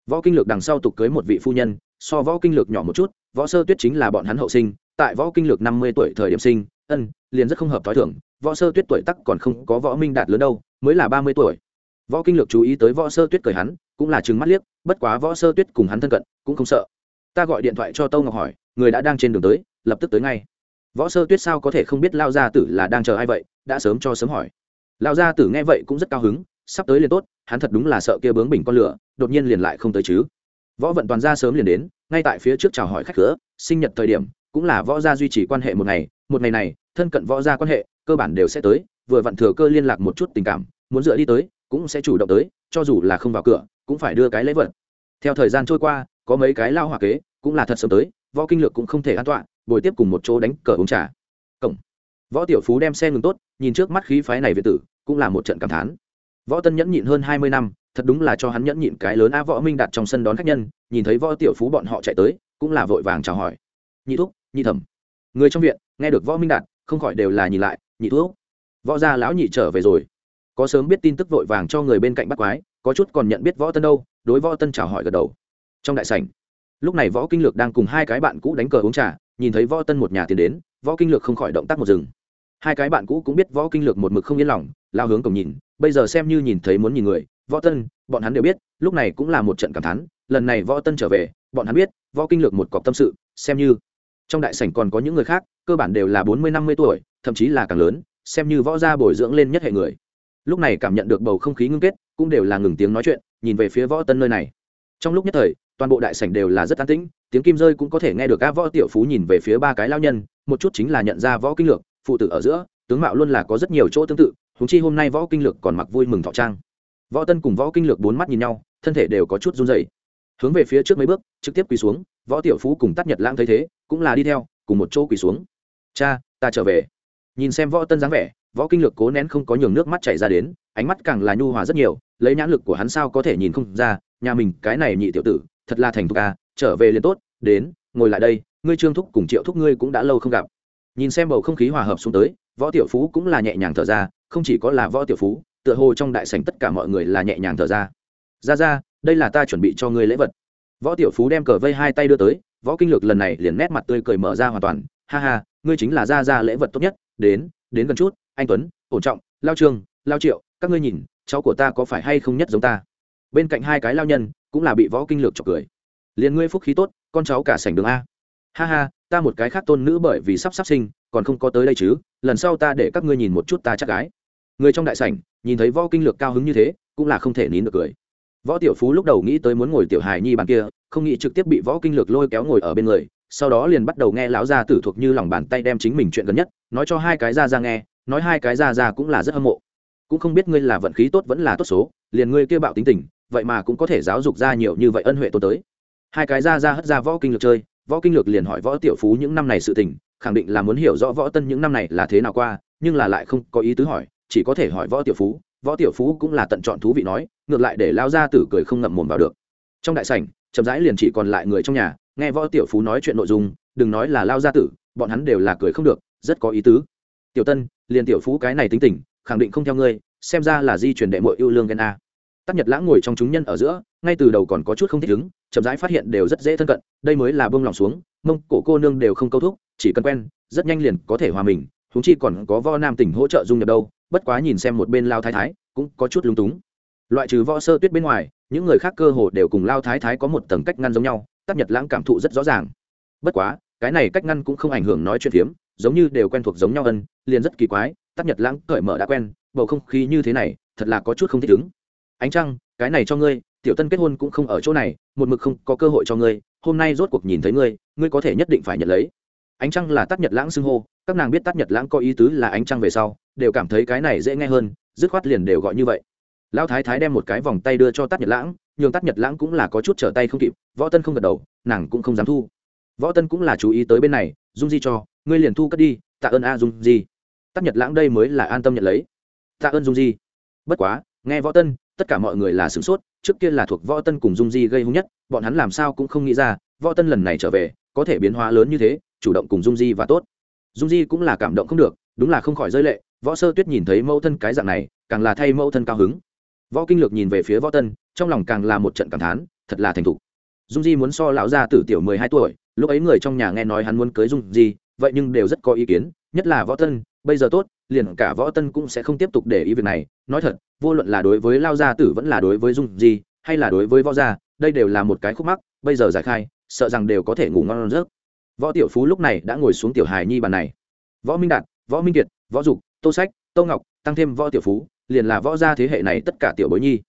Võ kinh lược đằng sau tục cưới một vị phu nhân, so võ kinh lược nhỏ một chút, võ sơ tuyết chính là bọn hắn hậu sinh, tại võ kinh lược năm mươi tuổi thời điểm sinh ân, liền rất không hợp t h o i thưởng võ sơ tuyết tuổi tắc còn không có võ minh đạt lớn đâu, mới là ba mươi tuổi. Võ kinh lược chú ý tới võ sơ tuyết cười hắn, cũng là trừng mắt liếc, bất quá võ sơ tuyết cùng hắn thân cận, cũng không sợ. Ta gọi điện thoại cho tâu ngọc hỏi, người đã đang trên đường tới, lập tức tới ngay. Võ sơ tuyết sao có thể không biết lao gia tử là đang chờ ai vậy, đã sớm cho sớm hỏi. Lao gia tử nghe vậy cũng rất cao hứng, sắp tới liền tốt, hắn thật đúng là sợ kia bướng bình con lửa, đột nhiên liền lại không tới chứ. Võ vận toàn ra sớm liền đến, ngay tại phía trước chào hỏi khách cửa, sinh nhật thời điểm, cũng là võ gia duy trì quan hệ một ngày một ngày này, thân cận võ gia quan hệ, cơ bản đều sẽ tới, vừa vặn thừa cơ liên lạc một chút tình cảm, muốn dựa đi tới, cũng sẽ chủ động tới, cho dù là không vào cửa, cũng phải đưa cái lễ vật. Theo thời gian trôi qua, có mấy cái lao hòa kế, cũng là thật sớm tới, võ kinh lược cũng không thể an toàn bồi tiếp cùng một chỗ đánh cờ uống trà. Cổng. Võ tiểu phú đem xe ngừng tốt, nhìn trước mắt khí phái này về tử, cũng là một trận cảm thán. Võ tân nhẫn nhịn hơn hai mươi năm, thật đúng là cho hắn nhẫn nhịn cái lớn a võ minh đặt trong sân đón khách nhân, nhìn thấy võ tiểu phú bọn họ chạy tới, cũng là vội vàng chào hỏi. Nhị thúc, nhị thẩm, người trong viện nghe được võ minh đạt, không khỏi đều là nhìn lại, nhị thuốc võ gia lão nhị trở về rồi. Có sớm biết tin tức vội vàng cho người bên cạnh bắt quái, có chút còn nhận biết võ tân đâu, đối võ tân chào hỏi gật đầu. Trong đại sảnh, lúc này võ kinh lược đang cùng hai cái bạn cũ đánh cờ uống trà, nhìn thấy võ tân một nhà tiền đến, võ kinh lược không khỏi động tác một rừng hai cái bạn cũ cũng biết võ kinh lược một mực không yên lòng, lao hướng cổng nhìn, bây giờ xem như nhìn thấy muốn nhìn người, võ tân, bọn hắn đều biết, lúc này cũng là một trận cảm thán, lần này võ tân trở về, bọn hắn biết, võ kinh lược một cọc tâm sự, xem như trong đại sảnh còn có những người khác, cơ bản đều là bốn mươi, năm mươi tuổi, thậm chí là càng lớn, xem như võ gia bồi dưỡng lên nhất hệ người. Lúc này cảm nhận được bầu không khí ngưng kết, cũng đều là ngừng tiếng nói chuyện, nhìn về phía võ tân nơi này. Trong lúc nhất thời, toàn bộ đại sảnh đều là rất an tĩnh, tiếng kim rơi cũng có thể nghe được các võ tiểu phú nhìn về phía ba cái lao nhân, một chút chính là nhận ra võ kinh lược, phụ tử ở giữa, tướng mạo luôn là có rất nhiều chỗ tương tự húng chi hôm nay võ kinh lược còn mặc vui mừng thọ trang. Võ tân cùng võ kinh lược bốn mắt nhìn nhau, thân thể đều có chút run dày hướng về phía trước mấy bước, trực tiếp quỳ xuống võ tiểu phú cùng tắt nhật lãng thấy thế, cũng là đi theo, cùng một chỗ quỳ xuống. Cha, ta trở về. Nhìn xem võ tân dáng vẻ, võ kinh lược cố nén không có nhường nước mắt chảy ra đến, ánh mắt càng là nhu hòa rất nhiều, lấy nhãn lực của hắn sao có thể nhìn không ra, nhà mình, cái này nhị tiểu tử, thật là thành thục à trở về liền tốt, đến, ngồi lại đây, ngươi trương thúc cùng triệu thúc ngươi cũng đã lâu không gặp. Nhìn xem bầu không khí hòa hợp xuống tới, võ tiểu phú cũng là nhẹ nhàng thở ra, không chỉ có là võ tiểu phú, tựa hồ trong đại sảnh tất cả mọi người là nhẹ nhàng thở ra. Ra ra, đây là ta chuẩn bị cho ngươi lễ vật võ tiểu phú đem cờ vây hai tay đưa tới, võ kinh lược lần này liền nét mặt tươi cười mở ra hoàn toàn. Ha ha, ngươi chính là ra ra lễ vật tốt nhất, đến đến gần chút, anh tuấn, ổn trọng, lao trương, lao triệu, các ngươi nhìn, cháu của ta có phải hay không nhất giống ta? Bên cạnh hai cái lao nhân cũng là bị võ kinh lược chọc cười. Liền ngươi phúc khí tốt, con cháu cả sảnh đường a. Ha ha, ta một cái khác tôn nữ bởi vì sắp sắp sinh, còn không có tới đây chứ, lần sau ta để các ngươi nhìn một chút ta chắc gái. Người trong đại sảnh, nhìn thấy võ kinh lược cao hứng như thế, cũng là không thể nín được cười võ tiểu phú lúc đầu nghĩ tới muốn ngồi tiểu hài nhi bàn kia, không nghĩ trực tiếp bị võ kinh lược lôi kéo ngồi ở bên người, sau đó liền bắt đầu nghe lão gia tử thuộc như lòng bàn tay đem chính mình chuyện gần nhất, nói cho hai cái ra ra nghe, nói hai cái ra ra cũng là rất hâm mộ. Cũng không biết ngươi là vận khí tốt vẫn là tốt số, liền ngươi kia bạo tính tình, vậy mà cũng có thể giáo dục ra nhiều như vậy ân huệ tốt tới. Hai cái ra ra hất ra võ kinh lược chơi, võ kinh lược liền hỏi võ tiểu phú những năm này sự tình, khẳng định là muốn hiểu rõ võ tân những năm này là thế nào qua, nhưng là lại không có ý tứ hỏi, chỉ có thể hỏi võ tiểu phú võ tiểu phú cũng là tận chọn thú vị nói, ngược lại để lao ra tử cười không ngậm mồm vào được. Trong đại sảnh, chậm rãi liền chỉ còn lại người trong nhà, nghe võ tiểu phú nói chuyện nội dung, đừng nói là lao gia tử, bọn hắn đều là cười không được, rất có ý tứ. Tiểu tân, liền tiểu phú cái này tính tình, khẳng định không theo ngươi, xem ra là di truyền đệ mội yêu lương ghen a. Tắc nhật lãng ngồi trong chúng nhân ở giữa, ngay từ đầu còn có chút không thích ứng, chậm rãi phát hiện đều rất dễ thân cận, đây mới là bông lòng xuống, mông cổ cô nương đều không câu thúc, chỉ cần quen, rất nhanh liền có thể hòa mình húng chi còn có vo nam tỉnh hỗ trợ dung nhập đâu bất quá nhìn xem một bên lao thái thái, cũng có chút lung túng. Loại trừ võ sơ tuyết bên ngoài, những người khác cơ hồ đều cùng lao thái thái có một tầng cách ngăn giống nhau tắc nhật lãng cảm thụ rất rõ ràng. Bất quá, cái này cách ngăn cũng không ảnh hưởng nói chuyện phiếm, giống như đều quen thuộc giống nhau ân liền rất kỳ quái tắc nhật lãng cởi mở đã quen, bầu không khí như thế này, thật là có chút không thích ứng. Ánh trăng, cái này cho ngươi, tiểu tân kết hôn cũng không ở chỗ này, một mực không có cơ hội cho ngươi, hôm nay rốt cuộc nhìn thấy ngươi ngươi có thể nhất định phải nhận lấy ánh trăng là tắt nhật lãng xưng hô, các nàng biết tắt nhật lãng có ý tứ là ánh trăng về sau, đều cảm thấy cái này dễ nghe hơn, dứt khoát liền đều gọi như vậy. Lão thái thái đem một cái vòng tay đưa cho tắt nhật lãng, nhường tắt nhật lãng cũng là có chút trở tay không kịp, võ tân không gật đầu, nàng cũng không dám thu. Võ tân cũng là chú ý tới bên này, dung di cho, ngươi liền thu cất đi, tạ ơn a dung di. Tắt nhật lãng đây mới là an tâm nhận lấy. Tạ ơn dung di. Bất quá, nghe võ tân, tất cả mọi người là sửng sốt, trước kia là thuộc võ tân cùng dung di gây hung nhất, bọn hắn làm sao cũng không nghĩ ra, võ tân lần này trở về, có thể biến hóa lớn như thế chủ động cùng dung di và tốt. Dung di cũng là cảm động không được, đúng là không khỏi rơi lệ, võ sơ tuyết nhìn thấy mẫu thân cái dạng này, càng là thay mẫu thân cao hứng. Võ kinh lược nhìn về phía võ tân, trong lòng càng là một trận cảm thán, thật là thành thục. Dung di muốn so lão gia tử tiểu mười hai tuổi, lúc ấy người trong nhà nghe nói hắn muốn cưới dung di, vậy nhưng đều rất có ý kiến, nhất là võ tân, bây giờ tốt, liền cả võ tân cũng sẽ không tiếp tục để ý việc này. Nói thật, vô luận là đối với lao gia tử vẫn là đối với dung di, hay là đối với võ gia, đây đều là một cái khúc mắc, bây giờ giải khai, sợ rằng đều có thể ngủ ngon rớt võ tiểu phú lúc này đã ngồi xuống tiểu hài nhi bàn này. Võ minh đạt, võ minh kiệt, võ dục, tô sách, tô ngọc, tăng thêm võ tiểu phú, liền là võ gia thế hệ này tất cả tiểu bối nhi.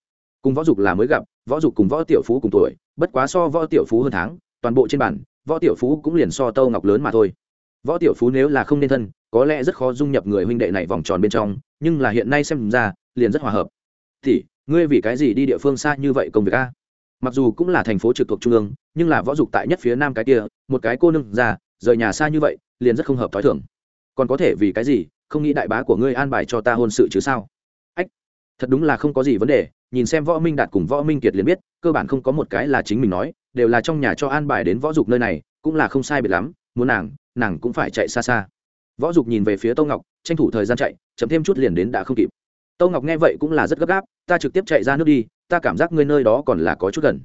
Cùng võ dục là mới gặp, võ dục cùng võ tiểu phú cùng tuổi, bất quá so võ tiểu phú hơn tháng, toàn bộ trên bản võ tiểu phú cũng liền so tô ngọc lớn mà thôi. Võ tiểu phú nếu là không nên thân, có lẽ rất khó dung nhập người huynh đệ này vòng tròn bên trong, nhưng là hiện nay xem ra, liền rất hòa hợp. Thì ngươi vì cái gì đi địa phương xa như vậy công việc a? Mặc dù cũng là thành phố trực thuộc trung ương, nhưng là võ dục tại nhất phía nam cái kia, một cái cô nương già, rời nhà xa như vậy, liền rất không hợp t h ó i thưởng còn có thể vì cái gì, không nghĩ đại bá của ngươi an bài cho ta hôn sự chứ sao? Ách, thật đúng là không có gì vấn đề, nhìn xem võ minh đạt cùng võ minh kiệt liền biết, cơ bản không có một cái là chính mình nói, đều là trong nhà cho an bài đến võ dục nơi này, cũng là không sai biệt lắm, muốn nàng nàng cũng phải chạy xa xa. Võ dục nhìn về phía tô ngọc, tranh thủ thời gian chạy, chậm thêm chút liền đến đã không kịp. Tô ngọc nghe vậy cũng là rất gấp gáp, ta trực tiếp chạy ra nước đi ta cảm giác ngươi nơi đó còn là có chút gần.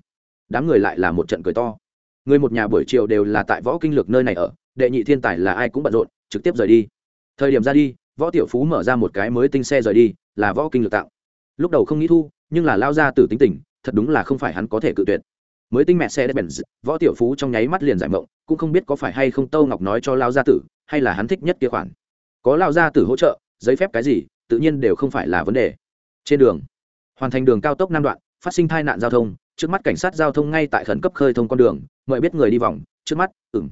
Đám người lại là một trận cười to. Người một nhà buổi chiều đều là tại võ kinh lược nơi này ở, đệ nhị thiên tài là ai cũng bận rộn, trực tiếp rời đi. Thời điểm ra đi, võ tiểu phú mở ra một cái mới tinh xe rời đi, là võ kinh lược tạo. Lúc đầu không nghĩ thu, nhưng là lao ra từ tính tình, thật đúng là không phải hắn có thể cự tuyệt. Mới tinh mẹ xe đẹp bèn võ tiểu phú trong nháy mắt liền giải mộng, cũng không biết có phải hay không tâu ngọc nói cho lao gia tử, hay là hắn thích nhất kia khoản. Có lao gia tử hỗ trợ, giấy phép cái gì, tự nhiên đều không phải là vấn đề. Trên đường hoàn thành đường cao tốc năm đoạn, phát sinh tai nạn giao thông, trước mắt cảnh sát giao thông ngay tại khẩn cấp khơi thông con đường, mời biết người đi vòng, trước mắt ừng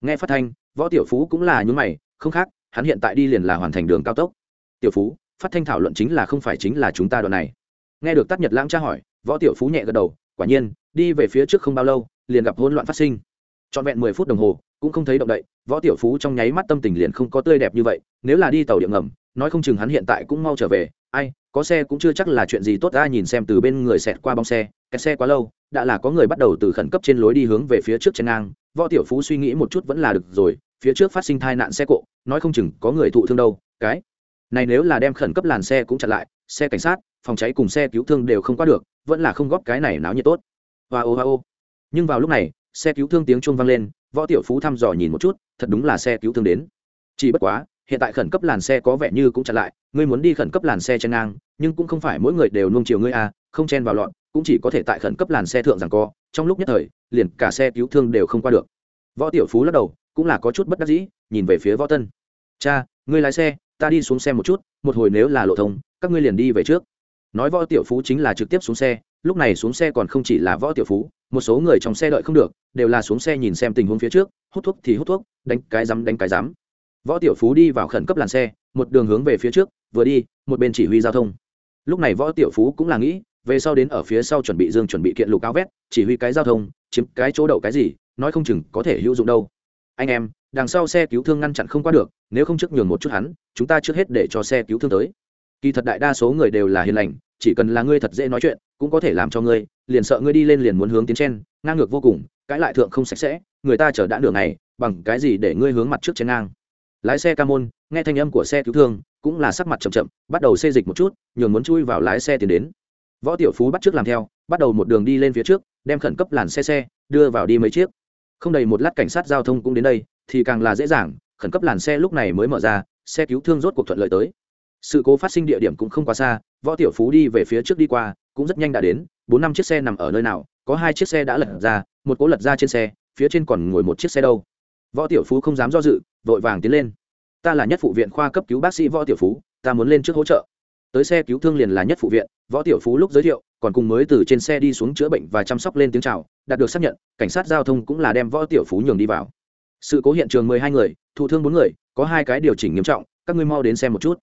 nghe phát thanh, võ tiểu phú cũng là nhún mày, không khác, hắn hiện tại đi liền là hoàn thành đường cao tốc. Tiểu phú, phát thanh thảo luận chính là không phải chính là chúng ta đoạn này. Nghe được tắt nhật lãng tra hỏi, võ tiểu phú nhẹ gật đầu, quả nhiên, đi về phía trước không bao lâu, liền gặp hỗn loạn phát sinh. Trọn vẹn mười phút đồng hồ, cũng không thấy động đậy, võ tiểu phú trong nháy mắt tâm tình liền không có tươi đẹp như vậy, nếu là đi tàu điện ngầm, nói không chừng hắn hiện tại cũng mau trở về, ai có xe cũng chưa chắc là chuyện gì tốt ra nhìn xem từ bên người xẹt qua bóng xe kẹt xe quá lâu, đã là có người bắt đầu từ khẩn cấp trên lối đi hướng về phía trước trên ngang. Võ tiểu phú suy nghĩ một chút vẫn là được rồi, phía trước phát sinh tai nạn xe cộ, nói không chừng có người thụ thương đâu, cái này nếu là đem khẩn cấp làn xe cũng chặn lại, xe cảnh sát, phòng cháy cùng xe cứu thương đều không qua được, vẫn là không góp cái này náo nhiệt tốt. Và ô và ô. Nhưng vào lúc này, xe cứu thương tiếng chuông vang lên, võ tiểu phú thăm dò nhìn một chút, thật đúng là xe cứu thương đến. Chỉ bất quá hiện tại khẩn cấp làn xe có vẻ như cũng chặn lại, ngươi muốn đi khẩn cấp làn xe chen ngang, nhưng cũng không phải mỗi người đều nung chiều ngươi à không chen vào lọn, cũng chỉ có thể tại khẩn cấp làn xe thượng rằng co, trong lúc nhất thời, liền cả xe cứu thương đều không qua được. Võ tiểu phú lắc đầu, cũng là có chút bất đắc dĩ, nhìn về phía võ tân. Cha, ngươi lái xe, ta đi xuống xe một chút, một hồi nếu là lộ thông, các ngươi liền đi về trước. Nói võ tiểu phú chính là trực tiếp xuống xe, lúc này xuống xe còn không chỉ là võ tiểu phú, một số người trong xe đợi không được, đều là xuống xe nhìn xem tình huống phía trước, hút thuốc thì hút thuốc, đánh cái rắm, đánh cái rắm võ tiểu phú đi vào khẩn cấp làn xe một đường hướng về phía trước vừa đi một bên chỉ huy giao thông. Lúc này võ tiểu phú cũng là nghĩ về sau đến ở phía sau chuẩn bị dương chuẩn bị kiện lục áo vét chỉ huy cái giao thông chiếm cái chỗ đậu cái gì nói không chừng có thể hữu dụng đâu. Anh em đằng sau xe cứu thương ngăn chặn không qua được nếu không trước nhường một chút hắn chúng ta trước hết để cho xe cứu thương tới. Kỳ thật đại đa số người đều là hiền lành chỉ cần là ngươi thật dễ nói chuyện cũng có thể làm cho ngươi liền sợ ngươi đi lên liền muốn hướng tiến trên, ngang ngược vô cùng cãi lại thượng không sạch sẽ người ta chở đã đường này bằng cái gì để ngươi hướng mặt trước trên ngang? Lái xe ca môn, nghe thanh âm của xe cứu thương, cũng là sắc mặt chậm chậm, bắt đầu xê dịch một chút, nhường muốn chui vào lái xe tiến đến. Võ tiểu phú bắt trước làm theo, bắt đầu một đường đi lên phía trước, đem khẩn cấp làn xe xe, đưa vào đi mấy chiếc. Không đầy một lát cảnh sát giao thông cũng đến đây, thì càng là dễ dàng, khẩn cấp làn xe lúc này mới mở ra, xe cứu thương rốt cuộc thuận lợi tới. Sự cố phát sinh địa điểm cũng không quá xa, võ tiểu phú đi về phía trước đi qua, cũng rất nhanh đã đến, bốn năm chiếc xe nằm ở nơi nào, có hai chiếc xe đã lật ra, một cố lật ra trên xe, phía trên còn ngồi một chiếc xe đâu võ tiểu phú không dám do dự, vội vàng tiến lên. Ta là nhất phụ viện khoa cấp cứu bác sĩ võ tiểu phú, ta muốn lên trước hỗ trợ. Tới xe cứu thương liền là nhất phụ viện, võ tiểu phú lúc giới thiệu, còn cùng mới từ trên xe đi xuống chữa bệnh và chăm sóc lên tiếng chào, đạt được xác nhận, cảnh sát giao thông cũng là đem võ tiểu phú nhường đi vào. Sự cố hiện trường mười hai người, thụ thương bốn người, có hai cái điều chỉnh nghiêm trọng, các ngươi mau đến xem một chút.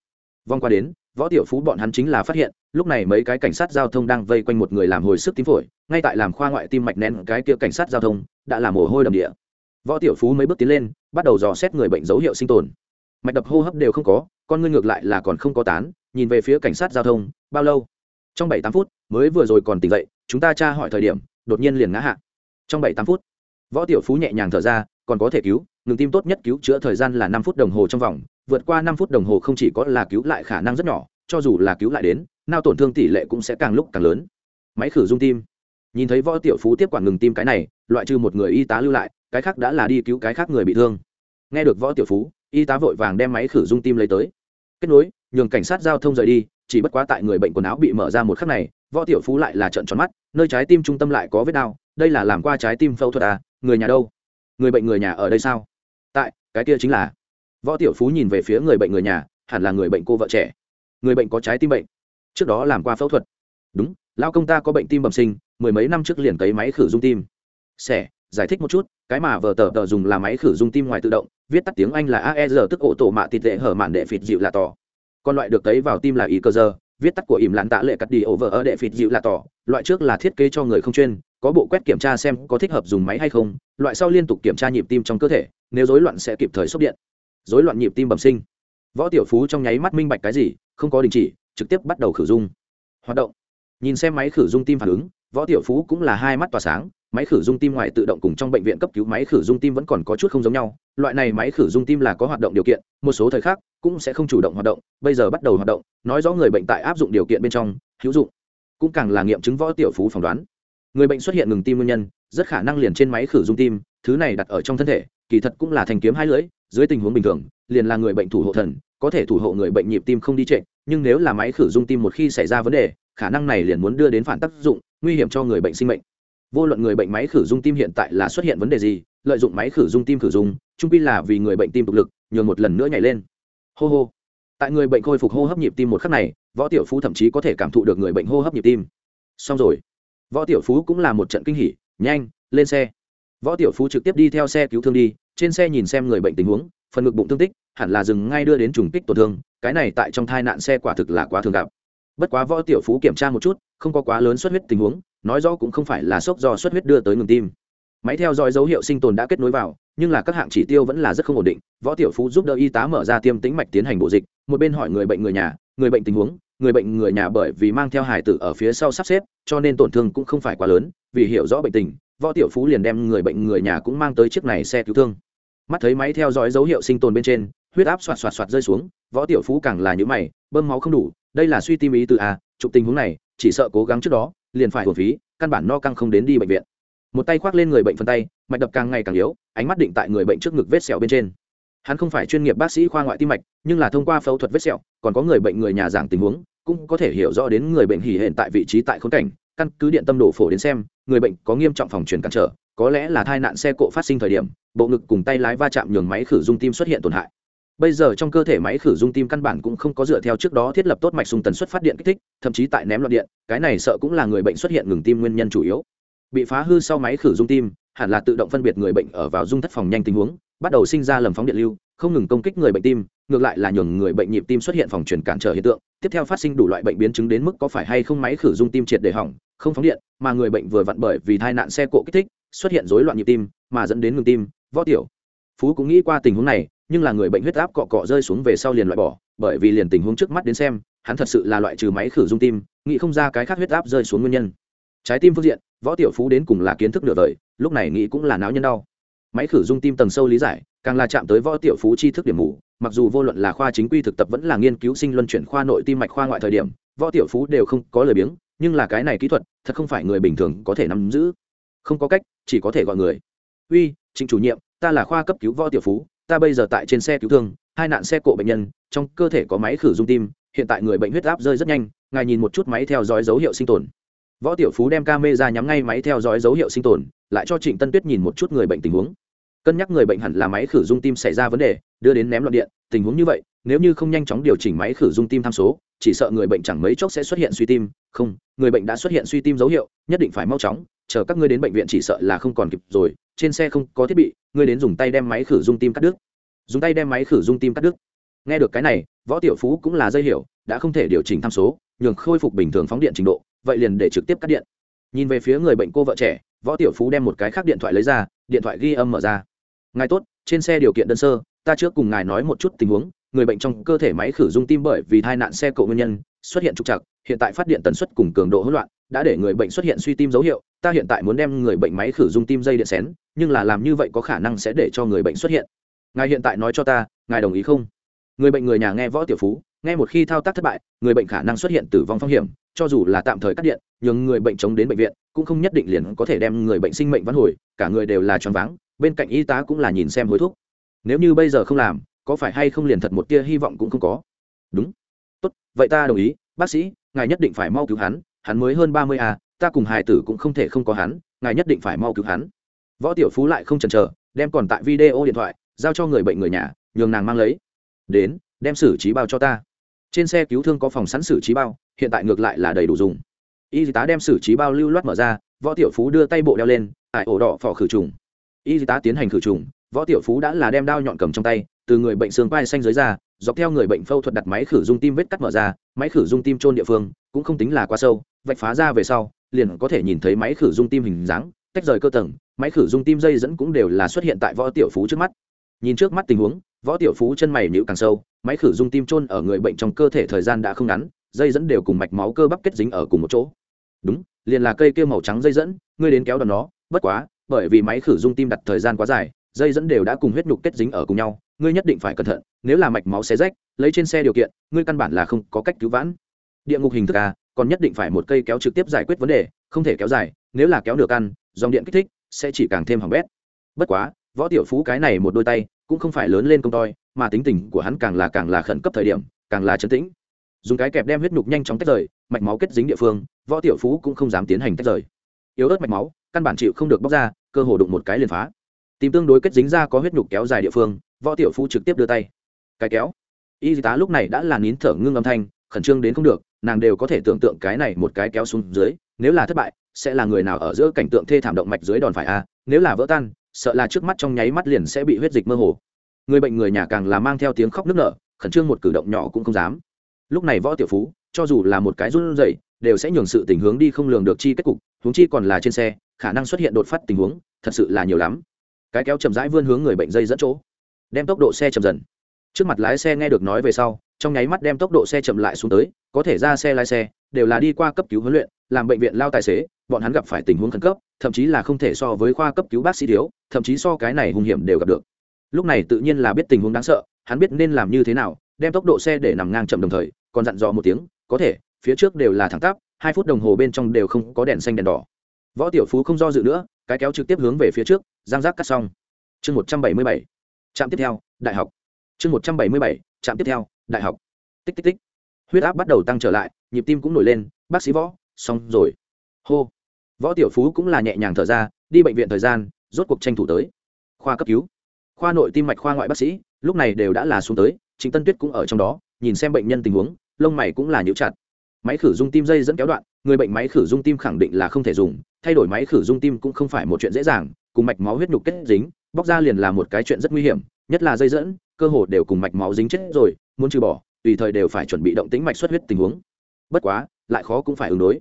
Vòng qua đến, võ tiểu phú bọn hắn chính là phát hiện, lúc này mấy cái cảnh sát giao thông đang vây quanh một người làm hồi sức tím phổi, ngay tại làm khoa ngoại tim mạch nén cái kia cảnh sát giao thông, đã làm mồ hôi đầm địa võ tiểu phú mấy bước tiến lên, bắt đầu dò xét người bệnh dấu hiệu sinh tồn. Mạch đập hô hấp đều không có, con ngươi ngược lại là còn không có tán, nhìn về phía cảnh sát giao thông, bao lâu? Trong bảy tám phút, mới vừa rồi còn tỉnh dậy, chúng ta tra hỏi thời điểm, đột nhiên liền ngã hạ. Trong bảy tám phút, võ tiểu phú nhẹ nhàng thở ra, còn có thể cứu, ngừng tim tốt nhất cứu chữa thời gian là năm phút đồng hồ trong vòng, vượt qua năm phút đồng hồ không chỉ có là cứu lại khả năng rất nhỏ, cho dù là cứu lại đến, nao tổn thương tỷ lệ cũng sẽ càng lúc càng lớn. Máy khử dung tim. Nhìn thấy võ tiểu phú tiếp quản ngừng tim cái này, loại trừ một người y tá lưu lại cái khác đã là đi cứu cái khác người bị thương. Nghe được võ tiểu phú, y tá vội vàng đem máy khử dung tim lấy tới. Kết nối, nhường cảnh sát giao thông rời đi, chỉ bất quá tại người bệnh quần áo bị mở ra một khắc này, võ tiểu phú lại là trận tròn mắt, nơi trái tim trung tâm lại có vết đau, đây là làm qua trái tim phẫu thuật à người nhà đâu? Người bệnh người nhà ở đây sao? Tại, cái kia chính là. Võ tiểu phú nhìn về phía người bệnh người nhà, hẳn là người bệnh cô vợ trẻ. Người bệnh có trái tim bệnh. Trước đó làm qua phẫu thuật. Đúng lao công ta có bệnh tim bẩm sinh, mười mấy năm trước liền cấy máy khử dung tim. Xẻ giải thích một chút, cái mà vờ tờ tờ dùng là máy khử dung tim ngoài tự động, viết tắt tiếng anh là aer tức ổ tổ mạ tịt tệ hở mạn đệ phịt dịu là tỏ. Còn loại được cấy vào tim là ý cơ giờ, viết tắt của ỉm lặn tạ lệ cắt đi ổ vờ ở đệ phịt dịu là tỏ. Loại trước là thiết kế cho người không chuyên, có bộ quét kiểm tra xem có thích hợp dùng máy hay không, loại sau liên tục kiểm tra nhịp tim trong cơ thể, nếu rối loạn sẽ kịp thời sốc điện. Rối loạn nhịp tim bẩm sinh. Võ tiểu phú trong nháy mắt minh bạch cái gì, không có đình chỉ, trực tiếp bắt đầu khử dung. Hoạt động. Nhìn xem máy khử dung tim phản ứng, võ tiểu phú cũng là hai mắt tỏa sáng máy khử dung tim ngoài tự động cùng trong bệnh viện cấp cứu máy khử dung tim vẫn còn có chút không giống nhau. Loại này máy khử dung tim là có hoạt động điều kiện, một số thời khác cũng sẽ không chủ động hoạt động, bây giờ bắt đầu hoạt động, nói rõ người bệnh tại áp dụng điều kiện bên trong, hữu dụng, cũng càng là nghiệm chứng võ tiểu phú phỏng đoán. Người bệnh xuất hiện ngừng tim nguyên nhân, rất khả năng liền trên máy khử dung tim, thứ này đặt ở trong thân thể, kỳ thật cũng là thành kiếm hai lưỡi, dưới tình huống bình thường, liền là người bệnh thủ hộ thần, có thể thủ hộ người bệnh nhịp tim không đi trệ, nhưng nếu là máy khử dung tim một khi xảy ra vấn đề, khả năng này liền muốn đưa đến phản tác dụng, nguy hiểm cho người bệnh sinh mệnh vô luận người bệnh máy khử dung tim hiện tại là xuất hiện vấn đề gì, lợi dụng máy khử dung tim khử dung trung pi là vì người bệnh tim tục lực, nhường một lần nữa nhảy lên. Hô hô. Tại người bệnh khôi phục hô hấp nhịp tim một khắc này, võ tiểu phú thậm chí có thể cảm thụ được người bệnh hô hấp nhịp tim. Xong rồi. Võ tiểu phú cũng là một trận kinh hỉ, nhanh, lên xe. Võ tiểu phú trực tiếp đi theo xe cứu thương đi, trên xe nhìn xem người bệnh tình huống, phần ngực bụng thương tích, hẳn là dừng ngay đưa đến trùng kích tổn thương, cái này tại trong thai nạn xe quả thực là quá thường gặp. Bất quá võ tiểu phú kiểm tra một chút, không có quá lớn xuất huyết tình huống nói rõ cũng không phải là sốc do xuất huyết đưa tới ngừng tim. Máy theo dõi dấu hiệu sinh tồn đã kết nối vào, nhưng là các hạng chỉ tiêu vẫn là rất không ổn định. Võ tiểu phú giúp đỡ y tá mở ra tiêm tĩnh mạch tiến hành bộ dịch, một bên hỏi người bệnh người nhà, người bệnh tình huống, người bệnh người nhà bởi vì mang theo hải tử ở phía sau sắp xếp, cho nên tổn thương cũng không phải quá lớn, vì hiểu rõ bệnh tình, võ tiểu phú liền đem người bệnh người nhà cũng mang tới chiếc này xe cứu thương. Mắt thấy máy theo dõi dấu hiệu sinh tồn bên trên, huyết áp xoạt xoạt xoạt rơi xuống, võ tiểu phú càng là những mày, bơm máu không đủ, đây là suy tim ý từ a, chụp tình huống này, chỉ sợ cố gắng trước đó liền phải hồn phí, căn bản no căng không đến đi bệnh viện. Một tay khoác lên người bệnh phân tay, mạch đập càng ngày càng yếu, ánh mắt định tại người bệnh trước ngực vết sẹo bên trên. Hắn không phải chuyên nghiệp bác sĩ khoa ngoại tim mạch, nhưng là thông qua phẫu thuật vết sẹo, còn có người bệnh người nhà giảng tình huống, cũng có thể hiểu rõ đến người bệnh hỉ hển tại vị trí tại khốn cảnh, căn cứ điện tâm đổ phổ đến xem, người bệnh có nghiêm trọng phòng truyền cản trở, có lẽ là tai nạn xe cộ phát sinh thời điểm, bộ ngực cùng tay lái va chạm nhường máy khử dung tim xuất hiện tổn hại bây giờ trong cơ thể máy khử dung tim căn bản cũng không có dựa theo trước đó thiết lập tốt mạch sung tần suất phát điện kích thích, thậm chí tại ném loạn điện, cái này sợ cũng là người bệnh xuất hiện ngừng tim nguyên nhân chủ yếu. Bị phá hư sau máy khử dung tim, hẳn là tự động phân biệt người bệnh ở vào dung thất phòng nhanh tình huống, bắt đầu sinh ra lầm phóng điện lưu, không ngừng công kích người bệnh tim, ngược lại là nhường người bệnh nhịp tim xuất hiện phòng truyền cản trở hiện tượng. Tiếp theo phát sinh đủ loại bệnh biến chứng đến mức có phải hay không máy khử dung tim triệt để hỏng, không phóng điện, mà người bệnh vừa vặn bởi vì tai nạn xe cộ kích thích, xuất hiện rối loạn nhịp tim, mà dẫn đến ngừng tim. Võ tiểu phú cũng nghĩ qua tình huống này nhưng là người bệnh huyết áp cọ cọ rơi xuống về sau liền loại bỏ, bởi vì liền tình huống trước mắt đến xem, hắn thật sự là loại trừ máy khử dung tim, nghĩ không ra cái khác huyết áp rơi xuống nguyên nhân. Trái tim phương diện, võ tiểu phú đến cùng là kiến thức nửa đời, lúc này nghĩ cũng là não nhân đau. Máy khử dung tim tầng sâu lý giải, càng là chạm tới võ tiểu phú tri thức điểm mù, mặc dù vô luận là khoa chính quy thực tập vẫn là nghiên cứu sinh luân chuyển khoa nội tim mạch khoa ngoại thời điểm, võ tiểu phú đều không có lời biếng, nhưng là cái này kỹ thuật, thật không phải người bình thường có thể nắm giữ. Không có cách, chỉ có thể gọi người. Uy, trịnh chủ nhiệm, ta là khoa cấp cứu võ tiểu phú ta bây giờ tại trên xe cứu thương, hai nạn xe cộ bệnh nhân, trong cơ thể có máy khử dung tim, hiện tại người bệnh huyết áp rơi rất nhanh, ngài nhìn một chút máy theo dõi dấu hiệu sinh tồn. Võ tiểu phú đem ca mê ra nhắm ngay máy theo dõi dấu hiệu sinh tồn, lại cho trịnh tân tuyết nhìn một chút người bệnh tình huống. Cân nhắc người bệnh hẳn là máy khử dung tim xảy ra vấn đề, đưa đến ném loạn điện, tình huống như vậy, nếu như không nhanh chóng điều chỉnh máy khử dung tim tham số, chỉ sợ người bệnh chẳng mấy chốc sẽ xuất hiện suy tim. Không, người bệnh đã xuất hiện suy tim dấu hiệu, nhất định phải mau chóng chờ các ngươi đến bệnh viện chỉ sợ là không còn kịp rồi, trên xe không có thiết bị, ngươi đến dùng tay đem máy khử dung tim cắt đứt. Dùng tay đem máy khử dung tim cắt đứt. Nghe được cái này, võ tiểu phú cũng là dây hiểu, đã không thể điều chỉnh tham số, nhường khôi phục bình thường phóng điện trình độ, vậy liền để trực tiếp cắt điện. Nhìn về phía người bệnh cô vợ trẻ, võ tiểu phú đem một cái khác điện thoại lấy ra, điện thoại ghi âm mở ra. Ngài tốt, trên xe điều kiện đơn sơ, ta trước cùng ngài nói một chút tình huống, người bệnh trong cơ thể máy khử dung tim bởi vì tai nạn xe cộ nguyên nhân, xuất hiện trục trặc, hiện tại phát điện tần suất cùng cường độ hỗn loạn, đã để người bệnh xuất hiện suy tim dấu hiệu ta hiện tại muốn đem người bệnh máy khử dung tim dây điện xén, nhưng là làm như vậy có khả năng sẽ để cho người bệnh xuất hiện. Ngài hiện tại nói cho ta, ngài đồng ý không? Người bệnh người nhà nghe võ tiểu phú, nghe một khi thao tác thất bại, người bệnh khả năng xuất hiện tử vong phong hiểm, cho dù là tạm thời cắt điện, nhưng người bệnh chống đến bệnh viện cũng không nhất định liền có thể đem người bệnh sinh mệnh vãn hồi, cả người đều là choáng váng, bên cạnh y tá cũng là nhìn xem hối thúc. Nếu như bây giờ không làm, có phải hay không liền thật một tia hy vọng cũng không có? Đúng. Tốt, vậy ta đồng ý. Bác sĩ, ngài nhất định phải mau cứu hắn hắn mới hơn ba mươi à ta cùng hài tử cũng không thể không có hắn, ngài nhất định phải mau cứu hắn. Võ tiểu phú lại không chần chờ, đem còn tại video điện thoại, giao cho người bệnh người nhà, nhường nàng mang lấy. Đến, đem xử trí bao cho ta. Trên xe cứu thương có phòng sẵn xử trí bao, hiện tại ngược lại là đầy đủ dùng. Y tá đem xử trí bao lưu loát mở ra, võ tiểu phú đưa tay bộ đeo lên, ải ổ đỏ phỏ khử trùng. Y tá tiến hành khử trùng, võ tiểu phú đã là đem đao nhọn cầm trong tay, từ người bệnh xương vai xanh dưới ra, dọc theo người bệnh phẫu thuật đặt máy khử dung tim vết cắt mở ra, máy khử dung tim trôn địa phương, cũng không tính là quá sâu, vạch phá ra về sau liền có thể nhìn thấy máy khử dung tim hình dáng, tách rời cơ tầng, máy khử dung tim dây dẫn cũng đều là xuất hiện tại võ tiểu phú trước mắt. Nhìn trước mắt tình huống, võ tiểu phú chân mày nhịu càng sâu, máy khử dung tim trôn ở người bệnh trong cơ thể thời gian đã không ngắn, dây dẫn đều cùng mạch máu cơ bắp kết dính ở cùng một chỗ. Đúng, liền là cây kia màu trắng dây dẫn, ngươi đến kéo đòn nó, bất quá, bởi vì máy khử dung tim đặt thời gian quá dài, dây dẫn đều đã cùng huyết nhục kết dính ở cùng nhau, ngươi nhất định phải cẩn thận, nếu là mạch máu xé rách, lấy trên xe điều kiện, ngươi căn bản là không có cách cứu vãn. Địa ngục hình thức a còn nhất định phải một cây kéo trực tiếp giải quyết vấn đề, không thể kéo dài, nếu là kéo được ăn, dòng điện kích thích sẽ chỉ càng thêm hỏng bét. Bất quá, võ tiểu phú cái này một đôi tay cũng không phải lớn lên công toi, mà tính tình của hắn càng là càng là khẩn cấp thời điểm, càng là chấn tĩnh. Dùng cái kẹp đem huyết nhục nhanh chóng tách rời, mạch máu kết dính địa phương, võ tiểu phú cũng không dám tiến hành tách rời. Yếu ớt mạch máu, căn bản chịu không được bóc ra, cơ hồ đụng một cái liền phá. Tìm tương đối kết dính ra có huyết nhục kéo dài địa phương, võ tiểu phú trực tiếp đưa tay. Cái kéo. Y tá lúc này đã là nín thở ngưng âm thanh, khẩn trương đến không được nàng đều có thể tưởng tượng cái này một cái kéo xuống dưới, nếu là thất bại, sẽ là người nào ở giữa cảnh tượng thê thảm động mạch dưới đòn phải a, nếu là vỡ tan, sợ là trước mắt trong nháy mắt liền sẽ bị huyết dịch mơ hồ. Người bệnh người nhà càng là mang theo tiếng khóc nức nở, khẩn trương một cử động nhỏ cũng không dám. Lúc này võ tiểu phú, cho dù là một cái run rẩy, đều sẽ nhường sự tình hướng đi không lường được chi kết cục, huống chi còn là trên xe, khả năng xuất hiện đột phát tình huống, thật sự là nhiều lắm. Cái kéo chậm rãi vươn hướng người bệnh dây dẫn chỗ, đem tốc độ xe chậm dần trước mặt lái xe nghe được nói về sau, trong nháy mắt đem tốc độ xe chậm lại xuống tới, có thể ra xe lái xe, đều là đi qua cấp cứu huấn luyện, làm bệnh viện lao tài xế, bọn hắn gặp phải tình huống khẩn cấp, thậm chí là không thể so với khoa cấp cứu bác sĩ thiếu, thậm chí so cái này hung hiểm đều gặp được. Lúc này tự nhiên là biết tình huống đáng sợ, hắn biết nên làm như thế nào, đem tốc độ xe để nằm ngang chậm đồng thời, còn dặn dò một tiếng, có thể, phía trước đều là thẳng tắp, hai phút đồng hồ bên trong đều không có đèn xanh đèn đỏ. Võ tiểu phú không do dự nữa, cái kéo trực tiếp hướng về phía trước giang giác cắt xong. Chương một trăm bảy mươi bảy. Trạm tiếp theo, đại học chương một trăm bảy mươi bảy, trạm tiếp theo, đại học. Tích tích tích. Huyết áp bắt đầu tăng trở lại, nhịp tim cũng nổi lên, bác sĩ võ, xong rồi. Hô. Võ tiểu phú cũng là nhẹ nhàng thở ra, đi bệnh viện thời gian, rốt cuộc tranh thủ tới. Khoa cấp cứu. Khoa nội tim mạch khoa ngoại bác sĩ, lúc này đều đã là xuống tới chính tân tuyết cũng ở trong đó, nhìn xem bệnh nhân tình huống, lông mày cũng là nhíu chặt. Máy khử dung tim dây dẫn kéo đoạn, người bệnh máy khử dung tim khẳng định là không thể dùng, thay đổi máy khử dung tim cũng không phải một chuyện dễ dàng, cùng mạch máu huyết nhục kết dính, bóc ra liền là một cái chuyện rất nguy hiểm, nhất là dây dẫn cơ hồ đều cùng mạch máu dính chết rồi, muốn trừ bỏ, tùy thời đều phải chuẩn bị động tính mạch xuất huyết tình huống. Bất quá, lại khó cũng phải ứng đối.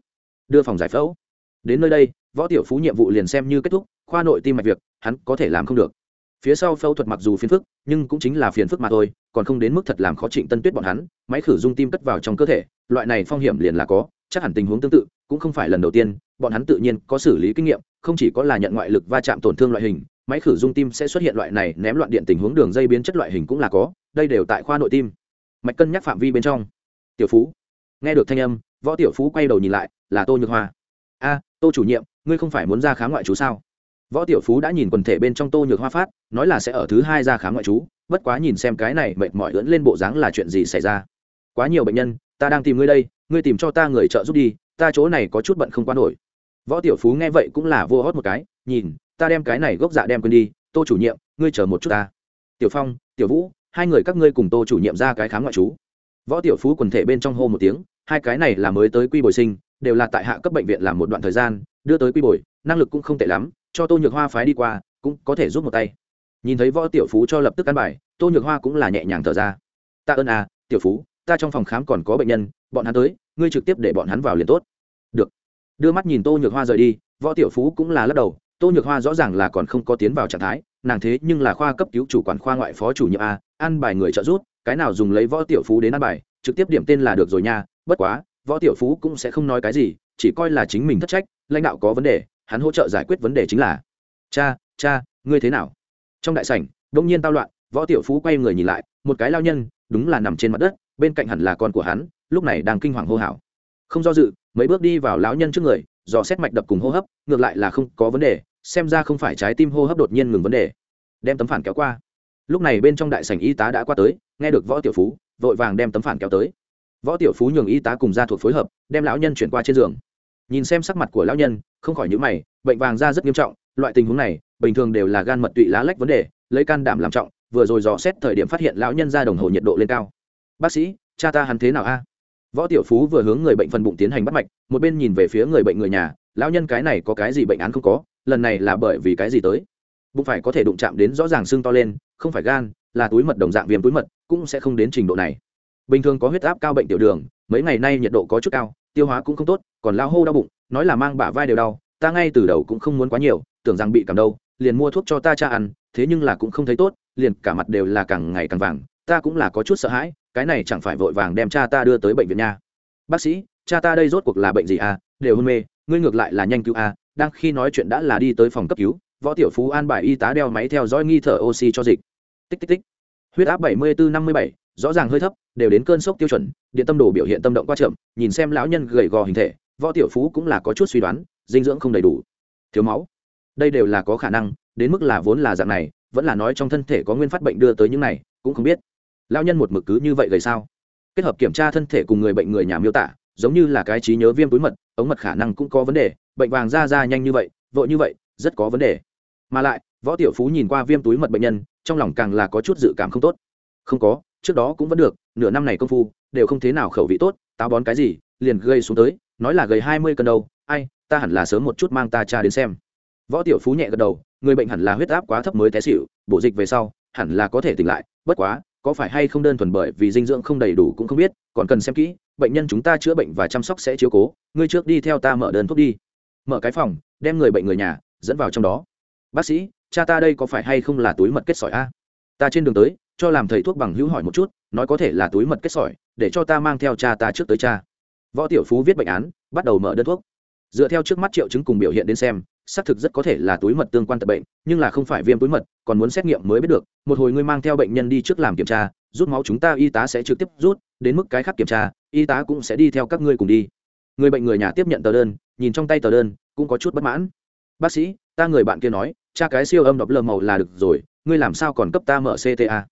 Đưa phòng giải phẫu. Đến nơi đây, võ tiểu phú nhiệm vụ liền xem như kết thúc, khoa nội tim mạch việc, hắn có thể làm không được. Phía sau phẫu thuật mặc dù phiền phức, nhưng cũng chính là phiền phức mà thôi, còn không đến mức thật làm khó trịnh tân tuyết bọn hắn, máy khử dung tim cất vào trong cơ thể, loại này phong hiểm liền là có, chắc hẳn tình huống tương tự, cũng không phải lần đầu tiên, bọn hắn tự nhiên có xử lý kinh nghiệm, không chỉ có là nhận ngoại lực va chạm tổn thương loại hình máy khử dung tim sẽ xuất hiện loại này ném loạn điện tình huống đường dây biến chất loại hình cũng là có, đây đều tại khoa nội tim. Mạch cân nhắc phạm vi bên trong. Tiểu phú. Nghe được thanh âm, võ tiểu phú quay đầu nhìn lại, là tô nhược hoa. A, tô chủ nhiệm, ngươi không phải muốn ra khám ngoại trú sao? Võ tiểu phú đã nhìn quần thể bên trong tô nhược hoa phát, nói là sẽ ở thứ hai ra khám ngoại trú, bất quá nhìn xem cái này mệt mỏi lẫn lên bộ dáng là chuyện gì xảy ra. Quá nhiều bệnh nhân, ta đang tìm ngươi đây, ngươi tìm cho ta người trợ giúp đi, ta chỗ này có chút bận không qua nổi. Võ tiểu phú nghe vậy cũng là vô hót một cái, nhìn ta đem cái này gốc dạ đem quên đi, tô chủ nhiệm, ngươi chờ một chút ta. Tiểu phong, tiểu vũ, hai người các ngươi cùng tô chủ nhiệm ra cái khám ngoại trú. Võ tiểu phú quần thể bên trong hô một tiếng, hai cái này là mới tới quy bồi sinh, đều là tại hạ cấp bệnh viện làm một đoạn thời gian, đưa tới quy bồi, năng lực cũng không tệ lắm, cho tô nhược hoa phái đi qua, cũng có thể giúp một tay. Nhìn thấy võ tiểu phú cho lập tức căn bài, tô nhược hoa cũng là nhẹ nhàng thở ra. Tạ ơn à tiểu phú, ta trong phòng khám còn có bệnh nhân, bọn hắn tới, ngươi trực tiếp để bọn hắn vào liền tốt. Được. Đưa mắt nhìn tô nhược hoa rời đi, võ tiểu phú cũng là lắc đầu tô nhược hoa rõ ràng là còn không có tiến vào trạng thái, nàng thế nhưng là khoa cấp cứu chủ quản khoa ngoại phó chủ nhiệm a ăn bài người trợ giúp, cái nào dùng lấy võ tiểu phú đến ăn bài, trực tiếp điểm tên là được rồi nha, bất quá, võ tiểu phú cũng sẽ không nói cái gì, chỉ coi là chính mình thất trách, lãnh đạo có vấn đề, hắn hỗ trợ giải quyết vấn đề chính là, cha cha, ngươi thế nào? Trong đại sảnh đông nhiên tao loạn, võ tiểu phú quay người nhìn lại, một cái lao nhân, đúng là nằm trên mặt đất, bên cạnh hẳn là con của hắn, lúc này đang kinh hoàng hô hào. Không do dự, mấy bước đi vào lão nhân trước người dò xét mạch đập cùng hô hấp, ngược lại là không có vấn đề, xem ra không phải trái tim hô hấp đột nhiên ngừng vấn đề. Đem tấm phản kéo qua. Lúc này bên trong đại sảnh y tá đã qua tới, nghe được võ tiểu phú, vội vàng đem tấm phản kéo tới. Võ tiểu phú nhường y tá cùng gia thuộc phối hợp, đem lão nhân chuyển qua trên giường. Nhìn xem sắc mặt của lão nhân, không khỏi nhữ mày, bệnh vàng da rất nghiêm trọng, loại tình huống này, bình thường đều là gan mật tụy lá lách vấn đề, lấy can đảm làm trọng, vừa rồi dò xét thời điểm phát hiện lão nhân ra đồng hồ nhiệt độ lên cao. Bác sĩ, cha ta hắn thế nào a? Võ tiểu phú vừa hướng người bệnh phần bụng tiến hành bắt mạch, một bên nhìn về phía người bệnh người nhà, lão nhân, cái này có cái gì bệnh án không có? Lần này là bởi vì cái gì tới? Bụng phải có thể đụng chạm đến rõ ràng xương to lên, không phải gan, là túi mật đồng dạng viêm túi mật, cũng sẽ không đến trình độ này. Bình thường có huyết áp cao bệnh tiểu đường, mấy ngày nay nhiệt độ có chút cao, tiêu hóa cũng không tốt, còn lao hô đau bụng, nói là mang bả vai đều đau, ta ngay từ đầu cũng không muốn quá nhiều, tưởng rằng bị cảm đâu liền mua thuốc cho ta cha ăn, thế nhưng là cũng không thấy tốt, liền cả mặt đều là càng ngày càng vàng ta cũng là có chút sợ hãi, cái này chẳng phải vội vàng đem cha ta đưa tới bệnh viện nha. Bác sĩ, cha ta đây rốt cuộc là bệnh gì à? Đều hôn mê, ngươi ngược lại là nhanh cứu à? Đang khi nói chuyện đã là đi tới phòng cấp cứu, võ tiểu phú an bài y tá đeo máy theo dõi nghi thở oxy cho dịch. Tích tích tích. Huyết áp bảy mươi bốn năm mươi bảy, rõ ràng hơi thấp, đều đến cơn sốc tiêu chuẩn, điện tâm đồ biểu hiện tâm động quá chậm, nhìn xem lão nhân gầy gò hình thể, võ tiểu phú cũng là có chút suy đoán, dinh dưỡng không đầy đủ. Thiếu máu. Đây đều là có khả năng, đến mức là vốn là dạng này, vẫn là nói trong thân thể có nguyên phát bệnh đưa tới những này, cũng không biết lão nhân một mực cứ như vậy gầy sao? Kết hợp kiểm tra thân thể cùng người bệnh người nhà miêu tả, giống như là cái trí nhớ viêm túi mật, ống mật khả năng cũng có vấn đề, bệnh vàng da da nhanh như vậy, vội như vậy, rất có vấn đề. Mà lại, võ tiểu phú nhìn qua viêm túi mật bệnh nhân, trong lòng càng là có chút dự cảm không tốt. Không có, trước đó cũng vẫn được, nửa năm này công phu, đều không thế nào khẩu vị tốt, táo bón cái gì, liền gây xuống tới, nói là gầy hai mươi cân đâu, ai, ta hẳn là sớm một chút mang ta cha đến xem. Võ tiểu phú nhẹ gật đầu, người bệnh hẳn là huyết áp quá thấp mới té xịu bổ dịch về sau, hẳn là có thể tỉnh lại, bất quá có phải hay không đơn thuần bởi vì dinh dưỡng không đầy đủ cũng không biết, còn cần xem kỹ, bệnh nhân chúng ta chữa bệnh và chăm sóc sẽ chiếu cố, ngươi trước đi theo ta mở đơn thuốc đi. Mở cái phòng, đem người bệnh người nhà, dẫn vào trong đó. Bác sĩ, cha ta đây có phải hay không là túi mật kết sỏi a? Ta trên đường tới, cho làm thầy thuốc bằng hữu hỏi một chút, nói có thể là túi mật kết sỏi, để cho ta mang theo cha ta trước tới cha. Võ tiểu phú viết bệnh án, bắt đầu mở đơn thuốc. Dựa theo trước mắt triệu chứng cùng biểu hiện đến xem xác thực rất có thể là túi mật tương quan tập bệnh, nhưng là không phải viêm túi mật, còn muốn xét nghiệm mới biết được. Một hồi ngươi mang theo bệnh nhân đi trước làm kiểm tra, rút máu chúng ta y tá sẽ trực tiếp rút, đến mức cái khác kiểm tra, y tá cũng sẽ đi theo các ngươi cùng đi. Người bệnh người nhà tiếp nhận tờ đơn, nhìn trong tay tờ đơn, cũng có chút bất mãn. Bác sĩ, ta người bạn kia nói, cha cái siêu âm đọc lờ màu là được rồi, ngươi làm sao còn cấp ta mở cta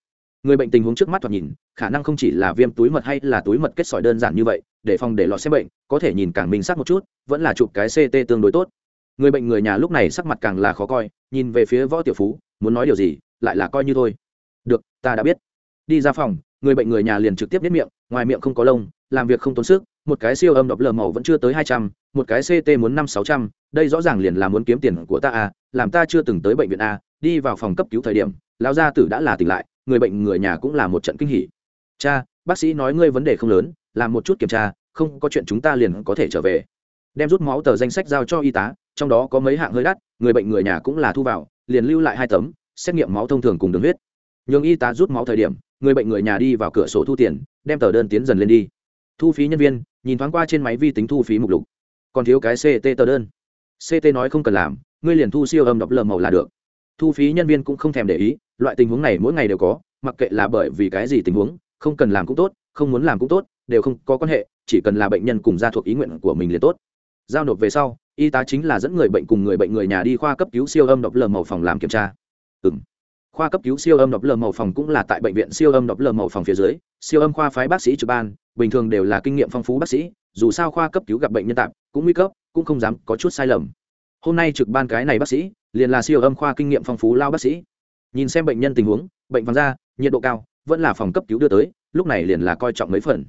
người bệnh tình huống trước mắt thoạt nhìn, khả năng không chỉ là viêm túi mật hay là túi mật kết sỏi đơn giản như vậy, để phòng để lọt xem bệnh, có thể nhìn càng minh sắc một chút, vẫn là chụp cái ct tương đối tốt người bệnh người nhà lúc này sắc mặt càng là khó coi, nhìn về phía võ tiểu phú, muốn nói điều gì, lại là coi như thôi. Được, ta đã biết. Đi ra phòng, người bệnh người nhà liền trực tiếp biết miệng, ngoài miệng không có lông, làm việc không tốn sức, một cái siêu âm độc lờ màu vẫn chưa tới hai trăm, một cái ct muốn năm sáu trăm, đây rõ ràng liền là muốn kiếm tiền của ta à làm ta chưa từng tới bệnh viện a đi vào phòng cấp cứu thời điểm, lão gia tử đã là tỉnh lại, người bệnh người nhà cũng là một trận kinh hỉ. Cha, bác sĩ nói ngươi vấn đề không lớn, làm một chút kiểm tra, không có chuyện chúng ta liền có thể trở về. Đem rút máu tờ danh sách giao cho y tá trong đó có mấy hạng hơi đắt, người bệnh người nhà cũng là thu vào, liền lưu lại hai tấm, xét nghiệm máu thông thường cùng đường huyết. Nhường y tá rút máu thời điểm, người bệnh người nhà đi vào cửa sổ thu tiền, đem tờ đơn tiến dần lên đi. Thu phí nhân viên, nhìn thoáng qua trên máy vi tính thu phí mục lục. Còn thiếu cái ct tờ đơn. Ct nói không cần làm, ngươi liền thu siêu âm đọc lờ màu là được. Thu phí nhân viên cũng không thèm để ý, loại tình huống này mỗi ngày đều có, mặc kệ là bởi vì cái gì tình huống, không cần làm cũng tốt, không muốn làm cũng tốt, đều không có quan hệ, chỉ cần là bệnh nhân cùng ra thuộc ý nguyện của mình liền tốt. Giao nộp về sau y tá chính là dẫn người bệnh cùng người bệnh người nhà đi khoa cấp cứu siêu âm độc lờ màu phòng làm kiểm tra. Ừ m khoa cấp cứu siêu âm độc lờ màu phòng cũng là tại bệnh viện siêu âm độc lờ màu phòng phía dưới, siêu âm khoa phái bác sĩ trực ban, bình thường đều là kinh nghiệm phong phú bác sĩ, dù sao khoa cấp cứu gặp bệnh nhân tạm, cũng nguy cấp, cũng không dám có chút sai lầm. Hôm nay trực ban cái này bác sĩ, liền là siêu âm khoa kinh nghiệm phong phú lao bác sĩ. Nhìn xem bệnh nhân tình huống, bệnh vàng da, nhiệt độ cao, vẫn là phòng cấp cứu đưa tới, lúc này liền là coi trọng mấy phần.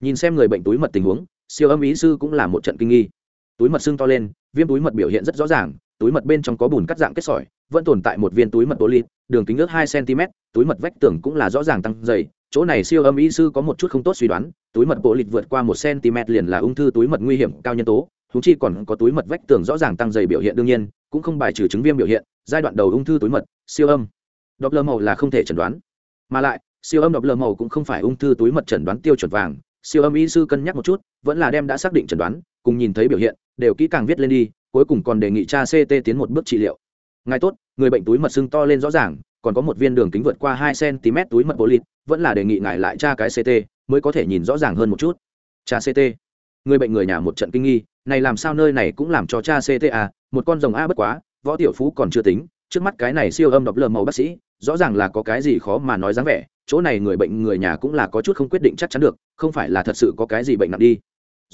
Nhìn xem người bệnh túi mật tình huống, siêu âm ý sư cũng là một trận kinh nghi túi mật sưng to lên, viêm túi mật biểu hiện rất rõ ràng, túi mật bên trong có bùn cắt dạng kết sỏi, vẫn tồn tại một viên túi mật polyp, đường kính ước hai cm, túi mật vách tường cũng là rõ ràng tăng dày, chỗ này siêu âm y sư có một chút không tốt suy đoán, túi mật polyp vượt qua một cm liền là ung thư túi mật nguy hiểm cao nhân tố thú chi còn có túi mật vách tường rõ ràng tăng dày biểu hiện đương nhiên, cũng không bài trừ chứng viêm biểu hiện, giai đoạn đầu ung thư túi mật, siêu âm. Đọc lơ màu là không thể chẩn đoán. Mà lại, siêu âm đọc lơ màu cũng không phải ung thư túi mật chẩn đoán tiêu chuẩn vàng, siêu âm y sư cân nhắc một chút, vẫn là đem đã xác định chẩn đoán, cùng nhìn thấy biểu hiện đều kỹ càng viết lên đi, cuối cùng còn đề nghị cha ct tiến một bước trị liệu. Ngài tốt, người bệnh túi mật sưng to lên rõ ràng, còn có một viên đường kính vượt qua hai cm túi mật polyp vẫn là đề nghị ngài lại tra cái ct mới có thể nhìn rõ ràng hơn một chút. Cha ct người bệnh người nhà một trận kinh nghi, này làm sao nơi này cũng làm cho cha ct à một con rồng a bất quá, võ tiểu phú còn chưa tính, trước mắt cái này siêu âm đọc lờ màu bác sĩ, rõ ràng là có cái gì khó mà nói dáng vẻ, chỗ này người bệnh người nhà cũng là có chút không quyết định chắc chắn được, không phải là thật sự có cái gì bệnh nặng đi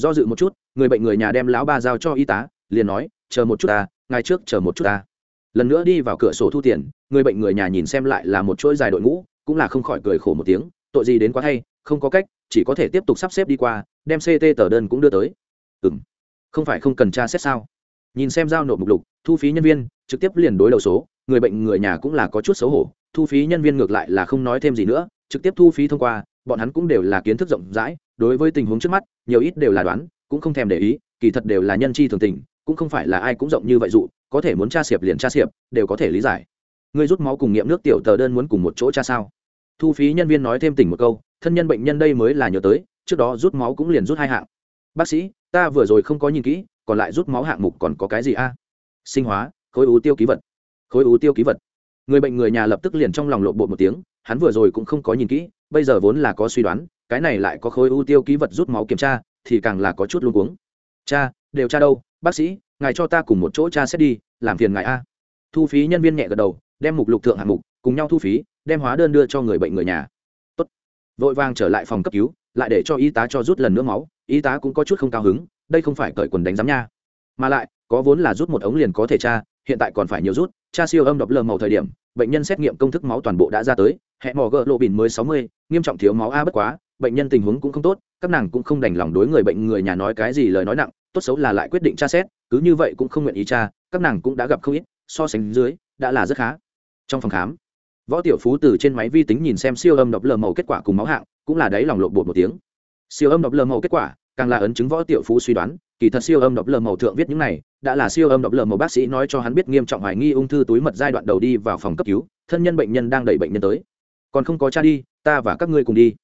do dự một chút, người bệnh người nhà đem lão ba giao cho y tá, liền nói, chờ một chút ta ngay trước chờ một chút ta. Lần nữa đi vào cửa sổ thu tiền, người bệnh người nhà nhìn xem lại là một chuỗi dài đội ngũ, cũng là không khỏi cười khổ một tiếng, tội gì đến quá hay, không có cách, chỉ có thể tiếp tục sắp xếp đi qua, đem ct tờ đơn cũng đưa tới. Ừ m không phải không cần tra xét sao? Nhìn xem giao nộp mục lục, thu phí nhân viên, trực tiếp liền đối đầu số, người bệnh người nhà cũng là có chút xấu hổ, thu phí nhân viên ngược lại là không nói thêm gì nữa, trực tiếp thu phí thông qua bọn hắn cũng đều là kiến thức rộng rãi, đối với tình huống trước mắt, nhiều ít đều là đoán, cũng không thèm để ý, kỳ thật đều là nhân chi thường tình, cũng không phải là ai cũng rộng như vậy dụ, có thể muốn tra siệp liền tra siệp đều có thể lý giải. Người rút máu cùng nghiệm nước tiểu tờ đơn muốn cùng một chỗ tra sao? Thu phí nhân viên nói thêm tỉnh một câu, thân nhân bệnh nhân đây mới là nhớ tới, trước đó rút máu cũng liền rút hai hạng. Bác sĩ, ta vừa rồi không có nhìn kỹ, còn lại rút máu hạng mục còn có cái gì a? Sinh hóa, khối u tiêu ký vật. Khối u tiêu ký vật. Người bệnh người nhà lập tức liền trong lòng lộn bộ một tiếng hắn vừa rồi cũng không có nhìn kỹ, bây giờ vốn là có suy đoán, cái này lại có khối ưu tiêu ký vật rút máu kiểm tra, thì càng là có chút luôn cuống. Cha, đều cha đâu, bác sĩ, ngài cho ta cùng một chỗ cha xét đi, làm phiền ngài a. Thu phí nhân viên nhẹ gật đầu, đem mục lục thượng hạng mục, cùng nhau thu phí, đem hóa đơn đưa cho người bệnh người nhà. Tốt. vội vàng trở lại phòng cấp cứu, lại để cho y tá cho rút lần nữa máu, y tá cũng có chút không cao hứng, đây không phải cởi quần đánh giám nha. Mà lại, có vốn là rút một ống liền có thể tra, hiện tại còn phải nhiều rút tra siêu âm độc lờ màu thời điểm bệnh nhân xét nghiệm công thức máu toàn bộ đã ra tới hẹn mò gỡ lộ bìn mới sáu mươi, nghiêm trọng thiếu máu a bất quá, bệnh nhân tình huống cũng không tốt, các nàng cũng không đành lòng đối người bệnh người nhà nói cái gì lời nói nặng, tốt xấu là lại quyết định tra xét, cứ như vậy cũng không nguyện ý tra, các nàng cũng đã gặp không ít, so sánh dưới, đã là rất khá. Trong phòng khám, võ tiểu phú từ trên máy vi tính nhìn xem siêu âm đọc lờ màu kết quả cùng máu hạng, cũng là đấy lòng lộn bột một tiếng. Siêu âm đọc lờ màu kết quả càng là ấn chứng võ tiểu phú suy đoán, kỳ thật siêu âm độc lờ màu thượng viết những này, đã là siêu âm độc lờ màu bác sĩ nói cho hắn biết nghiêm trọng hoài nghi ung thư túi mật giai đoạn đầu đi vào phòng cấp cứu, thân nhân bệnh nhân đang đẩy bệnh nhân tới. Còn không có cha đi, ta và các ngươi cùng đi.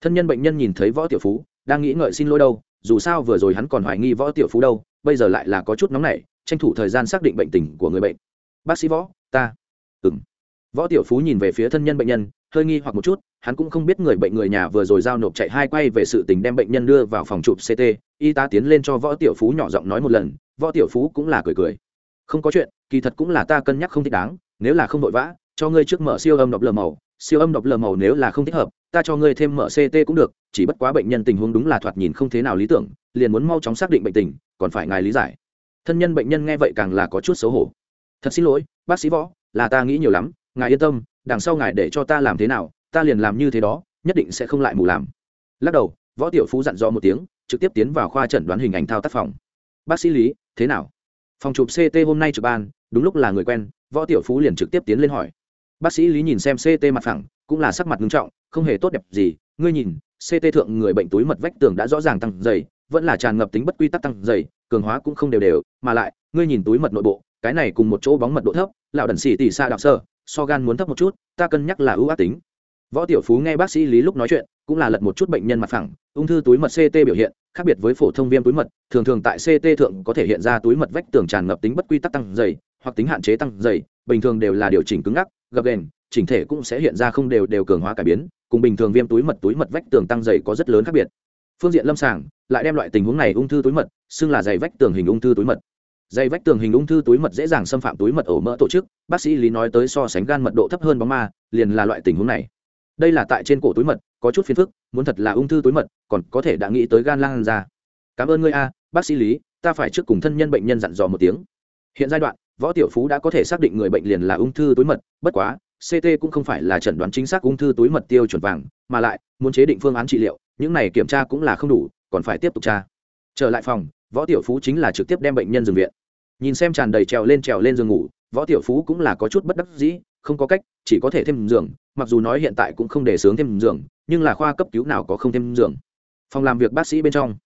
Thân nhân bệnh nhân nhìn thấy võ tiểu phú, đang nghĩ ngợi xin lỗi đâu, dù sao vừa rồi hắn còn hoài nghi võ tiểu phú đâu, bây giờ lại là có chút nóng nảy, tranh thủ thời gian xác định bệnh tình của người bệnh. Bác sĩ võ, ta. Ừng võ tiểu phú nhìn về phía thân nhân bệnh nhân hơi nghi hoặc một chút, hắn cũng không biết người bệnh người nhà vừa rồi giao nộp chạy hai quay về sự tình đem bệnh nhân đưa vào phòng chụp ct y tá tiến lên cho võ tiểu phú nhỏ giọng nói một lần, võ tiểu phú cũng là cười cười. Không có chuyện, kỳ thật cũng là ta cân nhắc không thích đáng, nếu là không vội vã, cho ngươi trước mở siêu âm độc lờ màu, siêu âm độc lờ màu nếu là không thích hợp, ta cho ngươi thêm mở ct cũng được, chỉ bất quá bệnh nhân tình huống đúng là thoạt nhìn không thế nào lý tưởng, liền muốn mau chóng xác định bệnh tình, còn phải ngài lý giải. Thân nhân bệnh nhân nghe vậy càng là có chút xấu hổ. Thật xin lỗi, bác sĩ võ, là ta nghĩ nhiều lắm, ngài yên tâm đằng sau ngài để cho ta làm thế nào, ta liền làm như thế đó, nhất định sẽ không lại mù làm. Lắc đầu, võ tiểu phú dặn dò một tiếng, trực tiếp tiến vào khoa chẩn đoán hình ảnh thao tác phòng. Bác sĩ lý, thế nào? Phòng chụp ct hôm nay trực ban, đúng lúc là người quen, võ tiểu phú liền trực tiếp tiến lên hỏi. Bác sĩ lý nhìn xem ct mặt phẳng, cũng là sắc mặt nghiêm trọng, không hề tốt đẹp gì, ngươi nhìn ct thượng người bệnh túi mật vách tường đã rõ ràng tăng dày, vẫn là tràn ngập tính bất quy tắc tăng dày, cường hóa cũng không đều đều, mà lại, ngươi nhìn túi mật nội bộ, cái này cùng một chỗ bóng mật độ thấp, lão đần xỉ tỉ xa đạo sơ so gan muốn thấp một chút, ta cân nhắc là ưu ác tính. Võ tiểu phú nghe bác sĩ lý lúc nói chuyện, cũng là lật một chút bệnh nhân mặt phẳng, ung thư túi mật ct biểu hiện, khác biệt với phổ thông viêm túi mật, thường thường tại ct thượng có thể hiện ra túi mật vách tường tràn ngập tính bất quy tắc tăng dày, hoặc tính hạn chế tăng dày, bình thường đều là điều chỉnh cứng ngắc, gập đền chỉnh thể cũng sẽ hiện ra không đều đều cường hóa cải biến, cùng bình thường viêm túi mật túi mật vách tường tăng dày có rất lớn khác biệt. Phương diện lâm sàng, lại đem loại tình huống này ung thư túi mật, xưng là dày vách tường hình ung thư túi mật dây vách tường hình ung thư túi mật dễ dàng xâm phạm túi mật ổ mỡ tổ chức. Bác sĩ lý nói tới so sánh gan mật độ thấp hơn bóng ma, liền là loại tình huống này. Đây là tại trên cổ túi mật, có chút phiền phức, muốn thật là ung thư túi mật, còn có thể đã nghĩ tới gan lan ra. Cảm ơn ngươi a, bác sĩ lý, ta phải trước cùng thân nhân bệnh nhân dặn dò một tiếng. Hiện giai đoạn, võ tiểu phú đã có thể xác định người bệnh liền là ung thư túi mật, bất quá ct cũng không phải là chẩn đoán chính xác ung thư túi mật tiêu chuẩn vàng, mà lại, muốn chế định phương án trị liệu, những này kiểm tra cũng là không đủ, còn phải tiếp tục tra. Trở lại phòng võ tiểu phú chính là trực tiếp đem bệnh nhân dừng viện. Nhìn xem tràn đầy trèo lên trèo lên giường ngủ, võ tiểu phú cũng là có chút bất đắc dĩ, không có cách, chỉ có thể thêm giường, mặc dù nói hiện tại cũng không để sướng thêm giường, nhưng là khoa cấp cứu nào có không thêm giường. Phòng làm việc bác sĩ bên trong.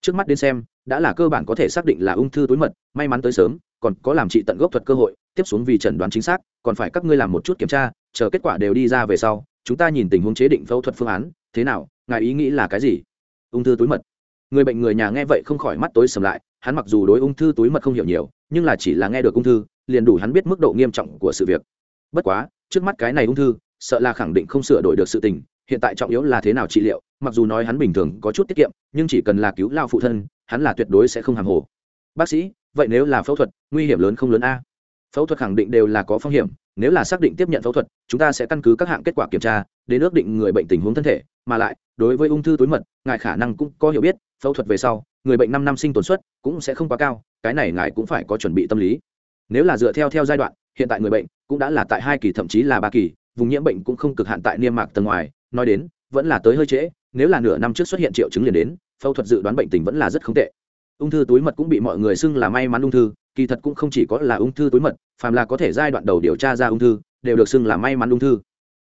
Trước mắt đến xem, đã là cơ bản có thể xác định là ung thư túi mật, may mắn tới sớm, còn có làm trị tận gốc thuật cơ hội, tiếp xuống vì chẩn đoán chính xác, còn phải các ngươi làm một chút kiểm tra, chờ kết quả đều đi ra về sau, chúng ta nhìn tình huống chế định phẫu thuật phương án, thế nào, ngài ý nghĩ là cái gì? Ung thư túi mật người bệnh người nhà nghe vậy không khỏi mắt tối sầm lại, hắn mặc dù đối ung thư túi mật không hiểu nhiều, nhưng là chỉ là nghe được ung thư, liền đủ hắn biết mức độ nghiêm trọng của sự việc. Bất quá, trước mắt cái này ung thư, sợ là khẳng định không sửa đổi được sự tình, hiện tại trọng yếu là thế nào trị liệu, mặc dù nói hắn bình thường có chút tiết kiệm, nhưng chỉ cần là cứu lao phụ thân, hắn là tuyệt đối sẽ không hàng hồ. Bác sĩ, vậy nếu là phẫu thuật, nguy hiểm lớn không lớn a? Phẫu thuật khẳng định đều là có phong hiểm, nếu là xác định tiếp nhận phẫu thuật, chúng ta sẽ căn cứ các hạng kết quả kiểm tra, đến ước định người bệnh tình huống thân thể, mà lại, đối với ung thư túi mật, ngài khả năng cũng có hiểu biết phẫu thuật về sau, người bệnh năm năm sinh tồn suất cũng sẽ không quá cao, cái này ngài cũng phải có chuẩn bị tâm lý. Nếu là dựa theo theo giai đoạn, hiện tại người bệnh cũng đã là tại hai kỳ, thậm chí là ba kỳ, vùng nhiễm bệnh cũng không cực hạn tại niêm mạc tầng ngoài, nói đến, vẫn là tới hơi trễ, nếu là nửa năm trước xuất hiện triệu chứng liền đến, phẫu thuật dự đoán bệnh tình vẫn là rất không tệ. Ung thư túi mật cũng bị mọi người xưng là may mắn ung thư, kỳ thật cũng không chỉ có là ung thư túi mật, phàm là có thể giai đoạn đầu điều tra ra ung thư, đều được xưng là may mắn ung thư.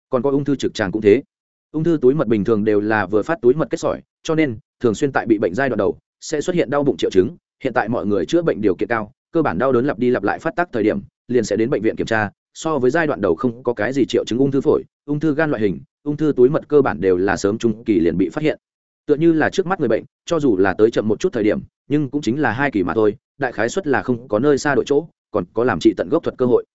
Còn có ung thư trực tràng cũng thế. Ung thư túi mật bình thường đều là vừa phát túi mật kết sỏi cho nên, thường xuyên tại bị bệnh giai đoạn đầu, sẽ xuất hiện đau bụng triệu chứng, hiện tại mọi người chữa bệnh điều kiện cao, cơ bản đau đớn lặp đi lặp lại phát tác thời điểm, liền sẽ đến bệnh viện kiểm tra, so với giai đoạn đầu không có cái gì triệu chứng ung thư phổi, ung thư gan loại hình, ung thư túi mật cơ bản đều là sớm trung kỳ liền bị phát hiện. Tựa như là trước mắt người bệnh, cho dù là tới chậm một chút thời điểm, nhưng cũng chính là hai kỳ mà thôi, đại khái suất là không có nơi xa đội chỗ, còn có làm trị tận gốc thuật cơ hội.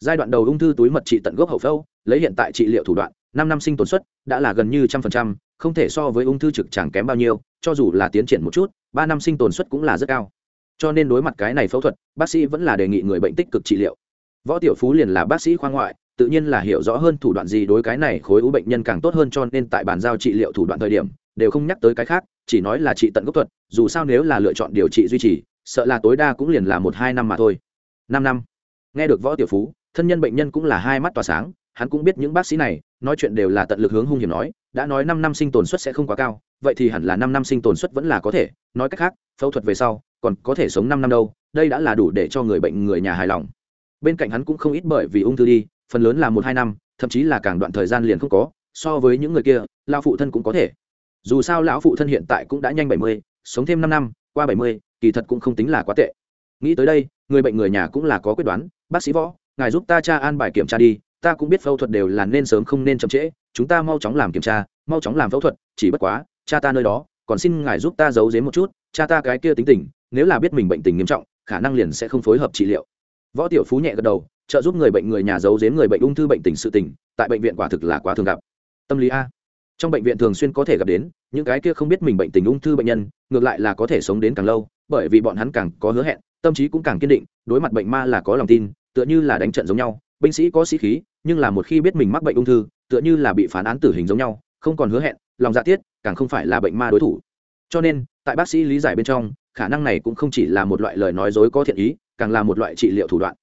Giai đoạn đầu ung thư túi mật trị tận gốc hậu phẫu, lấy hiện tại trị liệu thủ đoạn năm năm sinh tồn suất đã là gần như trăm phần trăm, không thể so với ung thư trực tràng kém bao nhiêu, cho dù là tiến triển một chút, ba năm sinh tồn suất cũng là rất cao. Cho nên đối mặt cái này phẫu thuật, bác sĩ vẫn là đề nghị người bệnh tích cực trị liệu. Võ tiểu phú liền là bác sĩ khoa ngoại, tự nhiên là hiểu rõ hơn thủ đoạn gì đối cái này khối u bệnh nhân càng tốt hơn cho nên tại bàn giao trị liệu thủ đoạn thời điểm, đều không nhắc tới cái khác, chỉ nói là trị tận gốc thuật, dù sao nếu là lựa chọn điều trị duy trì, sợ là tối đa cũng liền là một hai năm mà thôi. Năm năm. Nghe được võ tiểu phú, thân nhân bệnh nhân cũng là hai mắt tỏa sáng hắn cũng biết những bác sĩ này, nói chuyện đều là tận lực hướng hung hiểm nói, đã nói năm năm sinh tồn suất sẽ không quá cao, vậy thì hẳn là năm năm sinh tồn suất vẫn là có thể, nói cách khác, phẫu thuật về sau, còn có thể sống năm năm đâu, đây đã là đủ để cho người bệnh người nhà hài lòng. Bên cạnh hắn cũng không ít bởi vì ung thư đi, phần lớn là một hai năm, thậm chí là càng đoạn thời gian liền không có, so với những người kia lao phụ thân cũng có thể. Dù sao lão phụ thân hiện tại cũng đã nhanh bảy mươi, sống thêm năm năm, qua bảy mươi, kỳ thật cũng không tính là quá tệ. Nghĩ tới đây, người bệnh người nhà cũng là có quyết đoán, bác sĩ võ, ngài giúp ta cha an bài kiểm tra đi ta cũng biết phẫu thuật đều là nên sớm không nên chậm trễ, chúng ta mau chóng làm kiểm tra, mau chóng làm phẫu thuật, chỉ bất quá, cha ta nơi đó, còn xin ngài giúp ta giấu giếm một chút, cha ta cái kia tính tình, nếu là biết mình bệnh tình nghiêm trọng, khả năng liền sẽ không phối hợp trị liệu. Võ tiểu phú nhẹ gật đầu, trợ giúp người bệnh người nhà giấu giếm người bệnh ung thư bệnh tình sự tình, tại bệnh viện quả thực là quá thường gặp. Tâm lý a. Trong bệnh viện thường xuyên có thể gặp đến, những cái kia không biết mình bệnh tình ung thư bệnh nhân, ngược lại là có thể sống đến càng lâu, bởi vì bọn hắn càng có hứa hẹn, tâm trí cũng càng kiên định, đối mặt bệnh ma là có lòng tin, tựa như là đánh trận giống nhau, binh sĩ có sĩ khí nhưng là một khi biết mình mắc bệnh ung thư, tựa như là bị phán án tử hình giống nhau, không còn hứa hẹn, lòng dạ tiết càng không phải là bệnh ma đối thủ. Cho nên, tại bác sĩ lý giải bên trong, khả năng này cũng không chỉ là một loại lời nói dối có thiện ý, càng là một loại trị liệu thủ đoạn.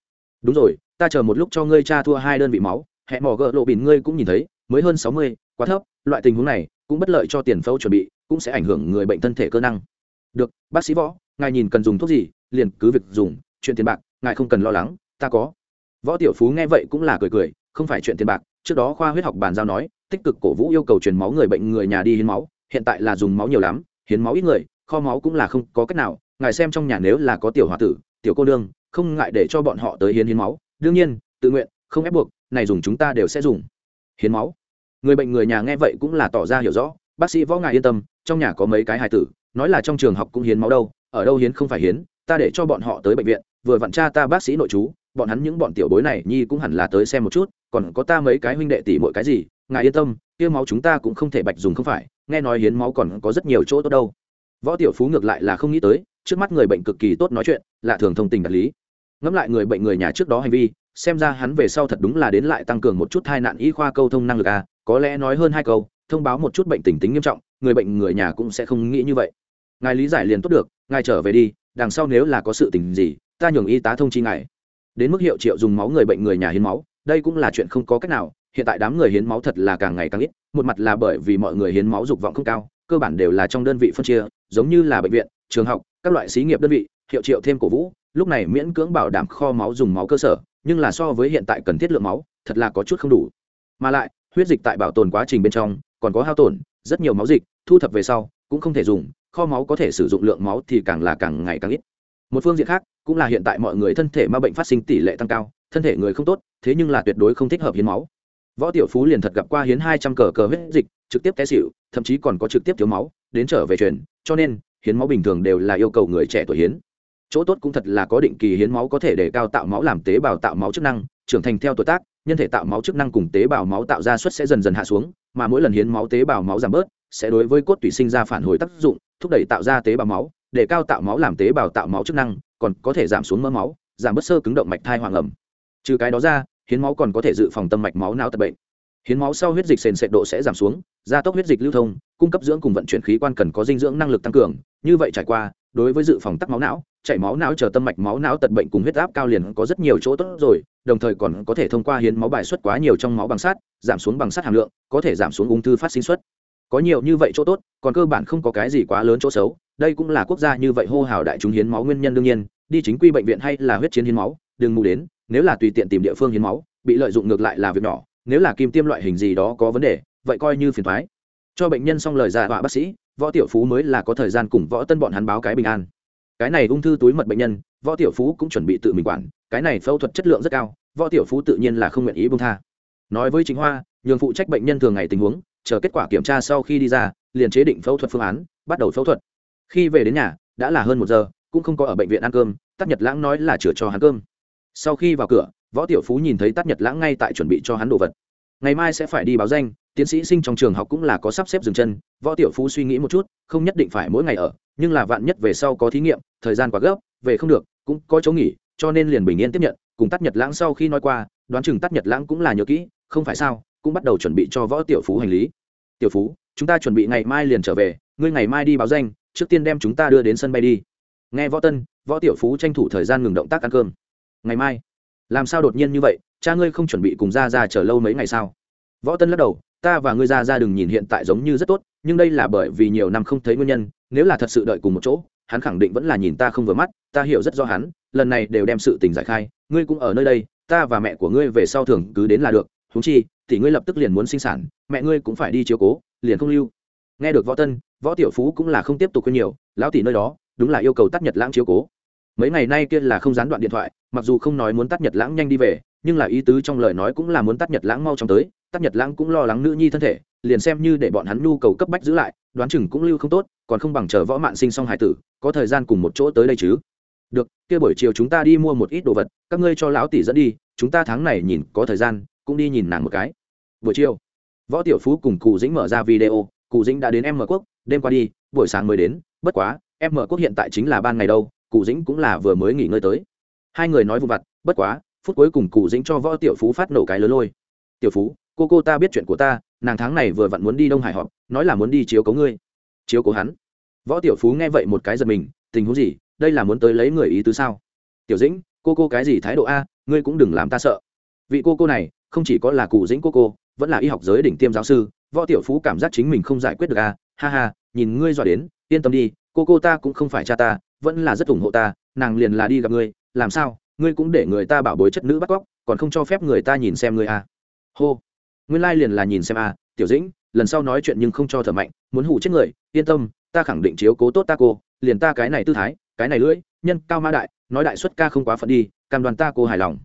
Đúng rồi, ta chờ một lúc cho ngươi cha thua hai đơn vị máu, hẹ mỏ gỡ lộ bìn ngươi cũng nhìn thấy, mới hơn sáu mươi, quá thấp, loại tình huống này cũng bất lợi cho tiền phẫu chuẩn bị, cũng sẽ ảnh hưởng người bệnh thân thể cơ năng. Được, bác sĩ võ, ngài nhìn cần dùng thuốc gì, liền cứ việc dùng, chuyện tiền bạc, ngài không cần lo lắng, ta có. Võ tiểu phú nghe vậy cũng là cười cười không phải chuyện tiền bạc, trước đó khoa huyết học bàn giao nói, tích cực cổ vũ yêu cầu truyền máu người bệnh người nhà đi hiến máu, hiện tại là dùng máu nhiều lắm, hiến máu ít người, kho máu cũng là không có cách nào, ngài xem trong nhà nếu là có tiểu h tử, tiểu cô đương không ngại để cho bọn họ tới hiến hiến máu, đương nhiên, tự nguyện, không ép buộc, này dùng chúng ta đều sẽ dùng. Hiến máu. Người bệnh người nhà nghe vậy cũng là tỏ ra hiểu rõ, bác sĩ võ ngài yên tâm, trong nhà có mấy cái hài tử, nói là trong trường học cũng hiến máu đâu, ở đâu hiến không phải hiến, ta để cho bọn họ tới bệnh viện, vừa vặn cha ta bác sĩ nội chú bọn hắn những bọn tiểu bối này, nhi cũng hẳn là tới xem một chút, còn có ta mấy cái huynh đệ tỷ mọi cái gì, ngài yên tâm, kia máu chúng ta cũng không thể bạch dùng không phải, nghe nói hiến máu còn có rất nhiều chỗ tốt đâu. Võ tiểu phú ngược lại là không nghĩ tới, trước mắt người bệnh cực kỳ tốt nói chuyện, lạ thường thông tình đạt lý. Ngẫm lại người bệnh người nhà trước đó hành vi, xem ra hắn về sau thật đúng là đến lại tăng cường một chút tai nạn y khoa câu thông năng lực à có lẽ nói hơn hai câu, thông báo một chút bệnh tình tính nghiêm trọng, người bệnh người nhà cũng sẽ không nghĩ như vậy. Ngài lý giải liền tốt được, ngài trở về đi, đằng sau nếu là có sự tình gì, ta nhường y tá thông chi ngài đến mức hiệu triệu dùng máu người bệnh người nhà hiến máu, đây cũng là chuyện không có cách nào, hiện tại đám người hiến máu thật là càng ngày càng ít, một mặt là bởi vì mọi người hiến máu dục vọng không cao, cơ bản đều là trong đơn vị phân chia, giống như là bệnh viện, trường học, các loại xí nghiệp đơn vị, hiệu triệu thêm cổ vũ, lúc này miễn cưỡng bảo đảm kho máu dùng máu cơ sở, nhưng là so với hiện tại cần thiết lượng máu, thật là có chút không đủ. Mà lại, huyết dịch tại bảo tồn quá trình bên trong, còn có hao tổn, rất nhiều máu dịch, thu thập về sau, cũng không thể dùng, kho máu có thể sử dụng lượng máu thì càng là càng ngày càng ít một phương diện khác, cũng là hiện tại mọi người thân thể ma bệnh phát sinh tỷ lệ tăng cao, thân thể người không tốt, thế nhưng là tuyệt đối không thích hợp hiến máu. Võ tiểu phú liền thật gặp qua hiến hai trăm cờ cờ huyết dịch, trực tiếp té xịu thậm chí còn có trực tiếp thiếu máu, đến trở về truyền, cho nên, hiến máu bình thường đều là yêu cầu người trẻ tuổi hiến. Chỗ tốt cũng thật là có định kỳ hiến máu có thể để cao tạo máu làm tế bào tạo máu chức năng, trưởng thành theo tuổi tác, nhân thể tạo máu chức năng cùng tế bào máu tạo ra suất sẽ dần dần hạ xuống, mà mỗi lần hiến máu tế bào máu giảm bớt, sẽ đối với cốt tủy sinh ra phản hồi tác dụng, thúc đẩy tạo ra tế bào máu để cao tạo máu làm tế bào tạo máu chức năng, còn có thể giảm xuống mỡ máu, giảm bớt sơ cứng động mạch thai hoàng ẩm. Trừ cái đó ra, hiến máu còn có thể dự phòng tâm mạch máu não tật bệnh. Hiến máu sau huyết dịch sền sệt độ sẽ giảm xuống, gia tốc huyết dịch lưu thông, cung cấp dưỡng cùng vận chuyển khí quan cần có dinh dưỡng năng lực tăng cường. Như vậy trải qua, đối với dự phòng tắc máu não, chảy máu não chờ tâm mạch máu não tật bệnh cùng huyết áp cao liền có rất nhiều chỗ tốt rồi, đồng thời còn có thể thông qua hiến máu bài xuất quá nhiều trong máu bằng sắt, giảm xuống bằng sắt hàm lượng, có thể giảm xuống ung thư phát sinh xuất. Có nhiều như vậy chỗ tốt, còn cơ bản không có cái gì quá lớn chỗ xấu đây cũng là quốc gia như vậy hô hào đại chúng hiến máu nguyên nhân đương nhiên, đi chính quy bệnh viện hay là huyết chiến hiến máu, đừng mù đến, nếu là tùy tiện tìm địa phương hiến máu, bị lợi dụng ngược lại là việc nhỏ, nếu là kim tiêm loại hình gì đó có vấn đề, vậy coi như phiền thoái cho bệnh nhân xong lời giả họa bác sĩ, võ tiểu phú mới là có thời gian cùng võ tân bọn hắn báo cái bình an. Cái này ung thư túi mật bệnh nhân, võ tiểu phú cũng chuẩn bị tự mình quản, cái này phẫu thuật chất lượng rất cao, võ tiểu phú tự nhiên là không nguyện ý bông tha. Nói với chính hoa, nhường phụ trách bệnh nhân thường ngày tình huống, chờ kết quả kiểm tra sau khi đi ra, liền chế định phẫu thuật phương án, bắt đầu phẫu thuật khi về đến nhà, đã là hơn một giờ, cũng không có ở bệnh viện ăn cơm tắc nhật lãng nói là chữa cho hắn cơm. Sau khi vào cửa, võ tiểu phú nhìn thấy tắc nhật lãng ngay tại chuẩn bị cho hắn đồ vật. Ngày mai sẽ phải đi báo danh, tiến sĩ sinh trong trường học cũng là có sắp xếp dừng chân. Võ tiểu phú suy nghĩ một chút, không nhất định phải mỗi ngày ở, nhưng là vạn nhất về sau có thí nghiệm, thời gian quá gấp, về không được, cũng có chỗ nghỉ, cho nên liền bình yên tiếp nhận, cùng tắt nhật lãng sau khi nói qua, đoán chừng tắt nhật lãng cũng là nhớ kỹ, không phải sao, cũng bắt đầu chuẩn bị cho võ tiểu phú hành lý. Tiểu phú, chúng ta chuẩn bị ngày mai liền trở về, ngươi ngày mai đi báo danh trước tiên đem chúng ta đưa đến sân bay đi. Nghe võ tân, võ tiểu phú tranh thủ thời gian ngừng động tác ăn cơm. Ngày mai, làm sao đột nhiên như vậy? Cha ngươi không chuẩn bị cùng ra ra chờ lâu mấy ngày sao? Võ tân lắc đầu, ta và ngươi ra ra đừng nhìn hiện tại giống như rất tốt, nhưng đây là bởi vì nhiều năm không thấy nguyên nhân, nếu là thật sự đợi cùng một chỗ, hắn khẳng định vẫn là nhìn ta không vừa mắt, ta hiểu rất rõ hắn, lần này đều đem sự tình giải khai, ngươi cũng ở nơi đây, ta và mẹ của ngươi về sau thường cứ đến là được húng chi thì ngươi lập tức liền muốn sinh sản, mẹ ngươi cũng phải đi chiếu cố, liền không lưu nghe được võ tân, võ tiểu phú cũng là không tiếp tục quên nhiều, lão tỷ nơi đó, đúng là yêu cầu tắt nhật lãng chiếu cố. Mấy ngày nay kia là không gián đoạn điện thoại, mặc dù không nói muốn tắt nhật lãng nhanh đi về, nhưng là ý tứ trong lời nói cũng là muốn tắt nhật lãng mau chóng tới, tắt nhật lãng cũng lo lắng nữ nhi thân thể, liền xem như để bọn hắn nhu cầu cấp bách giữ lại, đoán chừng cũng lưu không tốt, còn không bằng chờ võ mạn sinh xong hải tử, có thời gian cùng một chỗ tới đây chứ. Được, kia buổi chiều chúng ta đi mua một ít đồ vật, các ngươi cho lão tỷ dẫn đi, chúng ta tháng này nhìn có thời gian, cũng đi nhìn nàng một cái. Buổi chiều, võ tiểu phú cùng cụ dĩnh mở ra video cụ dĩnh đã đến em mở quốc, đêm qua đi, buổi sáng mới đến, bất quá em mở quốc hiện tại chính là ban ngày đâu cụ dĩnh cũng là vừa mới nghỉ ngơi tới. Hai người nói vụ vặt, bất quá, phút cuối cùng cụ dĩnh cho võ tiểu phú phát nổ cái lớn lôi. Tiểu phú, cô cô ta biết chuyện của ta, nàng tháng này vừa vặn muốn đi đông hải họp, nói là muốn đi chiếu cố ngươi. Chiếu cố hắn? Võ tiểu phú nghe vậy một cái giật mình, tình huống gì? Đây là muốn tới lấy người ý tứ sao? Tiểu dĩnh, cô cô cái gì thái độ a? Ngươi cũng đừng làm ta sợ. Vị cô cô này, không chỉ có là cụ dĩnh cô cô, vẫn là y học giới đỉnh tiêm giáo sư võ tiểu phú cảm giác chính mình không giải quyết được à, ha ha nhìn ngươi dọa đến yên tâm đi cô cô ta cũng không phải cha ta vẫn là rất ủng hộ ta nàng liền là đi gặp ngươi làm sao? Ngươi cũng để người ta bảo bối chất nữ bắt cóc còn không cho phép người ta nhìn xem ngươi à. hô. Nguyên lai liền là nhìn xem à, tiểu dĩnh lần sau nói chuyện nhưng không cho thở mạnh muốn hủ chết người yên tâm ta khẳng định chiếu cố tốt ta cô liền ta cái này tư thái cái này lưỡi nhân cao ma đại nói đại xuất ca không quá phận đi cam đoàn ta cô hài lòng.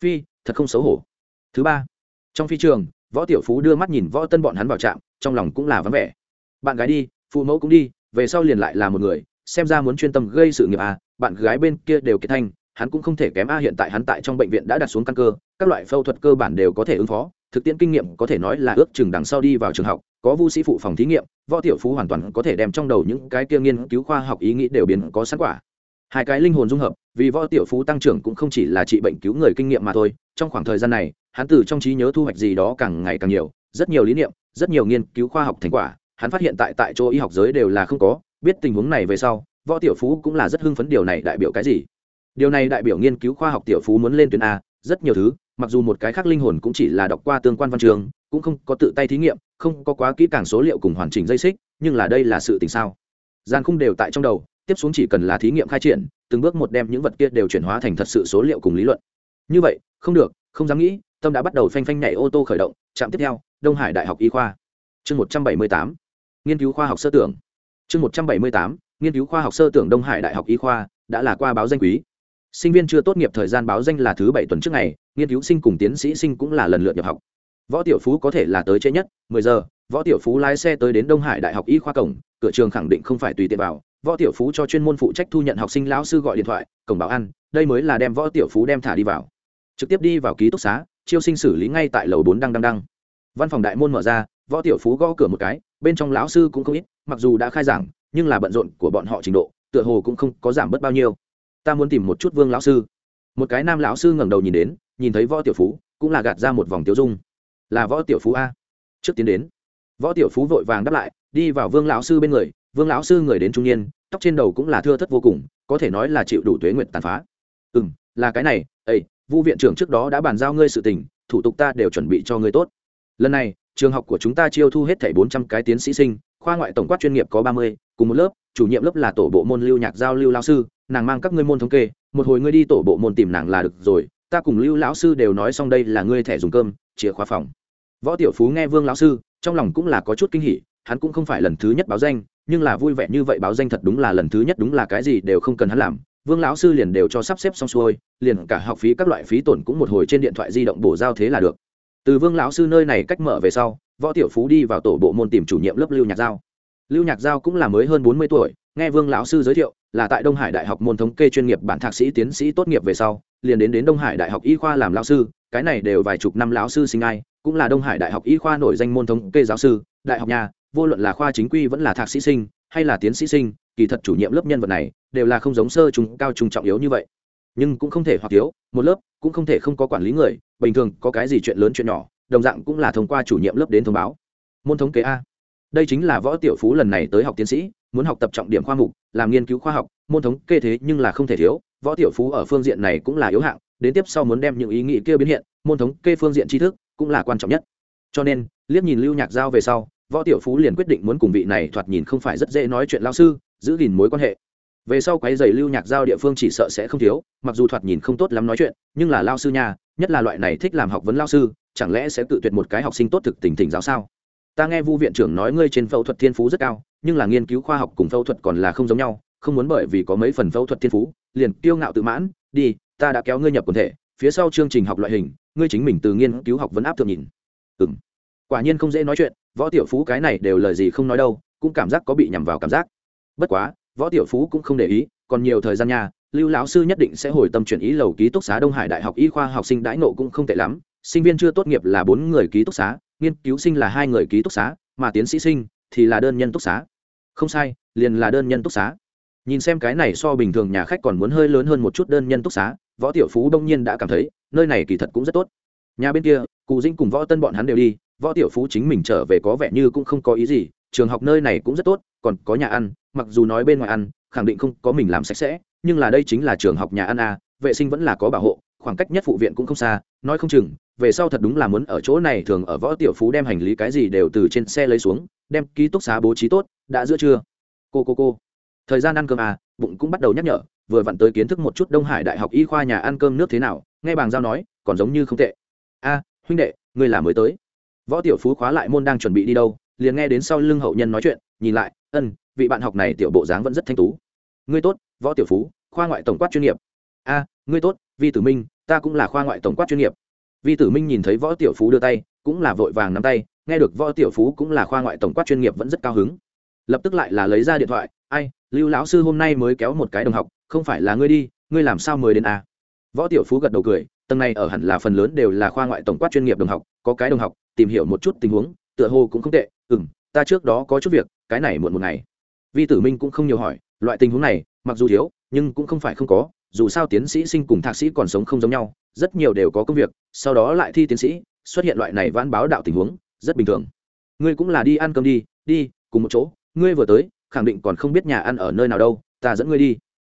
Phi thật không xấu hổ. Thứ ba trong phi trường võ tiểu phú đưa mắt nhìn võ tân bọn hắn vào trạm, trong lòng cũng là vắng vẻ. Bạn gái đi, phụ mẫu cũng đi, về sau liền lại là một người, xem ra muốn chuyên tâm gây sự nghiệp à bạn gái bên kia đều kết thanh, hắn cũng không thể kém a hiện tại hắn tại trong bệnh viện đã đặt xuống căn cơ, các loại phẫu thuật cơ bản đều có thể ứng phó, thực tiễn kinh nghiệm có thể nói là ước chừng đằng sau đi vào trường học, có vu sĩ phụ phòng thí nghiệm, võ tiểu phú hoàn toàn có thể đem trong đầu những cái kia nghiên cứu khoa học ý nghĩ đều biến có sẵn quả. Hai cái linh hồn dung hợp, vì võ tiểu phú tăng trưởng cũng không chỉ là trị bệnh cứu người kinh nghiệm mà thôi trong khoảng thời gian này, hắn từ trong trí nhớ thu hoạch gì đó càng ngày càng nhiều, rất nhiều lý niệm, rất nhiều nghiên cứu khoa học thành quả, hắn phát hiện tại tại chỗ y học giới đều là không có, biết tình huống này về sau, võ tiểu phú cũng là rất hưng phấn điều này đại biểu cái gì. Điều này đại biểu nghiên cứu khoa học tiểu phú muốn lên tuyến a, rất nhiều thứ, mặc dù một cái khác linh hồn cũng chỉ là đọc qua tương quan văn trường, cũng không có tự tay thí nghiệm, không có quá kỹ càng số liệu cùng hoàn chỉnh dây xích, nhưng là đây là sự tình sao? Gian khung đều tại trong đầu, tiếp xuống chỉ cần là thí nghiệm khai triển, từng bước một đem những vật kia đều chuyển hóa thành thật sự số liệu cùng lý luận như vậy, không được, không dám nghĩ, tâm đã bắt đầu phanh phanh nhảy ô tô khởi động, trạm tiếp theo, đông hải đại học y khoa. Chương một trăm bảy mươi tám, nghiên cứu khoa học sơ tưởng. Chương một trăm bảy mươi tám, nghiên cứu khoa học sơ tưởng đông hải đại học y khoa, đã là qua báo danh quý. Sinh viên chưa tốt nghiệp thời gian báo danh là thứ bảy tuần trước ngày, nghiên cứu sinh cùng tiến sĩ sinh cũng là lần lượt nhập học. Võ tiểu phú có thể là tới trễ nhất, mười giờ, võ tiểu phú lái xe tới đến đông hải đại học y khoa cổng, cửa trường khẳng định không phải tùy tiện vào. Võ tiểu phú cho chuyên môn phụ trách thu nhận học sinh lão sư gọi điện thoại, cổng bảo ăn, đây mới là đem võ tiểu phú đem thả đi vào trực tiếp đi vào ký túc xá, chiêu sinh xử lý ngay tại lầu bốn đăng đăng đăng văn phòng đại môn mở ra, võ tiểu phú gõ cửa một cái, bên trong lão sư cũng không ít, mặc dù đã khai giảng, nhưng là bận rộn của bọn họ trình độ, tựa hồ cũng không có giảm bớt bao nhiêu. Ta muốn tìm một chút vương lão sư. Một cái nam lão sư ngẩng đầu nhìn đến, nhìn thấy võ tiểu phú, cũng là gạt ra một vòng tiêu dung. Là võ tiểu phú a. Trước tiến đến, võ tiểu phú vội vàng đáp lại, đi vào vương lão sư bên người. Vương lão sư người đến trung niên, tóc trên đầu cũng là thưa thất vô cùng, có thể nói là chịu đủ tuế nguyện tàn phá. Ừ m là cái này ây vu viện trưởng trước đó đã bàn giao ngươi sự tình, thủ tục ta đều chuẩn bị cho ngươi tốt. Lần này, trường học của chúng ta chiêu thu hết thảy bốn trăm cái tiến sĩ sinh, khoa ngoại tổng quát chuyên nghiệp có ba mươi, cùng một lớp, chủ nhiệm lớp là tổ bộ môn lưu nhạc giao lưu lao sư, nàng mang các ngươi môn thống kê, một hồi ngươi đi tổ bộ môn tìm nàng là được rồi, ta cùng lưu lão sư đều nói xong đây là ngươi thẻ dùng cơm, chìa khóa phòng. Võ tiểu phú nghe vương lão sư, trong lòng cũng là có chút kinh hỉ, hắn cũng không phải lần thứ nhất báo danh, nhưng là vui vẻ như vậy báo danh thật đúng là lần thứ nhất đúng là cái gì đều không cần hắn làm vương lão sư liền đều cho sắp xếp xong xuôi, liền cả học phí các loại phí tổn cũng một hồi trên điện thoại di động bổ giao thế là được. Từ vương lão sư nơi này cách mở về sau, võ tiểu phú đi vào tổ bộ môn tìm chủ nhiệm lớp lưu nhạc giao. Lưu nhạc giao cũng là mới hơn bốn mươi tuổi, nghe vương lão sư giới thiệu, là tại đông hải đại học môn thống kê chuyên nghiệp bản thạc sĩ tiến sĩ tốt nghiệp về sau, liền đến đến đông hải đại học y khoa làm lão sư, cái này đều vài chục năm lão sư sinh ai, cũng là đông hải đại học y khoa nổi danh môn thống kê giáo sư, đại học nhà, vô luận là khoa chính quy vẫn là thạc sĩ sinh, hay là tiến sĩ sinh kỳ thật chủ nhiệm lớp nhân vật này đều là không giống sơ trung cao trung trọng yếu như vậy. Nhưng cũng không thể hoặc thiếu, một lớp cũng không thể không có quản lý người, bình thường có cái gì chuyện lớn chuyện nhỏ, đồng dạng cũng là thông qua chủ nhiệm lớp đến thông báo. Môn thống kế a. Đây chính là võ tiểu phú lần này tới học tiến sĩ, muốn học tập trọng điểm khoa mục, làm nghiên cứu khoa học, môn thống kê thế nhưng là không thể thiếu, võ tiểu phú ở phương diện này cũng là yếu hạng, đến tiếp sau muốn đem những ý nghĩ kia biến hiện, môn thống kê phương diện tri thức cũng là quan trọng nhất. Cho nên, liếc nhìn lưu nhạc giao về sau, võ tiểu phú liền quyết định muốn cùng vị này thoạt nhìn không phải rất dễ nói chuyện lao sư giữ gìn mối quan hệ. Về sau quái giày lưu nhạc giao địa phương chỉ sợ sẽ không thiếu, mặc dù thoạt nhìn không tốt lắm nói chuyện, nhưng là lao sư nhà nhất là loại này thích làm học vấn lao sư, chẳng lẽ sẽ tự tuyệt một cái học sinh tốt thực tình thỉnh giáo sao? Ta nghe vu viện trưởng nói ngươi trên phẫu thuật thiên phú rất cao, nhưng là nghiên cứu khoa học cùng phẫu thuật còn là không giống nhau, không muốn bởi vì có mấy phần phẫu thuật thiên phú, liền kiêu ngạo tự mãn, đi, ta đã kéo ngươi nhập quần thể, phía sau chương trình học loại hình, ngươi chính mình từ nghiên cứu học vấn áp thượng nhìn. Ừng quả nhiên không dễ nói chuyện, võ tiểu phú cái này đều lời gì không nói đâu, cũng cảm giác có bị nhằm vào cảm giác bất quá, võ tiểu phú cũng không để ý, còn nhiều thời gian nha, lưu lão sư nhất định sẽ hồi tâm chuyển ý lầu ký túc xá đông hải đại học y khoa học sinh đãi nộ cũng không tệ lắm. Sinh viên chưa tốt nghiệp là bốn người ký túc xá, nghiên cứu sinh là hai người ký túc xá, mà tiến sĩ sinh thì là đơn nhân túc xá. Không sai, liền là đơn nhân túc xá. Nhìn xem cái này so bình thường nhà khách còn muốn hơi lớn hơn một chút đơn nhân túc xá, võ tiểu phú đông nhiên đã cảm thấy, nơi này kỳ thật cũng rất tốt. Nhà bên kia cụ dinh cùng võ tân bọn hắn đều đi, võ tiểu phú chính mình trở về có vẻ như cũng không có ý gì, trường học nơi này cũng rất tốt còn có nhà ăn, mặc dù nói bên ngoài ăn, khẳng định không có mình làm sạch sẽ, nhưng là đây chính là trường học nhà ăn à vệ sinh vẫn là có bảo hộ, khoảng cách nhất phụ viện cũng không xa, nói không chừng, về sau thật đúng là muốn ở chỗ này thường ở võ tiểu phú đem hành lý cái gì đều từ trên xe lấy xuống, đem ký túc xá bố trí tốt, đã giữa trưa. Cô cô cô. Thời gian ăn cơm à bụng cũng bắt đầu nhắc nhở, vừa vặn tới kiến thức một chút đông hải đại học y khoa nhà ăn cơm nước thế nào, nghe bàng giao nói, còn giống như không tệ. A, huynh đệ ngươi là mới tới. Võ tiểu phú khóa lại môn đang chuẩn bị đi đâu, liền nghe đến sau lưng hậu nhân nói chuyện, nhìn lại ân, vị bạn học này tiểu bộ dáng vẫn rất thanh tú. Ngươi tốt, võ tiểu phú, khoa ngoại tổng quát chuyên nghiệp. A, ngươi tốt, vi tử minh, ta cũng là khoa ngoại tổng quát chuyên nghiệp. Vi tử minh nhìn thấy võ tiểu phú đưa tay, cũng là vội vàng nắm tay, nghe được võ tiểu phú cũng là khoa ngoại tổng quát chuyên nghiệp vẫn rất cao hứng. Lập tức lại là lấy ra điện thoại, ai, lưu lão sư hôm nay mới kéo một cái đồng học, không phải là ngươi đi, ngươi làm sao mới đến a võ tiểu phú gật đầu cười, tầng này ở hẳn là phần lớn đều là khoa ngoại tổng quát chuyên nghiệp đồng học, có cái đồng học, tìm hiểu một chút tình huống, tựa hồ cũng không tệ ừ m ta trước đó có chút việc, cái này muộn một ngày. Vi tử minh cũng không nhiều hỏi, loại tình huống này, mặc dù thiếu, nhưng cũng không phải không có, dù sao tiến sĩ sinh cùng thạc sĩ còn sống không giống nhau, rất nhiều đều có công việc, sau đó lại thi tiến sĩ, xuất hiện loại này vãn báo đạo tình huống, rất bình thường. Ngươi cũng là đi ăn cơm đi đi, cùng một chỗ, ngươi vừa tới, khẳng định còn không biết nhà ăn ở nơi nào đâu, ta dẫn ngươi đi.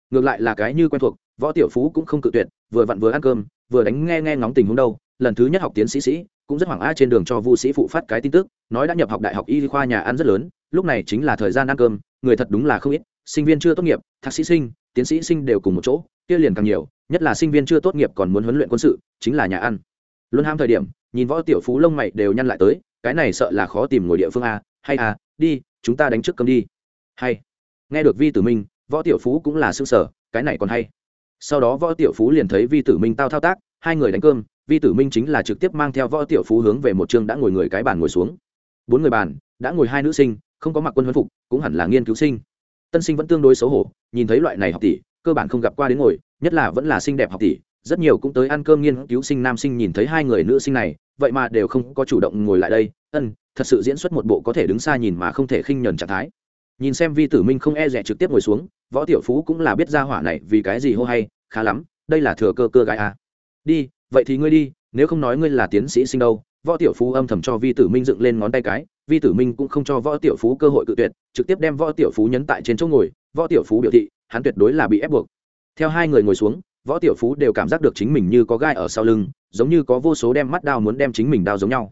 Ngược lại là cái như quen thuộc, võ tiểu phú cũng không cự tuyệt, vừa vặn vừa ăn cơm, vừa đánh nghe nghe ngóng tình huống đâu, lần thứ nhất học tiến sĩ sĩ cũng rất hoảng a trên đường cho vu sĩ phụ phát cái tin tức, nói đã nhập học đại học y khoa nhà ăn rất lớn, lúc này chính là thời gian ăn cơm, người thật đúng là không ít, sinh viên chưa tốt nghiệp, thạc sĩ sinh, tiến sĩ sinh đều cùng một chỗ, kia liền càng nhiều, nhất là sinh viên chưa tốt nghiệp còn muốn huấn luyện quân sự, chính là nhà ăn. Luôn ham thời điểm, nhìn võ tiểu phú lông mày đều nhăn lại tới, cái này sợ là khó tìm ngồi địa phương a, hay a đi, chúng ta đánh trước cơm đi. Hay. Nghe được vi tử minh, võ tiểu phú cũng là s sở cái này còn hay. Sau đó võ tiểu phú liền thấy vi tử minh tao thao tác, hai người đánh cơm vi tử minh chính là trực tiếp mang theo võ tiểu phú hướng về một chương đã ngồi người cái bàn ngồi xuống. Bốn người bàn, đã ngồi hai nữ sinh, không có mặc quân huấn phục, cũng hẳn là nghiên cứu sinh. Tân sinh vẫn tương đối xấu hổ, nhìn thấy loại này học tỷ, cơ bản không gặp qua đến ngồi, nhất là vẫn là xinh đẹp học tỷ, rất nhiều cũng tới ăn cơm nghiên cứu sinh nam sinh nhìn thấy hai người nữ sinh này, vậy mà đều không có chủ động ngồi lại đây. Ân, thật sự diễn xuất một bộ có thể đứng xa nhìn mà không thể khinh nhờn trạng thái. Nhìn xem vi tử minh không e rẻ trực tiếp ngồi xuống, võ tiểu phú cũng là biết ra hỏa này vì cái gì hô hay, khá lắm, đây là thừa cơ cơ gái à. đi vậy thì ngươi đi, nếu không nói ngươi là tiến sĩ sinh đâu, võ tiểu phú âm thầm cho vi tử minh dựng lên ngón tay cái, vi tử minh cũng không cho võ tiểu phú cơ hội cự tuyệt, trực tiếp đem võ tiểu phú nhấn tại trên chỗ ngồi, võ tiểu phú biểu thị, hắn tuyệt đối là bị ép buộc. Theo hai người ngồi xuống, võ tiểu phú đều cảm giác được chính mình như có gai ở sau lưng, giống như có vô số đem mắt đao muốn đem chính mình đao giống nhau.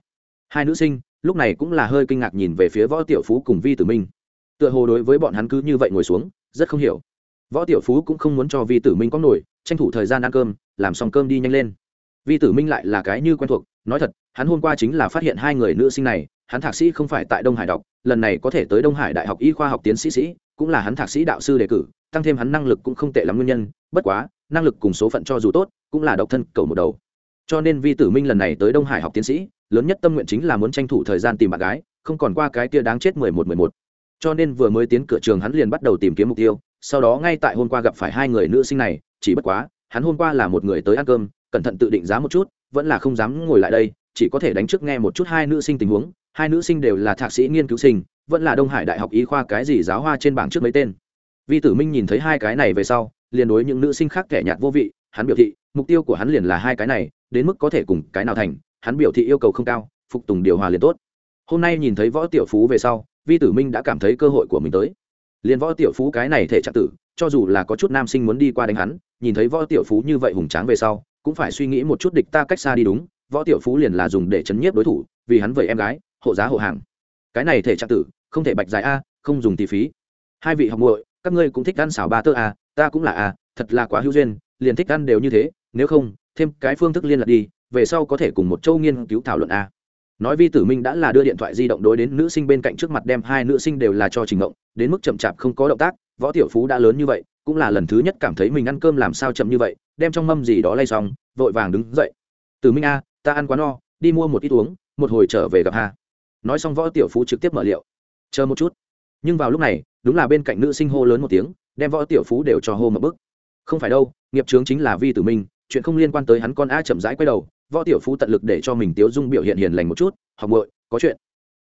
Hai nữ sinh, lúc này cũng là hơi kinh ngạc nhìn về phía võ tiểu phú cùng vi tử minh. Tựa hồ đối với bọn hắn cứ như vậy ngồi xuống, rất không hiểu. Võ tiểu phú cũng không muốn cho vi tử minh có nổi, tranh thủ thời gian ăn cơm, làm xong cơm đi nhanh lên vi tử minh lại là cái như quen thuộc, nói thật, hắn hôm qua chính là phát hiện hai người nữ sinh này, hắn thạc sĩ không phải tại đông hải đọc, lần này có thể tới đông hải đại học y khoa học tiến sĩ sĩ, cũng là hắn thạc sĩ đạo sư đề cử, tăng thêm hắn năng lực cũng không tệ lắm nguyên nhân, bất quá, năng lực cùng số phận cho dù tốt, cũng là độc thân cầu một đầu. Cho nên vi tử minh lần này tới đông hải học tiến sĩ, lớn nhất tâm nguyện chính là muốn tranh thủ thời gian tìm bạn gái, không còn qua cái kia đáng chết mười một mười một. Cho nên vừa mới tiến cửa trường hắn liền bắt đầu tìm kiếm mục tiêu, sau đó ngay tại hôm qua gặp phải hai người nữ sinh này, chỉ bất quá, hắn hôm qua là một người tới ăn cơm cẩn thận tự định giá một chút, vẫn là không dám ngồi lại đây, chỉ có thể đánh trước nghe một chút hai nữ sinh tình huống. Hai nữ sinh đều là thạc sĩ nghiên cứu sinh, vẫn là đông hải đại học y khoa cái gì giáo hoa trên bảng trước mấy tên. Vi tử minh nhìn thấy hai cái này về sau, liền đối những nữ sinh khác kẻ nhạt vô vị, hắn biểu thị, mục tiêu của hắn liền là hai cái này, đến mức có thể cùng cái nào thành, hắn biểu thị yêu cầu không cao, phục tùng điều hòa liền tốt. Hôm nay nhìn thấy võ tiểu phú về sau, vi tử minh đã cảm thấy cơ hội của mình tới. Liền võ tiểu phú cái này thể trạng tử, cho dù là có chút nam sinh muốn đi qua đánh hắn, nhìn thấy võ tiểu phú như vậy hùng tráng về sau cũng phải suy nghĩ một chút địch ta cách xa đi đúng, võ tiểu phú liền là dùng để chấn nhiếp đối thủ, vì hắn vậy em gái, hộ giá hộ hàng. Cái này thể trạng tử, không thể bạch dài a, không dùng tỷ phí. Hai vị học muội, các ngươi cũng thích ăn xảo ba tơ a, ta cũng là a, thật là quá hữu duyên, liền thích ăn đều như thế, nếu không, thêm cái phương thức liên lạc đi, về sau có thể cùng một châu nghiên cứu thảo luận a. Nói vi tử minh đã là đưa điện thoại di động đối đến nữ sinh bên cạnh trước mặt đem hai nữ sinh đều là cho trình ngộng, đến mức chậm chạp không có động tác, võ tiểu phú đã lớn như vậy, cũng là lần thứ nhất cảm thấy mình ăn cơm làm sao chậm như vậy đem trong mâm gì đó lay xong, vội vàng đứng dậy. Từ minh a, ta ăn quá no, đi mua một ít uống, một hồi trở về gặp hà nói xong võ tiểu phú trực tiếp mở liệu. Chờ một chút. Nhưng vào lúc này, đúng là bên cạnh nữ sinh hô lớn một tiếng, đem võ tiểu phú đều cho hô một bức không phải đâu, nghiệp trướng chính là vi tử minh, chuyện không liên quan tới hắn con a chậm rãi quay đầu, võ tiểu phú tận lực để cho mình tiếu dung biểu hiện hiền lành một chút, học mội có chuyện.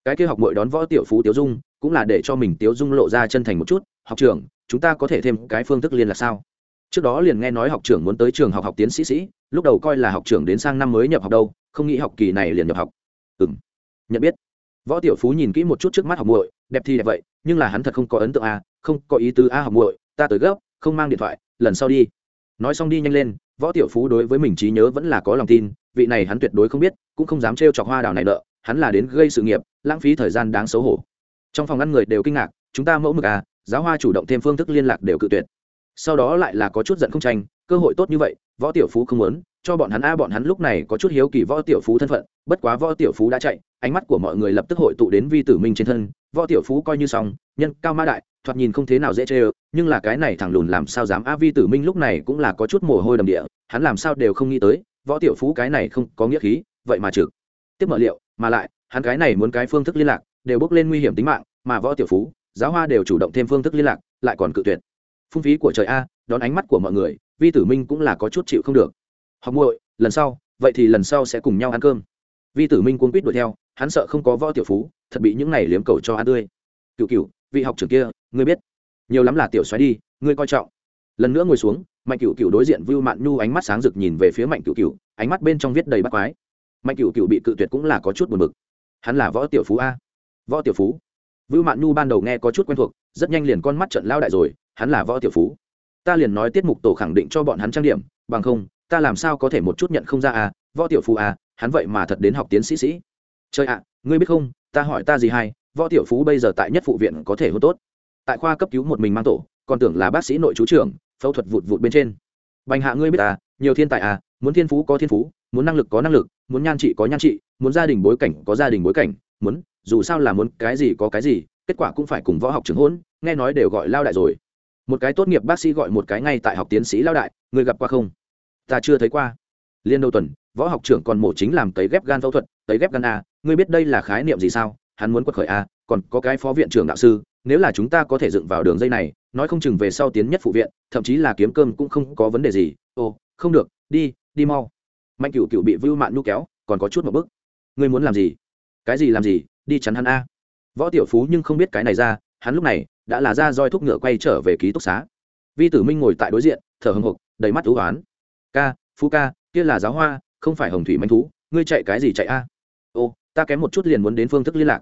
Cái kia học mội đón võ tiểu phú tiếu dung, cũng là để cho mình tiếu dung lộ ra chân thành một chút, học trưởng, chúng ta có thể thêm cái phương thức liên là sao? Trước đó liền nghe nói học trưởng muốn tới trường học học tiến sĩ sĩ, lúc đầu coi là học trưởng đến sang năm mới nhập học đâu, không nghĩ học kỳ này liền nhập học. Ừng nhận biết. Võ tiểu phú nhìn kỹ một chút trước mắt học muội, đẹp thì đẹp vậy, nhưng là hắn thật không có ấn tượng a không có ý tứ a học muội, ta tới gấp, không mang điện thoại, lần sau đi. Nói xong đi nhanh lên, võ tiểu phú đối với mình trí nhớ vẫn là có lòng tin, vị này hắn tuyệt đối không biết, cũng không dám trêu chọc hoa đào này nợ, hắn là đến gây sự nghiệp, lãng phí thời gian đáng xấu hổ. Trong phòng ngăn người đều kinh ngạc, chúng ta mẫu mực à giáo hoa chủ động thêm phương thức liên lạc đều cự tuyệt sau đó lại là có chút giận không tranh, cơ hội tốt như vậy, võ tiểu phú không muốn, cho bọn hắn a, bọn hắn lúc này có chút hiếu kỳ võ tiểu phú thân phận, bất quá võ tiểu phú đã chạy, ánh mắt của mọi người lập tức hội tụ đến vi tử minh trên thân, võ tiểu phú coi như xong, nhân cao mã đại, thoạt nhìn không thế nào dễ chê ơ nhưng là cái này thẳng lùn làm sao dám a, vi tử minh lúc này cũng là có chút mồ hôi đầm địa, hắn làm sao đều không nghĩ tới, võ tiểu phú cái này không có nghĩa khí, vậy mà trực tiếp mở liệu, mà lại, hắn cái này muốn cái phương thức liên lạc, đều bước lên nguy hiểm tính mạng, mà võ tiểu phú, giáo hoa đều chủ động thêm phương thức liên lạc, lại còn cự tuyệt phung phí của trời a, đón ánh mắt của mọi người, vi tử minh cũng là có chút chịu không được. Học muội, lần sau, vậy thì lần sau sẽ cùng nhau ăn cơm. Vi tử minh cuống quýt đuổi theo, hắn sợ không có võ tiểu phú, thật bị những này liếm cầu cho ăn tươi. Cựu cựu vị học trưởng kia, ngươi biết. Nhiều lắm là tiểu xoáy đi, ngươi coi trọng. Lần nữa ngồi xuống, mạnh cựu cựu đối diện vưu mạn nhu ánh mắt sáng rực nhìn về phía mạnh cựu cựu ánh mắt bên trong viết đầy bắt quái. Mạnh cựu cựu bị cự tuyệt cũng là có chút buồn bực. Hắn là võ tiểu phú a. Võ tiểu phú vưu mạn nhu ban đầu nghe có chút quen thuộc, rất nhanh liền con mắt trận lao đại rồi, hắn là võ tiểu phú. Ta liền nói tiết mục tổ khẳng định cho bọn hắn trang điểm, bằng không, ta làm sao có thể một chút nhận không ra à võ tiểu phú à hắn vậy mà thật đến học tiến sĩ sĩ. Chơi ạ, ngươi biết không, ta hỏi ta gì hay, võ tiểu phú bây giờ tại nhất phụ viện có thể hôn tốt. Tại khoa cấp cứu một mình mang tổ, còn tưởng là bác sĩ nội chú trưởng, phẫu thuật vụt vụt bên trên. Bành hạ ngươi biết à nhiều thiên tài à muốn thiên phú có thiên phú, muốn năng lực có năng lực, muốn nhan trị có nhan trị, muốn gia đình bối cảnh có gia đình bối cảnh, muốn dù sao là muốn cái gì có cái gì, kết quả cũng phải cùng võ học trưởng hôn, nghe nói đều gọi lao đại rồi. Một cái tốt nghiệp bác sĩ gọi một cái ngay tại học tiến sĩ lao đại, người gặp qua không? Ta chưa thấy qua. Liên đầu tuần, võ học trưởng còn mổ chính làm cấy ghép gan phẫu thuật, cấy ghép gan a, ngươi biết đây là khái niệm gì sao? Hắn muốn quật khởi a, còn có cái phó viện trưởng đạo sư, nếu là chúng ta có thể dựng vào đường dây này, nói không chừng về sau tiến nhất phụ viện, thậm chí là kiếm cơm cũng không có vấn đề gì. Ồ, không được, đi đi mau. Mạnh cựu cựu bị vưu mạn nhu kéo, còn có chút một bức ngươi muốn làm gì? Cái gì làm gì? Đi chắn hắn a. Võ tiểu phú nhưng không biết cái này ra, hắn lúc này đã là ra roi thúc ngựa quay trở về ký túc xá. Vi tử minh ngồi tại đối diện, thở hồng hộc đầy mắt thú oán. Ca, phú ca, kia là giáo hoa, không phải hồng thủy manh thú, ngươi chạy cái gì chạy a? Ô, ta kém một chút liền muốn đến phương thức liên lạc.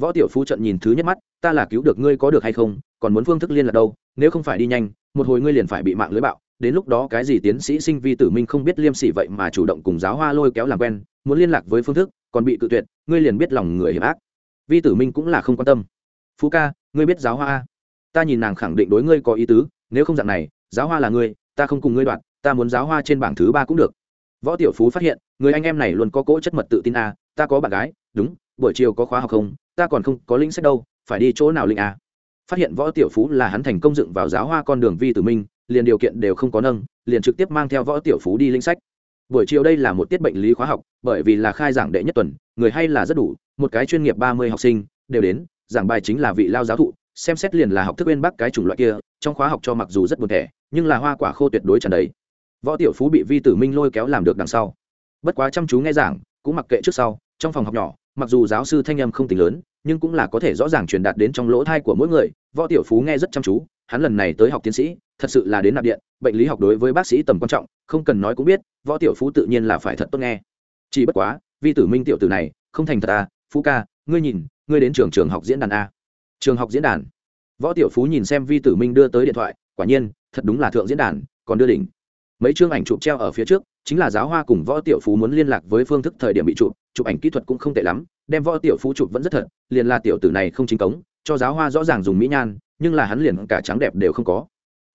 Võ tiểu phú trận nhìn thứ nhất mắt, ta là cứu được ngươi có được hay không, còn muốn phương thức liên lạc đâu, nếu không phải đi nhanh, một hồi ngươi liền phải bị mạng lưới bạo. Đến lúc đó cái gì tiến sĩ sinh vi tử minh không biết liêm sỉ vậy mà chủ động cùng giáo hoa lôi kéo làm quen muốn liên lạc với phương thức, còn bị cự tuyệt, ngươi liền biết lòng người hiểm ác. Vi tử minh cũng là không quan tâm. Phú ca, ngươi biết giáo hoa ta nhìn nàng khẳng định đối ngươi có ý tứ, nếu không dạng này, giáo hoa là ngươi, ta không cùng ngươi đoạn, ta muốn giáo hoa trên bảng thứ ba cũng được. Võ tiểu phú phát hiện, người anh em này luôn có cỗ chất mật tự tin a, ta có bạn gái, đúng, buổi chiều có khóa học không, ta còn không có lĩnh sách đâu, phải đi chỗ nào lĩnh a? Phát hiện võ tiểu phú là hắn thành công dựng vào giáo hoa con đường vi tử minh, liền điều kiện đều không có nâng, liền trực tiếp mang theo võ tiểu phú đi lĩnh sách buổi chiều đây là một tiết bệnh lý khóa học, bởi vì là khai giảng đệ nhất tuần, người hay là rất đủ, một cái chuyên nghiệp ba mươi học sinh, đều đến, giảng bài chính là vị lao giáo thụ, xem xét liền là học thức bên bác cái chủng loại kia, trong khóa học cho mặc dù rất buồn thẻ, nhưng là hoa quả khô tuyệt đối tràn đầy. Võ tiểu phú bị vi tử minh lôi kéo làm được đằng sau. Bất quá chăm chú nghe giảng, cũng mặc kệ trước sau, trong phòng học nhỏ, mặc dù giáo sư thanh âm không tính lớn, nhưng cũng là có thể rõ ràng truyền đạt đến trong lỗ thai của mỗi người, võ tiểu phú nghe rất chăm chú hắn lần này tới học tiến sĩ, thật sự là đến nạp điện, bệnh lý học đối với bác sĩ tầm quan trọng, không cần nói cũng biết, võ tiểu phú tự nhiên là phải thật tốt nghe. Chỉ bất quá, vi tử minh tiểu tử này, không thành thật à phú ca, ngươi nhìn, ngươi đến trường trường học diễn đàn a. Trường học diễn đàn? Võ tiểu phú nhìn xem vi tử minh đưa tới điện thoại, quả nhiên, thật đúng là thượng diễn đàn, còn đưa đỉnh. Mấy chương ảnh chụp treo ở phía trước, chính là giáo hoa cùng võ tiểu phú muốn liên lạc với phương thức thời điểm bị chụp chụp ảnh kỹ thuật cũng không tệ lắm, đem võ tiểu phú chụp vẫn rất thật, liền là tiểu tử này không chính cống, cho giáo hoa rõ ràng dùng mỹ nhan nhưng là hắn liền cả trắng đẹp đều không có.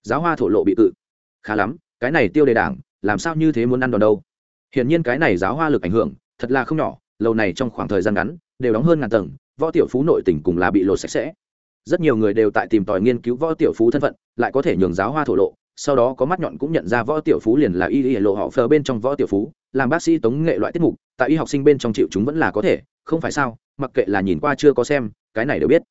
Giáo hoa thổ lộ bị cự. Khá lắm, cái này tiêu đề đảng, làm sao như thế muốn ăn đòn đâu? Hiển nhiên cái này giáo hoa lực ảnh hưởng, thật là không nhỏ, lâu này trong khoảng thời gian ngắn, đều đóng hơn ngàn tầng, võ tiểu phú nội tỉnh cùng là bị lột sạch sẽ. Rất nhiều người đều tại tìm tòi nghiên cứu võ tiểu phú thân phận, lại có thể nhường giáo hoa thổ lộ, sau đó có mắt nhọn cũng nhận ra võ tiểu phú liền là y y lộ họ phờ bên trong võ tiểu phú, làm bác sĩ tống nghệ loại tiết mục, tại y học sinh bên trong chịu chúng vẫn là có thể, không phải sao, mặc kệ là nhìn qua chưa có xem, cái này đều biết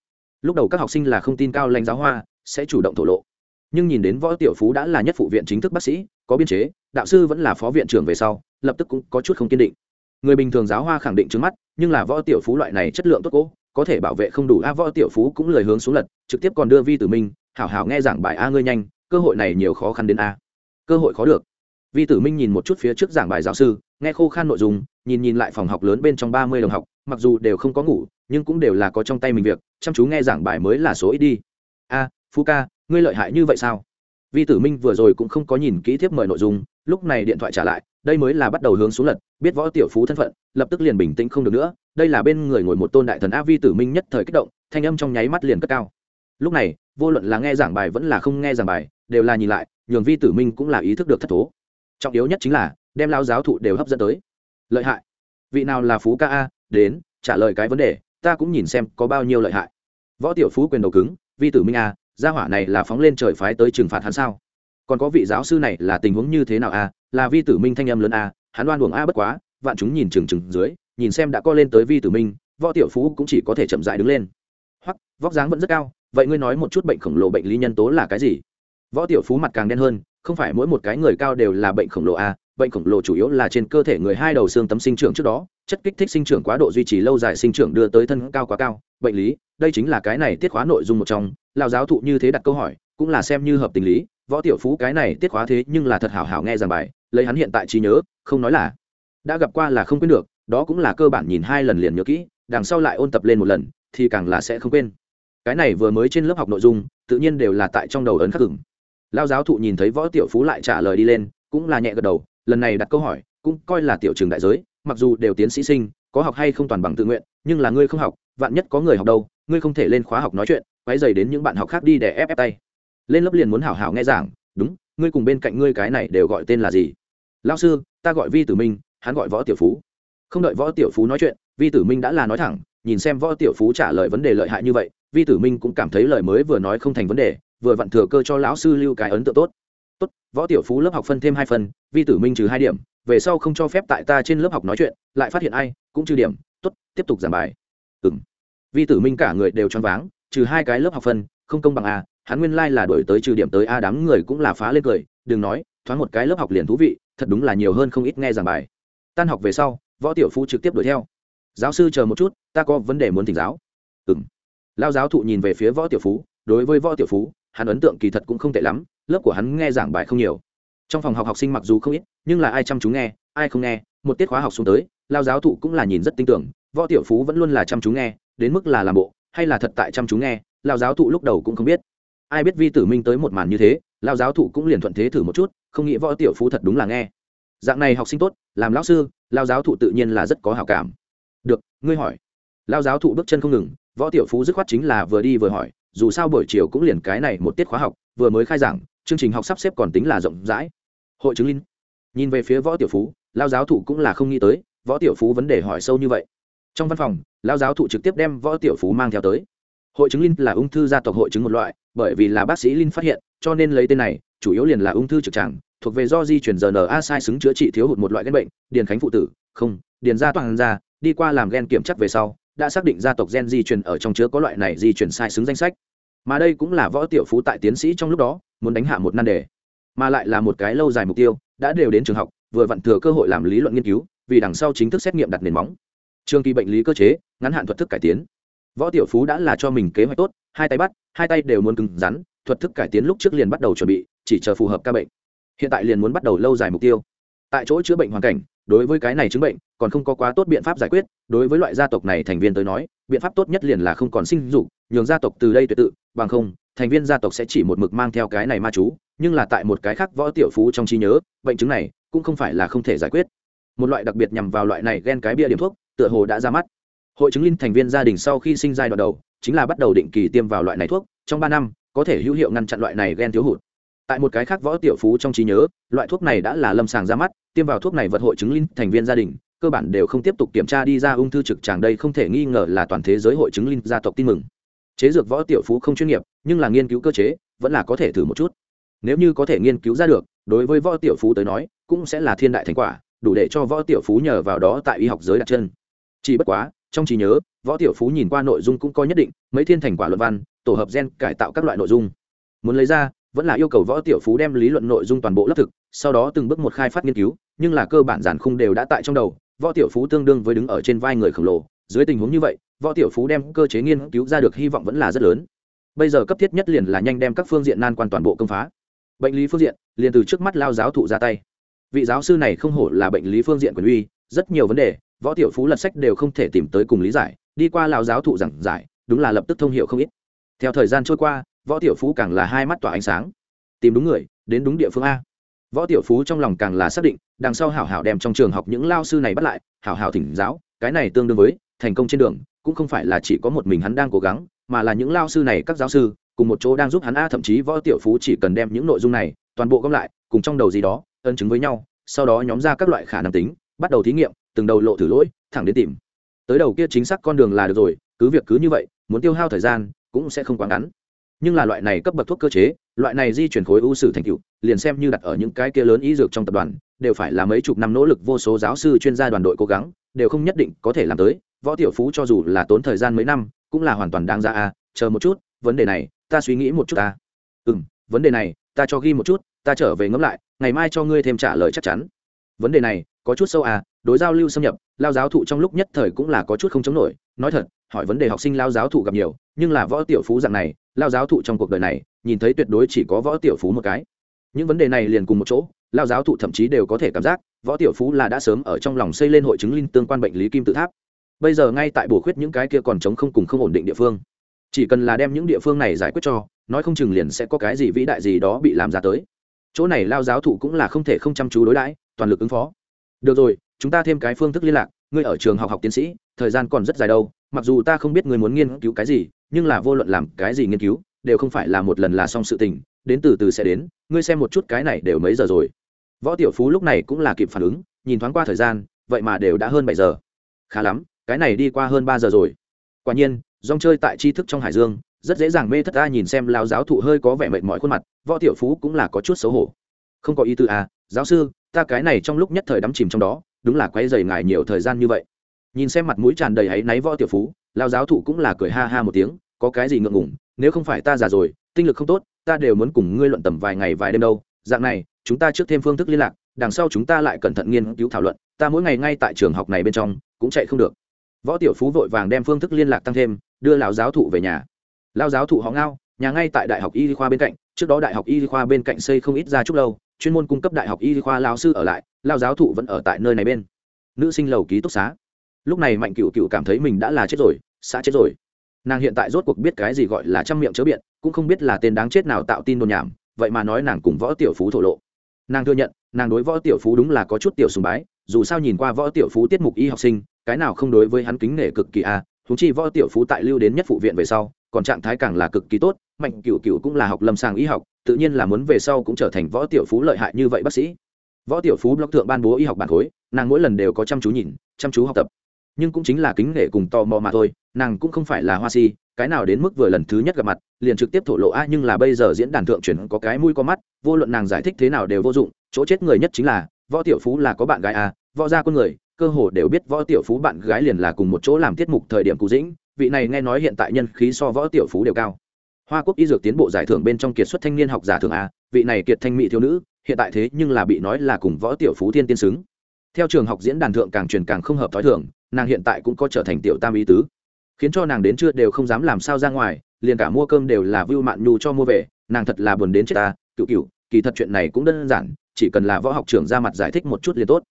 lúc đầu các học sinh là không tin cao lãnh giáo hoa, sẽ chủ động thổ lộ. Nhưng nhìn đến võ tiểu phú đã là nhất phụ viện chính thức bác sĩ, có biên chế, đạo sư vẫn là phó viện trưởng về sau, lập tức cũng có chút không kiên định. Người bình thường giáo hoa khẳng định trước mắt, nhưng là võ tiểu phú loại này chất lượng tốt cố, có thể bảo vệ không đủ. A, võ tiểu phú cũng lời hướng xuống lật, trực tiếp còn đưa vi tử minh, hảo hảo nghe giảng bài a ngươi nhanh, cơ hội này nhiều khó khăn đến a. Cơ hội khó được. Vi tử minh nhìn một chút phía trước giảng bài giáo sư, nghe khô khan nội dung, nhìn nhìn lại phòng học lớn bên trong ba mươi đồng học, mặc dù đều không có ngủ nhưng cũng đều là có trong tay mình việc, chăm chú nghe giảng bài mới là số ít đi. A phú ca, ngươi lợi hại như vậy sao? Vi tử minh vừa rồi cũng không có nhìn kỹ thiếp mời nội dung, lúc này điện thoại trả lại, đây mới là bắt đầu hướng xuống lật, biết võ tiểu phú thân phận, lập tức liền bình tĩnh không được nữa, đây là bên người ngồi một tôn đại thần a vi tử minh nhất thời kích động, thanh âm trong nháy mắt liền cất cao. Lúc này, vô luận là nghe giảng bài vẫn là không nghe giảng bài, đều là nhìn lại, nhường vi tử minh cũng là ý thức được thất thố. Trọng yếu nhất chính là, đem lao giáo thụ đều hấp dẫn tới. Lợi hại. Vị nào là phú ca a, đến, trả lời cái vấn đề ta cũng nhìn xem có bao nhiêu lợi hại. Võ tiểu phú quyền đầu cứng, vi tử minh a gia hỏa này là phóng lên trời phái tới trừng phạt hắn sao? Còn có vị giáo sư này là tình huống như thế nào a là vi tử minh thanh âm lớn a hắn đoan buồng a bất quá, vạn chúng nhìn chừng chừng dưới, nhìn xem đã co lên tới vi tử minh, võ tiểu phú cũng chỉ có thể chậm dại đứng lên. Hoặc vóc dáng vẫn rất cao, vậy ngươi nói một chút bệnh khổng lồ bệnh lý nhân tố là cái gì? Võ tiểu phú mặt càng đen hơn, không phải mỗi một cái người cao đều là bệnh khổng lồ a bệnh khổng lồ chủ yếu là trên cơ thể người hai đầu xương tấm sinh trưởng trước đó, chất kích thích sinh trưởng quá độ duy trì lâu dài sinh trưởng đưa tới thân cao quá cao. Bệnh lý, đây chính là cái này tiết khóa nội dung một trong. Lao giáo thụ như thế đặt câu hỏi, cũng là xem như hợp tình lý. Võ tiểu phú cái này tiết khóa thế nhưng là thật hảo hảo nghe giảng bài, lấy hắn hiện tại trí nhớ, không nói là đã gặp qua là không quên được, đó cũng là cơ bản nhìn hai lần liền nhớ kỹ, đằng sau lại ôn tập lên một lần, thì càng là sẽ không quên. Cái này vừa mới trên lớp học nội dung, tự nhiên đều là tại trong đầu ấn khắc cứng. lao giáo thụ nhìn thấy võ tiểu phú lại trả lời đi lên, cũng là nhẹ gật đầu lần này đặt câu hỏi, cũng coi là tiểu trường đại giới, mặc dù đều tiến sĩ sinh, có học hay không toàn bằng tự nguyện, nhưng là ngươi không học, vạn nhất có người học đâu, ngươi không thể lên khóa học nói chuyện quay dày đến những bạn học khác đi để ép ép tay. Lên lớp liền muốn hảo hảo nghe giảng, đúng, ngươi cùng bên cạnh ngươi cái này đều gọi tên là gì? Lao sư, ta gọi vi tử minh, hắn gọi võ tiểu phú. Không đợi võ tiểu phú nói chuyện, vi tử minh đã là nói thẳng, nhìn xem võ tiểu phú trả lời vấn đề lợi hại như vậy, vi tử minh cũng cảm thấy lời mới vừa nói không thành vấn đề, vừa vặn thừa cơ cho lão sư lưu cái ấn tượng tốt tốt, võ tiểu phú lớp học phân thêm hai phần, vi tử minh trừ hai điểm, về sau không cho phép tại ta trên lớp học nói chuyện, lại phát hiện ai, cũng trừ điểm, tốt, tiếp tục giảng bài. Ừ m vi tử minh cả người đều choáng váng, trừ hai cái lớp học phân, không công bằng a hắn nguyên lai là đổi tới trừ điểm tới a đám người cũng là phá lên cười, đừng nói, thoáng một cái lớp học liền thú vị, thật đúng là nhiều hơn không ít nghe giảng bài. Tan học về sau, võ tiểu phú trực tiếp đuổi theo. Giáo sư chờ một chút, ta có vấn đề muốn thỉnh giáo. Ừ m lao giáo thụ nhìn về phía võ tiểu phú, đối với võ tiểu phú hắn ấn tượng kỳ thật cũng không tệ lắm, lớp của hắn nghe giảng bài không nhiều. Trong phòng học học sinh mặc dù không ít, nhưng là ai chăm chú nghe, ai không nghe, một tiết khóa học xuống tới, lao giáo thụ cũng là nhìn rất tin tưởng, võ tiểu phú vẫn luôn là chăm chú nghe, đến mức là làm bộ, hay là thật tại chăm chú nghe, lao giáo thụ lúc đầu cũng không biết. Ai biết vi tử minh tới một màn như thế, lao giáo thụ cũng liền thuận thế thử một chút, không nghĩ võ tiểu phú thật đúng là nghe. Dạng này học sinh tốt, làm lão sư, lao giáo thụ tự nhiên là rất có hảo cảm. Được, ngươi hỏi. Lao giáo thụ bước chân không ngừng, võ tiểu phú dứt khoát chính là vừa đi vừa hỏi dù sao buổi chiều cũng liền cái này một tiết khóa học, vừa mới khai giảng, chương trình học sắp xếp còn tính là rộng rãi. Hội chứng linh. Nhìn về phía võ tiểu phú, lao giáo thụ cũng là không nghĩ tới, võ tiểu phú vấn đề hỏi sâu như vậy. Trong văn phòng, lao giáo thụ trực tiếp đem võ tiểu phú mang theo tới. Hội chứng linh là ung thư gia tộc hội chứng một loại, bởi vì là bác sĩ linh phát hiện, cho nên lấy tên này, chủ yếu liền là ung thư trực tràng, thuộc về do di chuyển rna sai xứng chữa trị thiếu hụt một loại gen bệnh, điền khánh phụ tử, không, điền gia toàn gia, đi qua làm gen kiểm chắc về sau, đã xác định gia tộc gen di chuyển ở trong chứa có loại này di chuyển sai xứng danh sách mà đây cũng là võ tiểu phú tại tiến sĩ trong lúc đó, muốn đánh hạ một nan đề, mà lại là một cái lâu dài mục tiêu, đã đều đến trường học, vừa vặn thừa cơ hội làm lý luận nghiên cứu, vì đằng sau chính thức xét nghiệm đặt nền móng. Trường kỳ bệnh lý cơ chế, ngắn hạn thuật thức cải tiến. Võ tiểu phú đã là cho mình kế hoạch tốt, hai tay bắt, hai tay đều muốn cứng rắn, thuật thức cải tiến lúc trước liền bắt đầu chuẩn bị, chỉ chờ phù hợp ca bệnh. Hiện tại liền muốn bắt đầu lâu dài mục tiêu. Tại chỗ chữa bệnh hoàn cảnh, đối với cái này chứng bệnh, còn không có quá tốt biện pháp giải quyết, đối với loại gia tộc này thành viên tới nói biện pháp tốt nhất liền là không còn sinh dục, nhường gia tộc từ đây tuyệt tự, bằng không, thành viên gia tộc sẽ chỉ một mực mang theo cái này ma chú, nhưng là tại một cái khác võ tiểu phú trong trí nhớ, bệnh chứng này cũng không phải là không thể giải quyết. Một loại đặc biệt nhằm vào loại này ghen cái bia điểm thuốc, tựa hồ đã ra mắt. Hội chứng linh thành viên gia đình sau khi sinh giai đoạn đầu, chính là bắt đầu định kỳ tiêm vào loại này thuốc, trong ba năm, có thể hữu hiệu ngăn chặn loại này ghen thiếu hụt. Tại một cái khác võ tiểu phú trong trí nhớ, loại thuốc này đã là lâm sàng ra mắt, tiêm vào thuốc này vật hội chứng linh thành viên gia đình cơ bản đều không tiếp tục kiểm tra đi ra ung thư trực tràng đây không thể nghi ngờ là toàn thế giới hội chứng linh gia tộc tin mừng. Chế dược võ tiểu phú không chuyên nghiệp, nhưng là nghiên cứu cơ chế, vẫn là có thể thử một chút. Nếu như có thể nghiên cứu ra được, đối với võ tiểu phú tới nói, cũng sẽ là thiên đại thành quả, đủ để cho võ tiểu phú nhờ vào đó tại y học giới đặt chân. Chỉ bất quá, trong trí nhớ, võ tiểu phú nhìn qua nội dung cũng có nhất định, mấy thiên thành quả luận văn, tổ hợp gen cải tạo các loại nội dung. Muốn lấy ra, vẫn là yêu cầu võ tiểu phú đem lý luận nội dung toàn bộ lấp thực, sau đó từng bước một khai phát nghiên cứu, nhưng là cơ bản giản khung đều đã tại trong đầu võ tiểu phú tương đương với đứng ở trên vai người khổng lồ, dưới tình huống như vậy, võ tiểu phú đem cơ chế nghiên cứu ra được hy vọng vẫn là rất lớn. Bây giờ cấp thiết nhất liền là nhanh đem các phương diện nan quan toàn bộ công phá. Bệnh lý phương diện, liền từ trước mắt lao giáo thụ ra tay. Vị giáo sư này không hổ là bệnh lý phương diện quyền uy, rất nhiều vấn đề, võ tiểu phú lật sách đều không thể tìm tới cùng lý giải, đi qua lao giáo thụ giảng giải, đúng là lập tức thông hiệu không ít. Theo thời gian trôi qua, võ tiểu phú càng là hai mắt tỏa ánh sáng. Tìm đúng người, đến đúng địa phương a võ tiểu phú trong lòng càng là xác định, đằng sau hảo hảo đem trong trường học những lao sư này bắt lại, hảo hảo thỉnh giáo, cái này tương đương với, thành công trên đường, cũng không phải là chỉ có một mình hắn đang cố gắng, mà là những lao sư này, các giáo sư, cùng một chỗ đang giúp hắn a, thậm chí võ tiểu phú chỉ cần đem những nội dung này, toàn bộ gom lại, cùng trong đầu gì đó ân chứng với nhau, sau đó nhóm ra các loại khả năng tính, bắt đầu thí nghiệm, từng đầu lộ thử lỗi, thẳng đến tìm. Tới đầu kia chính xác con đường là được rồi, cứ việc cứ như vậy, muốn tiêu hao thời gian, cũng sẽ không quá ngắn nhưng là loại này cấp bậc thuốc cơ chế, loại này di chuyển khối ưu sử thành tựu, liền xem như đặt ở những cái kia lớn y dược trong tập đoàn, đều phải là mấy chục năm nỗ lực vô số giáo sư chuyên gia đoàn đội cố gắng, đều không nhất định có thể làm tới. Võ tiểu phú cho dù là tốn thời gian mấy năm, cũng là hoàn toàn đáng ra à chờ một chút, vấn đề này, ta suy nghĩ một chút ta. Ừ m vấn đề này, ta cho ghi một chút, ta trở về ngẫm lại, ngày mai cho ngươi thêm trả lời chắc chắn. Vấn đề này, có chút sâu à đối giao lưu xâm nhập, lao giáo thụ trong lúc nhất thời cũng là có chút không chống nổi, nói thật, hỏi vấn đề học sinh lao giáo thụ gặp nhiều, nhưng là võ tiểu phú dạng này, lao giáo thụ trong cuộc đời này, nhìn thấy tuyệt đối chỉ có võ tiểu phú một cái. Những vấn đề này liền cùng một chỗ, lao giáo thụ thậm chí đều có thể cảm giác, võ tiểu phú là đã sớm ở trong lòng xây lên hội chứng linh tương quan bệnh lý kim tự tháp. Bây giờ ngay tại bổ khuyết những cái kia còn chống không cùng không ổn định địa phương. Chỉ cần là đem những địa phương này giải quyết cho, nói không chừng liền sẽ có cái gì vĩ đại gì đó bị làm ra tới. Chỗ này lao giáo thụ cũng là không thể không chăm chú đối đãi, toàn lực ứng phó. Được rồi chúng ta thêm cái phương thức liên lạc, ngươi ở trường học học tiến sĩ, thời gian còn rất dài đâu, mặc dù ta không biết ngươi muốn nghiên cứu cái gì, nhưng là vô luận làm cái gì nghiên cứu, đều không phải là một lần là xong sự tình, đến từ từ sẽ đến, ngươi xem một chút cái này đều mấy giờ rồi. Võ tiểu phú lúc này cũng là kịp phản ứng, nhìn thoáng qua thời gian, vậy mà đều đã hơn bảy giờ. Khá lắm, cái này đi qua hơn ba giờ rồi. Quả nhiên, dòng chơi tại tri thức trong hải dương, rất dễ dàng mê thất ta nhìn xem lao giáo thụ hơi có vẻ mệt mỏi khuôn mặt, võ tiểu phú cũng là có chút xấu hổ. Không có ý tư à giáo sư, ta cái này trong lúc nhất thời đắm chìm trong đó đúng là quay dày ngài nhiều thời gian như vậy. Nhìn xem mặt mũi tràn đầy áy náy võ tiểu phú lao giáo thụ cũng là cười ha ha một tiếng, có cái gì ngượng ngủng nếu không phải ta già rồi, tinh lực không tốt, ta đều muốn cùng ngươi luận tầm vài ngày vài đêm đâu. Dạng này, chúng ta trước thêm phương thức liên lạc, đằng sau chúng ta lại cẩn thận nghiên cứu thảo luận, ta mỗi ngày ngay tại trường học này bên trong, cũng chạy không được. Võ tiểu phú vội vàng đem phương thức liên lạc tăng thêm, đưa lão giáo thụ về nhà. Lao giáo thụ họ ngao, nhà ngay tại đại học y khoa bên cạnh, trước đó đại học y khoa bên cạnh xây không ít ra chút lâu chuyên môn cung cấp đại học y khoa lao sư ở lại, lao giáo thụ vẫn ở tại nơi này bên. Nữ sinh lầu ký túc xá. Lúc này mạnh cựu cựu cảm thấy mình đã là chết rồi, xã chết rồi. Nàng hiện tại rốt cuộc biết cái gì gọi là trăm miệng chớ biện, cũng không biết là tên đáng chết nào tạo tin đồn nhảm, vậy mà nói nàng cùng võ tiểu phú thổ lộ. Nàng thừa nhận, nàng đối võ tiểu phú đúng là có chút tiểu sùng bái, dù sao nhìn qua võ tiểu phú tiết mục y học sinh, cái nào không đối với hắn kính nể cực kỳ a à. húng chi võ tiểu phú tại lưu đến nhất phụ viện về sau, còn trạng thái càng là cực kỳ tốt, mạnh cựu cựu cũng là học lâm sàng y học tự nhiên là muốn về sau cũng trở thành võ tiểu phú lợi hại như vậy bác sĩ. Võ tiểu phú blog thượng ban bố y học bản khối, nàng mỗi lần đều có chăm chú nhìn, chăm chú học tập. Nhưng cũng chính là kính nể cùng tò mò mà thôi, nàng cũng không phải là hoa si, cái nào đến mức vừa lần thứ nhất gặp mặt, liền trực tiếp thổ lộ a, nhưng là bây giờ diễn đàn thượng chuyển có cái mũi có mắt, vô luận nàng giải thích thế nào đều vô dụng, chỗ chết người nhất chính là, võ tiểu phú là có bạn gái a, võ gia con người, cơ hồ đều biết võ tiểu phú bạn gái liền là cùng một chỗ làm tiết mục thời điểm cụ dĩnh, vị này nghe nói hiện tại nhân khí so võ tiểu phú đều cao hoa quốc y dược tiến bộ giải thưởng bên trong kiệt xuất thanh niên học giả thưởng a, vị này kiệt thanh mỹ thiếu nữ, hiện tại thế nhưng là bị nói là cùng võ tiểu phú thiên tiên xứng. Theo trường học diễn đàn thượng càng truyền càng không hợp thói thường, nàng hiện tại cũng có trở thành tiểu tam ý tứ. Khiến cho nàng đến chưa đều không dám làm sao ra ngoài, liền cả mua cơm đều là vưu mạn nhu cho mua về, nàng thật là buồn đến chết ta, cựu cựu, kỳ thật chuyện này cũng đơn giản, chỉ cần là võ học trưởng ra mặt giải thích một chút liền tốt.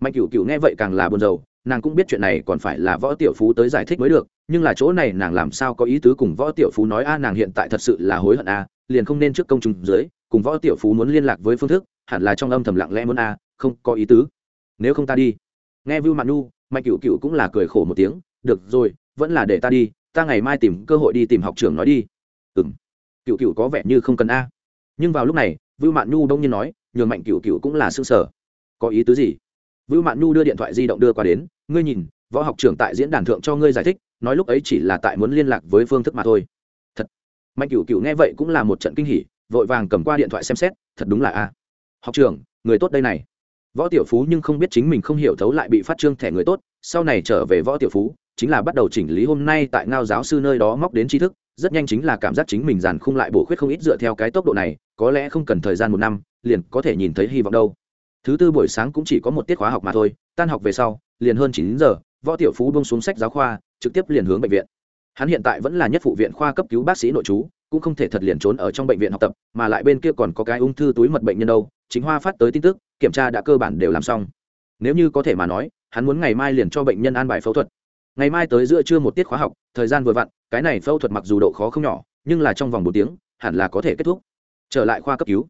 Mạnh cựu cựu nghe vậy càng là buồn rầu, nàng cũng biết chuyện này còn phải là võ tiểu phú tới giải thích mới được nhưng là chỗ này nàng làm sao có ý tứ cùng võ tiểu phú nói, a, nàng hiện tại thật sự là hối hận, a, liền không nên trước công chúng dưới, cùng võ tiểu phú muốn liên lạc với phương thức, hẳn là trong âm thầm lặng lẽ muốn, a, không có ý tứ. Nếu không ta đi. Nghe vưu mạn nu mạnh cựu cựu cũng là cười khổ một tiếng, được rồi, vẫn là để ta đi, ta ngày mai tìm cơ hội đi tìm học trưởng nói đi. Ừ cựu cựu có vẻ như không cần, a. Nhưng vào lúc này, vưu mạn nu đông nhiên nói, nhường mạnh cựu cựu cũng là s ư ơ n g sở có ý tứ gì? Vưu mạn nu đưa điện thoại di động đưa qua đến, ngươi nhìn, võ học trưởng tại diễn đàn thượng cho ngươi giải thích nói lúc ấy chỉ là tại muốn liên lạc với phương thức mà thôi. Thật. Mạnh cựu cựu nghe vậy cũng là một trận kinh hỉ, vội vàng cầm qua điện thoại xem xét, thật đúng là a. Học trưởng, người tốt đây này. Võ tiểu phú nhưng không biết chính mình không hiểu thấu lại bị phát trương thẻ người tốt, sau này trở về võ tiểu phú, chính là bắt đầu chỉnh lý hôm nay tại ngao giáo sư nơi đó móc đến tri thức, rất nhanh chính là cảm giác chính mình dàn khung lại bổ khuyết không ít dựa theo cái tốc độ này, có lẽ không cần thời gian một năm, liền có thể nhìn thấy hy vọng đâu. Thứ tư buổi sáng cũng chỉ có một tiết khóa học mà thôi, tan học về sau, liền hơn chín giờ, võ tiểu phú bông xuống sách giáo khoa trực tiếp liền hướng bệnh viện. Hắn hiện tại vẫn là nhất phụ viện khoa cấp cứu bác sĩ nội trú, cũng không thể thật liền trốn ở trong bệnh viện học tập, mà lại bên kia còn có cái ung thư túi mật bệnh nhân đâu, chính hoa phát tới tin tức, kiểm tra đã cơ bản đều làm xong. Nếu như có thể mà nói, hắn muốn ngày mai liền cho bệnh nhân an bài phẫu thuật. Ngày mai tới giữa trưa một tiết khóa học, thời gian vừa vặn, cái này phẫu thuật mặc dù độ khó không nhỏ, nhưng là trong vòng một tiếng, hẳn là có thể kết thúc. Trở lại khoa cấp cứu.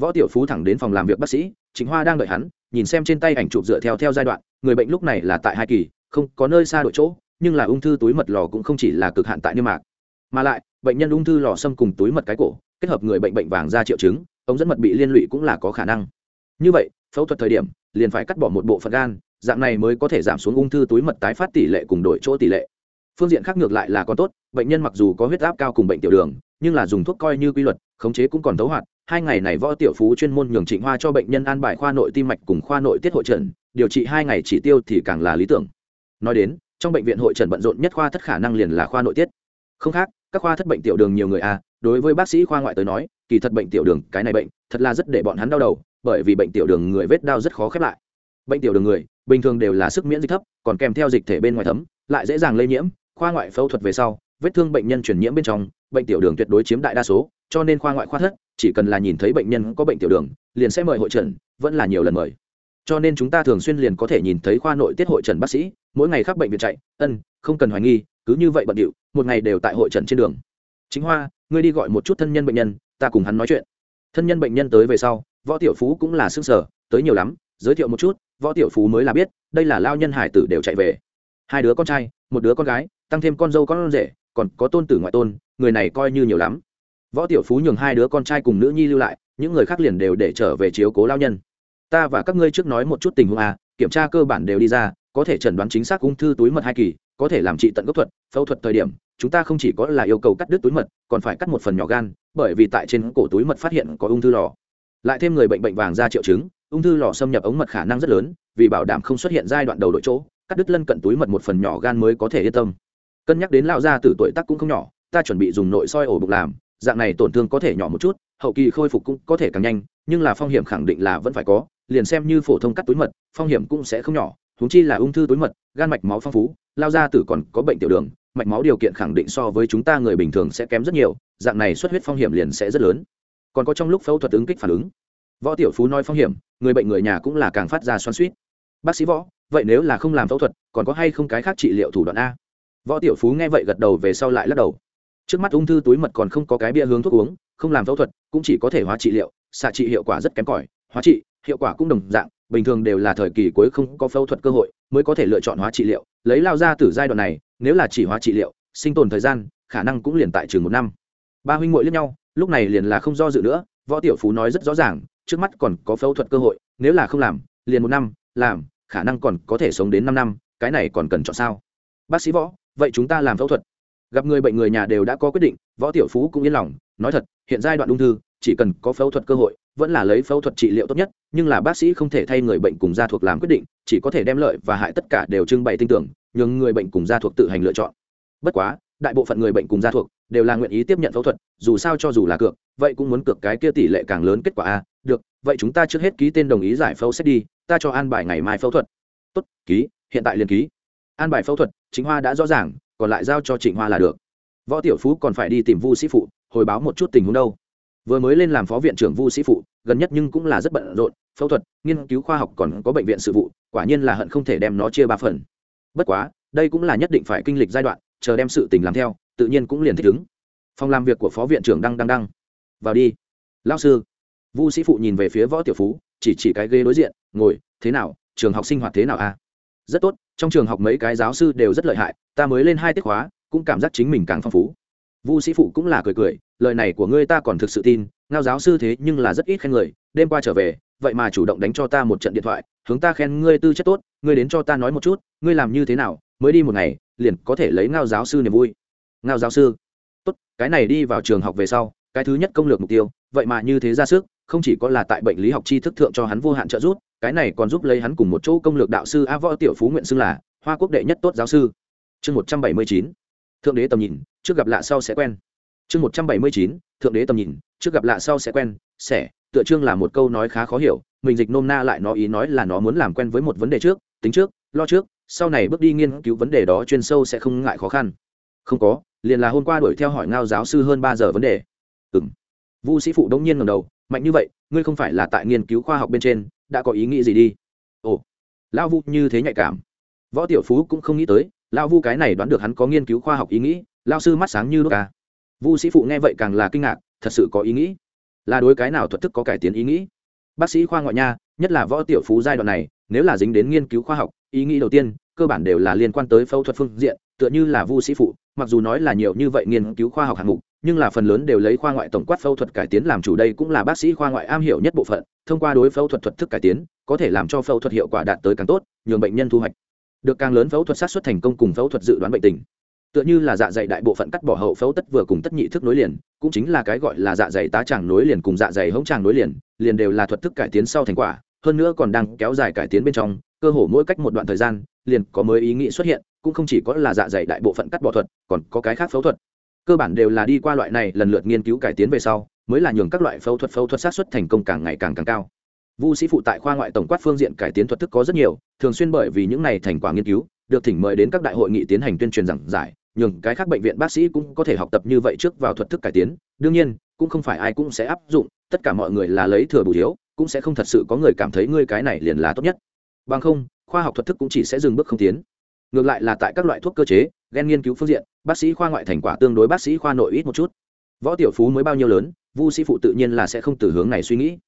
Võ tiểu phú thẳng đến phòng làm việc bác sĩ, chính hoa đang đợi hắn, nhìn xem trên tay ảnh chụp dựa theo theo giai đoạn, người bệnh lúc này là tại hai kỳ, không có nơi xa đội chỗ nhưng là ung thư túi mật lò cũng không chỉ là cực hạn tại niêm mạc, mà lại, bệnh nhân ung thư lò xâm cùng túi mật cái cổ, kết hợp người bệnh bệnh vàng ra triệu chứng, ống dẫn mật bị liên lụy cũng là có khả năng. Như vậy, phẫu thuật thời điểm, liền phải cắt bỏ một bộ phận gan, dạng này mới có thể giảm xuống ung thư túi mật tái phát tỷ lệ cùng đổi chỗ tỷ lệ. Phương diện khác ngược lại là có tốt, bệnh nhân mặc dù có huyết áp cao cùng bệnh tiểu đường, nhưng là dùng thuốc coi như quy luật, khống chế cũng còn thấu hoạt, hai ngày này võ tiểu phú chuyên môn nhường trịnh hoa cho bệnh nhân an bài khoa nội tim mạch cùng khoa nội tiết hội trần, điều trị hai ngày chỉ tiêu thì càng là lý tưởng. Nói đến trong bệnh viện hội trần bận rộn nhất khoa thất khả năng liền là khoa nội tiết. Không khác các khoa thất bệnh tiểu đường nhiều người à, đối với bác sĩ khoa ngoại tới nói kỳ thật bệnh tiểu đường cái này bệnh thật là rất để bọn hắn đau đầu bởi vì bệnh tiểu đường người vết đau rất khó khép lại. Bệnh tiểu đường người bình thường đều là sức miễn dịch thấp còn kèm theo dịch thể bên ngoài thấm lại dễ dàng lây nhiễm khoa ngoại phẫu thuật về sau vết thương bệnh nhân truyền nhiễm bên trong bệnh tiểu đường tuyệt đối chiếm đại đa số cho nên khoa ngoại khoa thất chỉ cần là nhìn thấy bệnh nhân có bệnh tiểu đường liền sẽ mời hội trần vẫn là nhiều lần mời. Cho nên chúng ta thường xuyên liền có thể nhìn thấy khoa nội tiết hội trần bác sĩ mỗi ngày khắp bệnh viện chạy, ân, không cần hoài nghi, cứ như vậy bận điệu, một ngày đều tại hội trần trên đường. Chính hoa, ngươi đi gọi một chút thân nhân bệnh nhân, ta cùng hắn nói chuyện. Thân nhân bệnh nhân tới về sau, võ tiểu phú cũng là xương sở tới nhiều lắm, giới thiệu một chút, võ tiểu phú mới là biết, đây là lao nhân hải tử đều chạy về. Hai đứa con trai, một đứa con gái, tăng thêm con dâu con rể, còn có tôn tử ngoại tôn, người này coi như nhiều lắm. Võ tiểu phú nhường hai đứa con trai cùng nữ nhi lưu lại, những người khác liền đều để trở về chiếu cố lao nhân. Ta và các ngươi trước nói một chút tình huống à kiểm tra cơ bản đều đi ra có thể chẩn đoán chính xác ung thư túi mật hai kỳ, có thể làm trị tận gốc thuật, phẫu thuật thời điểm, chúng ta không chỉ có là yêu cầu cắt đứt túi mật, còn phải cắt một phần nhỏ gan, bởi vì tại trên cổ túi mật phát hiện có ung thư lò. Lại thêm người bệnh bệnh vàng ra triệu chứng, ung thư lò xâm nhập ống mật khả năng rất lớn, vì bảo đảm không xuất hiện giai đoạn đầu đội chỗ, cắt đứt lân cận túi mật một phần nhỏ gan mới có thể yên tâm. Cân nhắc đến lão gia tử tuổi tác cũng không nhỏ, ta chuẩn bị dùng nội soi ổ bụng làm, dạng này tổn thương có thể nhỏ một chút, hậu kỳ khôi phục cũng có thể càng nhanh, nhưng là phong hiểm khẳng định là vẫn phải có, liền xem như phổ thông cắt túi mật, phong hiểm cũng sẽ không nhỏ huống chi là ung thư túi mật, gan mạch máu phong phú, lao ra tử còn có bệnh tiểu đường, mạch máu điều kiện khẳng định so với chúng ta người bình thường sẽ kém rất nhiều, dạng này xuất huyết phong hiểm liền sẽ rất lớn. Còn có trong lúc phẫu thuật ứng kích phản ứng. Võ tiểu phú nói phong hiểm, người bệnh người nhà cũng là càng phát ra xoắn suýt bác sĩ võ, vậy nếu là không làm phẫu thuật, còn có hay không cái khác trị liệu thủ đoạn a? Võ tiểu phú nghe vậy gật đầu về sau lại lắc đầu. Trước mắt ung thư túi mật còn không có cái bia hướng thuốc uống, không làm phẫu thuật cũng chỉ có thể hóa trị liệu, xạ trị hiệu quả rất kém cỏi, hóa trị hiệu quả cũng đồng dạng bình thường đều là thời kỳ cuối không có phẫu thuật cơ hội, mới có thể lựa chọn hóa trị liệu. Lấy lao ra từ giai đoạn này, nếu là chỉ hóa trị liệu, sinh tồn thời gian, khả năng cũng liền tại trường một năm. Ba huynh muội lẫn nhau, lúc này liền là không do dự nữa, võ tiểu phú nói rất rõ ràng, trước mắt còn có phẫu thuật cơ hội, nếu là không làm, liền một năm, làm, khả năng còn có thể sống đến năm năm, cái này còn cần chọn sao? Bác sĩ võ, vậy chúng ta làm phẫu thuật. Gặp người bệnh người nhà đều đã có quyết định, võ tiểu phú cũng yên lòng, nói thật, hiện giai đoạn ung thư, chỉ cần có phẫu thuật cơ hội vẫn là lấy phẫu thuật trị liệu tốt nhất, nhưng là bác sĩ không thể thay người bệnh cùng gia thuộc làm quyết định, chỉ có thể đem lợi và hại tất cả đều trưng bày tin tưởng nhưng người bệnh cùng gia thuộc tự hành lựa chọn. Bất quá, đại bộ phận người bệnh cùng gia thuộc đều là nguyện ý tiếp nhận phẫu thuật, dù sao cho dù là cược, vậy cũng muốn cược cái kia tỷ lệ càng lớn kết quả a. Được, vậy chúng ta trước hết ký tên đồng ý giải phẫu xét đi, ta cho an bài ngày mai phẫu thuật. Tốt, ký, hiện tại liền ký. An bài phẫu thuật chính hoa đã rõ ràng, còn lại giao cho trịnh hoa là được. Võ tiểu phú còn phải đi tìm vu sĩ phụ, hồi báo một chút tình huống đâu vừa mới lên làm phó viện trưởng vu sĩ phụ, gần nhất nhưng cũng là rất bận rộn, phẫu thuật, nghiên cứu khoa học còn có bệnh viện sự vụ, quả nhiên là hận không thể đem nó chia ba phần. Bất quá, đây cũng là nhất định phải kinh lịch giai đoạn, chờ đem sự tình làm theo, tự nhiên cũng liền thích ứng. Phòng làm việc của phó viện trưởng đăng đăng đăng vào đi. Lao sư. Vu sĩ phụ nhìn về phía võ tiểu phú, chỉ chỉ cái ghế đối diện, ngồi, thế nào, trường học sinh hoạt thế nào a à? rất tốt, trong trường học mấy cái giáo sư đều rất lợi hại, ta mới lên hai tiết khóa, cũng cảm giác chính mình càng phong phú. Vu sĩ phụ cũng là cười cười lời này của ngươi ta còn thực sự tin, ngao giáo sư thế nhưng là rất ít khen người, đêm qua trở về, vậy mà chủ động đánh cho ta một trận điện thoại, hướng ta khen ngươi tư chất tốt, ngươi đến cho ta nói một chút, ngươi làm như thế nào, mới đi một ngày, liền có thể lấy ngao giáo sư niềm vui. Ngao giáo sư, tốt, cái này đi vào trường học về sau, cái thứ nhất công lược mục tiêu, vậy mà như thế ra sức, không chỉ có là tại bệnh lý học tri thức thượng cho hắn vô hạn trợ giúp, cái này còn giúp lấy hắn cùng một chỗ công lược đạo sư a võ tiểu phú nguyện xưng là hoa quốc đệ nhất tốt giáo sư. Chương một trăm bảy mươi chín, thượng đế tầm nhìn, trước gặp lạ sau sẽ quen chương một trăm bảy mươi chín, thượng đế tầm nhìn, trước gặp lạ sau sẽ quen sẽ tựa chương là một câu nói khá khó hiểu, mình dịch nôm na lại nó ý nói là nó muốn làm quen với một vấn đề trước, tính trước, lo trước, sau này bước đi nghiên cứu vấn đề đó chuyên sâu sẽ không ngại khó khăn. Không có, liền là hôm qua đuổi theo hỏi ngao giáo sư hơn ba giờ vấn đề. Ừm. Vu sĩ phụ đông nhiên ngầm đầu, mạnh như vậy, ngươi không phải là tại nghiên cứu khoa học bên trên, đã có ý nghĩ gì đi? Ồ, lão vu như thế nhạy cảm. Võ tiểu phú cũng không nghĩ tới, lão vu cái này đoán được hắn có nghiên cứu khoa học ý nghĩ lao sư mắt sáng như đ ca à vu sĩ phụ nghe vậy càng là kinh ngạc, thật sự có ý nghĩ. Là đối cái nào thuật thức có cải tiến ý nghĩ? Bác sĩ khoa ngoại nha, nhất là võ tiểu phú giai đoạn này, nếu là dính đến nghiên cứu khoa học, ý nghĩ đầu tiên, cơ bản đều là liên quan tới phẫu thuật phương diện, tựa như là vu sĩ phụ, mặc dù nói là nhiều như vậy nghiên cứu khoa học hạng mục, nhưng là phần lớn đều lấy khoa ngoại tổng quát phẫu thuật cải tiến làm chủ đây cũng là bác sĩ khoa ngoại am hiểu nhất bộ phận, thông qua đối phẫu thuật thuật thức cải tiến, có thể làm cho phẫu thuật hiệu quả đạt tới càng tốt, nhường bệnh nhân thu hoạch. Được càng lớn phẫu thuật sát xuất thành công cùng phẫu thuật dự đoán bệnh tình tựa như là dạ dày đại bộ phận cắt bỏ hậu phẫu tất vừa cùng tất nhị thức nối liền, cũng chính là cái gọi là dạ dày tá tràng nối liền cùng dạ dày hống tràng nối liền liền đều là thuật thức cải tiến sau thành quả, hơn nữa còn đang kéo dài cải tiến bên trong, cơ hồ mỗi cách một đoạn thời gian, liền có mới ý nghĩ xuất hiện, cũng không chỉ có là dạ dày đại bộ phận cắt bỏ thuật, còn có cái khác phẫu thuật. Cơ bản đều là đi qua loại này lần lượt nghiên cứu cải tiến về sau, mới là nhường các loại phẫu thuật phẫu thuật sát xuất thành công càng ngày càng càng cao. Vu sĩ phụ tại khoa ngoại tổng quát phương diện cải tiến thuật thức có rất nhiều, thường xuyên bởi vì những này thành quả nghiên cứu, được thỉnh mời đến các đại hội nghị tiến hành tuyên truyền giảng giải nhường cái khác bệnh viện bác sĩ cũng có thể học tập như vậy trước vào thuật thức cải tiến. Đương nhiên, cũng không phải ai cũng sẽ áp dụng, tất cả mọi người là lấy thừa bù thiếu, cũng sẽ không thật sự có người cảm thấy ngươi cái này liền là tốt nhất. Bằng không, khoa học thuật thức cũng chỉ sẽ dừng bước không tiến. Ngược lại là tại các loại thuốc cơ chế, gen nghiên cứu phương diện, bác sĩ khoa ngoại thành quả tương đối bác sĩ khoa nội ít một chút. Võ tiểu phú mới bao nhiêu lớn, vu sĩ phụ tự nhiên là sẽ không từ hướng này suy nghĩ.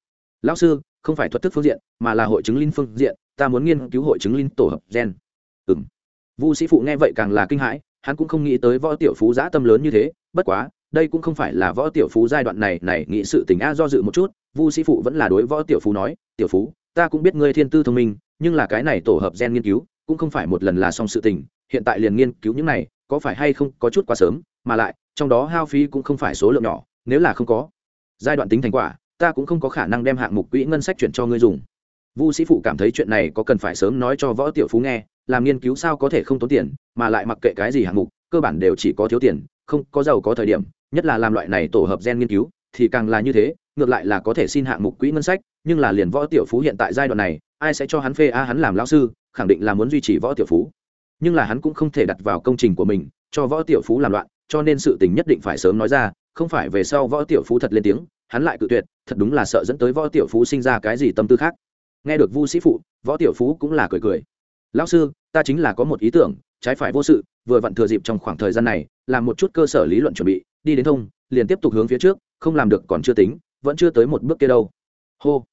Lão sư, không phải thuật thức phương diện, mà là hội chứng linh phương diện, ta muốn nghiên cứu hội chứng linh tổ hợp gen. Ừ m vu sĩ phụ nghe vậy càng là kinh hãi hắn cũng không nghĩ tới võ tiểu phú giã tâm lớn như thế, bất quá, đây cũng không phải là võ tiểu phú giai đoạn này này nghĩ sự tình a do dự một chút, vu sĩ phụ vẫn là đối võ tiểu phú nói, tiểu phú, ta cũng biết ngươi thiên tư thông minh, nhưng là cái này tổ hợp gen nghiên cứu, cũng không phải một lần là xong sự tình, hiện tại liền nghiên cứu những này, có phải hay không có chút quá sớm, mà lại, trong đó hao phí cũng không phải số lượng nhỏ, nếu là không có giai đoạn tính thành quả, ta cũng không có khả năng đem hạng mục quỹ ngân sách chuyển cho ngươi dùng. Vu sĩ phụ cảm thấy chuyện này có cần phải sớm nói cho võ tiểu phú nghe làm nghiên cứu sao có thể không tốn tiền, mà lại mặc kệ cái gì hạng mục, cơ bản đều chỉ có thiếu tiền, không có giàu có thời điểm, nhất là làm loại này tổ hợp gen nghiên cứu, thì càng là như thế, ngược lại là có thể xin hạng mục quỹ ngân sách, nhưng là liền võ tiểu phú hiện tại giai đoạn này, ai sẽ cho hắn phê a hắn làm lão sư, khẳng định là muốn duy trì võ tiểu phú. Nhưng là hắn cũng không thể đặt vào công trình của mình, cho võ tiểu phú làm loạn, cho nên sự tình nhất định phải sớm nói ra, không phải về sau võ tiểu phú thật lên tiếng, hắn lại cự tuyệt, thật đúng là sợ dẫn tới võ tiểu phú sinh ra cái gì tâm tư khác. Nghe được vu sĩ phụ, võ tiểu phú cũng là cười cười lão sư, ta chính là có một ý tưởng, trái phải vô sự, vừa vặn thừa dịp trong khoảng thời gian này, làm một chút cơ sở lý luận chuẩn bị, đi đến thông, liền tiếp tục hướng phía trước, không làm được còn chưa tính, vẫn chưa tới một bước kia đâu. Hô.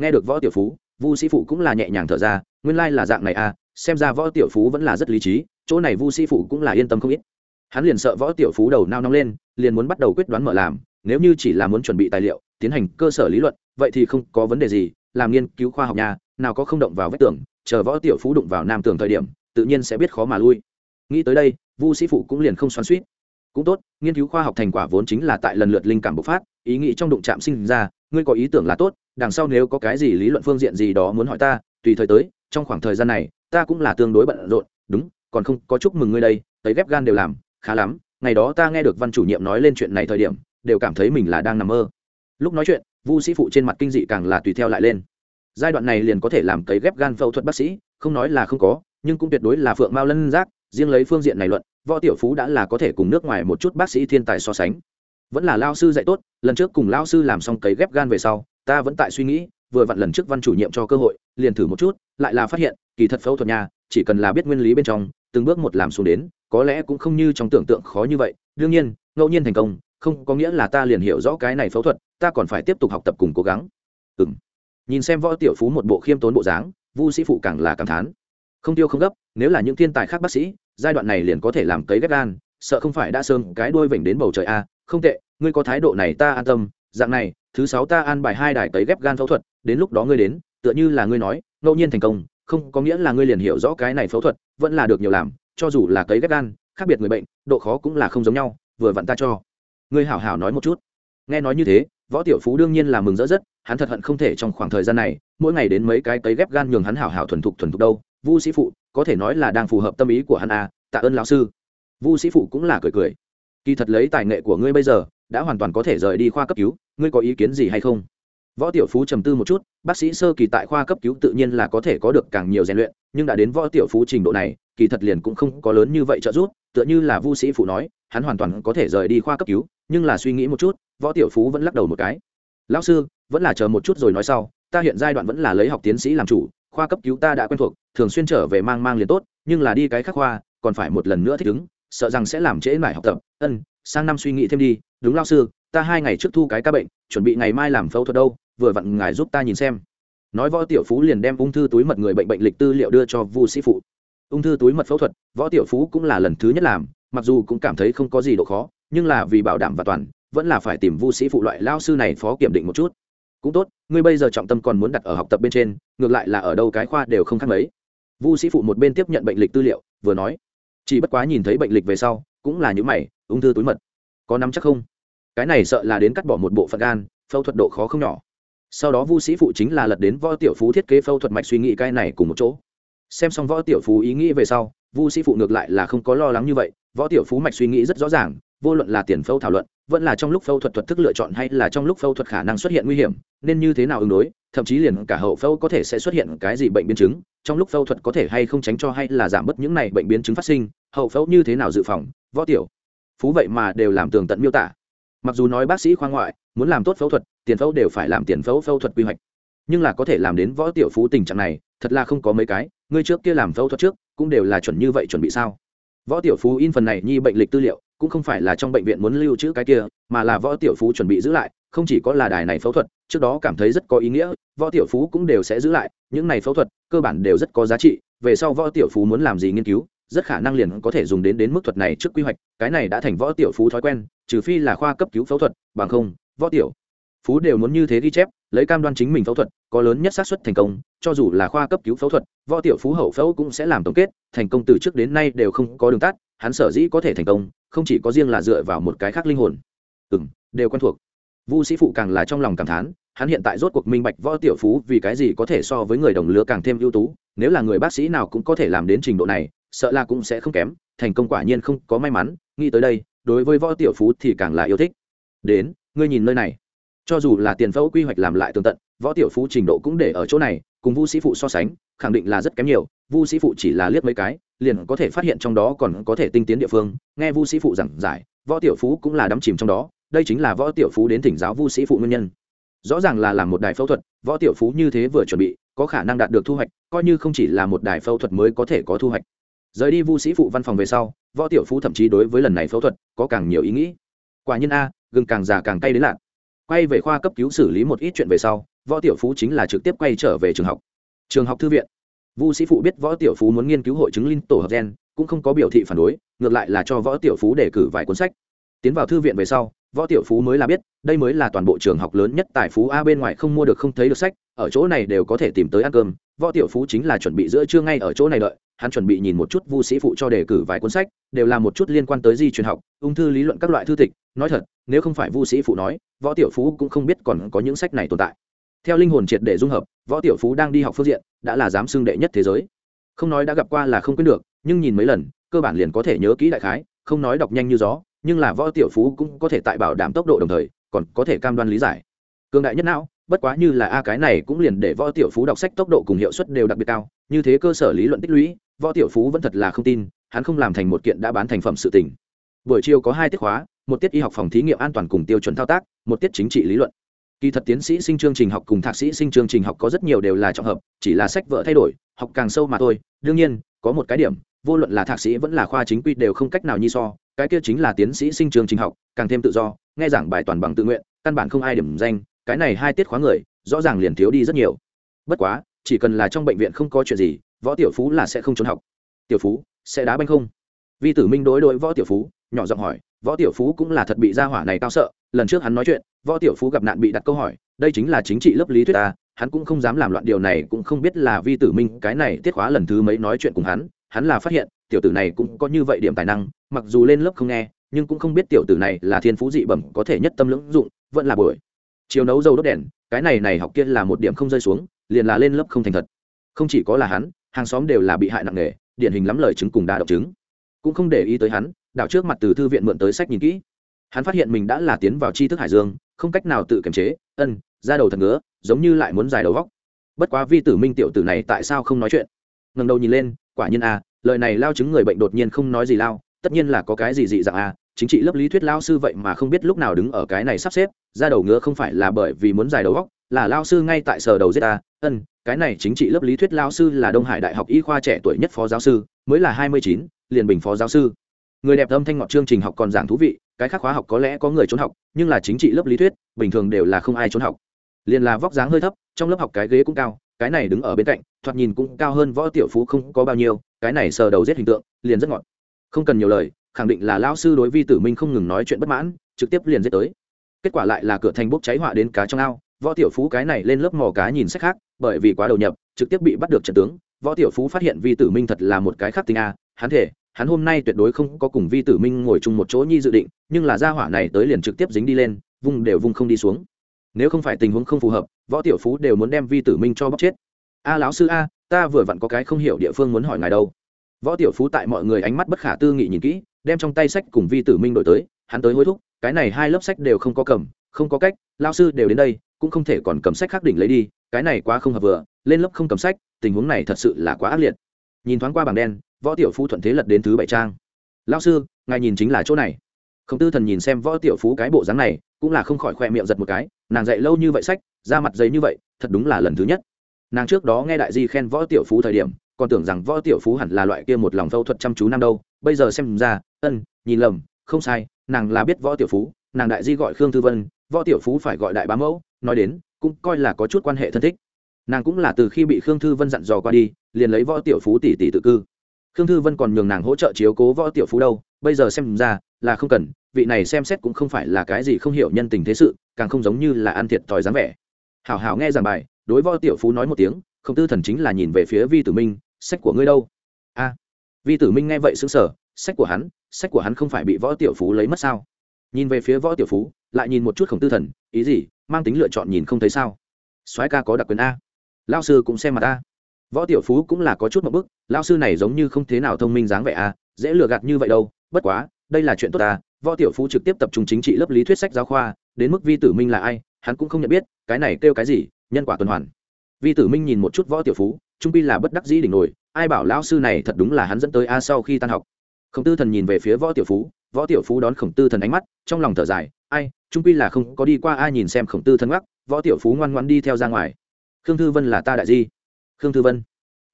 Nghe được võ tiểu phú, vu sĩ phụ cũng là nhẹ nhàng thở ra, nguyên lai là dạng này à xem ra võ tiểu phú vẫn là rất lý trí, chỗ này vu sĩ phụ cũng là yên tâm không ít. Hắn liền sợ võ tiểu phú đầu nao nóng lên, liền muốn bắt đầu quyết đoán mở làm, nếu như chỉ là muốn chuẩn bị tài liệu, tiến hành cơ sở lý luận, vậy thì không có vấn đề gì, làm nghiên cứu khoa học nhà, nào có không động vào vết tường chờ võ tiểu phú đụng vào nam tường thời điểm, tự nhiên sẽ biết khó mà lui. Nghĩ tới đây, vu sĩ phụ cũng liền không xoắn suýt cũng tốt, nghiên cứu khoa học thành quả vốn chính là tại lần lượt linh cảm bộc phát, ý nghĩ trong đụng chạm sinh ra, ngươi có ý tưởng là tốt, đằng sau nếu có cái gì lý luận phương diện gì đó muốn hỏi ta, tùy thời tới, trong khoảng thời gian này, ta cũng là tương đối bận rộn, đúng, còn không, có chúc mừng ngươi đây tới ghép gan đều làm, khá lắm, ngày đó ta nghe được văn chủ nhiệm nói lên chuyện này thời điểm, đều cảm thấy mình là đang nằm mơ. Lúc nói chuyện, vu sĩ phụ trên mặt kinh dị càng là tùy theo lại lên giai đoạn này liền có thể làm cấy ghép gan phẫu thuật bác sĩ, không nói là không có, nhưng cũng tuyệt đối là phượng mao lân giác, riêng lấy phương diện này luận, võ tiểu phú đã là có thể cùng nước ngoài một chút bác sĩ thiên tài so sánh. Vẫn là lao sư dạy tốt, lần trước cùng lao sư làm xong cấy ghép gan về sau, ta vẫn tại suy nghĩ, vừa vặn lần trước văn chủ nhiệm cho cơ hội, liền thử một chút, lại là phát hiện, kỳ thật phẫu thuật nhà, chỉ cần là biết nguyên lý bên trong, từng bước một làm xuống đến, có lẽ cũng không như trong tưởng tượng khó như vậy. Đương nhiên, ngẫu nhiên thành công, không có nghĩa là ta liền hiểu rõ cái này phẫu thuật, ta còn phải tiếp tục học tập cùng cố gắng. Ừ nhìn xem võ tiểu phú một bộ khiêm tốn bộ dáng, vu sĩ phụ càng là cảm thán. Không tiêu không gấp, nếu là những thiên tài khác bác sĩ, giai đoạn này liền có thể làm cấy ghép gan, sợ không phải đã sơn cái đuôi vểnh đến bầu trời a. Không tệ, ngươi có thái độ này ta an tâm, dạng này, thứ sáu ta an bài hai đài cấy ghép gan phẫu thuật, đến lúc đó ngươi đến, tựa như là ngươi nói, ngẫu nhiên thành công, không có nghĩa là ngươi liền hiểu rõ cái này phẫu thuật, vẫn là được nhiều làm, cho dù là cấy ghép gan, khác biệt người bệnh, độ khó cũng là không giống nhau, vừa vặn ta cho. Ngươi hảo hảo nói một chút. Nghe nói như thế võ tiểu phú đương nhiên là mừng rỡ rất, hắn thật hận không thể trong khoảng thời gian này, mỗi ngày đến mấy cái cấy ghép gan nhường hắn hảo hảo thuần thục thuần thục đâu. Vu sĩ phụ, có thể nói là đang phù hợp tâm ý của hắn à tạ ơn lão sư. Vu sĩ phụ cũng là cười cười. Kỳ thật lấy tài nghệ của ngươi bây giờ, đã hoàn toàn có thể rời đi khoa cấp cứu, ngươi có ý kiến gì hay không? Võ tiểu phú trầm tư một chút, bác sĩ sơ kỳ tại khoa cấp cứu tự nhiên là có thể có được càng nhiều rèn luyện, nhưng đã đến võ tiểu phú trình độ này, kỳ thật liền cũng không có lớn như vậy trợ giúp, tựa như là vu sĩ phụ nói, hắn hoàn toàn có thể rời đi khoa cấp cứu, nhưng là suy nghĩ một chút võ tiểu phú vẫn lắc đầu một cái. Lão sư, vẫn là chờ một chút rồi nói sau, ta hiện giai đoạn vẫn là lấy học tiến sĩ làm chủ, khoa cấp cứu ta đã quen thuộc, thường xuyên trở về mang mang liền tốt, nhưng là đi cái khác khoa, còn phải một lần nữa thích ứng, sợ rằng sẽ làm trễ mải học tập. Ân, sang năm suy nghĩ thêm đi. Đúng lao sư, ta hai ngày trước thu cái ca bệnh, chuẩn bị ngày mai làm phẫu thuật đâu, vừa vặn ngài giúp ta nhìn xem. Nói võ tiểu phú liền đem ung thư túi mật người bệnh bệnh lịch tư liệu đưa cho vu sĩ phụ. Ung thư túi mật phẫu thuật, võ tiểu phú cũng là lần thứ nhất làm, mặc dù cũng cảm thấy không có gì độ khó, nhưng là vì bảo đảm và toàn vẫn là phải tìm vu sĩ phụ loại lao sư này phó kiểm định một chút. Cũng tốt, ngươi bây giờ trọng tâm còn muốn đặt ở học tập bên trên, ngược lại là ở đâu cái khoa đều không khác mấy. Vu sĩ phụ một bên tiếp nhận bệnh lịch tư liệu, vừa nói, chỉ bất quá nhìn thấy bệnh lịch về sau, cũng là những mày, ung thư túi mật. Có nắm chắc không? Cái này sợ là đến cắt bỏ một bộ phận gan, phẫu thuật độ khó không nhỏ. Sau đó vu sĩ phụ chính là lật đến võ tiểu phú thiết kế phẫu thuật mạch suy nghĩ cái này cùng một chỗ. Xem xong võ tiểu phú ý nghĩ về sau, vu sĩ phụ ngược lại là không có lo lắng như vậy, võ tiểu phú mạch suy nghĩ rất rõ ràng, vô luận là tiền phẫu thảo luận vẫn là trong lúc phẫu thuật thuật thức lựa chọn hay là trong lúc phẫu thuật khả năng xuất hiện nguy hiểm, nên như thế nào ứng đối, thậm chí liền cả hậu phẫu có thể sẽ xuất hiện cái gì bệnh biến chứng, trong lúc phẫu thuật có thể hay không tránh cho hay là giảm bớt những này bệnh biến chứng phát sinh, hậu phẫu như thế nào dự phòng, võ tiểu, phú vậy mà đều làm tường tận miêu tả. Mặc dù nói bác sĩ khoa ngoại muốn làm tốt phẫu thuật, tiền phẫu đều phải làm tiền phẫu phẫu thuật quy hoạch, nhưng là có thể làm đến võ tiểu phú tình trạng này, thật là không có mấy cái ngươi trước kia làm phẫu thuật trước cũng đều là chuẩn như vậy chuẩn bị sao? Võ tiểu phú in phần này nhi bệnh lịch tư liệu cũng không phải là trong bệnh viện muốn lưu trữ cái kia, mà là võ tiểu phú chuẩn bị giữ lại, không chỉ có là đài này phẫu thuật, trước đó cảm thấy rất có ý nghĩa, võ tiểu phú cũng đều sẽ giữ lại, những này phẫu thuật, cơ bản đều rất có giá trị, về sau võ tiểu phú muốn làm gì nghiên cứu, rất khả năng liền có thể dùng đến đến mức thuật này trước quy hoạch, cái này đã thành võ tiểu phú thói quen, trừ phi là khoa cấp cứu phẫu thuật, bằng không, võ tiểu phú đều muốn như thế ghi chép, lấy cam đoan chính mình phẫu thuật, có lớn nhất xác suất thành công, cho dù là khoa cấp cứu phẫu thuật, võ tiểu phú hậu phẫu cũng sẽ làm tổng kết, thành công từ trước đến nay đều không có đường tắt, hắn sở dĩ có thể thành công không chỉ có riêng là dựa vào một cái khác linh hồn. Ừ m đều quen thuộc. Vu sĩ phụ càng là trong lòng cảm thán, hắn hiện tại rốt cuộc minh bạch võ tiểu phú vì cái gì có thể so với người đồng lứa càng thêm ưu tú, nếu là người bác sĩ nào cũng có thể làm đến trình độ này, sợ là cũng sẽ không kém, thành công quả nhiên không có may mắn, nghĩ tới đây, đối với võ tiểu phú thì càng là yêu thích. Đến, ngươi nhìn nơi này. Cho dù là tiền phẫu quy hoạch làm lại tường tận, võ tiểu phú trình độ cũng để ở chỗ này, cùng vu sĩ phụ so sánh khẳng định là rất kém nhiều, vu sĩ phụ chỉ là liếc mấy cái, liền có thể phát hiện trong đó còn có thể tinh tiến địa phương. Nghe vu sĩ phụ giảng giải, võ tiểu phú cũng là đắm chìm trong đó, đây chính là võ tiểu phú đến thỉnh giáo vu sĩ phụ nguyên nhân. Rõ ràng là làm một đài phẫu thuật, võ tiểu phú như thế vừa chuẩn bị, có khả năng đạt được thu hoạch, coi như không chỉ là một đài phẫu thuật mới có thể có thu hoạch. Rời đi vu sĩ phụ văn phòng về sau, võ tiểu phú thậm chí đối với lần này phẫu thuật có càng nhiều ý nghĩ. Quả nhiên a, gừng càng già càng cay đến lạc quay về khoa cấp cứu xử lý một ít chuyện về sau, võ tiểu phú chính là trực tiếp quay trở về trường học trường học thư viện. Vu sĩ phụ biết võ tiểu phú muốn nghiên cứu hội chứng linh tổ hợp gen, cũng không có biểu thị phản đối, ngược lại là cho võ tiểu phú đề cử vài cuốn sách. Tiến vào thư viện về sau, võ tiểu phú mới là biết, đây mới là toàn bộ trường học lớn nhất tại phú a bên ngoài không mua được không thấy được sách, ở chỗ này đều có thể tìm tới ăn cơm. Võ tiểu phú chính là chuẩn bị giữa trưa ngay ở chỗ này đợi, hắn chuẩn bị nhìn một chút vu sĩ phụ cho đề cử vài cuốn sách, đều là một chút liên quan tới di truyền học, ung thư lý luận các loại thư tịch. Nói thật, nếu không phải vu sĩ phụ nói, võ tiểu phú cũng không biết còn có những sách này tồn tại. Theo linh hồn triệt để dung hợp võ tiểu phú đang đi học phương diện, đã là dám xưng đệ nhất thế giới. Không nói đã gặp qua là không quên được, nhưng nhìn mấy lần, cơ bản liền có thể nhớ kỹ đại khái, không nói đọc nhanh như gió, nhưng là võ tiểu phú cũng có thể tại bảo đảm tốc độ đồng thời, còn có thể cam đoan lý giải. Cương đại nhất não, bất quá như là a cái này cũng liền để võ tiểu phú đọc sách tốc độ cùng hiệu suất đều đặc biệt cao, như thế cơ sở lý luận tích lũy, võ tiểu phú vẫn thật là không tin, hắn không làm thành một kiện đã bán thành phẩm sự tình. Buổi chiều có hai tiết khóa, một tiết y học phòng thí nghiệm an toàn cùng tiêu chuẩn thao tác, một tiết chính trị lý luận kỳ thật tiến sĩ sinh chương trình học cùng thạc sĩ sinh chương trình học có rất nhiều đều là trọng hợp, chỉ là sách vở thay đổi, học càng sâu mà thôi. Đương nhiên, có một cái điểm, vô luận là thạc sĩ vẫn là khoa chính quy đều không cách nào nhi so, cái kia chính là tiến sĩ sinh chương trình học, càng thêm tự do, nghe giảng bài toàn bằng tự nguyện, căn bản không ai điểm danh, cái này hai tiết khóa người, rõ ràng liền thiếu đi rất nhiều. Bất quá, chỉ cần là trong bệnh viện không có chuyện gì, võ tiểu phú là sẽ không trốn học. Tiểu phú, sẽ đá banh không? Vi tử minh đối đối võ tiểu phú, nhỏ giọng hỏi võ tiểu phú cũng là thật bị gia hỏa này cao sợ, lần trước hắn nói chuyện, võ tiểu phú gặp nạn bị đặt câu hỏi, đây chính là chính trị lớp lý thuyết ta, hắn cũng không dám làm loạn điều này, cũng không biết là vi tử minh, cái này tiết khóa lần thứ mấy nói chuyện cùng hắn hắn là phát hiện, tiểu tử này cũng có như vậy điểm tài năng, mặc dù lên lớp không nghe, nhưng cũng không biết tiểu tử này là thiên phú dị bẩm, có thể nhất tâm lưỡng dụng, vẫn là buổi chiều nấu dầu đốt đèn, cái này này học kia là một điểm không rơi xuống, liền là lên lớp không thành thật. Không chỉ có là hắn, hàng xóm đều là bị hại nặng nề, điển hình lắm lời chứng cùng đa động chứng. Cũng không để ý tới hắn đảo trước mặt từ thư viện mượn tới sách nhìn kỹ. Hắn phát hiện mình đã là tiến vào tri thức hải dương không cách nào tự kiềm chế ân ra đầu thật ngứa giống như lại muốn dài đầu vóc. Bất quá vi tử minh tiểu tử này tại sao không nói chuyện? Ngần đầu nhìn lên quả nhiên a à, lời này lao chứng người bệnh đột nhiên không nói gì lao tất nhiên là có cái gì dị dạng a à, chính trị lớp lý thuyết lao sư vậy mà không biết lúc nào đứng ở cái này sắp xếp ra đầu ngứa không phải là bởi vì muốn dài đầu góc là lao sư ngay tại sở đầu giết ta ân cái này chính trị lớp lý thuyết lao sư là đông hải đại học y khoa trẻ tuổi nhất phó giáo sư mới là hai mươi chín liền bình phó giáo sư người đẹp âm thanh ngọt chương trình học còn giảng thú vị, cái khác khóa học có lẽ có người trốn học, nhưng là chính trị lớp lý thuyết, bình thường đều là không ai trốn học. Liền là vóc dáng hơi thấp, trong lớp học cái ghế cũng cao, cái này đứng ở bên cạnh, thoạt nhìn cũng cao hơn võ tiểu phú không có bao nhiêu, cái này sờ đầu giết hình tượng, liền rất ngọt. Không cần nhiều lời, khẳng định là lao sư đối vi tử minh không ngừng nói chuyện bất mãn, trực tiếp liền giết tới. Kết quả lại là cửa thành bốc cháy họa đến cá trong ao, võ tiểu phú cái này lên lớp mò cá nhìn sách khác, bởi vì quá đầu nhập, trực tiếp bị bắt được trận tướng. Võ tiểu phú phát hiện vi tử minh thật là một cái khác tình a, hắn thể hắn hôm nay tuyệt đối không có cùng vi tử minh ngồi chung một chỗ nhi dự định, nhưng là gia hỏa này tới liền trực tiếp dính đi lên, vung đều vung không đi xuống. Nếu không phải tình huống không phù hợp, võ tiểu phú đều muốn đem vi tử minh cho bóc chết. A, lão sư a, ta vừa vặn có cái không hiểu địa phương muốn hỏi ngài đâu. Võ tiểu phú tại mọi người ánh mắt bất khả tư nghị nhìn kỹ, đem trong tay sách cùng vi tử minh đổi tới, hắn tới hối thúc, cái này hai lớp sách đều không có cầm, không có cách lao sư đều đến đây, cũng không thể còn cầm sách khác đỉnh lấy đi, cái này quá không hợp vừa, lên lớp không cầm sách, tình huống này thật sự là quá ác liệt. Nhìn thoáng qua bảng đen võ tiểu phú thuận thế lật đến thứ bảy trang. Lao sư, ngài nhìn chính là chỗ này. Khổng tư thần nhìn xem võ tiểu phú cái bộ dáng này, cũng là không khỏi khoe miệng giật một cái, nàng dạy lâu như vậy sách ra mặt giấy như vậy, thật đúng là lần thứ nhất. Nàng trước đó nghe đại di khen võ tiểu phú thời điểm, còn tưởng rằng võ tiểu phú hẳn là loại kia một lòng phẫu thuật chăm chú năm đâu, bây giờ xem ra, ân, nhìn lầm, không sai, nàng là biết võ tiểu phú, nàng đại di gọi khương thư vân, võ tiểu phú phải gọi đại bá mẫu, nói đến, cũng coi là có chút quan hệ thân thích. Nàng cũng là từ khi bị khương thư vân dặn dò qua đi, liền lấy võ tiểu phú tỷ tỷ tự cư khương thư vân còn nhường nàng hỗ trợ chiếu cố võ tiểu phú đâu, bây giờ xem ra là không cần, vị này xem xét cũng không phải là cái gì không hiểu nhân tình thế sự, càng không giống như là ăn thiệt thòi dáng vẻ. Hảo hảo nghe giảng bài, đối võ tiểu phú nói một tiếng, không tư thần chính là nhìn về phía vi tử minh, sách của ngươi đâu? A. Vi tử minh nghe vậy xứng sở sách của hắn, sách của hắn không phải bị võ tiểu phú lấy mất sao? Nhìn về phía võ tiểu phú, lại nhìn một chút khổng tư thần, ý gì, mang tính lựa chọn nhìn không thấy sao? Soái ca có đặc quyền a. Lao sư cũng xem mặt a võ tiểu phú cũng là có chút một bức lao sư này giống như không thế nào thông minh dáng vẻ à? dễ lừa gạt như vậy đâu, bất quá, đây là chuyện tốt à võ tiểu phú trực tiếp tập trung chính trị lớp lý thuyết sách giáo khoa, đến mức vi tử minh là ai, hắn cũng không nhận biết, cái này kêu cái gì, nhân quả tuần hoàn. Vi tử minh nhìn một chút võ tiểu phú, trung pi là bất đắc dĩ đỉnh nổi, ai bảo lão sư này thật đúng là hắn dẫn tới a sau khi tan học. Khổng tư thần nhìn về phía võ tiểu phú, võ tiểu phú đón khổng tư thần ánh mắt, trong lòng thở dài, ai, trung pi là không có đi qua, ai nhìn xem khổng tư thần gác võ tiểu phú ngoan ngoan đi theo ra ngoài. Khương thư vân là ta đại di khương thư vân.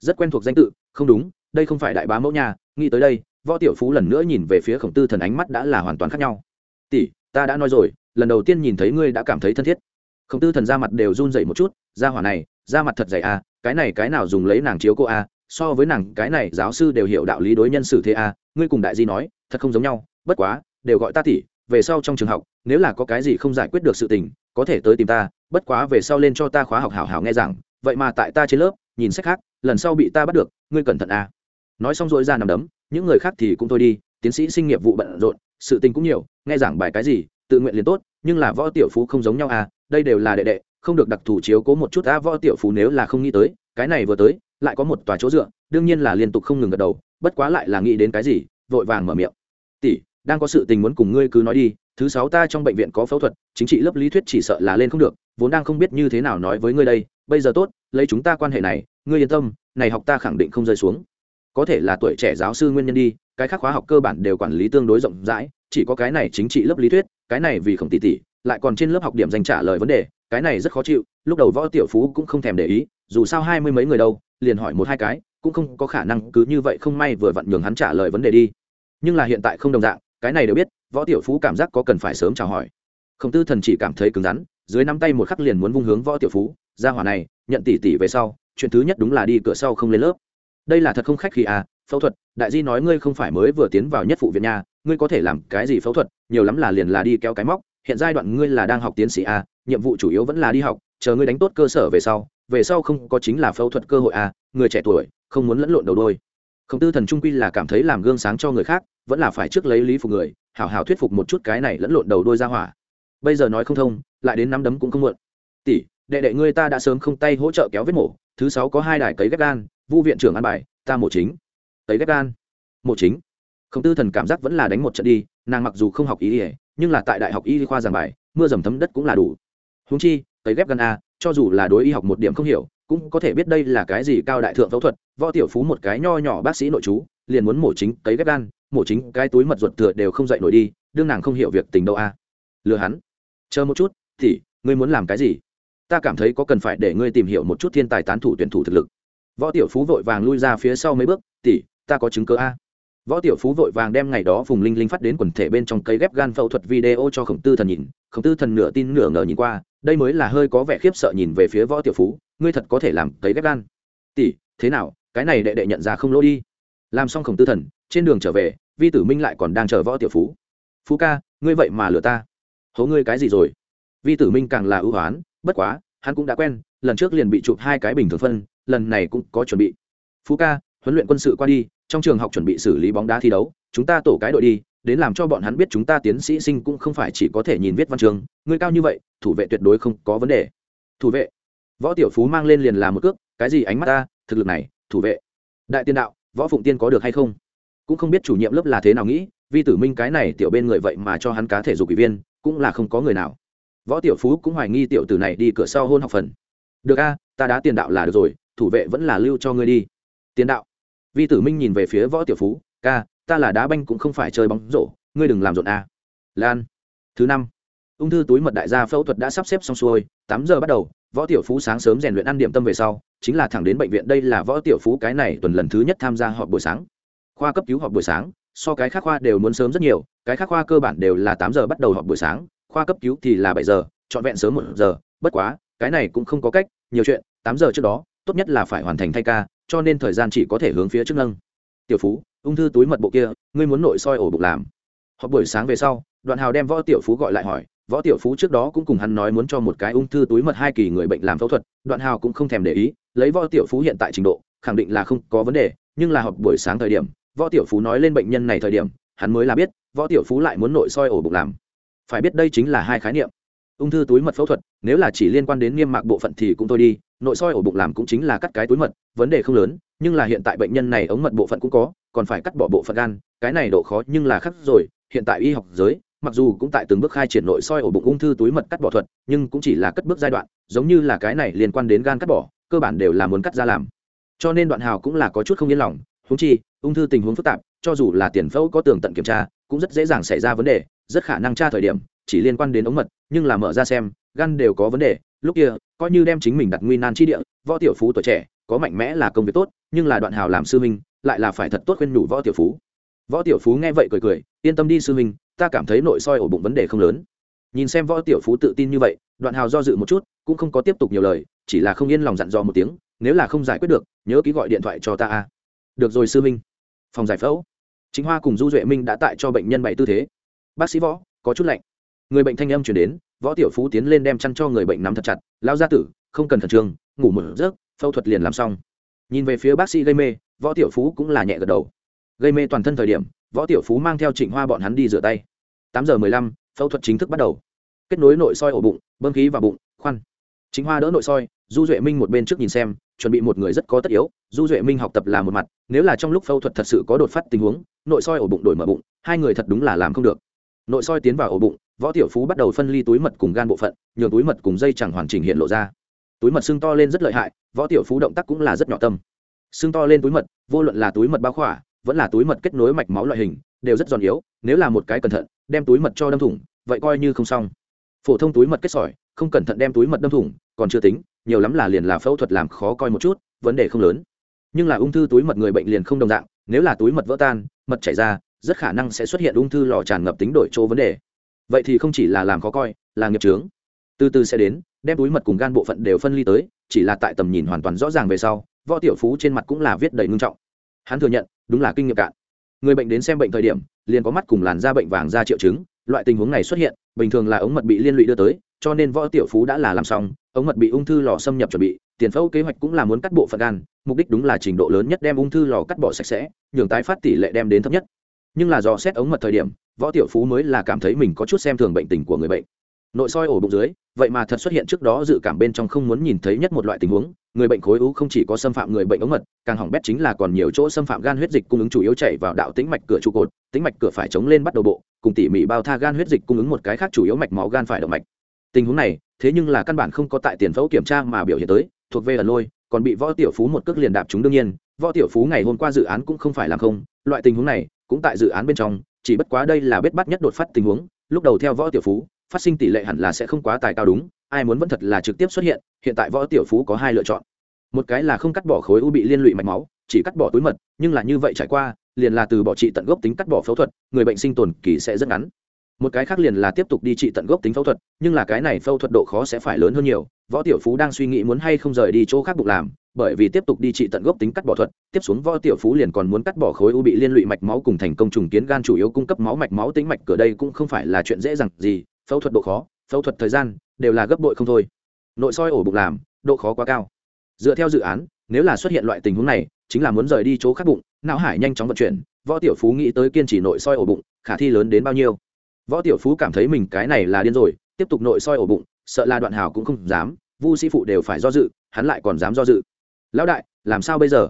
Rất quen thuộc danh tự, không đúng, đây không phải đại bá mẫu nhà, nghĩ tới đây, võ tiểu phú lần nữa nhìn về phía khổng tư thần ánh mắt đã là hoàn toàn khác nhau. Tỷ, ta đã nói rồi, lần đầu tiên nhìn thấy ngươi đã cảm thấy thân thiết. Khổng tư thần ra mặt đều run dậy một chút ra hỏa này ra mặt thật dày à cái này cái nào dùng lấy nàng chiếu cô à so với nàng, cái này giáo sư đều hiểu đạo lý đối nhân xử thế à ngươi cùng đại di nói, thật không giống nhau, bất quá, đều gọi ta tỷ, về sau trong trường học, nếu là có cái gì không giải quyết được sự tình, có thể tới tìm ta, bất quá về sau lên cho ta khóa học hảo hảo nghe rằng vậy mà tại ta trên lớp nhìn sách khác, lần sau bị ta bắt được, ngươi cẩn thận à. Nói xong rồi ra nằm đấm, những người khác thì cũng thôi đi, tiến sĩ sinh nghiệp vụ bận rộn, sự tình cũng nhiều, nghe giảng bài cái gì, tự nguyện liền tốt, nhưng là võ tiểu phú không giống nhau à đây đều là đệ đệ, không được đặc thù chiếu cố một chút ta võ tiểu phú nếu là không nghĩ tới, cái này vừa tới, lại có một tòa chỗ dựa, đương nhiên là liên tục không ngừng gật đầu, bất quá lại là nghĩ đến cái gì, vội vàng mở miệng. Tỷ, đang có sự tình muốn cùng ngươi cứ nói đi, thứ sáu ta trong bệnh viện có phẫu thuật, chính trị lớp lý thuyết chỉ sợ là lên không được, vốn đang không biết như thế nào nói với ngươi đây, bây giờ tốt lấy chúng ta quan hệ này ngươi yên tâm này học ta khẳng định không rơi xuống. Có thể là tuổi trẻ giáo sư nguyên nhân đi cái khác khóa học cơ bản đều quản lý tương đối rộng rãi chỉ có cái này chính trị lớp lý thuyết cái này vì không tỉ tỉ, lại còn trên lớp học điểm dành trả lời vấn đề cái này rất khó chịu lúc đầu võ tiểu phú cũng không thèm để ý dù sao hai mươi mấy người đâu liền hỏi một hai cái cũng không có khả năng cứ như vậy không may vừa vặn nhường hắn trả lời vấn đề đi. Nhưng là hiện tại không đồng dạng cái này đều biết võ tiểu phú cảm giác có cần phải sớm chào hỏi. Khổng tư thần chỉ cảm thấy cứng rắn dưới nắm tay một khắc liền muốn vung hướng võ tiểu phú ra hỏa này nhận tỷ tỷ về sau, chuyện thứ nhất đúng là đi cửa sau không lên lớp. Đây là thật không khách khi à phẫu thuật, đại di nói ngươi không phải mới vừa tiến vào nhất phụ viện nhà ngươi có thể làm cái gì phẫu thuật, nhiều lắm là liền là đi kéo cái móc, hiện giai đoạn ngươi là đang học tiến sĩ à nhiệm vụ chủ yếu vẫn là đi học, chờ ngươi đánh tốt cơ sở về sau về sau không có chính là phẫu thuật cơ hội à người trẻ tuổi, không muốn lẫn lộn đầu đôi. Khổng tư thần trung quy là cảm thấy làm gương sáng cho người khác, vẫn là phải trước lấy lý phục người, hảo hảo thuyết phục một chút cái này lẫn lộn đầu đôi ra hỏa. Bây giờ nói không thông, lại đến năm đấm cũng không muộn. Tỷ đệ đệ ngươi ta đã sớm không tay hỗ trợ kéo vết mổ, thứ sáu có hai đài cấy ghép gan, vu viện trưởng an bài, ta mổ chính. Cấy ghép gan. Mổ chính. Khổng tư thần cảm giác vẫn là đánh một trận đi, nàng mặc dù không học ý ỉa nhưng là tại đại học y khoa giảng bài, mưa dầm thấm đất cũng là đủ. Húng chi, cấy ghép gan a, cho dù là đối y học một điểm không hiểu, cũng có thể biết đây là cái gì cao đại thượng phẫu thuật, võ tiểu phú một cái nho nhỏ bác sĩ nội chú, liền muốn mổ chính cấy ghép gan, mổ chính cái túi mật ruột thừa đều không dậy nổi đi, đương nàng không hiểu việc tình đâu a. Lừa hắn. Chờ một chút, thì, ngươi muốn làm cái gì? Ta cảm thấy có cần phải để ngươi tìm hiểu một chút thiên tài tán thủ tuyển thủ thực lực. Võ tiểu phú vội vàng lui ra phía sau mấy bước tỉ ta có chứng cớ a. Võ tiểu phú vội vàng đem ngày đó phùng linh linh phát đến quần thể bên trong cây ghép gan phẫu thuật video cho khổng tư thần nhìn, khổng tư thần nửa tin nửa ngờ nhìn qua, đây mới là hơi có vẻ khiếp sợ nhìn về phía võ tiểu phú, ngươi thật có thể làm cấy ghép gan. Tỷ, thế nào, cái này đệ đệ nhận ra không lỗ đi. Làm xong khổng tư thần, trên đường trở về, vi tử minh lại còn đang chờ võ tiểu phú. Phú ca, ngươi vậy mà lừa ta. Hố ngươi cái gì rồi? Vi tử minh càng là ưu hoán bất quá, hắn cũng đã quen, lần trước liền bị chụp hai cái bình thường phân, lần này cũng có chuẩn bị. Phú ca, huấn luyện quân sự qua đi, trong trường học chuẩn bị xử lý bóng đá thi đấu, chúng ta tổ cái đội đi, đến làm cho bọn hắn biết chúng ta tiến sĩ sinh cũng không phải chỉ có thể nhìn viết văn trường người cao như vậy, thủ vệ tuyệt đối không có vấn đề. Thủ vệ. Võ tiểu phú mang lên liền làm một cước, cái gì ánh mắt ta, thực lực này, thủ vệ. Đại tiên đạo, võ phụng tiên có được hay không? Cũng không biết chủ nhiệm lớp là thế nào nghĩ, vi tử minh cái này tiểu bên người vậy mà cho hắn cá thể dục ủy viên, cũng là không có người nào võ tiểu phú cũng hoài nghi tiểu tử này đi cửa sau hôn học phần. Được a, ta đã tiền đạo là được rồi, thủ vệ vẫn là lưu cho ngươi đi. Tiền đạo. Vi tử minh nhìn về phía võ tiểu phú, ca, ta là đá banh cũng không phải chơi bóng rổ, ngươi đừng làm rộn a. Lan. Thứ năm. Ung thư túi mật đại gia phẫu thuật đã sắp xếp xong xuôi, tám giờ bắt đầu, võ tiểu phú sáng sớm rèn luyện ăn điểm tâm về sau, chính là thẳng đến bệnh viện, đây là võ tiểu phú cái này tuần lần thứ nhất tham gia họp buổi sáng. Khoa cấp cứu họp buổi sáng, so cái khác khoa đều muốn sớm rất nhiều, cái khác khoa cơ bản đều là tám giờ bắt đầu họp buổi sáng khoa cấp cứu thì là bảy giờ, trọn vẹn sớm một giờ. Bất quá, cái này cũng không có cách, nhiều chuyện, tám giờ trước đó, tốt nhất là phải hoàn thành thay ca, cho nên thời gian chỉ có thể hướng phía trước nâng. Tiểu phú, ung thư túi mật bộ kia, ngươi muốn nội soi ổ bụng làm. Họp buổi sáng về sau, đoạn hào đem võ tiểu phú gọi lại hỏi. Võ tiểu phú trước đó cũng cùng hắn nói muốn cho một cái ung thư túi mật hai kỳ người bệnh làm phẫu thuật. Đoạn hào cũng không thèm để ý, lấy võ tiểu phú hiện tại trình độ, khẳng định là không có vấn đề, nhưng là họp buổi sáng thời điểm, võ tiểu phú nói lên bệnh nhân này thời điểm, hắn mới là biết, võ tiểu phú lại muốn nội soi ổ bụng làm phải biết đây chính là hai khái niệm. Ung thư túi mật phẫu thuật, nếu là chỉ liên quan đến niêm mạc bộ phận thì cũng thôi đi, nội soi ổ bụng làm cũng chính là cắt cái túi mật, vấn đề không lớn, nhưng là hiện tại bệnh nhân này ống mật bộ phận cũng có, còn phải cắt bỏ bộ phận gan, cái này độ khó nhưng là khắc rồi, hiện tại y học giới, mặc dù cũng tại từng bước khai triển nội soi ổ bụng ung thư túi mật cắt bỏ thuật, nhưng cũng chỉ là cất bước giai đoạn, giống như là cái này liên quan đến gan cắt bỏ, cơ bản đều là muốn cắt ra làm. Cho nên đoạn hào cũng là có chút không yên lòng húng chi, ung thư tình huống phức tạp, cho dù là tiền phẫu có tường tận kiểm tra, cũng rất dễ dàng xảy ra vấn đề rất khả năng tra thời điểm, chỉ liên quan đến ống mật, nhưng là mở ra xem, gan đều có vấn đề. Lúc kia, coi như đem chính mình đặt nguy nan chi địa, võ tiểu phú tuổi trẻ, có mạnh mẽ là công việc tốt, nhưng là đoạn hào làm sư minh lại là phải thật tốt khuyên nhủ võ tiểu phú. Võ tiểu phú nghe vậy cười cười, yên tâm đi sư minh ta cảm thấy nội soi ổ bụng vấn đề không lớn. Nhìn xem võ tiểu phú tự tin như vậy, đoạn hào do dự một chút, cũng không có tiếp tục nhiều lời, chỉ là không yên lòng dặn dò một tiếng, nếu là không giải quyết được, nhớ ký gọi điện thoại cho ta a. Được rồi sư minh phòng giải phẫu. Chính hoa cùng du duệ minh đã tại cho bệnh nhân bảy tư thế bác sĩ võ, có chút lạnh. Người bệnh thanh âm chuyển đến, võ tiểu phú tiến lên đem chăn cho người bệnh nắm thật chặt. Lao ra tử, không cần khẩn trương, ngủ một giấc, phẫu thuật liền làm xong. Nhìn về phía bác sĩ gây mê, võ tiểu phú cũng là nhẹ gật đầu. Gây mê toàn thân thời điểm, võ tiểu phú mang theo trịnh hoa bọn hắn đi rửa tay. Tám giờ mười lăm, phẫu thuật chính thức bắt đầu. Kết nối nội soi ổ bụng, bơm khí vào bụng, khoan. Chính hoa đỡ nội soi, du duệ minh một bên trước nhìn xem, chuẩn bị một người rất có tất yếu. Du duệ minh học tập là một mặt, nếu là trong lúc phẫu thuật thật sự có đột phát tình huống, nội soi ổ bụng đổi mở bụng, hai người thật đúng là làm không được nội soi tiến vào ổ bụng, võ tiểu phú bắt đầu phân ly túi mật cùng gan bộ phận, nhường túi mật cùng dây chẳng hoàn chỉnh hiện lộ ra. Túi mật sưng to lên rất lợi hại, võ tiểu phú động tác cũng là rất nhỏ tâm. Sưng to lên túi mật, vô luận là túi mật bao khỏa, vẫn là túi mật kết nối mạch máu loại hình, đều rất giòn yếu, nếu là một cái cẩn thận, đem túi mật cho đâm thủng, vậy coi như không xong. Phổ thông túi mật kết sỏi, không cẩn thận đem túi mật đâm thủng, còn chưa tính, nhiều lắm là liền là phẫu thuật làm khó coi một chút, vấn đề không lớn. Nhưng là ung thư túi mật người bệnh liền không đồng dạng, nếu là túi mật vỡ tan, mật chảy ra rất khả năng sẽ xuất hiện ung thư lò tràn ngập tính đổi chỗ vấn đề. Vậy thì không chỉ là làm khó coi, là nghiệp trướng từ từ sẽ đến, đem túi mật cùng gan bộ phận đều phân ly tới, chỉ là tại tầm nhìn hoàn toàn rõ ràng về sau, võ tiểu phú trên mặt cũng là viết đầy ngưng trọng. Hắn thừa nhận, đúng là kinh nghiệm cạn. Người bệnh đến xem bệnh thời điểm, liền có mắt cùng làn da bệnh vàng da triệu chứng, loại tình huống này xuất hiện, bình thường là ống mật bị liên lụy đưa tới, cho nên võ tiểu phú đã là làm xong, ống mật bị ung thư lò xâm nhập chuẩn bị, tiền phẫu kế hoạch cũng là muốn cắt bộ phận gan, mục đích đúng là trình độ lớn nhất đem ung thư lò cắt bỏ sạch sẽ, nhường tái phát tỷ lệ đem đến thấp nhất nhưng là do xét ống mật thời điểm, võ tiểu phú mới là cảm thấy mình có chút xem thường bệnh tình của người bệnh. Nội soi ổ bụng dưới, vậy mà thật xuất hiện trước đó dự cảm bên trong không muốn nhìn thấy nhất một loại tình huống, người bệnh khối u không chỉ có xâm phạm người bệnh ống mật, càng hỏng bét chính là còn nhiều chỗ xâm phạm gan huyết dịch cung ứng chủ yếu chảy vào đạo tĩnh mạch cửa trụ cột, tĩnh mạch cửa phải chống lên bắt đầu bộ, cùng tỉ mỉ bao tha gan huyết dịch cung ứng một cái khác chủ yếu mạch máu gan phải động mạch. Tình huống này, thế nhưng là căn bản không có tại tiền phẫu kiểm tra mà biểu hiện tới, thuộc về ẩn lôi, còn bị võ tiểu phú một cước liền đạp chúng đương nhiên, võ tiểu phú ngày hôm qua dự án cũng không phải làm không, loại tình huống này cũng tại dự án bên trong, chỉ bất quá đây là bết bắt nhất đột phát tình huống, lúc đầu theo võ tiểu phú, phát sinh tỷ lệ hẳn là sẽ không quá tài cao đúng, ai muốn vẫn thật là trực tiếp xuất hiện hiện tại võ tiểu phú có hai lựa chọn. Một cái là không cắt bỏ khối u bị liên lụy mạch máu, chỉ cắt bỏ túi mật, nhưng là như vậy trải qua, liền là từ bỏ trị tận gốc tính cắt bỏ phẫu thuật, người bệnh sinh tồn kỳ sẽ rất ngắn. Một cái khác liền là tiếp tục đi trị tận gốc tính phẫu thuật, nhưng là cái này phẫu thuật độ khó sẽ phải lớn hơn nhiều, võ tiểu phú đang suy nghĩ muốn hay không rời đi chỗ khác bụng làm bởi vì tiếp tục đi trị tận gốc tính cắt bỏ thuật, tiếp xuống võ tiểu phú liền còn muốn cắt bỏ khối u bị liên lụy mạch máu cùng thành công trùng kiến gan chủ yếu cung cấp máu mạch máu tính mạch, cửa đây cũng không phải là chuyện dễ dàng gì, phẫu thuật độ khó, phẫu thuật thời gian đều là gấp bội không thôi. Nội soi ổ bụng làm, độ khó quá cao. Dựa theo dự án, nếu là xuất hiện loại tình huống này, chính là muốn rời đi chỗ khác bụng, não hải nhanh chóng vận chuyển, võ tiểu phú nghĩ tới kiên trì nội soi ổ bụng, khả thi lớn đến bao nhiêu. Võ tiểu phú cảm thấy mình cái này là điên rồi, tiếp tục nội soi ổ bụng, sợ là đoạn hào cũng không dám, vu sĩ phụ đều phải do dự, hắn lại còn dám do dự lão đại, làm sao bây giờ?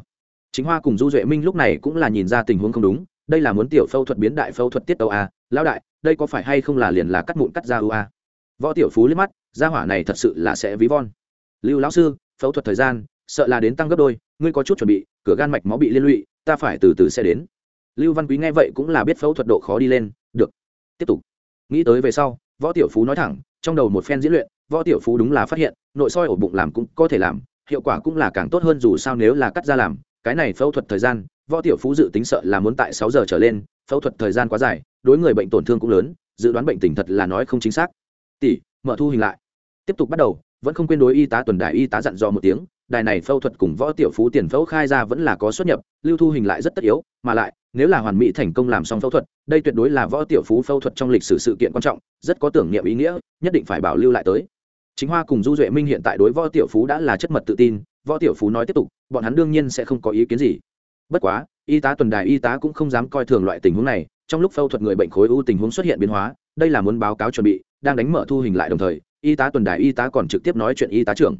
Chính hoa cùng du duệ minh lúc này cũng là nhìn ra tình huống không đúng, đây là muốn tiểu phẫu thuật biến đại phẫu thuật tiết tàu a. Lão đại, đây có phải hay không là liền là cắt mụn cắt ra u à? võ tiểu phú liếc mắt, gia hỏa này thật sự là sẽ ví von. Lưu lão sư, phẫu thuật thời gian, sợ là đến tăng gấp đôi, ngươi có chút chuẩn bị, cửa gan mạch máu bị liên lụy, ta phải từ từ sẽ đến. Lưu văn quý nghe vậy cũng là biết phẫu thuật độ khó đi lên, được, tiếp tục. Nghĩ tới về sau, võ tiểu phú nói thẳng, trong đầu một phen diễn luyện, võ tiểu phú đúng là phát hiện, nội soi ổ bụng làm cũng có thể làm hiệu quả cũng là càng tốt hơn dù sao nếu là cắt ra làm, cái này phẫu thuật thời gian, võ tiểu phú dự tính sợ là muốn tại sáu giờ trở lên, phẫu thuật thời gian quá dài, đối người bệnh tổn thương cũng lớn, dự đoán bệnh tình thật là nói không chính xác. Tỷ, mở thu hình lại. Tiếp tục bắt đầu, vẫn không quên đối y tá tuần đại y tá dặn dò một tiếng, đài này phẫu thuật cùng võ tiểu phú tiền phẫu khai ra vẫn là có xuất nhập, lưu thu hình lại rất tất yếu, mà lại, nếu là hoàn mỹ thành công làm xong phẫu thuật, đây tuyệt đối là võ tiểu phú phẫu thuật trong lịch sử sự kiện quan trọng, rất có tưởng niệm ý nghĩa, nhất định phải bảo lưu lại tới chính hoa cùng du duệ minh hiện tại đối võ tiểu phú đã là chất mật tự tin, võ tiểu phú nói tiếp tục, bọn hắn đương nhiên sẽ không có ý kiến gì. Bất quá, y tá tuần đài y tá cũng không dám coi thường loại tình huống này, trong lúc phẫu thuật người bệnh khối u tình huống xuất hiện biến hóa, đây là muốn báo cáo chuẩn bị, đang đánh mở thu hình lại đồng thời, y tá tuần đài y tá còn trực tiếp nói chuyện y tá trưởng.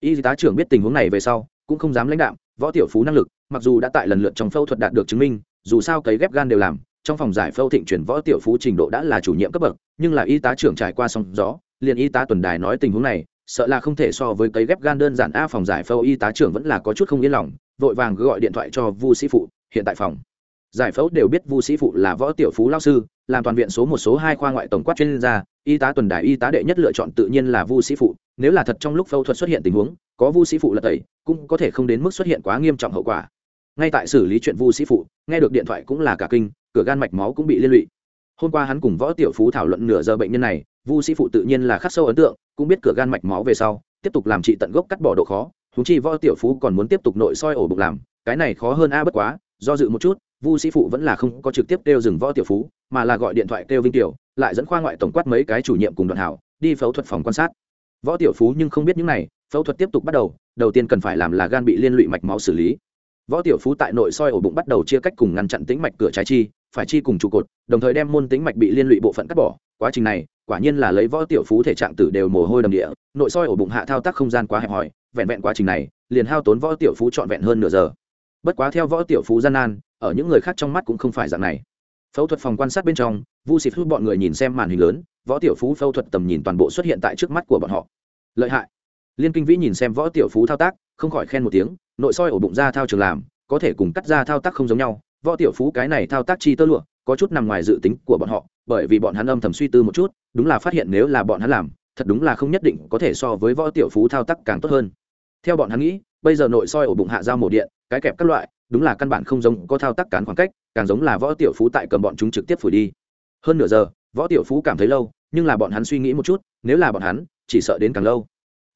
Y tá trưởng biết tình huống này về sau, cũng không dám lãnh đạo võ tiểu phú năng lực, mặc dù đã tại lần lượt trong phẫu thuật đạt được chứng minh, dù sao cấy ghép gan đều làm, trong phòng giải phẫu thịnh chuyển võ tiểu phú trình độ đã là chủ nhiệm cấp bậc, nhưng là y tá trưởng trải qua sóng gió liền y tá tuần đài nói tình huống này, sợ là không thể so với cấy ghép gan đơn giản a, phòng giải phẫu y tá trưởng vẫn là có chút không yên lòng, vội vàng gọi điện thoại cho vu sĩ phụ, hiện tại phòng giải phẫu đều biết vu sĩ phụ là võ tiểu phú lao sư, làm toàn viện số một số hai khoa ngoại tổng quát chuyên gia, y tá tuần đài y tá đệ nhất lựa chọn tự nhiên là vu sĩ phụ, nếu là thật trong lúc phẫu thuật xuất hiện tình huống, có vu sĩ phụ là tẩy, cũng có thể không đến mức xuất hiện quá nghiêm trọng hậu quả. Ngay tại xử lý chuyện vu sĩ phụ, nghe được điện thoại cũng là cả kinh, cửa gan mạch máu cũng bị liên lụy. Hôm qua hắn cùng võ tiểu phú thảo luận nửa giờ bệnh nhân này vu sĩ phụ tự nhiên là khắc sâu ấn tượng, cũng biết cửa gan mạch máu về sau, tiếp tục làm trị tận gốc cắt bỏ độ khó húng chi võ tiểu phú còn muốn tiếp tục nội soi ổ bụng làm, cái này khó hơn a bất quá, do dự một chút, vu sĩ phụ vẫn là không có trực tiếp kêu dừng võ tiểu phú, mà là gọi điện thoại kêu vinh tiểu, lại dẫn khoa ngoại tổng quát mấy cái chủ nhiệm cùng đoàn hảo, đi phẫu thuật phòng quan sát. Võ tiểu phú nhưng không biết những này, phẫu thuật tiếp tục bắt đầu đầu tiên cần phải làm là gan bị liên lụy mạch máu xử lý. Võ tiểu phú tại nội soi ổ bụng bắt đầu chia cách cùng ngăn chặn tĩnh mạch cửa trái chi, phải chi cùng trụ cột, đồng thời đem môn tĩnh mạch bị liên lụy bộ phận cắt bỏ. Quá trình này quả nhiên là lấy võ tiểu phú thể trạng tử đều mồ hôi đầm địa, nội soi ổ bụng hạ thao tác không gian quá hẹp hòi, vẹn vẹn quá trình này, liền hao tốn võ tiểu phú trọn vẹn hơn nửa giờ. Bất quá theo võ tiểu phú gian nan, ở những người khác trong mắt cũng không phải dạng này. Phẫu thuật phòng quan sát bên trong, vu xịt hút bọn người nhìn xem màn hình lớn, võ tiểu phú phẫu thuật tầm nhìn toàn bộ xuất hiện tại trước mắt của bọn họ. Lợi hại. Liên kinh vĩ nhìn xem võ tiểu phú thao tác, không khỏi khen một tiếng, nội soi ổ bụng ra thao trường làm, có thể cùng cắt ra thao tác không giống nhau, võ tiểu phú cái này thao tác chi tơ lụa, có chút nằm ngoài dự tính của bọn họ, bởi vì bọn hắn âm thầm suy tư một chút đúng là phát hiện nếu là bọn hắn làm, thật đúng là không nhất định có thể so với võ tiểu phú thao tác càng tốt hơn. Theo bọn hắn nghĩ, bây giờ nội soi ổ bụng hạ dao mổ điện, cái kẹp các loại, đúng là căn bản không giống có thao tác cán khoảng cách, càng giống là võ tiểu phú tại cầm bọn chúng trực tiếp phủi đi. Hơn nửa giờ, võ tiểu phú cảm thấy lâu, nhưng là bọn hắn suy nghĩ một chút, nếu là bọn hắn, chỉ sợ đến càng lâu.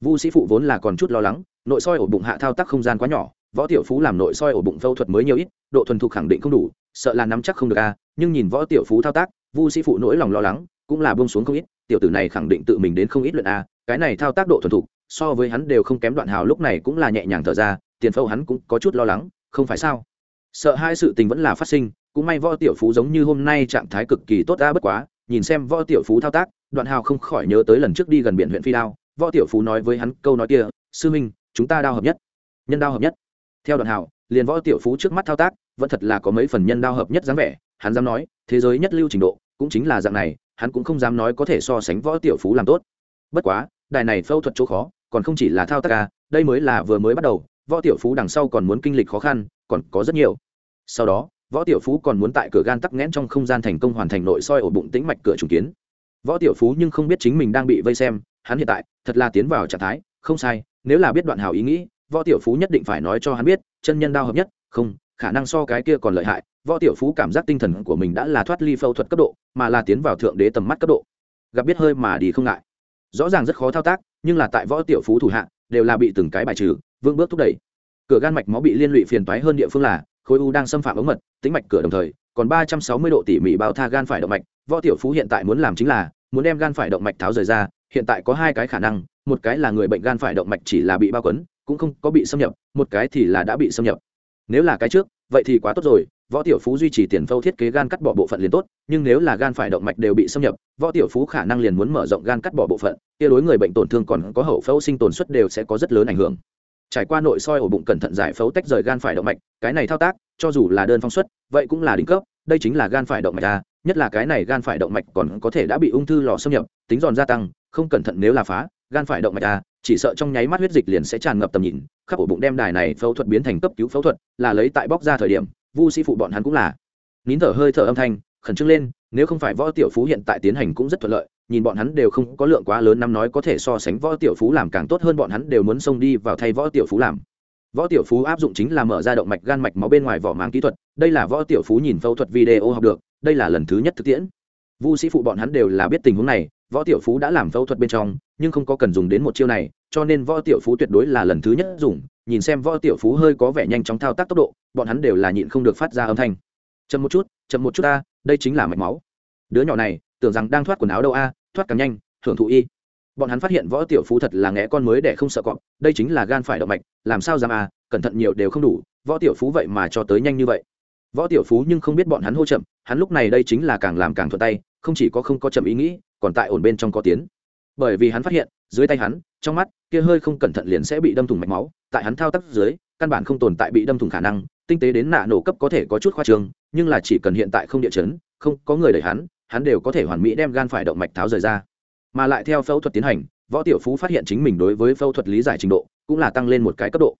Vu sĩ phụ vốn là còn chút lo lắng, nội soi ổ bụng hạ thao tác không gian quá nhỏ, võ tiểu phú làm nội soi ổ bụng phẫu thuật mới nhiều ít, độ thuần thục khẳng định không đủ, sợ là nắm chắc không được a, nhưng nhìn võ tiểu phú thao tác, vu sĩ phụ nỗi lòng lo lắng cũng là buông xuống không ít, tiểu tử này khẳng định tự mình đến không ít luyện a, cái này thao tác độ thuần thục, so với hắn đều không kém đoạn hào lúc này cũng là nhẹ nhàng thở ra, tiền phẫu hắn cũng có chút lo lắng, không phải sao? Sợ hai sự tình vẫn là phát sinh, cũng may võ tiểu phú giống như hôm nay trạng thái cực kỳ tốt ra bất quá, nhìn xem võ tiểu phú thao tác, đoạn hào không khỏi nhớ tới lần trước đi gần biển huyện phi đao, võ tiểu phú nói với hắn câu nói kia, sư minh, chúng ta đao hợp nhất, nhân đao hợp nhất. Theo đoạn hào, liền võ tiểu phú trước mắt thao tác, vẫn thật là có mấy phần nhân đao hợp nhất dáng vẻ, hắn dám nói, thế giới nhất lưu trình độ, cũng chính là dạng này hắn cũng không dám nói có thể so sánh võ tiểu phú làm tốt. Bất quá, đài này phẫu thuật chỗ khó, còn không chỉ là thao tác ca đây mới là vừa mới bắt đầu, võ tiểu phú đằng sau còn muốn kinh lịch khó khăn, còn có rất nhiều. Sau đó, võ tiểu phú còn muốn tại cửa gan tắc nghẽn trong không gian thành công hoàn thành nội soi ổ bụng tĩnh mạch cửa trùng kiến. Võ tiểu phú nhưng không biết chính mình đang bị vây xem, hắn hiện tại, thật là tiến vào trạng thái, không sai, nếu là biết đoạn hào ý nghĩ, võ tiểu phú nhất định phải nói cho hắn biết, chân nhân đao hợp nhất, không, khả năng so cái kia còn lợi hại võ tiểu phú cảm giác tinh thần của mình đã là thoát ly phẫu thuật cấp độ, mà là tiến vào thượng đế tầm mắt cấp độ. Gặp biết hơi mà đi không ngại. Rõ ràng rất khó thao tác, nhưng là tại võ tiểu phú thủ hạ, đều là bị từng cái bài trừ vương bước thúc đẩy. Cửa gan mạch máu bị liên lụy phiền toái hơn địa phương là, khối u đang xâm phạm ống mật tính mạch cửa đồng thời, còn ba trăm sáu mươi độ tỉ mỉ bao tha gan phải động mạch. Võ tiểu phú hiện tại muốn làm chính là, muốn đem gan phải động mạch tháo rời ra, hiện tại có hai cái khả năng, một cái là người bệnh gan phải động mạch chỉ là bị bao quấn, cũng không có bị xâm nhập, một cái thì là đã bị xâm nhập. Nếu là cái trước, vậy thì quá tốt rồi võ tiểu phú duy trì tiền phẫu thiết kế gan cắt bỏ bộ phận liền tốt, nhưng nếu là gan phải động mạch đều bị xâm nhập, võ tiểu phú khả năng liền muốn mở rộng gan cắt bỏ bộ phận tia đối người bệnh tổn thương còn có hậu phẫu sinh tồn suất đều sẽ có rất lớn ảnh hưởng. Trải qua nội soi ổ bụng cẩn thận giải phẫu tách rời gan phải động mạch, cái này thao tác, cho dù là đơn phong suất vậy cũng là đỉnh cấp, đây chính là gan phải động mạch a, nhất là cái này gan phải động mạch còn có thể đã bị ung thư lò xâm nhập, tính giòn gia tăng, không cẩn thận nếu là phá, gan phải động mạch a, chỉ sợ trong nháy mắt huyết dịch liền sẽ tràn ngập tầm nhìn, khắp ổ bụng đem đài này phẫu thuật biến thành cấp cứu phẫu thuật, là lấy tại bóc ra thời điểm vu sĩ phụ bọn hắn cũng là. Nín thở hơi thở âm thanh, khẩn trương lên, nếu không phải võ tiểu phú hiện tại tiến hành cũng rất thuận lợi, nhìn bọn hắn đều không có lượng quá lớn năm nói có thể so sánh võ tiểu phú làm càng tốt hơn bọn hắn đều muốn xông đi vào thay võ tiểu phú làm. Võ tiểu phú áp dụng chính là mở ra động mạch gan mạch máu bên ngoài vỏ màng kỹ thuật, đây là võ tiểu phú nhìn phẫu thuật video học được, đây là lần thứ nhất thực tiễn. Vu sĩ phụ bọn hắn đều là biết tình huống này, võ tiểu phú đã làm phẫu thuật bên trong, nhưng không có cần dùng đến một chiêu này cho nên võ tiểu phú tuyệt đối là lần thứ nhất dùng, nhìn xem võ tiểu phú hơi có vẻ nhanh chóng thao tác tốc độ, bọn hắn đều là nhịn không được phát ra âm thanh. Chậm một chút, chậm một chút ta đây chính là mạch máu. Đứa nhỏ này, tưởng rằng đang thoát quần áo đâu a, thoát càng nhanh hưởng thụ y. Bọn hắn phát hiện võ tiểu phú thật là ngẽ con mới để không sợ cọp, đây chính là gan phải động mạch, làm sao dám a, cẩn thận nhiều đều không đủ, võ tiểu phú vậy mà cho tới nhanh như vậy. Võ tiểu phú nhưng không biết bọn hắn hô chậm, hắn lúc này đây chính là càng làm càng thuận tay, không chỉ có không có chậm ý nghĩ, còn tại ổn bên trong có tiến. Bởi vì hắn phát hiện, dưới tay hắn trong mắt, kia hơi không cẩn thận liền sẽ bị đâm thủng mạch máu, tại hắn thao tác dưới, căn bản không tồn tại bị đâm thủng khả năng, tinh tế đến nạ nổ cấp có thể có chút khoa trương, nhưng là chỉ cần hiện tại không địa chấn, không có người đẩy hắn hắn đều có thể hoàn mỹ đem gan phải động mạch tháo rời ra. Mà lại theo phẫu thuật tiến hành, võ tiểu phú phát hiện chính mình đối với phẫu thuật lý giải trình độ cũng là tăng lên một cái cấp độ.